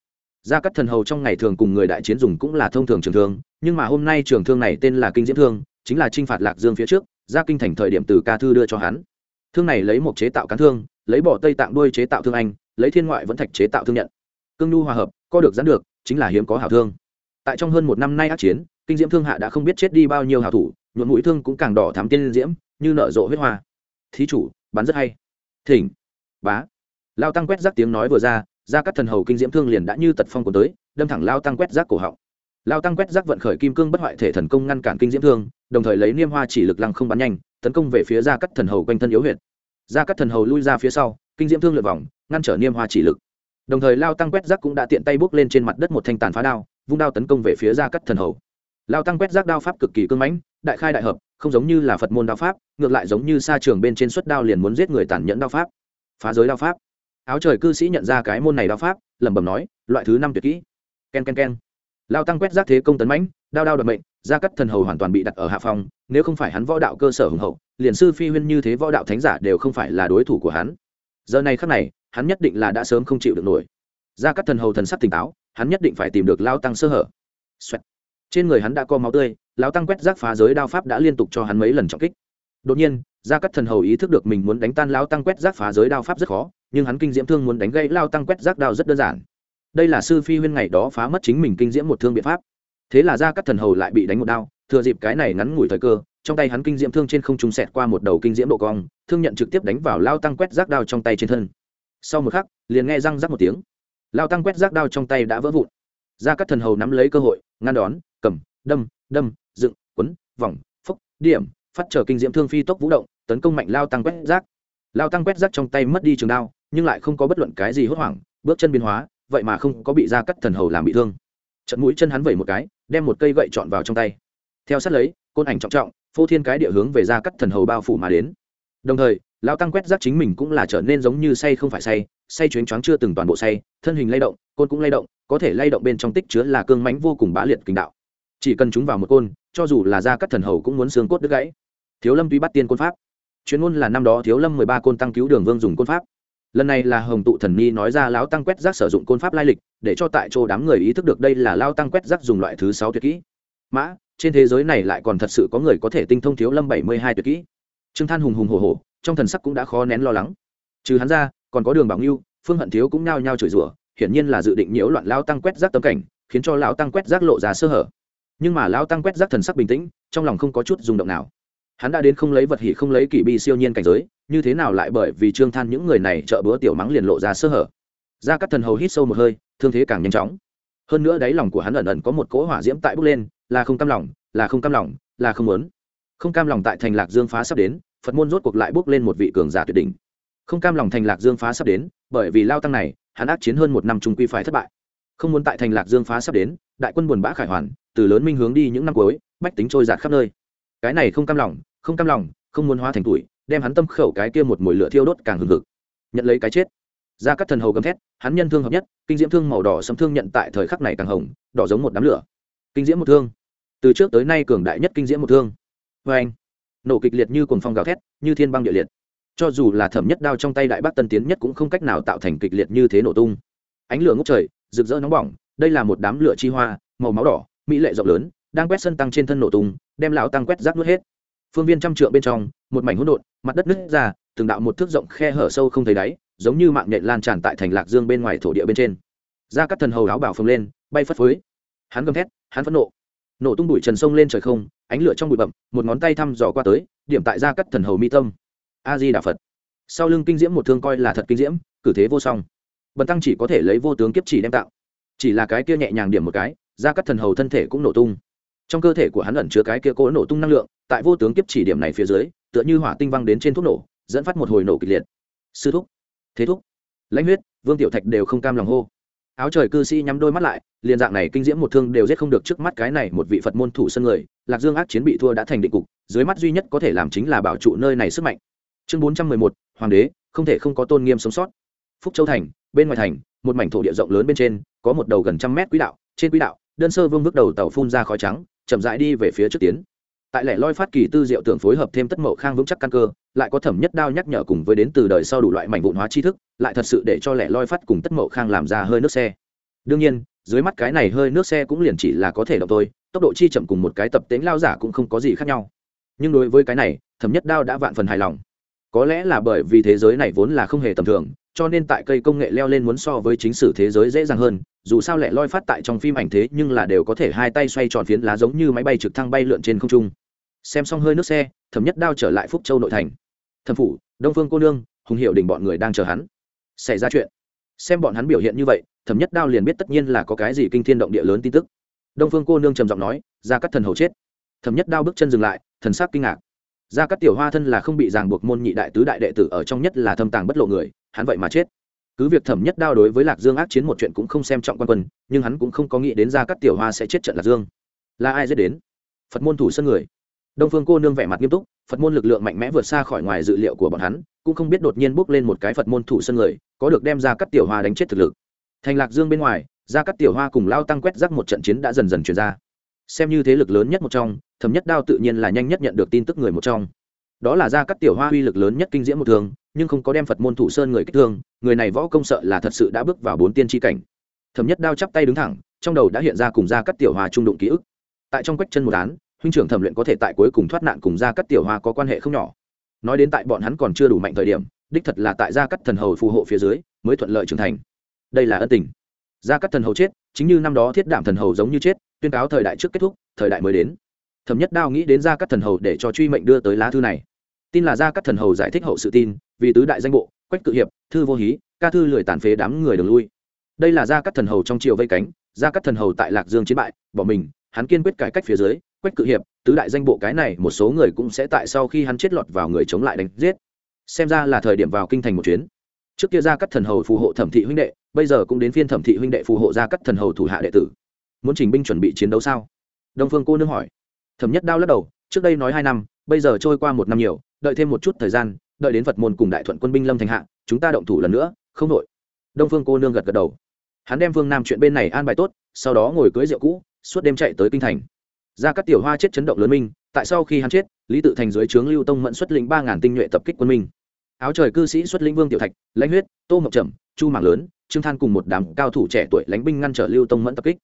gia cắt thần hầu trong ngày thường cùng người đại chiến dùng cũng là thông thường trường thương, nhưng mà hôm nay trường thương này tên là kinh diễm thương, chính là t r i n h phạt lạc dương phía trước, gia kinh thành thời điểm từ ca thư đưa cho hắn. Thương này lấy một chế tạo cán thương, lấy bỏ tây tạng đuôi chế tạo thương anh, lấy thiên ngoại vẫn thạch chế tạo thương nhận. Cương nhu hòa hợp có được gián được, chính là hiếm có hảo thương. Tại trong hơn một năm nay ác chiến, kinh diễm thương hạ đã không biết chết đi bao nhiêu hảo thủ nhuộn mũi thương cũng càng đỏ thám tiên diễm, như nở rộ huyết hoa. Thí chủ bắn rất hay. Thỉnh. Bá. Lao tăng quét rắc tiếng nói vừa ra ra các thần hầu kinh diễm thương liền đã như tật phong của tới, đâm thẳng lao tăng quét rác cổ họng. Lao tăng quét rác vận khởi kim cương bất hoại thể thần công ngăn cản kinh diễm thương, đồng thời lấy niêm hoa chỉ lực lăng không bắn nhanh, tấn công về phía ra các thần hầu quanh thân yếu huyệt. Ra các thần hầu lui ra phía sau, kinh diễm thương lượt vòng, ngăn trở niêm hoa chỉ lực. Đồng thời lao tăng quét rác cũng đã tiện tay bước lên trên mặt đất một thanh tàn phá đao, vung đao tấn công về phía ra các thần hầu. Lao tăng quét rác đao pháp cực kỳ cưng mãnh, đại khai đại hợp, không giống như là phật môn đao pháp, ngược lại giống như sa trường bên trên suất đao liền muốn giết người tàn nhẫn đao pháp. Phá giới đao pháp áo trời cư sĩ nhận ra cái môn này đao pháp, lẩm bẩm nói, loại thứ năm tuyệt kỹ. K e n k e n k e n lao tăng quét rác thế công tấn mãnh, đao đao đ mệnh gia cắt thần hầu hoàn toàn bị đặt ở hạ phòng, nếu không phải hắn võ đạo cơ sở hùng hậu, liền sư phi huyên như thế võ đạo thánh giả đều không phải là đối thủ của hắn. Giờ này khắc này, hắn nhất định là đã sớm không chịu được nổi. Gia cắt thần hầu thần sắc tỉnh táo, hắn nhất định phải tìm được lao tăng sơ hở、Xoẹt. trên người hắn đã có máu tươi, lao tăng quét rác phá giới đao pháp đã liên tục cho hắn mấy lần trọng kích. Đột nhiên gia cắt thần hầu ý thức được mình muốn đánh tan lao tăng quét rác phá giới đao pháp rất khó nhưng hắn kinh diễm thương muốn đánh gãy lao tăng quét rác đao rất đơn giản. Đây là sư phi huyên ngày đó phá mất chính mình kinh diễm một thương biện pháp. Thế là ra các thần hầu lại bị đánh một đao, thừa dịp cái này ngắn ngủi thời cơ, trong tay hắn kinh diễm thương trên không trung sẹt qua một đầu kinh diễm độ cong, thương nhận trực tiếp đánh vào lao tăng quét rác đao trong tay trên thân. Sau một khắc, liền nghe răng rắc một tiếng. Lao tăng quét rác đao trong tay đã vỡ vụn. Ra các thần hầu nắm lấy cơ hội, ngăn đón, cầm, đâm đâm, dựng, quấn, vòng, phúc, điểm, phát trở kinh diễm thương phi tốc vũ động, tấn công mạnh lao tăng quét rác. Lao tăng quét rác trong tay mất đi trường đao nhưng lại không có bất luận cái gì hốt hoảng, bước chân biến hóa, vậy mà không có bị ra cắt thần hầu làm bị thương. Trận mũi chân hắn vẩy một cái, đem một cây gậy trọn vào trong tay. Theo sát lấy, côn ảnh trọng trọng, phô thiên cái địa hướng về ra cắt thần hầu bao phủ mà đến. Đồng thời lao tăng quét rác chính mình cũng là trở nên giống như say không phải say say chuyến choáng chưa từng toàn bộ say, thân hình lay động, côn cũng lay động, có thể lay động bên trong tích chứa là cương mánh vô cùng bá liệt kinh đạo. Chỉ cần chúng vào một côn, cho dù là ra cắt thần hầu cũng muốn xương cốt đứt gãy. Thiếu lâm tuy bắt tiên côn pháp, chuyên môn là năm đó thiếu lâm mười ba côn tăng cứu đường vương dùng côn pháp lần này là hồng tụ thần ni nói ra lão tăng quét rác sử dụng côn pháp lai lịch, để cho tại chỗ đám người ý thức được đây là lao tăng quét rác dùng loại thứ sáu tuyệt kỹ. Mã, trên thế giới này lại còn thật sự có người có thể tinh thông thiếu lâm bảy mươi hai tuyệt kỹ. Trương than hùng hùng hồ hồ trong thần sắc cũng đã khó nén lo lắng. Trừ hắn ra, còn có đường bảo ngưu, phương hận thiếu cũng nao nhao chửi rủa, hiển nhiên là dự định nhiễu loạn lao tăng quét rác tâm cảnh, khiến cho lão tăng quét rác lộ ra sơ hở. Nhưng mà lão tăng quét rác thần sắc bình tĩnh, trong lòng không có chút rung động nào hắn đã đến không lấy vật hỉ không lấy kỷ bi siêu nhiên cảnh giới, như thế nào lại bởi vì trương than những người này trợ bữa tiểu mắng liền lộ ra sơ hở. Ra các thần hầu hít sâu một hơi, thương thế càng nhanh chóng. Hơn nữa đáy lòng của hắn ẩn ẩn có một cỗ hỏa diễm tại bốc lên, là không cam lòng, là không cam lòng, là không muốn. Không cam lòng tại thành lạc dương phá sắp đến, phật môn rốt cuộc lại bốc lên một vị cường giả tuyệt đỉnh. Không cam lòng thành lạc dương phá sắp đến, bởi vì lao tăng này, hắn ác chiến hơn một năm trung quy phải thất bại. Không muốn tại thành lạc dương phá sắp đến, đại quân buồn bã khải hoàn, từ lớn minh hướng đi những năm cuối, bách tính trôi giạt khắp nơi. Cái này không cam lòng không cam lòng, không muốn hóa thành tuổi, đem hắn tâm khẩu cái kia một mùi lửa thiêu đốt càng hừng hực. Nhận lấy cái chết. Ra các thần hầu gầm thét, hắn nhân thương hợp nhất, kinh diễm thương màu đỏ sấm thương nhận tại thời khắc này càng hồng, đỏ giống một đám lửa. Kinh diễm một thương. Từ trước tới nay cường đại nhất kinh diễm một thương. Vê anh, nổ kịch liệt như cuồng phong gào thét, như thiên băng địa liệt. Cho dù là thẩm nhất đao trong tay đại bác tân tiến nhất cũng không cách nào tạo thành kịch liệt như thế nổ tung. Ánh lửa ngốc trời, rực rỡ nóng bỏng, đây là một đám lửa chi hoa, màu máu đỏ, mỹ lệ rộng lớn, đang quét sân tăng trên thân nổ tung, đem lão tăng quét rác nuốt hết phương viên trăm trượng bên trong, một mảnh hỗn độn, mặt đất nứt ra, từng đạo một thước rộng khe hở sâu không thấy đáy, giống như mạng nhện lan tràn tại thành lạc dương bên ngoài thổ địa bên trên. Ra các thần hầu áo bảo phồng lên, bay phất phới. Hắn gầm thét, hắn phẫn nộ. Nổ tung bụi trần sông lên trời không, ánh lửa trong bụi bậm một ngón tay thăm dò qua tới, điểm tại ra các thần hầu mi tâm. A di đà phật. Sau lưng kinh diễm một thương coi là thật kinh diễm, cử thế vô song. Bần tăng chỉ có thể lấy vô tướng kiếp chỉ đem tạo. Chỉ là cái kia nhẹ nhàng điểm một cái ra các thần hầu thân thể cũng nổ tung. Trong cơ thể của hắn ẩn chứa cái kia cố nổ tung năng lượng tại vô tướng kiếp chỉ điểm này phía dưới, tựa như hỏa tinh văng đến trên thuốc nổ, dẫn phát một hồi nổ kịch liệt. Sư thúc, thế thúc, lãnh huyết, vương tiểu thạch đều không cam lòng hô. Áo trời cư sĩ nhắm đôi mắt lại, liền dạng này kinh diễm một thương đều giết không được trước mắt cái này một vị phật môn thủ sân người, lạc dương ác chiến bị thua đã thành định cục, dưới mắt duy nhất có thể làm chính là bảo trụ nơi này sức mạnh. Chương bốn trăm mười một, hoàng đế, không thể không có tôn nghiêm sống sót. Phúc châu thành, bên ngoài thành, một mảnh thổ địa rộng lớn bên trên, có một đầu gần trăm mét quỹ đạo, trên quỹ đạo, đơn sơ vương bước đầu tàu phun ra khói trắng, chậm rãi đi về phía trước tiến tại lẻ loi phát kỳ tư diệu tưởng phối hợp thêm tất mậu khang vững chắc căn cơ, lại có thẩm nhất đao nhắc nhở cùng với đến từ đời sau đủ loại mảnh vụn hóa tri thức, lại thật sự để cho lẻ loi phát cùng tất mậu khang làm ra hơi nước xe. Đương nhiên, dưới mắt cái này hơi nước xe cũng liền chỉ là có thể động thôi, tốc độ chi chậm cùng một cái tập tính lao giả cũng không có gì khác nhau. Nhưng đối với cái này, thẩm nhất đao đã vạn phần hài lòng. Có lẽ là bởi vì thế giới này vốn là không hề tầm thường, cho nên tại cây công nghệ leo lên muốn so với chính sử thế giới dễ dàng hơn dù sao lẻ loi phát tại trong phim ảnh thế nhưng là đều có thể hai tay xoay tròn phiến lá giống như máy bay trực thăng bay lượn trên không trung. Xem xong hơi nước xe, thẩm nhất đao trở lại phúc châu nội thành. Thẩm phủ, đông phương cô nương, hùng hiệu đình bọn người đang chờ hắn. Xảy ra chuyện. Xem bọn hắn biểu hiện như vậy, thẩm nhất đao liền biết tất nhiên là có cái gì kinh thiên động địa lớn tin tức. Đông phương cô nương trầm giọng nói ra các thần hầu chết. Thẩm nhất đao bước chân dừng lại, thần sắc kinh ngạc. Ra các tiểu hoa thân là không bị ràng buộc môn nhị đại tứ đại đệ tử ở trong nhất là thâm tàng bất lộ người, hắn vậy mà chết cứ việc thẩm nhất đao đối với lạc dương ác chiến một chuyện cũng không xem trọng quan quân, nhưng hắn cũng không có nghĩ đến ra các tiểu hoa sẽ chết trận lạc dương. Là ai dễ đến? Phật môn thủ sân người. Đông phương cô nương vẻ mặt nghiêm túc, phật môn lực lượng mạnh mẽ vượt xa khỏi ngoài dự liệu của bọn hắn, cũng không biết đột nhiên bước lên một cái phật môn thủ sân người, có được đem ra các tiểu hoa đánh chết thực lực. Thành lạc dương bên ngoài, ra các tiểu hoa cùng lao tăng quét rác một trận chiến đã dần dần chuyển ra. Xem như thế lực lớn nhất một trong, thẩm nhất đao tự nhiên là nhanh nhất nhận được tin tức người một trong đó là ra các tiểu hoa uy lực lớn nhất kinh diễm một thường nhưng không có đem phật môn thủ sơn người kích thương, người này võ công sợ là thật sự đã bước vào bốn tiên tri cảnh. Thẩm nhất đao chắp tay đứng thẳng, trong đầu đã hiện ra cùng ra các tiểu hoa trung đụng ký ức. Tại trong quách chân một án, huynh trưởng thẩm luyện có thể tại cuối cùng thoát nạn cùng ra các tiểu hoa có quan hệ không nhỏ. Nói đến tại bọn hắn còn chưa đủ mạnh thời điểm, đích thật là tại gia cắt thần hầu phù hộ phía dưới, mới thuận lợi trưởng thành. Đây là ân tình. Gia cắt thần hầu chết, chính như năm đó thiết đảm thần hầu giống như chết, tuyên cáo thời đại trước kết thúc, thời đại mới đến. Thẩm nhất đao nghĩ đến gia cắt thần hầu để cho truy mệnh đưa tới lá thư này tin là gia các thần hầu giải thích hậu sự tin, vì tứ đại danh bộ, quách cự hiệp, thư vô hí, ca thư lười tàn phế đám người đường lui. Đây là gia các thần hầu trong triều vây cánh, gia các thần hầu tại lạc dương chiến bại, bỏ mình, hắn kiên quyết cải cách phía dưới, quách cự hiệp, tứ đại danh bộ cái này một số người cũng sẽ tại sau khi hắn chết lọt vào người chống lại đánh giết. Xem ra là thời điểm vào kinh thành một chuyến. Trước kia ra các thần hầu phù hộ thẩm thị huynh đệ, bây giờ cũng đến phiên thẩm thị huynh đệ phù hộ ra các thần hầu thủ hạ đệ tử. Muốn trình binh chuẩn bị chiến đấu sao? Đông phương cô nương hỏi. Thẩm nhất đao lắc đầu, trước đây nói hai năm, bây giờ trôi qua một năm nhiều đợi thêm một chút thời gian, đợi đến phật môn cùng đại thuận quân binh lâm thành hạ, chúng ta động thủ lần nữa, không đội đông phương cô nương gật gật đầu. Hắn đem phương nam chuyện bên này an bài tốt, sau đó ngồi cưới rượu cũ, suốt đêm chạy tới kinh thành. Ra các tiểu hoa chết chấn động lớn minh, tại sau khi hắn chết, lý tự thành dưới trướng lưu tông mẫn xuất lĩnh ba ngàn tinh nhuệ tập kích quân minh. Áo trời cư sĩ xuất lĩnh vương tiểu thạch, lãnh huyết, tô mộc trầm, chu mạng lớn, trương than cùng một đám cao thủ trẻ tuổi lánh binh ngăn trở lưu tông mẫn tập kích.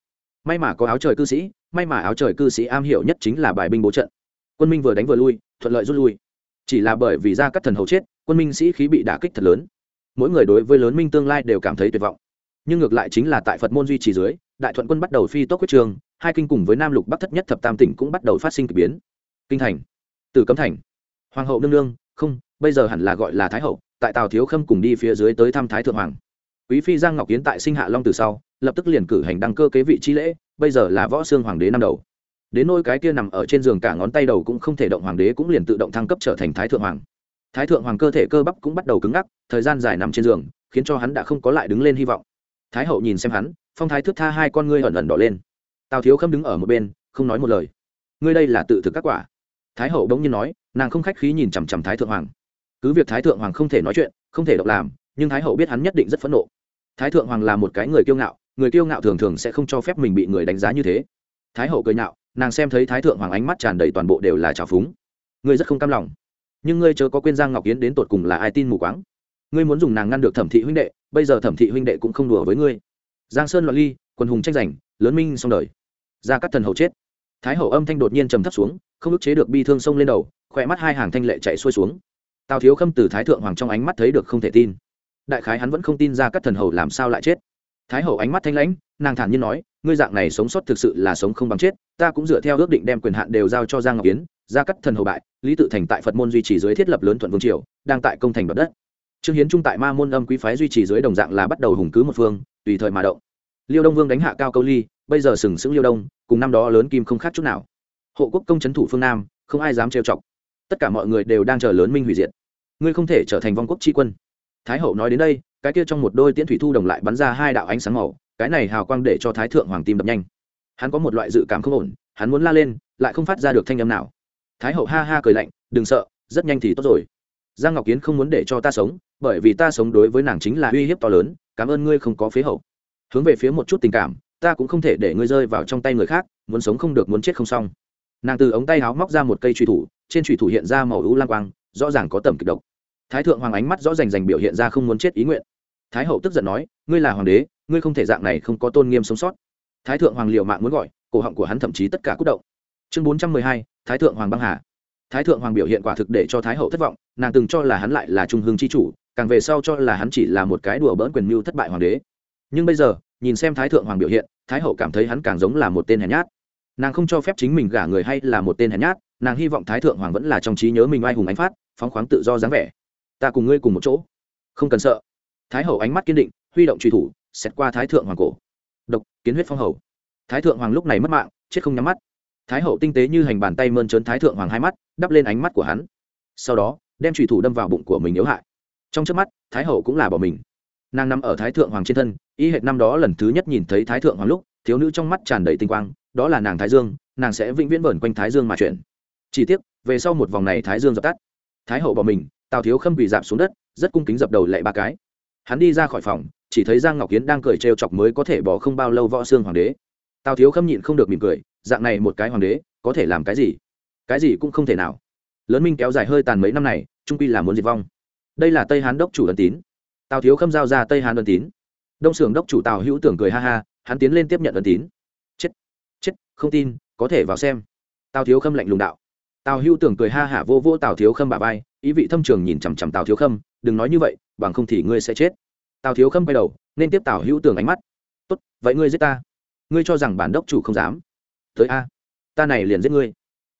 May mà có áo trời cư sĩ, may mà áo trời cư sĩ am hiểu nhất chính là bài binh bố trận. Quân minh vừa đánh vừa lui, thuận lợi rút lui chỉ là bởi vì ra các thần hầu chết, quân minh sĩ khí bị đả kích thật lớn. Mỗi người đối với lớn minh tương lai đều cảm thấy tuyệt vọng. Nhưng ngược lại chính là tại phật môn duy trì dưới, đại thuận quân bắt đầu phi tốc quyết trường, hai kinh cùng với nam lục bắc thất nhất thập tam tỉnh cũng bắt đầu phát sinh k ỳ biến. Kinh thành, từ cấm thành, hoàng hậu nương nương, không, bây giờ hẳn là gọi là thái hậu, tại tào thiếu khâm cùng đi phía dưới tới thăm thái thượng hoàng. Quý phi giang ngọc kiến tại sinh hạ long từ sau, lập tức liền cử hành đăng cơ kế vị chi lễ, bây giờ là võ xương hoàng đế năm đầu đến nôi cái kia nằm ở trên giường cả ngón tay đầu cũng không thể động hoàng đế cũng liền tự động thăng cấp trở thành thái thượng hoàng. Thái thượng hoàng cơ thể cơ bắp cũng bắt đầu cứng ngắc, thời gian dài nằm trên giường, khiến cho hắn đã không có lại đứng lên hy vọng. Thái hậu nhìn xem hắn, phong thái thước tha hai con ngươi ẩn ẩn đỏ lên. Tào thiếu khâm đứng ở một bên, không nói một lời. Ngươi đây là tự thực các quả. Thái hậu bỗng nhiên nói, nàng không khách khí nhìn chằm chằm thái thượng hoàng. Cứ việc thái thượng hoàng không thể nói chuyện, không thể độc làm, nhưng thái hậu biết hắn nhất định rất phẫn nộ. Thái thượng hoàng là một cái người kiêu ngạo, người kiêu ngạo thường thường sẽ không cho phép mình bị người đánh giá như thế. Thái hậu cười nhạo nàng xem thấy thái thượng hoàng ánh mắt tràn đầy toàn bộ đều là trào phúng. Ngươi rất không cam lòng. Nhưng ngươi chớ có quên giang ngọc yến đến tột cùng là ai tin mù quáng. Ngươi muốn dùng nàng ngăn được thẩm thị huynh đệ, bây giờ thẩm thị huynh đệ cũng không đùa với ngươi. Giang sơn loạn ly, quần hùng tranh giành, lớn minh xong đời. Ra các thần hậu chết. Thái hậu âm thanh đột nhiên trầm thấp xuống, không ức chế được bi thương sông lên đầu, khỏe mắt hai hàng thanh lệ chạy xuôi xuống. Tào thiếu khâm từ thái thượng hoàng trong ánh mắt thấy được không thể tin. Đại khái hắn vẫn không tin ra các thần hầu làm sao lại chết. Thái hậu ánh mắt thanh lãnh, nàng thản nhiên nói, ngươi dạng này sống sót thực sự là sống không bằng chết ta cũng dựa theo ước định đem quyền hạn đều giao cho giang ngọc yến, gia cắt thần hầu bại, lý tự thành tại phật môn duy trì dưới thiết lập lớn thuận vương triều, đang tại công thành đoạt đất. Trương hiến trung tại ma môn âm quý phái duy trì dưới đồng dạng là bắt đầu hùng cứ một phương, tùy thời mà động. Liêu đông vương đánh hạ cao câu ly, bây giờ sừng sững liêu đông, cùng năm đó lớn kim không khác chút nào. Hộ quốc công c thủ phương nam, không ai dám trêu chọc. Tất cả mọi người đều đang chờ lớn minh hủy diệt. Ngươi không thể trở thành vong quốc tri quân. Thái hậu nói đến đây, cái kia trong một đôi tiễn thủy thu đồng lại bắn ra hai đạo ánh sáng màu, cái này hào quang để cho thái thượng hoàng tim đập nhanh hắn có một loại dự cảm không ổn, hắn muốn la lên, lại không phát ra được thanh âm nào. Thái hậu ha ha cười lạnh, đừng sợ, rất nhanh thì tốt rồi. Giang ngọc kiến không muốn để cho ta sống, bởi vì ta sống đối với nàng chính là uy hiếp to lớn, cảm ơn ngươi không có phế hậu. Hướng về phía một chút tình cảm, ta cũng không thể để ngươi rơi vào trong tay người khác, muốn sống không được muốn chết không xong. Nàng từ ống tay áo móc ra một cây truy thủ, trên truy thủ hiện ra màu ưu lang quang, rõ ràng có tầm kịch độc. Thái thượng hoàng ánh mắt rõ rành rành biểu hiện ra không muốn chết ý nguyện. Thái hậu tức giận nói, ngươi là hoàng đế, ngươi không thể dạng này không có tôn nghiêm sống sót thái thượng hoàng liệu mạng muốn gọi, cổ họng của hắn thậm chí tất cả cúc động. Chương bốn trăm mười hai, thái thượng hoàng băng hà. Thái thượng hoàng biểu hiện quả thực để cho thái hậu thất vọng, nàng từng cho là hắn lại là trung hương c h i chủ, càng về sau cho là hắn chỉ là một cái đùa bỡn quyền mưu thất bại hoàng đế. Nhưng bây giờ, nhìn xem thái thượng hoàng biểu hiện, thái hậu cảm thấy hắn càng giống là một tên hèn nhát. Nàng không cho phép chính mình gả người hay là một tên hèn nhát, nàng hy vọng thái thượng hoàng vẫn là trong trí nhớ mình oai hùng ánh phát, phóng khoáng tự do dáng vẻ. Ta cùng ngươi cùng một chỗ. Không cần sợ. Thái hậu ánh mắt kiên định, huy động truy thủ xét qua thái thượng hoàng cổ kiến huyết phong hầu. Thái thượng hoàng lúc này mất mạng, chết không nhắm mắt. Thái hậu tinh tế như hành bàn tay mơn trớn thái thượng hoàng hai mắt, đắp lên ánh mắt của hắn. Sau đó, đem trùy thủ đâm vào bụng của mình yếu hại. Trong trước mắt, thái hậu cũng là bỏ mình. Nàng nằm ở thái thượng hoàng trên thân, y hệt năm đó lần thứ nhất nhìn thấy thái thượng hoàng lúc, thiếu nữ trong mắt tràn đầy tinh quang, đó là nàng thái dương, nàng sẽ vĩnh viễn vẩn quanh thái dương mà chuyển. Chỉ tiếc, về sau một vòng này thái dương dập tắt. Thái hậu bỏ mình, tào thiếu khâm bị dạp xuống đất, rất cung kính dập đầu lệ ba cái. Hắn đi ra khỏi phòng chỉ thấy giang ngọc kiến đang cười trêu chọc mới có thể bỏ không bao lâu võ xương hoàng đế. Tào thiếu khâm nhịn không được mỉm cười, dạng này một cái hoàng đế, có thể làm cái gì? Cái gì cũng không thể nào. Lớn minh kéo dài hơi tàn mấy năm này, trung pi là muốn diệt vong. Đây là tây hán đốc chủ ân tín. Tào thiếu khâm giao ra tây hán ân tín. Đông xưởng đốc chủ tào hữu tưởng cười ha ha, hắn tiến lên tiếp nhận ân tín. Chết chết, không tin, có thể vào xem. Tào thiếu khâm lạnh lùng đạo. Tào hữu tưởng cười ha hả vô vô tào thiếu khâm bà vai, ý vị thâm trường nhìn chằm chằm tào thiếu khâm, đừng nói như vậy, bằng không thì ngươi sẽ chết tào thiếu khâm quay đầu, nên tiếp tào hữu tưởng ánh mắt. Tốt, vậy ngươi giết ta? Ngươi cho rằng bản đốc chủ không dám? Tới a, ta này liền giết ngươi.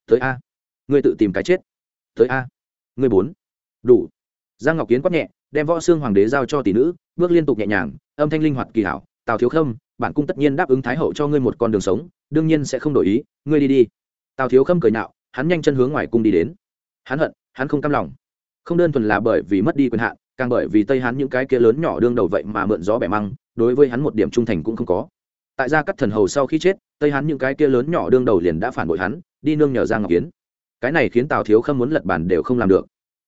Tới a, ngươi tự tìm cái chết. Tới a, ngươi bốn. Đủ. Giang ngọc kiến quát nhẹ, đem võ xương hoàng đế giao cho tỷ nữ, bước liên tục nhẹ nhàng, âm thanh linh hoạt kỳ hảo. Tào thiếu khâm, bản cung tất nhiên đáp ứng thái hậu cho ngươi một con đường sống, đương nhiên sẽ không đổi ý, ngươi đi đi. Tào thiếu khâm cười nạo hắn nhanh chân hướng ngoài cung đi đến. Hắn hận, hắn không cam lòng. Không đơn thuần là bởi vì mất đi quyền hạn càng bởi vì tây Hán những cái kia lớn nhỏ đương đầu vậy mà mượn gió bẻ măng, đối với hắn một điểm trung thành cũng không có. Tại gia cắt thần hầu sau khi chết, tây Hán những cái kia lớn nhỏ đương đầu liền đã phản bội hắn, đi nương nhờ giang ngọc kiến. Cái này khiến tào thiếu khâm muốn lật bản đều không làm được.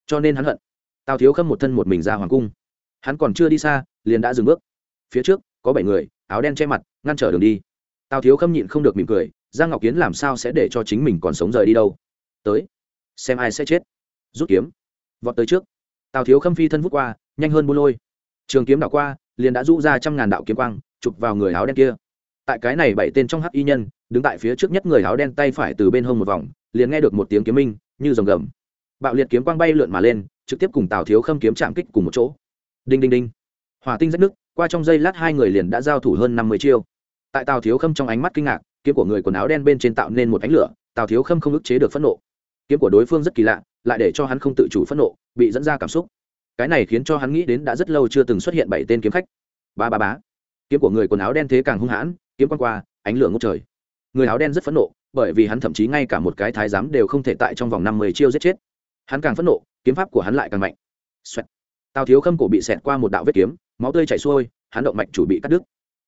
Cho nên hắn hận. Tào thiếu khâm một thân một mình ra hoàng cung. Hắn còn chưa đi xa, liền đã dừng bước. Phía trước, có bảy người, áo đen che mặt, ngăn trở đường đi. Tào thiếu khâm nhịn không được mỉm cười, giang ngọc kiến làm sao sẽ để cho chính mình còn sống rời đi đâu? Tới, xem ai sẽ chết. Rút kiếm. Vọt tới trước tào thiếu khâm phi thân vút qua, nhanh hơn buôn lôi. Trường kiếm đảo qua, liền đã rũ ra trăm ngàn đạo kiếm quang, chụp vào người áo đen kia. Tại cái này bảy tên trong hắc y nhân, đứng tại phía trước nhất người áo đen tay phải từ bên hông một vòng, liền nghe được một tiếng kiếm minh, như rồng gầm. Bạo liệt kiếm quang bay lượn mà lên, trực tiếp cùng tào thiếu khâm kiếm chạm kích cùng một chỗ. Đinh đinh đinh. Hỏa tinh rách nước qua trong giây lát hai người liền đã giao thủ hơn năm mươi chiêu. Tại tào thiếu khâm trong ánh mắt kinh ngạc, kiếm của người quần áo đen bên trên tạo nên một ánh lửa, tào thiếu khâm không ức chế được phẫn nộ. Kiếm của đối phương rất kỳ lạ lại để cho hắn không tự chủ phẫn nộ, bị dẫn ra cảm xúc. Cái này khiến cho hắn nghĩ đến đã rất lâu chưa từng xuất hiện bảy tên kiếm khách. Ba ba bá kiếm của người quần áo đen thế càng hung hãn, kiếm quan qua, ánh lửa ngốc trời. Người áo đen rất phẫn nộ, bởi vì hắn thậm chí ngay cả một cái thái giám đều không thể tại trong vòng năm mươi chiêu giết chết. Hắn càng phẫn nộ, kiếm pháp của hắn lại càng mạnh. Xoẹt. tào thiếu khâm cổ bị xẹt qua một đạo vết kiếm, máu tươi chảy xuôi, hắn động mạch chủ bị cắt đứt.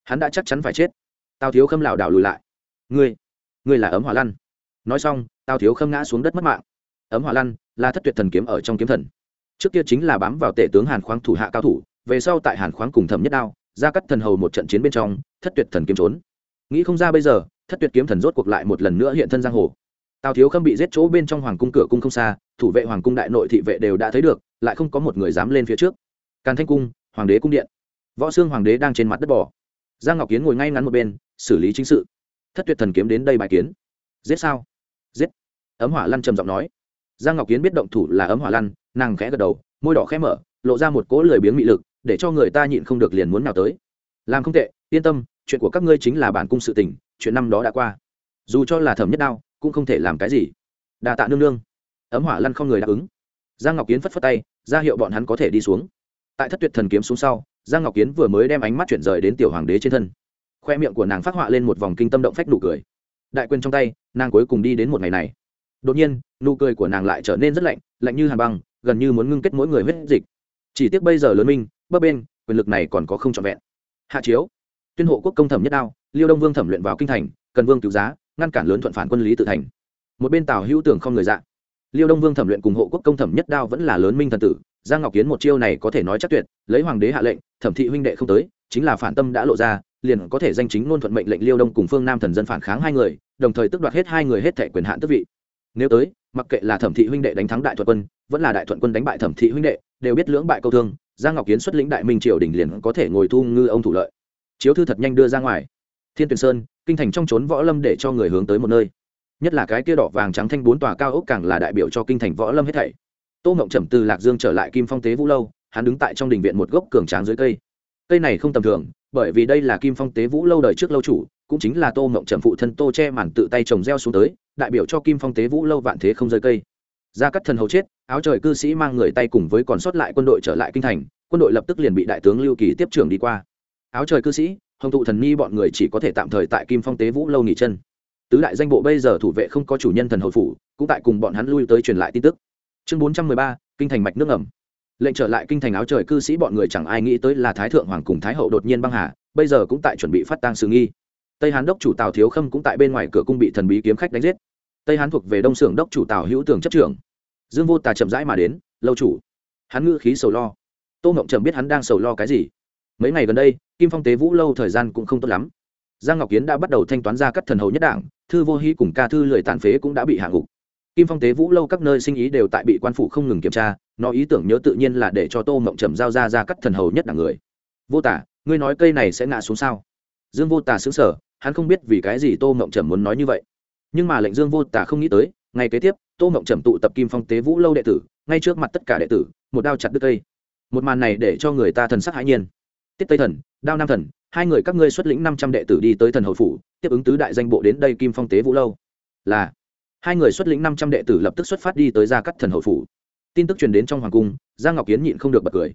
Hắn đã chắc chắn phải chết. Tào thiếu khâm lảo đảo lùi lại. Ngươi ngươi là ấm hỏa lăn. Nói xong, tào thiếu khâm ngã xuống đất mất mạng. Ấm hỏa lăn là thất tuyệt thần kiếm ở trong kiếm thần. Trước kia chính là bám vào tể tướng hàn khoáng thủ hạ cao thủ, về sau tại hàn khoáng cùng thẩm nhất đao, ra cắt thần hầu một trận chiến bên trong, thất tuyệt thần kiếm trốn. Nghĩ không ra bây giờ, thất tuyệt kiếm thần rốt cuộc lại một lần nữa hiện thân giang hồ. Tào thiếu khâm bị giết chỗ bên trong hoàng cung cửa cung không xa, thủ vệ hoàng cung đại nội thị vệ đều đã thấy được, lại không có một người dám lên phía trước. Càn thanh cung, hoàng đế cung điện. Võ xương hoàng đế đang trên mặt đất bỏ giang ngọc kiến ngồi ngay ngắn một bên, xử lý chính sự. Thất tuyệt thần kiếm đến đây bài kiến. Giết sao? Giết. Ấm hỏa lăn trầm giọng nói giang ngọc kiến biết động thủ là ấm hỏa lăn, nàng khẽ gật đầu, môi đỏ khẽ mở, lộ ra một cỗ lười biếng mị lực, để cho người ta nhịn không được liền muốn nào tới. Làm không tệ, yên tâm, chuyện của các ngươi chính là bản cung sự tình, chuyện năm đó đã qua. Dù cho là thẩm nhất đao, cũng không thể làm cái gì. Đà tạ nương nương. Ấm hỏa lăn không người đáp ứng. Giang ngọc kiến phất phất tay, ra hiệu bọn hắn có thể đi xuống. Tại thất tuyệt thần kiếm xuống sau, giang ngọc kiến vừa mới đem ánh mắt chuyển rời đến tiểu hoàng đế trên thân. Khoe miệng của nàng phát họa lên một vòng kinh tâm động phách nụ cười. Đại quyền trong tay, nàng cuối cùng đi đến một ngày này đột nhiên, nụ cười của nàng lại trở nên rất lạnh lạnh như hàn băng, gần như muốn ngưng kết mỗi người huyết dịch. Chỉ tiếc bây giờ lớn minh, bấp bên quyền lực này còn có không trọn vẹn. Hạ chiếu, tuyên hộ quốc công thẩm nhất đao, liêu đông vương thẩm luyện vào kinh thành, cần vương cứu giá, ngăn cản lớn thuận phản quân lý tự thành. Một bên tào hữu tưởng không người dạ. Liêu đông vương thẩm luyện cùng hộ quốc công thẩm nhất đao vẫn là lớn minh thần tử, giang ngọc kiến một chiêu này có thể nói chắc tuyệt, lấy hoàng đế hạ lệnh, thẩm thị huynh đệ không tới, chính là phản tâm đã lộ ra, liền có thể danh chính ngôn thuận mệnh lệnh liêu đông cùng phương nam thần dân phản kháng hai người, đồng thời tước đoạt hết hai người hết thẻ quyền hạn tước vị nếu tới, mặc kệ là thẩm thị huynh đệ đánh thắng đại thuận quân, vẫn là đại thuận quân đánh bại thẩm thị huynh đệ, đều biết lưỡng bại câu thương, giang ngọc kiến xuất lĩnh đại minh triều đình liền có thể ngồi thu ngư ông thủ lợi. Chiếu thư thật nhanh đưa ra ngoài. Thiên tuyền sơn, kinh thành trong trốn võ lâm để cho người hướng tới một nơi. Nhất là cái kia đỏ vàng trắng thanh bốn tòa cao ốc càng là đại biểu cho kinh thành võ lâm hết thảy. Tô ngộng trầm từ lạc dương trở lại kim phong tế vũ lâu, hắn đứng tại trong đình viện một gốc cường tráng dưới cây. Cây này không tầm thường, bởi vì đây là kim phong tế vũ lâu đời trước lâu chủ, cũng chính là tô ngộng trầm phụ thân tô che màn tự tay trồng gieo xuống tới đại biểu cho kim phong tế vũ lâu vạn thế không rơi cây. Ra cắt thần hầu chết, áo trời cư sĩ mang người tay cùng với còn sót lại quân đội trở lại kinh thành, quân đội lập tức liền bị đại tướng lưu kỳ tiếp trưởng đi qua. Áo trời cư sĩ, hồng thụ thần ni bọn người chỉ có thể tạm thời tại kim phong tế vũ lâu nghỉ chân. Tứ đại danh bộ bây giờ thủ vệ không có chủ nhân thần hầu phủ, cũng tại cùng bọn hắn lui tới truyền lại tin tức. Chương bốn trăm mười ba, kinh thành mạch nước ẩm lệnh trở lại kinh thành áo trời cư sĩ bọn người chẳng ai nghĩ tới là thái thượng hoàng cùng thái hậu đột nhiên băng hà, bây giờ cũng tại chuẩn bị phát tang sự nghi. Tây hán đốc chủ tào thiếu khâm cũng tại bên ngoài cửa cung bị thần bí kiếm khách đánh giết tây hán thuộc về đông xưởng đốc chủ tào hữu tường chấp trưởng dương vô tà chậm rãi mà đến lâu chủ hắn ngữ khí sầu lo tô ngộng trầm biết hắn đang sầu lo cái gì mấy ngày gần đây kim phong tế vũ lâu thời gian cũng không tốt lắm giang ngọc kiến đã bắt đầu thanh toán ra các thần hầu nhất đảng thư vô hy cùng ca thư lười tàn phế cũng đã bị hạ gục. kim phong tế vũ lâu các nơi sinh ý đều tại bị quan phủ không ngừng kiểm tra nó ý tưởng nhớ tự nhiên là để cho tô mộng trầm giao ra ra các thần hầu nhất đảng người vô tả ngươi nói cây này sẽ ngã xuống sao dương vô tả xứng sở hắn không biết vì cái gì tô mộng trầm muốn nói như vậy nhưng mà lệnh dương vô tả không nghĩ tới, ngay kế tiếp, tô mộng trầm tụ tập kim phong tế vũ lâu đệ tử, ngay trước mặt tất cả đệ tử, một đao chặt đứt cây. Một màn này để cho người ta thần sắc hãi nhiên. Tiết tây thần, đao nam thần, hai người các ngươi xuất lĩnh năm trăm đệ tử đi tới thần hậu phủ, tiếp ứng tứ đại danh bộ đến đây kim phong tế vũ lâu. Là, hai người xuất lĩnh năm trăm đệ tử lập tức xuất phát đi tới gia cắt thần hậu phủ. Tin tức truyền đến trong hoàng cung, giang ngọc kiến nhịn không được bật cười.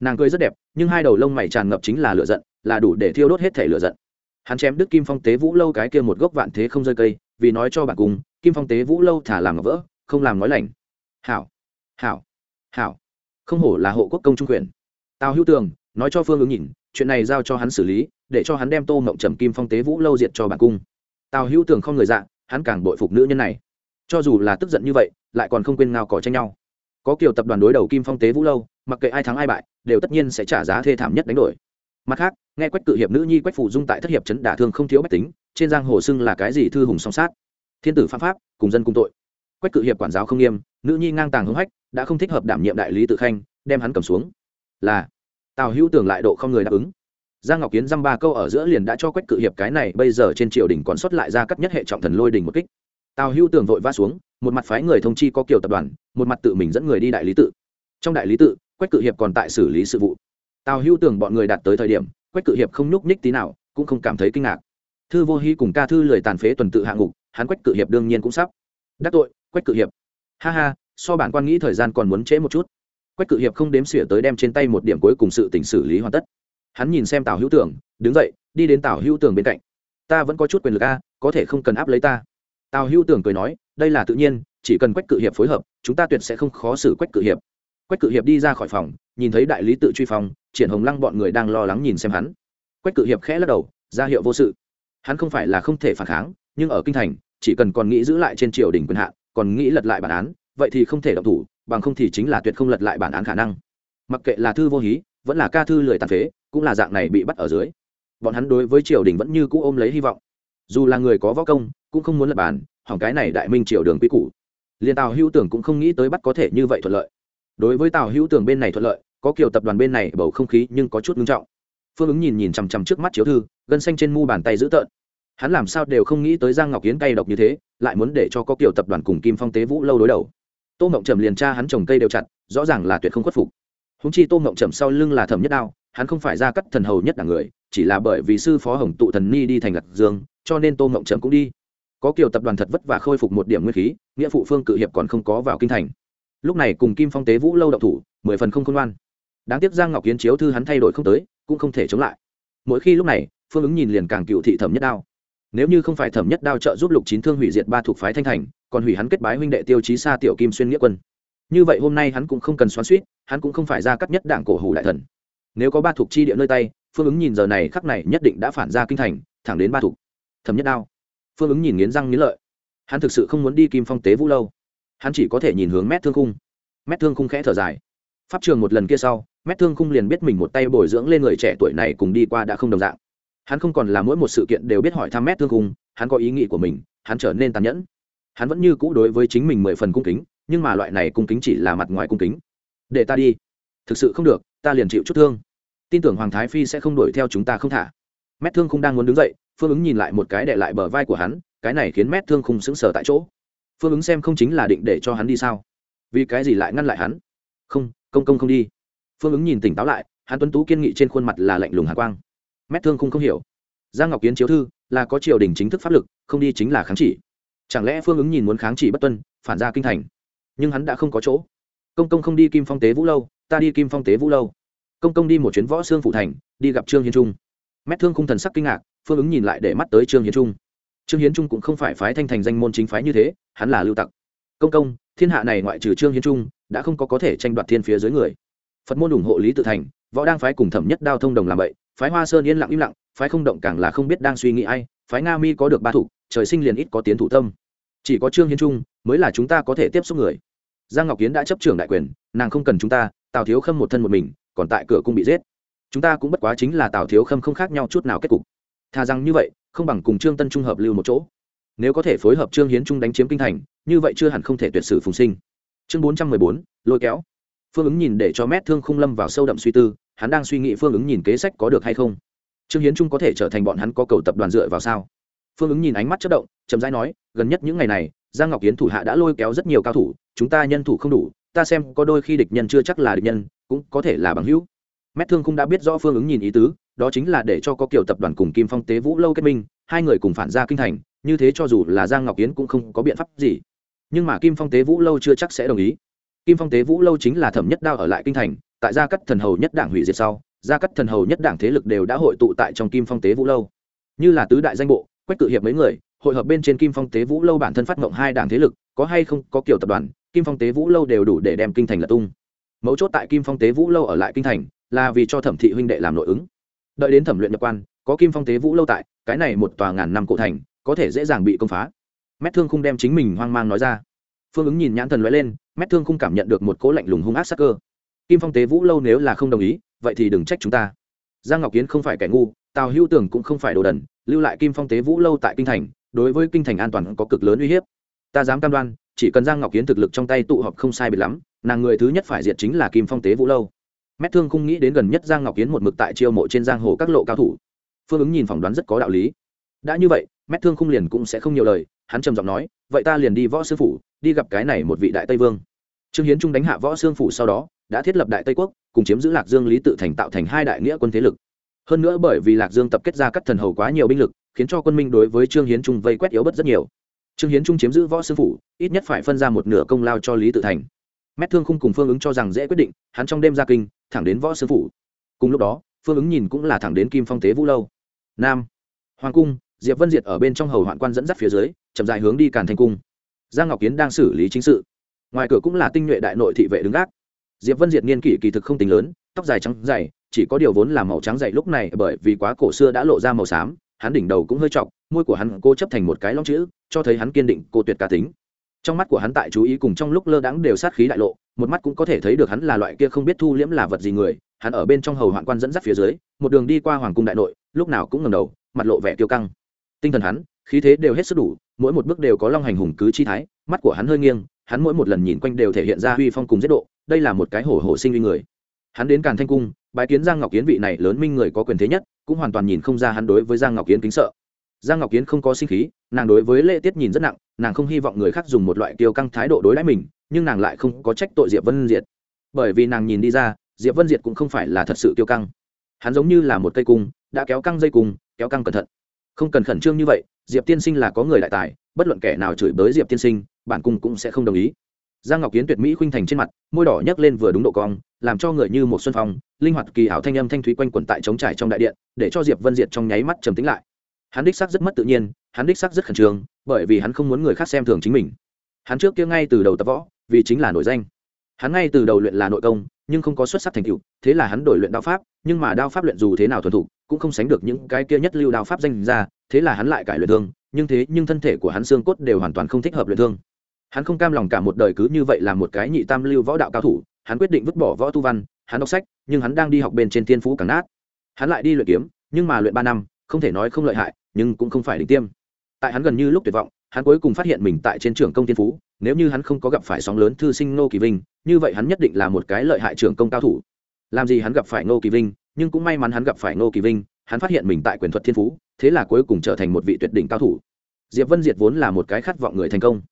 Nàng cười rất đẹp, nhưng hai đầu lông mày tràn ngập chính là lửa giận, là đủ để thiêu đốt hết thể lửa giận. Hắn chém đức kim phong tế vũ lâu cái kia một gốc vạn thế không rơi cây vì nói cho bản cung, kim phong tế vũ lâu thả làm ngọc vỡ không làm nói lành. Hảo hảo hảo. Không hổ là hộ quốc công trung quyền. Tào hữu tường nói cho phương ứng nhìn chuyện này giao cho hắn xử lý để cho hắn đem tô mộng trầm kim phong tế vũ lâu diệt cho bản cung. Tào hữu tường không người dạ hắn càng bội phục nữ nhân này. Cho dù là tức giận như vậy lại còn không quên ngao cỏ tranh nhau. Có kiểu tập đoàn đối đầu kim phong tế vũ lâu mặc kệ ai thắng ai bại đều tất nhiên sẽ trả giá thê thảm nhất đánh đổi mặt khác, nghe quách cự hiệp nữ nhi quách phụ dung tại thất hiệp chấn đả thương không thiếu bách tính, trên giang hồ xưng là cái gì thư hùng song sát. Thiên tử pháp pháp, cùng dân cùng tội. Quách cự hiệp quản giáo không nghiêm, nữ nhi ngang tàng hưng hách, đã không thích hợp đảm nhiệm đại lý tự khanh, đem hắn cầm xuống. Là, tào hữu tưởng lại độ không người đáp ứng. Giang ngọc kiến dăm ba câu ở giữa liền đã cho quách cự hiệp cái này bây giờ trên triều đình còn xuất lại ra cắt nhất hệ trọng thần lôi đình một kích. Tào hữu tưởng vội va xuống, một mặt phái người thông chi có kiều tập đoàn, một mặt tự mình dẫn người đi đại lý tự. Trong đại lý tự, quách cự hiệp còn tại xử lý sự vụ tào hữu tưởng bọn người đạt tới thời điểm, quách cự hiệp không nhúc nhích tí nào, cũng không cảm thấy kinh ngạc. Thư vô hy cùng ca thư lời tàn phế tuần tự hạ ngục, hắn quách cự hiệp đương nhiên cũng sắp. Đắc tội, quách cự hiệp. Ha ha, so bản quan nghĩ thời gian còn muốn trễ một chút. Quách cự hiệp không đếm xỉa tới đem trên tay một điểm cuối cùng sự tỉnh xử lý hoàn tất. Hắn nhìn xem tào hữu tưởng, đứng dậy, đi đến tào hữu tưởng bên cạnh. Ta vẫn có chút quyền lực a, có thể không cần áp lấy ta. Tào hữu tưởng cười nói, đây là tự nhiên, chỉ cần quách cự hiệp phối hợp, chúng ta tuyệt sẽ không khó xử quách cự hiệp quách cự hiệp đi ra khỏi phòng, nhìn thấy đại lý tự truy phòng triển hồng lăng bọn người đang lo lắng nhìn xem hắn. Quách cự hiệp khẽ lắc đầu, ra hiệu vô sự. Hắn không phải là không thể phản kháng, nhưng ở kinh thành, chỉ cần còn nghĩ giữ lại trên triều đình quyền hạn, còn nghĩ lật lại bản án, vậy thì không thể động thủ, bằng không thì chính là tuyệt không lật lại bản án khả năng. Mặc kệ là thư vô hí, vẫn là ca thư lười tàn phế, cũng là dạng này bị bắt ở dưới. Bọn hắn đối với triều đình vẫn như cũ ôm lấy hy vọng. Dù là người có võ công, cũng không muốn lập bàn, hỏng cái này đại minh triều đường quy củ. Liền tào hữu tưởng cũng không nghĩ tới bắt có thể như vậy thuận lợi đối với tào hữu tưởng bên này thuận lợi, có kiểu tập đoàn bên này bầu không khí nhưng có chút ngưng trọng. Phương ứng nhìn nhìn chằm chằm trước mắt chiếu thư, gân xanh trên mu bàn tay dữ tợn. Hắn làm sao đều không nghĩ tới giang ngọc yến cay độc như thế, lại muốn để cho có kiểu tập đoàn cùng kim phong tế vũ lâu đối đầu. Tô mộng trầm liền tra hắn trồng cây đều chặt, rõ ràng là tuyệt không khuất phục. Húng chi tô mộng trầm sau lưng là thẩm nhất đao, hắn không phải ra cắt thần hầu nhất đảng người, chỉ là bởi vì sư phó hồng tụ thần ni đi thành lạc dương, cho nên tô mộng trầm cũng đi. Có kiểu tập đoàn thật vất và khôi phục một điểm nguyên khí, nghĩa phụ phương cự hiệp còn không có vào kinh thành lúc này cùng kim phong tế vũ lâu đậu thủ, mười phần không khôn ngoan. Đáng tiếc giang ngọc kiến chiếu thư hắn thay đổi không tới, cũng không thể chống lại. Mỗi khi lúc này, phương ứng nhìn liền càng cựu thị thẩm nhất đao. Nếu như không phải thẩm nhất đao trợ giúp lục chín thương hủy diệt ba thuộc phái thanh thành, còn hủy hắn kết bái huynh đệ tiêu chí xa tiểu kim xuyên nghĩa quân. Như vậy hôm nay hắn cũng không cần xoắn suýt, hắn cũng không phải ra cắt nhất đảng cổ hủ đại thần. Nếu có ba thuộc chi địa nơi tay, phương ứng nhìn giờ này khắc này nhất định đã phản ra kinh thành, thẳng đến ba thuộc. Thẩm nhất đao. Phương ứng nhìn nghiến răng nghiến lợi. Hắn thực sự không muốn đi kim phong tế vũ lâu hắn chỉ có thể nhìn hướng mét thương khung. Mét thương khung khẽ thở dài. Pháp trường một lần kia sau, mét thương khung liền biết mình một tay bồi dưỡng lên người trẻ tuổi này cùng đi qua đã không đồng dạng. Hắn không còn là mỗi một sự kiện đều biết hỏi thăm mét thương khung, hắn có ý nghĩ của mình, hắn trở nên tàn nhẫn. Hắn vẫn như cũ đối với chính mình mười phần cung kính, nhưng mà loại này cung kính chỉ là mặt ngoài cung kính. Để ta đi. Thực sự không được, ta liền chịu chút thương. Tin tưởng hoàng thái phi sẽ không đuổi theo chúng ta không thả. Mét thương không đang muốn đứng dậy, phương ứng nhìn lại một cái để lại bờ vai của hắn, cái này khiến mét thương không sững sờ tại chỗ phương ứng xem không chính là định để cho hắn đi sao? Vì cái gì lại ngăn lại hắn? Không, công công không đi. Phương ứng nhìn tỉnh táo lại, hắn tuấn tú kiên nghị trên khuôn mặt là lạnh lùng hạ quang. Mét thương không không hiểu. Giang ngọc kiến chiếu thư, là có triều đình chính thức pháp lực, không đi chính là kháng chỉ. Chẳng lẽ phương ứng nhìn muốn kháng chỉ bất tuân, phản ra kinh thành? Nhưng hắn đã không có chỗ. Công công không đi kim phong tế vũ lâu, ta đi kim phong tế vũ lâu. Công công đi một chuyến võ xương phủ thành, đi gặp trương hiến trung. Mét thương khung thần sắc kinh ngạc, phương ứng nhìn lại để mắt tới trương hiến trung trương hiến trung cũng không phải phái thanh thành danh môn chính phái như thế, hắn là lưu tặc. Công công, thiên hạ này ngoại trừ trương hiến trung, đã không có có thể tranh đoạt thiên phía dưới người. Phật môn ủng hộ lý tự thành, võ đang phái cùng thẩm nhất đao thông đồng làm vậy phái hoa sơn yên lặng im lặng, phái không động càng là không biết đang suy nghĩ ai, phái nga mi có được ba thủ, trời sinh liền ít có tiến thủ tâm. Chỉ có trương hiến trung mới là chúng ta có thể tiếp xúc người. Giang ngọc kiến đã chấp trưởng đại quyền, nàng không cần chúng ta, tào thiếu khâm một thân một mình, còn tại cửa cung bị giết. Chúng ta cũng bất quá chính là tào thiếu khâm không khác nhau chút nào kết cục thà rằng như vậy, không bằng cùng trương tân trung hợp lưu một chỗ. Nếu có thể phối hợp trương hiến trung đánh chiếm kinh thành, như vậy chưa hẳn không thể tuyệt sử phùng sinh. Chương bốn trăm mười bốn, lôi kéo. Phương ứng nhìn để cho mét thương không lâm vào sâu đậm suy tư, hắn đang suy nghĩ phương ứng nhìn kế sách có được hay không. Trương hiến trung có thể trở thành bọn hắn có cầu tập đoàn dựa vào sao? Phương ứng nhìn ánh mắt chất động, chậm rãi nói, gần nhất những ngày này, giang ngọc kiến thủ hạ đã lôi kéo rất nhiều cao thủ, chúng ta nhân thủ không đủ, ta xem có đôi khi địch nhân chưa chắc là địch nhân, cũng có thể là bằng hữu mét thương cũng đã biết rõ phương ứng nhìn ý tứ, đó chính là để cho có kiểu tập đoàn cùng kim phong tế vũ lâu kết minh, hai người cùng phản ra kinh thành, như thế cho dù là giang ngọc Yến cũng không có biện pháp gì. Nhưng mà kim phong tế vũ lâu chưa chắc sẽ đồng ý. Kim phong tế vũ lâu chính là thẩm nhất đao ở lại kinh thành, tại gia cắt thần hầu nhất đảng hủy diệt sau, gia cắt thần hầu nhất đảng thế lực đều đã hội tụ tại trong kim phong tế vũ lâu. Như là tứ đại danh bộ, quách cự hiệp mấy người, hội hợp bên trên kim phong tế vũ lâu bản thân phát ngộng hai đảng thế lực, có hay không có kiểu tập đoàn, kim phong tế vũ lâu đều đủ để đem kinh thành lật tung mấu chốt tại kim phong tế vũ lâu ở lại kinh thành, là vì cho thẩm thị huynh đệ làm nội ứng. Đợi đến thẩm luyện nhập quan, có kim phong tế vũ lâu tại, cái này một tòa ngàn năm cổ thành, có thể dễ dàng bị công phá. Mét thương không đem chính mình hoang mang nói ra. Phương ứng nhìn nhãn thần l lên, mét thương không cảm nhận được một cố lạnh lùng hung ác sắc cơ. Kim phong tế vũ lâu nếu là không đồng ý, vậy thì đừng trách chúng ta. Giang ngọc kiến không phải kẻ ngu, tào hữu tưởng cũng không phải đồ đần, lưu lại kim phong tế vũ lâu tại kinh thành, đối với kinh thành an toàn có cực lớn uy hiếp. Ta dám cam đoan, chỉ cần giang ngọc kiến thực lực trong tay tụ họp không sai biệt lắm nàng người thứ nhất phải diệt chính là kim phong tế vũ lâu mét thương không nghĩ đến gần nhất giang ngọc kiến một mực tại chiêu mộ trên giang hồ các lộ cao thủ phương ứng nhìn phỏng đoán rất có đạo lý đã như vậy mét thương không liền cũng sẽ không nhiều lời hắn trầm giọng nói vậy ta liền đi võ sư phủ đi gặp cái này một vị đại tây vương trương hiến trung đánh hạ võ sương phủ sau đó đã thiết lập đại tây quốc cùng chiếm giữ lạc dương lý tự thành tạo thành hai đại nghĩa quân thế lực hơn nữa bởi vì lạc dương tập kết ra các thần hầu quá nhiều binh lực khiến cho quân minh đối với trương hiến trung vây quét yếu bất rất nhiều trương hiến trung chiếm giữ võ sư phủ ít nhất phải phân ra một nửa công lao cho lý tự thành mét thương khung cùng phương ứng cho rằng dễ quyết định, hắn trong đêm ra kinh, thẳng đến võ sư phủ. Cùng lúc đó, phương ứng nhìn cũng là thẳng đến kim phong tế vũ lâu. Nam, hoàng cung, diệp vân diệt ở bên trong hầu hoạn quan dẫn dắt phía dưới, chậm dài hướng đi càn thanh cung. Giang ngọc kiến đang xử lý chính sự. Ngoài cửa cũng là tinh nhuệ đại nội thị vệ đứng gác. Diệp vân diệt niên kỷ kỳ thực không tính lớn, tóc dài trắng dày, chỉ có điều vốn là màu trắng dày lúc này bởi vì quá cổ xưa đã lộ ra màu xám, hắn đỉnh đầu cũng hơi trọc, môi của hắn cô chấp thành một cái long chữ, cho thấy hắn kiên định, cô tuyệt cá tính trong mắt của hắn tại chú ý cùng trong lúc lơ đãng đều sát khí đại lộ, một mắt cũng có thể thấy được hắn là loại kia không biết thu liễm là vật gì người, hắn ở bên trong hầu hoạn quan dẫn dắt phía dưới, một đường đi qua hoàng cung đại nội, lúc nào cũng ngầm đầu, mặt lộ vẻ tiêu căng. Tinh thần hắn, khí thế đều hết sức đủ, mỗi một bước đều có long hành hùng cứ chi thái, mắt của hắn hơi nghiêng, hắn mỗi một lần nhìn quanh đều thể hiện ra uy phong cùng giết độ, đây là một cái hổ hổ sinh uy người. Hắn đến càn thanh cung, bái kiến giang ngọc kiến vị này lớn minh người có quyền thế nhất, cũng hoàn toàn nhìn không ra hắn đối với giang ngọc kiến kính sợ giang ngọc kiến không có sinh khí, nàng đối với lễ tiết nhìn rất nặng, nàng không hy vọng người khác dùng một loại kiêu căng thái độ đối đãi mình, nhưng nàng lại không có trách tội diệp vân diệt. Bởi vì nàng nhìn đi ra, diệp vân diệt cũng không phải là thật sự kiêu căng. Hắn giống như là một cây cung, đã kéo căng dây cung, kéo căng cẩn thận. Không cần khẩn trương như vậy, diệp tiên sinh là có người đại tài, bất luận kẻ nào chửi bới diệp tiên sinh, bản cung cũng sẽ không đồng ý. Giang ngọc kiến tuyệt mỹ khuynh thành trên mặt, môi đỏ nhấc lên vừa đúng độ cong, làm cho người như một xuân phong, linh hoạt kỳ ảo thanh âm thanh thúy quanh quẩn tại trống trải trong đại điện, để cho diệp vân diệt trong nháy mắt trầm tính lại hắn đích sắc rất mất tự nhiên, hắn đích sắc rất khẩn trương, bởi vì hắn không muốn người khác xem thường chính mình. Hắn trước kia ngay từ đầu tập võ, vì chính là nội danh. Hắn ngay từ đầu luyện là nội công, nhưng không có xuất sắc thành tựu, thế là hắn đổi luyện đao pháp, nhưng mà đao pháp luyện dù thế nào thuần thục, cũng không sánh được những cái kia nhất lưu đao pháp danh ra, thế là hắn lại cải luyện thương, nhưng thế nhưng thân thể của hắn xương cốt đều hoàn toàn không thích hợp luyện thương. Hắn không cam lòng cả một đời cứ như vậy là một cái nhị tam lưu võ đạo cao thủ, hắn quyết định vứt bỏ võ tu văn, hắn đọc sách, nhưng hắn đang đi học bên trên thiên phú càng nát. Hắn lại đi luyện kiếm, nhưng mà luyện ba năm không thể nói không lợi hại, nhưng cũng không phải đỉnh tiêm. Tại hắn gần như lúc tuyệt vọng, hắn cuối cùng phát hiện mình tại trên trường công thiên phú, nếu như hắn không có gặp phải sóng lớn thư sinh ngô kỳ vinh, như vậy hắn nhất định là một cái lợi hại trường công cao thủ. Làm gì hắn gặp phải ngô kỳ vinh, nhưng cũng may mắn hắn gặp phải ngô kỳ vinh, hắn phát hiện mình tại quyền thuật thiên phú, thế là cuối cùng trở thành một vị tuyệt đỉnh cao thủ. Diệp vân diệt vốn là một cái khát vọng người thành công.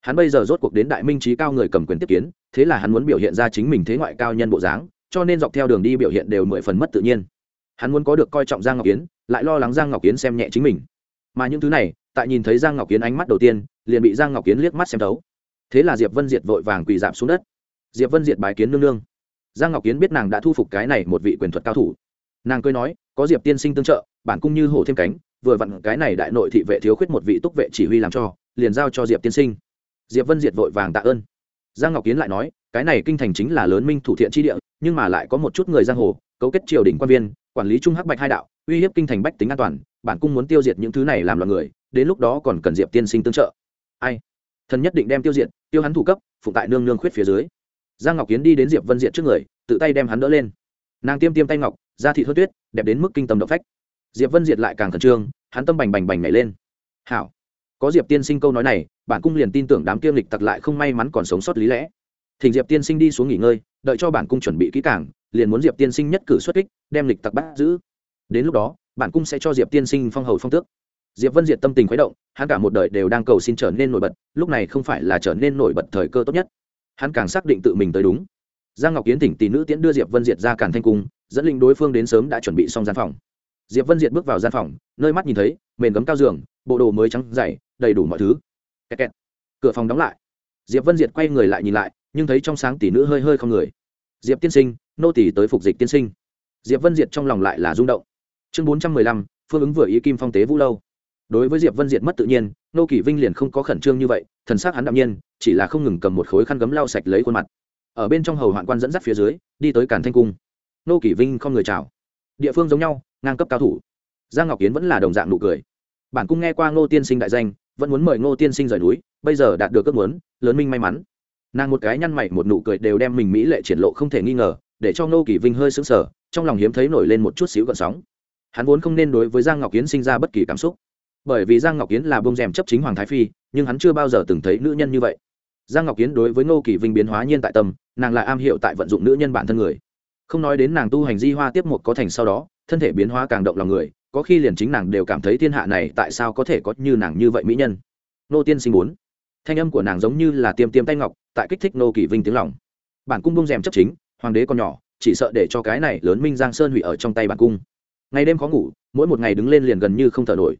Hắn bây giờ rốt cuộc đến đại minh trí cao người cầm quyền tiếp kiến, thế là hắn muốn biểu hiện ra chính mình thế ngoại cao nhân bộ dáng, cho nên dọc theo đường đi biểu hiện đều mười phần mất tự nhiên. Hắn muốn có được coi trọng giang ngọc yến lại lo lắng giang ngọc Kiến xem nhẹ chính mình. Mà những thứ này, tại nhìn thấy giang ngọc Kiến ánh mắt đầu tiên, liền bị giang ngọc Kiến liếc mắt xem thấu. Thế là diệp vân diệt vội vàng quỳ dạp xuống đất. Diệp vân diệt bài kiến nương nương. Giang ngọc Kiến biết nàng đã thu phục cái này một vị quyền thuật cao thủ. Nàng cười nói, có diệp tiên sinh tương trợ, bản cung như hổ thêm cánh, vừa vặn cái này đại nội thị vệ thiếu khuyết một vị túc vệ chỉ huy làm cho, liền giao cho diệp tiên sinh. Diệp vân diệt vội vàng tạ ơn. Giang ngọc kiến lại nói, cái này kinh thành chính là lớn minh thủ thiện tri địa, nhưng mà lại có một chút người giang hồ, cấu kết triều đình quan viên, quản lý trung hắc bạch hai đạo uy hiếp kinh thành bách tính an toàn, bản cung muốn tiêu diệt những thứ này làm loạn người, đến lúc đó còn cần diệp tiên sinh tương trợ. Ai? Thần nhất định đem tiêu diệt, tiêu hắn thủ cấp, phụ tại nương nương khuyết phía dưới. Giang ngọc kiến đi đến diệp vân Diện trước người, tự tay đem hắn đỡ lên. Nàng tiêm tiêm tay ngọc ra thị thốt tuyết, đẹp đến mức kinh tâm động phách. Diệp vân diệt lại càng khẩn trương, hắn tâm bành bành bành nhảy lên. Hảo. Có diệp tiên sinh câu nói này, bản cung liền tin tưởng đám kiêm lịch tặc lại không may mắn còn sống sót lý lẽ. Thỉnh diệp tiên sinh đi xuống nghỉ ngơi, đợi cho bản cung chuẩn bị kỹ càng, liền muốn diệp tiên sinh nhất cử xuất kích, đem lịch tặc bắt giữ đến lúc đó bạn cũng sẽ cho diệp tiên sinh phong hầu phong tước. Diệp vân diệt tâm tình khuấy động, hắn cả một đời đều đang cầu xin trở nên nổi bật, lúc này không phải là trở nên nổi bật thời cơ tốt nhất. Hắn càng xác định tự mình tới đúng. Giang ngọc kiến thỉnh tỷ nữ tiễn đưa diệp vân diệt ra càn thanh cung, dẫn linh đối phương đến sớm đã chuẩn bị xong gian phòng. Diệp vân diệt bước vào gian phòng, nơi mắt nhìn thấy, mền gấm cao giường, bộ đồ mới trắng dày, đầy đủ mọi thứ. Kẹt kẹt. cửa phòng đóng lại. Diệp vân diệt quay người lại nhìn lại, nhưng thấy trong sáng tỷ nữ hơi hơi không người. Diệp tiên sinh, nô tỷ tới phục dịch tiên sinh. Diệp vân diệt trong lòng lại là rung động chương bốn trăm mười lăm, phương ứng vừa ý kim phong tế vũ lâu. Đối với diệp vân diệt mất tự nhiên, nô kỳ vinh liền không có khẩn trương như vậy, thần s á c hắn đạm nhiên, chỉ là không ngừng cầm một khối khăn gấm lau sạch lấy khuôn mặt. Ở bên trong hầu hoạn quan dẫn dắt phía dưới, đi tới càn thanh cung. Nô kỳ vinh không người chào. Địa phương giống nhau, ngang cấp cao thủ. Giang ngọc kiến vẫn là đồng dạng nụ cười. Bản cung nghe qua ngô tiên sinh đại danh, vẫn muốn mời ngô tiên sinh rời núi, bây giờ đạt được ước muốn, lớn minh may mắn. Nàng một cái nhăn mày, một nụ cười đều đem mình mỹ lệ triển lộ không thể nghi ngờ, để cho ngô kỳ vinh hơi sững sờ, trong lòng hiếm thấy nổi lên một chút xíu gợn sóng hắn vốn không nên đối với giang ngọc kiến sinh ra bất kỳ cảm xúc. Bởi vì giang ngọc kiến là bông rèm chấp chính hoàng thái phi, nhưng hắn chưa bao giờ từng thấy nữ nhân như vậy. Giang ngọc kiến đối với ngô kỳ vinh biến hóa nhiên tại tâm, nàng lại am hiểu tại vận dụng nữ nhân bản thân người. Không nói đến nàng tu hành di hoa tiếp một có thành sau đó, thân thể biến hóa càng động lòng người, có khi liền chính nàng đều cảm thấy thiên hạ này tại sao có thể có như nàng như vậy mỹ nhân. Nô tiên sinh bốn thanh âm của nàng giống như là tiêm tiêm tay ngọc, tại kích thích nô kỳ vinh tiếng lòng. Bản cung bông rèm chấp chính, hoàng đế còn nhỏ, chỉ sợ để cho cái này lớn minh giang sơn hủy ở trong tay bản cung ngày đêm khó ngủ, mỗi một ngày đứng lên liền gần như không thở nổi.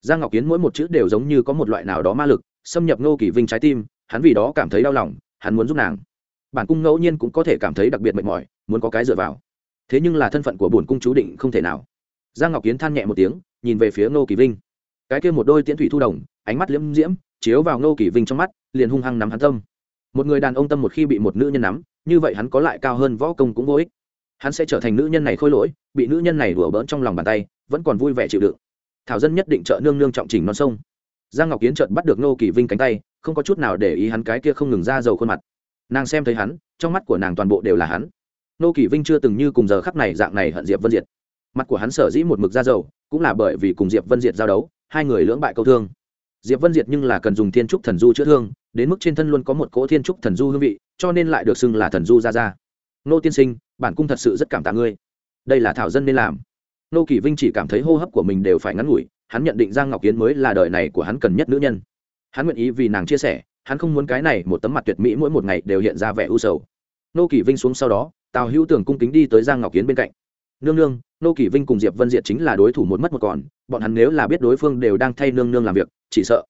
Giang ngọc kiến mỗi một chữ đều giống như có một loại nào đó ma lực, xâm nhập nô kỳ vinh trái tim, hắn vì đó cảm thấy đau lòng, hắn muốn giúp nàng. Bản cung ngẫu nhiên cũng có thể cảm thấy đặc biệt mệt mỏi, muốn có cái dựa vào. Thế nhưng là thân phận của bổn cung chú định không thể nào. Giang ngọc kiến than nhẹ một tiếng, nhìn về phía ngô kỳ vinh. Cái kia một đôi tiễn thủy thu đồng, ánh mắt liễm diễm, chiếu vào ngô kỳ vinh trong mắt, liền hung hăng nắm hắn tâm. Một người đàn ông tâm một khi bị một nữ nhân nắm, như vậy hắn có lại cao hơn võ công cũng vô ích hắn sẽ trở thành nữ nhân này khôi lỗi, bị nữ nhân này đùa bỡn trong lòng bàn tay, vẫn còn vui vẻ chịu đựng. Thảo dân nhất định trợ nương nương trọng trình non sông. Giang ngọc kiến trợt bắt được nô kỳ vinh cánh tay, không có chút nào để ý hắn cái kia không ngừng ra dầu khuôn mặt. Nàng xem thấy hắn, trong mắt của nàng toàn bộ đều là hắn. Nô kỳ vinh chưa từng như cùng giờ khắc này dạng này hận diệp vân diệt. Mặt của hắn sở dĩ một mực ra dầu, cũng là bởi vì cùng diệp vân diệt giao đấu, hai người lưỡng bại câu thương. Diệp vân diệt nhưng là cần dùng thiên trúc thần du chữa thương, đến mức trên thân luôn có một cỗ thiên trúc thần du hương vị, cho nên lại được xưng là thần du ra ra nô tiên sinh bản cung thật sự rất cảm tạ ngươi. Đây là thảo dân nên làm. Nô kỳ vinh chỉ cảm thấy hô hấp của mình đều phải ngắn ngủi, hắn nhận định giang ngọc kiến mới là đời này của hắn cần nhất nữ nhân. Hắn nguyện ý vì nàng chia sẻ, hắn không muốn cái này một tấm mặt tuyệt mỹ mỗi một ngày đều hiện ra vẻ u sầu. Nô kỳ vinh xuống sau đó, tào hữu tưởng cung kính đi tới giang ngọc kiến bên cạnh. Nương nương, nô kỳ vinh cùng diệp vân diệt chính là đối thủ một mất một còn, bọn hắn nếu là biết đối phương đều đang thay nương nương làm việc, chỉ sợ.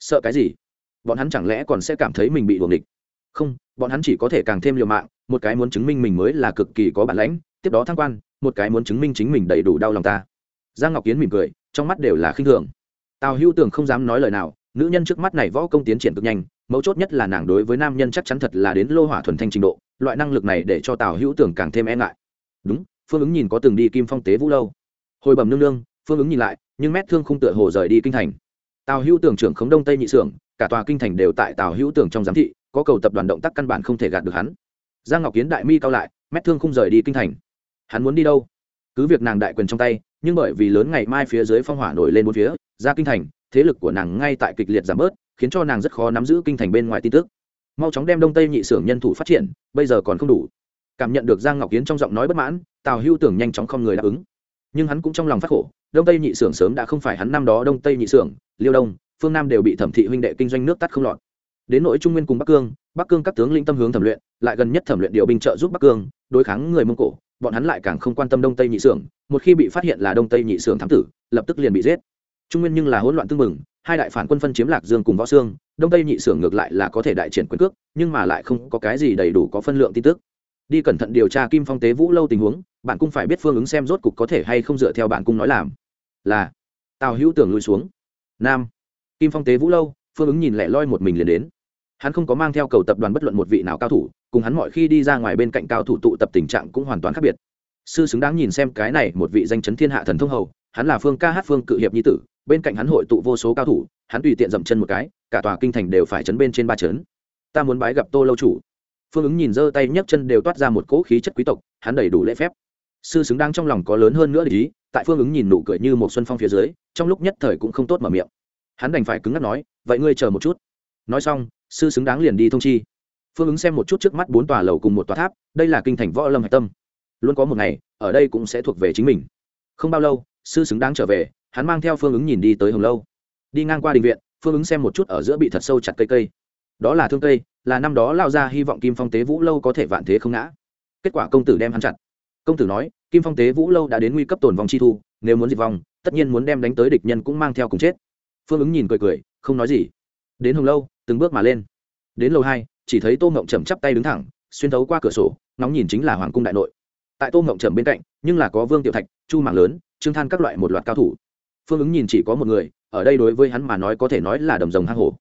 Sợ cái gì? Bọn hắn chẳng lẽ còn sẽ cảm thấy mình bị đuồng địch không, bọn hắn chỉ có thể càng thêm liều mạng, một cái muốn chứng minh mình mới là cực kỳ có bản lãnh, tiếp đó thăng quan, một cái muốn chứng minh chính mình đầy đủ đau lòng ta. Giang ngọc kiến mỉm cười, trong mắt đều là khinh thường. Tào hữu tưởng không dám nói lời nào, nữ nhân trước mắt này võ công tiến triển cực nhanh, mấu chốt nhất là nàng đối với nam nhân chắc chắn thật là đến lô hỏa thuần thanh trình độ, loại năng lực này để cho tào hữu tưởng càng thêm e ngại. Đúng, phương ứng nhìn có từng đi kim phong tế vũ lâu. Hồi bẩm nương nương, phương ứng nhìn lại, nhưng mét thương không tựa hồ rời đi kinh thành. Tào hữu tưởng trưởng khống đông tây nhị xưởng cả tòa kinh thành đều tại tào hữu tưởng trong giám thị có cầu tập đoàn động tác căn bản không thể gạt được hắn. Giang ngọc kiến đại mi cao lại, mét thương không rời đi kinh thành. Hắn muốn đi đâu? Cứ việc nàng đại quyền trong tay, nhưng bởi vì lớn ngày mai phía dưới phong hỏa nổi lên bốn phía, ra kinh thành, thế lực của nàng ngay tại kịch liệt giảm bớt, khiến cho nàng rất khó nắm giữ kinh thành bên ngoài tin tức. Mau chóng đem đông tây nhị xưởng nhân thủ phát triển, bây giờ còn không đủ. Cảm nhận được giang ngọc kiến trong giọng nói bất mãn, tào hưu tưởng nhanh chóng không người đáp ứng. Nhưng hắn cũng trong lòng phát khổ, đông tây nhị xưởng sớm đã không phải hắn năm đó đông tây nhị xưởng, liêu đông, phương nam đều bị thẩm thị huynh đệ kinh doanh nước tắt không lọt đến nội trung nguyên cùng bắc cương bắc cương các tướng lĩnh tâm hướng thẩm luyện, lại gần nhất thẩm luyện điều binh trợ giúp bắc cương, đối kháng người mông cổ, bọn hắn lại càng không quan tâm đông tây nhị xưởng, một khi bị phát hiện là đông tây nhị xưởng thám tử, lập tức liền bị giết. Trung nguyên nhưng là hỗn loạn tương mừng hai đại phản quân phân chiếm lạc dương cùng võ xương, đông tây nhị xưởng ngược lại là có thể đại triển quyền cước, nhưng mà lại không có cái gì đầy đủ có phân lượng tin tức. Đi cẩn thận điều tra kim phong tế vũ lâu tình huống, bạn cũng phải biết phương ứng xem rốt cục có thể hay không dựa theo bạn cung nói làm. Là, tào hữu tưởng lui xuống. Nam, kim phong tế vũ lâu, phương ứng nhìn lẹ loi một mình liền đến hắn không có mang theo cầu tập đoàn bất luận một vị nào cao thủ, cùng hắn mọi khi đi ra ngoài bên cạnh cao thủ tụ tập tình trạng cũng hoàn toàn khác biệt. Sư xứng đáng nhìn xem cái này một vị danh chấn thiên hạ thần thông hầu, hắn là phương ca hát phương cự hiệp nhi tử, bên cạnh hắn hội tụ vô số cao thủ, hắn tùy tiện dậm chân một cái, cả tòa kinh thành đều phải chấn bên trên ba chấn. Ta muốn bái gặp tô lâu chủ. Phương ứng nhìn giơ tay nhấc chân đều toát ra một cỗ khí chất quý tộc, hắn đầy đủ lễ phép. Sư xứng đáng trong lòng có lớn hơn nữa để ý, tại phương ứng nhìn nụ cười như một xuân phong phía dưới, trong lúc nhất thời cũng không tốt mở miệng. Hắn đành phải cứng ngắc nói, vậy ngươi chờ một chút nói xong, sư xứng đáng liền đi thông chi. Phương ứng xem một chút trước mắt bốn tòa lầu cùng một tòa tháp, đây là kinh thành võ lâm hạch tâm. Luôn có một ngày, ở đây cũng sẽ thuộc về chính mình. Không bao lâu, sư xứng đáng trở về, hắn mang theo phương ứng nhìn đi tới hồng lâu. Đi ngang qua đình viện, phương ứng xem một chút ở giữa bị thật sâu chặt cây cây. Đó là thương cây, là năm đó lao ra hy vọng kim phong tế vũ lâu có thể vạn thế không ngã. Kết quả công tử đem hắn chặt. Công tử nói, kim phong tế vũ lâu đã đến nguy cấp tồn vong chi thu, nếu muốn diệt vong, tất nhiên muốn đem đánh tới địch nhân cũng mang theo cùng chết. Phương ứng nhìn cười cười, không nói gì. Đến hồng lâu từng bước mà lên. Đến lầu hai, chỉ thấy tô mộng trầm chắp tay đứng thẳng, xuyên thấu qua cửa sổ, ngóng nhìn chính là hoàng cung đại nội. Tại tô mộng trầm bên cạnh, nhưng là có vương tiểu thạch, chu mạng lớn, trương than các loại một loạt cao thủ. Phương ứng nhìn chỉ có một người, ở đây đối với hắn mà nói có thể nói là đầm rồng hang hổ.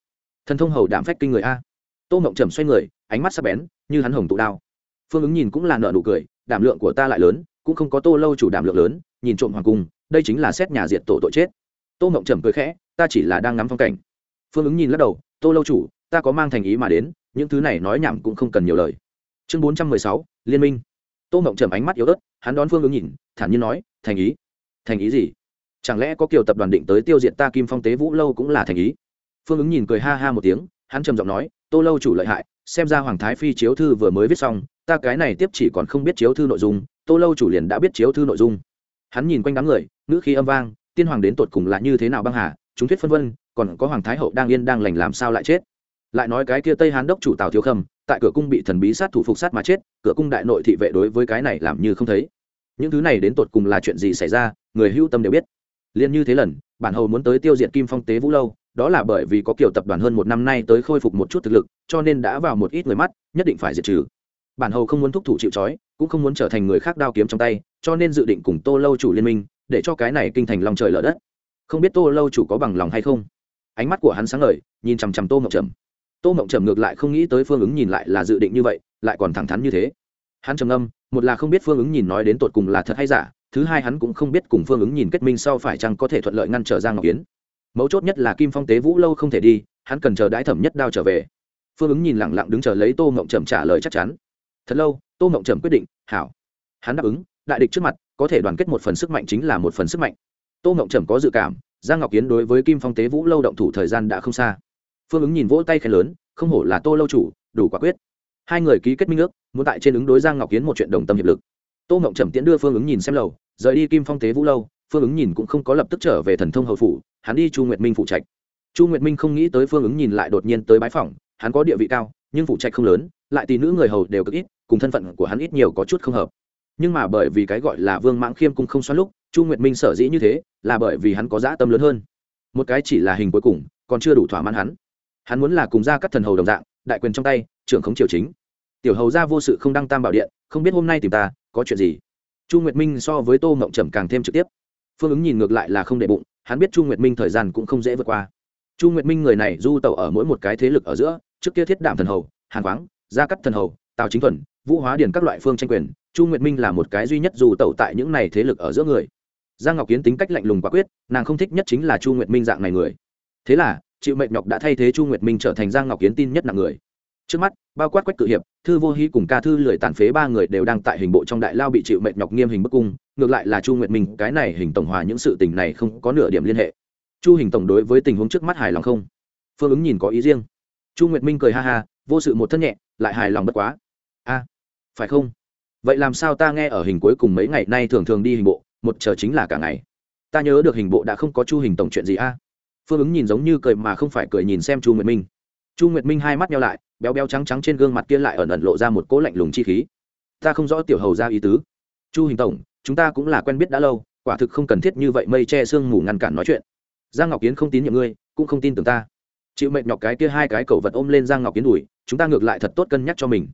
Thần thông hầu đảm phách kinh người a. Tô mộng trầm xoay người, ánh mắt sắc bén, như hắn hồng tụ đao. Phương ứng nhìn cũng là nợ nụ cười, đảm lượng của ta lại lớn, cũng không có tô lâu chủ đảm lượng lớn, nhìn trộm hoàng cung, đây chính là xét nhà diệt tổ tội chết. Tô mộng trầm cười khẽ, ta chỉ là đang ngắm phong cảnh phương ứng nhìn lắc đầu, tô lâu chủ, ta có mang thành ý mà đến, những thứ này nói nhảm cũng không cần nhiều lời. Chương bốn trăm mười sáu, liên minh. Tô Mộng trầm ánh mắt yếu ớt, hắn đón phương ứng nhìn, thản nhiên nói, thành ý. Thành ý gì? Chẳng lẽ có kiều tập đoàn định tới tiêu diệt ta kim phong tế vũ lâu cũng là thành ý? Phương ứng nhìn cười ha ha một tiếng, hắn trầm giọng nói, tô lâu chủ lợi hại, xem ra hoàng thái phi chiếu thư vừa mới viết xong, ta cái này tiếp chỉ còn không biết chiếu thư nội dung, tô lâu chủ liền đã biết chiếu thư nội dung. Hắn nhìn quanh đám người, ngữ khí âm vang, tiên hoàng đến tột cùng là như thế nào băng hà, chúng thuyết phân vân còn có hoàng thái hậu đang yên đang lành làm sao lại chết? Lại nói cái kia tây hán đốc chủ tào thiếu khâm, tại cửa cung bị thần bí sát thủ phục sát mà chết, cửa cung đại nội thị vệ đối với cái này làm như không thấy. Những thứ này đến tột cùng là chuyện gì xảy ra, người hưu tâm đều biết. Liên như thế lần, bản hầu muốn tới tiêu diệt kim phong tế vũ lâu, đó là bởi vì có kiểu tập đoàn hơn một năm nay tới khôi phục một chút thực lực, cho nên đã vào một ít người mắt, nhất định phải diệt trừ. Bản hầu không muốn thúc thủ chịu trói, cũng không muốn trở thành người khác đao kiếm trong tay, cho nên dự định cùng tô lâu chủ liên minh, để cho cái này kinh thành lòng trời lở đất. Không biết tô lâu chủ có bằng lòng hay không? Ánh mắt của hắn sáng ngời, nhìn chằm chằm tô mộng trầm. Tô mộng trầm ngược lại không nghĩ tới phương ứng nhìn lại là dự định như vậy, lại còn thẳng thắn như thế. Hắn trầm âm một là không biết phương ứng nhìn nói đến tột cùng là thật hay giả, thứ hai hắn cũng không biết cùng phương ứng nhìn kết minh sau phải chăng có thể thuận lợi ngăn trở giang ngọc yến. Mấu chốt nhất là kim phong tế vũ lâu không thể đi, hắn cần chờ đãi thẩm nhất đao trở về. Phương ứng nhìn lẳng lặng đứng chờ lấy tô mộng trầm trả lời chắc chắn. Thật lâu, tô mộng trầm quyết định, hảo. Hắn đáp ứng, đại địch trước mặt, có thể đoàn kết một phần sức mạnh chính là một phần sức mạnh. Tô mộng trầm có dự cảm giang ngọc kiến đối với kim phong tế vũ lâu động thủ thời gian đã không xa. Phương ứng nhìn vỗ tay khen lớn không hổ là tô lâu chủ đủ quả quyết. Hai người ký kết minh ước muốn tại trên ứng đối giang ngọc kiến một chuyện đồng tâm hiệp lực. Tô mộng trầm tiễn đưa phương ứng nhìn xem lầu rời đi kim phong tế vũ lâu phương ứng nhìn cũng không có lập tức trở về thần thông hậu phủ hắn đi chu nguyệt minh phụ trạch. Chu nguyệt minh không nghĩ tới phương ứng nhìn lại đột nhiên tới bái phòng, hắn có địa vị cao nhưng phụ trạch không lớn lại tỷ nữ người hầu đều cực ít cùng thân phận của hắn ít nhiều có chút không hợp. Nhưng mà bởi vì cái gọi là vương mãng khiêm cung không xoắn lúc chu nguyệt minh sở dĩ như thế là bởi vì hắn có dã tâm lớn hơn. Một cái chỉ là hình cuối cùng, còn chưa đủ thỏa mãn hắn. Hắn muốn là cùng ra các thần hầu đồng dạng, đại quyền trong tay, trưởng khống triều chính. Tiểu hầu ra vô sự không đăng tam bảo điện, không biết hôm nay tìm ta, có chuyện gì? Chu nguyệt minh so với tô mộng trầm càng thêm trực tiếp. Phương ứng nhìn ngược lại là không đệ bụng, hắn biết chu nguyệt minh thời gian cũng không dễ vượt qua. Chu nguyệt minh người này du tẩu ở mỗi một cái thế lực ở giữa, trước kia thiết đảm thần hầu, hàn khoáng gia cắt thần hầu, tào chính thuần, vũ hóa điền các loại phương tranh quyền, chu nguyệt minh là một cái duy nhất dù tẩu tại những này thế lực ở giữa người giang ngọc kiến tính cách lạnh lùng quả quyết, nàng không thích nhất chính là chu nguyệt minh dạng này người. Thế là, chịu mệnh nhọc đã thay thế chu nguyệt minh trở thành giang ngọc kiến tin nhất nặng người. Trước mắt, bao quát quách cự hiệp, thư vô hy cùng ca thư lười tàn phế ba người đều đang tại hình bộ trong đại lao bị chịu mệnh nhọc nghiêm hình bức cung, ngược lại là chu nguyệt minh, cái này hình tổng hòa những sự tình này không có nửa điểm liên hệ. Chu hình tổng đối với tình huống trước mắt hài lòng không? Phương ứng nhìn có ý riêng. Chu nguyệt minh cười ha ha, vô sự một thân nhẹ, lại hài lòng bất quá. A, phải không? Vậy làm sao ta nghe ở hình cuối cùng mấy ngày nay thường thường đi hình bộ? Một chờ chính là cả ngày. Ta nhớ được hình bộ đã không có chu hình tổng chuyện gì a. Phương ứng nhìn giống như cười mà không phải cười nhìn xem chu nguyệt minh. Chu nguyệt minh hai mắt nhau lại, béo béo trắng trắng trên gương mặt kia lại ẩn ẩn lộ ra một cỗ lạnh lùng chi khí. Ta không rõ tiểu hầu ra ý tứ. Chu hình tổng, chúng ta cũng là quen biết đã lâu, quả thực không cần thiết như vậy mây che sương mù ngăn cản nói chuyện. Giang ngọc kiến không tín nhiệm ngươi, cũng không tin tưởng ta. Chịu mệnh nhọc cái kia hai cái cầu vật ôm lên giang ngọc kiến đùi, chúng ta ngược lại thật tốt cân nhắc cho mình.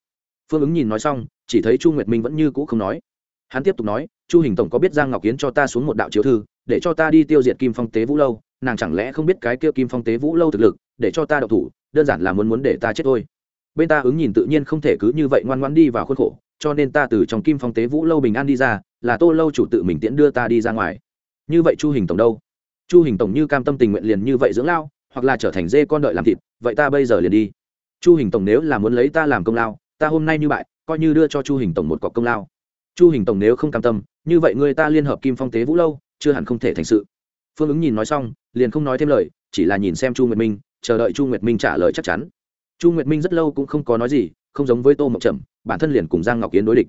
Phương ứng nhìn nói xong, chỉ thấy chu nguyệt minh vẫn như cũ không nói hắn tiếp tục nói, chu hình tổng có biết giang ngọc kiến cho ta xuống một đạo chiếu thư, để cho ta đi tiêu diệt kim phong tế vũ lâu, nàng chẳng lẽ không biết cái kia kim phong tế vũ lâu thực lực, để cho ta độc thủ, đơn giản là muốn muốn để ta chết thôi. Bên ta ứng nhìn tự nhiên không thể cứ như vậy ngoan ngoan đi vào khuôn khổ, cho nên ta từ trong kim phong tế vũ lâu bình an đi ra, là tô lâu chủ tự mình tiễn đưa ta đi ra ngoài. Như vậy chu hình tổng đâu? Chu hình tổng như cam tâm tình nguyện liền như vậy dưỡng lao, hoặc là trở thành dê con đợi làm thịt, vậy ta bây giờ liền đi. Chu hình tổng nếu là muốn lấy ta làm công lao, ta hôm nay như bại, coi như đưa cho chu hình tổng một cọc công lao chu hình tổng nếu không cam tâm, như vậy người ta liên hợp kim phong tế vũ lâu, chưa hẳn không thể thành sự. Phương ứng nhìn nói xong, liền không nói thêm lời, chỉ là nhìn xem chu nguyệt minh, chờ đợi chu nguyệt minh trả lời chắc chắn. Chu nguyệt minh rất lâu cũng không có nói gì, không giống với tô Mộc trầm, bản thân liền cùng giang ngọc kiến đối địch.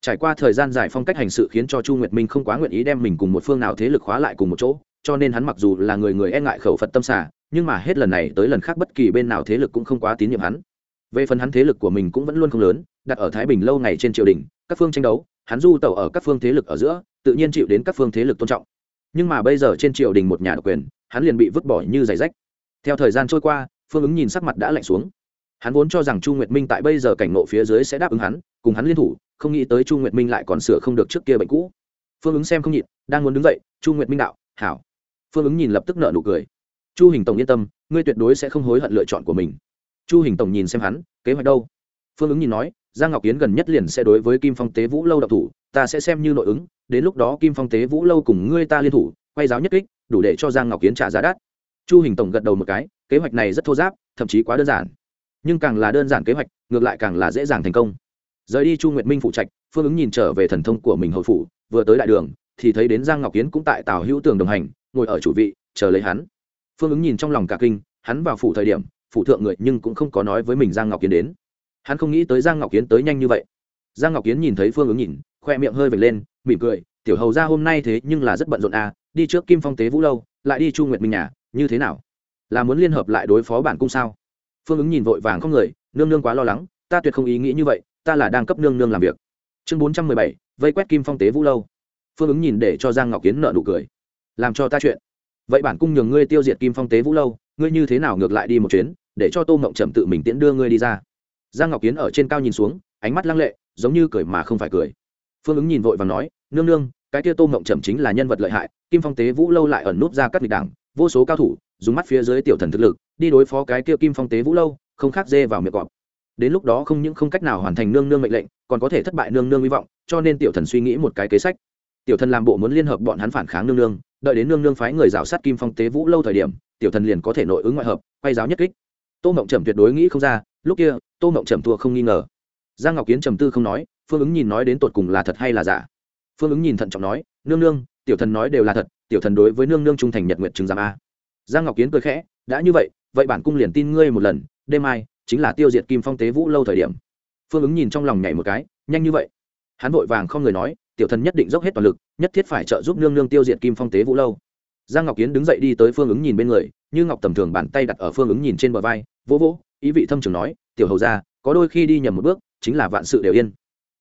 Trải qua thời gian dài phong cách hành sự khiến cho chu nguyệt minh không quá nguyện ý đem mình cùng một phương nào thế lực khóa lại cùng một chỗ, cho nên hắn mặc dù là người người e ngại khẩu phật tâm xả nhưng mà hết lần này tới lần khác bất kỳ bên nào thế lực cũng không quá tín nhiệm hắn. Về phần hắn thế lực của mình cũng vẫn luôn không lớn, đặt ở thái bình lâu ngày trên triều đình, các phương tranh đấu hắn du tẩu ở các phương thế lực ở giữa, tự nhiên chịu đến các phương thế lực tôn trọng. Nhưng mà bây giờ trên triều đình một nhà độc quyền, hắn liền bị vứt bỏ như giày rách. Theo thời gian trôi qua, phương ứng nhìn sắc mặt đã lạnh xuống. Hắn vốn cho rằng chu nguyệt minh tại bây giờ cảnh ngộ phía dưới sẽ đáp ứng hắn, cùng hắn liên thủ, không nghĩ tới chu nguyệt minh lại còn sửa không được trước kia bệnh cũ. Phương ứng xem không nhịn, đang muốn đứng dậy, chu nguyệt minh đạo, hảo. Phương ứng nhìn lập tức nợ nụ cười. Chu hình tổng yên tâm, ngươi tuyệt đối sẽ không hối hận lựa chọn của mình. Chu hình tổng nhìn xem hắn, kế hoạch đâu? Phương ứng nhìn nói giang ngọc kiến gần nhất liền sẽ đối với kim phong tế vũ lâu độc thủ, ta sẽ xem như nội ứng, đến lúc đó kim phong tế vũ lâu cùng ngươi ta liên thủ, quay giáo nhất kích, đủ để cho giang ngọc kiến trả giá đắt. Chu hình tổng gật đầu một cái, kế hoạch này rất thô giáp, thậm chí quá đơn giản. Nhưng càng là đơn giản kế hoạch, ngược lại càng là dễ dàng thành công. Rời đi chu nguyệt minh phụ trạch, phương ứng nhìn trở về thần thông của mình hồi phủ, vừa tới đại đường, thì thấy đến giang ngọc kiến cũng tại tào hữu tường đồng hành, ngồi ở chủ vị, chờ lấy hắn. Phương ứng nhìn trong lòng cả kinh, hắn vào phủ thời điểm, phủ thượng người nhưng cũng không có nói với mình giang ngọc kiến đến hắn không nghĩ tới giang ngọc kiến tới nhanh như vậy. Giang ngọc kiến nhìn thấy phương ứng nhìn, khoe miệng hơi vệt lên, mỉm cười, tiểu hầu ra hôm nay thế nhưng là rất bận rộn à đi trước kim phong tế vũ lâu, lại đi chu nguyệt minh nhà, như thế nào? Là muốn liên hợp lại đối phó bản cung sao? Phương ứng nhìn vội vàng không người, nương nương quá lo lắng, ta tuyệt không ý nghĩ như vậy, ta là đang cấp nương nương làm việc. Chương bốn trăm mười bảy, vây quét kim phong tế vũ lâu. Phương ứng nhìn để cho giang ngọc kiến nợ nụ cười. Làm cho ta chuyện. Vậy bản cung nhường ngươi tiêu diệt kim phong tế vũ lâu, ngươi như thế nào ngược lại đi một chuyến, để cho tô mộng trầm tự mình tiễn đưa ngươi đi ra? Giang ngọc kiến ở trên cao nhìn xuống, ánh mắt lăng lệ, giống như cười mà không phải cười. Phương ứng nhìn vội và nói, nương nương, cái kia tô mộng trầm chính là nhân vật lợi hại, kim phong tế vũ lâu lại ẩn núp ra các địch đảng, vô số cao thủ, dùng mắt phía dưới tiểu thần thực lực, đi đối phó cái kia kim phong tế vũ lâu, không khác dê vào miệng cọp. Đến lúc đó không những không cách nào hoàn thành nương nương mệnh lệnh, còn có thể thất bại nương nương hy vọng, cho nên tiểu thần suy nghĩ một cái kế sách. Tiểu thần làm bộ muốn liên hợp bọn hắn phản kháng nương nương, đợi đến nương nương phái người rào sát kim phong tế vũ lâu thời điểm, tiểu thần liền có thể nội ứng ngoại hợp, quay giáo nhất kích. Tô mộng trầm tuyệt đối nghĩ không ra lúc kia, tô mộng trầm thua không nghi ngờ. Giang ngọc kiến trầm tư không nói, phương ứng nhìn nói đến tột cùng là thật hay là giả. Phương ứng nhìn thận trọng nói, nương nương, tiểu thần nói đều là thật, tiểu thần đối với nương nương trung thành nhật nguyện chứng giám a. Giang ngọc kiến cười khẽ, đã như vậy vậy bản cung liền tin ngươi một lần, đêm mai chính là tiêu diệt kim phong tế vũ lâu thời điểm. Phương ứng nhìn trong lòng nhảy một cái, nhanh như vậy. Hắn vội vàng không người nói, tiểu thần nhất định dốc hết toàn lực, nhất thiết phải trợ giúp nương nương tiêu diệt kim phong tế vũ lâu. Giang ngọc kiến đứng dậy đi tới phương ứng nhìn bên người, như ngọc tầm thường bàn tay đặt ở phương ứng nhìn trên bờ vai, vỗ vỗ ý vị thâm trường nói, tiểu hầu ra có đôi khi đi nhầm một bước, chính là vạn sự đều yên.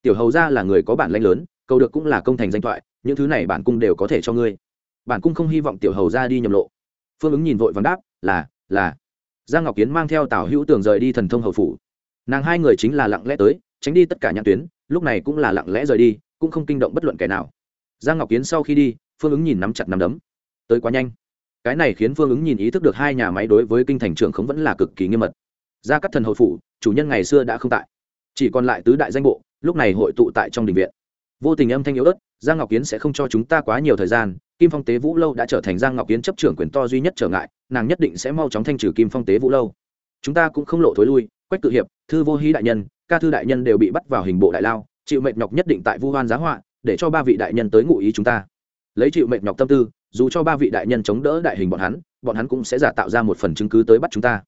Tiểu hầu ra là người có bản lanh lớn, cầu được cũng là công thành danh thoại, những thứ này bản cung đều có thể cho ngươi. Bản cung không hy vọng tiểu hầu ra đi nhầm lộ. Phương ứng nhìn vội vắng đáp, là là. Giang ngọc kiến mang theo tào hữu tường rời đi thần thông hầu phủ. Nàng hai người chính là lặng lẽ tới, tránh đi tất cả nhãn tuyến, lúc này cũng là lặng lẽ rời đi, cũng không kinh động bất luận kẻ nào. Giang ngọc kiến sau khi đi, phương ứng nhìn nắm chặt nắm đấm. Tới quá nhanh. Cái này khiến phương ứng nhìn ý thức được hai nhà máy đối với kinh thành trưởng khống vẫn là cực kỳ nghiêm mật ra các thần hồi phủ, chủ nhân ngày xưa đã không tại. Chỉ còn lại tứ đại danh bộ, lúc này hội tụ tại trong đình viện. Vô tình âm thanh yếu ớt, giang ngọc kiến sẽ không cho chúng ta quá nhiều thời gian, kim phong tế vũ lâu đã trở thành giang ngọc kiến chấp trưởng quyền to duy nhất trở ngại, nàng nhất định sẽ mau chóng thanh trừ kim phong tế vũ lâu. Chúng ta cũng không lộ thối lui, quách cự hiệp, thư vô hí đại nhân, ca thư đại nhân đều bị bắt vào hình bộ đại lao, chịu mệnh nhọc nhất định tại vu hoan giá họa, để cho ba vị đại nhân tới ngụ ý chúng ta. Lấy chịu mệnh nhọc tâm tư, dù cho ba vị đại nhân chống đỡ đại hình bọn hắn bọn hắn cũng sẽ giả tạo ra một phần chứng cứ tới bắt chúng ta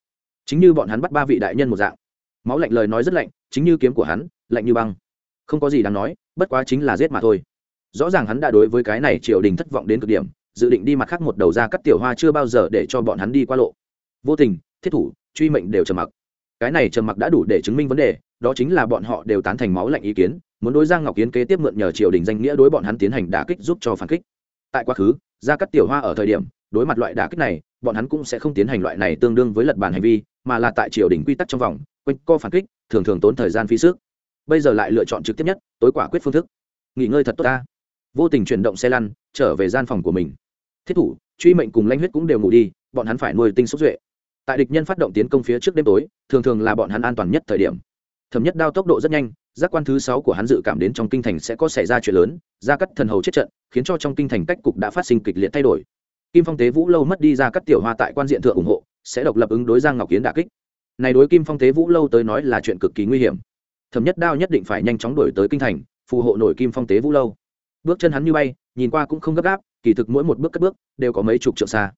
chính như bọn hắn bắt ba vị đại nhân một dạng. Máu lạnh lời nói rất lạnh, chính như kiếm của hắn, lạnh như băng. Không có gì đáng nói, bất quá chính là giết mà thôi. Rõ ràng hắn đã đối với cái này triều đình thất vọng đến cực điểm, dự định đi mặt khác một đầu ra cắt tiểu hoa chưa bao giờ để cho bọn hắn đi qua lộ. Vô tình, thiết thủ, truy mệnh đều trầm mặc. Cái này trầm mặc đã đủ để chứng minh vấn đề, đó chính là bọn họ đều tán thành máu lạnh ý kiến, muốn đối giang ngọc kiến kế tiếp mượn nhờ triều đình danh nghĩa đối bọn hắn tiến hành đả kích giúp cho phản kích. Tại quá khứ gia cắt tiểu hoa ở thời điểm đối mặt loại đả kích này, bọn hắn cũng sẽ không tiến hành loại này tương đương với lật bản hành vi, mà là tại triều đình quy tắc trong vòng, quanh co phản kích, thường thường tốn thời gian phí sức. Bây giờ lại lựa chọn trực tiếp nhất, tối quả quyết phương thức. Nghỉ ngơi thật tốt ta. Vô tình chuyển động xe lăn, trở về gian phòng của mình. Thiết thủ, truy mệnh cùng lanh huyết cũng đều ngủ đi, bọn hắn phải nuôi tinh xúc duệ. Tại địch nhân phát động tiến công phía trước đêm tối, thường thường là bọn hắn an toàn nhất thời điểm. Thẩm nhất đao tốc độ rất nhanh, giác quan thứ sáu của hắn dự cảm đến trong kinh thành sẽ có xảy ra chuyện lớn, gia cắt thần hầu chết trận, khiến cho trong kinh thành cách cục đã phát sinh kịch liệt thay đổi kim phong tế vũ lâu mất đi ra các tiểu hoa tại quan diện thượng ủng hộ, sẽ độc lập ứng đối giang ngọc kiến đà kích. Này đối kim phong tế vũ lâu tới nói là chuyện cực kỳ nguy hiểm. Thẩm nhất đao nhất định phải nhanh chóng đổi tới kinh thành, phù hộ nổi kim phong tế vũ lâu. Bước chân hắn như bay, nhìn qua cũng không gấp gáp, kỳ thực mỗi một bước cất bước, đều có mấy chục trượng xa.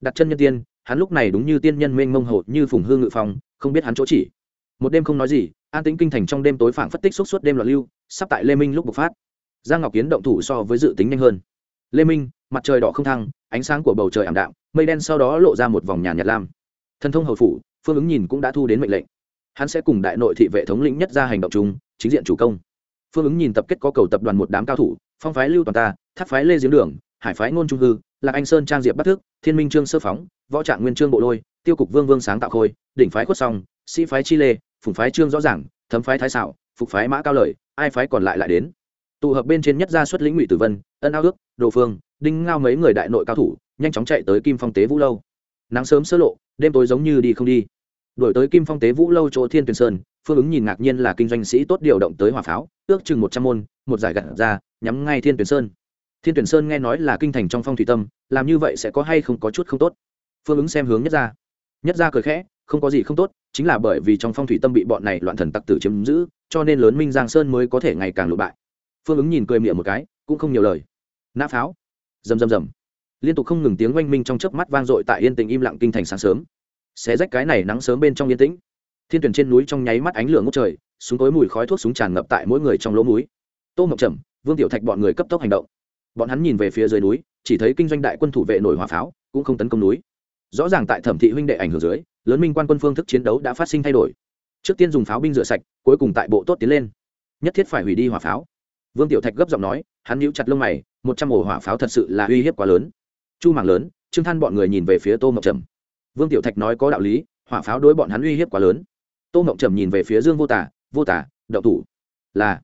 Đặt chân nhân tiên, hắn lúc này đúng như tiên nhân mênh mông hộ như phùng hương ngự phong, không biết hắn chỗ chỉ. Một đêm không nói gì, an tĩnh kinh thành trong đêm tối phảng phất tích suốt suốt đêm loạn lưu, sắp tại lê minh lúc bộc phát. Giang ngọc kiến động thủ so với dự tính nhanh hơn. Lê minh mặt trời đỏ không thăng, ánh sáng của bầu trời ảm đạm, mây đen sau đó lộ ra một vòng nhàn nhạt lam. Thần thông hầu phủ, phương ứng nhìn cũng đã thu đến mệnh lệnh. Hắn sẽ cùng đại nội thị vệ thống lĩnh nhất ra hành động chung, chính diện chủ công. Phương ứng nhìn tập kết có cầu tập đoàn một đám cao thủ, phong phái lưu toàn ta tháp phái lê giếng đường, hải phái ngôn trung hư, lạc anh sơn trang diệp bắc thức, thiên minh trương sơ phóng, võ trạng nguyên trương bộ lôi, tiêu cục vương vương sáng tạo khôi, đỉnh phái khuất song, sĩ phái chi lê, phùng phái trương rõ ràng, thấm phái thái xảo phục phái mã cao lợi, ai phái còn lại lại đến. Tụ hợp bên trên nhất gia xuất lĩnh ngụy tử vân, ân ao ước, đồ phương đinh ngao mấy người đại nội cao thủ, nhanh chóng chạy tới kim phong tế vũ lâu. Nắng sớm sơ lộ, đêm tối giống như đi không đi. Đổi tới kim phong tế vũ lâu chỗ thiên tuyền sơn, phương ứng nhìn ngạc nhiên là kinh doanh sĩ tốt điều động tới hỏa pháo, ước chừng một trăm môn, một giải gặt ra, nhắm ngay thiên tuyền sơn. Thiên tuyển sơn nghe nói là kinh thành trong phong thủy tâm, làm như vậy sẽ có hay không có chút không tốt? Phương ứng xem hướng nhất ra nhất ra cười khẽ, không có gì không tốt, chính là bởi vì trong phong thủy tâm bị bọn này loạn thần tặc tử chiếm giữ, cho nên lớn minh giang sơn mới có thể ngày càng lụ bại. Phương ứng nhìn cười miệng một cái, cũng không nhiều lời. Nã pháo rầm rầm rầm. Liên tục không ngừng tiếng oanh minh trong chớp mắt vang dội tại yên tĩnh im lặng kinh thành sáng sớm. Xé rách cái này nắng sớm bên trong yên tĩnh. Thiên tuyển trên núi trong nháy mắt ánh lửa ngốc trời, súng tối mùi khói thuốc súng tràn ngập tại mỗi người trong lỗ núi tô mộng trầm, vương tiểu thạch bọn người cấp tốc hành động. Bọn hắn nhìn về phía dưới núi, chỉ thấy kinh doanh đại quân thủ vệ nổi hỏa pháo, cũng không tấn công núi. Rõ ràng tại thẩm thị huynh đệ ảnh hưởng dưới, lớn minh quan quân phương thức chiến đấu đã phát sinh thay đổi. Trước tiên dùng pháo binh rửa sạch, cuối cùng tại bộ tốt tiến lên. Nhất thiết phải hủy đi hỏa pháo. Vương tiểu thạch gấp giọng nói hắn nhíu chặt lông mày, một trăm ổ hỏa pháo thật sự là uy hiếp quá lớn. Chu mảng lớn, trương than bọn người nhìn về phía tô mộng trầm. Vương tiểu thạch nói có đạo lý, hỏa pháo đối bọn hắn uy hiếp quá lớn. Tô mộng trầm nhìn về phía dương vô tả vô tả đậu thủ. Là.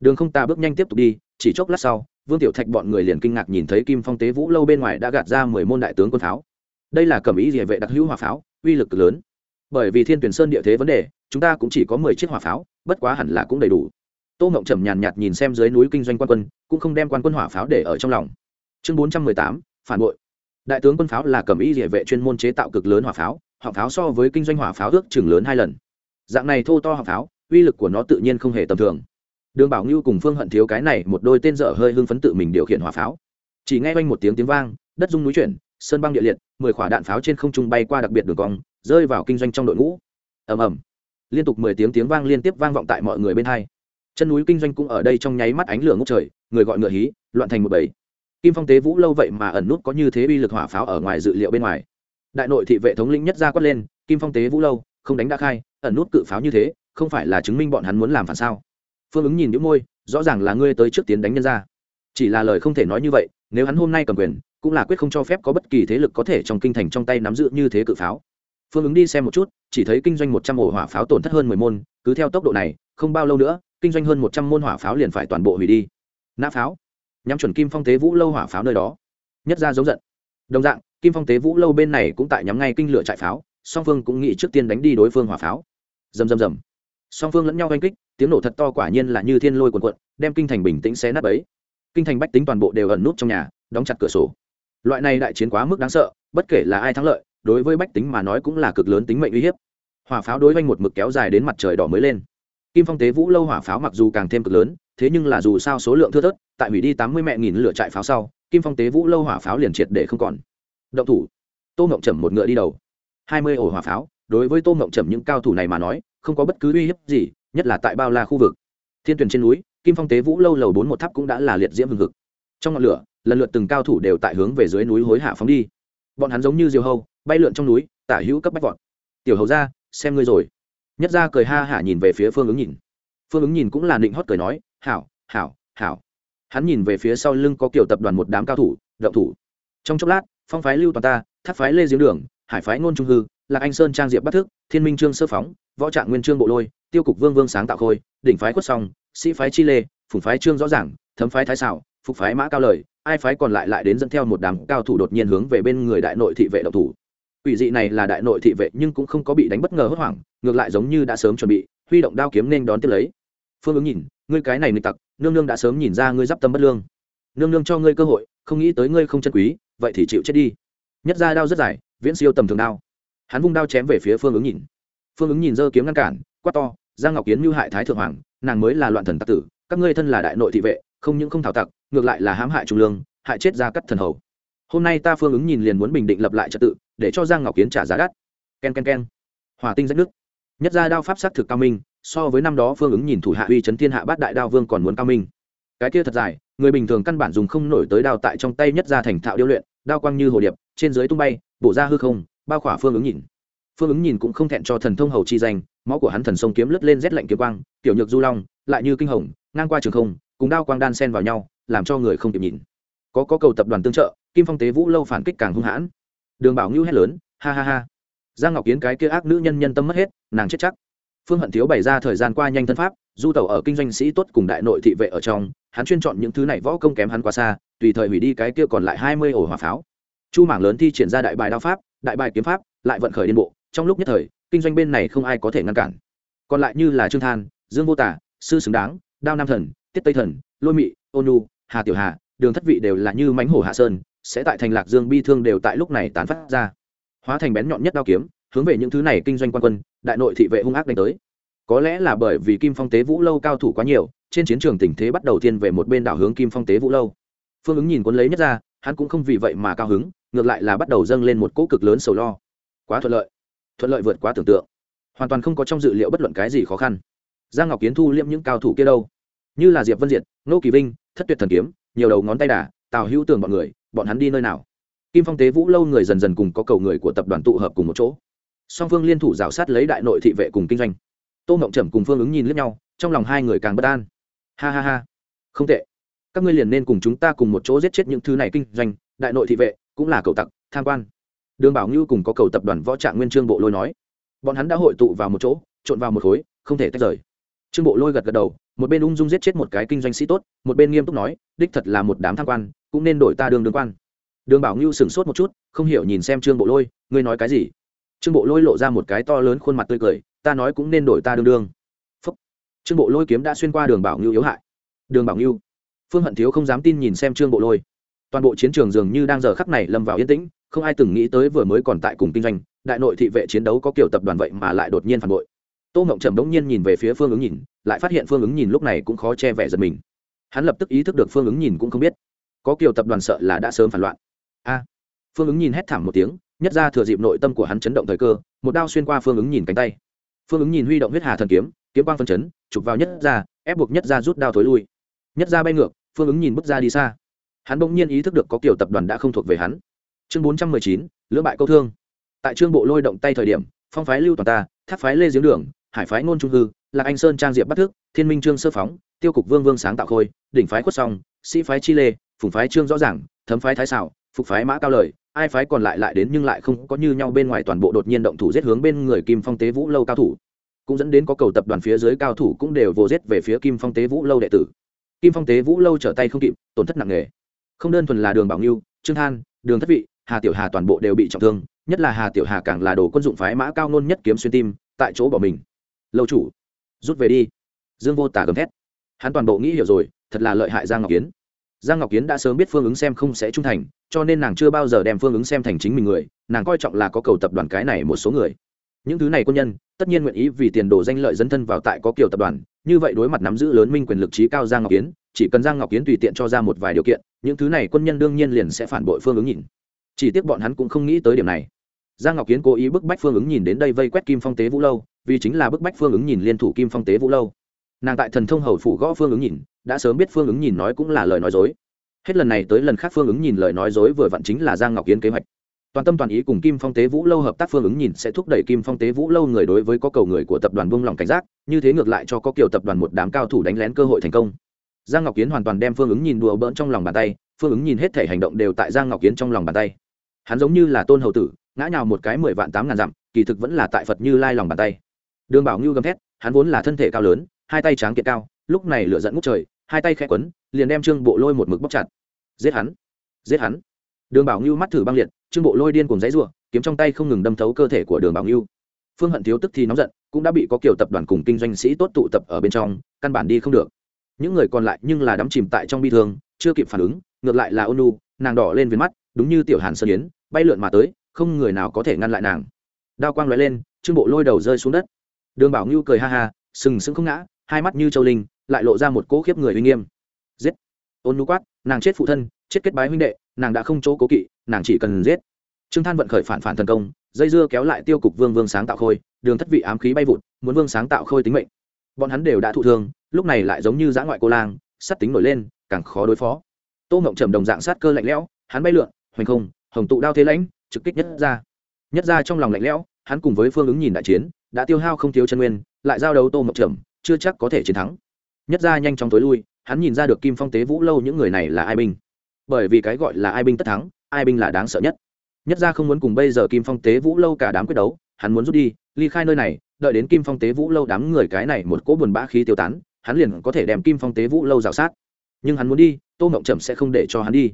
Đường không ta bước nhanh tiếp tục đi, chỉ chốc lát sau, vương tiểu thạch bọn người liền kinh ngạc nhìn thấy kim phong tế vũ lâu bên ngoài đã gạt ra mười môn đại tướng quân pháo. Đây là cẩm ý địa vệ đặc hữu hỏa pháo, uy lực lớn. Bởi vì thiên tuyển sơn địa thế vấn đề, chúng ta cũng chỉ có mười chiếc hỏa pháo, bất quá hẳn là cũng đầy đủ tô ngộng trầm nhàn nhạt nhìn xem dưới núi kinh doanh quan quân, cũng không đem quan quân hỏa pháo để ở trong lòng. Chương bốn trăm mười tám, phản bội. Đại tướng quân pháo là cẩm ý địa vệ chuyên môn chế tạo cực lớn hỏa pháo hỏa pháo so với kinh doanh hỏa pháo ước chừng lớn hai lần. Dạng này thô to hỏa pháo, uy lực của nó tự nhiên không hề tầm thường. Đường bảo ngưu cùng phương hận thiếu cái này một đôi tên dở hơi hưng phấn tự mình điều khiển hỏa pháo. Chỉ nghe quanh một tiếng tiếng vang, đất rung núi chuyển, sơn băng địa liệt, mười khỏa đạn pháo trên không trung bay qua đặc biệt đường cong, rơi vào kinh doanh trong đội ngũ. Ầm ầm. Liên tục mười tiếng tiếng vang liên tiếp vang vọng tại mọi người bên hai chân núi kinh doanh cũng ở đây trong nháy mắt ánh lửa ngốc trời, người gọi ngựa hí, loạn thành một bầy. Kim phong tế vũ lâu vậy mà ẩn nút có như thế uy lực hỏa pháo ở ngoài dự liệu bên ngoài. Đại nội thị vệ thống lĩnh nhất ra quát lên, kim phong tế vũ lâu, không đánh đã khai, ẩn nút cự pháo như thế, không phải là chứng minh bọn hắn muốn làm phản sao? Phương ứng nhìn những môi, rõ ràng là ngươi tới trước tiến đánh nhân ra chỉ là lời không thể nói như vậy, nếu hắn hôm nay cầm quyền, cũng là quyết không cho phép có bất kỳ thế lực có thể trong kinh thành trong tay nắm giữ như thế cự pháo. Phương ứng đi xem một chút, chỉ thấy kinh doanh một trăm ổ hỏa pháo tổn thất hơn mười môn, cứ theo tốc độ này, không bao lâu nữa kinh doanh hơn một trăm môn hỏa pháo liền phải toàn bộ hủy đi. Nã pháo. Nhắm chuẩn kim phong tế vũ lâu hỏa pháo nơi đó. Nhất ra giống giận. Đồng dạng, kim phong tế vũ lâu bên này cũng tại nhắm ngay kinh lửa trại pháo, song phương cũng nghĩ trước tiên đánh đi đối phương hỏa pháo. Rầm rầm rầm. Song phương lẫn nhau oanh kích, tiếng nổ thật to quả nhiên là như thiên lôi quần quận đem kinh thành bình tĩnh xé nát ấy kinh thành bách tính toàn bộ đều ẩn nút trong nhà, đóng chặt cửa sổ. Loại này đại chiến quá mức đáng sợ, bất kể là ai thắng lợi, đối với bách tính mà nói cũng là cực lớn tính mệnh uy hiếp. Hỏa pháo đối với một mực kéo dài đến mặt trời đỏ mới lên kim phong tế vũ lâu hỏa pháo mặc dù càng thêm cực lớn, thế nhưng là dù sao số lượng thưa thớt, tại hủy đi tám mươi mẹ nghìn lửa trại pháo sau, kim phong tế vũ lâu hỏa pháo liền triệt để không còn. Động thủ. Tô ngộng trầm một ngựa đi đầu. hai mươi ổ hỏa pháo, đối với tô ngộng trầm những cao thủ này mà nói, không có bất cứ uy hiếp gì, nhất là tại bao la khu vực. Thiên tuyển trên núi, kim phong tế vũ lâu lầu bốn một tháp cũng đã là liệt diễm hừng hực. Trong ngọn lửa, lần lượt từng cao thủ đều tại hướng về dưới núi hối hạ phóng đi. Bọn hắn giống như diều hâu, bay lượn trong núi, tả hữu cấp bách vọt. Tiểu hầu ra xem ngươi rồi nhất ra cười ha hả nhìn về phía phương ứng nhìn. Phương ứng nhìn cũng là định hót cười nói, hảo hảo hảo. Hắn nhìn về phía sau lưng có kiểu tập đoàn một đám cao thủ đậu thủ. Trong chốc lát, phong phái lưu toàn ta tháp phái lê diếu đường, hải phái ngôn trung hư, lạc anh sơn trang diệp bắc thức, thiên minh trương sơ phóng, võ trạng nguyên trương bộ lôi, tiêu cục vương vương sáng tạo khôi, đỉnh phái khuất song, sĩ phái chi lê phùng phái trương rõ ràng thấm phái thái xảo phục phái mã cao lời, ai phái còn lại lại đến dẫn theo một đám cao thủ đột nhiên hướng về bên người đại nội thị vệ độc thủ quỷ dị này là đại nội thị vệ nhưng cũng không có bị đánh bất ngờ hốt hoảng, ngược lại giống như đã sớm chuẩn bị, huy động đao kiếm nên đón tiếp lấy. Phương ứng nhìn, ngươi cái này nghịch tặc, nương nương đã sớm nhìn ra ngươi d i p tâm bất lương. Nương nương cho ngươi cơ hội, không nghĩ tới ngươi không chân quý, vậy thì chịu chết đi. Nhất ra đao rất dài, viễn siêu tầm thường đao. Hắn vung đao chém về phía phương ứng nhìn. Phương ứng nhìn giơ kiếm ngăn cản, quát to, giang ngọc kiến mưu hại thái thượng hoàng, nàng mới là loạn thần tặc tử, các ngươi thân là đại nội thị vệ, không những không thảo tặc, ngược lại là hãm hại trung lương, hại chết ra cắt thần hầu. Hôm nay ta phương ứng nhìn liền muốn bình định lập lại trật tự để cho giang ngọc kiến trả giá đắt. K e n k e n k e n hòa tinh rách nước nhất ra đao pháp s á t thực cao minh, so với năm đó phương ứng nhìn thủ hạ uy chấn thiên hạ bát đại đao vương còn muốn cao minh. Cái kia thật dài, người bình thường căn bản dùng không nổi tới đao tại trong tay nhất ra thành thạo điêu luyện, đao quang như hồ điệp, trên dưới tung bay, bổ ra hư không, bao khỏa phương ứng nhìn. Phương ứng nhìn cũng không thẹn cho thần thông hầu chi danh, máu của hắn thần sông kiếm lướt lên rét lạnh kiếm quang, tiểu nhược du long, lại như kinh hồng, ngang qua trường không, cùng đao quang đan sen vào nhau, làm cho người không kịp nhìn. Có có cầu tập đoàn tương trợ, kim phong tế vũ lâu phản kích càng hung hãn đường bảo ngưu hét lớn, ha ha ha. Giang ngọc kiến cái kia ác nữ nhân nhân tâm mất hết, nàng chết chắc. Phương hận thiếu bày ra thời gian qua nhanh thân pháp, du tẩu ở kinh doanh sĩ tốt cùng đại nội thị vệ ở trong, hắn chuyên chọn những thứ này võ công kém hắn quá xa, tùy thời hủy đi cái kia còn lại hai mươi ổ hỏa pháo. Chu mảng lớn thi triển ra đại bài đao pháp, đại bài kiếm pháp, lại vận khởi điên bộ, trong lúc nhất thời, kinh doanh bên này không ai có thể ngăn cản. Còn lại như là trương than, dương vô tả, sư xứng đáng, đao nam thần, tiết tây thần, lôi mị ônu hà tiểu hà, đường thất vị đều là như mánh hổ hạ sơn sẽ tại thành lạc dương bi thương đều tại lúc này tán phát ra. Hóa thành bén nhọn nhất đao kiếm, hướng về những thứ này kinh doanh quan quân, đại nội thị vệ hung ác đánh tới. Có lẽ là bởi vì kim phong tế vũ lâu cao thủ quá nhiều, trên chiến trường tình thế bắt đầu tiên về một bên đảo hướng kim phong tế vũ lâu. Phương ứng nhìn quân lấy nhất ra, hắn cũng không vì vậy mà cao hứng, ngược lại là bắt đầu dâng lên một cỗ cực lớn sầu lo. Quá thuận lợi. Thuận lợi vượt quá tưởng tượng. Hoàn toàn không có trong dự liệu bất luận cái gì khó khăn. Giang ngọc kiến thu liễm những cao thủ kia đâu? Như là diệp vân diệt, nô kỳ vinh, thất tuyệt thần kiếm, nhiều đầu ngón tay đà, tào hữu tường bọn người bọn hắn đi nơi nào? Kim phong tế vũ lâu người dần dần cùng có cầu người của tập đoàn tụ hợp cùng một chỗ. Song phương liên thủ rào sát lấy đại nội thị vệ cùng kinh doanh. Tô ngộng trầm cùng phương ứng nhìn lẫn nhau, trong lòng hai người càng bất an. Ha ha ha. Không tệ. Các ngươi liền nên cùng chúng ta cùng một chỗ giết chết những thứ này kinh doanh, đại nội thị vệ, cũng là cầu tặc, tham quan. Đường bảo ngưu cùng có cầu tập đoàn võ trạng nguyên trương bộ lôi nói. Bọn hắn đã hội tụ vào một chỗ, trộn vào một khối, không thể tách rời. Trương bộ lôi gật gật đầu, một bên ung dung giết chết một cái kinh doanh sĩ tốt, một bên nghiêm túc nói, đích thật là một đám tham quan cũng nên đổi ta đường đường quan. Đường bảo ngưu sửng sốt một chút, không hiểu nhìn xem trương bộ lôi, ngươi nói cái gì? Trương bộ lôi lộ ra một cái to lớn khuôn mặt tươi cười, ta nói cũng nên đổi ta đương đương phúc. Trương bộ lôi kiếm đã xuyên qua đường bảo ngưu yếu hại. Đường bảo ngưu. Phương hận thiếu không dám tin nhìn xem trương bộ lôi. Toàn bộ chiến trường dường như đang giờ khắc này lâm vào yên tĩnh, không ai từng nghĩ tới vừa mới còn tại cùng kinh doanh, đại nội thị vệ chiến đấu có kiểu tập đoàn vậy mà lại đột nhiên phản bội. Tô ngộng trầm đống nhiên nhìn về phía phương ứng nhìn, lại phát hiện phương ứng nhìn lúc này cũng khó che vẻ giật mình. Hắn lập tức ý thức được phương ứng nhìn cũng không biết có kiều tập đoàn sợ là đã sớm phản loạn. A. Phương ứng nhìn hét thảm một tiếng, nhất ra thừa dịp nội tâm của hắn chấn động thời cơ, một đao xuyên qua phương ứng nhìn cánh tay. Phương ứng nhìn huy động huyết hà thần kiếm kiếm quang phân chấn, chụp vào nhất ra, ép buộc nhất ra rút đao thối lui. Nhất ra bay ngược, phương ứng nhìn bước ra đi xa. Hắn bỗng nhiên ý thức được có kiểu tập đoàn đã không thuộc về hắn. Chương bốn trăm mười chín, lưỡng bại câu thương. Tại trương bộ lôi động tay thời điểm, phong phái lưu toàn ta tháp phái lê giếng đường, hải phái ngôn trung hư, lạc anh sơn trang diệp bắc thức, thiên minh trương sơ phóng, tiêu cục vương vương sáng tạo khôi, đỉnh phái khuất song, sĩ phái chi lê phùng phái trương rõ ràng, thấm phái thái xảo, phục phái mã cao lời, ai phái còn lại lại đến nhưng lại không có như nhau bên ngoài toàn bộ đột nhiên động thủ giết hướng bên người kim phong tế vũ lâu cao thủ. Cũng dẫn đến có cầu tập đoàn phía dưới cao thủ cũng đều vô giết về phía kim phong tế vũ lâu đệ tử. Kim phong tế vũ lâu trở tay không kịp, tổn thất nặng nề. Không đơn thuần là đường bảo ngưu, trương than, đường thất vị, hà tiểu hà toàn bộ đều bị trọng thương, nhất là hà tiểu hà càng là đồ quân dụng phái mã cao nôn nhất kiếm xuyên tim, tại chỗ bỏ mình. Lâu chủ, rút về đi. Dương vô tả gầm thét. Hắn toàn bộ nghĩ hiểu rồi, thật là lợi hại giang ngọc kiến giang ngọc kiến đã sớm biết phương ứng xem không sẽ trung thành, cho nên nàng chưa bao giờ đem phương ứng xem thành chính mình người, nàng coi trọng là có cầu tập đoàn cái này một số người. Những thứ này quân nhân, tất nhiên nguyện ý vì tiền đồ danh lợi dấn thân vào tại có kiểu tập đoàn, như vậy đối mặt nắm giữ lớn minh quyền lực trí cao giang ngọc kiến chỉ cần giang ngọc kiến tùy tiện cho ra một vài điều kiện, những thứ này quân nhân đương nhiên liền sẽ phản bội phương ứng nhìn. Chỉ tiếc bọn hắn cũng không nghĩ tới điểm này. Giang ngọc kiến cố ý bức bách phương ứng nhìn đến đây vây quét kim phong tế vũ lâu, vì chính là bức bách phương ứng nhìn liên thủ kim phong tế vũ lâu. Nàng tại thần thông hầu phủ gõ phương ứng nhìn đã sớm biết phương ứng nhìn nói cũng là lời nói dối. Hết lần này tới lần khác phương ứng nhìn lời nói dối vừa vặn chính là giang ngọc kiến kế hoạch. Toàn tâm toàn ý cùng kim phong tế vũ lâu hợp tác phương ứng nhìn sẽ thúc đẩy kim phong tế vũ lâu người đối với có cầu người của tập đoàn buông lòng cảnh giác, như thế ngược lại cho có kiểu tập đoàn một đám cao thủ đánh lén cơ hội thành công. Giang ngọc kiến hoàn toàn đem phương ứng nhìn đùa bỡn trong lòng bàn tay, phương ứng nhìn hết thể hành động đều tại giang ngọc kiến trong lòng bàn tay. Hắn giống như là tôn hầu tử, ngã nhào một cái mười vạn tám ngàn dặm, kỳ thực vẫn là tại phật như lai lòng bàn tay. Đường bảo ngưu gầm thét, hắn vốn là thân thể cao lớn, hai tay tráng kiện cao, lúc này lửa dẫn ngút trời hai tay khẽ quấn, liền đem trương bộ lôi một mực bóc chặt. Giết hắn! Giết hắn! Đường bảo ngưu mắt thử băng liệt, trương bộ lôi điên cùng giấy ruộng kiếm trong tay không ngừng đâm thấu cơ thể của đường bảo ngưu. Phương hận thiếu tức thì nóng giận, cũng đã bị có kiểu tập đoàn cùng kinh doanh sĩ tốt tụ tập ở bên trong, căn bản đi không được. Những người còn lại nhưng là đắm chìm tại trong bi thương, chưa kịp phản ứng, ngược lại là ônu nàng đỏ lên viên mắt, đúng như tiểu hàn sơn yến, bay lượn mà tới, không người nào có thể ngăn lại nàng. Đao quang l lên, trương bộ lôi đầu rơi xuống đất. Đường bảo ngưu cười ha ha, sừng sững không ngã, hai mắt như châu linh lại lộ ra một cỗ khiếp người uy nghiêm. Giết. Ôn nu quát, nàng chết phụ thân, chết kết bái huynh đệ, nàng đã không chỗ cố kỵ, nàng chỉ cần giết. Trương than vận khởi phản phản thần công, dây dưa kéo lại tiêu cục vương vương sáng tạo khôi, đường thất vị ám khí bay vụt, muốn vương sáng tạo khôi tính mệnh. Bọn hắn đều đã thụ thương, lúc này lại giống như giã ngoại cô lang, sắt tính nổi lên, càng khó đối phó. Tô mộng trầm đồng dạng sát cơ lạnh lẽo, hắn bay lượn, hoành không, hồng tụ đao thế lãnh, trực kích nhất ra nhất ra trong lòng lạnh lẽo, hắn cùng với phương ứng nhìn đại chiến, đã tiêu hao không thiếu chân nguyên, lại giao đấu tô mộng trầm, chưa chắc có thể chiến thắng nhất ra nhanh chóng tối lui, hắn nhìn ra được kim phong tế vũ lâu những người này là ai binh. Bởi vì cái gọi là ai binh tất thắng, ai binh là đáng sợ nhất. Nhất ra không muốn cùng bây giờ kim phong tế vũ lâu cả đám quyết đấu, hắn muốn rút đi, ly khai nơi này, đợi đến kim phong tế vũ lâu đám người cái này một cỗ buồn bã khí tiêu tán, hắn liền có thể đem kim phong tế vũ lâu rào sát. Nhưng hắn muốn đi, tô mộng trầm sẽ không để cho hắn đi.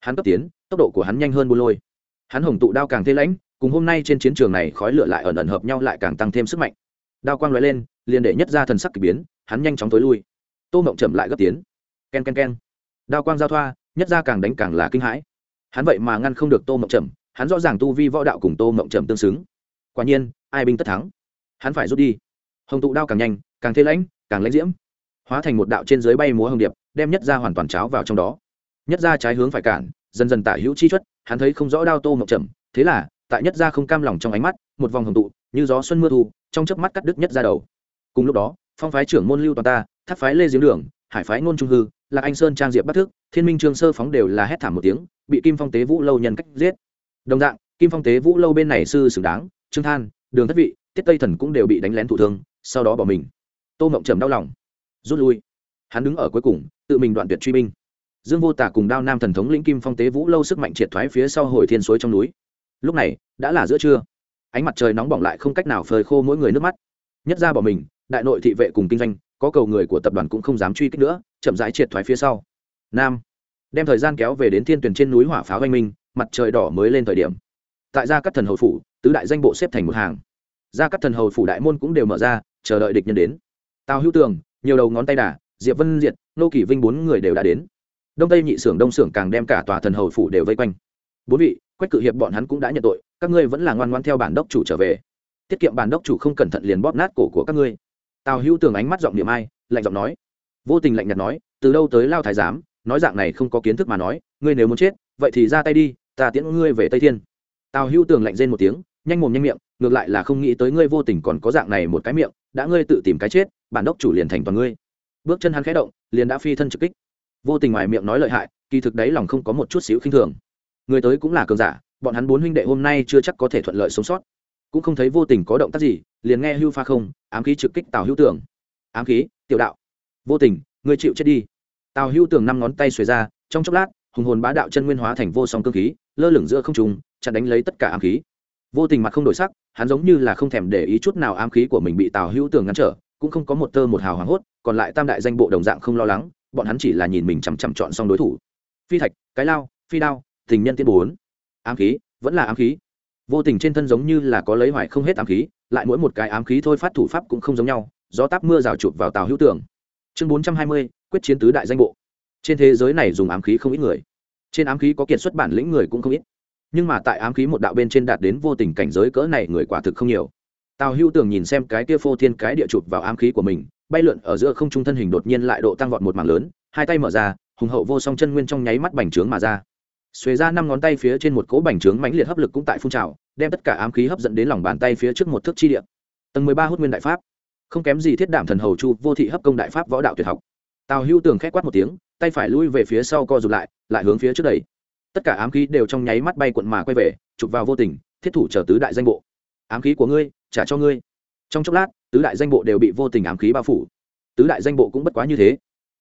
Hắn cấp tiến, tốc độ của hắn nhanh hơn bu lôi. Hắn hồng tụ đao càng thế lãnh, cùng hôm nay trên chiến trường này khói lửa lại ẩn ẩn hợp nhau lại càng tăng thêm sức mạnh. Đao quang lóe lên, liền để nhất ra thần sắc k ỳ biến, hắn nhanh chóng tối lui tô mộng chậm lại gấp tiến. K e n k e n k e n đao quang giao thoa, nhất ra càng đánh càng là kinh hãi. Hắn vậy mà ngăn không được tô mộng chậm, hắn rõ ràng tu vi võ đạo cùng tô mộng chậm tương xứng. Quả nhiên, ai binh tất thắng. Hắn phải rút đi. Hồng tụ đao càng nhanh, càng thế lãnh, càng lãnh diễm. Hóa thành một đạo trên dưới bay múa hồng điệp, đem nhất ra hoàn toàn cháo vào trong đó. Nhất ra trái hướng phải cản, dần dần tả hữu chi chuất hắn thấy không rõ đao tô mộng chậm. Thế là, tại nhất ra không cam lòng trong ánh mắt, một vòng hồng tụ, như gió xuân mưa thu, trong chớp mắt cắt đứt nhất ra đầu. Cùng lúc đó phong phái trưởng môn lưu toàn ta, tháp phái lê diếng đường, hải phái ngôn trung hư, lạc anh sơn trang diệp bắc thức, thiên minh trương sơ phóng đều là hét thảm một tiếng, bị kim phong tế vũ lâu nhân cách giết. Đồng dạng, kim phong tế vũ lâu bên này sư xứng đáng, trương than, đường thất vị, tiết tây thần cũng đều bị đánh lén thụ thương, sau đó bỏ mình. Tô mộng trầm đau lòng, rút lui. Hắn đứng ở cuối cùng, tự mình đoạn tuyệt truy binh. Dương vô tả cùng đao nam thần thống lĩnh kim phong tế vũ lâu sức mạnh triệt thoái phía sau hồi thiên suối trong núi. Lúc này, đã là giữa trưa. Ánh mặt trời nóng bỏng lại không cách nào phơi khô mỗi người nước mắt. Nhất ra bỏ mình đại nội thị vệ cùng kinh doanh, có cầu người của tập đoàn cũng không dám truy kích nữa, chậm rãi triệt thoái phía sau. Nam, đem thời gian kéo về đến thiên tuyển trên núi hỏa pháo oanh minh, mặt trời đỏ mới lên thời điểm. Tại gia các thần hầu phủ, tứ đại danh bộ xếp thành một hàng. Gia các thần hầu phủ đại môn cũng đều mở ra, chờ đợi địch nhân đến. Tào hữu tường, nhiều đầu ngón tay đà, diệp vân diệt, nô kỷ vinh bốn người đều đã đến. Đông tây nhị xưởng đông xưởng càng đem cả tòa thần hầu phủ đều vây quanh. Bốn vị, quách cự hiệp bọn hắn cũng đã nhận tội, các ngươi vẫn là ngoan ngoan theo bản đốc chủ trở về. Tiết kiệm bản đốc chủ không cẩn thận liền bóp nát cổ của các ngươi tào hữu tường ánh mắt giọng điểm ai, lạnh giọng nói. Vô tình lạnh nhạt nói, từ đâu tới lao thái giám, nói dạng này không có kiến thức mà nói, ngươi nếu muốn chết, vậy thì ra tay đi, ta tiễn ngươi về tây thiên. Tào hữu tường lạnh rên một tiếng, nhanh mồm nhanh miệng, ngược lại là không nghĩ tới ngươi vô tình còn có dạng này một cái miệng, đã ngươi tự tìm cái chết, bản đốc chủ liền thành toàn ngươi. Bước chân hắn khẽ động, liền đã phi thân trực kích. Vô tình ngoài miệng nói lợi hại, kỳ thực đấy lòng không có một chút xíu khinh thường. Người tới cũng là cường giả, bọn hắn bốn huynh đệ hôm nay chưa chắc có thể thuận lợi sống sót. Cũng không thấy vô tình có động tác gì liền nghe hưu pha không ám khí trực kích tào hữu tưởng, ám khí tiểu đạo. Vô tình ngươi chịu chết đi. Tào hữu tưởng năm ngón tay xuề ra trong chốc lát hùng hồn bá đạo chân nguyên hóa thành vô song cơ khí lơ lửng giữa không trùng chặn đánh lấy tất cả ám khí. Vô tình mặt không đổi sắc hắn giống như là không thèm để ý chút nào ám khí của mình bị tào hữu tưởng ngăn trở cũng không có một tơ một hào hoảng hốt còn lại tam đại danh bộ đồng dạng không lo lắng bọn hắn chỉ là nhìn mình chằm chằm chọn xong đối thủ. Phi thạch cái lao phi đao tình nhân tiên bốn. Ám khí vẫn là ám khí. Vô tình trên thân giống như là có lấy hoài không hết ám khí lại mỗi một cái ám khí thôi phát thủ pháp cũng không giống nhau, gió táp mưa rào chụp vào tàu hữu tưởng. Chương bốn trăm hai mươi, quyết chiến tứ đại danh bộ. Trên thế giới này dùng ám khí không ít người. Trên ám khí có kiệt xuất bản lĩnh người cũng không ít. Nhưng mà tại ám khí một đạo bên trên đạt đến vô tình cảnh giới cỡ này người quả thực không nhiều. Tào hữu tưởng nhìn xem cái kia phô thiên cái địa chụp vào ám khí của mình, bay lượn ở giữa không trung thân hình đột nhiên lại độ tăng vọt một mảng lớn, hai tay mở ra, hùng hậu vô song chân nguyên trong nháy mắt bành trướng mà ra xuề ra năm ngón tay phía trên một cỗ bành trướng mãnh liệt hấp lực cũng tại phun trào, đem tất cả ám khí hấp dẫn đến lòng bàn tay phía trước một thước chi địa. Tầng mười ba hốt nguyên đại pháp. Không kém gì thiết đảm thần hầu chu, vô thị hấp công đại pháp võ đạo tuyệt học. Tào hưu tường k h é quát một tiếng, tay phải lui về phía sau co rụt lại lại hướng phía trước đầy tất cả ám khí đều trong nháy mắt bay quận mà quay về, chụp vào vô tình, thiết thủ chờ tứ đại danh bộ. Ám khí của ngươi, trả cho ngươi. Trong chốc lát, tứ đại danh bộ đều bị vô tình ám khí bao phủ. Tứ đại danh bộ cũng bất quá như thế.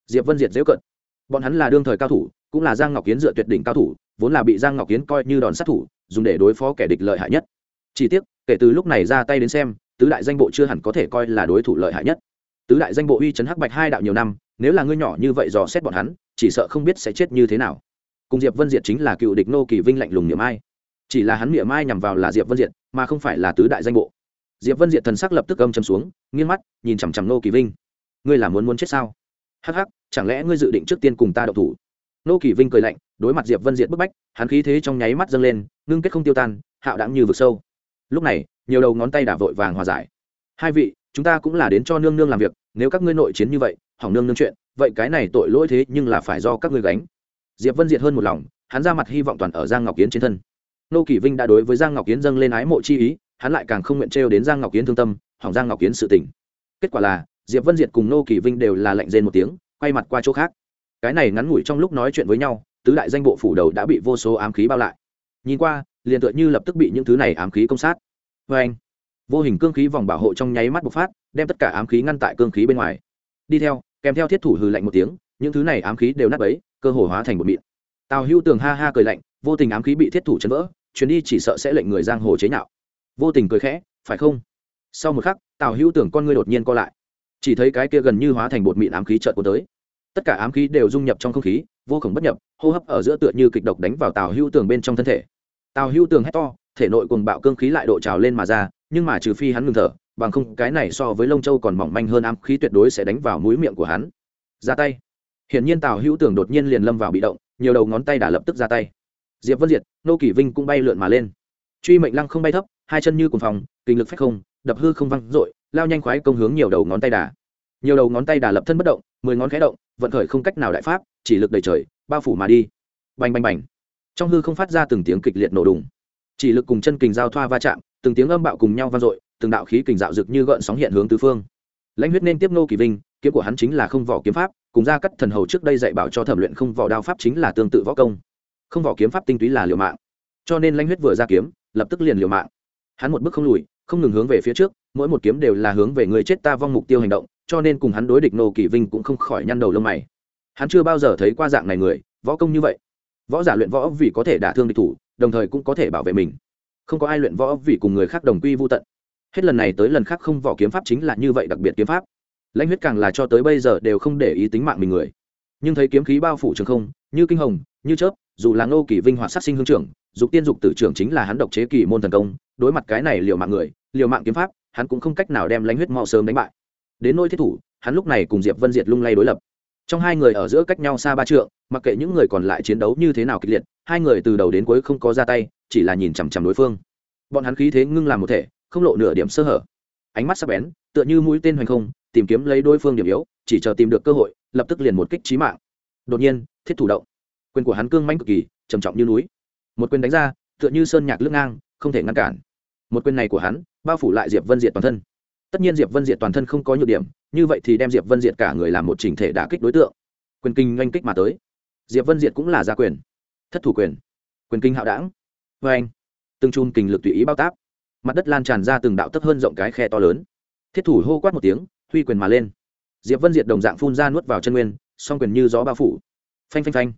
Diệp vân diệt dễu cận. Bọn hắn là đương thời cao thủ cũng là giang ngọc kiến dựa tuyệt đỉnh cao thủ, vốn là bị giang ngọc kiến coi như đòn sát thủ, dùng để đối phó kẻ địch lợi hại nhất. Chỉ tiếc, kể từ lúc này ra tay đến xem, tứ đại danh bộ chưa hẳn có thể coi là đối thủ lợi hại nhất. Tứ đại danh bộ uy chấn hắc bạch hai đạo nhiều năm, nếu là ngươi nhỏ như vậy dò xét bọn hắn, chỉ sợ không biết sẽ chết như thế nào. Cùng diệp vân diệt chính là cựu địch nô kỳ vinh lạnh lùng niệm ai. Chỉ là hắn niệm ai nhằm vào là diệp vân diệt, mà không phải là tứ đại danh bộ. Diệp vân diệt thần sắc lập tức âm chầm xuống, nghiêng mắt, nhìn chằm chằm nô kỳ vinh. Ngươi là muốn muốn chết sao? Hắc hắc, chẳng lẽ ngươi dự định trước tiên cùng ta đậu thủ? Nô kỳ vinh cười lạnh, đối mặt diệp vân diệt bức bách, hắn khí thế trong nháy mắt dâng lên, ngưng kết không tiêu tan, hạo đãng như vực sâu. Lúc này, nhiều đầu ngón tay đả vội vàng hòa giải. Hai vị, chúng ta cũng là đến cho nương nương làm việc, nếu các ngươi nội chiến như vậy, hỏng nương nương chuyện, vậy cái này tội lỗi thế nhưng là phải do các ngươi gánh. Diệp vân diệt hơn một lòng, hắn ra mặt hy vọng toàn ở giang ngọc kiến trên thân. Nô kỳ vinh đã đối với giang ngọc kiến dâng lên ái mộ chi ý, hắn lại càng không nguyện trêu đến giang ngọc kiến thương tâm, hỏng giang ngọc kiến sự tỉnh kết quả là, diệp vân diệt cùng nô kỳ vinh đều là lệnh rên một tiếng, quay mặt qua chỗ khác cái này ngắn ngủi trong lúc nói chuyện với nhau, tứ đại danh bộ phủ đầu đã bị vô số ám khí bao lại. Nhìn qua, liền tựa như lập tức bị những thứ này ám khí công sát. Vê anh, vô hình cương khí vòng bảo hộ trong nháy mắt bộc phát, đem tất cả ám khí ngăn tại cương khí bên ngoài. Đi theo, kèm theo thiết thủ hừ lạnh một tiếng, những thứ này ám khí đều nát ấy cơ hồ hóa thành một mịn. Tào hưu tường ha ha cười lạnh, vô tình ám khí bị thiết thủ chấn vỡ, chuyến đi chỉ sợ sẽ lệnh người giang hồ chế nhạo. Vô tình cười khẽ, phải không? Sau một khắc, tào hưu tưởng con ngươi đột nhiên co lại. Chỉ thấy cái kia gần như hóa thành bột mịn ám khí trợt cuốn tới tất cả ám khí đều dung nhập trong không khí, vô khổng bất nhập, hô hấp ở giữa tựa như kịch độc đánh vào tào hưu tường bên trong thân thể. Tào hưu tường hét to, thể nội cùng bạo cương khí lại độ trào lên mà ra, nhưng mà trừ phi hắn ngừng thở, bằng không cái này so với lông châu còn mỏng manh hơn ám khí tuyệt đối sẽ đánh vào mũi miệng của hắn. Ra tay. Hiển nhiên tào hữu tường đột nhiên liền lâm vào bị động, nhiều đầu ngón tay đã lập tức ra tay. Diệp vân diệt, nô kỷ vinh cũng bay lượn mà lên. Truy mệnh lăng không bay thấp, hai chân như cùng phòng, kinh lực phách không, đập hư không văng dội, lao nhanh khoái công hướng nhiều đầu ngón tay đà. Nhiều đầu ngón tay đà lập thân bất động mười ngón khẽ động, vận khởi không cách nào đại pháp, chỉ lực đầy trời, bao phủ mà đi. Bành bành bành. Trong hư không phát ra từng tiếng kịch liệt nổ đùng. Chỉ lực cùng chân kình giao thoa va chạm, từng tiếng âm bạo cùng nhau vang dội, từng đạo khí kình dạo rực như gợn sóng hiện hướng tứ phương. Lãnh huyết nên tiếp nô kỳ vinh, kiếm của hắn chính là không vỏ kiếm pháp, cùng ra cắt thần hầu trước đây dạy bảo cho thẩm luyện không vỏ đao pháp chính là tương tự võ công. Không vỏ kiếm pháp tinh túy là liều mạng. Cho nên lãnh huyết vừa ra kiếm, lập tức liền liều mạng. Hắn một bước không lùi, không ngừng hướng về phía trước, mỗi một kiếm đều là hướng về người chết ta vong mục tiêu hành động cho nên cùng hắn đối địch nô kỳ vinh cũng không khỏi nhăn đầu lông mày. Hắn chưa bao giờ thấy qua dạng này người, võ công như vậy. Võ giả luyện võ vì có thể đả thương địch thủ, đồng thời cũng có thể bảo vệ mình. Không có ai luyện võ vì cùng người khác đồng quy vô tận. Hết lần này tới lần khác không võ kiếm pháp chính là như vậy đặc biệt kiếm pháp. Lãnh huyết càng là cho tới bây giờ đều không để ý tính mạng mình người. Nhưng thấy kiếm khí bao phủ trường không, như kinh hồng, như chớp, dù là ngô kỳ vinh hoạt sát sinh hương trưởng, dục tiên dục tử trưởng chính là hắn độc chế kỳ môn thần công, đối mặt cái này liều mạng người, liều mạng kiếm pháp, hắn cũng không cách nào đem lãnh huyết mau sớm đánh bại đến nôi thiết thủ, hắn lúc này cùng diệp vân diệt lung lay đối lập. Trong hai người ở giữa cách nhau xa ba trượng, mặc kệ những người còn lại chiến đấu như thế nào kịch liệt, hai người từ đầu đến cuối không có ra tay, chỉ là nhìn chằm chằm đối phương. Bọn hắn khí thế ngưng làm một thể, không lộ nửa điểm sơ hở. Ánh mắt sắc bén, tựa như mũi tên hoành không, tìm kiếm lấy đối phương điểm yếu, chỉ chờ tìm được cơ hội, lập tức liền một kích trí mạng. Đột nhiên, thiết thủ động. Quyền của hắn cương mãnh cực kỳ, trầm trọng như núi. Một quyền đánh ra, tựa như sơn nhạc lưng ngang, không thể ngăn cản. Một quyền này của hắn, bao phủ lại diệp vân diệt toàn thân tất nhiên diệp vân diệt toàn thân không có nhược điểm, như vậy thì đem diệp vân diệt cả người làm một chỉnh thể đả kích đối tượng. Quyền kinh oanh kích mà tới. Diệp vân diệt cũng là gia quyền. Thất thủ quyền. Quyền kinh hạo đảng. Vê anh từng chùm kình lực tùy ý bao táp mặt đất lan tràn ra từng đạo tấp hơn rộng cái khe to lớn. Thiết thủ hô quát một tiếng, huy quyền mà lên. Diệp vân diệt đồng dạng phun ra nuốt vào chân nguyên, song quyền như gió bao phủ. Phanh phanh phanh.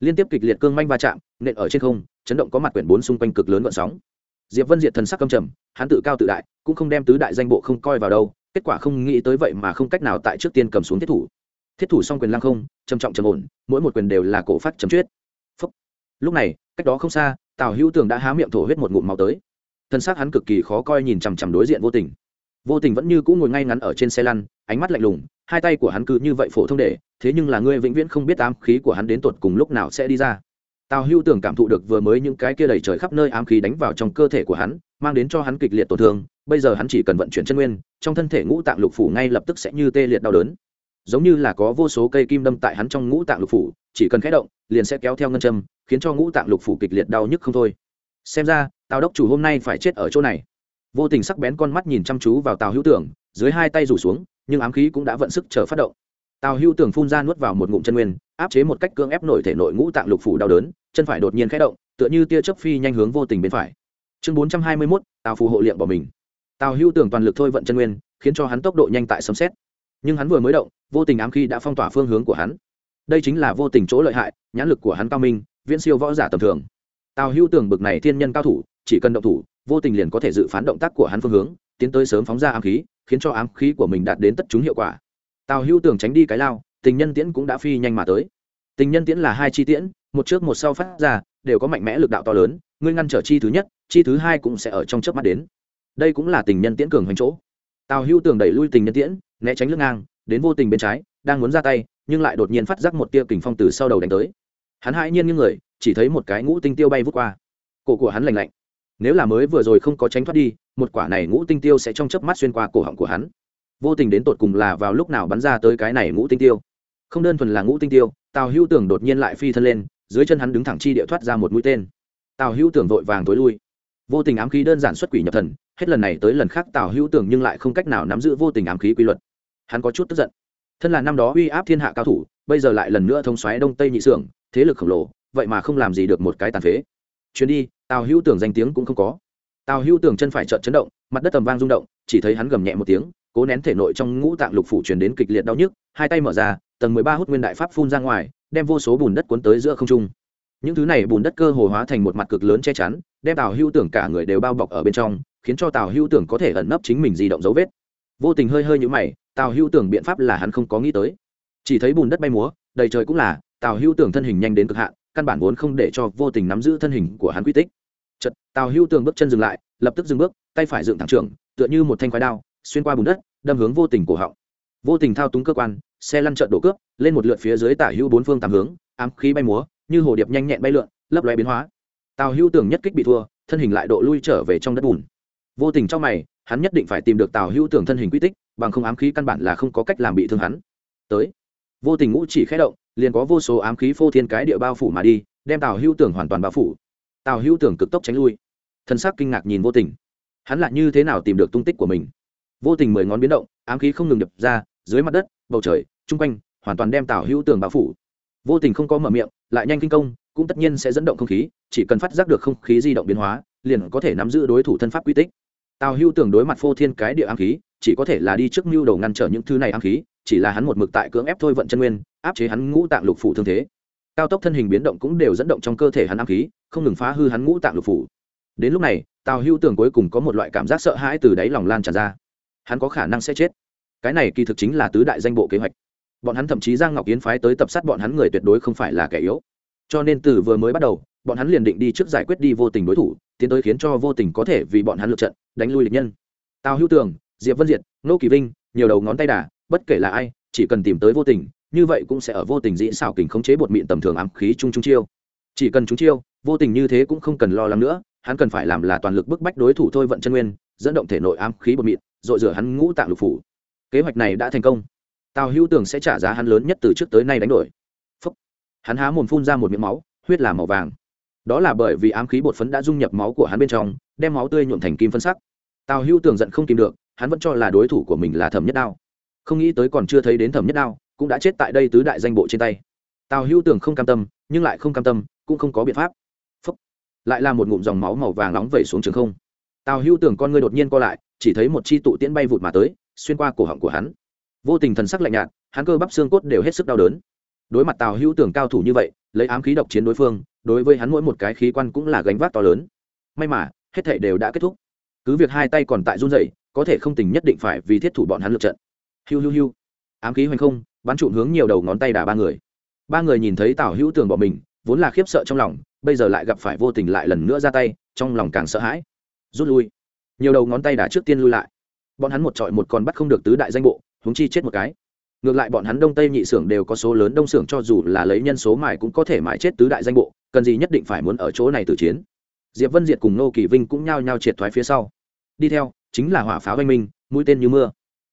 Liên tiếp kịch liệt cương manh va chạm, nện ở trên không, chấn động có mặt quyển bốn xung quanh cực lớn gọn sóng diệp vân diệt thần sắc căm trầm, hắn tự cao tự đại, cũng không đem tứ đại danh bộ không coi vào đâu, kết quả không nghĩ tới vậy mà không cách nào tại trước tiên cầm xuống thiết thủ. Thiết thủ song quyền lăng không, trầm trọng trầm ổn, mỗi một quyền đều là cổ phát chấm chuyết Phúc. lúc này, cách đó không xa, tào hữu tường đã há miệng thổ huyết một ngụm máu tới. Thân xác hắn cực kỳ khó coi nhìn chằm chằm đối diện vô tình. Vô tình vẫn như cũ ngồi ngay ngắn ở trên xe lăn, ánh mắt lạnh lùng, hai tay của hắn cứ như vậy phổ thông để, thế nhưng là ngươi vĩnh viễn không biết ám khí của hắn đến tột cùng lúc nào sẽ đi ra tào hưu tưởng cảm thụ được vừa mới những cái kia đầy trời khắp nơi ám khí đánh vào trong cơ thể của hắn, mang đến cho hắn kịch liệt tổn thương, bây giờ hắn chỉ cần vận chuyển chân nguyên, trong thân thể ngũ tạng lục phủ ngay lập tức sẽ như tê liệt đau đớn. Giống như là có vô số cây kim đâm tại hắn trong ngũ tạng lục phủ, chỉ cần khẽ động, liền sẽ kéo theo ngân châm, khiến cho ngũ tạng lục phủ kịch liệt đau nhức không thôi. Xem ra, tào đốc chủ hôm nay phải chết ở chỗ này. Vô tình sắc bén con mắt nhìn chăm chú vào tào hữu tưởng, dưới hai tay rủ xuống, nhưng ám khí cũng đã vận sức chờ phát động tào hữu tưởng phun ra nuốt vào một ngụm chân nguyên, áp chế một cách cưỡng ép nổi thể nội ngũ tạng lục phủ đau đớn, chân phải đột nhiên khẽ động, tựa như tia chớp phi nhanh hướng vô tình bên phải. Chương bốn trăm hai mươi mốt, tào phù hộ liệm bỏ mình. Tào hữu tưởng toàn lực thôi vận chân nguyên, khiến cho hắn tốc độ nhanh tại sấm xét nhưng hắn vừa mới động, vô tình ám khí đã phong tỏa phương hướng của hắn. Đây chính là vô tình chỗ lợi hại, nhãn lực của hắn cao minh, viễn siêu võ giả tầm thường. Tào hữu tưởng bực này thiên nhân cao thủ, chỉ cần động thủ, vô tình liền có thể dự phán động tác của hắn phương hướng, tiến tới sớm phóng ra ám khí, khiến cho ám khí của mình đạt đến tất chúng hiệu quả tào hữu tưởng tránh đi cái lao, tình nhân tiễn cũng đã phi nhanh mà tới. Tình nhân tiễn là hai chi tiễn, một trước một sau phát ra, đều có mạnh mẽ lực đạo to lớn, ngươi ngăn trở chi thứ nhất, chi thứ hai cũng sẽ ở trong chớp mắt đến. Đây cũng là tình nhân tiễn cường hoành chỗ. Tào hữu tưởng đẩy lui tình nhân tiễn, né tránh lưng ngang, đến vô tình bên trái, đang muốn ra tay, nhưng lại đột nhiên phát giác một tia kình phong từ sau đầu đánh tới. Hắn hãi nhiên như người, chỉ thấy một cái ngũ tinh tiêu bay vút qua. Cổ của hắn lạnh lạnh. Nếu là mới vừa rồi không có tránh thoát đi, một quả này ngũ tinh tiêu sẽ trong chớp mắt xuyên qua cổ họng của hắn vô tình đến tột cùng là vào lúc nào bắn ra tới cái này ngũ tinh tiêu. Không đơn thuần là ngũ tinh tiêu, tào hữu tưởng đột nhiên lại phi thân lên, dưới chân hắn đứng thẳng chi địa thoát ra một mũi tên. Tào hữu tưởng vội vàng tối lui. Vô tình ám khí đơn giản xuất quỷ nhập thần, hết lần này tới lần khác tào hữu tưởng nhưng lại không cách nào nắm giữ vô tình ám khí quy luật. Hắn có chút tức giận. Thân là năm đó uy áp thiên hạ cao thủ, bây giờ lại lần nữa thông xoáy đông tây nhị xưởng thế lực khổng lồ, vậy mà không làm gì được một cái tàn phế. Chuyến đi, tào hữu tưởng danh tiếng cũng không có. Tào hữu tưởng chân phải trợn chấn động, mặt đất tầm vang rung động, chỉ thấy hắn gầm nhẹ một tiếng cố nén thể nội trong ngũ tạng lục phủ truyền đến kịch liệt đau nhức, hai tay mở ra, tầng mười ba hút nguyên đại pháp phun ra ngoài, đem vô số bùn đất cuốn tới giữa không trung. Những thứ này bùn đất cơ hồ hóa thành một mặt cực lớn che chắn, đem tào hưu tưởng cả người đều bao bọc ở bên trong, khiến cho tào hưu tưởng có thể ẩn nấp chính mình di động dấu vết. Vô tình hơi hơi như mày, tào hưu tưởng biện pháp là hắn không có nghĩ tới. Chỉ thấy bùn đất bay múa, đầy trời cũng là, tào hưu tưởng thân hình nhanh đến cực hạn, căn bản vốn không để cho vô tình nắm giữ thân hình của hắn quy tích. Chật tào hưu tưởng bước chân dừng lại, lập tức dừng bước, tay phải dựng thẳng trưởng tựa như một thanh khoái đao xuyên qua bùn đất, đâm hướng vô tình cổ họng. Vô tình thao túng cơ quan, xe lăn trợn đổ cướp, lên một lượt phía dưới tả hữu bốn phương tám hướng, ám khí bay múa, như hồ điệp nhanh nhẹn bay lượn, lấp loe biến hóa. Tào hữu tưởng nhất kích bị thua, thân hình lại độ lui trở về trong đất bùn. Vô tình trong mày, hắn nhất định phải tìm được tào hữu tưởng thân hình quy tích, bằng không ám khí căn bản là không có cách làm bị thương hắn. Tới. Vô tình ngũ chỉ khé động, liền có vô số ám khí phô thiên cái địa bao phủ mà đi, đem tào hữu tưởng hoàn toàn bao phủ. Tào hữu tưởng cực tốc tránh lui. Thân xác kinh ngạc nhìn vô tình. Hắn lại như thế nào tìm được tung tích của mình? Vô tình mười ngón biến động, ám khí không ngừng đập ra, dưới mặt đất, bầu trời, chung quanh, hoàn toàn đem tào hữu tưởng bao phủ. Vô tình không có mở miệng, lại nhanh kinh công, cũng tất nhiên sẽ dẫn động không khí, chỉ cần phát giác được không khí di động biến hóa, liền có thể nắm giữ đối thủ thân pháp quy tích. Tào Hưu tưởng đối mặt phô thiên cái địa ám khí, chỉ có thể là đi trước mưu đầu ngăn trở những thứ này ám khí, chỉ là hắn một mực tại cưỡng ép thôi vận chân nguyên, áp chế hắn ngũ tạng lục phủ thương thế. Cao tốc thân hình biến động cũng đều dẫn động trong cơ thể hắn ám khí, không ngừng phá hư hắn ngũ tạng lục phủ. Đến lúc này, tào hưu tưởng cuối cùng có một loại cảm giác sợ hãi từ đáy lòng lan tràn ra hắn có khả năng sẽ chết. Cái này kỳ thực chính là tứ đại danh bộ kế hoạch. Bọn hắn thậm chí giang ngọc yến phái tới tập sát bọn hắn người tuyệt đối không phải là kẻ yếu. Cho nên từ vừa mới bắt đầu, bọn hắn liền định đi trước giải quyết đi vô tình đối thủ, tiến tới khiến cho vô tình có thể vì bọn hắn lượt trận, đánh lui địch nhân. Tào hưu tường, diệp vân diệt nô kỳ vinh, nhiều đầu ngón tay đà, bất kể là ai, chỉ cần tìm tới vô tình, như vậy cũng sẽ ở vô tình dĩ xảo kình khống chế bột mịn tầm thường ám khí chung chung chiêu. Chỉ cần chúng chiêu, vô tình như thế cũng không cần lo lắng nữa hắn cần phải làm là toàn lực bức bách đối thủ thôi vận chân nguyên, dẫn động thể nội ám khí bột mịn dội rửa hắn ngũ tạng lục phủ. Kế hoạch này đã thành công. Tào hữu tường sẽ trả giá hắn lớn nhất từ trước tới nay đánh đổi. Phúc. hắn há mồm phun ra một miếng máu, huyết là màu vàng. Đó là bởi vì ám khí bột phấn đã dung nhập máu của hắn bên trong, đem máu tươi nhuộm thành kim phân sắc. Tào hữu tường giận không tìm được, hắn vẫn cho là đối thủ của mình là thẩm nhất đao. Không nghĩ tới còn chưa thấy đến thẩm nhất đao, cũng đã chết tại đây tứ đại danh bộ trên tay. Tào hữu tường không cam tâm, nhưng lại không cam tâm, cũng không có biện pháp lại là một ngụm dòng máu màu vàng nóng vẩy xuống trường không. Tào hữu tưởng con ngươi đột nhiên co lại, chỉ thấy một chi tụ tiễn bay vụt mà tới, xuyên qua cổ họng của hắn. Vô tình thần sắc lạnh nhạt, hắn cơ bắp xương cốt đều hết sức đau đớn. Đối mặt tào hữu tưởng cao thủ như vậy, lấy ám khí độc chiến đối phương, đối với hắn mỗi một cái khí quan cũng là gánh vác to lớn. May mà, hết thể đều đã kết thúc. Cứ việc hai tay còn tại run rẩy, có thể không tình nhất định phải vì thiết thủ bọn hắn lượt trận. Hiu hiu hiu. Ám khí hoành không, bắn trụm hướng nhiều đầu ngón tay đả ba người. Ba người nhìn thấy tào hữu tường bỏ mình vốn là khiếp sợ trong lòng, bây giờ lại gặp phải vô tình lại lần nữa ra tay, trong lòng càng sợ hãi. Rút lui. Nhiều đầu ngón tay đã trước tiên lui lại. Bọn hắn một trọi một còn bắt không được tứ đại danh bộ húng chi chết một cái. Ngược lại bọn hắn đông tây nhị xưởng đều có số lớn đông xưởng cho dù là lấy nhân số mài cũng có thể mài chết tứ đại danh bộ, cần gì nhất định phải muốn ở chỗ này tử chiến. Diệp vân diệt cùng nô kỳ vinh cũng nhao nhao triệt thoái phía sau. Đi theo, chính là hỏa pháo oanh minh, mũi tên như mưa.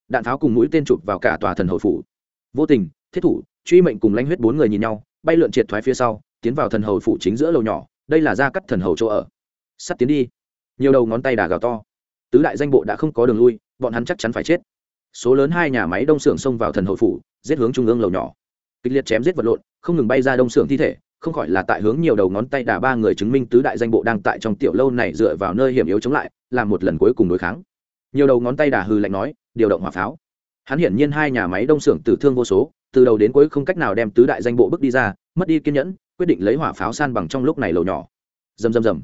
Đạn pháo cùng mũi tên chụp vào cả tòa thần hội phủ. Vô tình, thiết thủ, truy mệnh cùng lãnh huyết bốn người nhìn nhau, bay lượn triệt thoái phía sau tiến vào thần hầu phủ chính giữa lầu nhỏ, đây là gia cắt thần hầu chỗ ở. Sắt tiến đi. Nhiều đầu ngón tay đà gào to. Tứ đại danh bộ đã không có đường lui, bọn hắn chắc chắn phải chết. Số lớn hai nhà máy đông xưởng xông vào thần hậu phủ, giết hướng trung ương lầu nhỏ. Kịch liệt chém giết vật lộn, không ngừng bay ra đông xưởng thi thể, không khỏi là tại hướng nhiều đầu ngón tay đà ba người chứng minh tứ đại danh bộ đang tại trong tiểu lâu này dựa vào nơi hiểm yếu chống lại, làm một lần cuối cùng đối kháng. Nhiều đầu ngón tay đà hư lạnh nói, điều động hỏa pháo. Hắn hiển nhiên hai nhà máy đông xưởng tử thương vô số, từ đầu đến cuối không cách nào đem tứ đại danh bộ bước đi ra mất đi kiên nhẫn, quyết định lấy hỏa pháo san bằng trong lúc này lầu nhỏ. Rầm rầm rầm.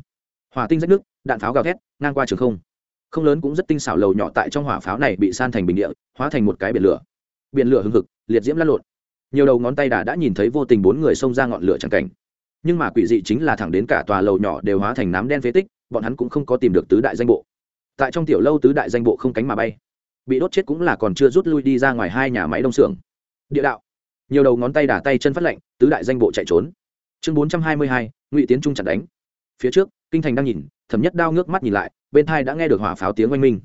Hỏa tinh rách nước, đạn pháo gào thét, ngang qua trường không. Không lớn cũng rất tinh xảo lầu nhỏ tại trong hỏa pháo này bị san thành bình địa, hóa thành một cái biển lửa. Biển lửa hưng hực, liệt diễm lăn lộn. Nhiều đầu ngón tay đã đã nhìn thấy vô tình bốn người xông ra ngọn lửa chẳng cảnh. Nhưng mà quỷ dị chính là thẳng đến cả tòa lầu nhỏ đều hóa thành nám đen phế tích, bọn hắn cũng không có tìm được tứ đại danh bộ. Tại trong tiểu lâu tứ đại danh bộ không cánh mà bay. Bị đốt chết cũng là còn chưa rút lui đi ra ngoài hai nhà máy đông xưởng. Địa đạo nhiều đầu ngón tay đả tay chân phát lệnh tứ đại danh bộ chạy trốn. Chương bốn trăm hai mươi hai, ngụy tiến trung chặt đánh. Phía trước, kinh thành đang nhìn, thẩm nhất đao ngước mắt nhìn lại, bên thai đã nghe được hỏa pháo tiếng oanh minh.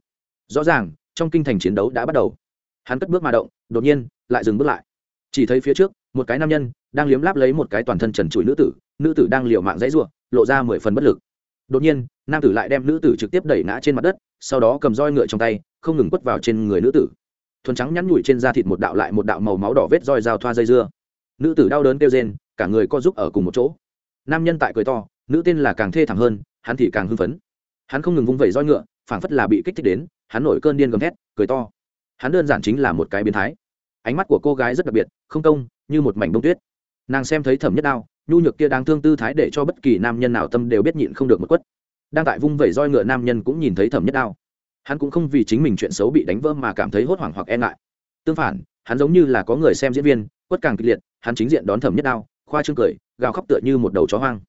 Rõ ràng, trong kinh thành chiến đấu đã bắt đầu. Hắn cất bước mà động, đột nhiên, lại dừng bước lại. Chỉ thấy phía trước, một cái nam nhân, đang liếm láp lấy một cái toàn thân trần trụi nữ tử nữ tử đang liều mạng dãy ruộng lộ ra mười phần bất lực. Đột nhiên, nam tử lại đem nữ tử trực tiếp đẩy ngã trên mặt đất, sau đó cầm roi ngựa trong tay, không ngừng quất vào trên người nữ tử thuần trắng nhắn nhủi trên da thịt một đạo lại một đạo màu máu đỏ vết roi dao thoa dây dưa. Nữ tử đau đớn kêu rên, cả người co giúp ở cùng một chỗ. Nam nhân tại cười to, nữ tên là càng thê thảm hơn, hắn thì càng hưng phấn. Hắn không ngừng vung vẩy roi ngựa, phảng phất là bị kích thích đến, hắn nổi cơn điên gầm thét, cười to. Hắn đơn giản chính là một cái biến thái. Ánh mắt của cô gái rất đặc biệt, không công, như một mảnh bông tuyết. Nàng xem thấy thẩm nhất đao, nhu nhược kia đang thương tư thái để cho bất kỳ nam nhân nào tâm đều biết nhịn không được một quất. Đang tại vung vẩy roi ngựa, nam nhân cũng nhìn thấy thẩm nhất đao hắn cũng không vì chính mình chuyện xấu bị đánh vỡ mà cảm thấy hốt hoảng hoặc e ngại. Tương phản, hắn giống như là có người xem diễn viên, quất càng kịch liệt, hắn chính diện đón thẩm nhất đao, khoa trương cười, gào khóc tựa như một đầu chó hoang.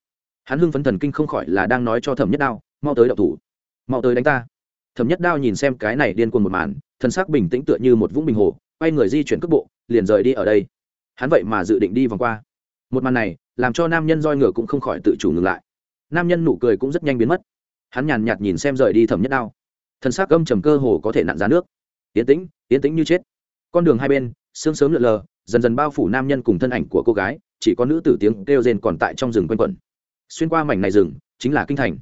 Hắn hưng phấn thần kinh không khỏi là đang nói cho thẩm nhất đao, mau tới đậu thủ. Mau tới đánh ta. Thẩm nhất đao nhìn xem cái này điên cuồng một màn, thân xác bình tĩnh tựa như một vũng bình hồ, quay người di chuyển cước bộ, liền rời đi ở đây. Hắn vậy mà dự định đi vòng qua. Một màn này, làm cho nam nhân roi ngựa cũng không khỏi tự chủ ngừng lại. Nam nhân nụ cười cũng rất nhanh biến mất. Hắn nhàn nhạt nhìn xem rời đi thẩm nhất đao thân xác âm trầm cơ hồ có thể nặn ra nước. Yến tĩnh yến tĩnh như chết. Con đường hai bên, sương sớm lượn lờ, dần dần bao phủ nam nhân cùng thân ảnh của cô gái, chỉ có nữ tử tiếng kêu rên còn tại trong rừng quanh quẩn. Xuyên qua mảnh này rừng, chính là kinh thành.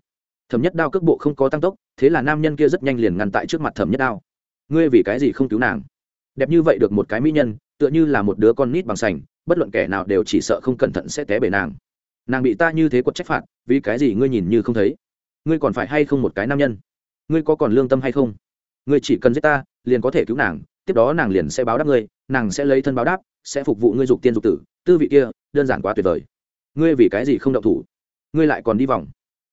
Thẩm nhất đao cước bộ không có tăng tốc, thế là nam nhân kia rất nhanh liền ngăn tại trước mặt thẩm nhất đao. Ngươi vì cái gì không cứu nàng? Đẹp như vậy được một cái mỹ nhân, tựa như là một đứa con nít bằng sành, bất luận kẻ nào đều chỉ sợ không cẩn thận sẽ té bể nàng. Nàng bị ta như thế quật trách phạt, vì cái gì ngươi nhìn như không thấy? Ngươi còn phải hay không một cái nam nhân? Ngươi có còn lương tâm hay không? Ngươi chỉ cần giết ta, liền có thể cứu nàng, tiếp đó nàng liền sẽ báo đáp ngươi, nàng sẽ lấy thân báo đáp, sẽ phục vụ ngươi dục tiên dục tử, tư vị kia, đơn giản quá tuyệt vời. Ngươi vì cái gì không động thủ? Ngươi lại còn đi vòng.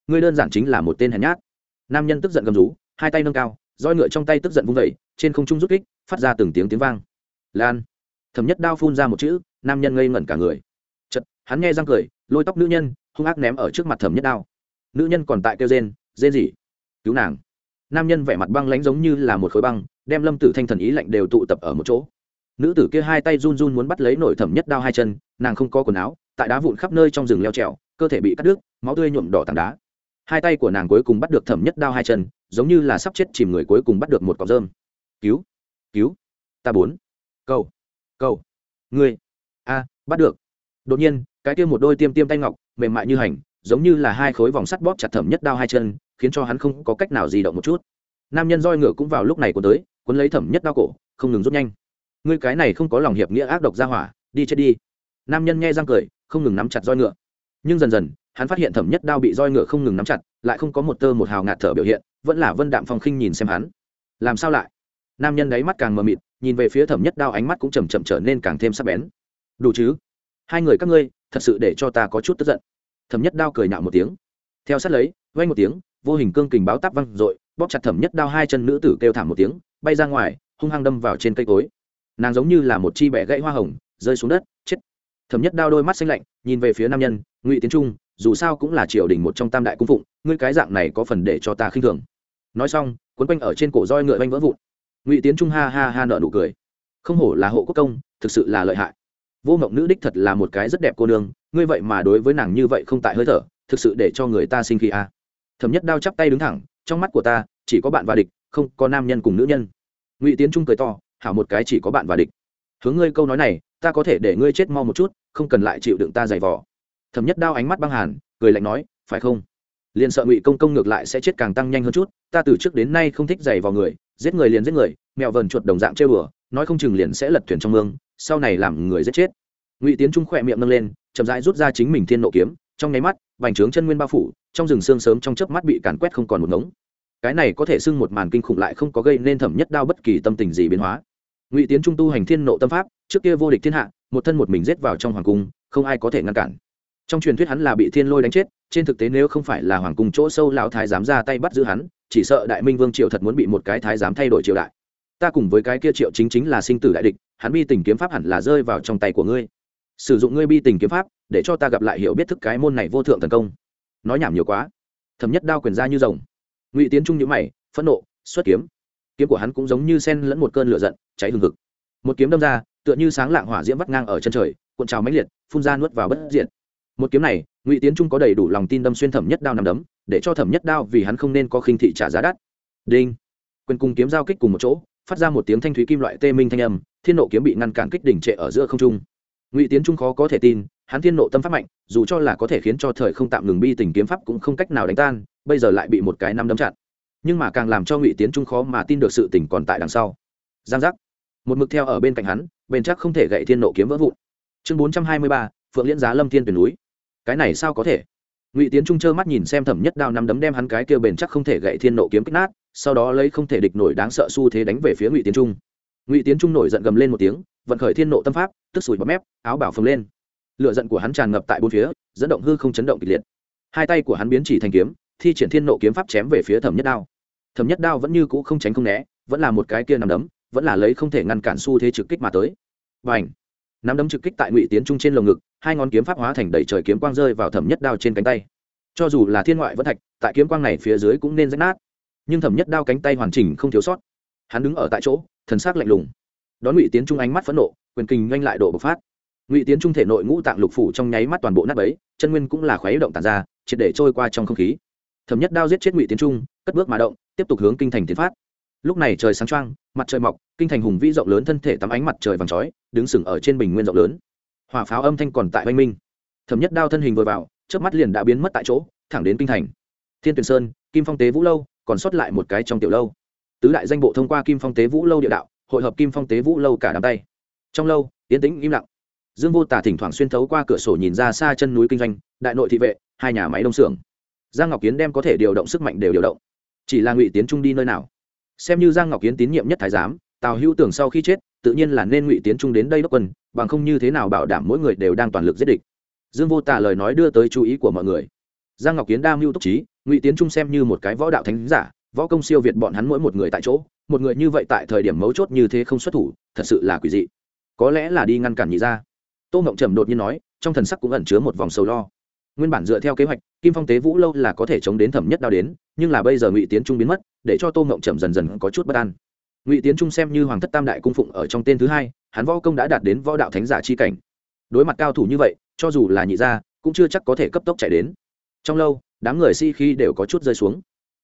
Ngươi đơn giản chính là một tên hèn nhát. Nam nhân tức giận gầm rú, hai tay nâng cao, roi ngựa trong tay tức giận vung vẩy trên không trung rút kích, phát ra từng tiếng tiếng vang. Lan. Thẩm nhất đao phun ra một chữ, nam nhân ngây ngẩn cả người. Chật hắn nghe răng cười, lôi tóc nữ nhân, hung ác ném ở trước mặt thẩm nhất đao. Nữ nhân còn tại kêu rên rên gì? Cứu nàng nam nhân vẻ mặt băng lánh giống như là một khối băng, đem lâm tử thanh thần ý lạnh đều tụ tập ở một chỗ. Nữ tử kia hai tay run run muốn bắt lấy nổi thẩm nhất đao hai chân, nàng không có quần áo, tại đá vụn khắp nơi trong rừng leo trèo, cơ thể bị cắt đứt, máu tươi nhuộm đỏ tảng đá. Hai tay của nàng cuối cùng bắt được thẩm nhất đao hai chân, giống như là sắp chết chìm người cuối cùng bắt được một cọc rơm. Cứu cứu, ta bốn. Cầu cầu, ngươi. A, bắt được. Đột nhiên, cái kia một đôi tiêm tiêm tay ngọc, mềm mại như hành, giống như là hai khối vòng sắt bóp chặt thẩm nhất đao hai chân khiến cho hắn không có cách nào di động một chút. Nam nhân roi ngựa cũng vào lúc này cuốn tới, cuốn lấy thẩm nhất đao cổ, không ngừng rút nhanh. Ngươi cái này không có lòng hiệp nghĩa ác độc ra hỏa, đi chết đi. Nam nhân nghe răng cười, không ngừng nắm chặt roi ngựa. Nhưng dần dần, hắn phát hiện thẩm nhất đao bị roi ngựa không ngừng nắm chặt, lại không có một tơ một hào ngạt thở biểu hiện, vẫn là vân đạm phong khinh nhìn xem hắn. Làm sao lại? Nam nhân đáy mắt càng mờ mịt, nhìn về phía thẩm nhất đao ánh mắt cũng chầm chậm trở nên càng thêm sắc bén. Đủ chứ? Hai người các ngươi, thật sự để cho ta có chút tức giận. Thẩm nhất đao cười nhạo một tiếng theo sát lấy vây một tiếng, vô hình cương kình báo táp văng r ộ i bóp chặt thẩm nhất đao hai chân nữ tử kêu thảm một tiếng, bay ra ngoài, hung hăng đâm vào trên cây cối. Nàng giống như là một chi bẻ gãy hoa hồng, rơi xuống đất, chết. Thẩm nhất đao đôi mắt xanh lạnh, nhìn về phía nam nhân, ngụy tiến trung, dù sao cũng là triều đình một trong tam đại cung phụng, ngươi cái dạng này có phần để cho ta khinh thường. Nói xong, quấn quanh ở trên cổ roi ngựa oanh vỡ vụn. Ngụy tiến trung ha ha ha nợ nụ cười. Không hổ là hộ quốc công, thực sự là lợi hại. Vô mộng nữ đích thật là một cái rất đẹp cô nương, ngươi vậy mà đối với nàng như vậy không tại hơi thở thực sự để cho người ta sinh khí à. thẩm nhất đao chắp tay đứng thẳng, trong mắt của ta, chỉ có bạn và địch, không có nam nhân cùng nữ nhân. Ngụy tiến trung cười to, hảo một cái chỉ có bạn và địch. Hướng ngươi câu nói này, ta có thể để ngươi chết mau một chút, không cần lại chịu đựng ta giày vò. Thẩm nhất đao ánh mắt băng hàn, cười lạnh nói, phải không? Liền sợ ngụy công công ngược lại sẽ chết càng tăng nhanh hơn chút, ta từ trước đến nay không thích giày vào người, giết người liền giết người mẹo vờn chuột đồng dạng chơi bừa nói không chừng liền sẽ lật thuyền trong mương, sau này làm người giết chết. Ngụy tiến trung khỏe miệng nâng lên, chậm rãi rút ra chính mình thiên nộ kiếm trong nháy mắt, vành trướng chân nguyên bao phủ, trong rừng xương sớm trong chớp mắt bị càn quét không còn một ngống. Cái này có thể xưng một màn kinh khủng lại không có gây nên thẩm nhất đao bất kỳ tâm tình gì biến hóa. Ngụy tiến trung tu hành thiên nộ tâm pháp, trước kia vô địch thiên hạ, một thân một mình giết vào trong hoàng cung, không ai có thể ngăn cản. Trong truyền thuyết hắn là bị thiên lôi đánh chết, trên thực tế nếu không phải là hoàng cung chỗ sâu lão thái giám ra tay bắt giữ hắn, chỉ sợ đại minh vương triều thật muốn bị một cái thái giám thay đổi triều đại. Ta cùng với cái kia triệu chính chính là sinh tử đại địch, hắn bi tình kiếm pháp hẳn là rơi vào trong tay của ngươi sử dụng ngươi bi tình kiếm pháp, để cho ta gặp lại hiểu biết thức cái môn này vô thượng tấn công. Nói nhảm nhiều quá. Thấm nhất đao quyền ra như rồng. Ngụy tiến trung nhữ mày, phẫn nộ, xuất kiếm. Kiếm của hắn cũng giống như sen lẫn một cơn lửa giận, cháy hừng hực. Một kiếm đâm ra, tựa như sáng lạng hỏa diễm vắt ngang ở chân trời, cuộn trào mãnh liệt, phun ra nuốt vào bất diện một kiếm này, ngụy tiến trung có đầy đủ lòng tin đâm xuyên thẩm nhất đao nằm đấm, để cho thẩm nhất đao vì hắn không nên có khinh thị trả giá đắt. Đinh. Quyền cùng kiếm giao kích cùng một chỗ, phát ra một tiếng thanh thúy kim loại tê minh thanh âm, thiên nộ kiếm bị ngăn cản kích đỉnh trệ ở giữa không trung ngụy tiến trung khó có thể tin hắn thiên nộ tâm pháp mạnh dù cho là có thể khiến cho thời không tạm ngừng bi tình kiếm pháp cũng không cách nào đánh tan bây giờ lại bị một cái năm đấm chặn nhưng mà càng làm cho ngụy tiến trung khó mà tin được sự tình còn tại đằng sau giang giác một mực theo ở bên cạnh hắn bền chắc không thể gậy thiên nộ kiếm vỡ vụn chương bốn trăm hai mươi ba, phượng liễn giá lâm thiên tuyển núi cái này sao có thể ngụy tiến trung trơ mắt nhìn xem thẩm nhất đao năm đấm đem hắn cái kêu bền chắc không thể gậy thiên nộ kiếm kích nát sau đó lấy không thể địch nổi đáng sợ xu thế đánh về phía ngụy tiến trung ngụy tiến trung nổi giận gầm lên một tiếng vận khởi thiên nộ tâm pháp tức sủi bọt mép áo bảo phồng lên lựa giận của hắn tràn ngập tại bốn phía dẫn động hư không chấn động kịch liệt hai tay của hắn biến chỉ thành kiếm thi triển thiên nộ kiếm pháp chém về phía thẩm nhất đao thẩm nhất đao vẫn như cũ không tránh không né vẫn là một cái kia nằm đấm vẫn là lấy không thể ngăn cản xu thế trực kích mà tới và ảnh nắm đấm trực kích tại ngụy tiến trung trên lồng ngực hai ngón kiếm pháp hóa thành đầy trời kiếm quang rơi vào thẩm nhất đao trên cánh tay cho dù là thiên ngoại vẫn thạch tại kiếm quang này phía dưới cũng nên rách nát nhưng thẩm nhất đao cánh tay hoàn chỉnh không thiếu sót hắn đứng ở tại chỗ thần sắc lạnh lùng. Đón ngụy tiến trung ánh mắt phẫn nộ, quyền kình nhanh lại độ bộc phát. Ngụy tiến trung thể nội ngũ tạng lục phủ trong nháy mắt toàn bộ nát ấy chân nguyên cũng là khóe động tàn ra, triệt để trôi qua trong không khí. Thẩm nhất đao giết chết ngụy tiến trung, cất bước mà động, tiếp tục hướng kinh thành tiến phát. Lúc này trời sáng trăng mặt trời mọc, kinh thành hùng vĩ rộng lớn thân thể tắm ánh mặt trời vàng chói, đứng sừng ở trên bình nguyên rộng lớn. Hỏa pháo âm thanh còn tại oanh minh. Thẩm nhất đao thân hình vừa vào trước mắt liền đã biến mất tại chỗ, thẳng đến kinh thành. Thiên tuyền sơn, kim phong tế vũ lâu, còn sót lại một cái trong tiểu lâu tứ đại danh bộ thông qua kim phong tế vũ lâu địa đạo, hội hợp kim phong tế vũ lâu cả đám tay. Trong lâu yên tĩnh im lặng. Dương vô tả thỉnh thoảng xuyên thấu qua cửa sổ nhìn ra xa chân núi kinh doanh, đại nội thị vệ, hai nhà máy đông xưởng. Giang ngọc kiến đem có thể điều động sức mạnh đều điều động. Chỉ là ngụy tiến trung đi nơi nào? Xem như giang ngọc kiến tín nhiệm nhất thái giám, tào hữu tưởng sau khi chết, tự nhiên là nên ngụy tiến trung đến đây đốc quân, bằng không như thế nào bảo đảm mỗi người đều đang toàn lực giết địch. Dương vô tả lời nói đưa tới chú ý của mọi người. Giang ngọc kiến đa mưu túc trí, ngụy tiến trung xem như một cái võ đạo thánh giả võ công siêu việt bọn hắn mỗi một người tại chỗ, một người như vậy tại thời điểm mấu chốt như thế không xuất thủ, thật sự là quỷ dị. Có lẽ là đi ngăn cản nhị ra tô ngộng trầm đột nhiên nói, trong thần sắc cũng ẩn chứa một vòng sầu lo. Nguyên bản dựa theo kế hoạch, kim phong tế vũ lâu là có thể chống đến thẩm nhất đao đến, nhưng là bây giờ ngụy tiến trung biến mất, để cho tô ngộng trầm dần dần có chút bất an. Ngụy tiến trung xem như hoàng thất tam đại cung phụng ở trong tên thứ hai, hắn võ công đã đạt đến võ đạo thánh giả chi cảnh. Đối mặt cao thủ như vậy, cho dù là nhị gia, cũng chưa chắc có thể cấp tốc chạy đến. Trong lâu, đám người si-khi đều có chút rơi xuống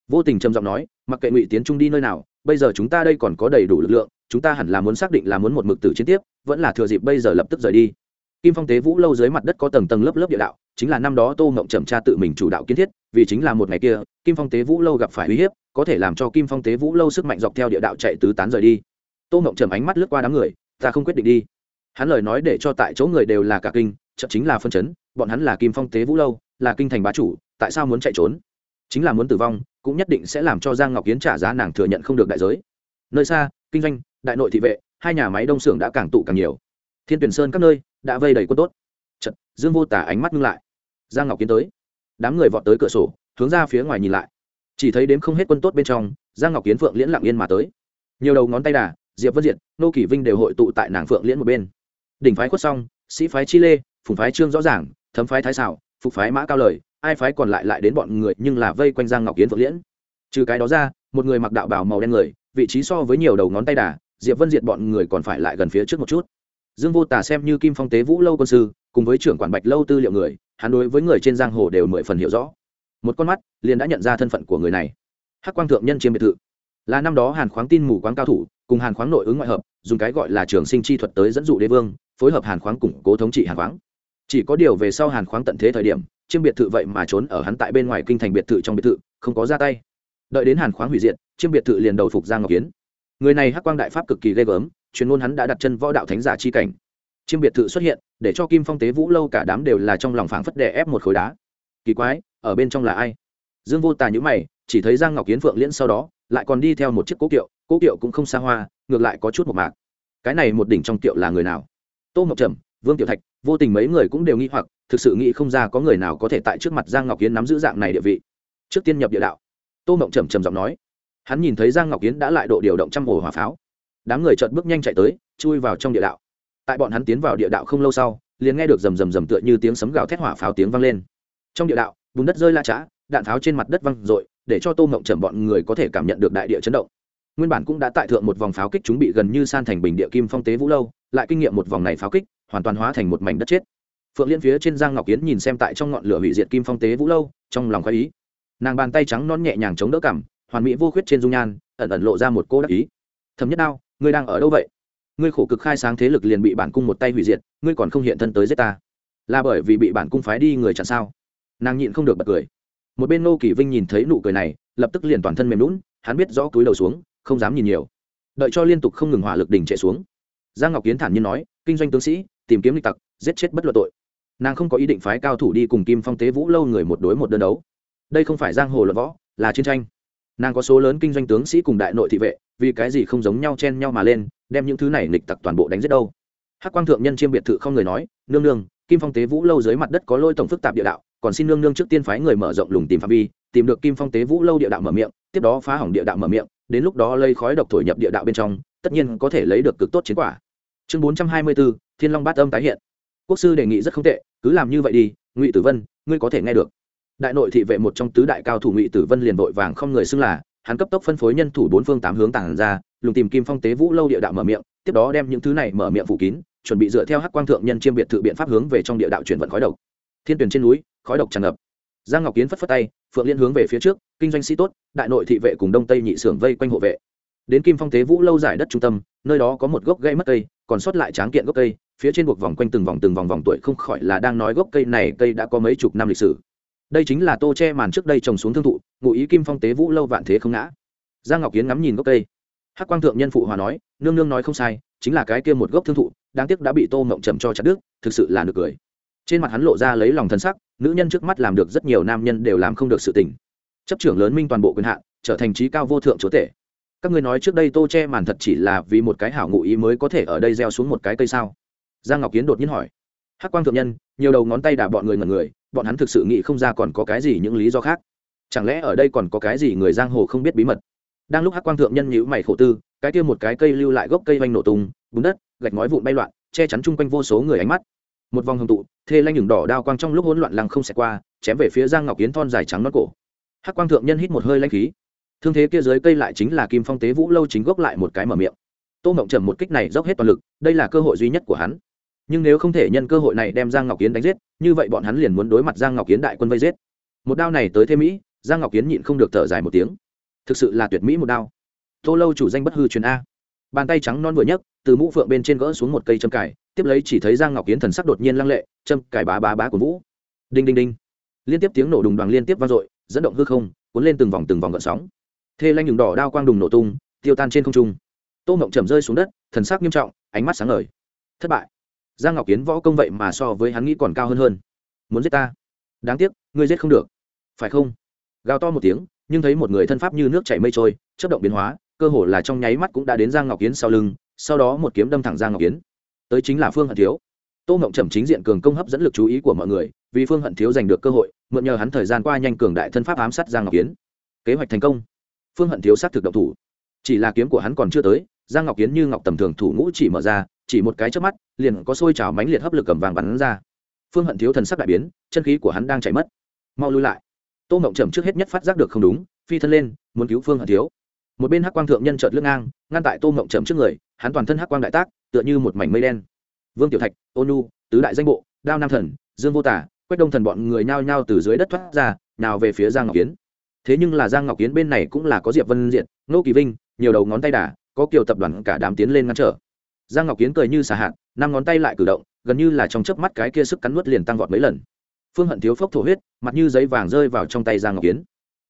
vô tình trầm giọng nói, mặc kệ ngụy tiến trung đi nơi nào, bây giờ chúng ta đây còn có đầy đủ lực lượng, chúng ta hẳn là muốn xác định là muốn một mực tử chiến tiếp, vẫn là thừa dịp bây giờ lập tức rời đi. Kim phong tế vũ lâu dưới mặt đất có tầng tầng lớp lớp địa đạo, chính là năm đó tô mộng trầm tra tự mình chủ đạo kiến thiết, vì chính là một ngày kia, kim phong tế vũ lâu gặp phải uy hiếp, có thể làm cho kim phong tế vũ lâu sức mạnh dọc theo địa đạo chạy tứ tán rời đi. Tô mộng trầm ánh mắt lướt qua đám người, ta không quyết định đi. Hắn lời nói để cho tại chỗ người đều là cả kinh chậm chính là phân chấn, bọn hắn là kim phong tế vũ lâu, là kinh thành bá chủ, tại sao muốn chạy trốn? Chính là muốn tử vong cũng nhất định sẽ làm cho giang ngọc kiến trả giá nàng thừa nhận không được đại giới. Nơi xa kinh doanh đại nội thị vệ hai nhà máy đông xưởng đã càng tụ càng nhiều. Thiên tuyển sơn các nơi đã vây đầy quân tốt. Chật, dương vô tả ánh mắt ngưng lại. Giang ngọc kiến tới. Đám người vọt tới cửa sổ hướng ra phía ngoài nhìn lại. Chỉ thấy đếm không hết quân tốt bên trong giang ngọc kiến phượng liễn lặng yên mà tới. Nhiều đầu ngón tay đà diệp vân diệt nô kỷ vinh đều hội tụ tại nàng phượng liễn một bên. Đỉnh phái khuất xong sĩ phái chi lê phùng phái trương rõ ràng thấm phái thái xảo phục phái mã cao lời ai phái còn lại lại đến bọn người nhưng là vây quanh giang ngọc kiến phượng liễn. Trừ cái đó ra, một người mặc đạo bào màu đen người, vị trí so với nhiều đầu ngón tay đà, diệp vân diệt bọn người còn phải lại gần phía trước một chút. Dương vô tà xem như kim phong tế vũ lâu quân sư, cùng với trưởng quản bạch lâu tư liệu người, hắn đối với người trên giang hồ đều mười phần hiểu rõ. Một con mắt, liền đã nhận ra thân phận của người này. Hắc quang thượng nhân chiêm biệt thự. Là năm đó hàn khoáng tin mù quáng cao thủ, cùng hàn khoáng nội ứng ngoại hợp, dùng cái gọi là trường sinh chi thuật tới dẫn dụ đế vương, phối hợp hàn khoáng củng cố thống trị hàn khoáng. Chỉ có điều về sau hàn khoáng tận thế thời điểm chiêm biệt thự vậy mà trốn ở hắn tại bên ngoài kinh thành biệt thự trong biệt thự, không có ra tay. Đợi đến hàn khoáng hủy diệt, chiêm biệt thự liền đầu phục giang ngọc kiến. Người này hắc quang đại pháp cực kỳ ghê gớm, chuyên môn hắn đã đặt chân võ đạo thánh giả chi cảnh. Chiêm biệt thự xuất hiện, để cho kim phong tế vũ lâu cả đám đều là trong lòng phảng phất đè ép một khối đá. Kỳ quái, ở bên trong là ai? Dương vô tà nhữ mày, chỉ thấy giang ngọc kiến phượng liễn sau đó, lại còn đi theo một chiếc cố kiệu cố kiệu cũng không xa hoa, ngược lại có chút một mạc. Cái này một đỉnh trong kiệu là người nào? Tô ngọc trầm, vương tiểu thạch, vô tình mấy người cũng đều nghi hoặc thực sự nghĩ không ra có người nào có thể tại trước mặt giang ngọc kiến nắm giữ dạng này địa vị. Trước tiên nhập địa đạo, tô mộng trầm trầm giọng nói. Hắn nhìn thấy giang ngọc kiến đã lại độ điều động trăm ổ hỏa pháo. Đám người chợt bước nhanh chạy tới, chui vào trong địa đạo. Tại bọn hắn tiến vào địa đạo không lâu sau, liền nghe được rầm rầm rầm tựa như tiếng sấm gào thét hỏa pháo tiếng vang lên. Trong địa đạo, bùn đất rơi la chã, đạn pháo trên mặt đất văng r để cho tô mộng trầm bọn người có thể cảm nhận được đại địa chấn động. Nguyên bản cũng đã tại thượng một vòng pháo kích chúng bị gần như san thành bình địa kim phong tế vũ lâu, lại kinh nghiệm một vòng này pháo kích, hoàn toàn hóa thành một mảnh đất chết phượng liên phía trên giang ngọc kiến nhìn xem tại trong ngọn lửa hủy diệt kim phong tế vũ lâu, trong lòng khoái ý. Nàng bàn tay trắng non nhẹ nhàng chống đỡ cảm hoàn mỹ vô khuyết trên dung nhan, ẩn ẩn lộ ra một cô đắc ý. Thầm nhất đao, ngươi đang ở đâu vậy? Ngươi khổ cực khai sáng thế lực liền bị bản cung một tay hủy diệt, ngươi còn không hiện thân tới giết ta. Là bởi vì bị bản cung phái đi người chặn sao? Nàng nhịn không được bật cười. Một bên nô kỳ vinh nhìn thấy nụ cười này, lập tức liền toàn thân mềm lún hắn biết rõ túi đầu xuống, không dám nhìn nhiều. Đợi cho liên tục không ngừng hỏa lực đỉnh chạy xuống. Giang ngọc kiến thản nhiên nói, kinh doanh tướng sĩ, tìm kiếm lịch tặc, giết chết bất luận tội nàng không có ý định phái cao thủ đi cùng kim phong tế vũ lâu người một đối một đơn đấu. Đây không phải giang hồ luận võ, là chiến tranh. Nàng có số lớn kinh doanh tướng sĩ cùng đại nội thị vệ, vì cái gì không giống nhau chen nhau mà lên, đem những thứ này nịch tặc toàn bộ đánh giết đâu. Hắc quang thượng nhân chiêm biệt thự không người nói, nương nương, kim phong tế vũ lâu dưới mặt đất có lôi tổng phức tạp địa đạo, còn xin nương nương trước tiên phái người mở rộng lùng tìm phạm vi, tìm được kim phong tế vũ lâu địa đạo mở miệng, tiếp đó phá hỏng địa đạo mở miệng, đến lúc đó lây khói độc thổi nhập địa đạo bên trong, tất nhiên có thể lấy được cực tốt chiến quả. Chương bốn trăm hai mươi bốn, thiên long bát âm tái hiện quốc sư đề nghị rất không tệ, cứ làm như vậy đi, ngụy tử vân, ngươi có thể nghe được. Đại nội thị vệ một trong tứ đại cao thủ ngụy tử vân liền vội vàng không người xưng là, hắn cấp tốc phân phối nhân thủ bốn phương tám hướng tàng ra, lùng tìm kim phong tế vũ lâu địa đạo mở miệng, tiếp đó đem những thứ này mở miệng phủ kín, chuẩn bị dựa theo hắc quang thượng nhân chiêm biệt thự biện pháp hướng về trong địa đạo chuyển vận khói độc. Thiên tuyển trên núi, khói độc tràn ngập. Giang ngọc kiến phất phất tay, phượng liên hướng về phía trước, kinh doanh sĩ tốt, đại nội thị vệ cùng đông tây nhị xưởng vây quanh hộ vệ. Đến kim phong tế vũ lâu giải đất trung tâm, nơi đó có một gốc gây mất cây, còn sót lại tráng kiện gốc cây phía trên buộc vòng quanh từng vòng từng vòng vòng tuổi không khỏi là đang nói gốc cây này, cây đã có mấy chục năm lịch sử. Đây chính là tô che màn trước đây trồng xuống thương thụ, ngụ ý kim phong tế vũ lâu vạn thế không ngã. Giang ngọc kiến ngắm nhìn gốc cây. Hắc quang thượng nhân phụ hòa nói, nương nương nói không sai, chính là cái kia một gốc thương thụ, đáng tiếc đã bị tô mộng trầm cho chặt đứt, thực sự là được cười. Trên mặt hắn lộ ra lấy lòng thân sắc, nữ nhân trước mắt làm được rất nhiều nam nhân đều làm không được sự tình. Chấp trưởng lớn minh toàn bộ quyền hạn, trở thành trí cao vô thượng chúa tể. Các ngươi nói trước đây tô che màn thật chỉ là vì một cái hảo ngụ ý mới có thể ở đây gieo xuống một cái cây sao? Giang ngọc kiến đột nhiên hỏi. Hắc quang thượng nhân, nhiều đầu ngón tay đả bọn người ngẩn người, bọn hắn thực sự nghĩ không ra còn có cái gì những lý do khác. Chẳng lẽ ở đây còn có cái gì người giang hồ không biết bí mật? Đang lúc hắc quang thượng nhân nhíu mày khổ tư, cái kia một cái cây lưu lại gốc cây vanh nổ tung, bùn đất, gạch ngói vụn bay loạn, che chắn chung quanh vô số người ánh mắt. Một vòng hồng tụ, thê lanh nhường đỏ đao quang trong lúc hỗn loạn lăng không xẹt qua, chém về phía giang ngọc kiến thon dài trắng nõn cổ. Hắc quang thượng nhân hít một hơi lanh khí. Thương thế kia dưới cây lại chính là kim phong tế vũ lâu chính gốc lại một cái mở miệng. Tô mộng trầm một kích này dốc hết toàn lực, đây là cơ hội duy nhất của hắn nhưng nếu không thể nhân cơ hội này đem giang ngọc kiến đánh giết, như vậy bọn hắn liền muốn đối mặt giang ngọc kiến đại quân vây giết. Một đao này tới thế mỹ, giang ngọc kiến nhịn không được thở dài một tiếng. Thực sự là tuyệt mỹ một đao. Tô lâu chủ danh bất hư truyền a. Bàn tay trắng non vừa nhấc, từ mũ phượng bên trên gỡ xuống một cây châm cải tiếp lấy chỉ thấy giang ngọc kiến thần sắc đột nhiên lăng lệ, châm cải bá bá bá của vũ. Đinh đinh đinh. Liên tiếp tiếng nổ đùng đoàn liên tiếp vang dội, dẫn động hư không, cuốn lên từng vòng từng vòng gợn sóng. Thê lanh nhường đỏ đao quang đùng nổ tung, tiêu tan trên không trung. Tô mộng trầm rơi xuống đất, thần sắc nghiêm trọng, ánh mắt sáng ngời. Thất bại giang ngọc kiến võ công vậy mà so với hắn nghĩ còn cao hơn hơn. Muốn giết ta? Đáng tiếc, ngươi giết không được. Phải không? Gào to một tiếng, nhưng thấy một người thân pháp như nước chảy mây trôi chất động biến hóa, cơ hồ là trong nháy mắt cũng đã đến giang ngọc kiến sau lưng, sau đó một kiếm đâm thẳng giang ngọc kiến. Tới chính là phương hận thiếu. Tô ngộng trầm chính diện cường công hấp dẫn lực chú ý của mọi người, vì phương hận thiếu giành được cơ hội, mượn nhờ hắn thời gian qua nhanh cường đại thân pháp ám sát giang ngọc kiến. Kế hoạch thành công. Phương hận thiếu xác thực động thủ chỉ là kiếm của hắn còn chưa tới, giang ngọc kiến như ngọc tầm thường thủ ngũ chỉ mở ra, chỉ một cái trước mắt, liền có sôi trào mánh liệt hấp lực cầm vàng bắn ra. Phương hận thiếu thần sắc đại biến, chân khí của hắn đang chảy mất. Mau lui lại. Tô mộng trầm trước hết nhất phát giác được không đúng, phi thân lên, muốn cứu phương hận thiếu. Một bên hắc quang thượng nhân trợt lưng ngang, ngăn tại tô mộng trầm trước người, hắn toàn thân hắc quang đại tác, tựa như một mảnh mây đen. Vương tiểu thạch ônu tứ đại danh bộ, đao nam thần, dương vô tả quách đông thần bọn người nhao nhao từ dưới đất thoát ra, nào về phía giang ngọc kiến. Thế nhưng là giang ngọc kiến bên này cũng là có diệp vân diện nô kỳ vinh nhiều đầu ngón tay đà, có kiểu tập đoàn cả đám tiến lên ngăn trở. Giang ngọc kiến cười như xà hạn năm ngón tay lại cử động, gần như là trong chớp mắt cái kia sức cắn nuốt liền tăng vọt mấy lần. Phương hận thiếu phốc thổ huyết, mặt như giấy vàng rơi vào trong tay giang ngọc kiến.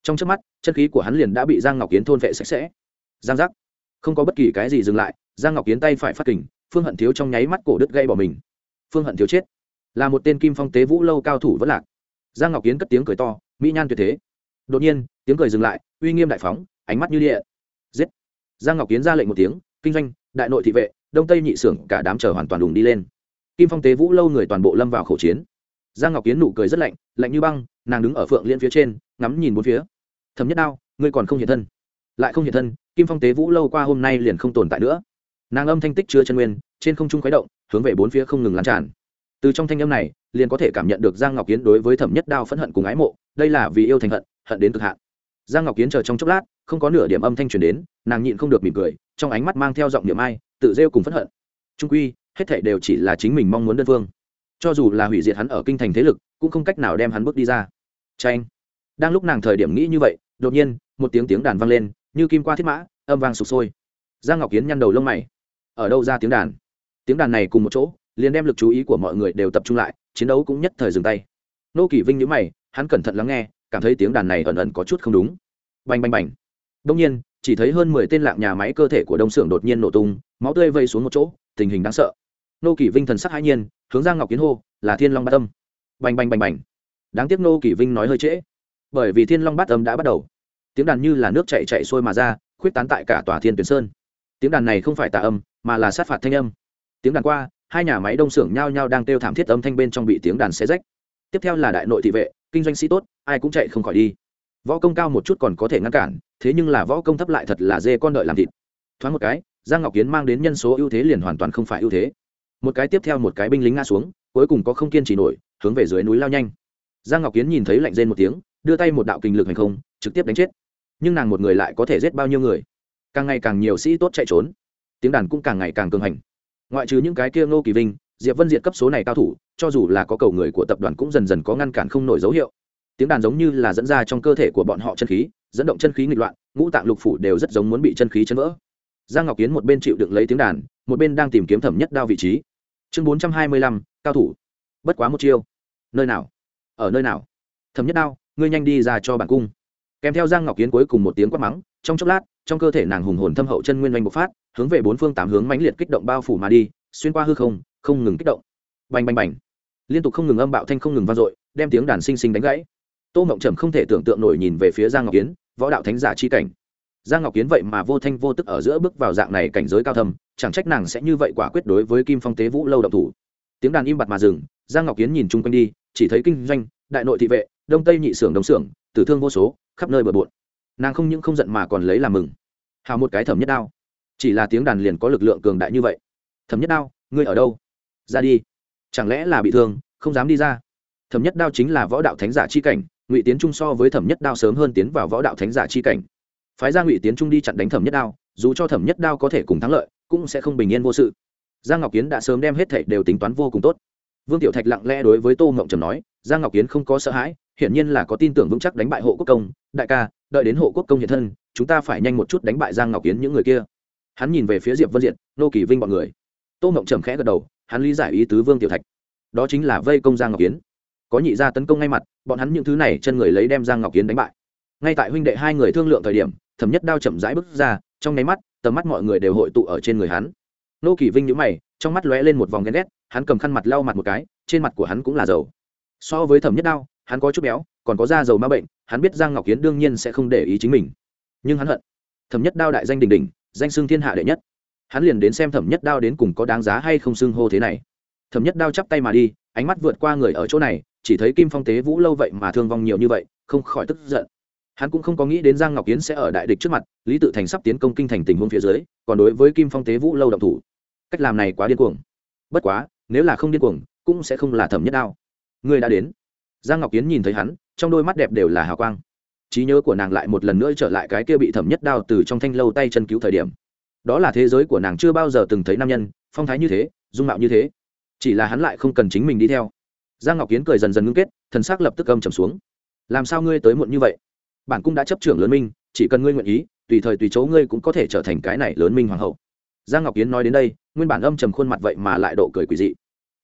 Trong chớp mắt, chân khí của hắn liền đã bị giang ngọc kiến thôn vệ sạch sẽ. Giang giác. Không có bất kỳ cái gì dừng lại, giang ngọc kiến tay phải phát kình, phương hận thiếu trong nháy mắt cổ đứt gây bỏ mình. Phương hận thiếu chết. Là một tên kim phong tế vũ lâu cao thủ vẫn lạc. Giang ngọc kiến cất tiếng cười to, mỹ nhan tuyệt thế. Đột nhiên, tiếng cười dừng lại, uy nghiêm đại phóng, ánh mắt như địa giang ngọc kiến ra lệnh một tiếng, kinh doanh, đại nội thị vệ, đông tây nhị xưởng cả đám chờ hoàn toàn đùng đi lên. Kim phong, tế vũ lâu người toàn bộ lâm vào khẩu chiến. Giang ngọc kiến nụ cười rất lạnh lạnh như băng, nàng đứng ở phượng liên phía trên, ngắm nhìn bốn phía. Thấm nhất đao, ngươi còn không hiện thân? Lại không hiện thân, kim phong, tế vũ lâu qua hôm nay liền không tồn tại nữa. Nàng âm thanh tích chứa chân nguyên, trên không trung khuấy động, hướng về bốn phía không ngừng lan tràn. Từ trong thanh âm này, liền có thể cảm nhận được giang ngọc kiến đối với thẩm nhất đao phẫn hận cùng ái mộ, đây là vì yêu thành hận hận đến cực hạn giang ngọc kiến chờ trong chốc lát, không có nửa điểm âm thanh truyền đến, nàng nhịn không được mỉm cười, trong ánh mắt mang theo giọng niệm ai, tự rêu cùng phẫn hận. Trung quy, hết thảy đều chỉ là chính mình mong muốn đơn phương. Cho dù là hủy diệt hắn ở kinh thành thế lực, cũng không cách nào đem hắn bước đi ra. Tranh đang lúc nàng thời điểm nghĩ như vậy, đột nhiên, một tiếng tiếng đàn vang lên, như kim qua thiết mã, âm vang sụp sôi. Giang ngọc kiến nhăn đầu lông mày. Ở đâu ra tiếng đàn? Tiếng đàn này cùng một chỗ, liền đem lực chú ý của mọi người đều tập trung lại, chiến đấu cũng nhất thời dừng tay. Nô kỳ vinh nhữ mày, hắn cẩn thận lắng nghe cảm thấy tiếng đàn này ẩn ẩn có chút không đúng. Bành bành bành. Đông nhiên, chỉ thấy hơn mười tên lạng nhà máy cơ thể của đông xưởng đột nhiên nổ tung, máu tươi vây xuống một chỗ, tình hình đáng sợ. Nô kỳ vinh thần sắc hãi nhiên, hướng giang ngọc kiến hô, là thiên long bát âm. Bành bành bành bành. Đáng tiếc nô kỳ vinh nói hơi trễ, bởi vì thiên long bát âm đã bắt đầu. Tiếng đàn như là nước chạy chạy sôi mà ra, khuyết tán tại cả tòa thiên tuyển sơn. Tiếng đàn này không phải tà âm, mà là sát phạt thanh âm. Tiếng đàn qua, hai nhà máy đông xưởng nhao nhao đang kêu thảm thiết âm thanh bên trong bị tiếng đàn xé rách. Tiếp theo là đại nội thị vệ kinh doanh sĩ tốt, ai cũng chạy không khỏi đi. Võ công cao một chút còn có thể ngăn cản, thế nhưng là võ công thấp lại thật là dê con đợi làm thịt. Thoáng một cái, giang ngọc kiến mang đến nhân số ưu thế liền hoàn toàn không phải ưu thế. Một cái tiếp theo một cái binh lính ngã xuống, cuối cùng có không kiên trì nổi, hướng về dưới núi lao nhanh. Giang ngọc kiến nhìn thấy lạnh rên một tiếng, đưa tay một đạo kinh lực hành không, trực tiếp đánh chết. Nhưng nàng một người lại có thể giết bao nhiêu người? Càng ngày càng nhiều sĩ tốt chạy trốn. Tiếng đàn cũng càng ngày càng cường hành. Ngoại trừ những cái kia ngô kỳ vinh diệp vân diện cấp số này cao thủ, cho dù là có cầu người của tập đoàn cũng dần dần có ngăn cản không nổi dấu hiệu. Tiếng đàn giống như là dẫn ra trong cơ thể của bọn họ chân khí, dẫn động chân khí nghịch loạn, ngũ tạng lục phủ đều rất giống muốn bị chân khí chấn vỡ. Giang ngọc kiến một bên chịu đựng lấy tiếng đàn, một bên đang tìm kiếm thẩm nhất đao vị trí. Chương bốn trăm hai mươi lăm, cao thủ. Bất quá một chiêu. Nơi nào? Ở nơi nào? Thẩm nhất đao, ngươi nhanh đi ra cho bản cung. Kèm theo giang ngọc kiến cuối cùng một tiếng quát mắng, trong chốc lát, trong cơ thể nàng hùng hồn thâm hậu chân nguyên oanh bộc phát, hướng về bốn phương tám hướng mãnh liệt kích động bao phủ mà đi, xuyên qua hư không không ngừng kích động. Bành bành bành. Liên tục không ngừng âm bạo thanh không ngừng vang dội, đem tiếng đàn sinh sinh đánh gãy. Tô mộng trầm không thể tưởng tượng nổi nhìn về phía giang ngọc kiến, võ đạo thánh giả chi cảnh. Giang ngọc kiến vậy mà vô thanh vô tức ở giữa bước vào dạng này cảnh giới cao thầm chẳng trách nàng sẽ như vậy quả quyết đối với kim phong tế vũ lâu động thủ. Tiếng đàn im bặt mà dừng, giang ngọc kiến nhìn chung quanh đi, chỉ thấy kinh doanh, đại nội thị vệ, đông tây nhị xưởng đông xưởng, tử thương vô số, khắp nơi bờ bộn. Nàng không những không giận mà còn lấy làm mừng. Hào một cái thẩm nhất đao. Chỉ là tiếng đàn liền có lực lượng cường đại như vậy. Thẩm nhất đao, ngươi ở đâu? Ra đi. Chẳng lẽ là bị thương, không dám đi ra? Thẩm nhất đao chính là võ đạo thánh giả chi cảnh, ngụy tiến trung so với thẩm nhất đao sớm hơn tiến vào võ đạo thánh giả chi cảnh. Phái ra ngụy tiến trung đi chặn đánh thẩm nhất đao, dù cho thẩm nhất đao có thể cùng thắng lợi, cũng sẽ không bình yên vô sự. Giang ngọc kiến đã sớm đem hết thảy đều tính toán vô cùng tốt. Vương tiểu thạch lặng lẽ đối với tô ngộng trầm nói, giang ngọc kiến không có sợ hãi, hiển nhiên là có tin tưởng vững chắc đánh bại hộ quốc công. Đại ca, đợi đến hộ quốc công hiện thân, chúng ta phải nhanh một chút đánh bại giang ngọc kiến những người kia. Hắn nhìn về phía diệp vân diện, nô kỳ vinh bọn người. Tô mộng trầm khẽ gật đầu hắn lý giải ý tứ vương tiểu thạch. Đó chính là vây công giang ngọc kiến có nhị gia tấn công ngay mặt, bọn hắn những thứ này chân người lấy đem giang ngọc kiến đánh bại. Ngay tại huynh đệ hai người thương lượng thời điểm, thẩm nhất đao chậm rãi bước ra, trong nháy mắt, tầm mắt mọi người đều hội tụ ở trên người hắn. Nô kỳ vinh nhũ mày, trong mắt lóe lên một vòng ghen ghét, hắn cầm khăn mặt lau mặt một cái, trên mặt của hắn cũng là dầu. So với thẩm nhất đao, hắn có chút béo, còn có da dầu ma bệnh, hắn biết giang ngọc kiến đương nhiên sẽ không để ý chính mình. Nhưng hắn hận. Thẩm nhất đao đại danh đình đình danh xương thiên hạ đệ nhất hắn liền đến xem thẩm nhất đao đến cùng có đáng giá hay không xưng hô thế này. Thẩm nhất đao chắp tay mà đi, ánh mắt vượt qua người ở chỗ này, chỉ thấy kim phong tế vũ lâu vậy mà thương vong nhiều như vậy, không khỏi tức giận. Hắn cũng không có nghĩ đến giang ngọc kiến sẽ ở đại địch trước mặt, lý tự thành sắp tiến công kinh thành tình huống phía dưới, còn đối với kim phong tế vũ lâu động thủ. Cách làm này quá điên cuồng. Bất quá, nếu là không điên cuồng, cũng sẽ không là thẩm nhất đao. Người đã đến. Giang ngọc kiến nhìn thấy hắn, trong đôi mắt đẹp đều là hào quang. Trí nhớ của nàng lại một lần nữa trở lại cái kia bị thẩm nhất đao từ trong thanh lâu tay chân cứu thời điểm đó là thế giới của nàng chưa bao giờ từng thấy nam nhân, phong thái như thế, dung mạo như thế. Chỉ là hắn lại không cần chính mình đi theo. Giang ngọc kiến cười dần dần ngưng kết, thần s ắ c lập tức âm trầm xuống. Làm sao ngươi tới muộn như vậy? Bản cung đã chấp trưởng lớn minh, chỉ cần ngươi nguyện ý, tùy thời tùy chỗ ngươi cũng có thể trở thành cái này lớn minh hoàng hậu. Giang ngọc kiến nói đến đây, nguyên bản âm trầm khuôn mặt vậy mà lại độ cười quỳ dị.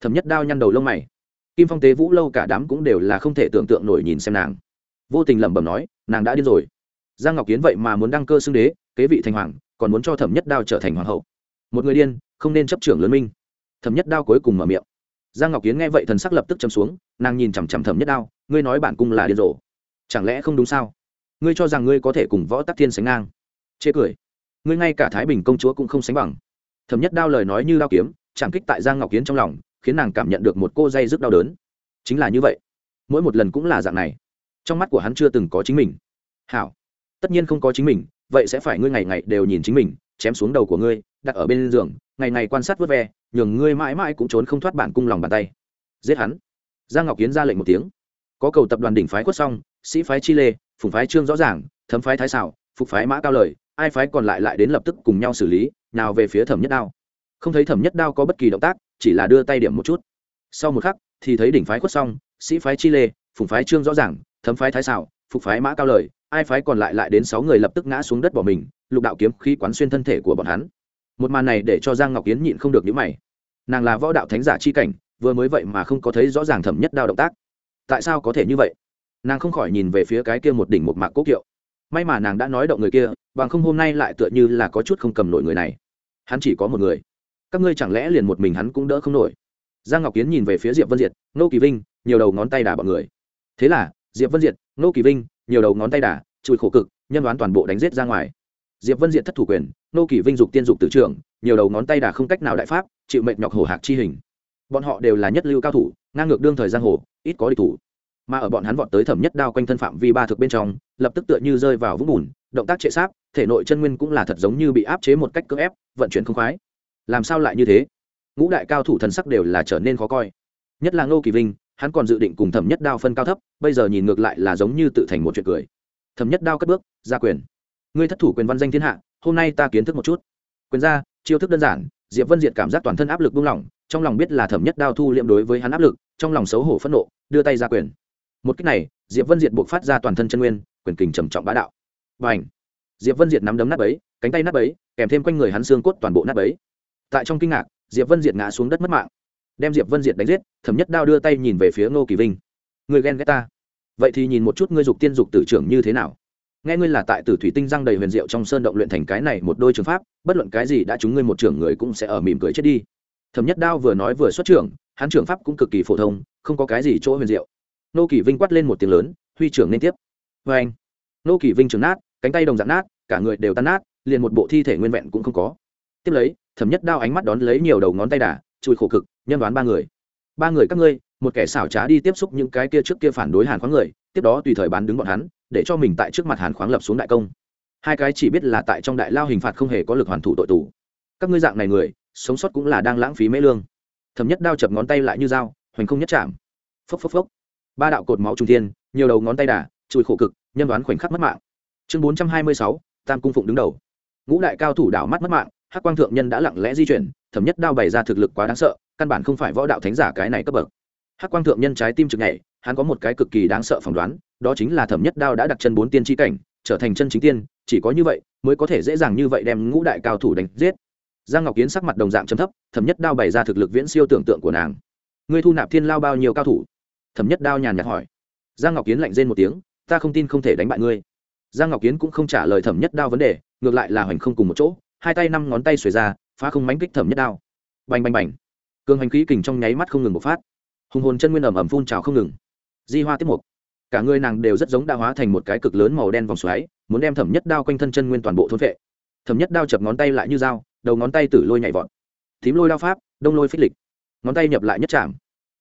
Thấm nhất đao nhăn đầu lông mày. Kim phong tế vũ lâu cả đám cũng đều là không thể tưởng tượng nổi nhìn xem nàng. Vô tình lẩm bẩm nói, nàng đã điên rồi giang ngọc kiến vậy mà muốn đăng cơ xưng đế, kế vị thành hoàng, còn muốn cho thẩm nhất đao trở thành hoàng hậu. Một người điên, không nên chấp trưởng lớn minh. Thẩm nhất đao cuối cùng mở miệng. Giang ngọc kiến nghe vậy thần sắc lập tức chấm xuống, nàng nhìn chằm chằm thẩm nhất đao, ngươi nói bản cung là điên rồ. Chẳng lẽ không đúng sao? Ngươi cho rằng ngươi có thể cùng võ tắc thiên sánh ngang? Chê cười. Ngươi ngay cả thái bình công chúa cũng không sánh bằng. Thẩm nhất đao lời nói như đao kiếm, chẳng kích tại giang ngọc kiến trong lòng, khiến nàng cảm nhận được một cô dây rất đau đớn. Chính là như vậy. Mỗi một lần cũng là dạng này. Trong mắt của hắn chưa từng có chính mình. Hảo tất nhiên không có chính mình, vậy sẽ phải ngươi ngày ngày đều nhìn chính mình, chém xuống đầu của ngươi, đặt ở bên giường, ngày ngày quan sát vớt ve, nhường ngươi mãi mãi cũng trốn không thoát bản cung lòng bàn tay. Giết hắn. Giang ngọc kiến ra lệnh một tiếng. Có cầu tập đoàn đỉnh phái quất xong, sĩ phái chi lê, phùng phái trương rõ ràng thấm phái thái xảo phục phái mã cao lời, ai phái còn lại lại đến lập tức cùng nhau xử lý, nào về phía thẩm nhất đao. Không thấy thẩm nhất đao có bất kỳ động tác, chỉ là đưa tay điểm một chút. Sau một khắc, thì thấy đỉnh phái quất xong, sĩ phái chi lê, phùng phái trương rõ ràng thấm phái thái xảo phục phái mã cao lời ai phái còn lại lại đến sáu người lập tức ngã xuống đất bỏ mình, lục đạo kiếm khí quán xuyên thân thể của bọn hắn. Một màn này để cho giang ngọc yến nhịn không được những mày. Nàng là võ đạo thánh giả chi cảnh, vừa mới vậy mà không có thấy rõ ràng thẩm nhất đao động tác. Tại sao có thể như vậy? Nàng không khỏi nhìn về phía cái kia một đỉnh một mạc cốt kiệu. May mà nàng đã nói động người kia, bằng không hôm nay lại tựa như là có chút không cầm nổi người này. Hắn chỉ có một người. Các ngươi chẳng lẽ liền một mình hắn cũng đỡ không nổi? Giang ngọc kiến nhìn về phía diệp vân diệt nô kỳ vinh, nhiều đầu ngón tay đả bọn người. Thế là, diệp vân diệt nô kỳ vinh nhiều đầu ngón tay đả chùi khổ cực, nhân đoán toàn bộ đánh giết ra ngoài. Diệp vân diện thất thủ quyền, nô Kỷ vinh dục tiên dục tử trưởng, nhiều đầu ngón tay đả không cách nào đại pháp, chịu mệnh nhọc hổ hạc chi hình. Bọn họ đều là nhất lưu cao thủ, ngang ngược đương thời giang hồ, ít có địch thủ. Mà ở bọn hắn vọt tới thẩm nhất đao quanh thân phạm vi ba thực bên trong, lập tức tựa như rơi vào vũng bùn, động tác trệ sáp, thể nội chân nguyên cũng là thật giống như bị áp chế một cách cưỡng ép, vận chuyển không khoái. Làm sao lại như thế? Ngũ đại cao thủ thần sắc đều là trở nên khó coi. Nhất là ngô kỳ vinh hắn còn dự định cùng thẩm nhất đao phân cao thấp, bây giờ nhìn ngược lại là giống như tự thành một chuyện cười. Thẩm nhất đao cất bước, ra quyền. Ngươi thất thủ quyền văn danh thiên hạ, hôm nay ta kiến thức một chút. Quyền ra, chiêu thức đơn giản, diệp vân diệt cảm giác toàn thân áp lực buông lỏng, trong lòng biết là thẩm nhất đao thu liệm đối với hắn áp lực, trong lòng xấu hổ phẫn nộ, đưa tay ra quyền. Một cách này, diệp vân diệt buộc phát ra toàn thân chân nguyên, quyền kình trầm trọng bá đạo. Và ảnh diệp vân diệt nắm đấm nát ấy cánh tay nát ấy kèm thêm quanh người hắn xương cốt toàn bộ nát ấy tại trong kinh ngạc, diệp vân diệt ngã xuống đất mất mạng đem diệp vân diệt đánh giết, thẩm nhất đao đưa tay nhìn về phía ngô kỳ vinh. Người ghen ghét ta. Vậy thì nhìn một chút ngươi dục tiên dục tử trưởng như thế nào? Nghe ngươi là tại tử thủy tinh răng đầy huyền diệu trong sơn động luyện thành cái này một đôi trường pháp, bất luận cái gì đã chúng ngươi một trưởng người cũng sẽ ở mỉm cười chết đi. Thẩm nhất đao vừa nói vừa xuất trưởng, hắn trưởng pháp cũng cực kỳ phổ thông, không có cái gì chỗ huyền diệu. Nô kỳ vinh quát lên một tiếng lớn, huy trưởng nên tiếp. Vê anh nô kỳ vinh trưởng nát, cánh tay đồng dạng nát, cả người đều tan nát, liền một bộ thi thể nguyên vẹn cũng không có. Tiếp lấy, thẩm nhất đao ánh mắt đón lấy nhiều đầu ngón tay đà chui khổ cực, nhân đoán ba người. Ba người các ngươi, một kẻ xảo trá đi tiếp xúc những cái kia trước kia phản đối hàn khoáng người, tiếp đó tùy thời bán đứng bọn hắn, để cho mình tại trước mặt hàn khoáng lập xuống đại công. Hai cái chỉ biết là tại trong đại lao hình phạt không hề có lực hoàn thủ tội tù. Các ngươi dạng này người, sống sót cũng là đang lãng phí mễ lương. Thấm nhất đao chập ngón tay lại như dao, hoành không nhất chạm. Phốc phốc phốc. Ba đạo cột máu trung thiên, nhiều đầu ngón tay đà chùi khổ cực, nhân đoán khoảnh khắc mất mạng. Chương bốn trăm hai mươi sáu, tam cung phụng đứng đầu. Ngũ đại cao thủ đảo mắt mất mạng hắc quang thượng nhân đã lặng lẽ di chuyển, thẩm nhất đao bày ra thực lực quá đáng sợ, căn bản không phải võ đạo thánh giả cái này cấp bậc. Hắc quang thượng nhân trái tim trực nhảy, hắn có một cái cực kỳ đáng sợ phỏng đoán, đó chính là thẩm nhất đao đã đặt chân bốn tiên tri cảnh, trở thành chân chính tiên, chỉ có như vậy mới có thể dễ dàng như vậy đem ngũ đại cao thủ đánh giết. Giang ngọc kiến sắc mặt đồng dạng chấm thấp, thẩm nhất đao bày ra thực lực viễn siêu tưởng tượng của nàng. Ngươi thu nạp thiên lao bao nhiêu cao thủ? Thẩm nhất đao nhàn nhạt hỏi. Giang ngọc kiến lạnh rên một tiếng, ta không tin không thể đánh bại ngươi. Giang ngọc kiến cũng không trả lời thẩm nhất đao vấn đề, ngược lại là hoành không cùng một chỗ hai tay năm ngón tay xuề ra, phá không mánh kích thẩm nhất đao. Bành bành bành. Cường hành khí kình trong nháy mắt không ngừng một phát. Hùng hồn chân nguyên ẩm ẩm phun trào không ngừng. Di hoa tiếp mục. Cả người nàng đều rất giống đa hóa thành một cái cực lớn màu đen vòng xoáy, muốn đem thẩm nhất đao quanh thân chân nguyên toàn bộ thôn vệ thẩm nhất đao chập ngón tay lại như dao, đầu ngón tay tử lôi nhảy vọt. Thím lôi đao pháp, đông lôi phích lịch. Ngón tay nhập lại nhất chạm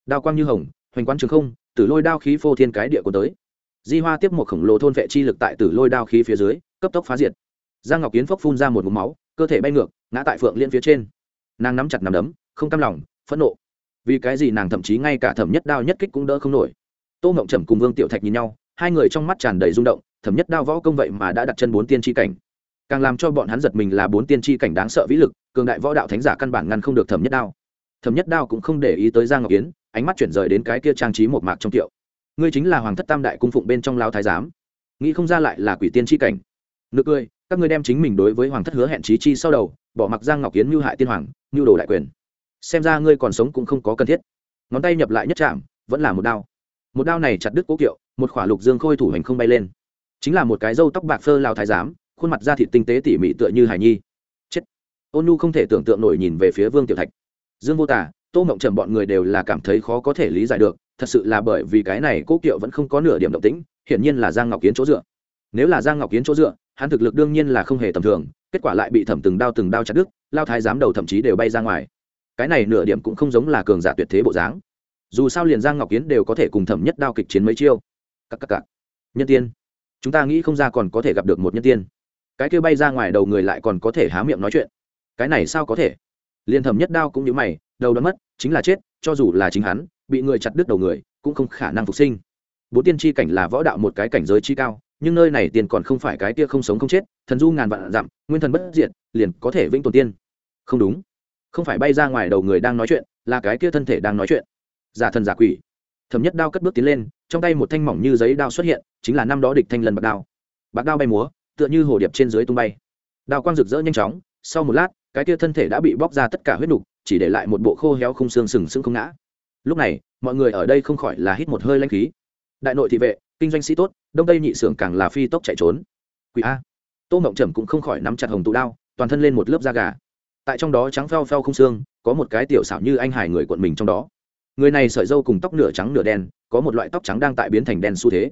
đao quang như hồng, hoành quán trường không, tử lôi đao khí phô thiên cái địa của tới. Di hoa tiếp một khổng lồ thôn vệ chi lực tại tử lôi đao khí phía dưới, cấp tốc phá diệt. Giang ngọc kiến phốc phun ra một mũ máu cơ thể bay ngược, ngã tại phượng liên phía trên. Nàng nắm chặt nằm đấm, không cam lòng, phẫn nộ. Vì cái gì nàng thậm chí ngay cả thẩm nhất đao nhất kích cũng đỡ không nổi. Tô ngộng trầm cùng vương tiểu thạch nhìn nhau, hai người trong mắt tràn đầy rung động, thẩm nhất đao võ công vậy mà đã đặt chân bốn tiên tri cảnh. Càng làm cho bọn hắn giật mình là bốn tiên tri cảnh đáng sợ vĩ lực, cường đại võ đạo thánh giả căn bản ngăn không được thẩm nhất đao. Thẩm nhất đao cũng không để ý tới giang ngọc yến, ánh mắt chuyển rời đến cái kia trang trí một mạc trong tiệu. Ngươi chính là hoàng thất tam đại cung phụng bên trong lao thái giám. Nghĩ không ra lại là quỷ tiên tri cảnh. Nực cười các ngươi đem chính mình đối với hoàng thất hứa hẹn trí chi sau đầu, bỏ mặc giang ngọc yến mưu hại tiên hoàng, mưu đồ đại quyền. Xem ra ngươi còn sống cũng không có cần thiết. Ngón tay nhập lại nhất chạm vẫn là một đao. Một đao này chặt đứt cố kiệu, một khỏa lục dương khôi thủ hành không bay lên. Chính là một cái râu tóc bạc phơ lao thái giám, khuôn mặt da thịt tinh tế tỉ mỉ tựa như hải nhi. Chết. Ôn nu không thể tưởng tượng nổi nhìn về phía vương tiểu thạch. Dương vô tả tô mộng trầm bọn người đều là cảm thấy khó có thể lý giải được, thật sự là bởi vì cái này cố kiệu vẫn không có nửa điểm động tĩnh, hiển nhiên là giang ngọc kiến chỗ dựa. Nếu là giang ngọc kiến chỗ dựa hắn thực lực đương nhiên là không hề tầm thường, kết quả lại bị thẩm từng đao từng đao chặt đứt, lao thái giám đầu thậm chí đều bay ra ngoài. Cái này nửa điểm cũng không giống là cường giả tuyệt thế bộ dáng. Dù sao liền giang ngọc kiến đều có thể cùng thẩm nhất đao kịch chiến mấy chiêu. Các các các. Nhân tiên. Chúng ta nghĩ không ra còn có thể gặp được một nhân tiên. Cái kia bay ra ngoài đầu người lại còn có thể há miệng nói chuyện. Cái này sao có thể? Liền thẩm nhất đao cũng như mày, đầu đã mất, chính là chết, cho dù là chính hắn, bị người chặt đứt đầu người, cũng không khả năng phục sinh. Bốn tiên tri cảnh là võ đạo một cái cảnh giới chi cao nhưng nơi này tiền còn không phải cái kia không sống không chết, thần du ngàn vạn dặm, nguyên thần bất diệt, liền có thể vĩnh tồn tiên. Không đúng. Không phải bay ra ngoài đầu người đang nói chuyện, là cái kia thân thể đang nói chuyện. Giả thần giả quỷ. Thẩm nhất đao cất bước tiến lên, trong tay một thanh mỏng như giấy đao xuất hiện, chính là năm đó địch thanh lần bạc đao. Bạc đao bay múa, tựa như hồ điệp trên dưới tung bay. Đao quang rực rỡ nhanh chóng, sau một lát, cái kia thân thể đã bị bóc ra tất cả huyết nục, chỉ để lại một bộ khô héo không xương sừng sững không ngã. Lúc này, mọi người ở đây không khỏi là hít một hơi lanh khí đại nội thị vệ, kinh doanh sĩ tốt, đông tây nhị xưởng càng là phi tốc chạy trốn. Quỷ a. Tô mộng trầm cũng không khỏi nắm chặt hồng tụ đao, toàn thân lên một lớp da gà. Tại trong đó trắng phao phao không xương, có một cái tiểu xảo như anh hải người cuộn mình trong đó. Người này sợi dâu cùng tóc nửa trắng nửa đen, có một loại tóc trắng đang tại biến thành đen xu thế.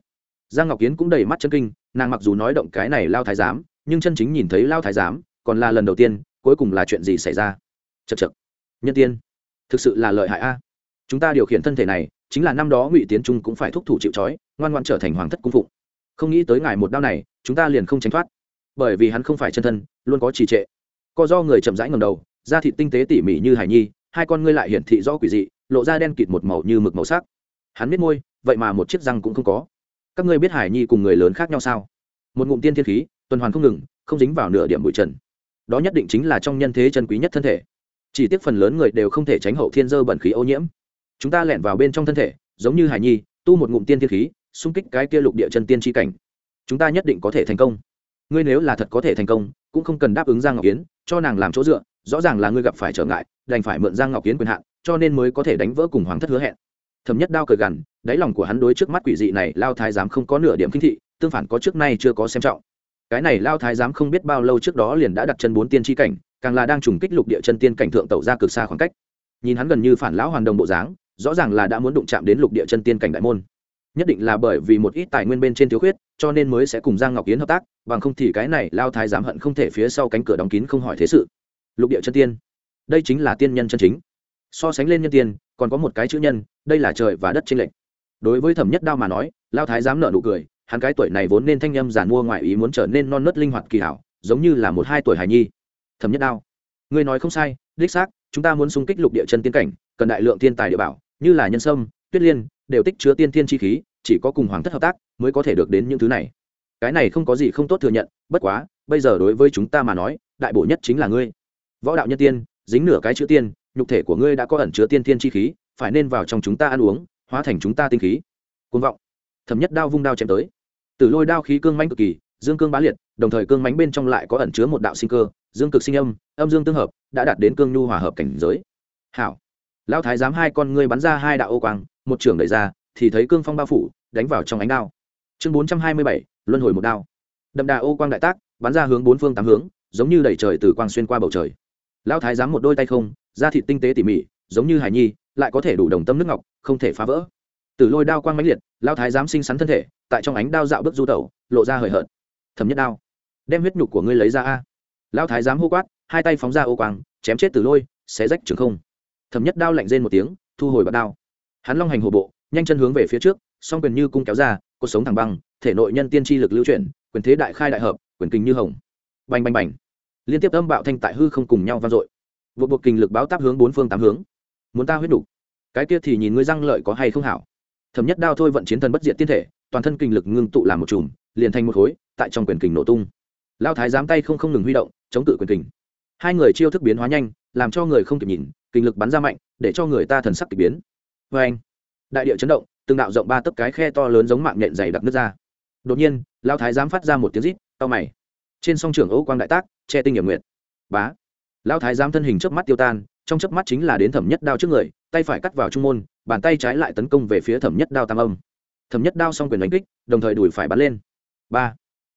Giang ngọc kiến cũng đầy mắt chân kinh, nàng mặc dù nói động cái này lao thái giám, nhưng chân chính nhìn thấy lao thái giám, còn là lần đầu tiên, cuối cùng là chuyện gì xảy ra? Chật chật nhân tiên. Thực sự là lợi hại a. Chúng ta điều khiển thân thể này chính là năm đó ngụy tiến trung cũng phải thúc thủ chịu trói, ngoan ngoan trở thành hoàng thất cung phụng. Không nghĩ tới ngài một đao này, chúng ta liền không tránh thoát. Bởi vì hắn không phải chân thân, luôn có trì trệ. Co do người chậm rãi ngầm đầu, da thịt tinh tế tỉ mỉ như hải nhi, hai con ngươi lại hiển thị rõ quỷ dị, lộ ra đen kịt một màu như mực màu sắc. Hắn biết môi, vậy mà một chiếc răng cũng không có. Các ngươi biết hải nhi cùng người lớn khác nhau sao? Một ngụm tiên thiên khí, tuần hoàn không ngừng, không dính vào nửa điểm bụi trần. Đó nhất định chính là trong nhân thế chân quý nhất thân thể. Chỉ tiếc phần lớn người đều không thể tránh hậu thiên dơ bẩn khí ô nhiễm chúng ta lẻn vào bên trong thân thể, giống như hải nhi, tu một ngụm tiên thiên khí, xung kích cái kia lục địa chân tiên tri cảnh. Chúng ta nhất định có thể thành công. Ngươi nếu là thật có thể thành công, cũng không cần đáp ứng giang ngọc kiến cho nàng làm chỗ dựa, rõ ràng là ngươi gặp phải trở ngại, đành phải mượn giang ngọc kiến quyền hạn, cho nên mới có thể đánh vỡ cùng hoàng thất hứa hẹn. Thẩm nhất đao cười gằn, đáy lòng của hắn đối trước mắt quỷ dị này, lao thái giám không có nửa điểm kinh thị, tương phản có trước nay chưa có xem trọng. Cái này lao thái giám không biết bao lâu trước đó liền đã đặt chân bốn tiên tri cảnh, càng là đang trùng kích lục địa chân tiên cảnh thượng tẩu ra cực xa khoảng cách. Nhìn hắn gần như phản lão hoàn đồng bộ dáng rõ ràng là đã muốn đụng chạm đến lục địa chân tiên cảnh đại môn. Nhất định là bởi vì một ít tài nguyên bên trên thiếu khuyết, cho nên mới sẽ cùng giang ngọc yến hợp tác, bằng không thì cái này lao thái giám hận không thể phía sau cánh cửa đóng kín không hỏi thế sự. Lục địa chân tiên. Đây chính là tiên nhân chân chính. So sánh lên nhân tiên, còn có một cái chữ nhân, đây là trời và đất tranh lệch. Đối với thẩm nhất đao mà nói, lao thái dám nợ nụ cười, hắn cái tuổi này vốn nên thanh nhâm giàn mua ngoại ý muốn trở nên non nớt linh hoạt kỳ hảo, giống như là một hai tuổi hài nhi. Thẩm nhất đao. Người nói không sai, đích xác, chúng ta muốn xung kích lục địa chân tiên cảnh, cần đại lượng thiên tài địa bảo như là nhân sâm, tuyết liên, đều tích chứa tiên thiên chi khí, chỉ có cùng hoàng thất hợp tác mới có thể được đến những thứ này. Cái này không có gì không tốt thừa nhận, bất quá, bây giờ đối với chúng ta mà nói, đại bổ nhất chính là ngươi. Võ đạo nhân tiên, dính nửa cái chữ tiên, nhục thể của ngươi đã có ẩn chứa tiên thiên chi khí, phải nên vào trong chúng ta ăn uống, hóa thành chúng ta tinh khí. Côn vọng. Thẩm nhất đao vung đao chém tới. Từ lôi đao khí cương mãnh cực kỳ, dương cương bá liệt, đồng thời cương mãnh bên trong lại có ẩn chứa một đạo sinh cơ, dương cực sinh âm âm dương tương hợp, đã đạt đến cương nhu hòa hợp cảnh giới. Hảo lao thái giám hai con ngươi bắn ra hai đạo ô quang, một trưởng đẩy ra, thì thấy cương phong bao phủ, đánh vào trong ánh đao. Chương bốn trăm hai mươi bảy, luân hồi một đao. Đậm đà ô quang đại tác, bắn ra hướng bốn phương tám hướng, giống như đẩy trời từ quang xuyên qua bầu trời. Lao thái giám một đôi tay không, da thịt tinh tế tỉ mỉ, giống như hải nhi, lại có thể đủ đồng tâm nước ngọc, không thể phá vỡ. Từ lôi đao quang mãnh liệt lao thái giám sinh sắn thân thể, tại trong ánh đao dạo bước du tẩu, lộ ra hời hợt. Thấm nhất đao, đem huyết nhục của ngươi lấy ra a. Lao thái giám hô quát, hai tay phóng ra ô quang, chém chết từ lôi, xé rách trường không thấm nhất đao lạnh rên một tiếng, thu hồi bạt đao. Hắn long hành hồ bộ, nhanh chân hướng về phía trước, song quyền như cung kéo ra cuộc sống thẳng băng, thể nội nhân tiên tri lực lưu chuyển, quyền thế đại khai đại hợp, quyền kinh như hồng. Bành bành bành. Liên tiếp âm bạo thanh tại hư không cùng nhau vang dội. Vượt buộc kinh lực báo táp hướng bốn phương tám hướng. Muốn ta huyết đủ? Cái kia thì nhìn ngươi răng lợi có hay không hảo. Thẩm nhất đao thôi vận chiến thần bất diện tiên thể, toàn thân kinh lực ngưng tụ làm một chùm, liền thành một khối, tại trong quyền kình nổ tung. Lao thái giám tay không không ngừng huy động, chống cự quyền kình hai người chiêu thức biến hóa nhanh, làm cho người không kịp nhìn, kinh lực bắn ra mạnh, để cho người ta thần sắc k biến. Vê anh, đại địa chấn động, từng đạo rộng ba tấc cái khe to lớn giống mạng nhện dày đặc nước ra. Đột nhiên, lao thái giám phát ra một tiếng rít tao mày. Trên song trưởng ấu quang đại tác, che tinh hiểm nguyệt. Bá. Lao thái giám thân hình chớp mắt tiêu tan, trong chớp mắt chính là đến thẩm nhất đao trước người, tay phải cắt vào trung môn, bàn tay trái lại tấn công về phía thẩm nhất đao tam âm. Thẩm nhất đao xong quyền đánh kích, đồng thời đùi phải bắn lên. Ba.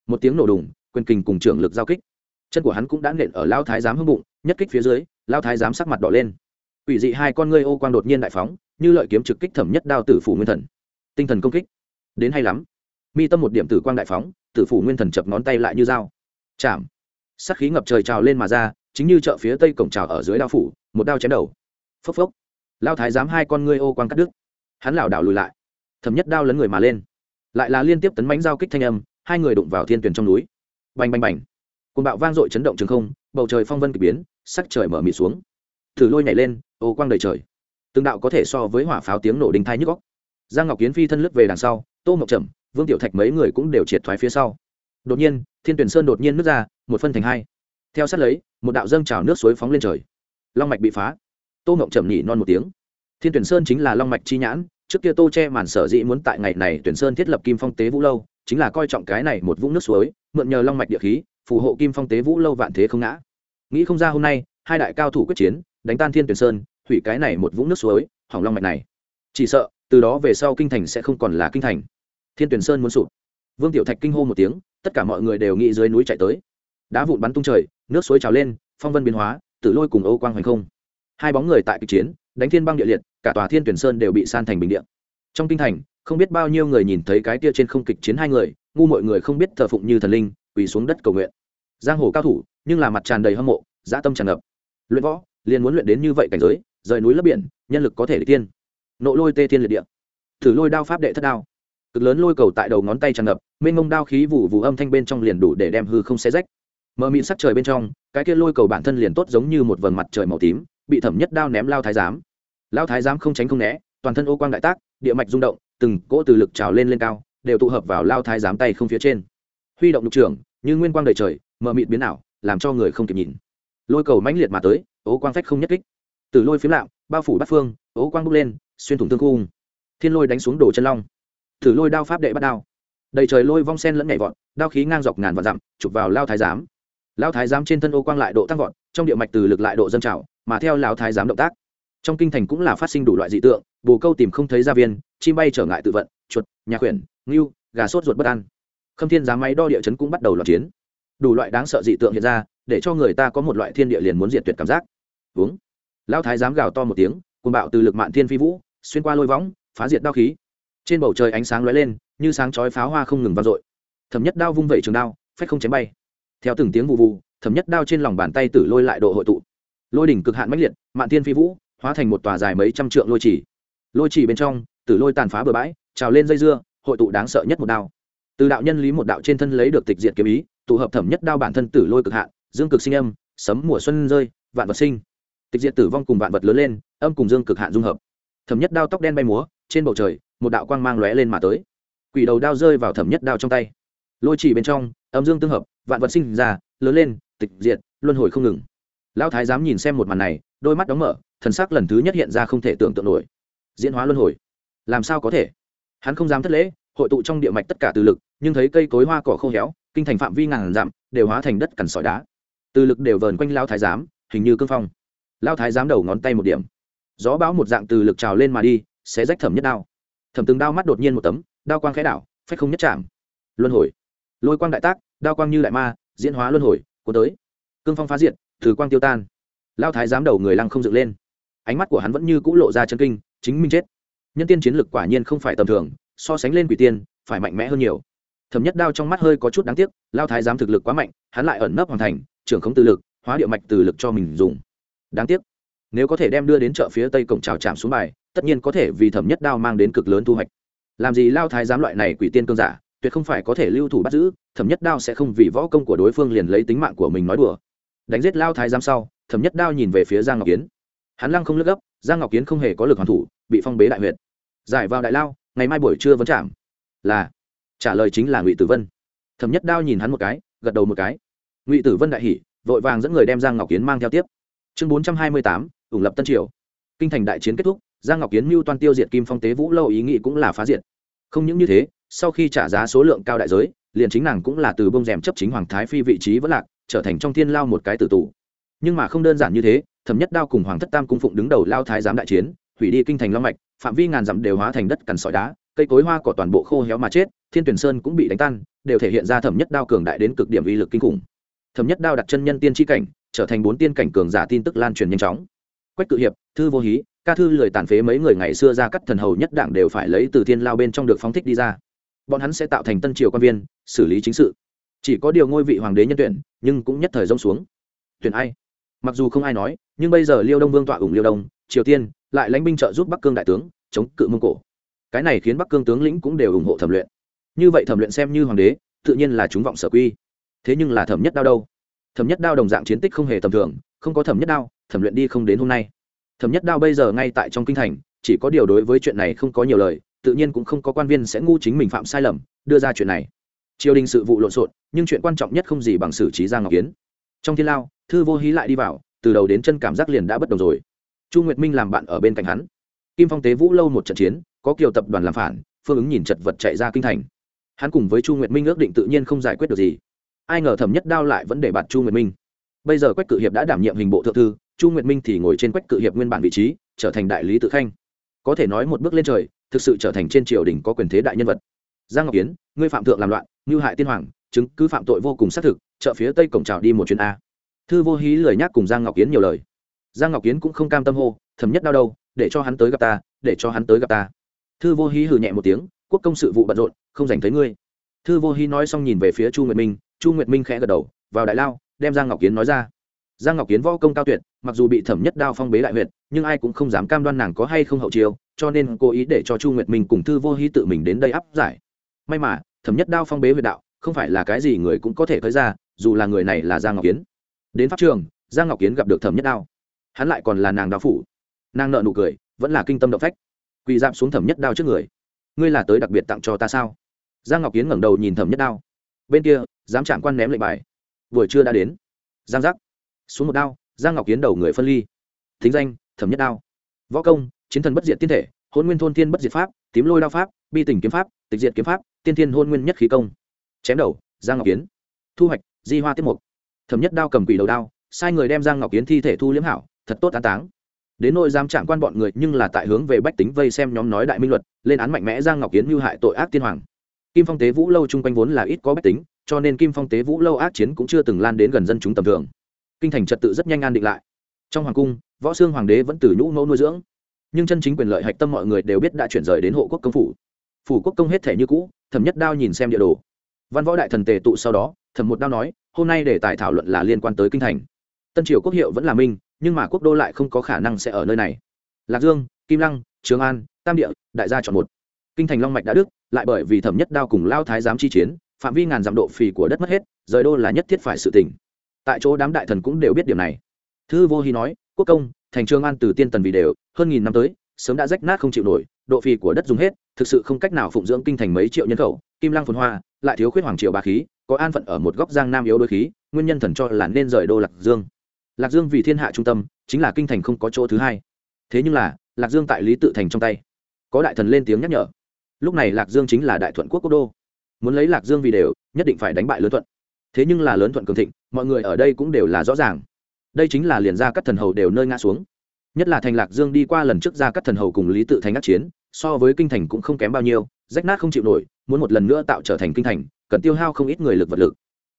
Một tiếng nổ đùng, quyền kình cùng trưởng lực giao kích chân của hắn cũng đã nện ở lao thái giám hưng bụng, nhất kích phía dưới, lao thái giám sắc mặt đỏ lên. Ủy dị hai con ngươi ô quang đột nhiên đại phóng, như lợi kiếm trực kích thẩm nhất đao tử phủ nguyên thần. Tinh thần công kích. Đến hay lắm. Mi tâm một điểm tử quang đại phóng, tử phủ nguyên thần chập ngón tay lại như dao. Chạm. Sắc khí ngập trời trào lên mà ra, chính như chợ phía tây cổng trào ở dưới đao phủ, một đao chém đầu. Phốc phốc. Lao thái giám hai con ngươi ô quang cắt đứt. Hắn lảo đảo lùi lại. Thẩm nhất đao lấn người mà lên. Lại là liên tiếp tấn bánh giao kích thanh âm, hai người đụng vào thiên tuyển trong núi. Bành bành bành côn bạo vang dội chấn động trường không, bầu trời phong vân k ỳ biến, sắc trời mở mịt xuống. Thử lôi nhảy lên, ô quang đầy trời. Từng đạo có thể so với hỏa pháo tiếng nổ đinh thai nhức góc giang ngọc kiến phi thân lướt về đằng sau, tô mộc trầm, vương tiểu thạch mấy người cũng đều triệt thoái phía sau. Đột nhiên, thiên tuyển sơn đột nhiên nước ra, một phân thành hai. Theo sát lấy, một đạo dâng trào nước suối phóng lên trời. Long mạch bị phá. Tô mộng trầm nhỉ non một tiếng. Thiên tuyển sơn chính là long mạch chi nhãn, trước kia tô che màn sở dĩ muốn tại ngày này tuyển sơn thiết lập kim phong tế vũ lâu, chính là coi trọng cái này một vũng nước suối, mượn nhờ long mạch địa khí phù hộ kim phong tế vũ lâu vạn thế không ngã. Nghĩ không ra hôm nay, hai đại cao thủ quyết chiến, đánh tan thiên tuyển sơn, hủy cái này một vũng nước suối, hỏng long mạch này. Chỉ sợ, từ đó về sau kinh thành sẽ không còn là kinh thành. Thiên tuyển sơn muốn sụp. Vương tiểu thạch kinh hô một tiếng, tất cả mọi người đều nghĩ dưới núi chạy tới. Đá vụn bắn tung trời, nước suối trào lên, phong vân biến hóa, tử lôi cùng âu quang hoành không. Hai bóng người tại kịch chiến, đánh thiên băng địa liệt, cả tòa thiên tuyển sơn đều bị san thành bình điện trong kinh thành, không biết bao nhiêu người nhìn thấy cái tia trên không kịch chiến hai người, ngu mọi người không biết thờ phụng như thần linh quỳ xuống đất cầu nguyện. Giang hồ cao thủ, nhưng là mặt tràn đầy hâm mộ, dã tâm tràn ngập. Luyện võ, liền muốn luyện đến như vậy cảnh giới, rời núi lấp biển, nhân lực có thể để tiên. Nộ lôi tê thiên liệt địa. Thử lôi đao pháp đệ thất đao. Cực lớn lôi cầu tại đầu ngón tay tràn ngập, mênh mông đao khí vụ vụ âm thanh bên trong liền đủ để đem hư không xé rách. Mờ mịn sắc trời bên trong, cái kia lôi cầu bản thân liền tốt giống như một vầng mặt trời màu tím, bị thẩm nhất đao ném lao thái giám. Lao thái giám không tránh không né, toàn thân ô quang đại tác, địa mạch rung động, từng cỗ từ lực trào lên lên cao, đều tụ hợp vào lao thái giám tay không phía trên huy động lục trưởng, như nguyên quang đầy trời, mờ mịt biến ảo, làm cho người không kịp nhìn. Lôi cầu mãnh liệt mà tới, ố quang phách không nhất kích. Từ lôi phiếm lạo, bao phủ bắt phương, ố quang bốc lên, xuyên thủng tương cung thiên lôi đánh xuống đổ chân long. Thử lôi đao pháp đệ bắt đao. Đầy trời lôi vong sen lẫn nhảy vọt, đao khí ngang dọc ngàn vạn dặm, chụp vào lao thái giám. Lao thái giám trên thân ô quang lại độ tăng vọt, trong địa mạch từ lực lại độ dân trào, mà theo lao thái giám động tác, trong kinh thành cũng là phát sinh đủ loại dị tượng, bồ câu tìm không thấy gia viên, chim bay trở ngại tự vận, chuột, nhà khuyển, ngưu, gà sốt ruột bất an khâm thiên giá máy đo địa chấn cũng bắt đầu loạt chiến. Đủ loại đáng sợ dị tượng hiện ra, để cho người ta có một loại thiên địa liền muốn diệt tuyệt cảm giác. Uống. Lão thái dám gào to một tiếng cùng bạo từ lực mạn thiên phi vũ, xuyên qua lôi võng, phá diệt đao khí. Trên bầu trời ánh sáng lóe lên, như sáng chói pháo hoa không ngừng vang dội. Thẩm nhất đao vung vẩy trường đao, phách không chém bay. Theo từng tiếng vụ vụ thẩm nhất đao trên lòng bàn tay tử lôi lại độ hội tụ. Lôi đỉnh cực hạn mãnh liệt, mạn thiên phi vũ, hóa thành một tòa dài mấy trăm trượng lôi chỉ. Lôi chỉ bên trong, tử lôi tàn phá bừa bãi, trào lên dây dưa, hội tụ đáng sợ nhất một đao từ đạo nhân lý một đạo trên thân lấy được tịch diệt kiếm ý, tụ hợp thẩm nhất đao bản thân tử lôi cực hạn, dương cực sinh âm, sấm mùa xuân rơi, vạn vật sinh. Tịch diệt tử vong cùng vạn vật lớn lên, âm cùng dương cực hạn dung hợp. Thẩm nhất đao tóc đen bay múa, trên bầu trời, một đạo quang mang lóe lên mà tới. Quỷ đầu đao rơi vào thẩm nhất đao trong tay. Lôi chỉ bên trong, âm dương tương hợp, vạn vật sinh ra, lớn lên, tịch diệt, luân hồi không ngừng. Lão thái dám nhìn xem một màn này, đôi mắt đóng mở, thần sắc lần thứ nhất hiện ra không thể tưởng tượng nổi. Diễn hóa luân hồi. Làm sao có thể? Hắn không dám thất lễ hội tụ trong địa mạch tất cả từ lực, nhưng thấy cây cối hoa cỏ khô héo, kinh thành phạm vi ngàn dặm, đều hóa thành đất cằn sỏi đá. Từ lực đều vờn quanh lao thái giám, hình như cương phong. Lao thái giám đầu ngón tay một điểm. Gió bão một dạng từ lực trào lên mà đi, sẽ rách thẩm nhất đao. Thẩm từng đao mắt đột nhiên một tấm, đao quang khẽ đảo, phách không nhất chạm. Luân hồi. Lôi quang đại tác, đao quang như đại ma, diễn hóa luân hồi, cuốn tới. Cương phong phá diện thử quang tiêu tan. Lao thái giám đầu người lăng không dựng lên. Ánh mắt của hắn vẫn như cũ lộ ra chân kinh, chính minh chết. Nhân tiên chiến lực quả nhiên không phải tầm thường so sánh lên quỷ tiên, phải mạnh mẽ hơn nhiều. Thẩm nhất đao trong mắt hơi có chút đáng tiếc, lao thái giám thực lực quá mạnh, hắn lại ẩn nấp hoàn thành, trưởng không từ lực, hóa địa mạch từ lực cho mình dùng. Đáng tiếc, nếu có thể đem đưa đến chợ phía tây cổng trào trạm xuống bài, tất nhiên có thể vì thẩm nhất đao mang đến cực lớn thu hoạch. Làm gì lao thái giám loại này quỷ tiên cương giả, tuyệt không phải có thể lưu thủ bắt giữ, thẩm nhất đao sẽ không vì võ công của đối phương liền lấy tính mạng của mình nói đùa. Đánh giết lao thái giám sau, thẩm nhất đao nhìn về phía giang ngọc kiến. Hắn lăng không lướt gấp, giang ngọc kiến không hề có lực hoàn thủ, bị phong bế đại huyệt. Giải vào đại lao ngày mai buổi trưa vẫn chạm. Là, trả lời chính là ngụy tử vân. Thẩm nhất đao nhìn hắn một cái, gật đầu một cái. Ngụy tử vân đại hỉ, vội vàng dẫn người đem giang ngọc kiến mang theo tiếp. Chương bốn trăm hai mươi tám, ủng lập tân triều. Kinh thành đại chiến kết thúc, giang ngọc kiến mưu toan tiêu diệt kim phong tế vũ lâu ý nghĩ cũng là phá diệt. Không những như thế, sau khi trả giá số lượng cao đại giới, liền chính nàng cũng là từ bông rèm chấp chính hoàng thái phi vị trí vẫn lạc, trở thành trong thiên lao một cái tử tù. Nhưng mà không đơn giản như thế, thẩm nhất đao cùng hoàng thất tam cung phụng đứng đầu lao thái giám đại chiến hủy đi kinh thành long mạch, phạm vi ngàn dặm đều hóa thành đất cằn sỏi đá, cây cối hoa cỏ toàn bộ khô héo mà chết, thiên tuyển sơn cũng bị đánh tan, đều thể hiện ra thẩm nhất đao cường đại đến cực điểm uy lực kinh khủng. Thẩm nhất đao đặt chân nhân tiên tri cảnh, trở thành bốn tiên cảnh cường giả tin tức lan truyền nhanh chóng. Quách cự hiệp, thư vô hí, ca thư lười tàn phế mấy người ngày xưa ra cắt thần hầu nhất đảng đều phải lấy từ thiên lao bên trong được phóng thích đi ra. Bọn hắn sẽ tạo thành tân triều quan viên, xử lý chính sự. Chỉ có điều ngôi vị hoàng đế nhân tuyển, nhưng cũng nhất thời rông xuống. Tuyển ai? Mặc dù không ai nói, nhưng bây giờ liêu đông vương tọa ủng liêu đông, triều tiên lại lãnh binh trợ giúp bắc cương đại tướng, chống cự mông cổ. Cái này khiến bắc cương tướng lĩnh cũng đều ủng hộ thẩm luyện. Như vậy thẩm luyện xem như hoàng đế, tự nhiên là chúng vọng sở quy. Thế nhưng là thẩm nhất đao đâu? Thẩm nhất đao đồng dạng chiến tích không hề tầm thường, không có thẩm nhất đao, thẩm luyện đi không đến hôm nay. Thẩm nhất đao bây giờ ngay tại trong kinh thành, chỉ có điều đối với chuyện này không có nhiều lời, tự nhiên cũng không có quan viên sẽ ngu chính mình phạm sai lầm, đưa ra chuyện này. Triều đình sự vụ lộn xộn, nhưng chuyện quan trọng nhất không gì bằng xử trí giang ngọc kiến. Trong thiên lao, thư vô hí lại đi vào, từ đầu đến chân cảm giác liền đã bất đồng rồi chu nguyệt minh làm bạn ở bên cạnh hắn. Kim phong tế vũ lâu một trận chiến, có kiều tập đoàn làm phản, phương ứng nhìn chật vật chạy ra kinh thành. Hắn cùng với chu nguyệt minh ước định tự nhiên không giải quyết được gì. Ai ngờ thẩm nhất đao lại vẫn để bạt chu nguyệt minh. Bây giờ quách cự hiệp đã đảm nhiệm hình bộ thượng thư, chu nguyệt minh thì ngồi trên quách cự hiệp nguyên bản vị trí, trở thành đại lý tự khanh. Có thể nói một bước lên trời, thực sự trở thành trên triều đình có quyền thế đại nhân vật. Giang ngọc kiến ngươi phạm thượng làm loạn ngư hại tiên hoàng, chứng cứ phạm tội vô cùng xác thực, chợ phía tây cổng trào đi một chuyến a. Thư vô hí lời nhắc cùng giang ngọc kiến nhiều lời giang ngọc kiến cũng không cam tâm hô thầm nhất đau đâu, để cho hắn tới gặp ta, để cho hắn tới gặp ta. Thư vô hí hừ nhẹ một tiếng, quốc công sự vụ bận rộn, không dành thấy ngươi. Thư vô hí nói xong nhìn về phía chu nguyệt minh, chu nguyệt minh khẽ gật đầu, vào đại lao, đem giang ngọc kiến nói ra. Giang ngọc kiến võ công cao tuyệt, mặc dù bị thẩm nhất đao phong bế đại huyệt, nhưng ai cũng không dám cam đoan nàng có hay không hậu chiêu, cho nên cố ý để cho chu nguyệt minh cùng thư vô hí tự mình đến đây áp giải. May mà, thẩm nhất đao phong bế huyệt đạo, không phải là cái gì người cũng có thể thấy ra, dù là người này là giang ngọc kiến. Đến pháp trường, giang ngọc kiến gặp được thẩm nhất đao hắn lại còn là nàng đao phủ. Nàng nợ nụ cười, vẫn là kinh tâm động phách. Quỳ dạp xuống thẩm nhất đao trước người. Ngươi là tới đặc biệt tặng cho ta sao? Giang ngọc kiến ngẩng đầu nhìn thẩm nhất đao. Bên kia dám chạm quan ném lệnh bài. Buổi trưa đã đến. Giang giác. Xuống một đao, giang ngọc kiến đầu người phân ly. Thính danh, thẩm nhất đao. Võ công, chiến thần bất diệt tiên thể, hôn nguyên thôn tiên bất diệt pháp, tím lôi đao pháp, bi tình kiếm pháp, tịch diệt kiếm pháp, tiên thiên hôn nguyên nhất khí công. Chém đầu, giang ngọc kiến. Thu hoạch, di hoa tiết mục. Thẩm nhất đao cầm quỷ đầu đao, sai người đem giang ngọc kiến thi thể thu liếm hảo thật tốt an táng. Đến nội giam trạng quan bọn người nhưng là tại hướng về bách tính vây xem nhóm nói đại minh luật, lên án mạnh mẽ giang ngọc kiến mưu hại tội ác tiên hoàng. Kim phong tế vũ lâu chung quanh vốn là ít có bách tính, cho nên kim phong tế vũ lâu ác chiến cũng chưa từng lan đến gần dân chúng tầm thường. Kinh thành trật tự rất nhanh an định lại. Trong hoàng cung, võ xương hoàng đế vẫn từ nhũ mẫu nuôi dưỡng. Nhưng chân chính quyền lợi hạch tâm mọi người đều biết đã chuyển rời đến hộ quốc công phủ. Phủ quốc công hết thể như cũ, thẩm nhất đao nhìn xem địa đồ. Văn võ đại thần tề tụ sau đó, thẩm một đao nói, hôm nay để tài thảo luận là liên quan tới kinh thành. Tân triều quốc hiệu vẫn là minh nhưng mà quốc đô lại không có khả năng sẽ ở nơi này. Lạc dương, kim lăng, trường an, tam địa, đại gia chọn một. Kinh thành long mạch đã đức lại bởi vì thẩm nhất đao cùng lao thái giám chi chiến, phạm vi ngàn dặm độ phì của đất mất hết, rời đô là nhất thiết phải sự tỉnh. Tại chỗ đám đại thần cũng đều biết điểm này. Thư vô hy nói, quốc công, thành trường an từ tiên tần vì đều, hơn nghìn năm tới, sớm đã rách nát không chịu nổi, độ phì của đất dùng hết, thực sự không cách nào phụng dưỡng kinh thành mấy triệu nhân khẩu, kim lăng phồn hoa, lại thiếu khuyết hoàng triều bà khí, có an phận ở một góc giang nam yếu đôi khí, nguyên nhân thần cho là nên rời đô lạc dương lạc dương vì thiên hạ trung tâm, chính là kinh thành không có chỗ thứ hai. Thế nhưng là, lạc dương tại lý tự thành trong tay. Có đại thần lên tiếng nhắc nhở. Lúc này lạc dương chính là đại thuận quốc quốc đô. Muốn lấy lạc dương vì đều, nhất định phải đánh bại lớn thuận. Thế nhưng là lớn thuận cường thịnh, mọi người ở đây cũng đều là rõ ràng. Đây chính là liền ra các thần hầu đều nơi ngã xuống. Nhất là thành lạc dương đi qua lần trước ra các thần hầu cùng lý tự thành đắc chiến, so với kinh thành cũng không kém bao nhiêu, rách nát không chịu nổi, muốn một lần nữa tạo trở thành kinh thành, cần tiêu hao không ít người lực vật lực.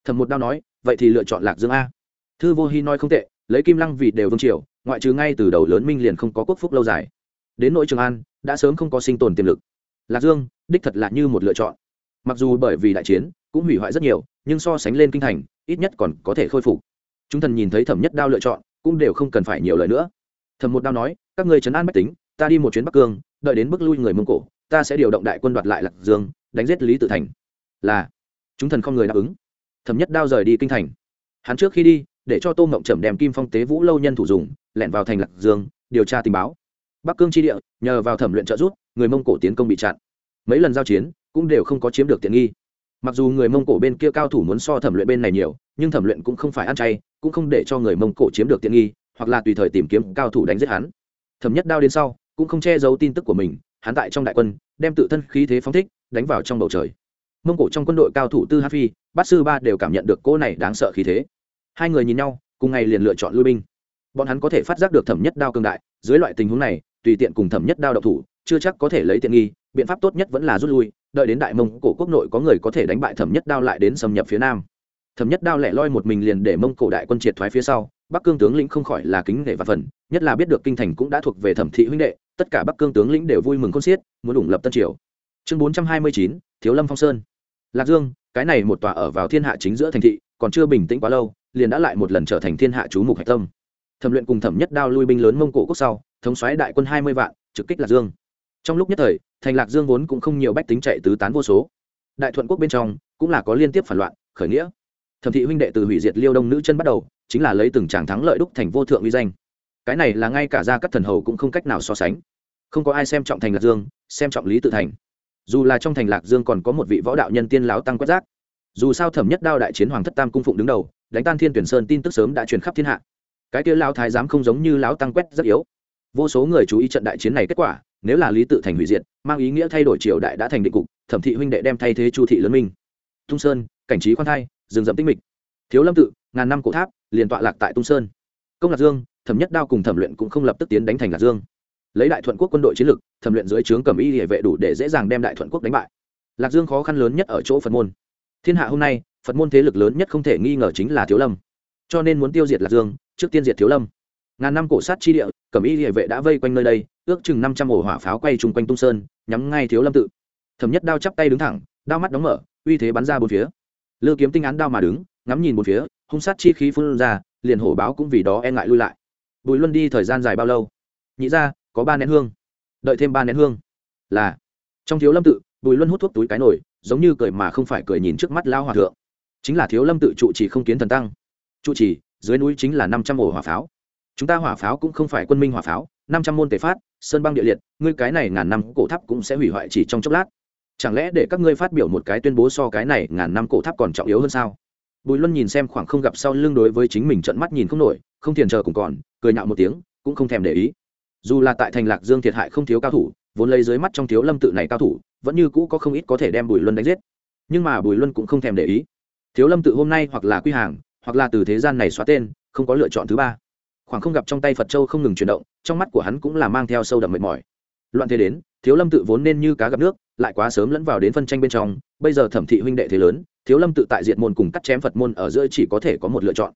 Thầm một đao nói, vậy thì lựa chọn lạc dương a. Thư vô hy nói không tệ lấy kim lăng vì đều vương triều, ngoại trừ ngay từ đầu lớn minh liền không có quốc phúc lâu dài. Đến nội trường an, đã sớm không có sinh tồn tiềm lực. Lạc dương, đích thật là như một lựa chọn. Mặc dù bởi vì đại chiến, cũng hủy hoại rất nhiều, nhưng so sánh lên kinh thành, ít nhất còn có thể khôi phục. Chúng thần nhìn thấy thẩm nhất đao lựa chọn, cũng đều không cần phải nhiều lời nữa. Thẩm một đao nói, các người trấn an bách tính, ta đi một chuyến bắc cương, đợi đến bước lui người mông cổ, ta sẽ điều động đại quân đoạt lại lạc dương, đánh giết lý tự thành. Là, chúng thần không người đáp ứng. Thẩm nhất đao rời đi kinh thành. Hắn trước khi đi để cho tô mộng trầm đem kim phong tế vũ lâu nhân thủ dùng, lẻn vào thành lạc dương, điều tra tình báo. Bắc cương tri địa, nhờ vào thẩm luyện trợ giúp, người mông cổ tiến công bị chặn. Mấy lần giao chiến, cũng đều không có chiếm được tiện nghi. Mặc dù người mông cổ bên kia cao thủ muốn so thẩm luyện bên này nhiều, nhưng thẩm luyện cũng không phải ăn chay, cũng không để cho người mông cổ chiếm được tiện nghi, hoặc là tùy thời tìm kiếm cao thủ đánh giết hắn. Thẩm nhất đao đến sau, cũng không che giấu tin tức của mình, hắn tại trong đại quân, đem tự thân khí thế phóng thích, đánh vào trong bầu trời. Mông cổ trong quân đội cao thủ tư hát phi, bát sư ba đều cảm nhận được cô này đáng sợ khí thế hai người nhìn nhau, cùng ngày liền lựa chọn lui binh. Bọn hắn có thể phát giác được thẩm nhất đao cương đại, dưới loại tình huống này, tùy tiện cùng thẩm nhất đao độc thủ, chưa chắc có thể lấy tiện nghi, biện pháp tốt nhất vẫn là rút lui, đợi đến đại mông cổ quốc nội có người có thể đánh bại thẩm nhất đao lại đến xâm nhập phía nam. Thẩm nhất đao lẻ loi một mình liền để mông cổ đại quân triệt thoái phía sau, bắc cương tướng lĩnh không khỏi là kính nể và phần, nhất là biết được kinh thành cũng đã thuộc về thẩm thị huynh đệ, tất cả bắc cương tướng lĩnh đều vui mừng con xiết, muốn ủng lập tân triều. Chương bốn trăm hai mươi chín, thiếu lâm phong sơn. Lạc dương, cái này một tòa ở vào thiên hạ chính giữa thành thị, còn chưa bình tĩnh quá lâu liền đã lại một lần trở thành thiên hạ chú mục hạch tâm. Thẩm luyện cùng thẩm nhất đao lui binh lớn mông cổ quốc sau, thống xoáy đại quân hai mươi vạn, trực kích lạc dương. Trong lúc nhất thời, thành lạc dương vốn cũng không nhiều bách tính chạy tứ tán vô số. Đại thuận quốc bên trong, cũng là có liên tiếp phản loạn, khởi nghĩa. Thẩm thị huynh đệ từ hủy diệt liêu đông nữ chân bắt đầu, chính là lấy từng tràng thắng lợi đúc thành vô thượng uy danh. Cái này là ngay cả ra các thần hầu cũng không cách nào so sánh. Không có ai xem trọng thành lạc dương, xem trọng lý tự thành. Dù là trong thành lạc dương còn có một vị võ đạo nhân tiên láo tăng quét giác dù sao thẩm nhất đao đại chiến hoàng thất tam cung phụng đứng đầu đánh tan thiên tuyển sơn tin tức sớm đã truyền khắp thiên hạ. Cái kia lao thái giám không giống như lão tăng quét rất yếu. Vô số người chú ý trận đại chiến này kết quả, nếu là lý tự thành hủy diệt, mang ý nghĩa thay đổi triều đại đã thành định cục, thẩm thị huynh đệ đem thay thế chu thị lớn minh. Tung sơn, cảnh trí khoan thai, rừng rậm tinh mịch. Thiếu lâm tự, ngàn năm cổ tháp, liền tọa lạc tại tung sơn. Công lạc dương, thẩm nhất đao cùng thẩm luyện cũng không lập tức tiến đánh thành lạc dương. Lấy đại thuận quốc quân đội chiến lực, thẩm luyện dưới trướng cầm y địa vệ đủ để dễ dàng đem đại thuận quốc đánh bại. Lạc dương khó khăn lớn nhất ở chỗ phần môn. Thiên hạ hôm nay phật môn thế lực lớn nhất không thể nghi ngờ chính là thiếu lâm. Cho nên muốn tiêu diệt lạc dương, trước tiên diệt thiếu lâm. Ngàn năm cổ sát chi địa, cẩm y địa vệ đã vây quanh nơi đây, ước chừng năm trăm ổ hỏa pháo quay chung quanh tung sơn, nhắm ngay thiếu lâm tự. Thẩm nhất đao chắp tay đứng thẳng, đao mắt đóng mở, uy thế bắn ra bốn phía. Lư kiếm tinh án đao mà đứng, ngắm nhìn bốn phía, hung sát chi khí phun ra, liền hổ báo cũng vì đó e ngại lui lại. Bùi luân đi thời gian dài bao lâu? Nhị ra có ba nén hương. Đợi thêm ba nén hương. Là. Trong thiếu lâm tự, bùi luân hút thuốc túi cái nổi giống như cười mà không phải cười nhìn trước mắt lao hòa thượng chính là thiếu lâm tự trụ trì không kiến thần tăng. Trụ trì, dưới núi chính là năm trăm ổ hỏa pháo. Chúng ta hỏa pháo cũng không phải quân minh hỏa pháo, năm trăm môn tề phát, sơn băng địa liệt, ngươi cái này ngàn năm cổ tháp cũng sẽ hủy hoại chỉ trong chốc lát. Chẳng lẽ để các ngươi phát biểu một cái tuyên bố so cái này ngàn năm cổ tháp còn trọng yếu hơn sao? Bùi luân nhìn xem khoảng không gặp sau lưng đối với chính mình trận mắt nhìn không nổi, không thiền chờ cùng còn, cười nhạo một tiếng, cũng không thèm để ý. Dù là tại thành lạc dương thiệt hại không thiếu cao thủ, vốn lấy dưới mắt trong thiếu lâm tự này cao thủ, vẫn như cũ có không ít có thể đem bùi luân đánh giết. Nhưng mà bùi luân cũng không thèm để ý thiếu lâm tự hôm nay hoặc là quy hàng, hoặc là từ thế gian này xóa tên, không có lựa chọn thứ ba. Khoảng không gặp trong tay phật châu không ngừng chuyển động, trong mắt của hắn cũng là mang theo sâu đậm mệt mỏi. Loạn thế đến, thiếu lâm tự vốn nên như cá gặp nước, lại quá sớm lẫn vào đến phân tranh bên trong, bây giờ thẩm thị huynh đệ thế lớn, thiếu lâm tự tại diện môn cùng cắt chém phật môn ở giữa chỉ có thể có một lựa chọn.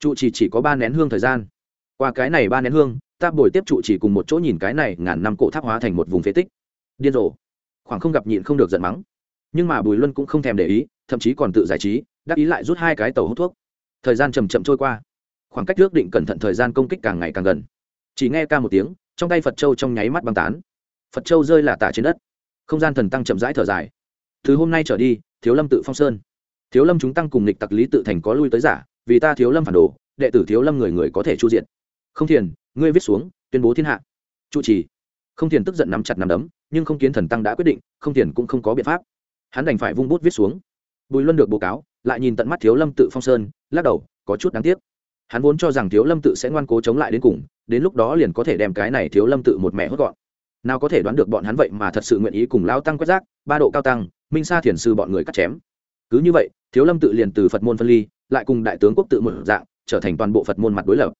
Trụ chỉ chỉ có ba nén hương thời gian. Qua cái này ba nén hương, ta bồi tiếp trụ chỉ cùng một chỗ nhìn cái này ngàn năm cổ tháp hóa thành một vùng phế tích. Điên rồ. Khoảng không gặp nhịn không được giận mắng. Nhưng mà bùi luân cũng không thèm để ý, thậm chí còn tự giải trí đắc ý lại rút hai cái tàu hút thuốc. Thời gian chầm chậm trôi qua. Khoảng cách ước định cẩn thận thời gian công kích càng ngày càng gần. Chỉ nghe ca một tiếng, trong tay phật châu trong nháy mắt băng tán. Phật châu rơi là tả trên đất. Không gian thần tăng chậm rãi thở dài. Từ hôm nay trở đi, thiếu lâm tự phong sơn. Thiếu lâm chúng tăng cùng lịch tặc lý tự thành có lui tới giả, vì ta thiếu lâm phản đồ, đệ tử thiếu lâm người người có thể chu diện không thiền, ngươi viết xuống, tuyên bố thiên hạ. Trụ trì. Không thiền tức giận nắm chặt nắm đấm, nhưng không kiến thần tăng đã quyết định, không thiền cũng không có biện pháp. Hắn đành phải vung bút viết xuống. Bùi luân được bố cáo lại nhìn tận mắt thiếu lâm tự phong sơn, lắc đầu, có chút đáng tiếc. Hắn vốn cho rằng thiếu lâm tự sẽ ngoan cố chống lại đến cùng, đến lúc đó liền có thể đem cái này thiếu lâm tự một mẹ hốt gọn. Nào có thể đoán được bọn hắn vậy mà thật sự nguyện ý cùng lao tăng quét rác, ba độ cao tăng, minh sa thiền sư bọn người cắt chém. Cứ như vậy, thiếu lâm tự liền từ phật môn phân ly, lại cùng đại tướng quốc tự một dạng, trở thành toàn bộ phật môn mặt đối lập.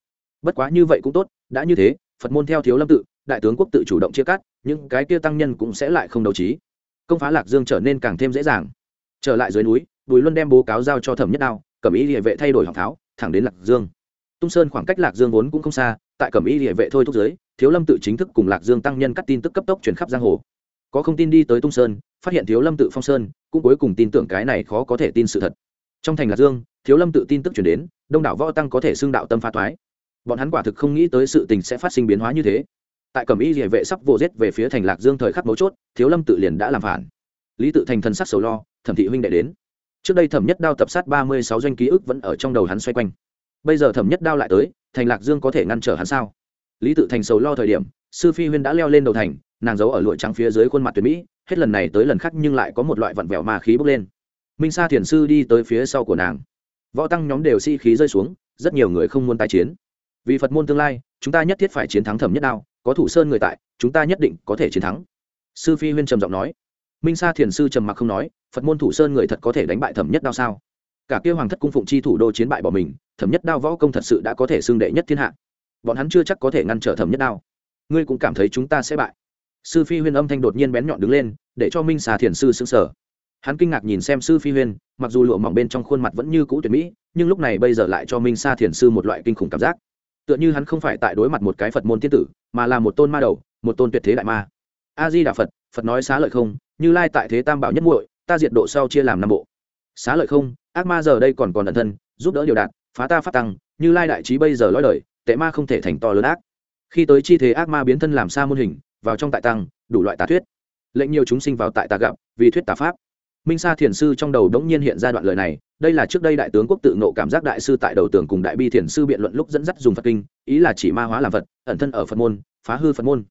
Bất quá như vậy cũng tốt, đã như thế, phật môn theo thiếu lâm tự, đại tướng quốc tự chủ động chia cắt, những cái kia tăng nhân cũng sẽ lại không đấu trí. Công phá lạc dương trở nên càng thêm dễ dàng. Trở lại dưới núi bùi luân đem bố cáo giao cho thẩm nhất đao, cẩm ý địa vệ thay đổi hoàng tháo, thẳng đến lạc dương. Tung sơn khoảng cách lạc dương vốn cũng không xa, tại cẩm ý địa vệ thôi thúc giới thiếu lâm tự chính thức cùng lạc dương tăng nhân cắt tin tức cấp tốc chuyển khắp giang hồ. Có không tin đi tới tung sơn, phát hiện thiếu lâm tự phong sơn, cũng cuối cùng tin tưởng cái này khó có thể tin sự thật. Trong thành lạc dương, thiếu lâm tự tin tức chuyển đến, đông đảo võ tăng có thể xưng đạo tâm phá thoái bọn hắn quả thực không nghĩ tới sự tình sẽ phát sinh biến hóa như thế. Tại cẩm y địa vệ sắp vô giết về phía thành lạc dương thời khắc mấu chốt, thiếu lâm tự liền đã làm phản. Lý tự thành thần sắc sầu lo, thẩm thị huynh đệ đến trước đây thẩm nhất đao tập sát ba mươi sáu doanh ký ức vẫn ở trong đầu hắn xoay quanh. Bây giờ thẩm nhất đao lại tới, thành lạc dương có thể ngăn trở hắn sao? Lý tự thành sầu lo thời điểm, sư phi huyên đã leo lên đầu thành, nàng giấu ở lụa trắng phía dưới khuôn mặt tuyệt mỹ, hết lần này tới lần khác nhưng lại có một loại vặn vẹo ma khí bốc lên. Minh sa thiền sư đi tới phía sau của nàng. Võ tăng nhóm đều si-khí rơi xuống, rất nhiều người không muốn tái chiến. Vì phật môn tương lai, chúng ta nhất thiết phải chiến thắng thẩm nhất đao, có thủ sơn người tại, chúng ta nhất định có thể chiến thắng. Sư phi huyên trầm giọng nói minh sa thiền sư trầm mặc không nói, phật môn thủ sơn người thật có thể đánh bại thẩm nhất đao sao? Cả kia hoàng thất cung phụng chi thủ đô chiến bại bỏ mình, thẩm nhất đao võ công thật sự đã có thể xưng đệ nhất thiên hạ. Bọn hắn chưa chắc có thể ngăn trở thẩm nhất đao. Ngươi cũng cảm thấy chúng ta sẽ bại. Sư phi huyên âm thanh đột nhiên bén nhọn đứng lên, để cho minh xà thiền sư xứng sở hắn kinh ngạc nhìn xem sư phi huyên, mặc dù lụa mỏng bên trong khuôn mặt vẫn như cũ tuyệt mỹ, nhưng lúc này bây giờ lại cho minh sa thiền sư một loại kinh khủng cảm giác. Tựa như hắn không phải tại đối mặt một cái phật môn tiên tử, mà là một tôn ma đầu, một tôn tuyệt thế đại ma. A di đà phật phật nói xá lợi không như lai tại thế tam bảo nhất muội, ta diệt độ sau chia làm năm bộ. Xá lợi không, ác ma giờ đây còn còn ẩn thân, giúp đỡ điều đạt, phá ta phát tăng, như lai đại trí bây giờ lõi đời, tệ ma không thể thành to lớn ác. Khi tới chi thế ác ma biến thân làm xa môn hình, vào trong tại tăng, đủ loại tà thuyết. Lệnh nhiều chúng sinh vào tại tà gặp, vì thuyết tà pháp. Minh sa thiền sư trong đầu đống nhiên hiện ra đoạn lời này, đây là trước đây đại tướng quốc tự nộ cảm giác đại sư tại đầu tường cùng đại bi thiền sư biện luận lúc dẫn dắt dùng phật kinh, ý là chỉ ma hóa làm vật ẩn thân ở phật môn, phá hư phật môn.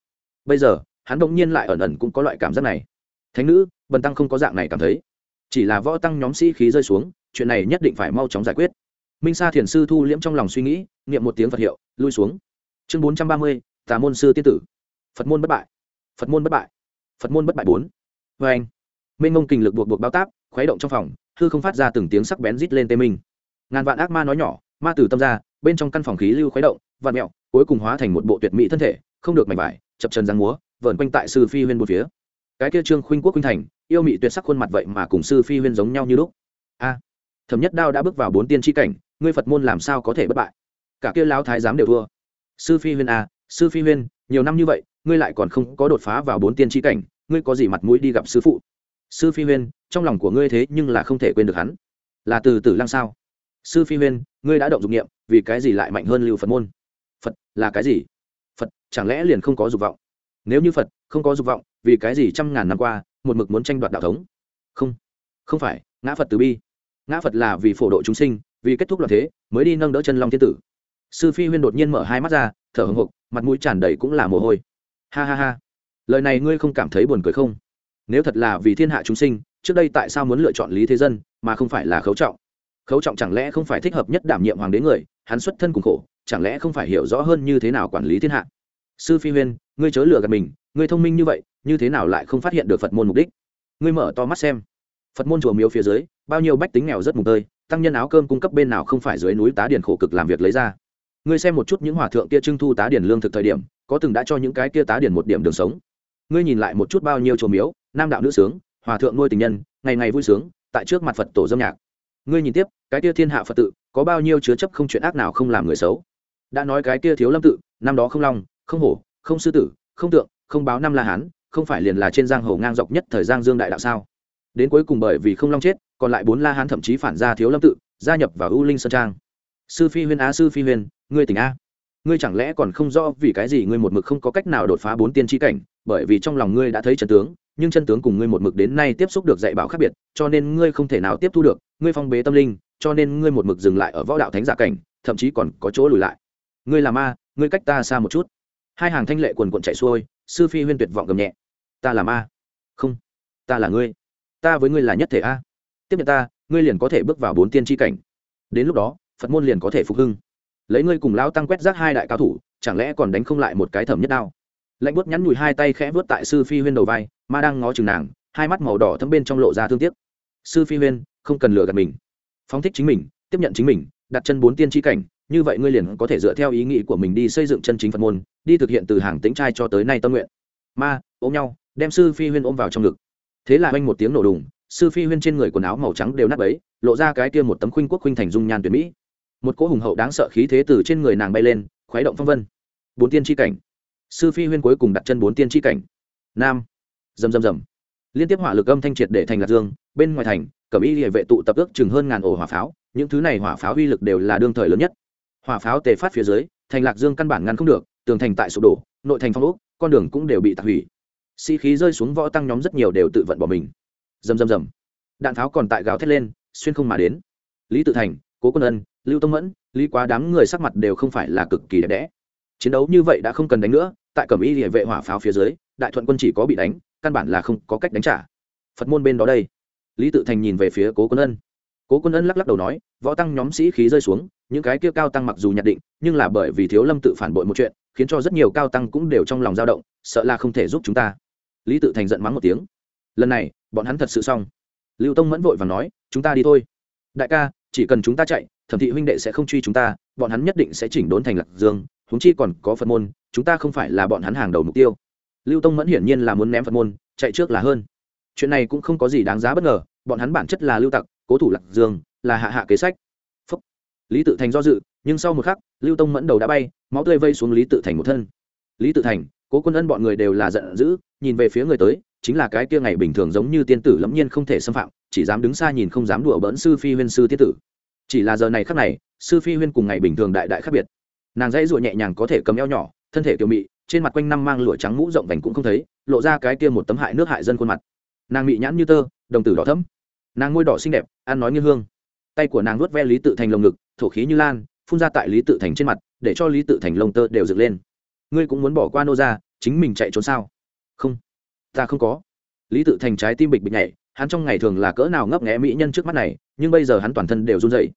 Bây giờ, hắn đống nhiên lại ẩn ẩn cũng có loại cảm giác này thánh nữ, bần tăng không có dạng này cảm thấy. Chỉ là võ tăng nhóm sĩ khí rơi xuống, chuyện này nhất định phải mau chóng giải quyết. Minh sa thiền sư thu liễm trong lòng suy nghĩ, niệm một tiếng phật hiệu, lui xuống. Chương bốn trăm ba mươi, tà môn sư tiên tử. Phật môn bất bại. Phật môn bất bại. Phật môn bất bại bốn. Vê anh, minh mông kình lực buộc buộc bao táp, khuấy động trong phòng, hư không phát ra từng tiếng sắc bén rít lên tê minh. Ngàn vạn ác ma nói nhỏ, ma tử tâm ra, bên trong căn phòng khí lưu khuấy động, vạn mẹo, cuối cùng hóa thành một bộ tuyệt mỹ thân thể, không được mảnh vải, chập trần giang múa, vờn quanh tại sư phi huyên một phía cái kia trương khuynh quốc khuynh thành, yêu mị tuyệt sắc khuôn mặt vậy mà cùng sư phi huyên giống nhau như lúc. A, thẩm nhất đao đã bước vào bốn tiên tri cảnh, ngươi phật môn làm sao có thể bất bại? Cả kia lão thái giám đều thua. Sư phi huyên a, sư phi huyên, nhiều năm như vậy, ngươi lại còn không có đột phá vào bốn tiên tri cảnh, ngươi có gì mặt mũi đi gặp sư phụ? Sư phi huyên, trong lòng của ngươi thế nhưng là không thể quên được hắn. Là từ tử lăng sao? Sư phi huyên, ngươi đã động dục nghiệm vì cái gì lại mạnh hơn lưu phật môn? Phật là cái gì? Phật chẳng lẽ liền không có dục vọng? Nếu như phật không có dục vọng vì cái gì trăm ngàn năm qua, một mực muốn tranh đoạt đạo thống? Không không phải, ngã phật từ bi. Ngã phật là vì phổ độ chúng sinh, vì kết thúc loạn thế, mới đi nâng đỡ chân long thiên tử. Sư phi huyên đột nhiên mở hai mắt ra, thở hồng hộc, mặt mũi tràn đầy cũng là mồ hôi. Ha ha ha, lời này ngươi không cảm thấy buồn cười không? Nếu thật là vì thiên hạ chúng sinh, trước đây tại sao muốn lựa chọn lý thế dân, mà không phải là khấu trọng? Khấu trọng chẳng lẽ không phải thích hợp nhất đảm nhiệm hoàng đế người, hắn xuất thân cùng khổ, chẳng lẽ không phải hiểu rõ hơn như thế nào quản lý thiên hạ? Sư phi huyên, ngươi chớ lừa gạt mình, ngươi thông minh như vậy, như thế nào lại không phát hiện được phật môn mục đích? Ngươi mở to mắt xem. Phật môn chùa miếu phía dưới, bao nhiêu bách tính nghèo rất mùng tơi, tăng nhân áo cơm cung cấp bên nào không phải dưới núi tá điền khổ cực làm việc lấy ra. Ngươi xem một chút những hòa thượng kia trưng thu tá điền lương thực thời điểm, có từng đã cho những cái kia tá điền một điểm đường sống. Ngươi nhìn lại một chút bao nhiêu chùa miếu, nam đạo nữ sướng, hòa thượng nuôi tình nhân, ngày ngày vui sướng, tại trước mặt phật tổ dâm nhạc. Ngươi nhìn tiếp, cái kia thiên hạ phật tự, có bao nhiêu chứa chấp không chuyện ác nào không làm người xấu. Đã nói cái kia thiếu lâm tự, năm đó không long không hổ, không sư tử, không tượng, không báo năm la hán, không phải liền là trên giang hồ ngang dọc nhất thời giang dương đại đạo sao? Đến cuối cùng bởi vì không long chết, còn lại bốn la hán thậm chí phản ra thiếu lâm tự, gia nhập vào ưu linh sơn trang. Sư phi huyên á, sư phi huyên, ngươi tỉnh a ngươi chẳng lẽ còn không rõ vì cái gì ngươi một mực không có cách nào đột phá bốn tiên tri cảnh, bởi vì trong lòng ngươi đã thấy chân tướng, nhưng chân tướng cùng ngươi một mực đến nay tiếp xúc được dạy bảo khác biệt, cho nên ngươi không thể nào tiếp thu được, ngươi phong bế tâm linh, cho nên ngươi một mực dừng lại ở võ đạo thánh giả cảnh, thậm chí còn có chỗ lùi lại. Ngươi là ma, ngươi cách ta xa một chút hai hàng thanh lệ quần quận chạy xuôi, sư phi huyên tuyệt vọng gầm nhẹ. Ta là ma. Không, ta là ngươi. Ta với ngươi là nhất thể a. Tiếp nhận ta, ngươi liền có thể bước vào bốn tiên tri cảnh. Đến lúc đó, phật môn liền có thể phục hưng. Lấy ngươi cùng lão tăng quét rác hai đại cao thủ, chẳng lẽ còn đánh không lại một cái thẩm nhất đao? Lạnh bút nhắn nhủi hai tay khẽ vớt tại sư phi huyên đầu vai, ma đang ngó chừng nàng, hai mắt màu đỏ thấm bên trong lộ ra thương tiếc. Sư phi huyên, không cần lừa gạt mình. Phóng thích chính mình, tiếp nhận chính mình, đặt chân bốn tiên tri cảnh, như vậy ngươi liền có thể dựa theo ý nghĩ của mình đi xây dựng chân chính phật môn đi thực hiện từ hàng tĩnh trai cho tới nay tâm nguyện. Ma, ôm nhau, đem sư phi huyên ôm vào trong ngực. Thế là oanh một tiếng nổ đùng, sư phi huyên trên người quần áo màu trắng đều nát ấy lộ ra cái kia một tấm khuynh quốc khuynh thành dung nhan tuyệt mỹ. Một cỗ hùng hậu đáng sợ khí thế từ trên người nàng bay lên, khuấy động phong vân. Bốn tiên tri cảnh. Sư phi huyên cuối cùng đặt chân bốn tiên tri cảnh. Nam. Rầm rầm rầm. Liên tiếp hỏa lực âm thanh triệt để thành lạc dương, bên ngoài thành, cẩm y địa vệ tụ tập ước chừng hơn ngàn ổ hỏa pháo, những thứ này hỏa pháo uy lực đều là đương thời lớn nhất. Hỏa pháo tề phát phía dưới, thành lạc dương căn bản ngăn không được tường thành tại sụp đổ, nội thành phong ốc, con đường cũng đều bị tạc hủy. Sĩ、si、khí rơi xuống võ tăng nhóm rất nhiều đều tự vận bỏ mình. Rầm rầm rầm. Đạn tháo còn tại gáo thét lên, xuyên không mà đến. Lý tự thành, cố quân ân, lưu tông mẫn, lý quá đám người sắc mặt đều không phải là cực kỳ đẹp đẽ. Chiến đấu như vậy đã không cần đánh nữa, tại cẩm y địa vệ hỏa pháo phía dưới, đại thuận quân chỉ có bị đánh, căn bản là không có cách đánh trả. Phật môn bên đó đây. Lý tự thành nhìn về phía cố quân ân cố quân ân lắc lắc đầu nói, võ tăng nhóm sĩ khí rơi xuống, những cái kia cao tăng mặc dù nhận định, nhưng là bởi vì thiếu lâm tự phản bội một chuyện, khiến cho rất nhiều cao tăng cũng đều trong lòng dao động, sợ là không thể giúp chúng ta. Lý tự thành giận mắng một tiếng. Lần này, bọn hắn thật sự xong. Lưu tông mẫn vội và nói, chúng ta đi thôi. Đại ca, chỉ cần chúng ta chạy, thẩm thị huynh đệ sẽ không truy chúng ta, bọn hắn nhất định sẽ chỉnh đốn thành lạc dương húng chi còn có phật môn, chúng ta không phải là bọn hắn hàng đầu mục tiêu. Lưu tông mẫn hiển nhiên là muốn ném phật môn, chạy trước là hơn. Chuyện này cũng không có gì đáng giá bất ngờ, bọn hắn bản chất là lưu tặc cố thủ lạc dương, là hạ hạ kế sách. Phúc. lý tự thành do dự, nhưng sau một khắc, lưu tông mẫn đầu đã bay, máu tươi vây xuống lý tự thành một thân. Lý tự thành, cố quân ân bọn người đều là giận dữ, nhìn về phía người tới, chính là cái kia ngày bình thường giống như tiên tử lẫm nhiên không thể xâm phạm, chỉ dám đứng xa nhìn không dám đùa bỡn sư phi huyên sư tiết tử. Chỉ là giờ này khắc này, sư phi huyên cùng ngày bình thường đại đại khác biệt. Nàng dãy ruộng nhẹ nhàng có thể cầm eo nhỏ, thân thể kiều mị, trên mặt quanh năm mang lụa trắng mũ rộng vành cũng không thấy, lộ ra cái kia một tấm hại nước hại dân khuôn mặt. Nàng mị nhãn như tơ, đồng tử đỏ thấm nàng ngôi đỏ xinh đẹp, ăn nói như hương. Tay của nàng nuốt ve lý tự thành lồng ngực, thổ khí như lan, phun ra tại lý tự thành trên mặt, để cho lý tự thành lông tơ đều dựng lên. Ngươi cũng muốn bỏ qua nô ra chính mình chạy trốn sao? Không. Ta không có. Lý tự thành trái tim bịch bịch nhảy, hắn trong ngày thường là cỡ nào ngấp nghẽ mỹ nhân trước mắt này, nhưng bây giờ hắn toàn thân đều run dậy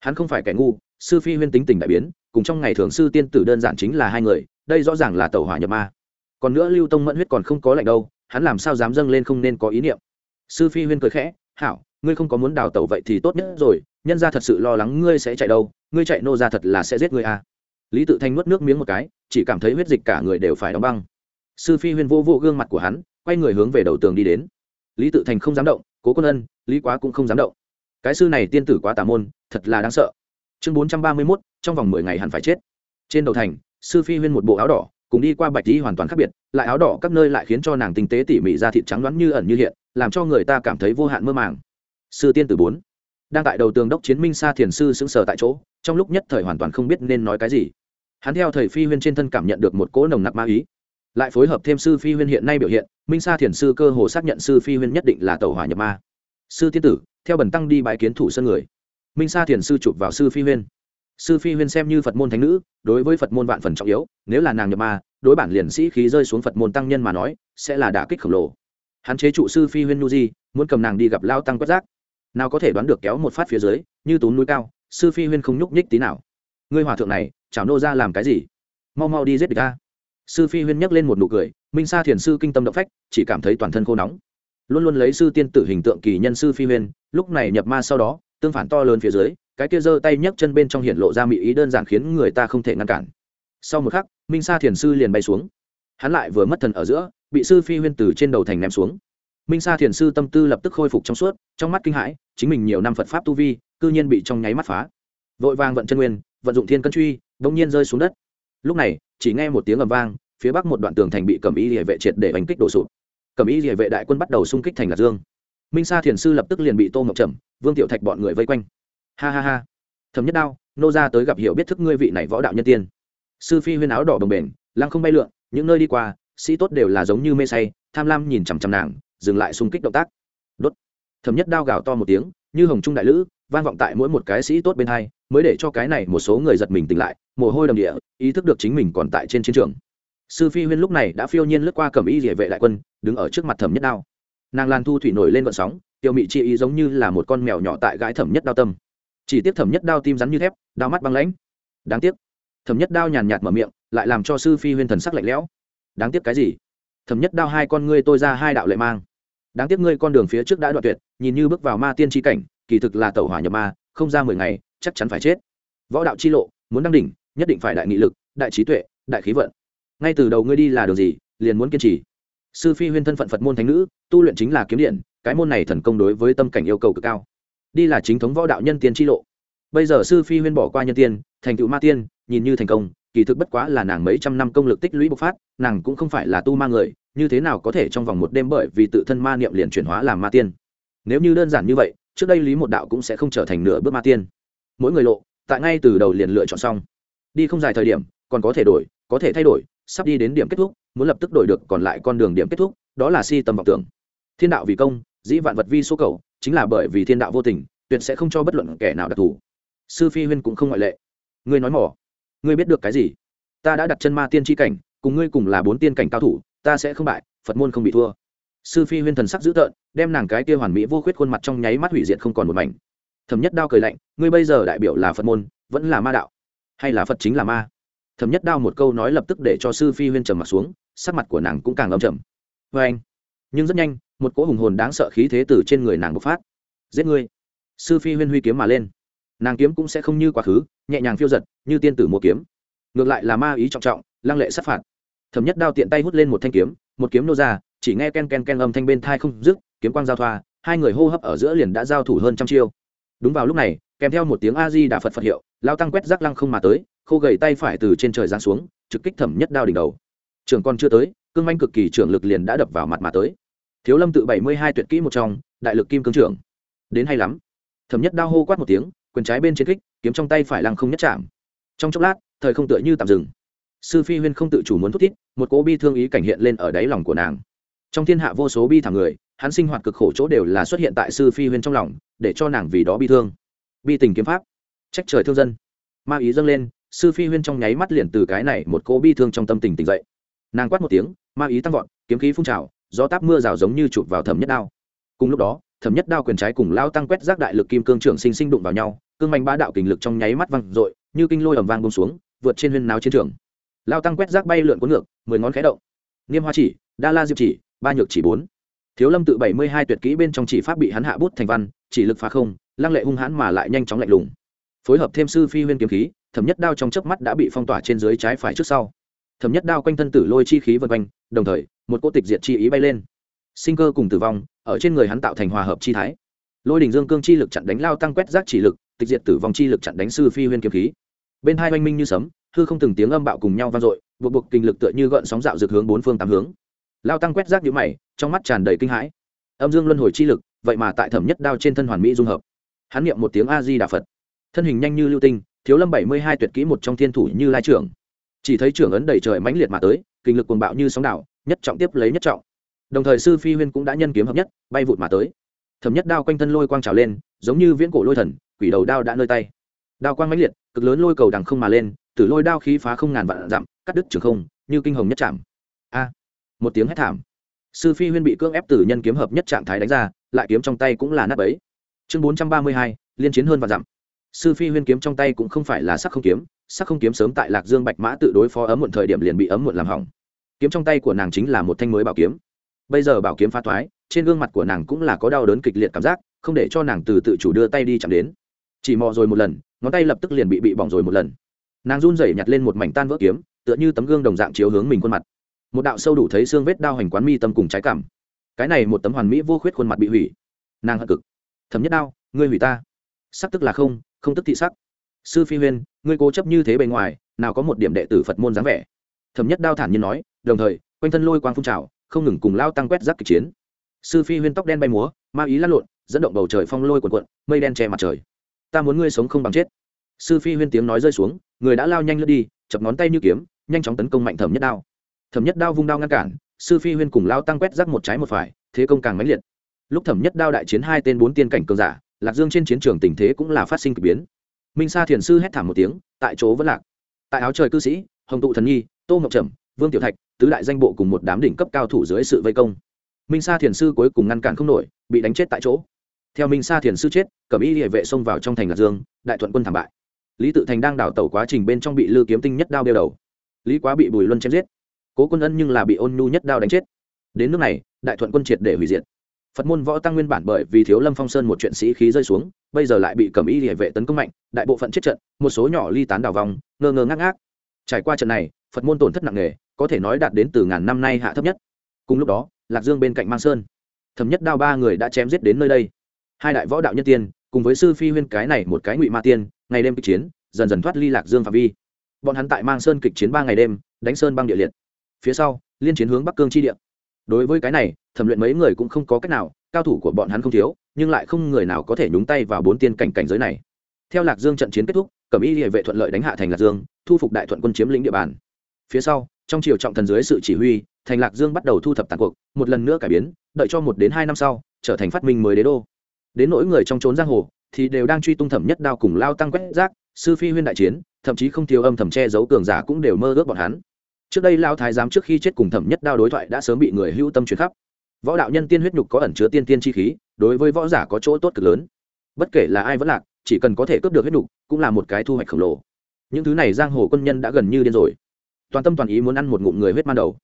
hắn không phải kẻ ngu, sư phi huyên tính tình đại biến, cùng trong ngày thường sư tiên tử đơn giản chính là hai người, đây rõ ràng là tàu hỏa nhập ma. Còn nữa lưu tông mẫn huyết còn không có lạnh đâu, hắn làm sao dám dâng lên không nên có ý niệm. Sư phi huyên cười khẽ hảo, ngươi không có muốn đào tẩu vậy thì tốt nhất rồi, nhân ra thật sự lo lắng ngươi sẽ chạy đâu, ngươi chạy nô ra thật là sẽ giết ngươi à. lý tự thanh nuốt nước miếng một cái, chỉ cảm thấy huyết dịch cả người đều phải đóng băng. Sư phi huyên vô vô gương mặt của hắn, quay người hướng về đầu tường đi đến. Lý tự thành không dám động, cố quân ân, lý quá cũng không dám động. Cái sư này tiên tử quá tà môn, thật là đáng sợ. Chương bốn trăm ba mươi mốt, trong vòng mười ngày hẳn phải chết. Trên đầu thành, sư phi huyên một bộ áo đỏ, cùng đi qua bạch lý hoàn toàn khác biệt, lại áo đỏ các nơi lại khiến cho nàng tinh tế tỉ mỉ ra thịt trắng đoán như ẩn như hiện làm cho người ta cảm thấy vô hạn mơ màng. Sư tiên tử bốn, đang tại đầu tường đốc chiến minh sa thiền sư sững sờ tại chỗ, trong lúc nhất thời hoàn toàn không biết nên nói cái gì. Hắn theo thầy phi huyên trên thân cảm nhận được một cỗ nồng nặc ma ý. Lại phối hợp thêm sư phi huyên hiện nay biểu hiện, minh sa thiền sư cơ hồ xác nhận sư phi huyên nhất định là tàu hỏa nhập ma. Sư tiên tử, theo bần tăng đi bãi kiến thủ sân người. Minh sa thiền sư chụp vào sư phi huyên. Sư phi huyên xem như phật môn thánh nữ, đối với phật môn vạn phần trọng yếu, nếu là nàng nhập ma, đối bản liền sĩ khí rơi xuống phật môn tăng nhân mà nói, sẽ là đả kích khổng lồ hắn chế trụ sư phi huyên nu di, muốn cầm nàng đi gặp lao tăng quét rác. Nào có thể đoán được kéo một phát phía dưới, như tốn núi cao, sư phi huyên không nhúc nhích tí nào. Ngươi hòa thượng này, chảo nô ra làm cái gì? Mau mau đi giết địch ta sư phi huyên nhắc lên một nụ cười, minh sa thiền sư kinh tâm động phách, chỉ cảm thấy toàn thân khô nóng. Luôn luôn lấy sư tiên tử hình tượng kỳ nhân sư phi huyên, lúc này nhập ma sau đó, tương phản to lớn phía dưới, cái kia giơ tay nhấc chân bên trong hiện lộ ra mỹ ý đơn giản khiến người ta không thể ngăn cản. Sau một khắc, minh sa thiền sư liền bay xuống hắn lại vừa mất thần ở giữa, bị sư phi huyên từ trên đầu thành ném xuống. Minh sa thiền sư tâm tư lập tức khôi phục trong suốt, trong mắt kinh hãi, chính mình nhiều năm phật pháp tu vi, cư nhiên bị trong nháy mắt phá. Vội vàng vận chân nguyên, vận dụng thiên cân truy đông nhiên rơi xuống đất. Lúc này, chỉ nghe một tiếng ầm vang, phía bắc một đoạn tường thành bị cẩm y địa vệ triệt để đánh kích đổ sụp. Cẩm y địa vệ đại quân bắt đầu xung kích thành lạc dương. Minh sa thiền sư lập tức liền bị tô ngọc trầm, vương tiểu thạch bọn người vây quanh. Ha ha ha. Thấm nhất đao, nô ra tới gặp hiểu biết thức ngươi vị này võ đạo nhân tiên. Sư phi huyên áo đỏ đồng bền, lăng không bay lượn những nơi đi qua, sĩ tốt đều là giống như mê say, tham lam nhìn chằm chằm nàng, dừng lại xung kích động tác. Đốt. Thấm nhất đao gào to một tiếng, như hồng trung đại lữ, vang vọng tại mỗi một cái sĩ tốt bên hai, mới để cho cái này một số người giật mình tỉnh lại, mồ hôi đầm địa, ý thức được chính mình còn tại trên chiến trường. Sư phi huyên lúc này đã phiêu nhiên lướt qua cầm y địa vệ đại quân, đứng ở trước mặt thẩm nhất đao. Nàng lan thu thủy nổi lên vận sóng, tiêu mị chi ý giống như là một con mèo nhỏ tại gãi thẩm nhất đao tâm. Chỉ tiếc thẩm nhất đao tim rắn như thép đao mắt băng lãnh. Đáng tiếc. Thẩm nhất đao nhàn nhạt mở miệng lại làm cho sư phi huyên thần sắc lạnh lẽo. Đáng tiếc cái gì? Thầm nhất đao hai con ngươi tôi ra hai đạo lệ mang. Đáng tiếc ngươi con đường phía trước đã đoạn tuyệt, nhìn như bước vào ma tiên tri cảnh, kỳ thực là tẩu hỏa nhập ma, không ra mười ngày, chắc chắn phải chết. Võ đạo chi lộ, muốn đăng đỉnh, nhất định phải đại nghị lực, đại trí tuệ, đại khí vận. Ngay từ đầu ngươi đi là đường gì, liền muốn kiên trì. Sư phi huyên thân phận phật môn thánh nữ, tu luyện chính là kiếm điện, cái môn này thần công đối với tâm cảnh yêu cầu cực cao. Đi là chính thống võ đạo nhân tiên tri lộ. Bây giờ sư phi huyên bỏ qua nhân tiên, thành tựu ma tiên, nhìn như thành công kỳ thực bất quá là nàng mấy trăm năm công lực tích lũy bộc phát, nàng cũng không phải là tu ma người, như thế nào có thể trong vòng một đêm bởi vì tự thân ma niệm liền chuyển hóa làm ma tiên? Nếu như đơn giản như vậy, trước đây lý một đạo cũng sẽ không trở thành nửa bước ma tiên. Mỗi người lộ, tại ngay từ đầu liền lựa chọn xong. Đi không dài thời điểm, còn có thể đổi, có thể thay đổi, sắp đi đến điểm kết thúc, muốn lập tức đổi được còn lại con đường điểm kết thúc, đó là si tầm vọng tưởng. Thiên đạo vì công, dĩ vạn vật vi số cầu, chính là bởi vì thiên đạo vô tình, tuyệt sẽ không cho bất luận kẻ nào đặc thù. Sư phi huyên cũng không ngoại lệ. Ngươi nói mỏ ngươi biết được cái gì? Ta đã đặt chân ma tiên tri cảnh, cùng ngươi cùng là bốn tiên cảnh cao thủ, ta sẽ không bại, phật môn không bị thua. Sư phi huyên thần sắc dữ tợn, đem nàng cái kia hoàn mỹ vô khuyết khuôn mặt trong nháy mắt hủy diệt không còn một mảnh. Thẩm nhất đao cười lạnh, ngươi bây giờ đại biểu là phật môn, vẫn là ma đạo? Hay là phật chính là ma? Thẩm nhất đao một câu nói lập tức để cho sư phi huyên trầm mặt xuống, sắc mặt của nàng cũng càng âm trầm. Vê anh, nhưng rất nhanh, một cỗ hùng hồn đáng sợ khí thế từ trên người nàng bộc phát. Giết ngươi! Sư phi huyên huy kiếm mà lên nàng kiếm cũng sẽ không như quá khứ, nhẹ nhàng phiêu giật, như tiên tử mua kiếm. Ngược lại là ma ý trọng trọng, lăng lệ sát phạt. Thẩm nhất đao tiện tay hút lên một thanh kiếm, một kiếm nô ra, chỉ nghe ken ken ken âm thanh bên thai không dứt, kiếm quang giao thoa, hai người hô hấp ở giữa liền đã giao thủ hơn trăm chiêu. Đúng vào lúc này, kèm theo một tiếng a di đà phật phật hiệu, lao tăng quét rác lăng không mà tới, khô gầy tay phải từ trên trời giáng xuống, trực kích thẩm nhất đao đỉnh đầu. Trường con chưa tới, cương manh cực kỳ trưởng lực liền đã đập vào mặt mà tới. Thiếu lâm tự bảy mươi hai tuyệt kỹ một trong, đại lực kim cương trưởng. Đến hay lắm. Thẩm nhất đao hô quát một tiếng quyền trái bên trên kích, kiếm trong tay phải lăng không nhất chạm. Trong chốc lát, thời không tựa như tạm dừng. Sư phi huyên không tự chủ muốn thút thít, một cỗ bi thương ý cảnh hiện lên ở đáy lòng của nàng. Trong thiên hạ vô số bi thảm người, hắn sinh hoạt cực khổ chỗ đều là xuất hiện tại sư phi huyên trong lòng, để cho nàng vì đó bi thương. Bi tình kiếm pháp, trách trời thương dân. Ma ý dâng lên, sư phi huyên trong nháy mắt liền từ cái này một cỗ bi thương trong tâm tình tỉnh dậy. Nàng quát một tiếng, ma ý tăng vọt, kiếm khí phun trào, gió táp mưa rào giống như chụp vào thẩm nhất đao. Cùng lúc đó thẩm nhất đao quyền trái cùng lao tăng quét rác đại lực kim cương trưởng sinh sinh đụng vào nhau, cương Mạnh ba đạo kình lực trong nháy mắt văng dội, như kinh lôi ầm vang bông xuống, vượt trên huyên náo chiến trường. Lao tăng quét rác bay lượn cuốn ngược, mười ngón khẽ động. Niêm hoa chỉ, đa la diệp chỉ, ba nhược chỉ bốn. Thiếu lâm tự bảy mươi hai tuyệt kỹ bên trong chỉ pháp bị hắn hạ bút thành văn, chỉ lực phá không, lăng lệ hung hãn mà lại nhanh chóng lạnh lùng. Phối hợp thêm sư phi huyên kiếm khí, thẩm nhất đao trong chớp mắt đã bị phong tỏa trên dưới trái phải trước sau. Thẩm nhất đao quanh thân tử lôi chi khí vân quanh, đồng thời, một cỗ tịch diệt chi ý bay lên. Sinh cơ cùng tử vong ở trên người hắn tạo thành hòa hợp chi thái. Lôi đình dương cương chi lực chặn đánh lao tăng quét rác chỉ lực, tịch diệt tử vong chi lực chặn đánh sư phi huyên kiếm khí. Bên hai oanh minh như sấm, hư không từng tiếng âm bạo cùng nhau vang dội, buộc buộc kinh lực tựa như gợn sóng dạo rực hướng bốn phương tám hướng. Lao tăng quét rác nhũ mày, trong mắt tràn đầy kinh hãi. Âm dương luân hồi chi lực, vậy mà tại thẩm nhất đao trên thân hoàn mỹ dung hợp. Hắn niệm một tiếng a di đà phật. Thân hình nhanh như lưu tinh, thiếu lâm bảy mươi hai tuyệt kỹ một trong thiên thủ như lai trưởng. Chỉ thấy trưởng ấn đầy trời mãnh liệt mà tới, kinh lực cuồng bạo như sóng đảo, nhất trọng tiếp lấy nhất trọng đồng thời sư phi huyên cũng đã nhân kiếm hợp nhất, bay vụt mà tới. Thẩm nhất đao quanh thân lôi quang trào lên, giống như viễn cổ lôi thần, quỷ đầu đao đã nơi tay. Đao quang mãnh liệt, cực lớn lôi cầu đằng không mà lên, tử lôi đao khí phá không ngàn vạn dặm, cắt đứt trường không, như kinh hồng nhất chạm a! Một tiếng hét thảm. Sư phi huyên bị cưỡng ép tử nhân kiếm hợp nhất trạng thái đánh ra, lại kiếm trong tay cũng là nát ấy chương bốn trăm ba mươi hai, liên chiến hơn và dặm. Sư phi huyên kiếm trong tay cũng không phải là sắc không kiếm, sắc không kiếm sớm tại lạc dương bạch mã tự đối phó ấm muộn thời điểm liền bị ấm muộn làm hỏng. Kiếm trong tay của nàng chính là một thanh mới bảo kiếm bây giờ bảo kiếm phá thoái, trên gương mặt của nàng cũng là có đau đớn kịch liệt cảm giác, không để cho nàng từ tự chủ đưa tay đi chạm đến. Chỉ mò rồi một lần, ngón tay lập tức liền bị bị bỏng rồi một lần. Nàng run rẩy nhặt lên một mảnh tan vỡ kiếm, tựa như tấm gương đồng dạng chiếu hướng mình khuôn mặt. Một đạo sâu đủ thấy xương vết đao hành quán mi tâm cùng trái cảm. Cái này một tấm hoàn mỹ vô khuyết khuôn mặt bị hủy. Nàng hận cực. Thấm nhất đao, ngươi hủy ta. Sắc tức là không không tức thị sắc. Sư phi huyên, ngươi cố chấp như thế bề ngoài, nào có một điểm đệ tử phật môn dáng vẻ. Thấm nhất đao thản nhiên nói, đồng thời, quanh thân lôi quang phun trào không ngừng cùng lao tăng quét rác kịch chiến. Sư phi huyên tóc đen bay múa, ma ý lăn lộn, dẫn động bầu trời phong lôi quần quận, mây đen che mặt trời. Ta muốn ngươi sống không bằng chết. Sư phi huyên tiếng nói rơi xuống, người đã lao nhanh lướt đi, chập ngón tay như kiếm, nhanh chóng tấn công mạnh thẩm nhất đao. Thẩm nhất đao vung đao ngăn cản, sư phi huyên cùng lao tăng quét rác một trái một phải, thế công càng mãnh liệt. Lúc thẩm nhất đao đại chiến hai tên bốn tiên cảnh cường giả, lạc dương trên chiến trường tình thế cũng là phát sinh k ỳ biến. Minh sa thiền sư hét thảm một tiếng, tại chỗ vẫn lạc. Tại áo trời cư sĩ, hồng tụ thần nhi, tô ngọc trầm vương tiểu thạch, tứ đại danh bộ cùng một đám đỉnh cấp cao thủ dưới sự vây công. Minh sa thiền sư cuối cùng ngăn cản không nổi, bị đánh chết tại chỗ. Theo minh sa thiền sư chết, cẩm y địa vệ xông vào trong thành lạc dương, đại thuận quân thảm bại. Lý tự thành đang đảo tàu quá trình bên trong bị lư kiếm tinh nhất đao đeo đầu. Lý quá bị bùi luân chém giết. Cố quân ân nhưng là bị ôn nhu nhất đao đánh chết. Đến nước này, đại thuận quân triệt để hủy diệt. Phật môn võ tăng nguyên bản bởi vì thiếu lâm phong sơn một chuyện sĩ khí rơi xuống, bây giờ lại bị Cẩm y địa vệ tấn công mạnh, đại bộ phận chết trận, một số nhỏ ly tán đảo vòng, ngơ ngơ ngác ngác. Trải qua trận này, phật môn tổn thất nặng nề có thể nói đạt đến từ ngàn năm nay hạ thấp nhất. Cùng lúc đó, lạc dương bên cạnh mang sơn, thẩm nhất đao ba người đã chém giết đến nơi đây. Hai đại võ đạo nhân tiên, cùng với sư phi huyên cái này một cái ngụy ma tiên, ngày đêm kịch chiến, dần dần thoát ly lạc dương phạm vi. Bọn hắn tại mang sơn kịch chiến ba ngày đêm, đánh sơn băng địa liệt. Phía sau, liên chiến hướng bắc cương chi địa. Đối với cái này, thẩm luyện mấy người cũng không có cách nào, cao thủ của bọn hắn không thiếu, nhưng lại không người nào có thể nhúng tay vào bốn tiên cảnh cảnh giới này. Theo lạc dương trận chiến kết thúc, cẩm y địa vệ thuận lợi đánh hạ thành lạc dương, thu phục đại thuận quân chiếm lĩnh địa bàn. Phía sau trong triều trọng thần dưới sự chỉ huy, thành lạc dương bắt đầu thu thập tàn cuộc, một lần nữa cải biến, đợi cho một đến hai năm sau, trở thành phát minh mới đế đô. Đến nỗi người trong trốn giang hồ, thì đều đang truy tung thẩm nhất đao cùng lao tăng quét rác, sư phi huyên đại chiến, thậm chí không thiếu âm thầm che giấu cường giả cũng đều mơ ước bọn hắn. Trước đây lao thái giám trước khi chết cùng thẩm nhất đao đối thoại đã sớm bị người hưu tâm truyền khắp. Võ đạo nhân tiên huyết nhục có ẩn chứa tiên tiên chi khí, đối với võ giả có chỗ tốt cực lớn. Bất kể là ai vẫn lạc, chỉ cần có thể cướp được huyết nhục, cũng là một cái thu hoạch khổng lồ. Những thứ này giang hồ quân nhân đã gần như điên rồi toàn tâm toàn ý muốn ăn một ngụm người huyết man đầu.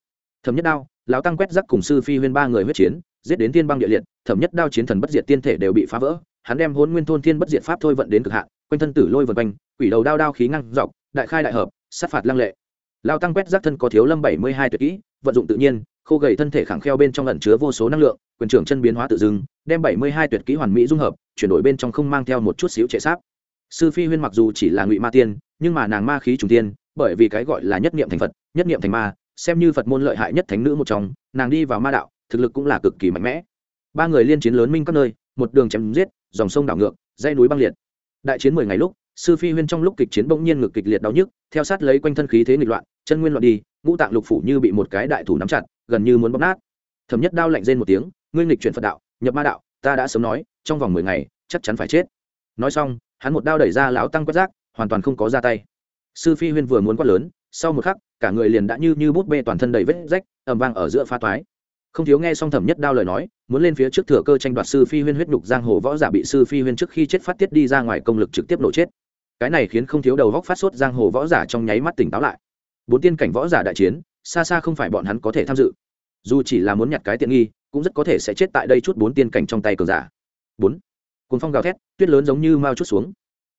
Thẩm nhất đao, lão tăng quét rắc cùng sư phi huyên ba người huyết chiến, giết đến thiên băng địa liệt, thẩm nhất đao chiến thần bất diệt tiên thể đều bị phá vỡ, hắn đem hôn nguyên thôn thiên bất diệt pháp thôi vận đến cực hạn, quanh thân tử lôi vần quanh, quỷ đầu đao đao khí ngăn dọc, đại khai đại hợp, sát phạt lăng lệ. Lao tăng quét rác thân có thiếu lâm bảy mươi hai tuyệt kỹ, vận dụng tự nhiên, khô gầy thân thể khẳng kheo bên trong lẩn chứa vô số năng lượng, quyền trưởng chân biến hóa tự dưng, đem bảy mươi hai tuyệt kỹ hoàn mỹ dung hợp, chuyển đổi bên trong không mang theo một chút xíu trệ sáp. Sư phi huyên mặc dù chỉ là ngụy ma tiên, nhưng mà nàng ma khí trùng tiên bởi vì cái gọi là nhất niệm thành phật, nhất niệm thành ma, xem như phật môn lợi hại nhất thánh nữ một trong, nàng đi vào ma đạo, thực lực cũng là cực kỳ mạnh mẽ. Ba người liên chiến lớn minh các nơi, một đường chém giết, dòng sông đảo ngược dây núi băng liệt. Đại chiến mười ngày lúc, sư phi huyên trong lúc kịch chiến bỗng nhiên ngực kịch liệt đau nhức, theo sát lấy quanh thân khí thế nghịch loạn, chân nguyên loạn đi, ngũ tạng lục phủ như bị một cái đại thủ nắm chặt, gần như muốn bóp nát. Thẩm nhất đao lạnh rên một tiếng, ngươi nghịch chuyển phật đạo, nhập ma đạo, ta đã sớm nói, trong vòng mười ngày, chắc chắn phải chết. Nói xong, hắn một đao đẩy ra lão tăng quét rác, hoàn toàn không có ra tay sư phi huyên vừa muốn quát lớn, sau một khắc, cả người liền đã như như bút bê toàn thân đầy vết rách ẩm vang ở giữa pha toái. Không thiếu nghe xong thẩm nhất đao lời nói, muốn lên phía trước thừa cơ tranh đoạt sư phi huyên huyết nhục giang hồ võ giả bị sư phi huyên trước khi chết phát tiết đi ra ngoài công lực trực tiếp nổ chết. Cái này khiến không thiếu đầu góc phát sốt giang hồ võ giả trong nháy mắt tỉnh táo lại. Bốn tiên cảnh võ giả đại chiến, xa xa không phải bọn hắn có thể tham dự. Dù chỉ là muốn nhặt cái tiện nghi, cũng rất có thể sẽ chết tại đây chút bốn tiên cảnh trong tay cường giả. Bốn. Cuốn phong gào thét, tuyết lớn giống như mao chút xuống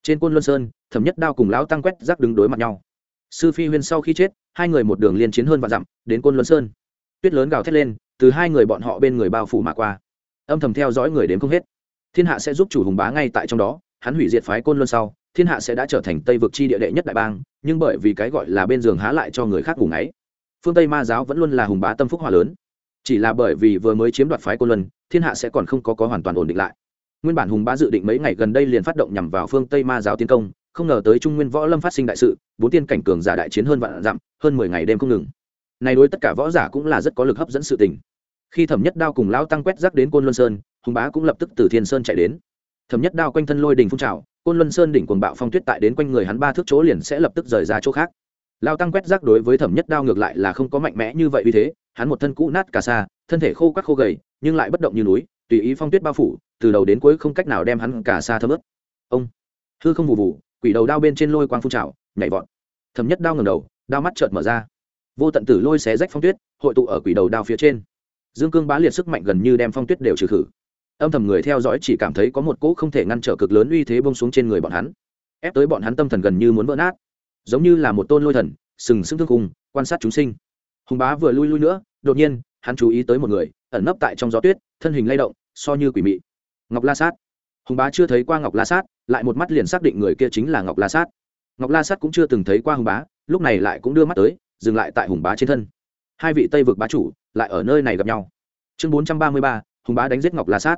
trên côn luân sơn, thẩm nhất đao cùng lão tăng quét rác đứng đối mặt nhau. Sư phi huyên sau khi chết, hai người một đường liên chiến hơn và dặm, đến côn luân sơn. Tuyết lớn gào thét lên, từ hai người bọn họ bên người bao phủ mà qua. Âm thầm theo dõi người đến không hết. Thiên hạ sẽ giúp chủ hùng bá ngay tại trong đó, hắn hủy diệt phái côn luân sau, thiên hạ sẽ đã trở thành tây vực chi địa đệ nhất đại bang, nhưng bởi vì cái gọi là bên giường há lại cho người khác ngủ ngáy. Phương tây ma giáo vẫn luôn là hùng bá tâm phúc hòa lớn. Chỉ là bởi vì vừa mới chiếm đoạt phái côn luân, thiên hạ sẽ còn không có có hoàn toàn ổn định lại nguyên bản hùng bá dự định mấy ngày gần đây liền phát động nhằm vào phương tây ma giáo tiến công, không ngờ tới trung nguyên võ lâm phát sinh đại sự, bốn tiên cảnh cường giả đại chiến hơn vạn dặm, hơn mười ngày đêm không ngừng. Này đối tất cả võ giả cũng là rất có lực hấp dẫn sự tình. Khi thẩm nhất đao cùng lão tăng quét rác đến côn luân sơn, hùng bá cũng lập tức từ thiên sơn chạy đến. Thẩm nhất đao quanh thân lôi đình phun trào, côn luân sơn đỉnh quần bạo phong tuyết tại đến quanh người hắn ba thước chỗ liền sẽ lập tức rời ra chỗ khác. Lao tăng quét rác đối với thẩm nhất đao ngược lại là không có mạnh mẽ như vậy vì thế, hắn một thân cũ nát cả xa thân thể khô các khô gầy, nhưng lại bất động như núi tùy ý phong tuyết bao phủ, từ đầu đến cuối không cách nào đem hắn cả xa thấm ướt. Ông, hư không vụ vụ, quỷ đầu đao bên trên lôi quang phun trào, nhảy vọt. Thẩm nhất đao ngầm đầu, đao mắt trợt mở ra. Vô tận tử lôi xé rách phong tuyết, hội tụ ở quỷ đầu đao phía trên. Dương cương bá liệt sức mạnh gần như đem phong tuyết đều trừ khử. Âm thầm người theo dõi chỉ cảm thấy có một cỗ không thể ngăn trở cực lớn uy thế bông xuống trên người bọn hắn, ép tới bọn hắn tâm thần gần như muốn vỡ nát. Giống như là một tôn lôi thần, sừng sững thương cùng quan sát chúng sinh. Hùng bá vừa lui lui nữa, đột nhiên, hắn chú ý tới một người, ẩn nấp tại trong gió tuyết thân hình lay động, so như quỷ mị. Ngọc la sát. Hùng bá chưa thấy qua ngọc la sát, lại một mắt liền xác định người kia chính là ngọc la sát. Ngọc la sát cũng chưa từng thấy qua hùng bá, lúc này lại cũng đưa mắt tới, dừng lại tại hùng bá trên thân. Hai vị tây vực bá chủ lại ở nơi này gặp nhau. Chương bốn trăm ba mươi ba, hùng bá đánh giết ngọc la sát.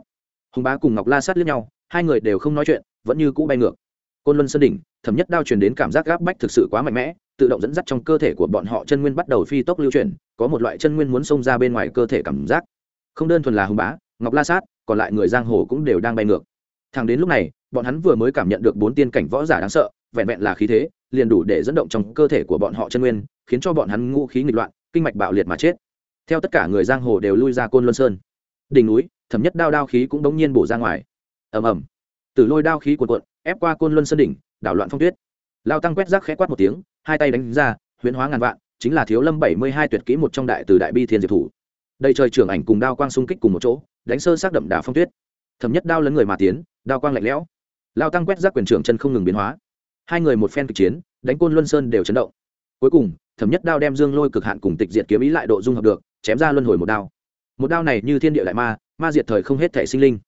Hùng bá cùng ngọc la sát lướt nhau, hai người đều không nói chuyện, vẫn như cũ bay ngược. Côn luân sơn đỉnh, thẩm nhất đao truyền đến cảm giác gáp bách thực sự quá mạnh mẽ, tự động dẫn dắt trong cơ thể của bọn họ chân nguyên bắt đầu phi tốc lưu chuyển, có một loại chân nguyên muốn xông ra bên ngoài cơ thể cảm giác không đơn thuần là hùng bá, ngọc la sát, còn lại người giang hồ cũng đều đang bay ngược. Thẳng đến lúc này, bọn hắn vừa mới cảm nhận được bốn tiên cảnh võ giả đáng sợ, vẹn vẹn là khí thế, liền đủ để dẫn động trong cơ thể của bọn họ chân nguyên, khiến cho bọn hắn ngũ khí nghịch loạn, kinh mạch bạo liệt mà chết. Theo tất cả người giang hồ đều lui ra côn luân sơn. Đỉnh núi, thẩm nhất đao đao khí cũng đống nhiên bổ ra ngoài. Ầm ầm. Từ lôi đao khí cuộn cuộn, ép qua côn luân sơn đỉnh, đảo loạn phong tuyết. Lao tăng quét rác khẽ quát một tiếng, hai tay đánh ra, huyễn hóa ngàn vạn, chính là thiếu lâm bảy mươi hai tuyệt kỹ một trong đại từ đại bi thiên diệp thủ đây trời trưởng ảnh cùng đao quang xung kích cùng một chỗ, đánh sơ xác đậm đà phong tuyết. Thẩm nhất đao lấn người mà tiến, đao quang lạnh lẽo. Lao tăng quét rác quyền trưởng chân không ngừng biến hóa. Hai người một phen kịch chiến, đánh côn luân sơn đều chấn động. Cuối cùng, thẩm nhất đao đem dương lôi cực hạn cùng tịch diệt kiếm ý lại độ dung hợp được, chém ra luân hồi một đao. Một đao này như thiên địa đại ma ma diệt thời không hết thể sinh linh.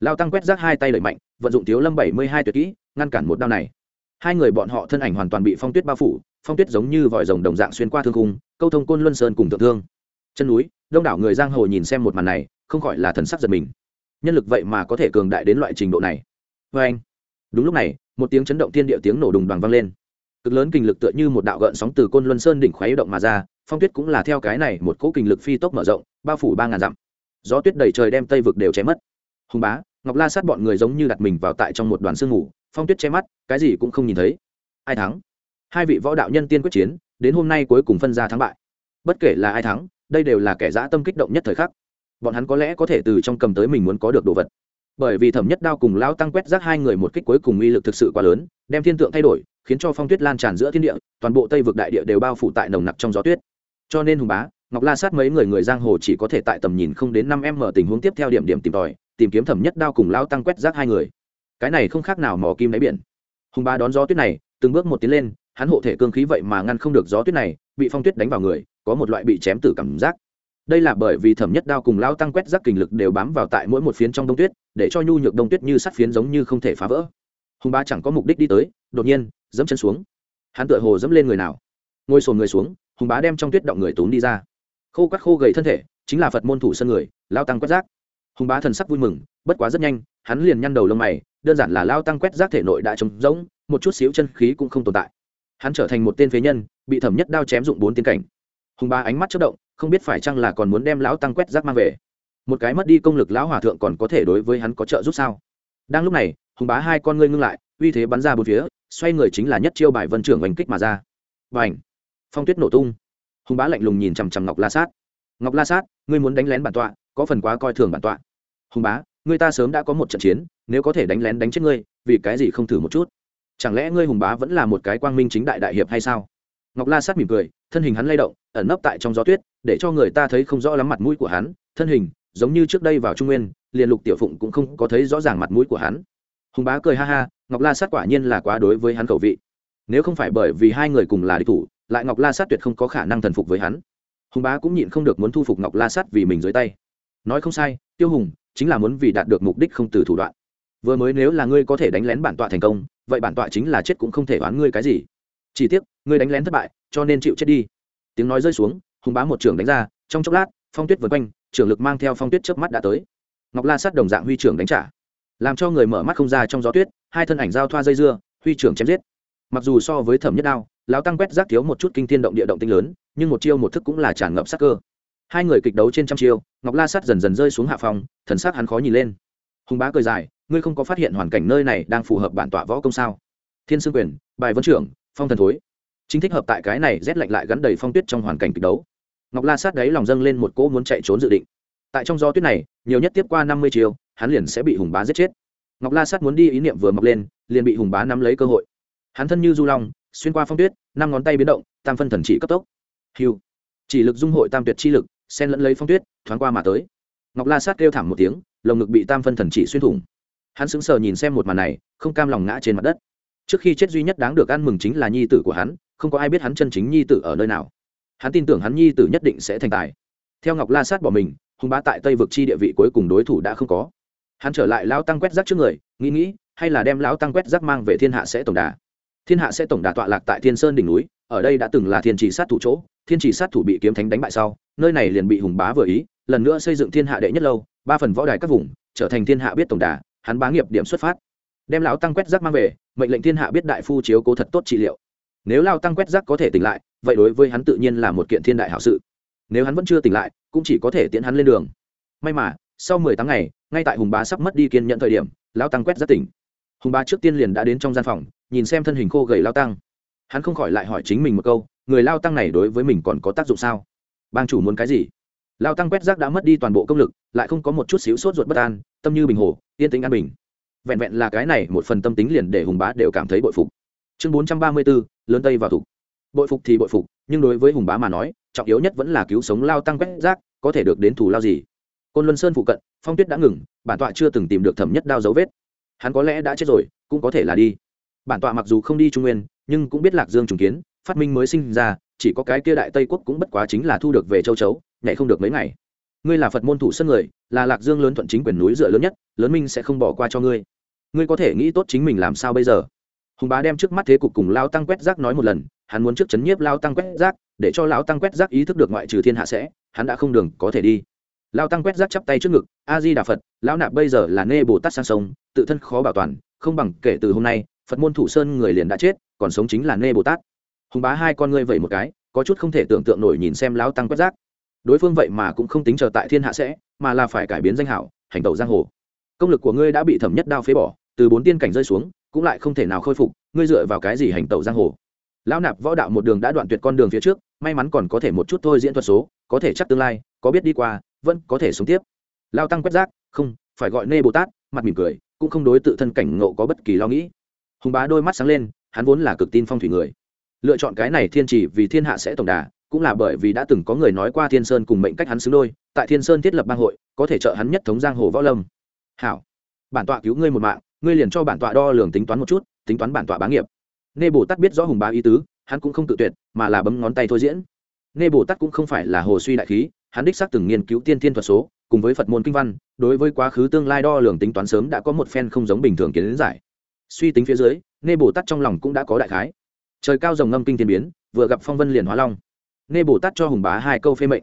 Lao tăng quét rác hai tay đẩy mạnh, vận dụng thiếu lâm bảy mươi hai tuyệt kỹ, ngăn cản một đao này. Hai người bọn họ thân ảnh hoàn toàn bị phong tuyết bao phủ, phong tuyết giống như vòi rồng đồng dạng xuyên qua thương cung câu thông côn luân sơn cùng thượng thương. Chân núi đông đảo người giang hồ nhìn xem một màn này, không khỏi là thần sắc giật mình. Nhân lực vậy mà có thể cường đại đến loại trình độ này. Vê anh, đúng lúc này, một tiếng chấn động thiên địa tiếng nổ đùng đoàn vang lên. Cực lớn kinh lực tựa như một đạo gợn sóng từ côn luân sơn đỉnh khoáy động mà ra, phong tuyết cũng là theo cái này một cỗ kinh lực phi tốc mở rộng, bao phủ ba ngàn dặm. Gió tuyết đầy trời đem tây vực đều cháy mất. Hùng bá, ngọc la sát bọn người giống như đặt mình vào tại trong một đoàn sương ngủ phong tuyết che mắt, cái gì cũng không nhìn thấy. Ai thắng? Hai vị võ đạo nhân tiên quyết chiến, đến hôm nay cuối cùng phân ra thắng bại. Bất kể là ai thắng đây đều là kẻ dã tâm kích động nhất thời khắc. Bọn hắn có lẽ có thể từ trong cầm tới mình muốn có được đồ vật. Bởi vì thẩm nhất đao cùng lão tăng quét rác hai người một kích cuối cùng uy lực thực sự quá lớn, đem thiên tượng thay đổi, khiến cho phong tuyết lan tràn giữa thiên địa, toàn bộ tây vực đại địa đều bao phủ tại nồng nặc trong gió tuyết. Cho nên hùng bá, ngọc la sát mấy người người giang hồ chỉ có thể tại tầm nhìn không đến năm em mở tình huống tiếp theo điểm điểm tìm tòi, tìm kiếm thẩm nhất đao cùng lão tăng quét rác hai người. Cái này không khác nào mò kim đáy biển. Hùng bá đón gió tuyết này, từng bước một tiến lên, hắn hộ thể cương khí vậy mà ngăn không được gió tuyết này, bị phong tuyết đánh vào người có một loại bị chém tử cảm giác. Đây là bởi vì thẩm nhất đao cùng lao tăng quét rác kình lực đều bám vào tại mỗi một phiến trong đông tuyết, để cho nhu nhược đông tuyết như sắt phiến giống như không thể phá vỡ. Hùng ba chẳng có mục đích đi tới, đột nhiên, dẫm chân xuống. Hắn tựa hồ dẫm lên người nào. Ngồi sồn người xuống, hùng bá đem trong tuyết động người tốn đi ra. Khô các khô gầy thân thể, chính là phật môn thủ sân người, lao tăng quét rác. Hùng bá thần sắc vui mừng, bất quá rất nhanh, hắn liền nhăn đầu lông mày, đơn giản là lao tăng quét rác thể nội đã trống rỗng, một chút xíu chân khí cũng không tồn tại. Hắn trở thành một tên phế nhân, bị thẩm nhất đao chém dụng bốn tiến cảnh hùng bá ánh mắt chất động, không biết phải chăng là còn muốn đem lão tăng quét rác mang về. Một cái mất đi công lực lão hòa thượng còn có thể đối với hắn có trợ giúp sao? Đang lúc này, hùng bá hai con ngươi ngưng lại, uy thế bắn ra bốn phía, xoay người chính là nhất chiêu bài vân trưởng oanh kích mà ra. Và ảnh phong tuyết nổ tung. Hùng bá lạnh lùng nhìn chằm chằm ngọc la sát. Ngọc la sát, ngươi muốn đánh lén bản tọa, có phần quá coi thường bản tọa. Hùng bá, ngươi ta sớm đã có một trận chiến, nếu có thể đánh lén đánh chết ngươi, vì cái gì không thử một chút? Chẳng lẽ ngươi hùng bá vẫn là một cái quang minh chính đại đại hiệp hay sao? Ngọc la sát mỉm cười, thân hình hắn lay động, ẩn nấp tại trong gió tuyết, để cho người ta thấy không rõ lắm mặt mũi của hắn. Thân hình, giống như trước đây vào trung nguyên, liền lục tiểu phụng cũng không có thấy rõ ràng mặt mũi của hắn. Hùng bá cười ha ha, ngọc la sát quả nhiên là quá đối với hắn cầu vị. Nếu không phải bởi vì hai người cùng là địch thủ, lại ngọc la sát tuyệt không có khả năng thần phục với hắn. Hùng bá cũng nhịn không được muốn thu phục ngọc la sát vì mình dưới tay. Nói không sai, tiêu hùng chính là muốn vì đạt được mục đích không từ thủ đoạn. Vừa mới nếu là ngươi có thể đánh lén bản tọa thành công, vậy bản tọa chính là chết cũng không thể oán ngươi cái gì chỉ tiếc, ngươi đánh lén thất bại, cho nên chịu chết đi. Tiếng nói rơi xuống, hùng bá một trưởng đánh ra, trong chốc lát, phong tuyết vượt quanh, trưởng lực mang theo phong tuyết trước mắt đã tới. Ngọc la sát đồng dạng huy trưởng đánh trả. Làm cho người mở mắt không ra trong gió tuyết, hai thân ảnh giao thoa dây dưa, huy trưởng chém giết. Mặc dù so với thẩm nhất đao, lão tăng quét rác thiếu một chút kinh thiên động địa động tinh lớn, nhưng một chiêu một thức cũng là tràn ngập sắc cơ. Hai người kịch đấu trên trăm chiêu, ngọc la sát dần dần rơi xuống hạ phòng, thần sắc hắn khó nhìn lên. Hùng bá cười dài, ngươi không có phát hiện hoàn cảnh nơi này đang phù hợp bản tọa võ công sao? Thiên sương quyền, bài vân trưởng phong thần thối. Chính thích hợp tại cái này rét lạnh lại gắn đầy phong tuyết trong hoàn cảnh kịch đấu. Ngọc la sát đấy lòng dâng lên một cỗ muốn chạy trốn dự định. Tại trong gió tuyết này, nhiều nhất tiếp qua năm mươi chiều, hắn liền sẽ bị hùng bá giết chết. Ngọc la sát muốn đi ý niệm vừa mọc lên, liền bị hùng bá nắm lấy cơ hội. Hắn thân như du long, xuyên qua phong tuyết, năm ngón tay biến động, tam phân thần chỉ cấp tốc. Hiu chỉ lực dung hội tam tuyệt chi lực, xen lẫn lấy phong tuyết, thoáng qua mà tới. Ngọc la sát kêu thảm một tiếng, lồng ngực bị tam phân thần chỉ xuyên thủng. Hắn sững sờ nhìn xem một màn này, không cam lòng ngã trên mặt đất trước khi chết duy nhất đáng được ăn mừng chính là nhi tử của hắn, không có ai biết hắn chân chính nhi tử ở nơi nào. Hắn tin tưởng hắn nhi tử nhất định sẽ thành tài. Theo ngọc la sát bỏ mình hùng bá tại tây vực chi địa vị cuối cùng đối thủ đã không có. Hắn trở lại lão tăng quét rác trước người, nghĩ nghĩ, hay là đem lão tăng quét rác mang về thiên hạ sẽ tổng đà. Thiên hạ sẽ tổng đà tọa lạc tại thiên sơn đỉnh núi, ở đây đã từng là thiên trì sát thủ chỗ, thiên trì sát thủ bị kiếm thánh đánh bại sau, nơi này liền bị hùng bá vừa ý, lần nữa xây dựng thiên hạ đệ nhất lâu, ba phần võ đài các vùng, trở thành thiên hạ biết tổng đà, hắn bá nghiệp điểm xuất phát. Đem lão tăng quét rác mang về mệnh lệnh thiên hạ biết đại phu chiếu cố thật tốt trị liệu. Nếu lao tăng quét rác có thể tỉnh lại, vậy đối với hắn tự nhiên là một kiện thiên đại hảo sự. Nếu hắn vẫn chưa tỉnh lại, cũng chỉ có thể tiễn hắn lên đường. May mà, sau mười tháng ngày, ngay tại hùng bá sắp mất đi kiên nhận thời điểm, lao tăng quét rác tỉnh. Hùng bá trước tiên liền đã đến trong gian phòng, nhìn xem thân hình khô gầy lao tăng. Hắn không khỏi lại hỏi chính mình một câu, người lao tăng này đối với mình còn có tác dụng sao? Bang chủ muốn cái gì? Lao tăng quét rác đã mất đi toàn bộ công lực, lại không có một chút xíu sốt ruột bất an, tâm như bình hồ, yên tĩnh an bình vẹn vẹn là cái này một phần tâm tính liền để hùng bá đều cảm thấy bội phục. Chương bốn trăm ba mươi bốn lớn tây vào thủ. Bội phục thì bội phục, nhưng đối với hùng bá mà nói, trọng yếu nhất vẫn là cứu sống lao tăng quét rác, có thể được đến thù lao gì. Côn luân sơn phụ cận, phong tuyết đã ngừng, bản tọa chưa từng tìm được thẩm nhất đao dấu vết. Hắn có lẽ đã chết rồi, cũng có thể là đi. Bản tọa mặc dù không đi trung nguyên, nhưng cũng biết lạc dương trùng kiến, phát minh mới sinh ra, chỉ có cái kia đại tây quốc cũng bất quá chính là thu được về châu chấu, nhảy không được mấy ngày. Ngươi là phật môn thủ sân người, là lạc dương lớn thuận chính quyền núi dựa lớn nhất, lớn minh sẽ không bỏ qua cho ngươi ngươi có thể nghĩ tốt chính mình làm sao bây giờ? Hùng bá đem trước mắt thế cục cùng lao tăng quét rác nói một lần, hắn muốn trước chấn nhiếp lao tăng quét rác, để cho lão tăng quét rác ý thức được ngoại trừ thiên hạ sẽ, hắn đã không đường có thể đi. Lao tăng quét rác chắp tay trước ngực a di đà phật, lão nạp bây giờ là nê bồ tát sang sông, tự thân khó bảo toàn, không bằng kể từ hôm nay, phật môn thủ sơn người liền đã chết, còn sống chính là nê bồ tát. Hùng bá hai con ngươi vẩy một cái, có chút không thể tưởng tượng nổi nhìn xem lão tăng quét rác. Đối phương vậy mà cũng không tính chờ tại thiên hạ sẽ, mà là phải cải biến danh hảo, hành tẩu giang hồ. Công lực của ngươi đã bị thẩm nhất đao phế bỏ từ bốn tiên cảnh rơi xuống, cũng lại không thể nào khôi phục, ngươi dựa vào cái gì hành tẩu giang hồ? Lão nạp võ đạo một đường đã đoạn tuyệt con đường phía trước, may mắn còn có thể một chút thôi diễn thuật số, có thể chắc tương lai, có biết đi qua, vẫn có thể sống tiếp. Lao tăng quét rác, không, phải gọi nê bồ tát, mặt mỉm cười, cũng không đối tự thân cảnh ngộ có bất kỳ lo nghĩ. Hùng bá đôi mắt sáng lên, hắn vốn là cực tin phong thủy người. Lựa chọn cái này thiên chỉ vì thiên hạ sẽ tổng đà, cũng là bởi vì đã từng có người nói qua thiên sơn cùng mệnh cách hắn xứng đôi, tại thiên sơn thiết lập bang hội, có thể trợ hắn nhất thống giang hồ võ lâm. Hảo, bản tọa cứu ngươi một mạng ngươi liền cho bản tọa đo lường tính toán một chút, tính toán bản tọa bá nghiệp. Nê bồ tát biết rõ hùng bá ý tứ, hắn cũng không tự tuyệt, mà là bấm ngón tay thôi diễn. Nê bồ tát cũng không phải là hồ suy đại khí, hắn đích xác từng nghiên cứu tiên thiên thuật số, cùng với phật môn kinh văn, đối với quá khứ tương lai đo lường tính toán sớm đã có một phen không giống bình thường kiến giải. Suy tính phía dưới, nê bồ tát trong lòng cũng đã có đại khái. Trời cao rồng ngâm kinh thiên biến, vừa gặp phong vân liền hóa long. Nê bồ tát cho hùng bá hai câu phê mệnh.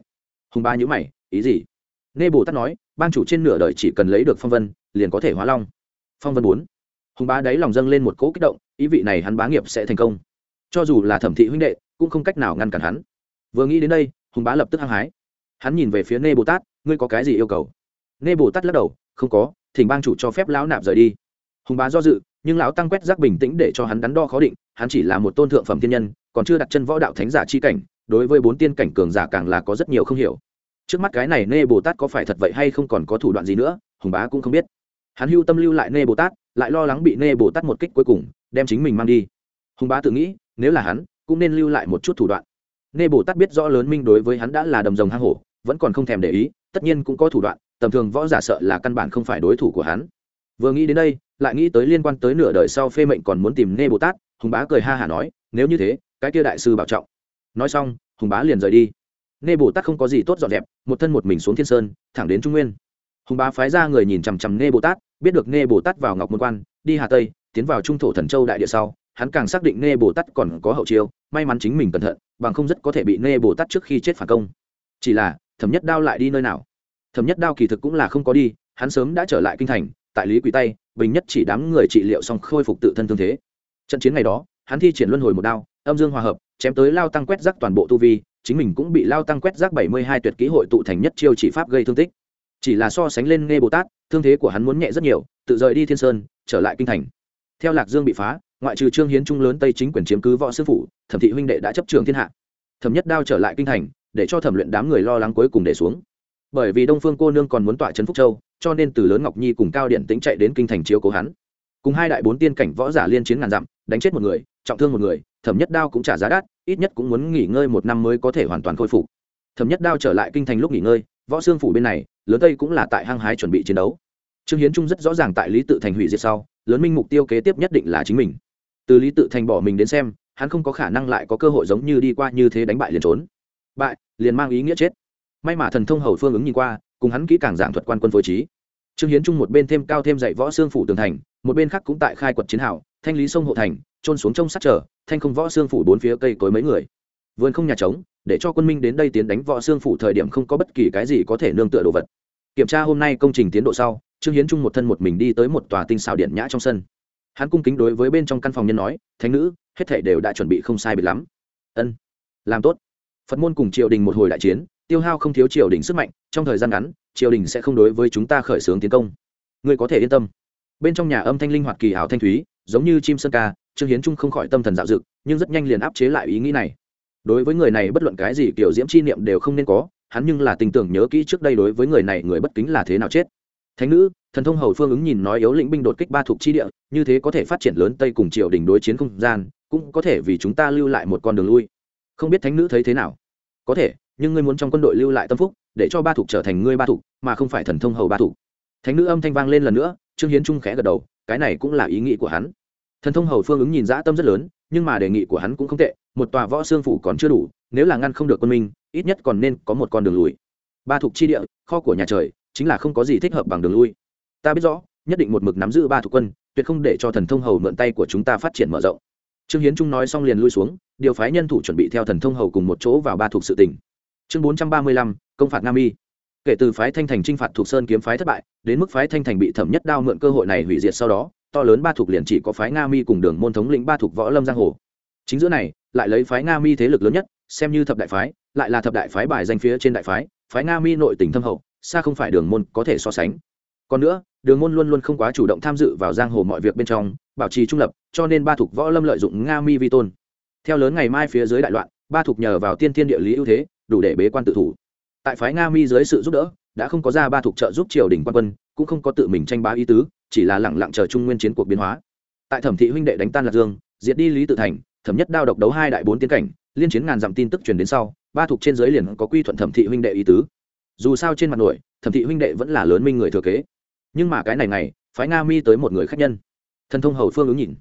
Hùng bá nhữ mày, ý gì? Nê bồ tát nói ban chủ trên nửa đời chỉ cần lấy được phong vân, liền có thể hóa long phong vân bốn. Hùng bá đáy lòng dâng lên một cỗ kích động, ý vị này hắn bá nghiệp sẽ thành công. Cho dù là thẩm thị huynh đệ, cũng không cách nào ngăn cản hắn. Vừa nghĩ đến đây, hùng bá lập tức hăng hái. Hắn nhìn về phía nê bồ tát, ngươi có cái gì yêu cầu? Nê bồ tát lắc đầu, không có, thỉnh bang chủ cho phép lão nạp rời đi. Hùng bá do dự, nhưng lão tăng quét rác bình tĩnh để cho hắn đắn đo khó định, hắn chỉ là một tôn thượng phẩm thiên nhân, còn chưa đặt chân võ đạo thánh giả chi cảnh, đối với bốn tiên cảnh cường giả càng là có rất nhiều không hiểu. Trước mắt cái này nê bồ tát có phải thật vậy hay không còn có thủ đoạn gì nữa, hùng bá cũng không biết hắn hưu tâm lưu lại nê bồ tát, lại lo lắng bị nê bồ tát một kích cuối cùng, đem chính mình mang đi. Hùng bá tự nghĩ, nếu là hắn, cũng nên lưu lại một chút thủ đoạn. Nê bồ tát biết rõ lớn minh đối với hắn đã là đầm rồng hang hổ, vẫn còn không thèm để ý, tất nhiên cũng có thủ đoạn, tầm thường võ giả sợ là căn bản không phải đối thủ của hắn. Vừa nghĩ đến đây, lại nghĩ tới liên quan tới nửa đời sau phê mệnh còn muốn tìm nê bồ tát, hùng bá cười ha hả nói, nếu như thế, cái kia đại sư bảo trọng. Nói xong, hùng bá liền rời đi. Nê bồ tát không có gì tốt dọn dẹp, một thân một mình xuống thiên sơn, thẳng đến trung nguyên. Hùng bá phái ra người nhìn chằm chằm nê bồ tát biết được nê bồ tát vào ngọc môn quan, đi hà tây, tiến vào trung thổ thần châu đại địa sau, hắn càng xác định nê bồ tát còn có hậu chiêu, may mắn chính mình cẩn thận, bằng không rất có thể bị nê bồ tát trước khi chết phản công. Chỉ là, thẩm nhất đao lại đi nơi nào? Thẩm nhất đao kỳ thực cũng là không có đi, hắn sớm đã trở lại kinh thành, tại lý quỳ tay bình nhất chỉ đám người trị liệu xong khôi phục tự thân thương thế. Trận chiến ngày đó, hắn thi triển luân hồi một đao, âm dương hòa hợp, chém tới lao tăng quét rác toàn bộ tu vi, chính mình cũng bị lao tăng quét rác bảy mươi hai tuyệt kỹ hội tụ thành nhất chiêu chỉ pháp gây thương tích. Chỉ là so sánh lên nghe bồ tát thương thế của hắn muốn nhẹ rất nhiều, tự rời đi thiên sơn, trở lại kinh thành. Theo lạc dương bị phá, ngoại trừ trương hiến trung lớn tây chính quyền chiếm cứ võ sư phủ, thẩm thị huynh đệ đã chấp trường thiên hạ. Thẩm nhất đao trở lại kinh thành, để cho thẩm luyện đám người lo lắng cuối cùng để xuống. Bởi vì đông phương cô nương còn muốn tỏa trấn phúc châu, cho nên từ lớn ngọc nhi cùng cao điện tĩnh chạy đến kinh thành chiếu cố hắn. Cùng hai đại bốn tiên cảnh võ giả liên chiến ngàn dặm, đánh chết một người, trọng thương một người, thẩm nhất đao cũng trả giá đắt, ít nhất cũng muốn nghỉ ngơi một năm mới có thể hoàn toàn khôi phục. Thẩm nhất đao trở lại kinh thành lúc nghỉ ngơi, võ xương phủ bên này lớn tây cũng là tại hăng hái chuẩn bị chiến đấu. Trương hiến trung rất rõ ràng tại lý tự thành hủy diệt sau, lớn minh mục tiêu kế tiếp nhất định là chính mình. Từ lý tự thành bỏ mình đến xem, hắn không có khả năng lại có cơ hội giống như đi qua như thế đánh bại liền trốn. Bại, liền mang ý nghĩa chết. May mà thần thông hầu phương ứng nhìn qua, cùng hắn kỹ càng giảng thuật quan quân phối trí. Trương hiến trung một bên thêm cao thêm dạy võ xương phủ tường thành, một bên khác cũng tại khai quật chiến hào, thanh lý sông hộ thành trôn xuống trông sát trở, thanh không võ xương phủ bốn phía cây cối mấy người. Vườn không nhà trống, để cho quân minh đến đây tiến đánh võ xương phủ thời điểm không có bất kỳ cái gì có thể nương tựa đồ vật kiểm tra hôm nay công trình tiến độ sau, trương hiến trung một thân một mình đi tới một tòa tinh xảo điện nhã trong sân. Hắn cung kính đối với bên trong căn phòng nhân nói, thánh nữ, hết thể đều đã chuẩn bị không sai biệt lắm. Ân, làm tốt. Phật môn cùng triều đình một hồi đại chiến, tiêu hao không thiếu triều đình sức mạnh, trong thời gian ngắn, triều đình sẽ không đối với chúng ta khởi xướng tiến công. Ngươi có thể yên tâm. Bên trong nhà âm thanh linh hoạt kỳ ảo thanh thúy, giống như chim sơn ca, trương hiến trung không khỏi tâm thần dạo dực nhưng rất nhanh liền áp chế lại ý nghĩ này. Đối với người này, bất luận cái gì kiểu diễm chi niệm đều không nên có hắn nhưng là tình tưởng nhớ kỹ trước đây đối với người này người bất kính là thế nào chết. Thánh nữ, thần thông hầu phương ứng nhìn nói yếu lĩnh binh đột kích ba thuộc chi địa, như thế có thể phát triển lớn tây cùng triều đình đối chiến không gian, cũng có thể vì chúng ta lưu lại một con đường lui. Không biết thánh nữ thấy thế nào? Có thể, nhưng ngươi muốn trong quân đội lưu lại tâm phúc, để cho ba thuộc trở thành ngươi ba thuộc, mà không phải thần thông hầu ba thuộc. Thánh nữ âm thanh vang lên lần nữa, trương hiến trung khẽ gật đầu, cái này cũng là ý nghĩ của hắn. Thần thông hầu phương ứng nhìn dã tâm rất lớn, nhưng mà đề nghị của hắn cũng không tệ một tòa võ xương phủ còn chưa đủ, nếu là ngăn không được quân minh, ít nhất còn nên có một con đường lùi. Ba thục chi địa, kho của nhà trời, chính là không có gì thích hợp bằng đường lui. Ta biết rõ, nhất định một mực nắm giữ ba thục quân, tuyệt không để cho thần thông hầu mượn tay của chúng ta phát triển mở rộng. Trương hiến trung nói xong liền lui xuống, điều phái nhân thủ chuẩn bị theo thần thông hầu cùng một chỗ vào ba thuộc sự tỉnh. Chương bốn trăm ba mươi lăm, công phạt nam y. Kể từ phái thanh thành t r i n h phạt thuộc sơn kiếm phái thất bại, đến mức phái thanh thành bị thẩm nhất đao mượn cơ hội này hủy diệt sau đó, to lớn ba thuộc liền chỉ có phái nga mi cùng đường môn thống lĩnh ba thuộc võ lâm giang hồ chính giữa này, lại lấy phái nga mi thế lực lớn nhất, xem như thập đại phái, lại là thập đại phái bài danh phía trên đại phái phái nga mi nội tỉnh thâm hậu, xa không phải đường môn có thể so sánh. Còn nữa, đường môn luôn luôn không quá chủ động tham dự vào giang hồ mọi việc bên trong, bảo trì trung lập, cho nên ba thuộc võ lâm lợi dụng nga mi vi tôn. Theo lớn ngày mai phía dưới đại loạn, ba thuộc nhờ vào tiên thiên địa lý ưu thế, đủ để bế quan tự thủ. Tại phái nga mi dưới sự giúp đỡ, đã không có ra ba thuộc trợ giúp triều đình quan quân, cũng không có tự mình tranh bá ý tứ, chỉ là lẳng lặng chờ trung nguyên chiến cuộc biến hóa. Tại thẩm thị huynh đệ đánh tan lạc dương, diệt đi lý tự thành thẩm nhất đao độc đấu hai đại bốn tiến cảnh liên chiến ngàn dặm tin tức truyền đến sau ba thuộc trên giới liền có quy thuận thẩm thị huynh đệ ý tứ. Dù sao trên mặt nổi, thẩm thị huynh đệ vẫn là lớn minh người thừa kế. Nhưng mà cái này này phái nga mi tới một người khách nhân. Thần thông hầu phương ứng nhìn.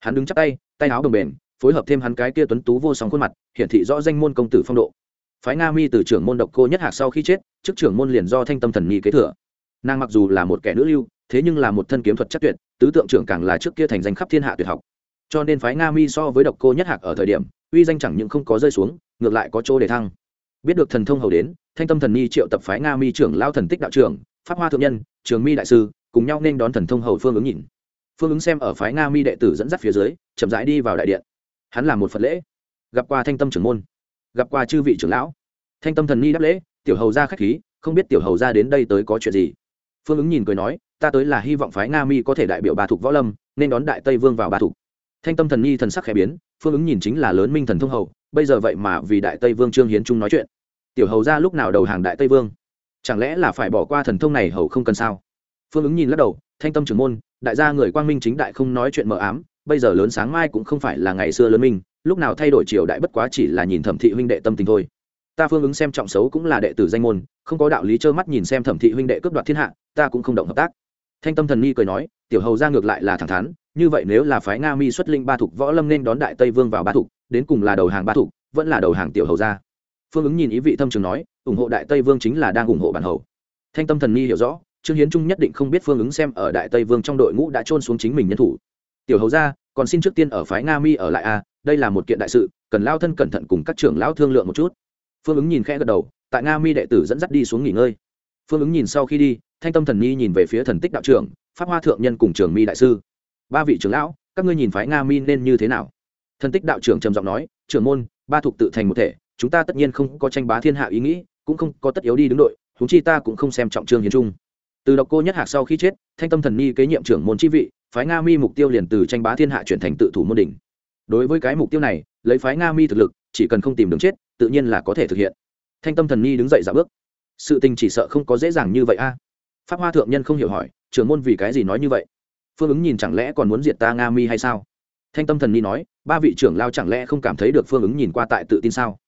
Hắn đứng chắc tay tay áo đồng bền phối hợp thêm hắn cái kia tuấn tú vô song khuôn mặt hiển thị rõ danh môn công tử phong độ. Phái nga mi từ trưởng môn độc cô nhất hạc sau khi chết chức trưởng môn liền do thanh tâm thần nghi kế thừa. Nàng mặc dù là một kẻ nữ lưu thế nhưng là một thân kiếm thuật chắc tuyệt tứ tượng trưởng càng là trước kia thành danh khắp thiên hạ tuyệt học cho nên phái nga mi so với độc cô nhất hạc ở thời điểm, uy danh chẳng những không có rơi xuống, ngược lại có chỗ để thăng. Biết được thần thông hầu đến, thanh tâm thần ni triệu tập phái nga mi trưởng lao thần tích đạo trưởng, pháp hoa thượng nhân, trường mi đại sư, cùng nhau nên đón thần thông hầu phương ứng nhìn. Phương ứng xem ở phái nga mi đệ tử dẫn dắt phía dưới, chậm rãi đi vào đại điện. Hắn làm một phật lễ. Gặp qua thanh tâm trưởng môn. Gặp qua chư vị trưởng lão. Thanh tâm thần ni đáp lễ, tiểu hầu ra k h á c h khí, không biết tiểu hầu ra đến đây tới có chuyện gì? Phương ứng nhìn cười nói, ta tới là hy vọng phái nga mi có thể đại biểu bà thục võ lâm, nên đón đại tây vương vào bà thục thanh tâm thần ni thần sắc khẽ biến, phương ứng nhìn chính là lớn minh thần thông hầu, bây giờ vậy mà vì đại tây vương trương hiến trung nói chuyện. Tiểu hầu ra lúc nào đầu hàng đại tây vương? Chẳng lẽ là phải bỏ qua thần thông này hầu không cần sao? Phương ứng nhìn lắc đầu, thanh tâm trưởng môn, đại gia người quang minh chính đại không nói chuyện mờ ám, bây giờ lớn sáng mai cũng không phải là ngày xưa lớn minh, lúc nào thay đổi triều đại bất quá chỉ là nhìn thẩm thị huynh đệ tâm tình thôi. Ta phương ứng xem trọng xấu cũng là đệ tử danh môn, không có đạo lý trơ mắt nhìn xem thẩm thị huynh đệ cướp đoạt thiên hạ, ta cũng không động hợp tác thanh tâm thần Nhi cười nói, tiểu hầu ra ngược lại là thẳng thắn, như vậy nếu là phái nga mi xuất linh ba thục võ lâm nên đón đại tây vương vào ba thục đến cùng là đầu hàng ba thục vẫn là đầu hàng tiểu hầu ra. Phương ứng nhìn ý vị thâm trường nói, ủng hộ đại tây vương chính là đang ủng hộ bản hầu. Thanh tâm thần Nhi hiểu rõ, trương hiến trung nhất định không biết phương ứng xem ở đại tây vương trong đội ngũ đã trôn xuống chính mình nhân thủ. Tiểu hầu ra, còn xin trước tiên ở phái nga mi ở lại a, đây là một kiện đại sự, cần lao thân cẩn thận cùng các trưởng lão thương lượng một chút. Phương ứng nhìn khẽ gật đầu, tại nga mi đệ tử dẫn dắt đi xuống nghỉ ngơi phương ứng nhìn sau khi đi, thanh tâm thần nhi nhìn về phía thần tích đạo trưởng, pháp hoa thượng nhân cùng trường mi đại sư. Ba vị trưởng lão, các ngươi nhìn phái nga mi nên như thế nào? Thần tích đạo trưởng trầm giọng nói, trưởng môn, ba thuộc tự thành một thể, chúng ta tất nhiên không có tranh bá thiên hạ ý nghĩ, cũng không có tất yếu đi đứng đội húng chi ta cũng không xem trọng trương hiến trung. Từ độc cô nhất hạc sau khi chết, thanh tâm thần nhi kế nhiệm trưởng môn chi vị, phái nga mi mục tiêu liền từ tranh bá thiên hạ chuyển thành tự thủ môn đỉnh. Đối với cái mục tiêu này, lấy phái nga mi thực lực, chỉ cần không tìm đường chết, tự nhiên là có thể thực hiện. Thanh tâm thần nhi đứng dậy dạo bước sự tình chỉ sợ không có dễ dàng như vậy a. À? Pháp hoa thượng nhân không hiểu hỏi, trưởng môn vì cái gì nói như vậy? Phương ứng nhìn chẳng lẽ còn muốn diệt ta nga mi hay sao? Thanh tâm thần nhi nói, ba vị trưởng lao chẳng lẽ không cảm thấy được phương ứng nhìn qua tại tự tin sao?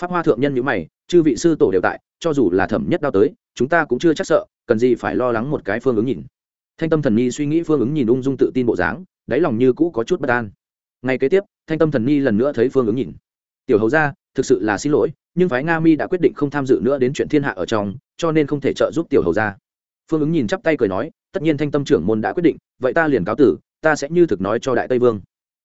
Pháp hoa thượng nhân nhữ mày, chư vị sư tổ đều tại, cho dù là thẩm nhất đao tới, chúng ta cũng chưa chắc sợ, cần gì phải lo lắng một cái phương ứng nhìn. Thanh tâm thần nhi suy nghĩ phương ứng nhìn ung dung tự tin bộ dáng, đáy lòng như cũ có chút bất an. Ngay kế tiếp, thanh tâm thần nhi lần nữa thấy phương ứng nhìn. Tiểu hầu ra thực sự là xin lỗi nhưng phái nga mi đã quyết định không tham dự nữa đến chuyện thiên hạ ở trong, cho nên không thể trợ giúp tiểu hầu ra phương ứng nhìn chắp tay cười nói, tất nhiên thanh tâm trưởng môn đã quyết định, vậy ta liền cáo tử, ta sẽ như thực nói cho đại tây vương.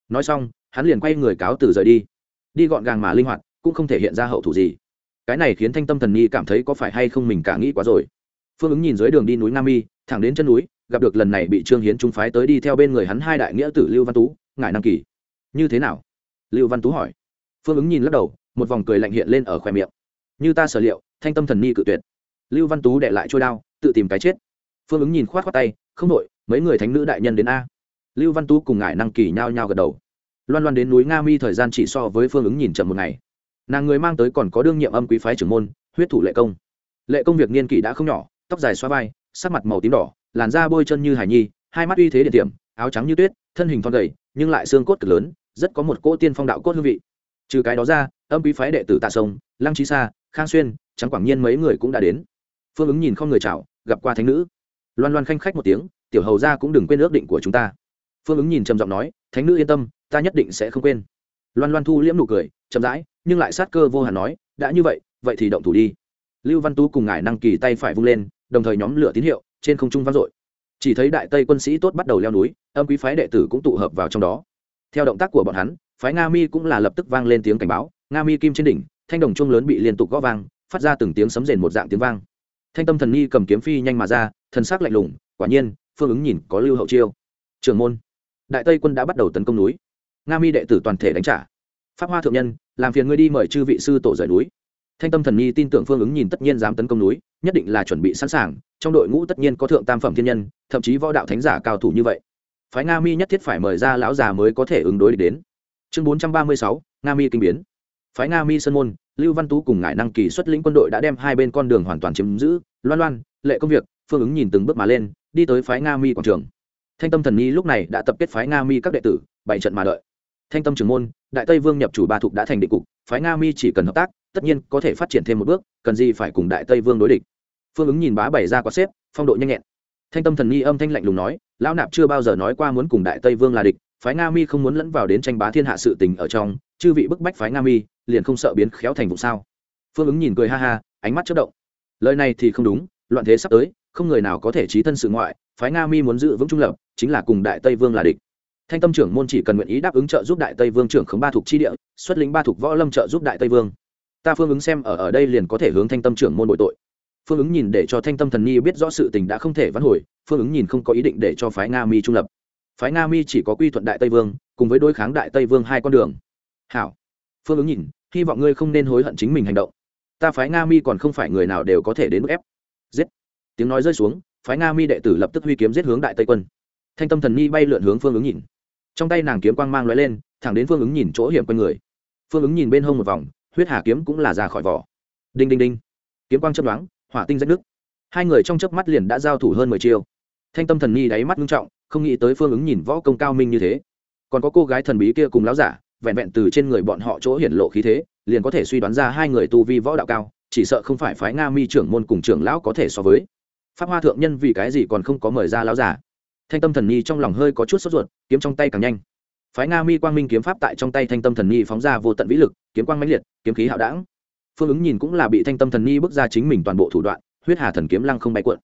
Nói xong, hắn liền quay người cáo tử rời đi. Đi gọn gàng mà linh hoạt, cũng không thể hiện ra hậu thủ gì. Cái này khiến thanh tâm thần nhi cảm thấy có phải hay không mình cả nghĩ quá rồi. Phương ứng nhìn dưới đường đi núi nam mi, thẳng đến chân núi, gặp được lần này bị trương hiến trung phái tới đi theo bên người hắn hai đại nghĩa tử lưu văn tú ngại nam kỳ, như thế nào? Lưu văn tú hỏi. Phương ứng nhìn lắc đầu một vòng cười lạnh hiện lên ở khoe miệng. Như ta sở liệu, thanh tâm thần ni cự tuyệt. Lưu văn tú đệ lại trôi đao tự tìm cái chết. Phương ứng nhìn khoát khoát tay, không đội mấy người thánh nữ đại nhân đến a. Lưu văn tú cùng ngại năng kỳ nhao nhao gật đầu. Loan loan đến núi nga mi thời gian chỉ so với phương ứng nhìn chậm một ngày. Nàng người mang tới còn có đương nhiệm âm quý phái trưởng môn, huyết thủ lệ công. Lệ công việc niên kỷ đã không nhỏ, tóc dài xoa vai, sắc mặt màu tím đỏ, làn da bôi chân như hải nhi, hai mắt uy thế điện tiệm, áo trắng như tuyết, thân hình thon gầy, nhưng lại xương cốt cực lớn, rất có một cỗ tiên phong đạo cốt hương vị. Trừ cái đó ra âm quý phái đệ tử tạ sông, lăng trí sa, khang xuyên trắng quảng nhiên mấy người cũng đã đến. Phương ứng nhìn không người chào, gặp qua thánh nữ. Loan loan khanh khách một tiếng, tiểu hầu ra cũng đừng quên ước định của chúng ta. Phương ứng nhìn trầm giọng nói, thánh nữ yên tâm, ta nhất định sẽ không quên. Loan loan thu liễm nụ cười, chậm rãi, nhưng lại sát cơ vô hạn nói, đã như vậy vậy thì động thủ đi. Lưu văn tú cùng ngài năng kỳ tay phải vung lên, đồng thời nhóm lửa tín hiệu, trên không trung vang dội. Chỉ thấy đại tây quân sĩ tốt bắt đầu leo núi, âm quý phái đệ tử cũng tụ hợp vào trong đó. Theo động tác của bọn hắn, phái nga mi cũng là lập tức vang lên tiếng cảnh báo nga mi kim trên đỉnh, thanh đồng chuông lớn bị liên tục gõ vang, phát ra từng tiếng sấm rền một dạng tiếng vang. Thanh tâm thần Nhi cầm kiếm phi nhanh mà ra, thần sắc lạnh lùng, quả nhiên, phương ứng nhìn có lưu hậu chiêu. Trường môn, đại tây quân đã bắt đầu tấn công núi. Nga mi đệ tử toàn thể đánh trả. Pháp hoa thượng nhân, làm phiền ngươi đi mời chư vị sư tổ rời núi. Thanh tâm thần nhi tin tưởng phương ứng nhìn tất nhiên dám tấn công núi, nhất định là chuẩn bị sẵn sàng, trong đội ngũ tất nhiên có thượng tam phẩm thiên nhân, thậm chí võ đạo thánh giả cao thủ như vậy. Phái nga mi nhất thiết phải mời ra lão già mới có thể ứng đối đến. Chương bốn trăm ba mươi sáu, nga mi kinh biến phái nga mi sơn môn, lưu văn tú cùng ngài năng kỳ xuất lĩnh quân đội đã đem hai bên con đường hoàn toàn chiếm giữ, loan loan, lệ công việc, phương ứng nhìn từng bước mà lên, đi tới phái nga mi quảng trường. Thanh tâm thần nhi lúc này đã tập kết phái nga mi các đệ tử bảy trận mà đợi. Thanh tâm trưởng môn, đại tây vương nhập chủ ba thục đã thành định cục, phái nga mi chỉ cần hợp tác, tất nhiên có thể phát triển thêm một bước, cần gì phải cùng đại tây vương đối địch. Phương ứng nhìn bá bảy ra có xếp, phong độ nhanh nhẹn. Thanh tâm thần nhi âm thanh lạnh lùng nói, lão nạp chưa bao giờ nói qua muốn cùng đại tây vương là địch phái nga mi không muốn lẫn vào đến tranh bá thiên hạ sự tình ở trong, chư vị bức bách phái nga mi, liền không sợ biến khéo thành vụ sao? Phương ứng nhìn cười ha ha, ánh mắt chất động. Lời này thì không đúng, loạn thế sắp tới, không người nào có thể trí thân sự ngoại, phái nga mi muốn giữ vững trung lập, chính là cùng đại tây vương là địch. Thanh tâm trưởng môn chỉ cần nguyện ý đáp ứng trợ giúp đại tây vương trưởng khống ba thuộc chi địa, xuất lĩnh ba thuộc võ lâm trợ giúp đại tây vương. Ta phương ứng xem ở ở đây liền có thể hướng thanh tâm trưởng môn bội tội. Phương ứng nhìn để cho thanh tâm thần nhi biết rõ sự tình đã không thể vãn hồi, phương ứng nhìn không có ý định để cho phái nga mi trung lập phái nga mi chỉ có quy thuận đại tây vương, cùng với đối kháng đại tây vương hai con đường. Hảo. Phương ứng nhìn, hy vọng ngươi không nên hối hận chính mình hành động. Ta phái nga mi còn không phải người nào đều có thể đến ép. Giết. Tiếng nói rơi xuống, phái nga mi đệ tử lập tức huy kiếm giết hướng đại tây quân. Thanh tâm thần nhi bay lượn hướng phương ứng nhìn. Trong tay nàng kiếm quang mang lóe lên, thẳng đến phương ứng nhìn chỗ hiểm quanh người. Phương ứng nhìn bên hông một vòng, huyết hà kiếm cũng là ra khỏi vỏ. Đinh đinh đinh. Kiếm quang chấp đoán hỏa tinh rách nước hai người trong chớp mắt liền đã giao thủ hơn mười chiêu. Thanh tâm thần nhi đáy mắt nghiêm trọng không nghĩ tới phương ứng nhìn võ công cao minh như thế. Còn có cô gái thần bí kia cùng láo giả, vẹn vẹn từ trên người bọn họ chỗ hiển lộ khí thế, liền có thể suy đoán ra hai người tu vi võ đạo cao, chỉ sợ không phải phái nga mi trưởng môn cùng trưởng lão có thể so với. Pháp hoa thượng nhân vì cái gì còn không có mời ra láo giả? Thanh tâm thần nhi trong lòng hơi có chút sốt ruột, kiếm trong tay càng nhanh. Phái nga mi quang minh kiếm pháp tại trong tay thanh tâm thần nhi phóng ra vô tận vĩ lực, kiếm quang mãnh liệt, kiếm khí hạo đảng phương ứng nhìn cũng là bị thanh tâm thần nhi bước ra chính mình toàn bộ thủ đoạn, huyết hà thần kiếm lăng không bay cuộn.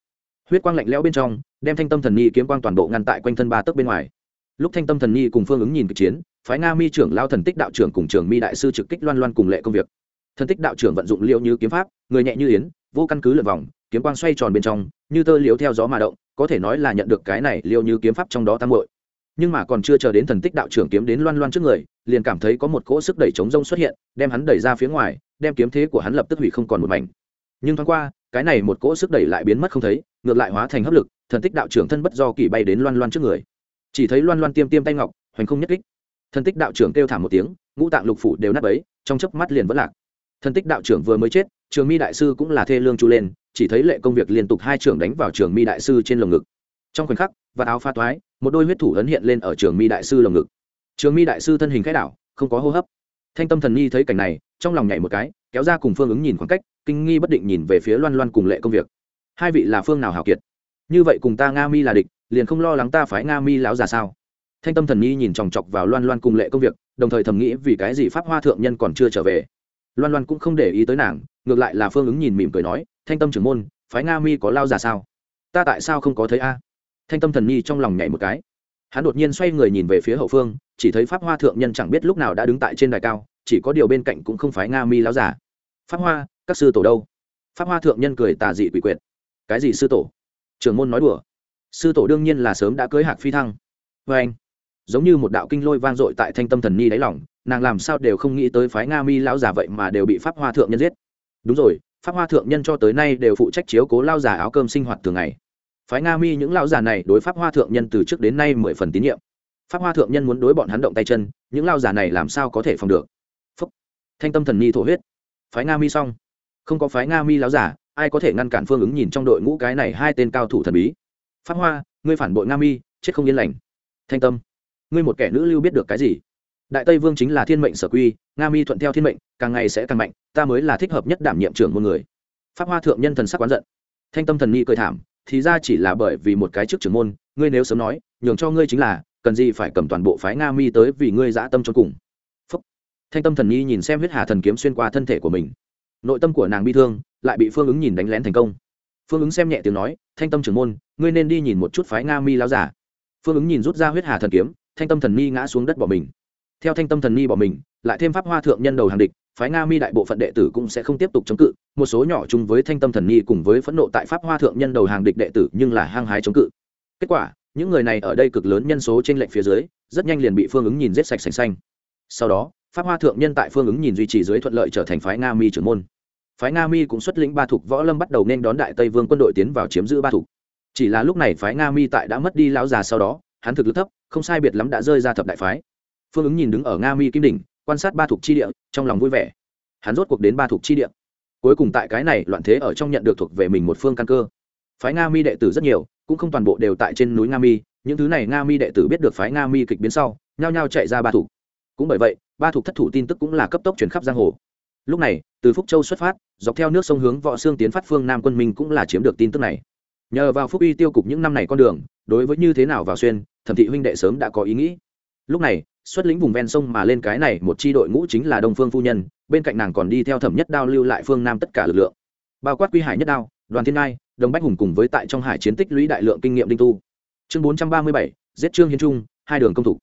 Huyết quang lạnh lẽo bên trong đem thanh tâm thần nhi kiếm quang toàn bộ ngăn tại quanh thân ba tấc bên ngoài. Lúc thanh tâm thần nhi cùng phương ứng nhìn kịch chiến, phái nga mi trưởng lao thần tích đạo trưởng cùng trường mi đại sư trực kích loan loan cùng lệ công việc. Thần tích đạo trưởng vận dụng liệu như kiếm pháp, người nhẹ như yến, vô căn cứ lượt vòng, kiếm quang xoay tròn bên trong, như tơ liếu theo gió mà động, có thể nói là nhận được cái này liệu như kiếm pháp trong đó tam hội nhưng mà còn chưa chờ đến thần tích đạo trưởng kiếm đến loan loan trước người, liền cảm thấy có một cỗ sức đẩy chống rông xuất hiện, đem hắn đẩy ra phía ngoài, đem kiếm thế của hắn lập tức hủy không còn một mảnh. Nhưng thoáng qua, cái này một cỗ sức đẩy lại biến mất không thấy, ngược lại hóa thành hấp lực thần tích đạo trưởng thân bất do kỳ bay đến loan loan trước người. Chỉ thấy loan loan tiêm tiêm tay ngọc, hoành không nhất kích. Thần tích đạo trưởng kêu thảm một tiếng, ngũ tạng lục phủ đều nát ấy trong chớp mắt liền vẫn lạc. Thần tích đạo trưởng vừa mới chết, trường mi đại sư cũng là thê lương chu lên, chỉ thấy lệ công việc liên tục hai trưởng đánh vào trường mi đại sư trên lồng ngực. Trong khoảnh khắc và áo pha toái, một đôi huyết thủ ấn hiện lên ở trường mi đại sư lồng ngực. Trường mi đại sư thân hình khẽ đảo, không có hô hấp. Thanh tâm thần nhi thấy cảnh này, trong lòng nhảy một cái, kéo ra cùng phương ứng nhìn khoảng cách, kinh nghi bất định nhìn về phía loan loan cùng lệ công việc. Hai vị là phương nào hào kiệt? Như vậy cùng ta nga mi là địch, liền không lo lắng ta phải nga mi láo già sao? Thanh tâm thần nhi nhìn chòng chọc vào loan loan cùng lệ công việc, đồng thời thầm nghĩ vì cái gì pháp hoa thượng nhân còn chưa trở về. Loan loan cũng không để ý tới nàng, ngược lại là phương ứng nhìn mỉm cười nói, thanh tâm trưởng môn, phái nga mi có lao già sao? Ta tại sao không có thấy a? Thanh tâm thần nhi trong lòng nhảy một cái. Hắn đột nhiên xoay người nhìn về phía hậu phương, chỉ thấy pháp hoa thượng nhân chẳng biết lúc nào đã đứng tại trên đài cao, chỉ có điều bên cạnh cũng không phải nga mi láo giả pháp hoa, các sư tổ đâu? Pháp hoa thượng nhân cười tà dị quỷ quyệt. Cái gì sư tổ? Trưởng môn nói đùa. Sư tổ đương nhiên là sớm đã cưới hạc phi thăng. Vê anh, giống như một đạo kinh lôi vang dội tại thanh tâm thần ni đáy lòng, nàng làm sao đều không nghĩ tới phái nga mi lão già vậy mà đều bị pháp hoa thượng nhân giết. Đúng rồi, pháp hoa thượng nhân cho tới nay đều phụ trách chiếu cố lao già áo cơm sinh hoạt thường ngày. Phái nga mi những lao già này đối pháp hoa thượng nhân từ trước đến nay mười phần tín nhiệm. Pháp hoa thượng nhân muốn đối bọn hắn động tay chân, những lao già này làm sao có thể phòng được? Phúc. thanh tâm thần ni thổ huyết. Phái nga mi xong không có phái nga mi láo giả, ai có thể ngăn cản phương ứng nhìn trong đội ngũ cái này hai tên cao thủ thần bí? Pháp hoa, ngươi phản bội nga mi, chết không yên lành. Thanh tâm, ngươi một kẻ nữ lưu biết được cái gì? Đại tây vương chính là thiên mệnh sở quy, nga mi thuận theo thiên mệnh, càng ngày sẽ càng mạnh, ta mới là thích hợp nhất đảm nhiệm trưởng môn người. Pháp hoa thượng nhân thần sắc quán giận. Thanh tâm thần nghi cười thảm, thì ra chỉ là bởi vì một cái trước trưởng môn, ngươi nếu sớm nói, nhường cho ngươi chính là, cần gì phải cầm toàn bộ phái nga mi tới vì ngươi dã tâm cho cùng. Phúc. thanh tâm thần nhi nhìn xem huyết hà thần kiếm xuyên qua thân thể của mình nội tâm của nàng bi thương, lại bị phương ứng nhìn đánh lén thành công. Phương ứng xem nhẹ tiếng nói, thanh tâm trưởng môn, ngươi nên đi nhìn một chút phái nga mi lao giả. Phương ứng nhìn rút ra huyết hà thần kiếm, thanh tâm thần ni ngã xuống đất bỏ mình. Theo thanh tâm thần ni bỏ mình, lại thêm pháp hoa thượng nhân đầu hàng địch, phái nga mi đại bộ phận đệ tử cũng sẽ không tiếp tục chống cự, một số nhỏ chung với thanh tâm thần ni cùng với phẫn nộ tại pháp hoa thượng nhân đầu hàng địch đệ tử nhưng là hăng hái chống cự. Kết quả, những người này ở đây cực lớn nhân số trên lệnh phía dưới, rất nhanh liền bị phương ứng nhìn giết sạch sành xanh. Sau đó, pháp hoa thượng nhân tại phương ứng nhìn duy trì dưới thuận lợi trở thành phái nga mi trưởng môn phái nga mi cũng xuất lĩnh ba thục võ lâm bắt đầu nên đón đại tây vương quân đội tiến vào chiếm giữ ba thục chỉ là lúc này phái nga mi tại đã mất đi lão già sau đó, hắn thực lực thấp, không sai biệt lắm đã rơi ra thập đại phái. Phương ứng nhìn đứng ở nga mi kim đỉnh, quan sát ba thục chi địa, trong lòng vui vẻ. Hắn rốt cuộc đến ba thục chi địa. Cuối cùng tại cái này loạn thế ở trong nhận được thuộc về mình một phương căn cơ. Phái nga mi đệ tử rất nhiều, cũng không toàn bộ đều tại trên núi nga mi, những thứ này nga mi đệ tử biết được phái nga mi kịch biến sau, nhao nhao chạy ra ba thục cũng bởi vậy, ba thục thất thủ tin tức cũng là cấp tốc chuyển khắp giang hồ lúc này, từ phúc châu xuất phát, dọc theo nước sông hướng võ xương tiến phát phương nam quân minh cũng là chiếm được tin tức này. Nhờ vào phúc uy tiêu cục những năm này con đường, đối với như thế nào vào xuyên, thẩm thị huynh đệ sớm đã có ý nghĩ. Lúc này, xuất lĩnh vùng ven sông mà lên cái này một chi đội ngũ chính là đông phương phu nhân, bên cạnh nàng còn đi theo thẩm nhất đao lưu lại phương nam tất cả lực lượng. Bao quát quy hải nhất đao, đoàn thiên ngai, đồng bách hùng cùng với tại trong hải chiến tích lũy đại lượng kinh nghiệm đinh tu. Chương bốn trăm ba mươi bảy, giết trương hiến trung, hai đường công thủ.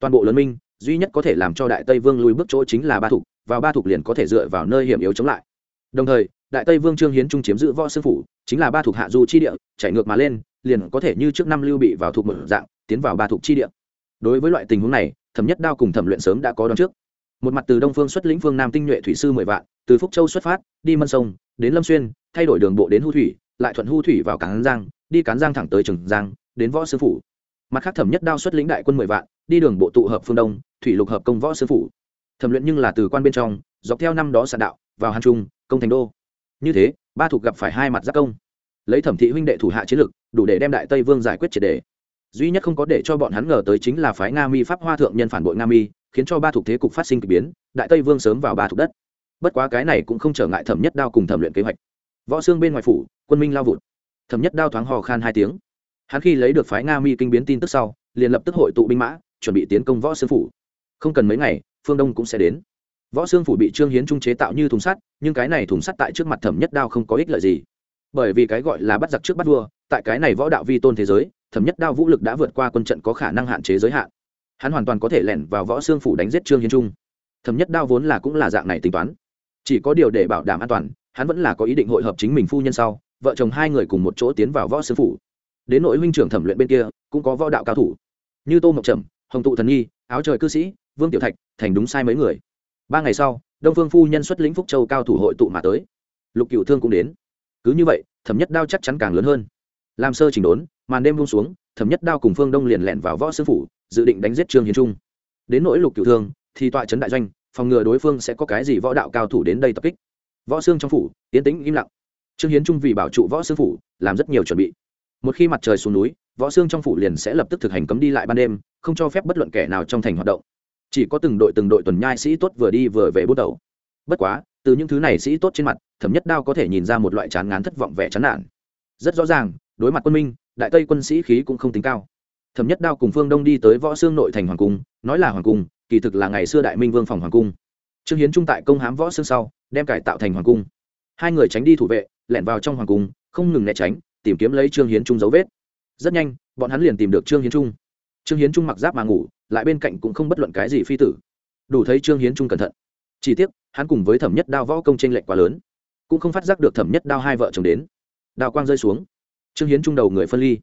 Toàn bộ lớn minh duy nhất có thể làm cho đại tây vương lùi bước chỗ chính là ba thục, vào ba thục liền có thể dựa vào nơi hiểm yếu chống lại. Đồng thời, đại tây vương trương hiến trung chiếm giữ võ sư phủ, chính là ba thục hạ du chi địa chạy ngược mà lên, liền có thể như trước năm lưu bị vào thục một dạng, tiến vào ba thục chi địa. Đối với loại tình huống này, thẩm nhất đao cùng thẩm luyện sớm đã có đón trước. Một mặt từ đông phương xuất lĩnh phương nam tinh nhuệ thủy sư mười vạn, từ phúc châu xuất phát, đi mân sông, đến lâm xuyên, thay đổi đường bộ đến hưu thủy, lại thuận hưu thủy vào cán giang, đi cán giang thẳng tới trường giang, đến võ sư phủ. Mặt khác thẩm nhất đao xuất lĩnh đại quân mười vạn, đi đường bộ tụ hợp phương đông thủy lục hợp công võ sư phủ thẩm luyện nhưng là từ quan bên trong, dọc theo năm đó sạn đạo, vào hàn trung, công thành đô. Như thế, ba thuộc gặp phải hai mặt giác công. Lấy thẩm thị huynh đệ thủ hạ chiến lực, đủ để đem đại tây vương giải quyết triệt đề. Duy nhất không có để cho bọn hắn ngờ tới chính là phái nga mi pháp hoa thượng nhân phản bội nga mi, khiến cho ba thuộc thế cục phát sinh k ỳ biến, đại tây vương sớm vào ba thuộc đất. Bất quá cái này cũng không trở ngại thẩm nhất đao cùng thẩm luyện kế hoạch. Võ xương bên ngoài phủ, quân minh lao vụt. Thẩm nhất đao thoáng hò khan hai tiếng. Hắn khi lấy được phái nga mi kinh biến tin tức sau, liền lập tức hội tụ binh mã, chuẩn bị tiến công võ xương phủ không cần mấy ngày, phương đông cũng sẽ đến. Võ xương phủ bị trương hiến trung chế tạo như thùng sắt, nhưng cái này thùng sắt tại trước mặt thẩm nhất đao không có ích lợi gì. Bởi vì cái gọi là bắt giặc trước bắt vua, tại cái này võ đạo vi tôn thế giới, thẩm nhất đao vũ lực đã vượt qua quân trận có khả năng hạn chế giới hạn. Hắn hoàn toàn có thể lẻn vào võ xương phủ đánh giết trương hiến trung. Thẩm nhất đao vốn là cũng là dạng này tính toán. Chỉ có điều để bảo đảm an toàn, hắn vẫn là có ý định hội hợp chính mình phu nhân sau, vợ chồng hai người cùng một chỗ tiến vào võ xương phủ. Đến nội huynh trưởng thẩm luyện bên kia, cũng có võ đạo cao thủ. Như tô mộc trầm, hồng tụ thần nhi, áo trời cư sĩ vương tiểu thạch, thành đúng sai mấy người. Ba ngày sau, đông phương phu nhân xuất lĩnh phúc châu cao thủ hội tụ mà tới. Lục cựu thương cũng đến. Cứ như vậy, thẩm nhất đao chắc chắn càng lớn hơn. Làm sơ chỉnh đốn, màn đêm buông xuống, thẩm nhất đao cùng phương đông liền lẹn vào võ sư phủ, dự định đánh giết trương hiến trung. Đến nỗi lục cựu thương, thì tọa trấn đại doanh, phòng ngừa đối phương sẽ có cái gì võ đạo cao thủ đến đây tập kích. Võ xương trong phủ tiến tĩnh im lặng. Trương hiến trung vì bảo trụ võ sư phủ, làm rất nhiều chuẩn bị. Một khi mặt trời xuống núi, võ xương trong phủ liền sẽ lập tức thực hành cấm đi lại ban đêm, không cho phép bất luận kẻ nào trong thành hoạt động chỉ có từng đội từng đội tuần nhai sĩ tốt vừa đi vừa về bút đầu. Bất quá, từ những thứ này sĩ tốt trên mặt, thẩm nhất đao có thể nhìn ra một loại chán ngán thất vọng vẻ chán nản. Rất rõ ràng, đối mặt quân minh, đại tây quân sĩ khí cũng không tính cao. Thẩm nhất đao cùng phương đông đi tới võ xương nội thành hoàng cung, nói là hoàng cung, kỳ thực là ngày xưa đại minh vương phòng hoàng cung. Trương hiến trung tại công hám võ xương sau, đem cải tạo thành hoàng cung. Hai người tránh đi thủ vệ, lẻn vào trong hoàng cung, không ngừng né tránh, tìm kiếm lấy trương hiến trung dấu vết. Rất nhanh, bọn hắn liền tìm được trương hiến trung. Trương hiến trung mặc giáp mà ngủ lại bên cạnh cũng không bất luận cái gì phi tử. Đủ thấy trương hiến trung cẩn thận. Chỉ tiếc, hắn cùng với thẩm nhất đao võ công tranh lệch quá lớn, cũng không phát giác được thẩm nhất đao hai vợ chồng đến. Đao quang rơi xuống. Trương hiến trung đầu người phân ly.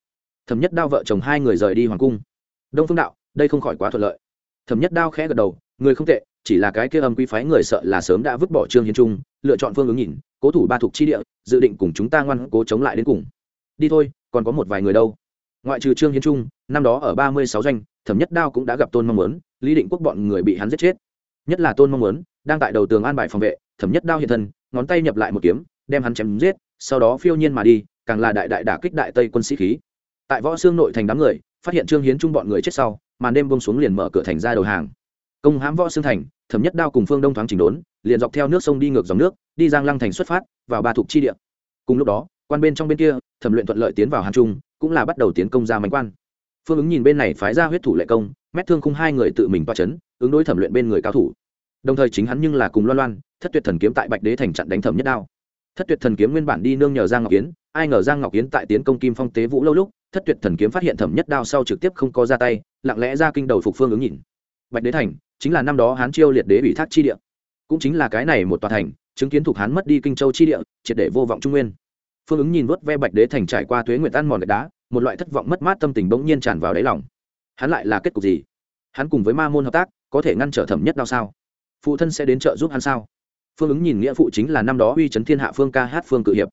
Thẩm nhất đao vợ chồng hai người rời đi hoàng cung. Đông phương đạo, đây không khỏi quá thuận lợi. Thẩm nhất đao khẽ gật đầu, người không tệ, chỉ là cái kia âm quý phái người sợ là sớm đã vứt bỏ trương hiến trung, lựa chọn phương ứng nhìn, cố thủ ba thuộc chi địa, dự định cùng chúng ta ngoan cố chống lại đến cùng. Đi thôi, còn có một vài người đâu. Ngoại trừ trương hiến trung, năm đó ở ba mươi sáu doanh thẩm nhất đao cũng đã gặp tôn mong muốn, lý định quốc bọn người bị hắn giết chết. Nhất là tôn mong muốn, đang tại đầu tường an bài phòng vệ, thẩm nhất đao hiện thân, ngón tay nhập lại một kiếm, đem hắn chém giết, sau đó phiêu nhiên mà đi, càng là đại đại đả kích đại tây quân sĩ khí. Tại võ xương nội thành đám người, phát hiện trương hiến trung bọn người chết sau, màn đêm bông xuống liền mở cửa thành ra đầu hàng. Công hãm võ xương thành, thẩm nhất đao cùng phương đông thoáng chỉnh đốn, liền dọc theo nước sông đi ngược dòng nước, đi giang lăng thành xuất phát, vào ba thục chi địa. Cùng lúc đó, quan bên trong bên kia, thẩm luyện thuận lợi tiến vào hàn trung, cũng là bắt đầu tiến công ra mánh quan phương ứng nhìn bên này phái ra huyết thủ lệ công, mét thương khung hai người tự mình toa c h ấ n ứng đối thẩm luyện bên người cao thủ. Đồng thời chính hắn nhưng là cùng loan loan, thất tuyệt thần kiếm tại bạch đế thành chặn đánh thẩm nhất đao. Thất tuyệt thần kiếm nguyên bản đi nương nhờ giang ngọc kiến ai ngờ giang ngọc kiến tại tiến công kim phong tế vũ lâu lúc, thất tuyệt thần kiếm phát hiện thẩm nhất đao sau trực tiếp không có ra tay, lặng lẽ ra kinh đầu phục phương ứng nhìn. Bạch đế thành, chính là năm đó hán chiêu liệt đế ủy thác chi địa. Cũng chính là cái này một tòa thành, chứng kiến thuộc hán mất đi kinh châu chi địa, triệt để vô vọng trung nguyên. Phương ứng nhìn vớt ve bạch đế thành trải qua tuế nguyện ăn mòn đất đá một loại thất vọng mất mát tâm tình bỗng nhiên tràn vào đáy lòng. Hắn lại là kết cục gì? Hắn cùng với ma môn hợp tác, có thể ngăn trở thẩm nhất đao sao? Phụ thân sẽ đến trợ giúp hắn sao? Phương ứng nhìn nghĩa phụ chính là năm đó uy chấn thiên hạ phương ca hát phương cự hiệp.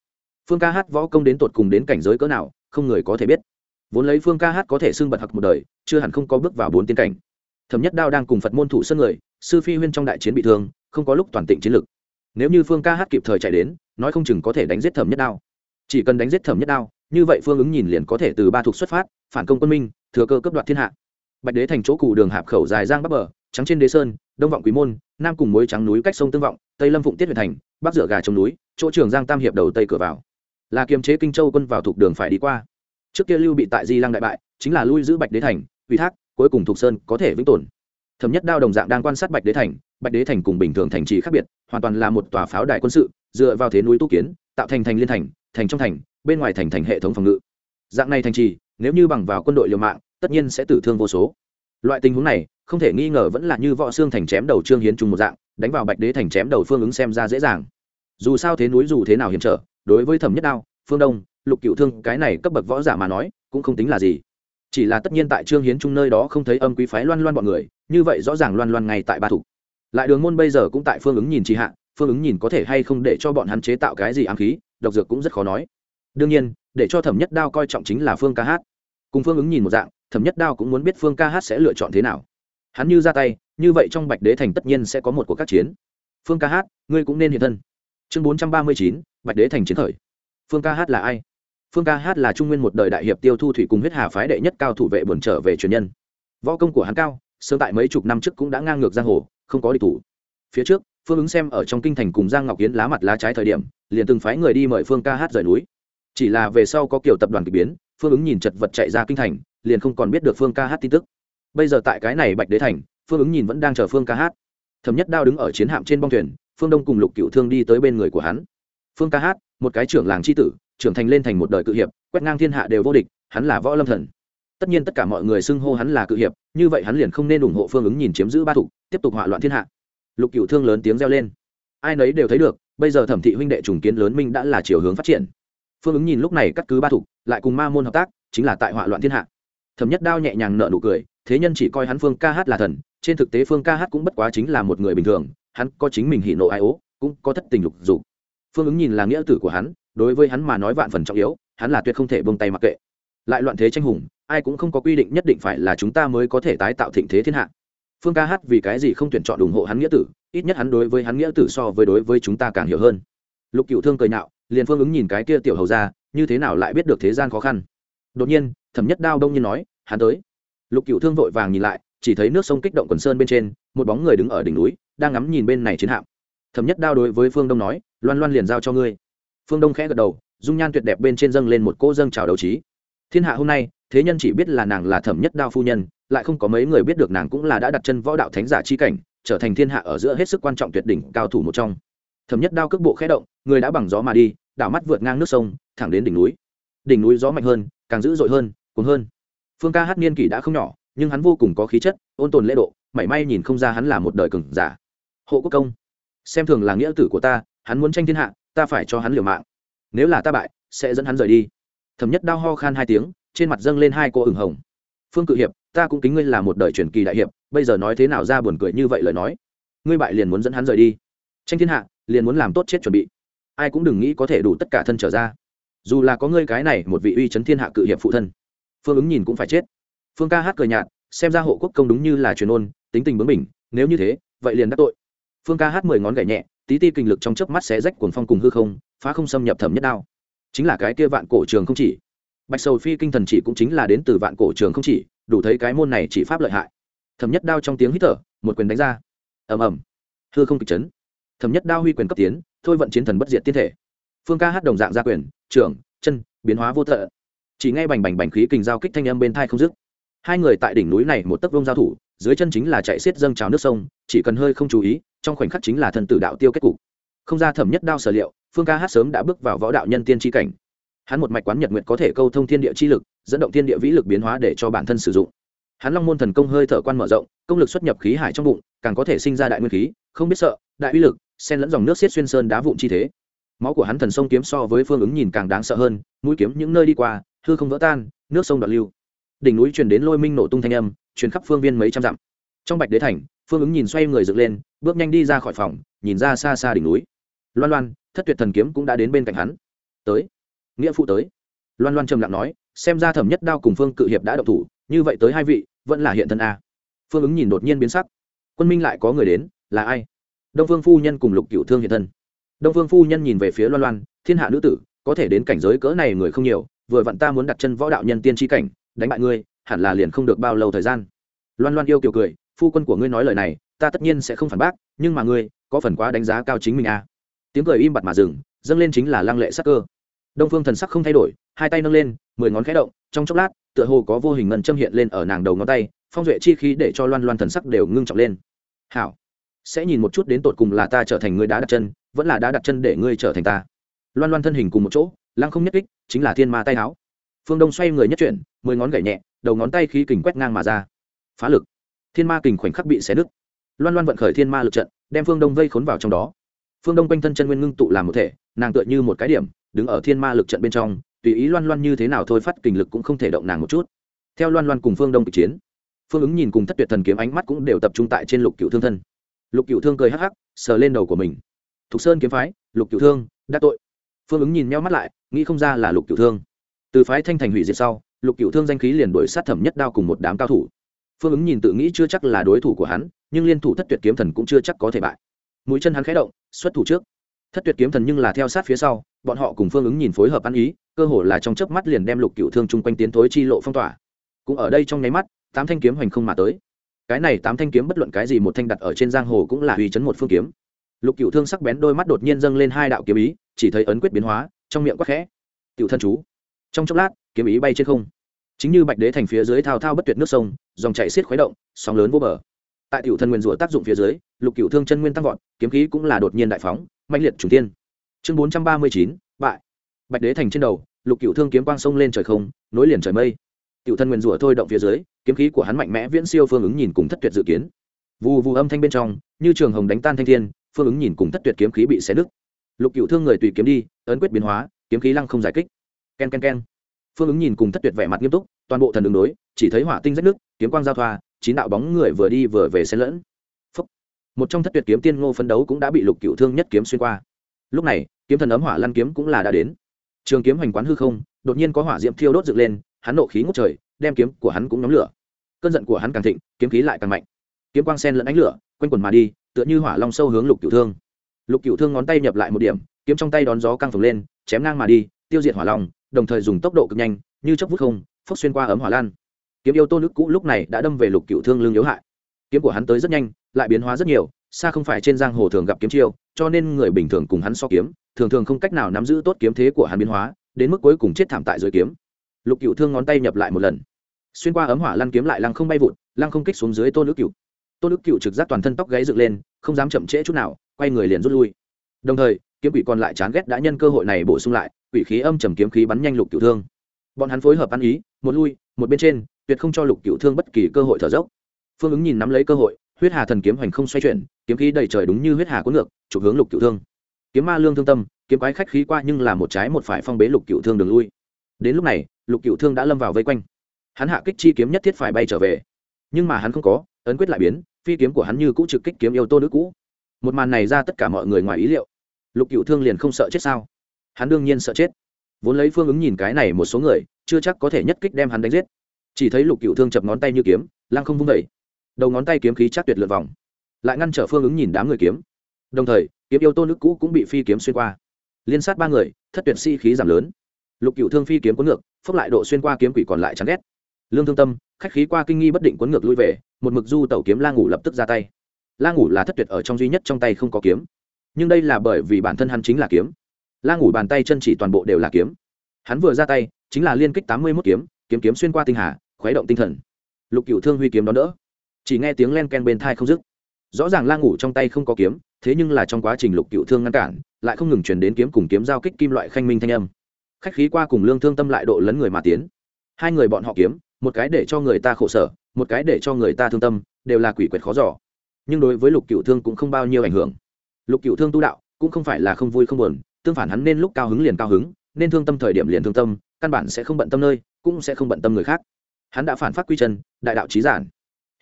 Phương ca hát võ công đến tột cùng đến cảnh giới cỡ nào, không người có thể biết. Vốn lấy phương ca hát có thể xưng bật hặc một đời, chưa hẳn không có bước vào bốn tiên cảnh. Thẩm nhất đao đang cùng phật môn thủ sân người, sư phi huyên trong đại chiến bị thương, không có lúc toàn tỉnh chiến lực. Nếu như phương ca hát kịp thời chạy đến, nói không chừng có thể đánh giết thẩm nhất đao. Chỉ cần đánh giết thẩm nhất đao như vậy phương ứng nhìn liền có thể từ ba thuộc xuất phát, phản công quân minh, thừa cơ cấp đoạt thiên hạ. Bạch đế thành chỗ cụ đường hạp khẩu dài giang bắc bờ, trắng trên đế sơn, đông vọng quý môn, nam cùng muối trắng núi cách sông tương vọng, tây lâm phụng tiết huyện thành, bắc dựa gà trong núi, chỗ trường giang tam hiệp đầu tây cửa vào. Là kiềm chế kinh châu quân vào thuộc đường phải đi qua. Trước kia lưu bị tại di lăng đại bại, chính là lui giữ bạch đế thành, ủy thác, cuối cùng thuộc sơn có thể vĩnh tồn. Thẩm nhất đao đồng dạng đang quan sát bạch đế thành, bạch đế thành cùng bình thường thành trì khác biệt, hoàn toàn là một tòa pháo đài quân sự, dựa vào thế núi tu kiến, tạo thành thành liên thành thành trong thành bên ngoài thành thành hệ thống phòng ngự. Dạng này thành trì, nếu như bằng vào quân đội liều mạng, tất nhiên sẽ tử thương vô số. Loại tình huống này, không thể nghi ngờ vẫn là như võ xương thành chém đầu trương hiến trung một dạng, đánh vào bạch đế thành chém đầu phương ứng xem ra dễ dàng. Dù sao thế núi dù thế nào hiểm trở, đối với thẩm nhất đao, phương đông, lục cựu thương, cái này cấp bậc võ giả mà nói, cũng không tính là gì. Chỉ là tất nhiên tại trương hiến trung nơi đó không thấy âm quý phái loan loan bọn người, như vậy rõ ràng loan loan ngay tại ba thủ. Lại đường môn bây giờ cũng tại phương ứng nhìn trì hạ, phương ứng nhìn có thể hay không để cho bọn hắn chế tạo cái gì ám khí, độc dược cũng rất khó nói đương nhiên, để cho thẩm nhất đao coi trọng chính là phương ca hát. Cùng phương ứng nhìn một dạng, thẩm nhất đao cũng muốn biết phương ca hát sẽ lựa chọn thế nào. Hắn như ra tay, như vậy trong bạch đế thành tất nhiên sẽ có một cuộc các chiến. Phương ca hát, ngươi cũng nên hiện thân. Chương bốn trăm ba mươi chín, bạch đế thành chiến khởi. Phương ca hát là ai? Phương ca hát là trung nguyên một đời đại hiệp tiêu thu thủy cùng huyết hà phái đệ nhất cao thủ vệ buồn trở về truyền nhân. Võ công của hắn cao, sớm tại mấy chục năm trước cũng đã ngang ngược giang hồ, không có địch thủ. Phía trước, phương ứng xem ở trong kinh thành cùng giang ngọc yến lá mặt lá trái thời điểm, liền từng phái người đi mời phương ca hát rời núi chỉ là về sau có kiểu tập đoàn k ỳ biến, phương ứng nhìn chật vật chạy ra kinh thành, liền không còn biết được phương ca hát tin tức. Bây giờ tại cái này bạch đế thành, phương ứng nhìn vẫn đang chờ phương ca hát. Thẩm nhất đao đứng ở chiến hạm trên bong thuyền, phương đông cùng lục cựu thương đi tới bên người của hắn. Phương ca hát, một cái trưởng làng c h i tử, trưởng thành lên thành một đời cự hiệp, quét ngang thiên hạ đều vô địch, hắn là võ lâm thần. Tất nhiên tất cả mọi người xưng hô hắn là cự hiệp, như vậy hắn liền không nên ủng hộ phương ứng nhìn chiếm giữ ba thục tiếp tục hỏa loạn thiên hạ. Lục cựu thương lớn tiếng reo lên. Ai nấy đều thấy được, bây giờ thẩm thị huynh đệ trùng kiến lớn minh đã là chiều hướng phát triển phương ứng nhìn lúc này cắt cứ ba thục, lại cùng ma môn hợp tác, chính là tại hỏa loạn thiên hạ. Thẩm nhất đao nhẹ nhàng nợ nụ cười, thế nhân chỉ coi hắn phương ca hát là thần, trên thực tế phương ca hát cũng bất quá chính là một người bình thường, hắn có chính mình hỉ nộ ai ố, cũng có thất tình lục dục. Phương ứng nhìn là nghĩa tử của hắn, đối với hắn mà nói vạn phần trọng yếu, hắn là tuyệt không thể bông tay mặc kệ. Lại loạn thế tranh hùng, ai cũng không có quy định nhất định phải là chúng ta mới có thể tái tạo thịnh thế thiên hạ. Phương ca hát vì cái gì không tuyển chọn ủng hộ hắn nghĩa tử, ít nhất hắn đối với hắn nghĩa tử so với đối với chúng ta càng hiểu hơn. Lục cựu thương cười nạo liền phương ứng nhìn cái kia tiểu hầu ra, như thế nào lại biết được thế gian khó khăn. Đột nhiên, thẩm nhất đao đông nhiên nói, hắn tới. Lục cựu thương vội vàng nhìn lại, chỉ thấy nước sông kích động quần sơn bên trên, một bóng người đứng ở đỉnh núi, đang ngắm nhìn bên này chiến hạm. Thẩm nhất đao đối với phương đông nói, loan loan liền giao cho ngươi. Phương đông khẽ gật đầu, dung nhan tuyệt đẹp bên trên dâng lên một cô dâng trào đầu trí. Thiên hạ hôm nay, thế nhân chỉ biết là nàng là thẩm nhất đao phu nhân, lại không có mấy người biết được nàng cũng là đã đặt chân võ đạo thánh giả chi cảnh, trở thành thiên hạ ở giữa hết sức quan trọng tuyệt đỉnh cao thủ một trong thẩm nhất đao cước bộ khẽ động, người đã bằng gió mà đi, đảo mắt vượt ngang nước sông, thẳng đến đỉnh núi. Đỉnh núi gió mạnh hơn, càng dữ dội hơn cuốn hơn. Phương ca hát niên kỷ đã không nhỏ, nhưng hắn vô cùng có khí chất, ôn tồn lễ độ, mảy may nhìn không ra hắn là một đời cừng giả. Hộ quốc công, xem thường là nghĩa tử của ta, hắn muốn tranh thiên hạ, ta phải cho hắn liều mạng. Nếu là ta bại, sẽ dẫn hắn rời đi. Thẩm nhất đao ho khan hai tiếng, trên mặt dâng lên hai cô ửng hồng. Phương cự hiệp, ta cũng kính ngươi là một đời truyền kỳ đại hiệp, bây giờ nói thế nào ra buồn cười như vậy lời nói. Ngươi bại liền muốn dẫn hắn rời đi. Tranh thiên hạ liền muốn làm tốt chết chuẩn bị. Ai cũng đừng nghĩ có thể đủ tất cả thân trở ra. Dù là có ngươi cái này một vị uy chấn thiên hạ cự hiệp phụ thân, phương ứng nhìn cũng phải chết. Phương ca hát cười nhạt, xem ra hộ quốc công đúng như là truyền ôn, tính tình bướng mình nếu như thế, vậy liền đắc tội. Phương ca hát mười ngón gậy nhẹ, tí ti kinh lực trong chớp mắt xé rách cuồng phong cùng hư không, phá không xâm nhập thẩm nhất đao. Chính là cái kia vạn cổ trường không chỉ. Bạch sầu phi kinh thần chỉ cũng chính là đến từ vạn cổ trường không chỉ, đủ thấy cái môn này chỉ pháp lợi hại. Thẩm nhất đao trong tiếng hít thở, một quyền đánh ra. Ầm ầm. Hư không kịch chấn thẩm nhất đao huy quyền cấp tiến, thôi vận chiến thần bất diệt tiên thể. Phương ca hát đồng dạng gia quyền, trưởng, chân, biến hóa vô tận. Chỉ nghe bành bành bành khí kình giao kích thanh âm bên thai không dứt. Hai người tại đỉnh núi này một tấc vông giao thủ, dưới chân chính là chạy xiết dâng trào nước sông, chỉ cần hơi không chú ý, trong khoảnh khắc chính là thần tử đạo tiêu kết cục. Không ra thẩm nhất đao sở liệu, phương ca hát sớm đã bước vào võ đạo nhân tiên tri cảnh. Hắn một mạch quán nhật nguyện có thể câu thông thiên địa chi lực, dẫn động thiên địa vĩ lực biến hóa để cho bản thân sử dụng. Hắn long môn thần công hơi thở quan mở rộng, công lực xuất nhập khí hải trong bụng, càng có thể sinh ra đại nguyên khí, không biết sợ, đại uy lực xen lẫn dòng nước xiết xuyên sơn đá vụn chi thế. Máu của hắn thần sông kiếm so với phương ứng nhìn càng đáng sợ hơn, mũi kiếm những nơi đi qua, hư không vỡ tan, nước sông đoạn lưu. Đỉnh núi truyền đến lôi minh nổ tung thanh âm, truyền khắp phương viên mấy trăm dặm. Trong bạch đế thành, phương ứng nhìn xoay người dựng lên, bước nhanh đi ra khỏi phòng, nhìn ra xa xa đỉnh núi. Loan loan, thất tuyệt thần kiếm cũng đã đến bên cạnh hắn. Tới. Nghĩa phụ tới. Loan loan trầm lặng nói, xem ra thẩm nhất đao cùng phương cự hiệp đã độc thủ, như vậy tới hai vị, vẫn là hiện thân a. Phương ứng nhìn đột nhiên biến sắc. Quân minh lại có người đến, là ai? Đông phương phu nhân cùng lục cựu thương hiện thân. Đông phương phu nhân nhìn về phía loan loan, thiên hạ nữ tử, có thể đến cảnh giới cỡ này người không nhiều, vừa vặn ta muốn đặt chân võ đạo nhân tiên tri cảnh, đánh bại ngươi, hẳn là liền không được bao lâu thời gian. Loan loan yêu kiều cười, phu quân của ngươi nói lời này, ta tất nhiên sẽ không phản bác, nhưng mà ngươi, có phần quá đánh giá cao chính mình à. tiếng cười im bặt mà dừng, dâng lên chính là lăng lệ sắc cơ. Đông phương thần sắc không thay đổi, hai tay nâng lên, mười ngón khẽ động, trong chốc lát, tựa hồ có vô hình ngân châm hiện lên ở nàng đầu ngón tay, phong duệ chi khí để cho loan loan thần sắc đều ngưng trọng lên. Hảo sẽ nhìn một chút đến tột cùng là ta trở thành người đã đặt chân, vẫn là đã đặt chân để ngươi trở thành ta. Loan loan thân hình cùng một chỗ, lăng không nhất kích, chính là thiên ma tay áo phương đông xoay người nhất chuyển, mười ngón gậy nhẹ, đầu ngón tay khí kình quét ngang mà ra. Phá lực. Thiên ma kình khoảnh khắc bị xé nứt. Loan loan vận khởi thiên ma lực trận, đem phương đông vây khốn vào trong đó. Phương đông quanh thân chân nguyên ngưng tụ làm một thể, nàng tựa như một cái điểm, đứng ở thiên ma lực trận bên trong, tùy ý loan loan như thế nào thôi phát kình lực cũng không thể động nàng một chút. Theo loan loan cùng phương đông kịch chiến, phương ứng nhìn cùng thất tuyệt thần kiếm ánh mắt cũng đều tập trung tại trên lục cựu thương thân lục cựu thương cười hắc hắc, sờ lên đầu của mình. Thục sơn kiếm phái, lục cựu thương, đã tội. Phương ứng nhìn meo mắt lại, nghĩ không ra là lục cựu thương. Từ phái thanh thành hủy diệt sau, lục cựu thương danh khí liền đổi sát thẩm nhất đao cùng một đám cao thủ. Phương ứng nhìn tự nghĩ chưa chắc là đối thủ của hắn, nhưng liên thủ thất tuyệt kiếm thần cũng chưa chắc có thể bại. Mũi chân hắn khé động, xuất thủ trước. Thất tuyệt kiếm thần nhưng là theo sát phía sau, bọn họ cùng phương ứng nhìn phối hợp ăn ý, cơ hồ là trong chớp mắt liền đem lục cựu thương chung quanh tiến thối chi lộ phong tỏa. Cũng ở đây trong nháy mắt, tám thanh kiếm hoành không mà tới cái này tám thanh kiếm bất luận cái gì một thanh đặt ở trên giang hồ cũng là uy chấn một phương kiếm. Lục cựu thương sắc bén đôi mắt đột nhiên dâng lên hai đạo kiếm ý, chỉ thấy ấn quyết biến hóa, trong miệng quắc khẽ. Tiểu thân chú. Trong chốc lát, kiếm ý bay trên không. Chính như bạch đế thành phía dưới thao thao bất tuyệt nước sông, dòng chảy xiết khuấy động, sóng lớn vô bờ. Tại tiểu thân nguyên rủa tác dụng phía dưới, lục cựu thương chân nguyên tăng vọt, kiếm khí cũng là đột nhiên đại phóng mạnh liệt trùng tiên chương bốn trăm ba mươi chín, bại. Bạch đế thành trên đầu, lục cựu thương kiếm quang sông lên trời không, nối liền trời mây. Tiểu thân nguyên rủa thôi động phía dưới kiếm khí của hắn mạnh mẽ viễn siêu phương ứng nhìn cùng thất tuyệt dự kiến. Vù vù âm thanh bên trong, như trường hồng đánh tan thanh thiên, phương ứng nhìn cùng thất tuyệt kiếm khí bị xé nứt. Lục cựu thương người tùy kiếm đi, ấn quyết biến hóa, kiếm khí lăng không giải kích. K e n k e n k e n phương ứng nhìn cùng thất tuyệt vẻ mặt nghiêm túc, toàn bộ thần đường đối, chỉ thấy hỏa tinh rách nước kiếm quang giao thoa, chín đạo bóng người vừa đi vừa về xen lẫn. Phúc. một trong thất tuyệt kiếm tiên ngô phấn đấu cũng đã bị lục cựu thương nhất kiếm xuyên qua. Lúc này, kiếm thần ấm hỏa lăn kiếm cũng là đã đến. Trường kiếm hoành quán hư không, đột nhiên có hỏa diệm thiêu đốt dựng lên, hắn nộ khí ngút trời đem kiếm của hắn cũng nhóm lửa. Cơn giận của hắn càng thịnh, kiếm khí lại càng mạnh. Kiếm quang sen lẫn ánh lửa, quanh quần mà đi, tựa như hỏa long sâu hướng lục cựu thương. Lục cựu thương ngón tay nhập lại một điểm, kiếm trong tay đón gió căng phồng lên, chém ngang mà đi, tiêu diệt hỏa long, đồng thời dùng tốc độ cực nhanh, như chớp vút không, phốc xuyên qua ấm hỏa lan. Kiếm yêu tô nước cũ lúc này đã đâm về lục cựu thương lương yếu hại. Kiếm của hắn tới rất nhanh, lại biến hóa rất nhiều, xa không phải trên giang hồ thường gặp kiếm chiêu, cho nên người bình thường cùng hắn so kiếm, thường thường không cách nào nắm giữ tốt kiếm thế của hắn biến hóa, đến mức cuối cùng chết thảm tại dưới kiếm lục cựu thương ngón tay nhập lại một lần xuyên qua ấm hỏa lăn kiếm lại lăng không bay vụt lăng không kích xuống dưới tôn ước cựu tôn ước cựu trực giác toàn thân tóc gáy dựng lên không dám chậm trễ chút nào quay người liền rút lui đồng thời kiếm quỷ còn lại chán ghét đã nhân cơ hội này bổ sung lại quỷ khí âm trầm kiếm khí bắn nhanh lục cựu thương bọn hắn phối hợp ăn ý một lui một bên trên tuyệt không cho lục cựu thương bất kỳ cơ hội thở dốc phương ứng nhìn nắm lấy cơ hội huyết hà thần kiếm hoành không xoay chuyển kiếm khí đầy trời đúng như huyết hà cuốn ngược trục hướng lục cựu thương kiếm ma lương thương tâm kiếm quái khách khí qua nhưng là một trái một phải phong bế lục cựu thương đường lui đến lúc này, lục cựu thương đã lâm vào vây quanh. Hắn hạ kích chi kiếm nhất thiết phải bay trở về. Nhưng mà hắn không có, ấn quyết lại biến, phi kiếm của hắn như cũ trực kích kiếm yêu tô nữ cũ. Một màn này ra tất cả mọi người ngoài ý liệu. Lục cựu thương liền không sợ chết sao? Hắn đương nhiên sợ chết. Vốn lấy phương ứng nhìn cái này một số người, chưa chắc có thể nhất kích đem hắn đánh giết. Chỉ thấy lục cựu thương chập ngón tay như kiếm, lăng không vung vẩy đầu ngón tay kiếm khí chắc tuyệt lượt vòng. Lại ngăn trở phương ứng nhìn đám người kiếm. Đồng thời, kiếm yêu tô nước cũ cũng bị phi kiếm xuyên qua. Liên sát ba người, thất tuyệt si khí giảm lớn lục cựu thương phi kiếm cuốn ngược, phốc lại độ xuyên qua kiếm quỷ còn lại chắn ghét. Lương thương tâm, khách khí qua kinh nghi bất định cuốn ngược lui về, một mực du tẩu kiếm la ngủ lập tức ra tay. La ngủ là thất tuyệt ở trong duy nhất trong tay không có kiếm. Nhưng đây là bởi vì bản thân hắn chính là kiếm. La ngủ bàn tay chân chỉ toàn bộ đều là kiếm. Hắn vừa ra tay, chính là liên kích tám mươi mốt kiếm kiếm kiếm xuyên qua tinh hà, khuấy động tinh thần. Lục cựu thương huy kiếm đón đỡ. Chỉ nghe tiếng len ken bên thai không dứt. Rõ ràng la ngủ trong tay không có kiếm, thế nhưng là trong quá trình lục cựu thương ngăn cản, lại không ngừng chuyển đến kiếm cùng kiếm giao kích kim loại khanh minh thanh âm khách khí qua cùng lương thương tâm lại độ lấn người mà tiến. Hai người bọn họ kiếm, một cái để cho người ta khổ sở, một cái để cho người ta thương tâm, đều là quỷ quyệt khó giỏ nhưng đối với lục cựu thương cũng không bao nhiêu ảnh hưởng. Lục cựu thương tu đạo, cũng không phải là không vui không buồn, tương phản hắn nên lúc cao hứng liền cao hứng, nên thương tâm thời điểm liền thương tâm, căn bản sẽ không bận tâm nơi, cũng sẽ không bận tâm người khác. Hắn đã phản phát quy chân, đại đạo trí giản.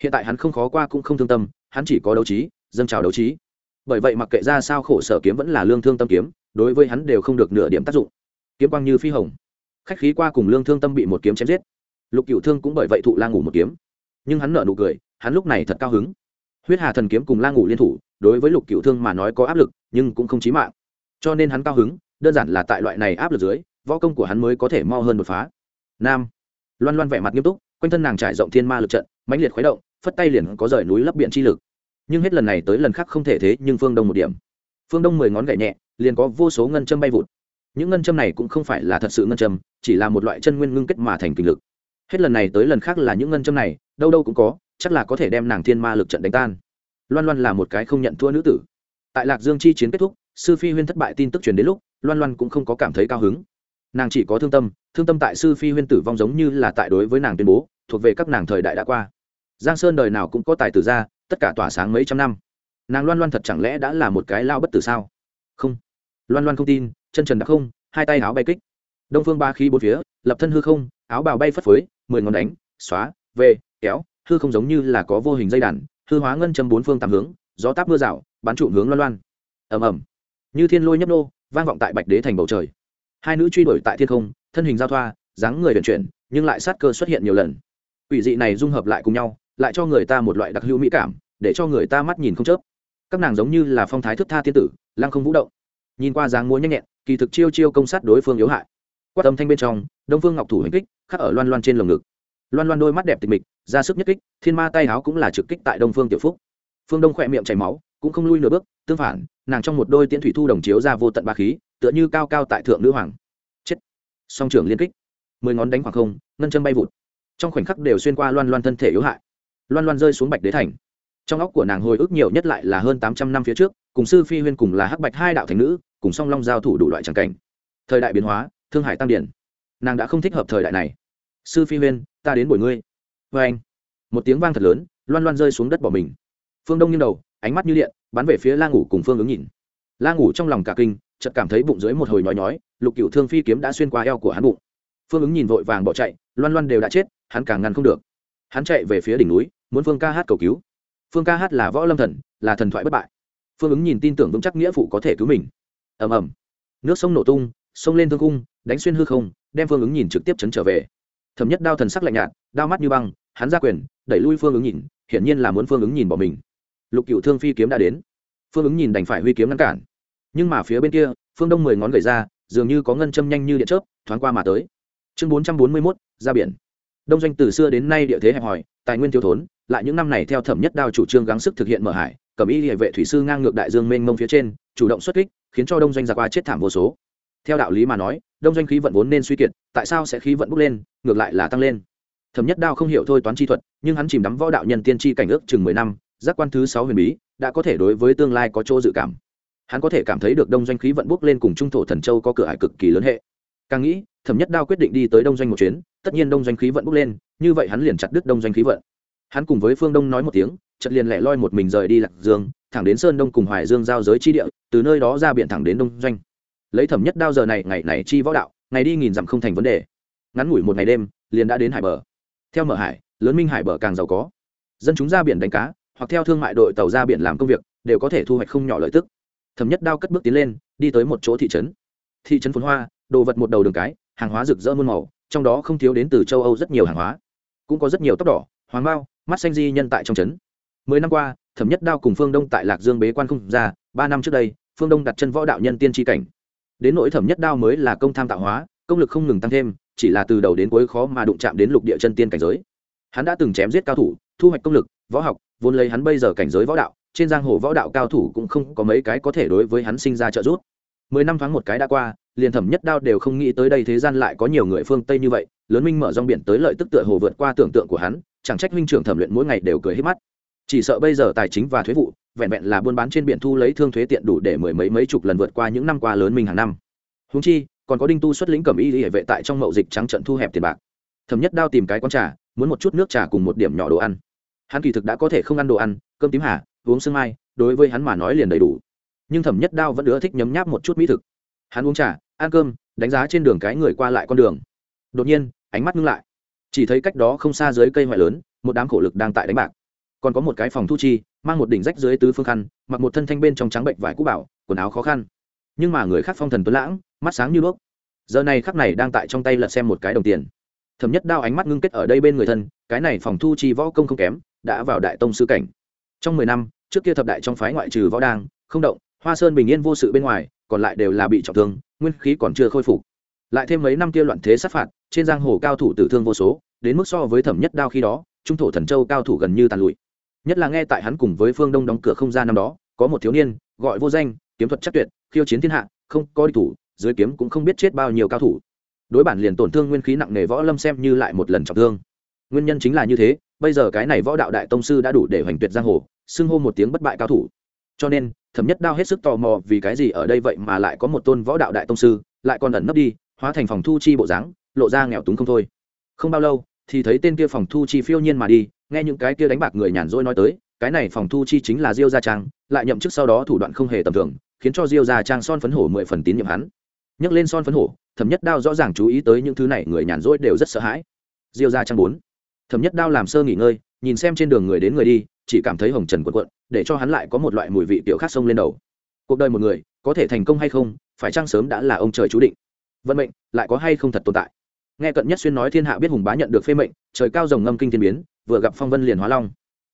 Hiện tại hắn không khó qua cũng không thương tâm, hắn chỉ có đấu trí, dâng trào đấu trí. Bởi vậy mặc kệ ra sao khổ sở kiếm vẫn là lương thương tâm kiếm, đối với hắn đều không được nửa điểm tác dụng kiếm quang như phi hồng. Khách khí qua cùng lương thương tâm bị một kiếm chém giết. Lục cựu thương cũng bởi vậy thụ la ngủ một kiếm. Nhưng hắn nợ nụ cười, hắn lúc này thật cao hứng. Huyết hà thần kiếm cùng la ngủ liên thủ, đối với lục cựu thương mà nói có áp lực, nhưng cũng không chí mạng. Cho nên hắn cao hứng, đơn giản là tại loại này áp lực dưới, võ công của hắn mới có thể mo hơn đột phá. Nam. Loan loan vẻ mặt nghiêm túc, quanh thân nàng trải rộng thiên ma lực trận, mãnh liệt khuấy động, phất tay liền có rời núi lấp biển chi lực. Nhưng hết lần này tới lần khác không thể thế, nhưng phương đông một điểm. Phương đông mười ngón gậy nhẹ, liền có vô số ngân châm bay vụt những ngân châm này cũng không phải là thật sự ngân châm, chỉ là một loại chân nguyên ngưng kết mà thành kinh lực. Hết lần này tới lần khác là những ngân châm này, đâu đâu cũng có, chắc là có thể đem nàng thiên ma lực trận đánh tan. Loan loan là một cái không nhận thua nữ tử. Tại lạc dương chi chiến kết thúc, sư phi huyên thất bại tin tức truyền đến lúc, loan loan cũng không có cảm thấy cao hứng. Nàng chỉ có thương tâm thương tâm tại sư phi huyên tử vong giống như là tại đối với nàng tuyên bố, thuộc về các nàng thời đại đã qua. Giang sơn đời nào cũng có tài tử ra, tất cả tỏa sáng mấy trăm năm. Nàng loan loan thật chẳng lẽ đã là một cái lao bất tử sao? Không. Loan loan không tin chân trần đặc không, hai tay áo bay kích. Đông phương ba khí bốn phía, lập thân hư không, áo bào bay phất phới, mười ngón đánh, xóa, về, kéo, hư không giống như là có vô hình dây đàn, hư hóa ngân châm bốn phương tám hướng, gió táp mưa rào, bắn trụ hướng loan loan. Ầm ầm. Như thiên lôi nhấp nô, vang vọng tại bạch đế thành bầu trời. Hai nữ truy đuổi tại thiên không, thân hình giao thoa, dáng người vận chuyển, nhưng lại sát cơ xuất hiện nhiều lần. Ủy dị này dung hợp lại cùng nhau, lại cho người ta một loại đặc hữu mỹ cảm, để cho người ta mắt nhìn không chớp. Các nàng giống như là phong thái thức tha tiên tử, lăng không vũ động nhìn qua dáng múa nhanh nhẹn, kỳ thực chiêu chiêu công sát đối phương yếu hại. Quát âm thanh bên trong, đông phương ngọc thủ hành kích, khắc ở loan loan trên lồng ngực. Loan loan đôi mắt đẹp tịch mịch, ra sức nhất kích, thiên ma tay áo cũng là trực kích tại đông phương tiểu phúc. Phương đông khỏe miệng chảy máu, cũng không lui nửa bước, tương phản, nàng trong một đôi tiễn thủy thu đồng chiếu ra vô tận ba khí, tựa như cao cao tại thượng nữ hoàng. Chết. Song trưởng liên kích. Mười ngón đánh khoảng không, ngân chân bay vụt. Trong khoảnh khắc đều xuyên qua loan loan thân thể yếu hại. Loan loan rơi xuống bạch đế thành. Trong óc của nàng hồi ức nhiều nhất lại là hơn tám trăm năm phía trước cùng sư phi huyên cùng là hắc bạch hai đạo thành nữ, cùng song long giao thủ đủ loại tràng cảnh. Thời đại biến hóa, thương hải tăng điển. Nàng đã không thích hợp thời đại này. Sư phi huyên, ta đến buổi ngươi. Vê anh, một tiếng vang thật lớn, loan loan rơi xuống đất bỏ mình. Phương đông nghiêng đầu, ánh mắt như điện, bắn về phía la ngủ cùng phương ứng nhìn. La ngủ trong lòng cả kinh, chợt cảm thấy bụng dưới một hồi nhói nhói, lục cựu thương phi kiếm đã xuyên qua eo của hắn bụng. Phương ứng nhìn vội vàng bỏ chạy, loan loan đều đã chết, hắn càng ngăn không được. Hắn chạy về phía đỉnh núi, muốn phương ca hát cầu cứu. Phương ca hát là võ lâm thần, là thần thoại bất bại phương ứng nhìn tin tưởng vững chắc nghĩa phụ có thể cứu mình. Ầm ầm. Nước sông nổ tung, sông lên thương cung đánh xuyên hư không, đem phương ứng nhìn trực tiếp chấn trở về. Thẩm nhất đao thần sắc lạnh nhạt, đao mắt như băng, hắn ra quyền, đẩy lui phương ứng nhìn, hiển nhiên là muốn phương ứng nhìn bỏ mình. Lục cựu thương phi kiếm đã đến. Phương ứng nhìn đành phải huy kiếm ngăn cản. Nhưng mà phía bên kia, phương đông mười ngón gầy ra, dường như có ngân châm nhanh như điện chớp, thoáng qua mà tới. Chương bốn trăm bốn mươi mốt, ra biển. Đông doanh từ xưa đến nay địa thế hẹp hòi tài nguyên thiếu thốn, lại những năm này theo thẩm nhất đao chủ trương gắng sức thực hiện mở hải, cầm y địa vệ thủy sư ngang ngược đại dương mênh mông phía trên, chủ động xuất kích, khiến cho đông doanh giặc qua chết thảm vô số. Theo đạo lý mà nói, đông doanh khí vận vốn nên suy kiệt, tại sao sẽ khí vận bốc lên, ngược lại là tăng lên? Thẩm nhất đao không hiểu thôi toán chi thuật, nhưng hắn chìm đắm võ đạo nhân tiên tri cảnh ước chừng mười năm, giác quan thứ sáu huyền bí, đã có thể đối với tương lai có chỗ dự cảm. Hắn có thể cảm thấy được đông doanh khí vận bốc lên cùng trung thổ thần châu có cửa hải cực kỳ lớn hệ. Càng nghĩ, thẩm nhất đao quyết định đi tới đông doanh một chuyến tất nhiên đông doanh khí vận bốc lên, như vậy hắn liền chặt đứt đông doanh khí vận. Hắn cùng với phương đông nói một tiếng chật liền lẻ loi một mình rời đi lạc dương, thẳng đến sơn đông cùng hoài dương giao giới chi địa, từ nơi đó ra biển thẳng đến đông doanh. Lấy thẩm nhất đao giờ này, ngày này chi võ đạo, ngày đi nghìn dặm không thành vấn đề. Ngắn ngủi một ngày đêm, liền đã đến hải bờ. Theo mở hải, lớn minh hải bờ càng giàu có. Dân chúng ra biển đánh cá, hoặc theo thương mại đội tàu ra biển làm công việc, đều có thể thu hoạch không nhỏ lợi tức. Thẩm nhất đao cất bước tiến lên, đi tới một chỗ thị trấn. Thị trấn phồn hoa, đồ vật một đầu đường cái, hàng hóa rực rỡ muôn màu trong đó không thiếu đến từ châu âu rất nhiều hàng hóa. Cũng có rất nhiều tóc đỏ, hoàng bao, mắt xanh di nhân tại trong trấn. Mười năm qua, thẩm nhất đao cùng phương đông tại lạc dương bế quan không ra, ba năm trước đây, phương đông đặt chân võ đạo nhân tiên tri cảnh. Đến nỗi thẩm nhất đao mới là công tham tạo hóa, công lực không ngừng tăng thêm, chỉ là từ đầu đến cuối khó mà đụng chạm đến lục địa chân tiên cảnh giới. Hắn đã từng chém giết cao thủ, thu hoạch công lực, võ học, vốn lấy hắn bây giờ cảnh giới võ đạo, trên giang hồ võ đạo cao thủ cũng không có mấy cái có thể đối với hắn sinh ra trợ giúp. Mười năm tháng một cái đã qua liền thẩm nhất đao đều không nghĩ tới đây thế gian lại có nhiều người phương tây như vậy, lớn minh mở rong biển tới lợi tức tựa hồ vượt qua tưởng tượng của hắn, chẳng trách huynh trưởng thẩm luyện mỗi ngày đều cười hết mắt. Chỉ sợ bây giờ tài chính và thuế vụ, vẹn vẹn là buôn bán trên biển thu lấy thương thuế tiện đủ để mười mấy mấy chục lần vượt qua những năm qua lớn minh hàng năm. Húng chi, còn có đinh tu xuất lĩnh cầm y hệ vệ tại trong mậu dịch trắng trận thu hẹp tiền bạc. Thẩm nhất đao tìm cái con trà, muốn một chút nước trà cùng một điểm nhỏ đồ ăn. Hắn kỳ thực đã có thể không ăn đồ ăn, cơm tím hà, uống sương mai, đối với hắn mà nói liền đầy đủ. Nhưng thẩm nhất đao vẫn ưa thích nhấm nháp một chút mỹ thực hắn uống trà, ăn cơm, đánh giá trên đường cái người qua lại con đường. Đột nhiên, ánh mắt ngưng lại. Chỉ thấy cách đó không xa dưới cây ngoại lớn, một đám khổ lực đang tại đánh bạc. Còn có một cái phòng thu chi, mang một đỉnh rách dưới tứ phương khăn, mặc một thân thanh bên trong trắng bệnh vải cũ bảo, quần áo khó khăn. Nhưng mà người khác phong thần tuấn lãng, mắt sáng như đuốc. Giờ này khắc này đang tại trong tay lật xem một cái đồng tiền. Thẩm nhất đao ánh mắt ngưng kết ở đây bên người thân, cái này phòng thu chi võ công không kém, đã vào đại tông sư cảnh. Trong mười năm, trước kia thập đại trong phái ngoại trừ võ đang, không động, hoa sơn bình yên vô sự bên ngoài còn lại đều là bị trọng thương, nguyên khí còn chưa khôi phục. Lại thêm mấy năm kia loạn thế sát phạt, trên giang hồ cao thủ tử thương vô số, đến mức so với thẩm nhất đao khi đó, trung thổ thần châu cao thủ gần như tàn lụi. Nhất là nghe tại hắn cùng với phương đông đóng cửa không ra năm đó, có một thiếu niên, gọi vô danh, kiếm thuật chắc tuyệt, khiêu chiến thiên hạ, không có địch thủ, dưới kiếm cũng không biết chết bao nhiêu cao thủ. Đối bản liền tổn thương nguyên khí nặng nề võ lâm xem như lại một lần trọng thương. Nguyên nhân chính là như thế, bây giờ cái này võ đạo đại tông sư đã đủ để hoành tuyệt giang hồ, xưng hô một tiếng bất bại cao thủ cho nên, thẩm nhất đao hết sức tò mò vì cái gì ở đây vậy mà lại có một tôn võ đạo đại tông sư, lại còn ẩn nấp đi, hóa thành phòng thu chi bộ dáng, lộ ra nghèo túng không thôi. Không bao lâu, thì thấy tên kia phòng thu chi phiêu nhiên mà đi, nghe những cái kia đánh bạc người nhàn rỗi nói tới, cái này phòng thu chi chính là diêu gia trang, lại nhậm chức sau đó thủ đoạn không hề tầm thường, khiến cho diêu gia trang son phấn hổ mười phần tín nhiệm hắn. Nhắc lên son phấn hổ, thẩm nhất đao rõ ràng chú ý tới những thứ này người nhàn rỗi đều rất sợ hãi. Diêu gia trang bốn. Thẩm nhất đao làm sơ nghỉ ngơi, nhìn xem trên đường người đến người đi chỉ cảm thấy hồng trần quần quận để cho hắn lại có một loại mùi vị tiểu khác sông lên đầu. Cuộc đời một người, có thể thành công hay không, phải chăng sớm đã là ông trời chú định. Vận mệnh, lại có hay không thật tồn tại? Nghe cận nhất xuyên nói thiên hạ biết hùng bá nhận được phê mệnh, trời cao rồng ngâm kinh thiên biến, vừa gặp phong vân liền hóa long.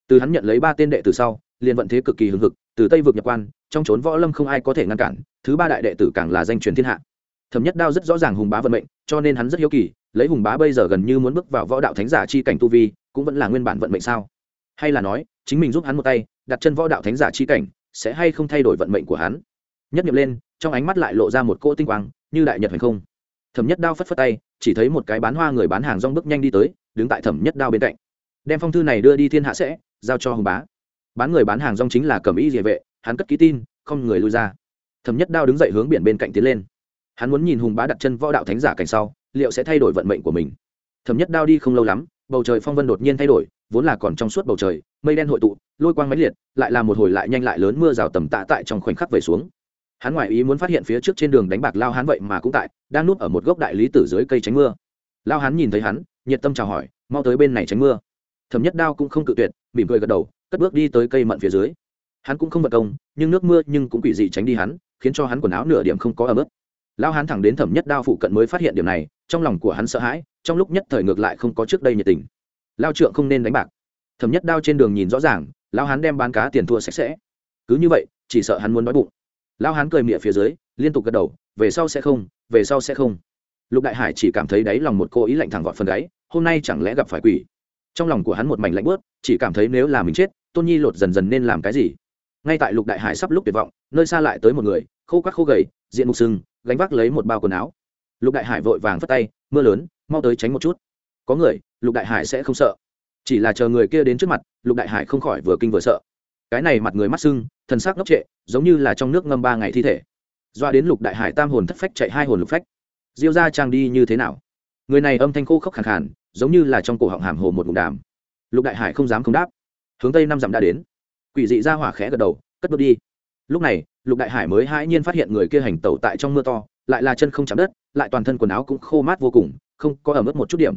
Từ hắn nhận lấy ba tên đệ từ sau, liền vận thế cực kỳ hưng hực, từ tây vực nhập quan, trong trốn võ lâm không ai có thể ngăn cản, thứ ba đại đệ tử càng là danh truyền thiên hạ. Thẩm nhất đao rất rõ ràng hùng bá vận mệnh, cho nên hắn rất hiếu kỳ, lấy hùng bá bây giờ gần như muốn bước vào võ đạo thánh giả chi cảnh tu vi, cũng vẫn là nguyên bản vận mệnh sao? Hay là nói, chính mình giúp hắn một tay, đặt chân võ đạo thánh giả chi cảnh, sẽ hay không thay đổi vận mệnh của hắn? Nhất nghiệm lên, trong ánh mắt lại lộ ra một cỗ tinh quang, như đại nhật hành không. Thẩm nhất đao phất phất tay, chỉ thấy một cái bán hoa người bán hàng rong bước nhanh đi tới, đứng tại thẩm nhất đao bên cạnh. Đem phong thư này đưa đi thiên hạ sẽ, giao cho hùng bá. Bán người bán hàng rong chính là cẩm y địa vệ, hắn cất ký tin, không người lui ra. Thẩm nhất đao đứng dậy hướng biển bên cạnh tiến lên. Hắn muốn nhìn hùng bá đặt chân võ đạo thánh giả cảnh sau, liệu sẽ thay đổi vận mệnh của mình. Thẩm nhất đao đi không lâu lắm, bầu trời phong vân đột nhiên thay đổi vốn là còn trong suốt bầu trời, mây đen hội tụ, lôi quang máy liệt, lại là một hồi lại nhanh lại lớn mưa rào tầm tạ tại trong khoảnh khắc về xuống. Hắn ngoại ý muốn phát hiện phía trước trên đường đánh bạc lao hắn vậy mà cũng tại, đang núp ở một gốc đại lý tử dưới cây tránh mưa. Lao hắn nhìn thấy hắn, nhiệt tâm chào hỏi, mau tới bên này tránh mưa. Thẩm nhất đao cũng không cự tuyệt, mỉm cười gật đầu, cất bước đi tới cây mận phía dưới. Hắn cũng không vật công, nhưng nước mưa nhưng cũng quỷ dị tránh đi hắn, khiến cho hắn quần áo nửa điểm không có ở mức lao hắn thẳng đến thẩm nhất đao phụ cận mới phát hiện điểm này, trong lòng của hắn sợ hãi, trong lúc nhất thời ngược lại không có trước đây nhiệt tình lao trượng không nên đánh bạc. Thấm nhất đao trên đường nhìn rõ ràng lao hắn đem bán cá tiền thua sạch sẽ. Cứ như vậy, chỉ sợ hắn muốn đói bụng. Lao hắn cười mịa phía dưới, liên tục gật đầu, về sau sẽ không, về sau sẽ không. Lục đại hải chỉ cảm thấy đáy lòng một cô ý lạnh thẳng vọt phần gáy, hôm nay chẳng lẽ gặp phải quỷ? Trong lòng của hắn một mảnh lạnh bớt chỉ cảm thấy nếu là mình chết, tôn nhi lột dần dần nên làm cái gì? Ngay tại lục đại hải sắp lúc tuyệt vọng, nơi xa lại tới một người, khô quắc khô gầy, diện mục sưng gánh vác lấy một bao quần áo. Lục đại hải vội vàng phất tay, mưa lớn, mau tới tránh một chút. Có người lục đại hải sẽ không sợ. Chỉ là chờ người kia đến trước mặt, lục đại hải không khỏi vừa kinh vừa sợ. Cái này mặt người mắt sưng, thần sắc ngốc trệ, giống như là trong nước ngâm ba ngày thi thể. Doa đến lục đại hải tam hồn thất phách chạy hai hồn lục phách. Diêu ra trang đi như thế nào? Người này âm thanh khô khốc khẳng khàn, giống như là trong cổ họng hàm hồ một ngụm đàm. Lục đại hải không dám không đáp. Hướng tây năm dặm đã đến. Quỷ dị ra hỏa khẽ gật đầu, cất bước đi. Lúc này, lục đại hải mới hãi nhiên phát hiện người kia hành tẩu tại trong mưa to, lại là chân không chạm đất, lại toàn thân quần áo cũng khô mát vô cùng, không có ở mức một chút điểm.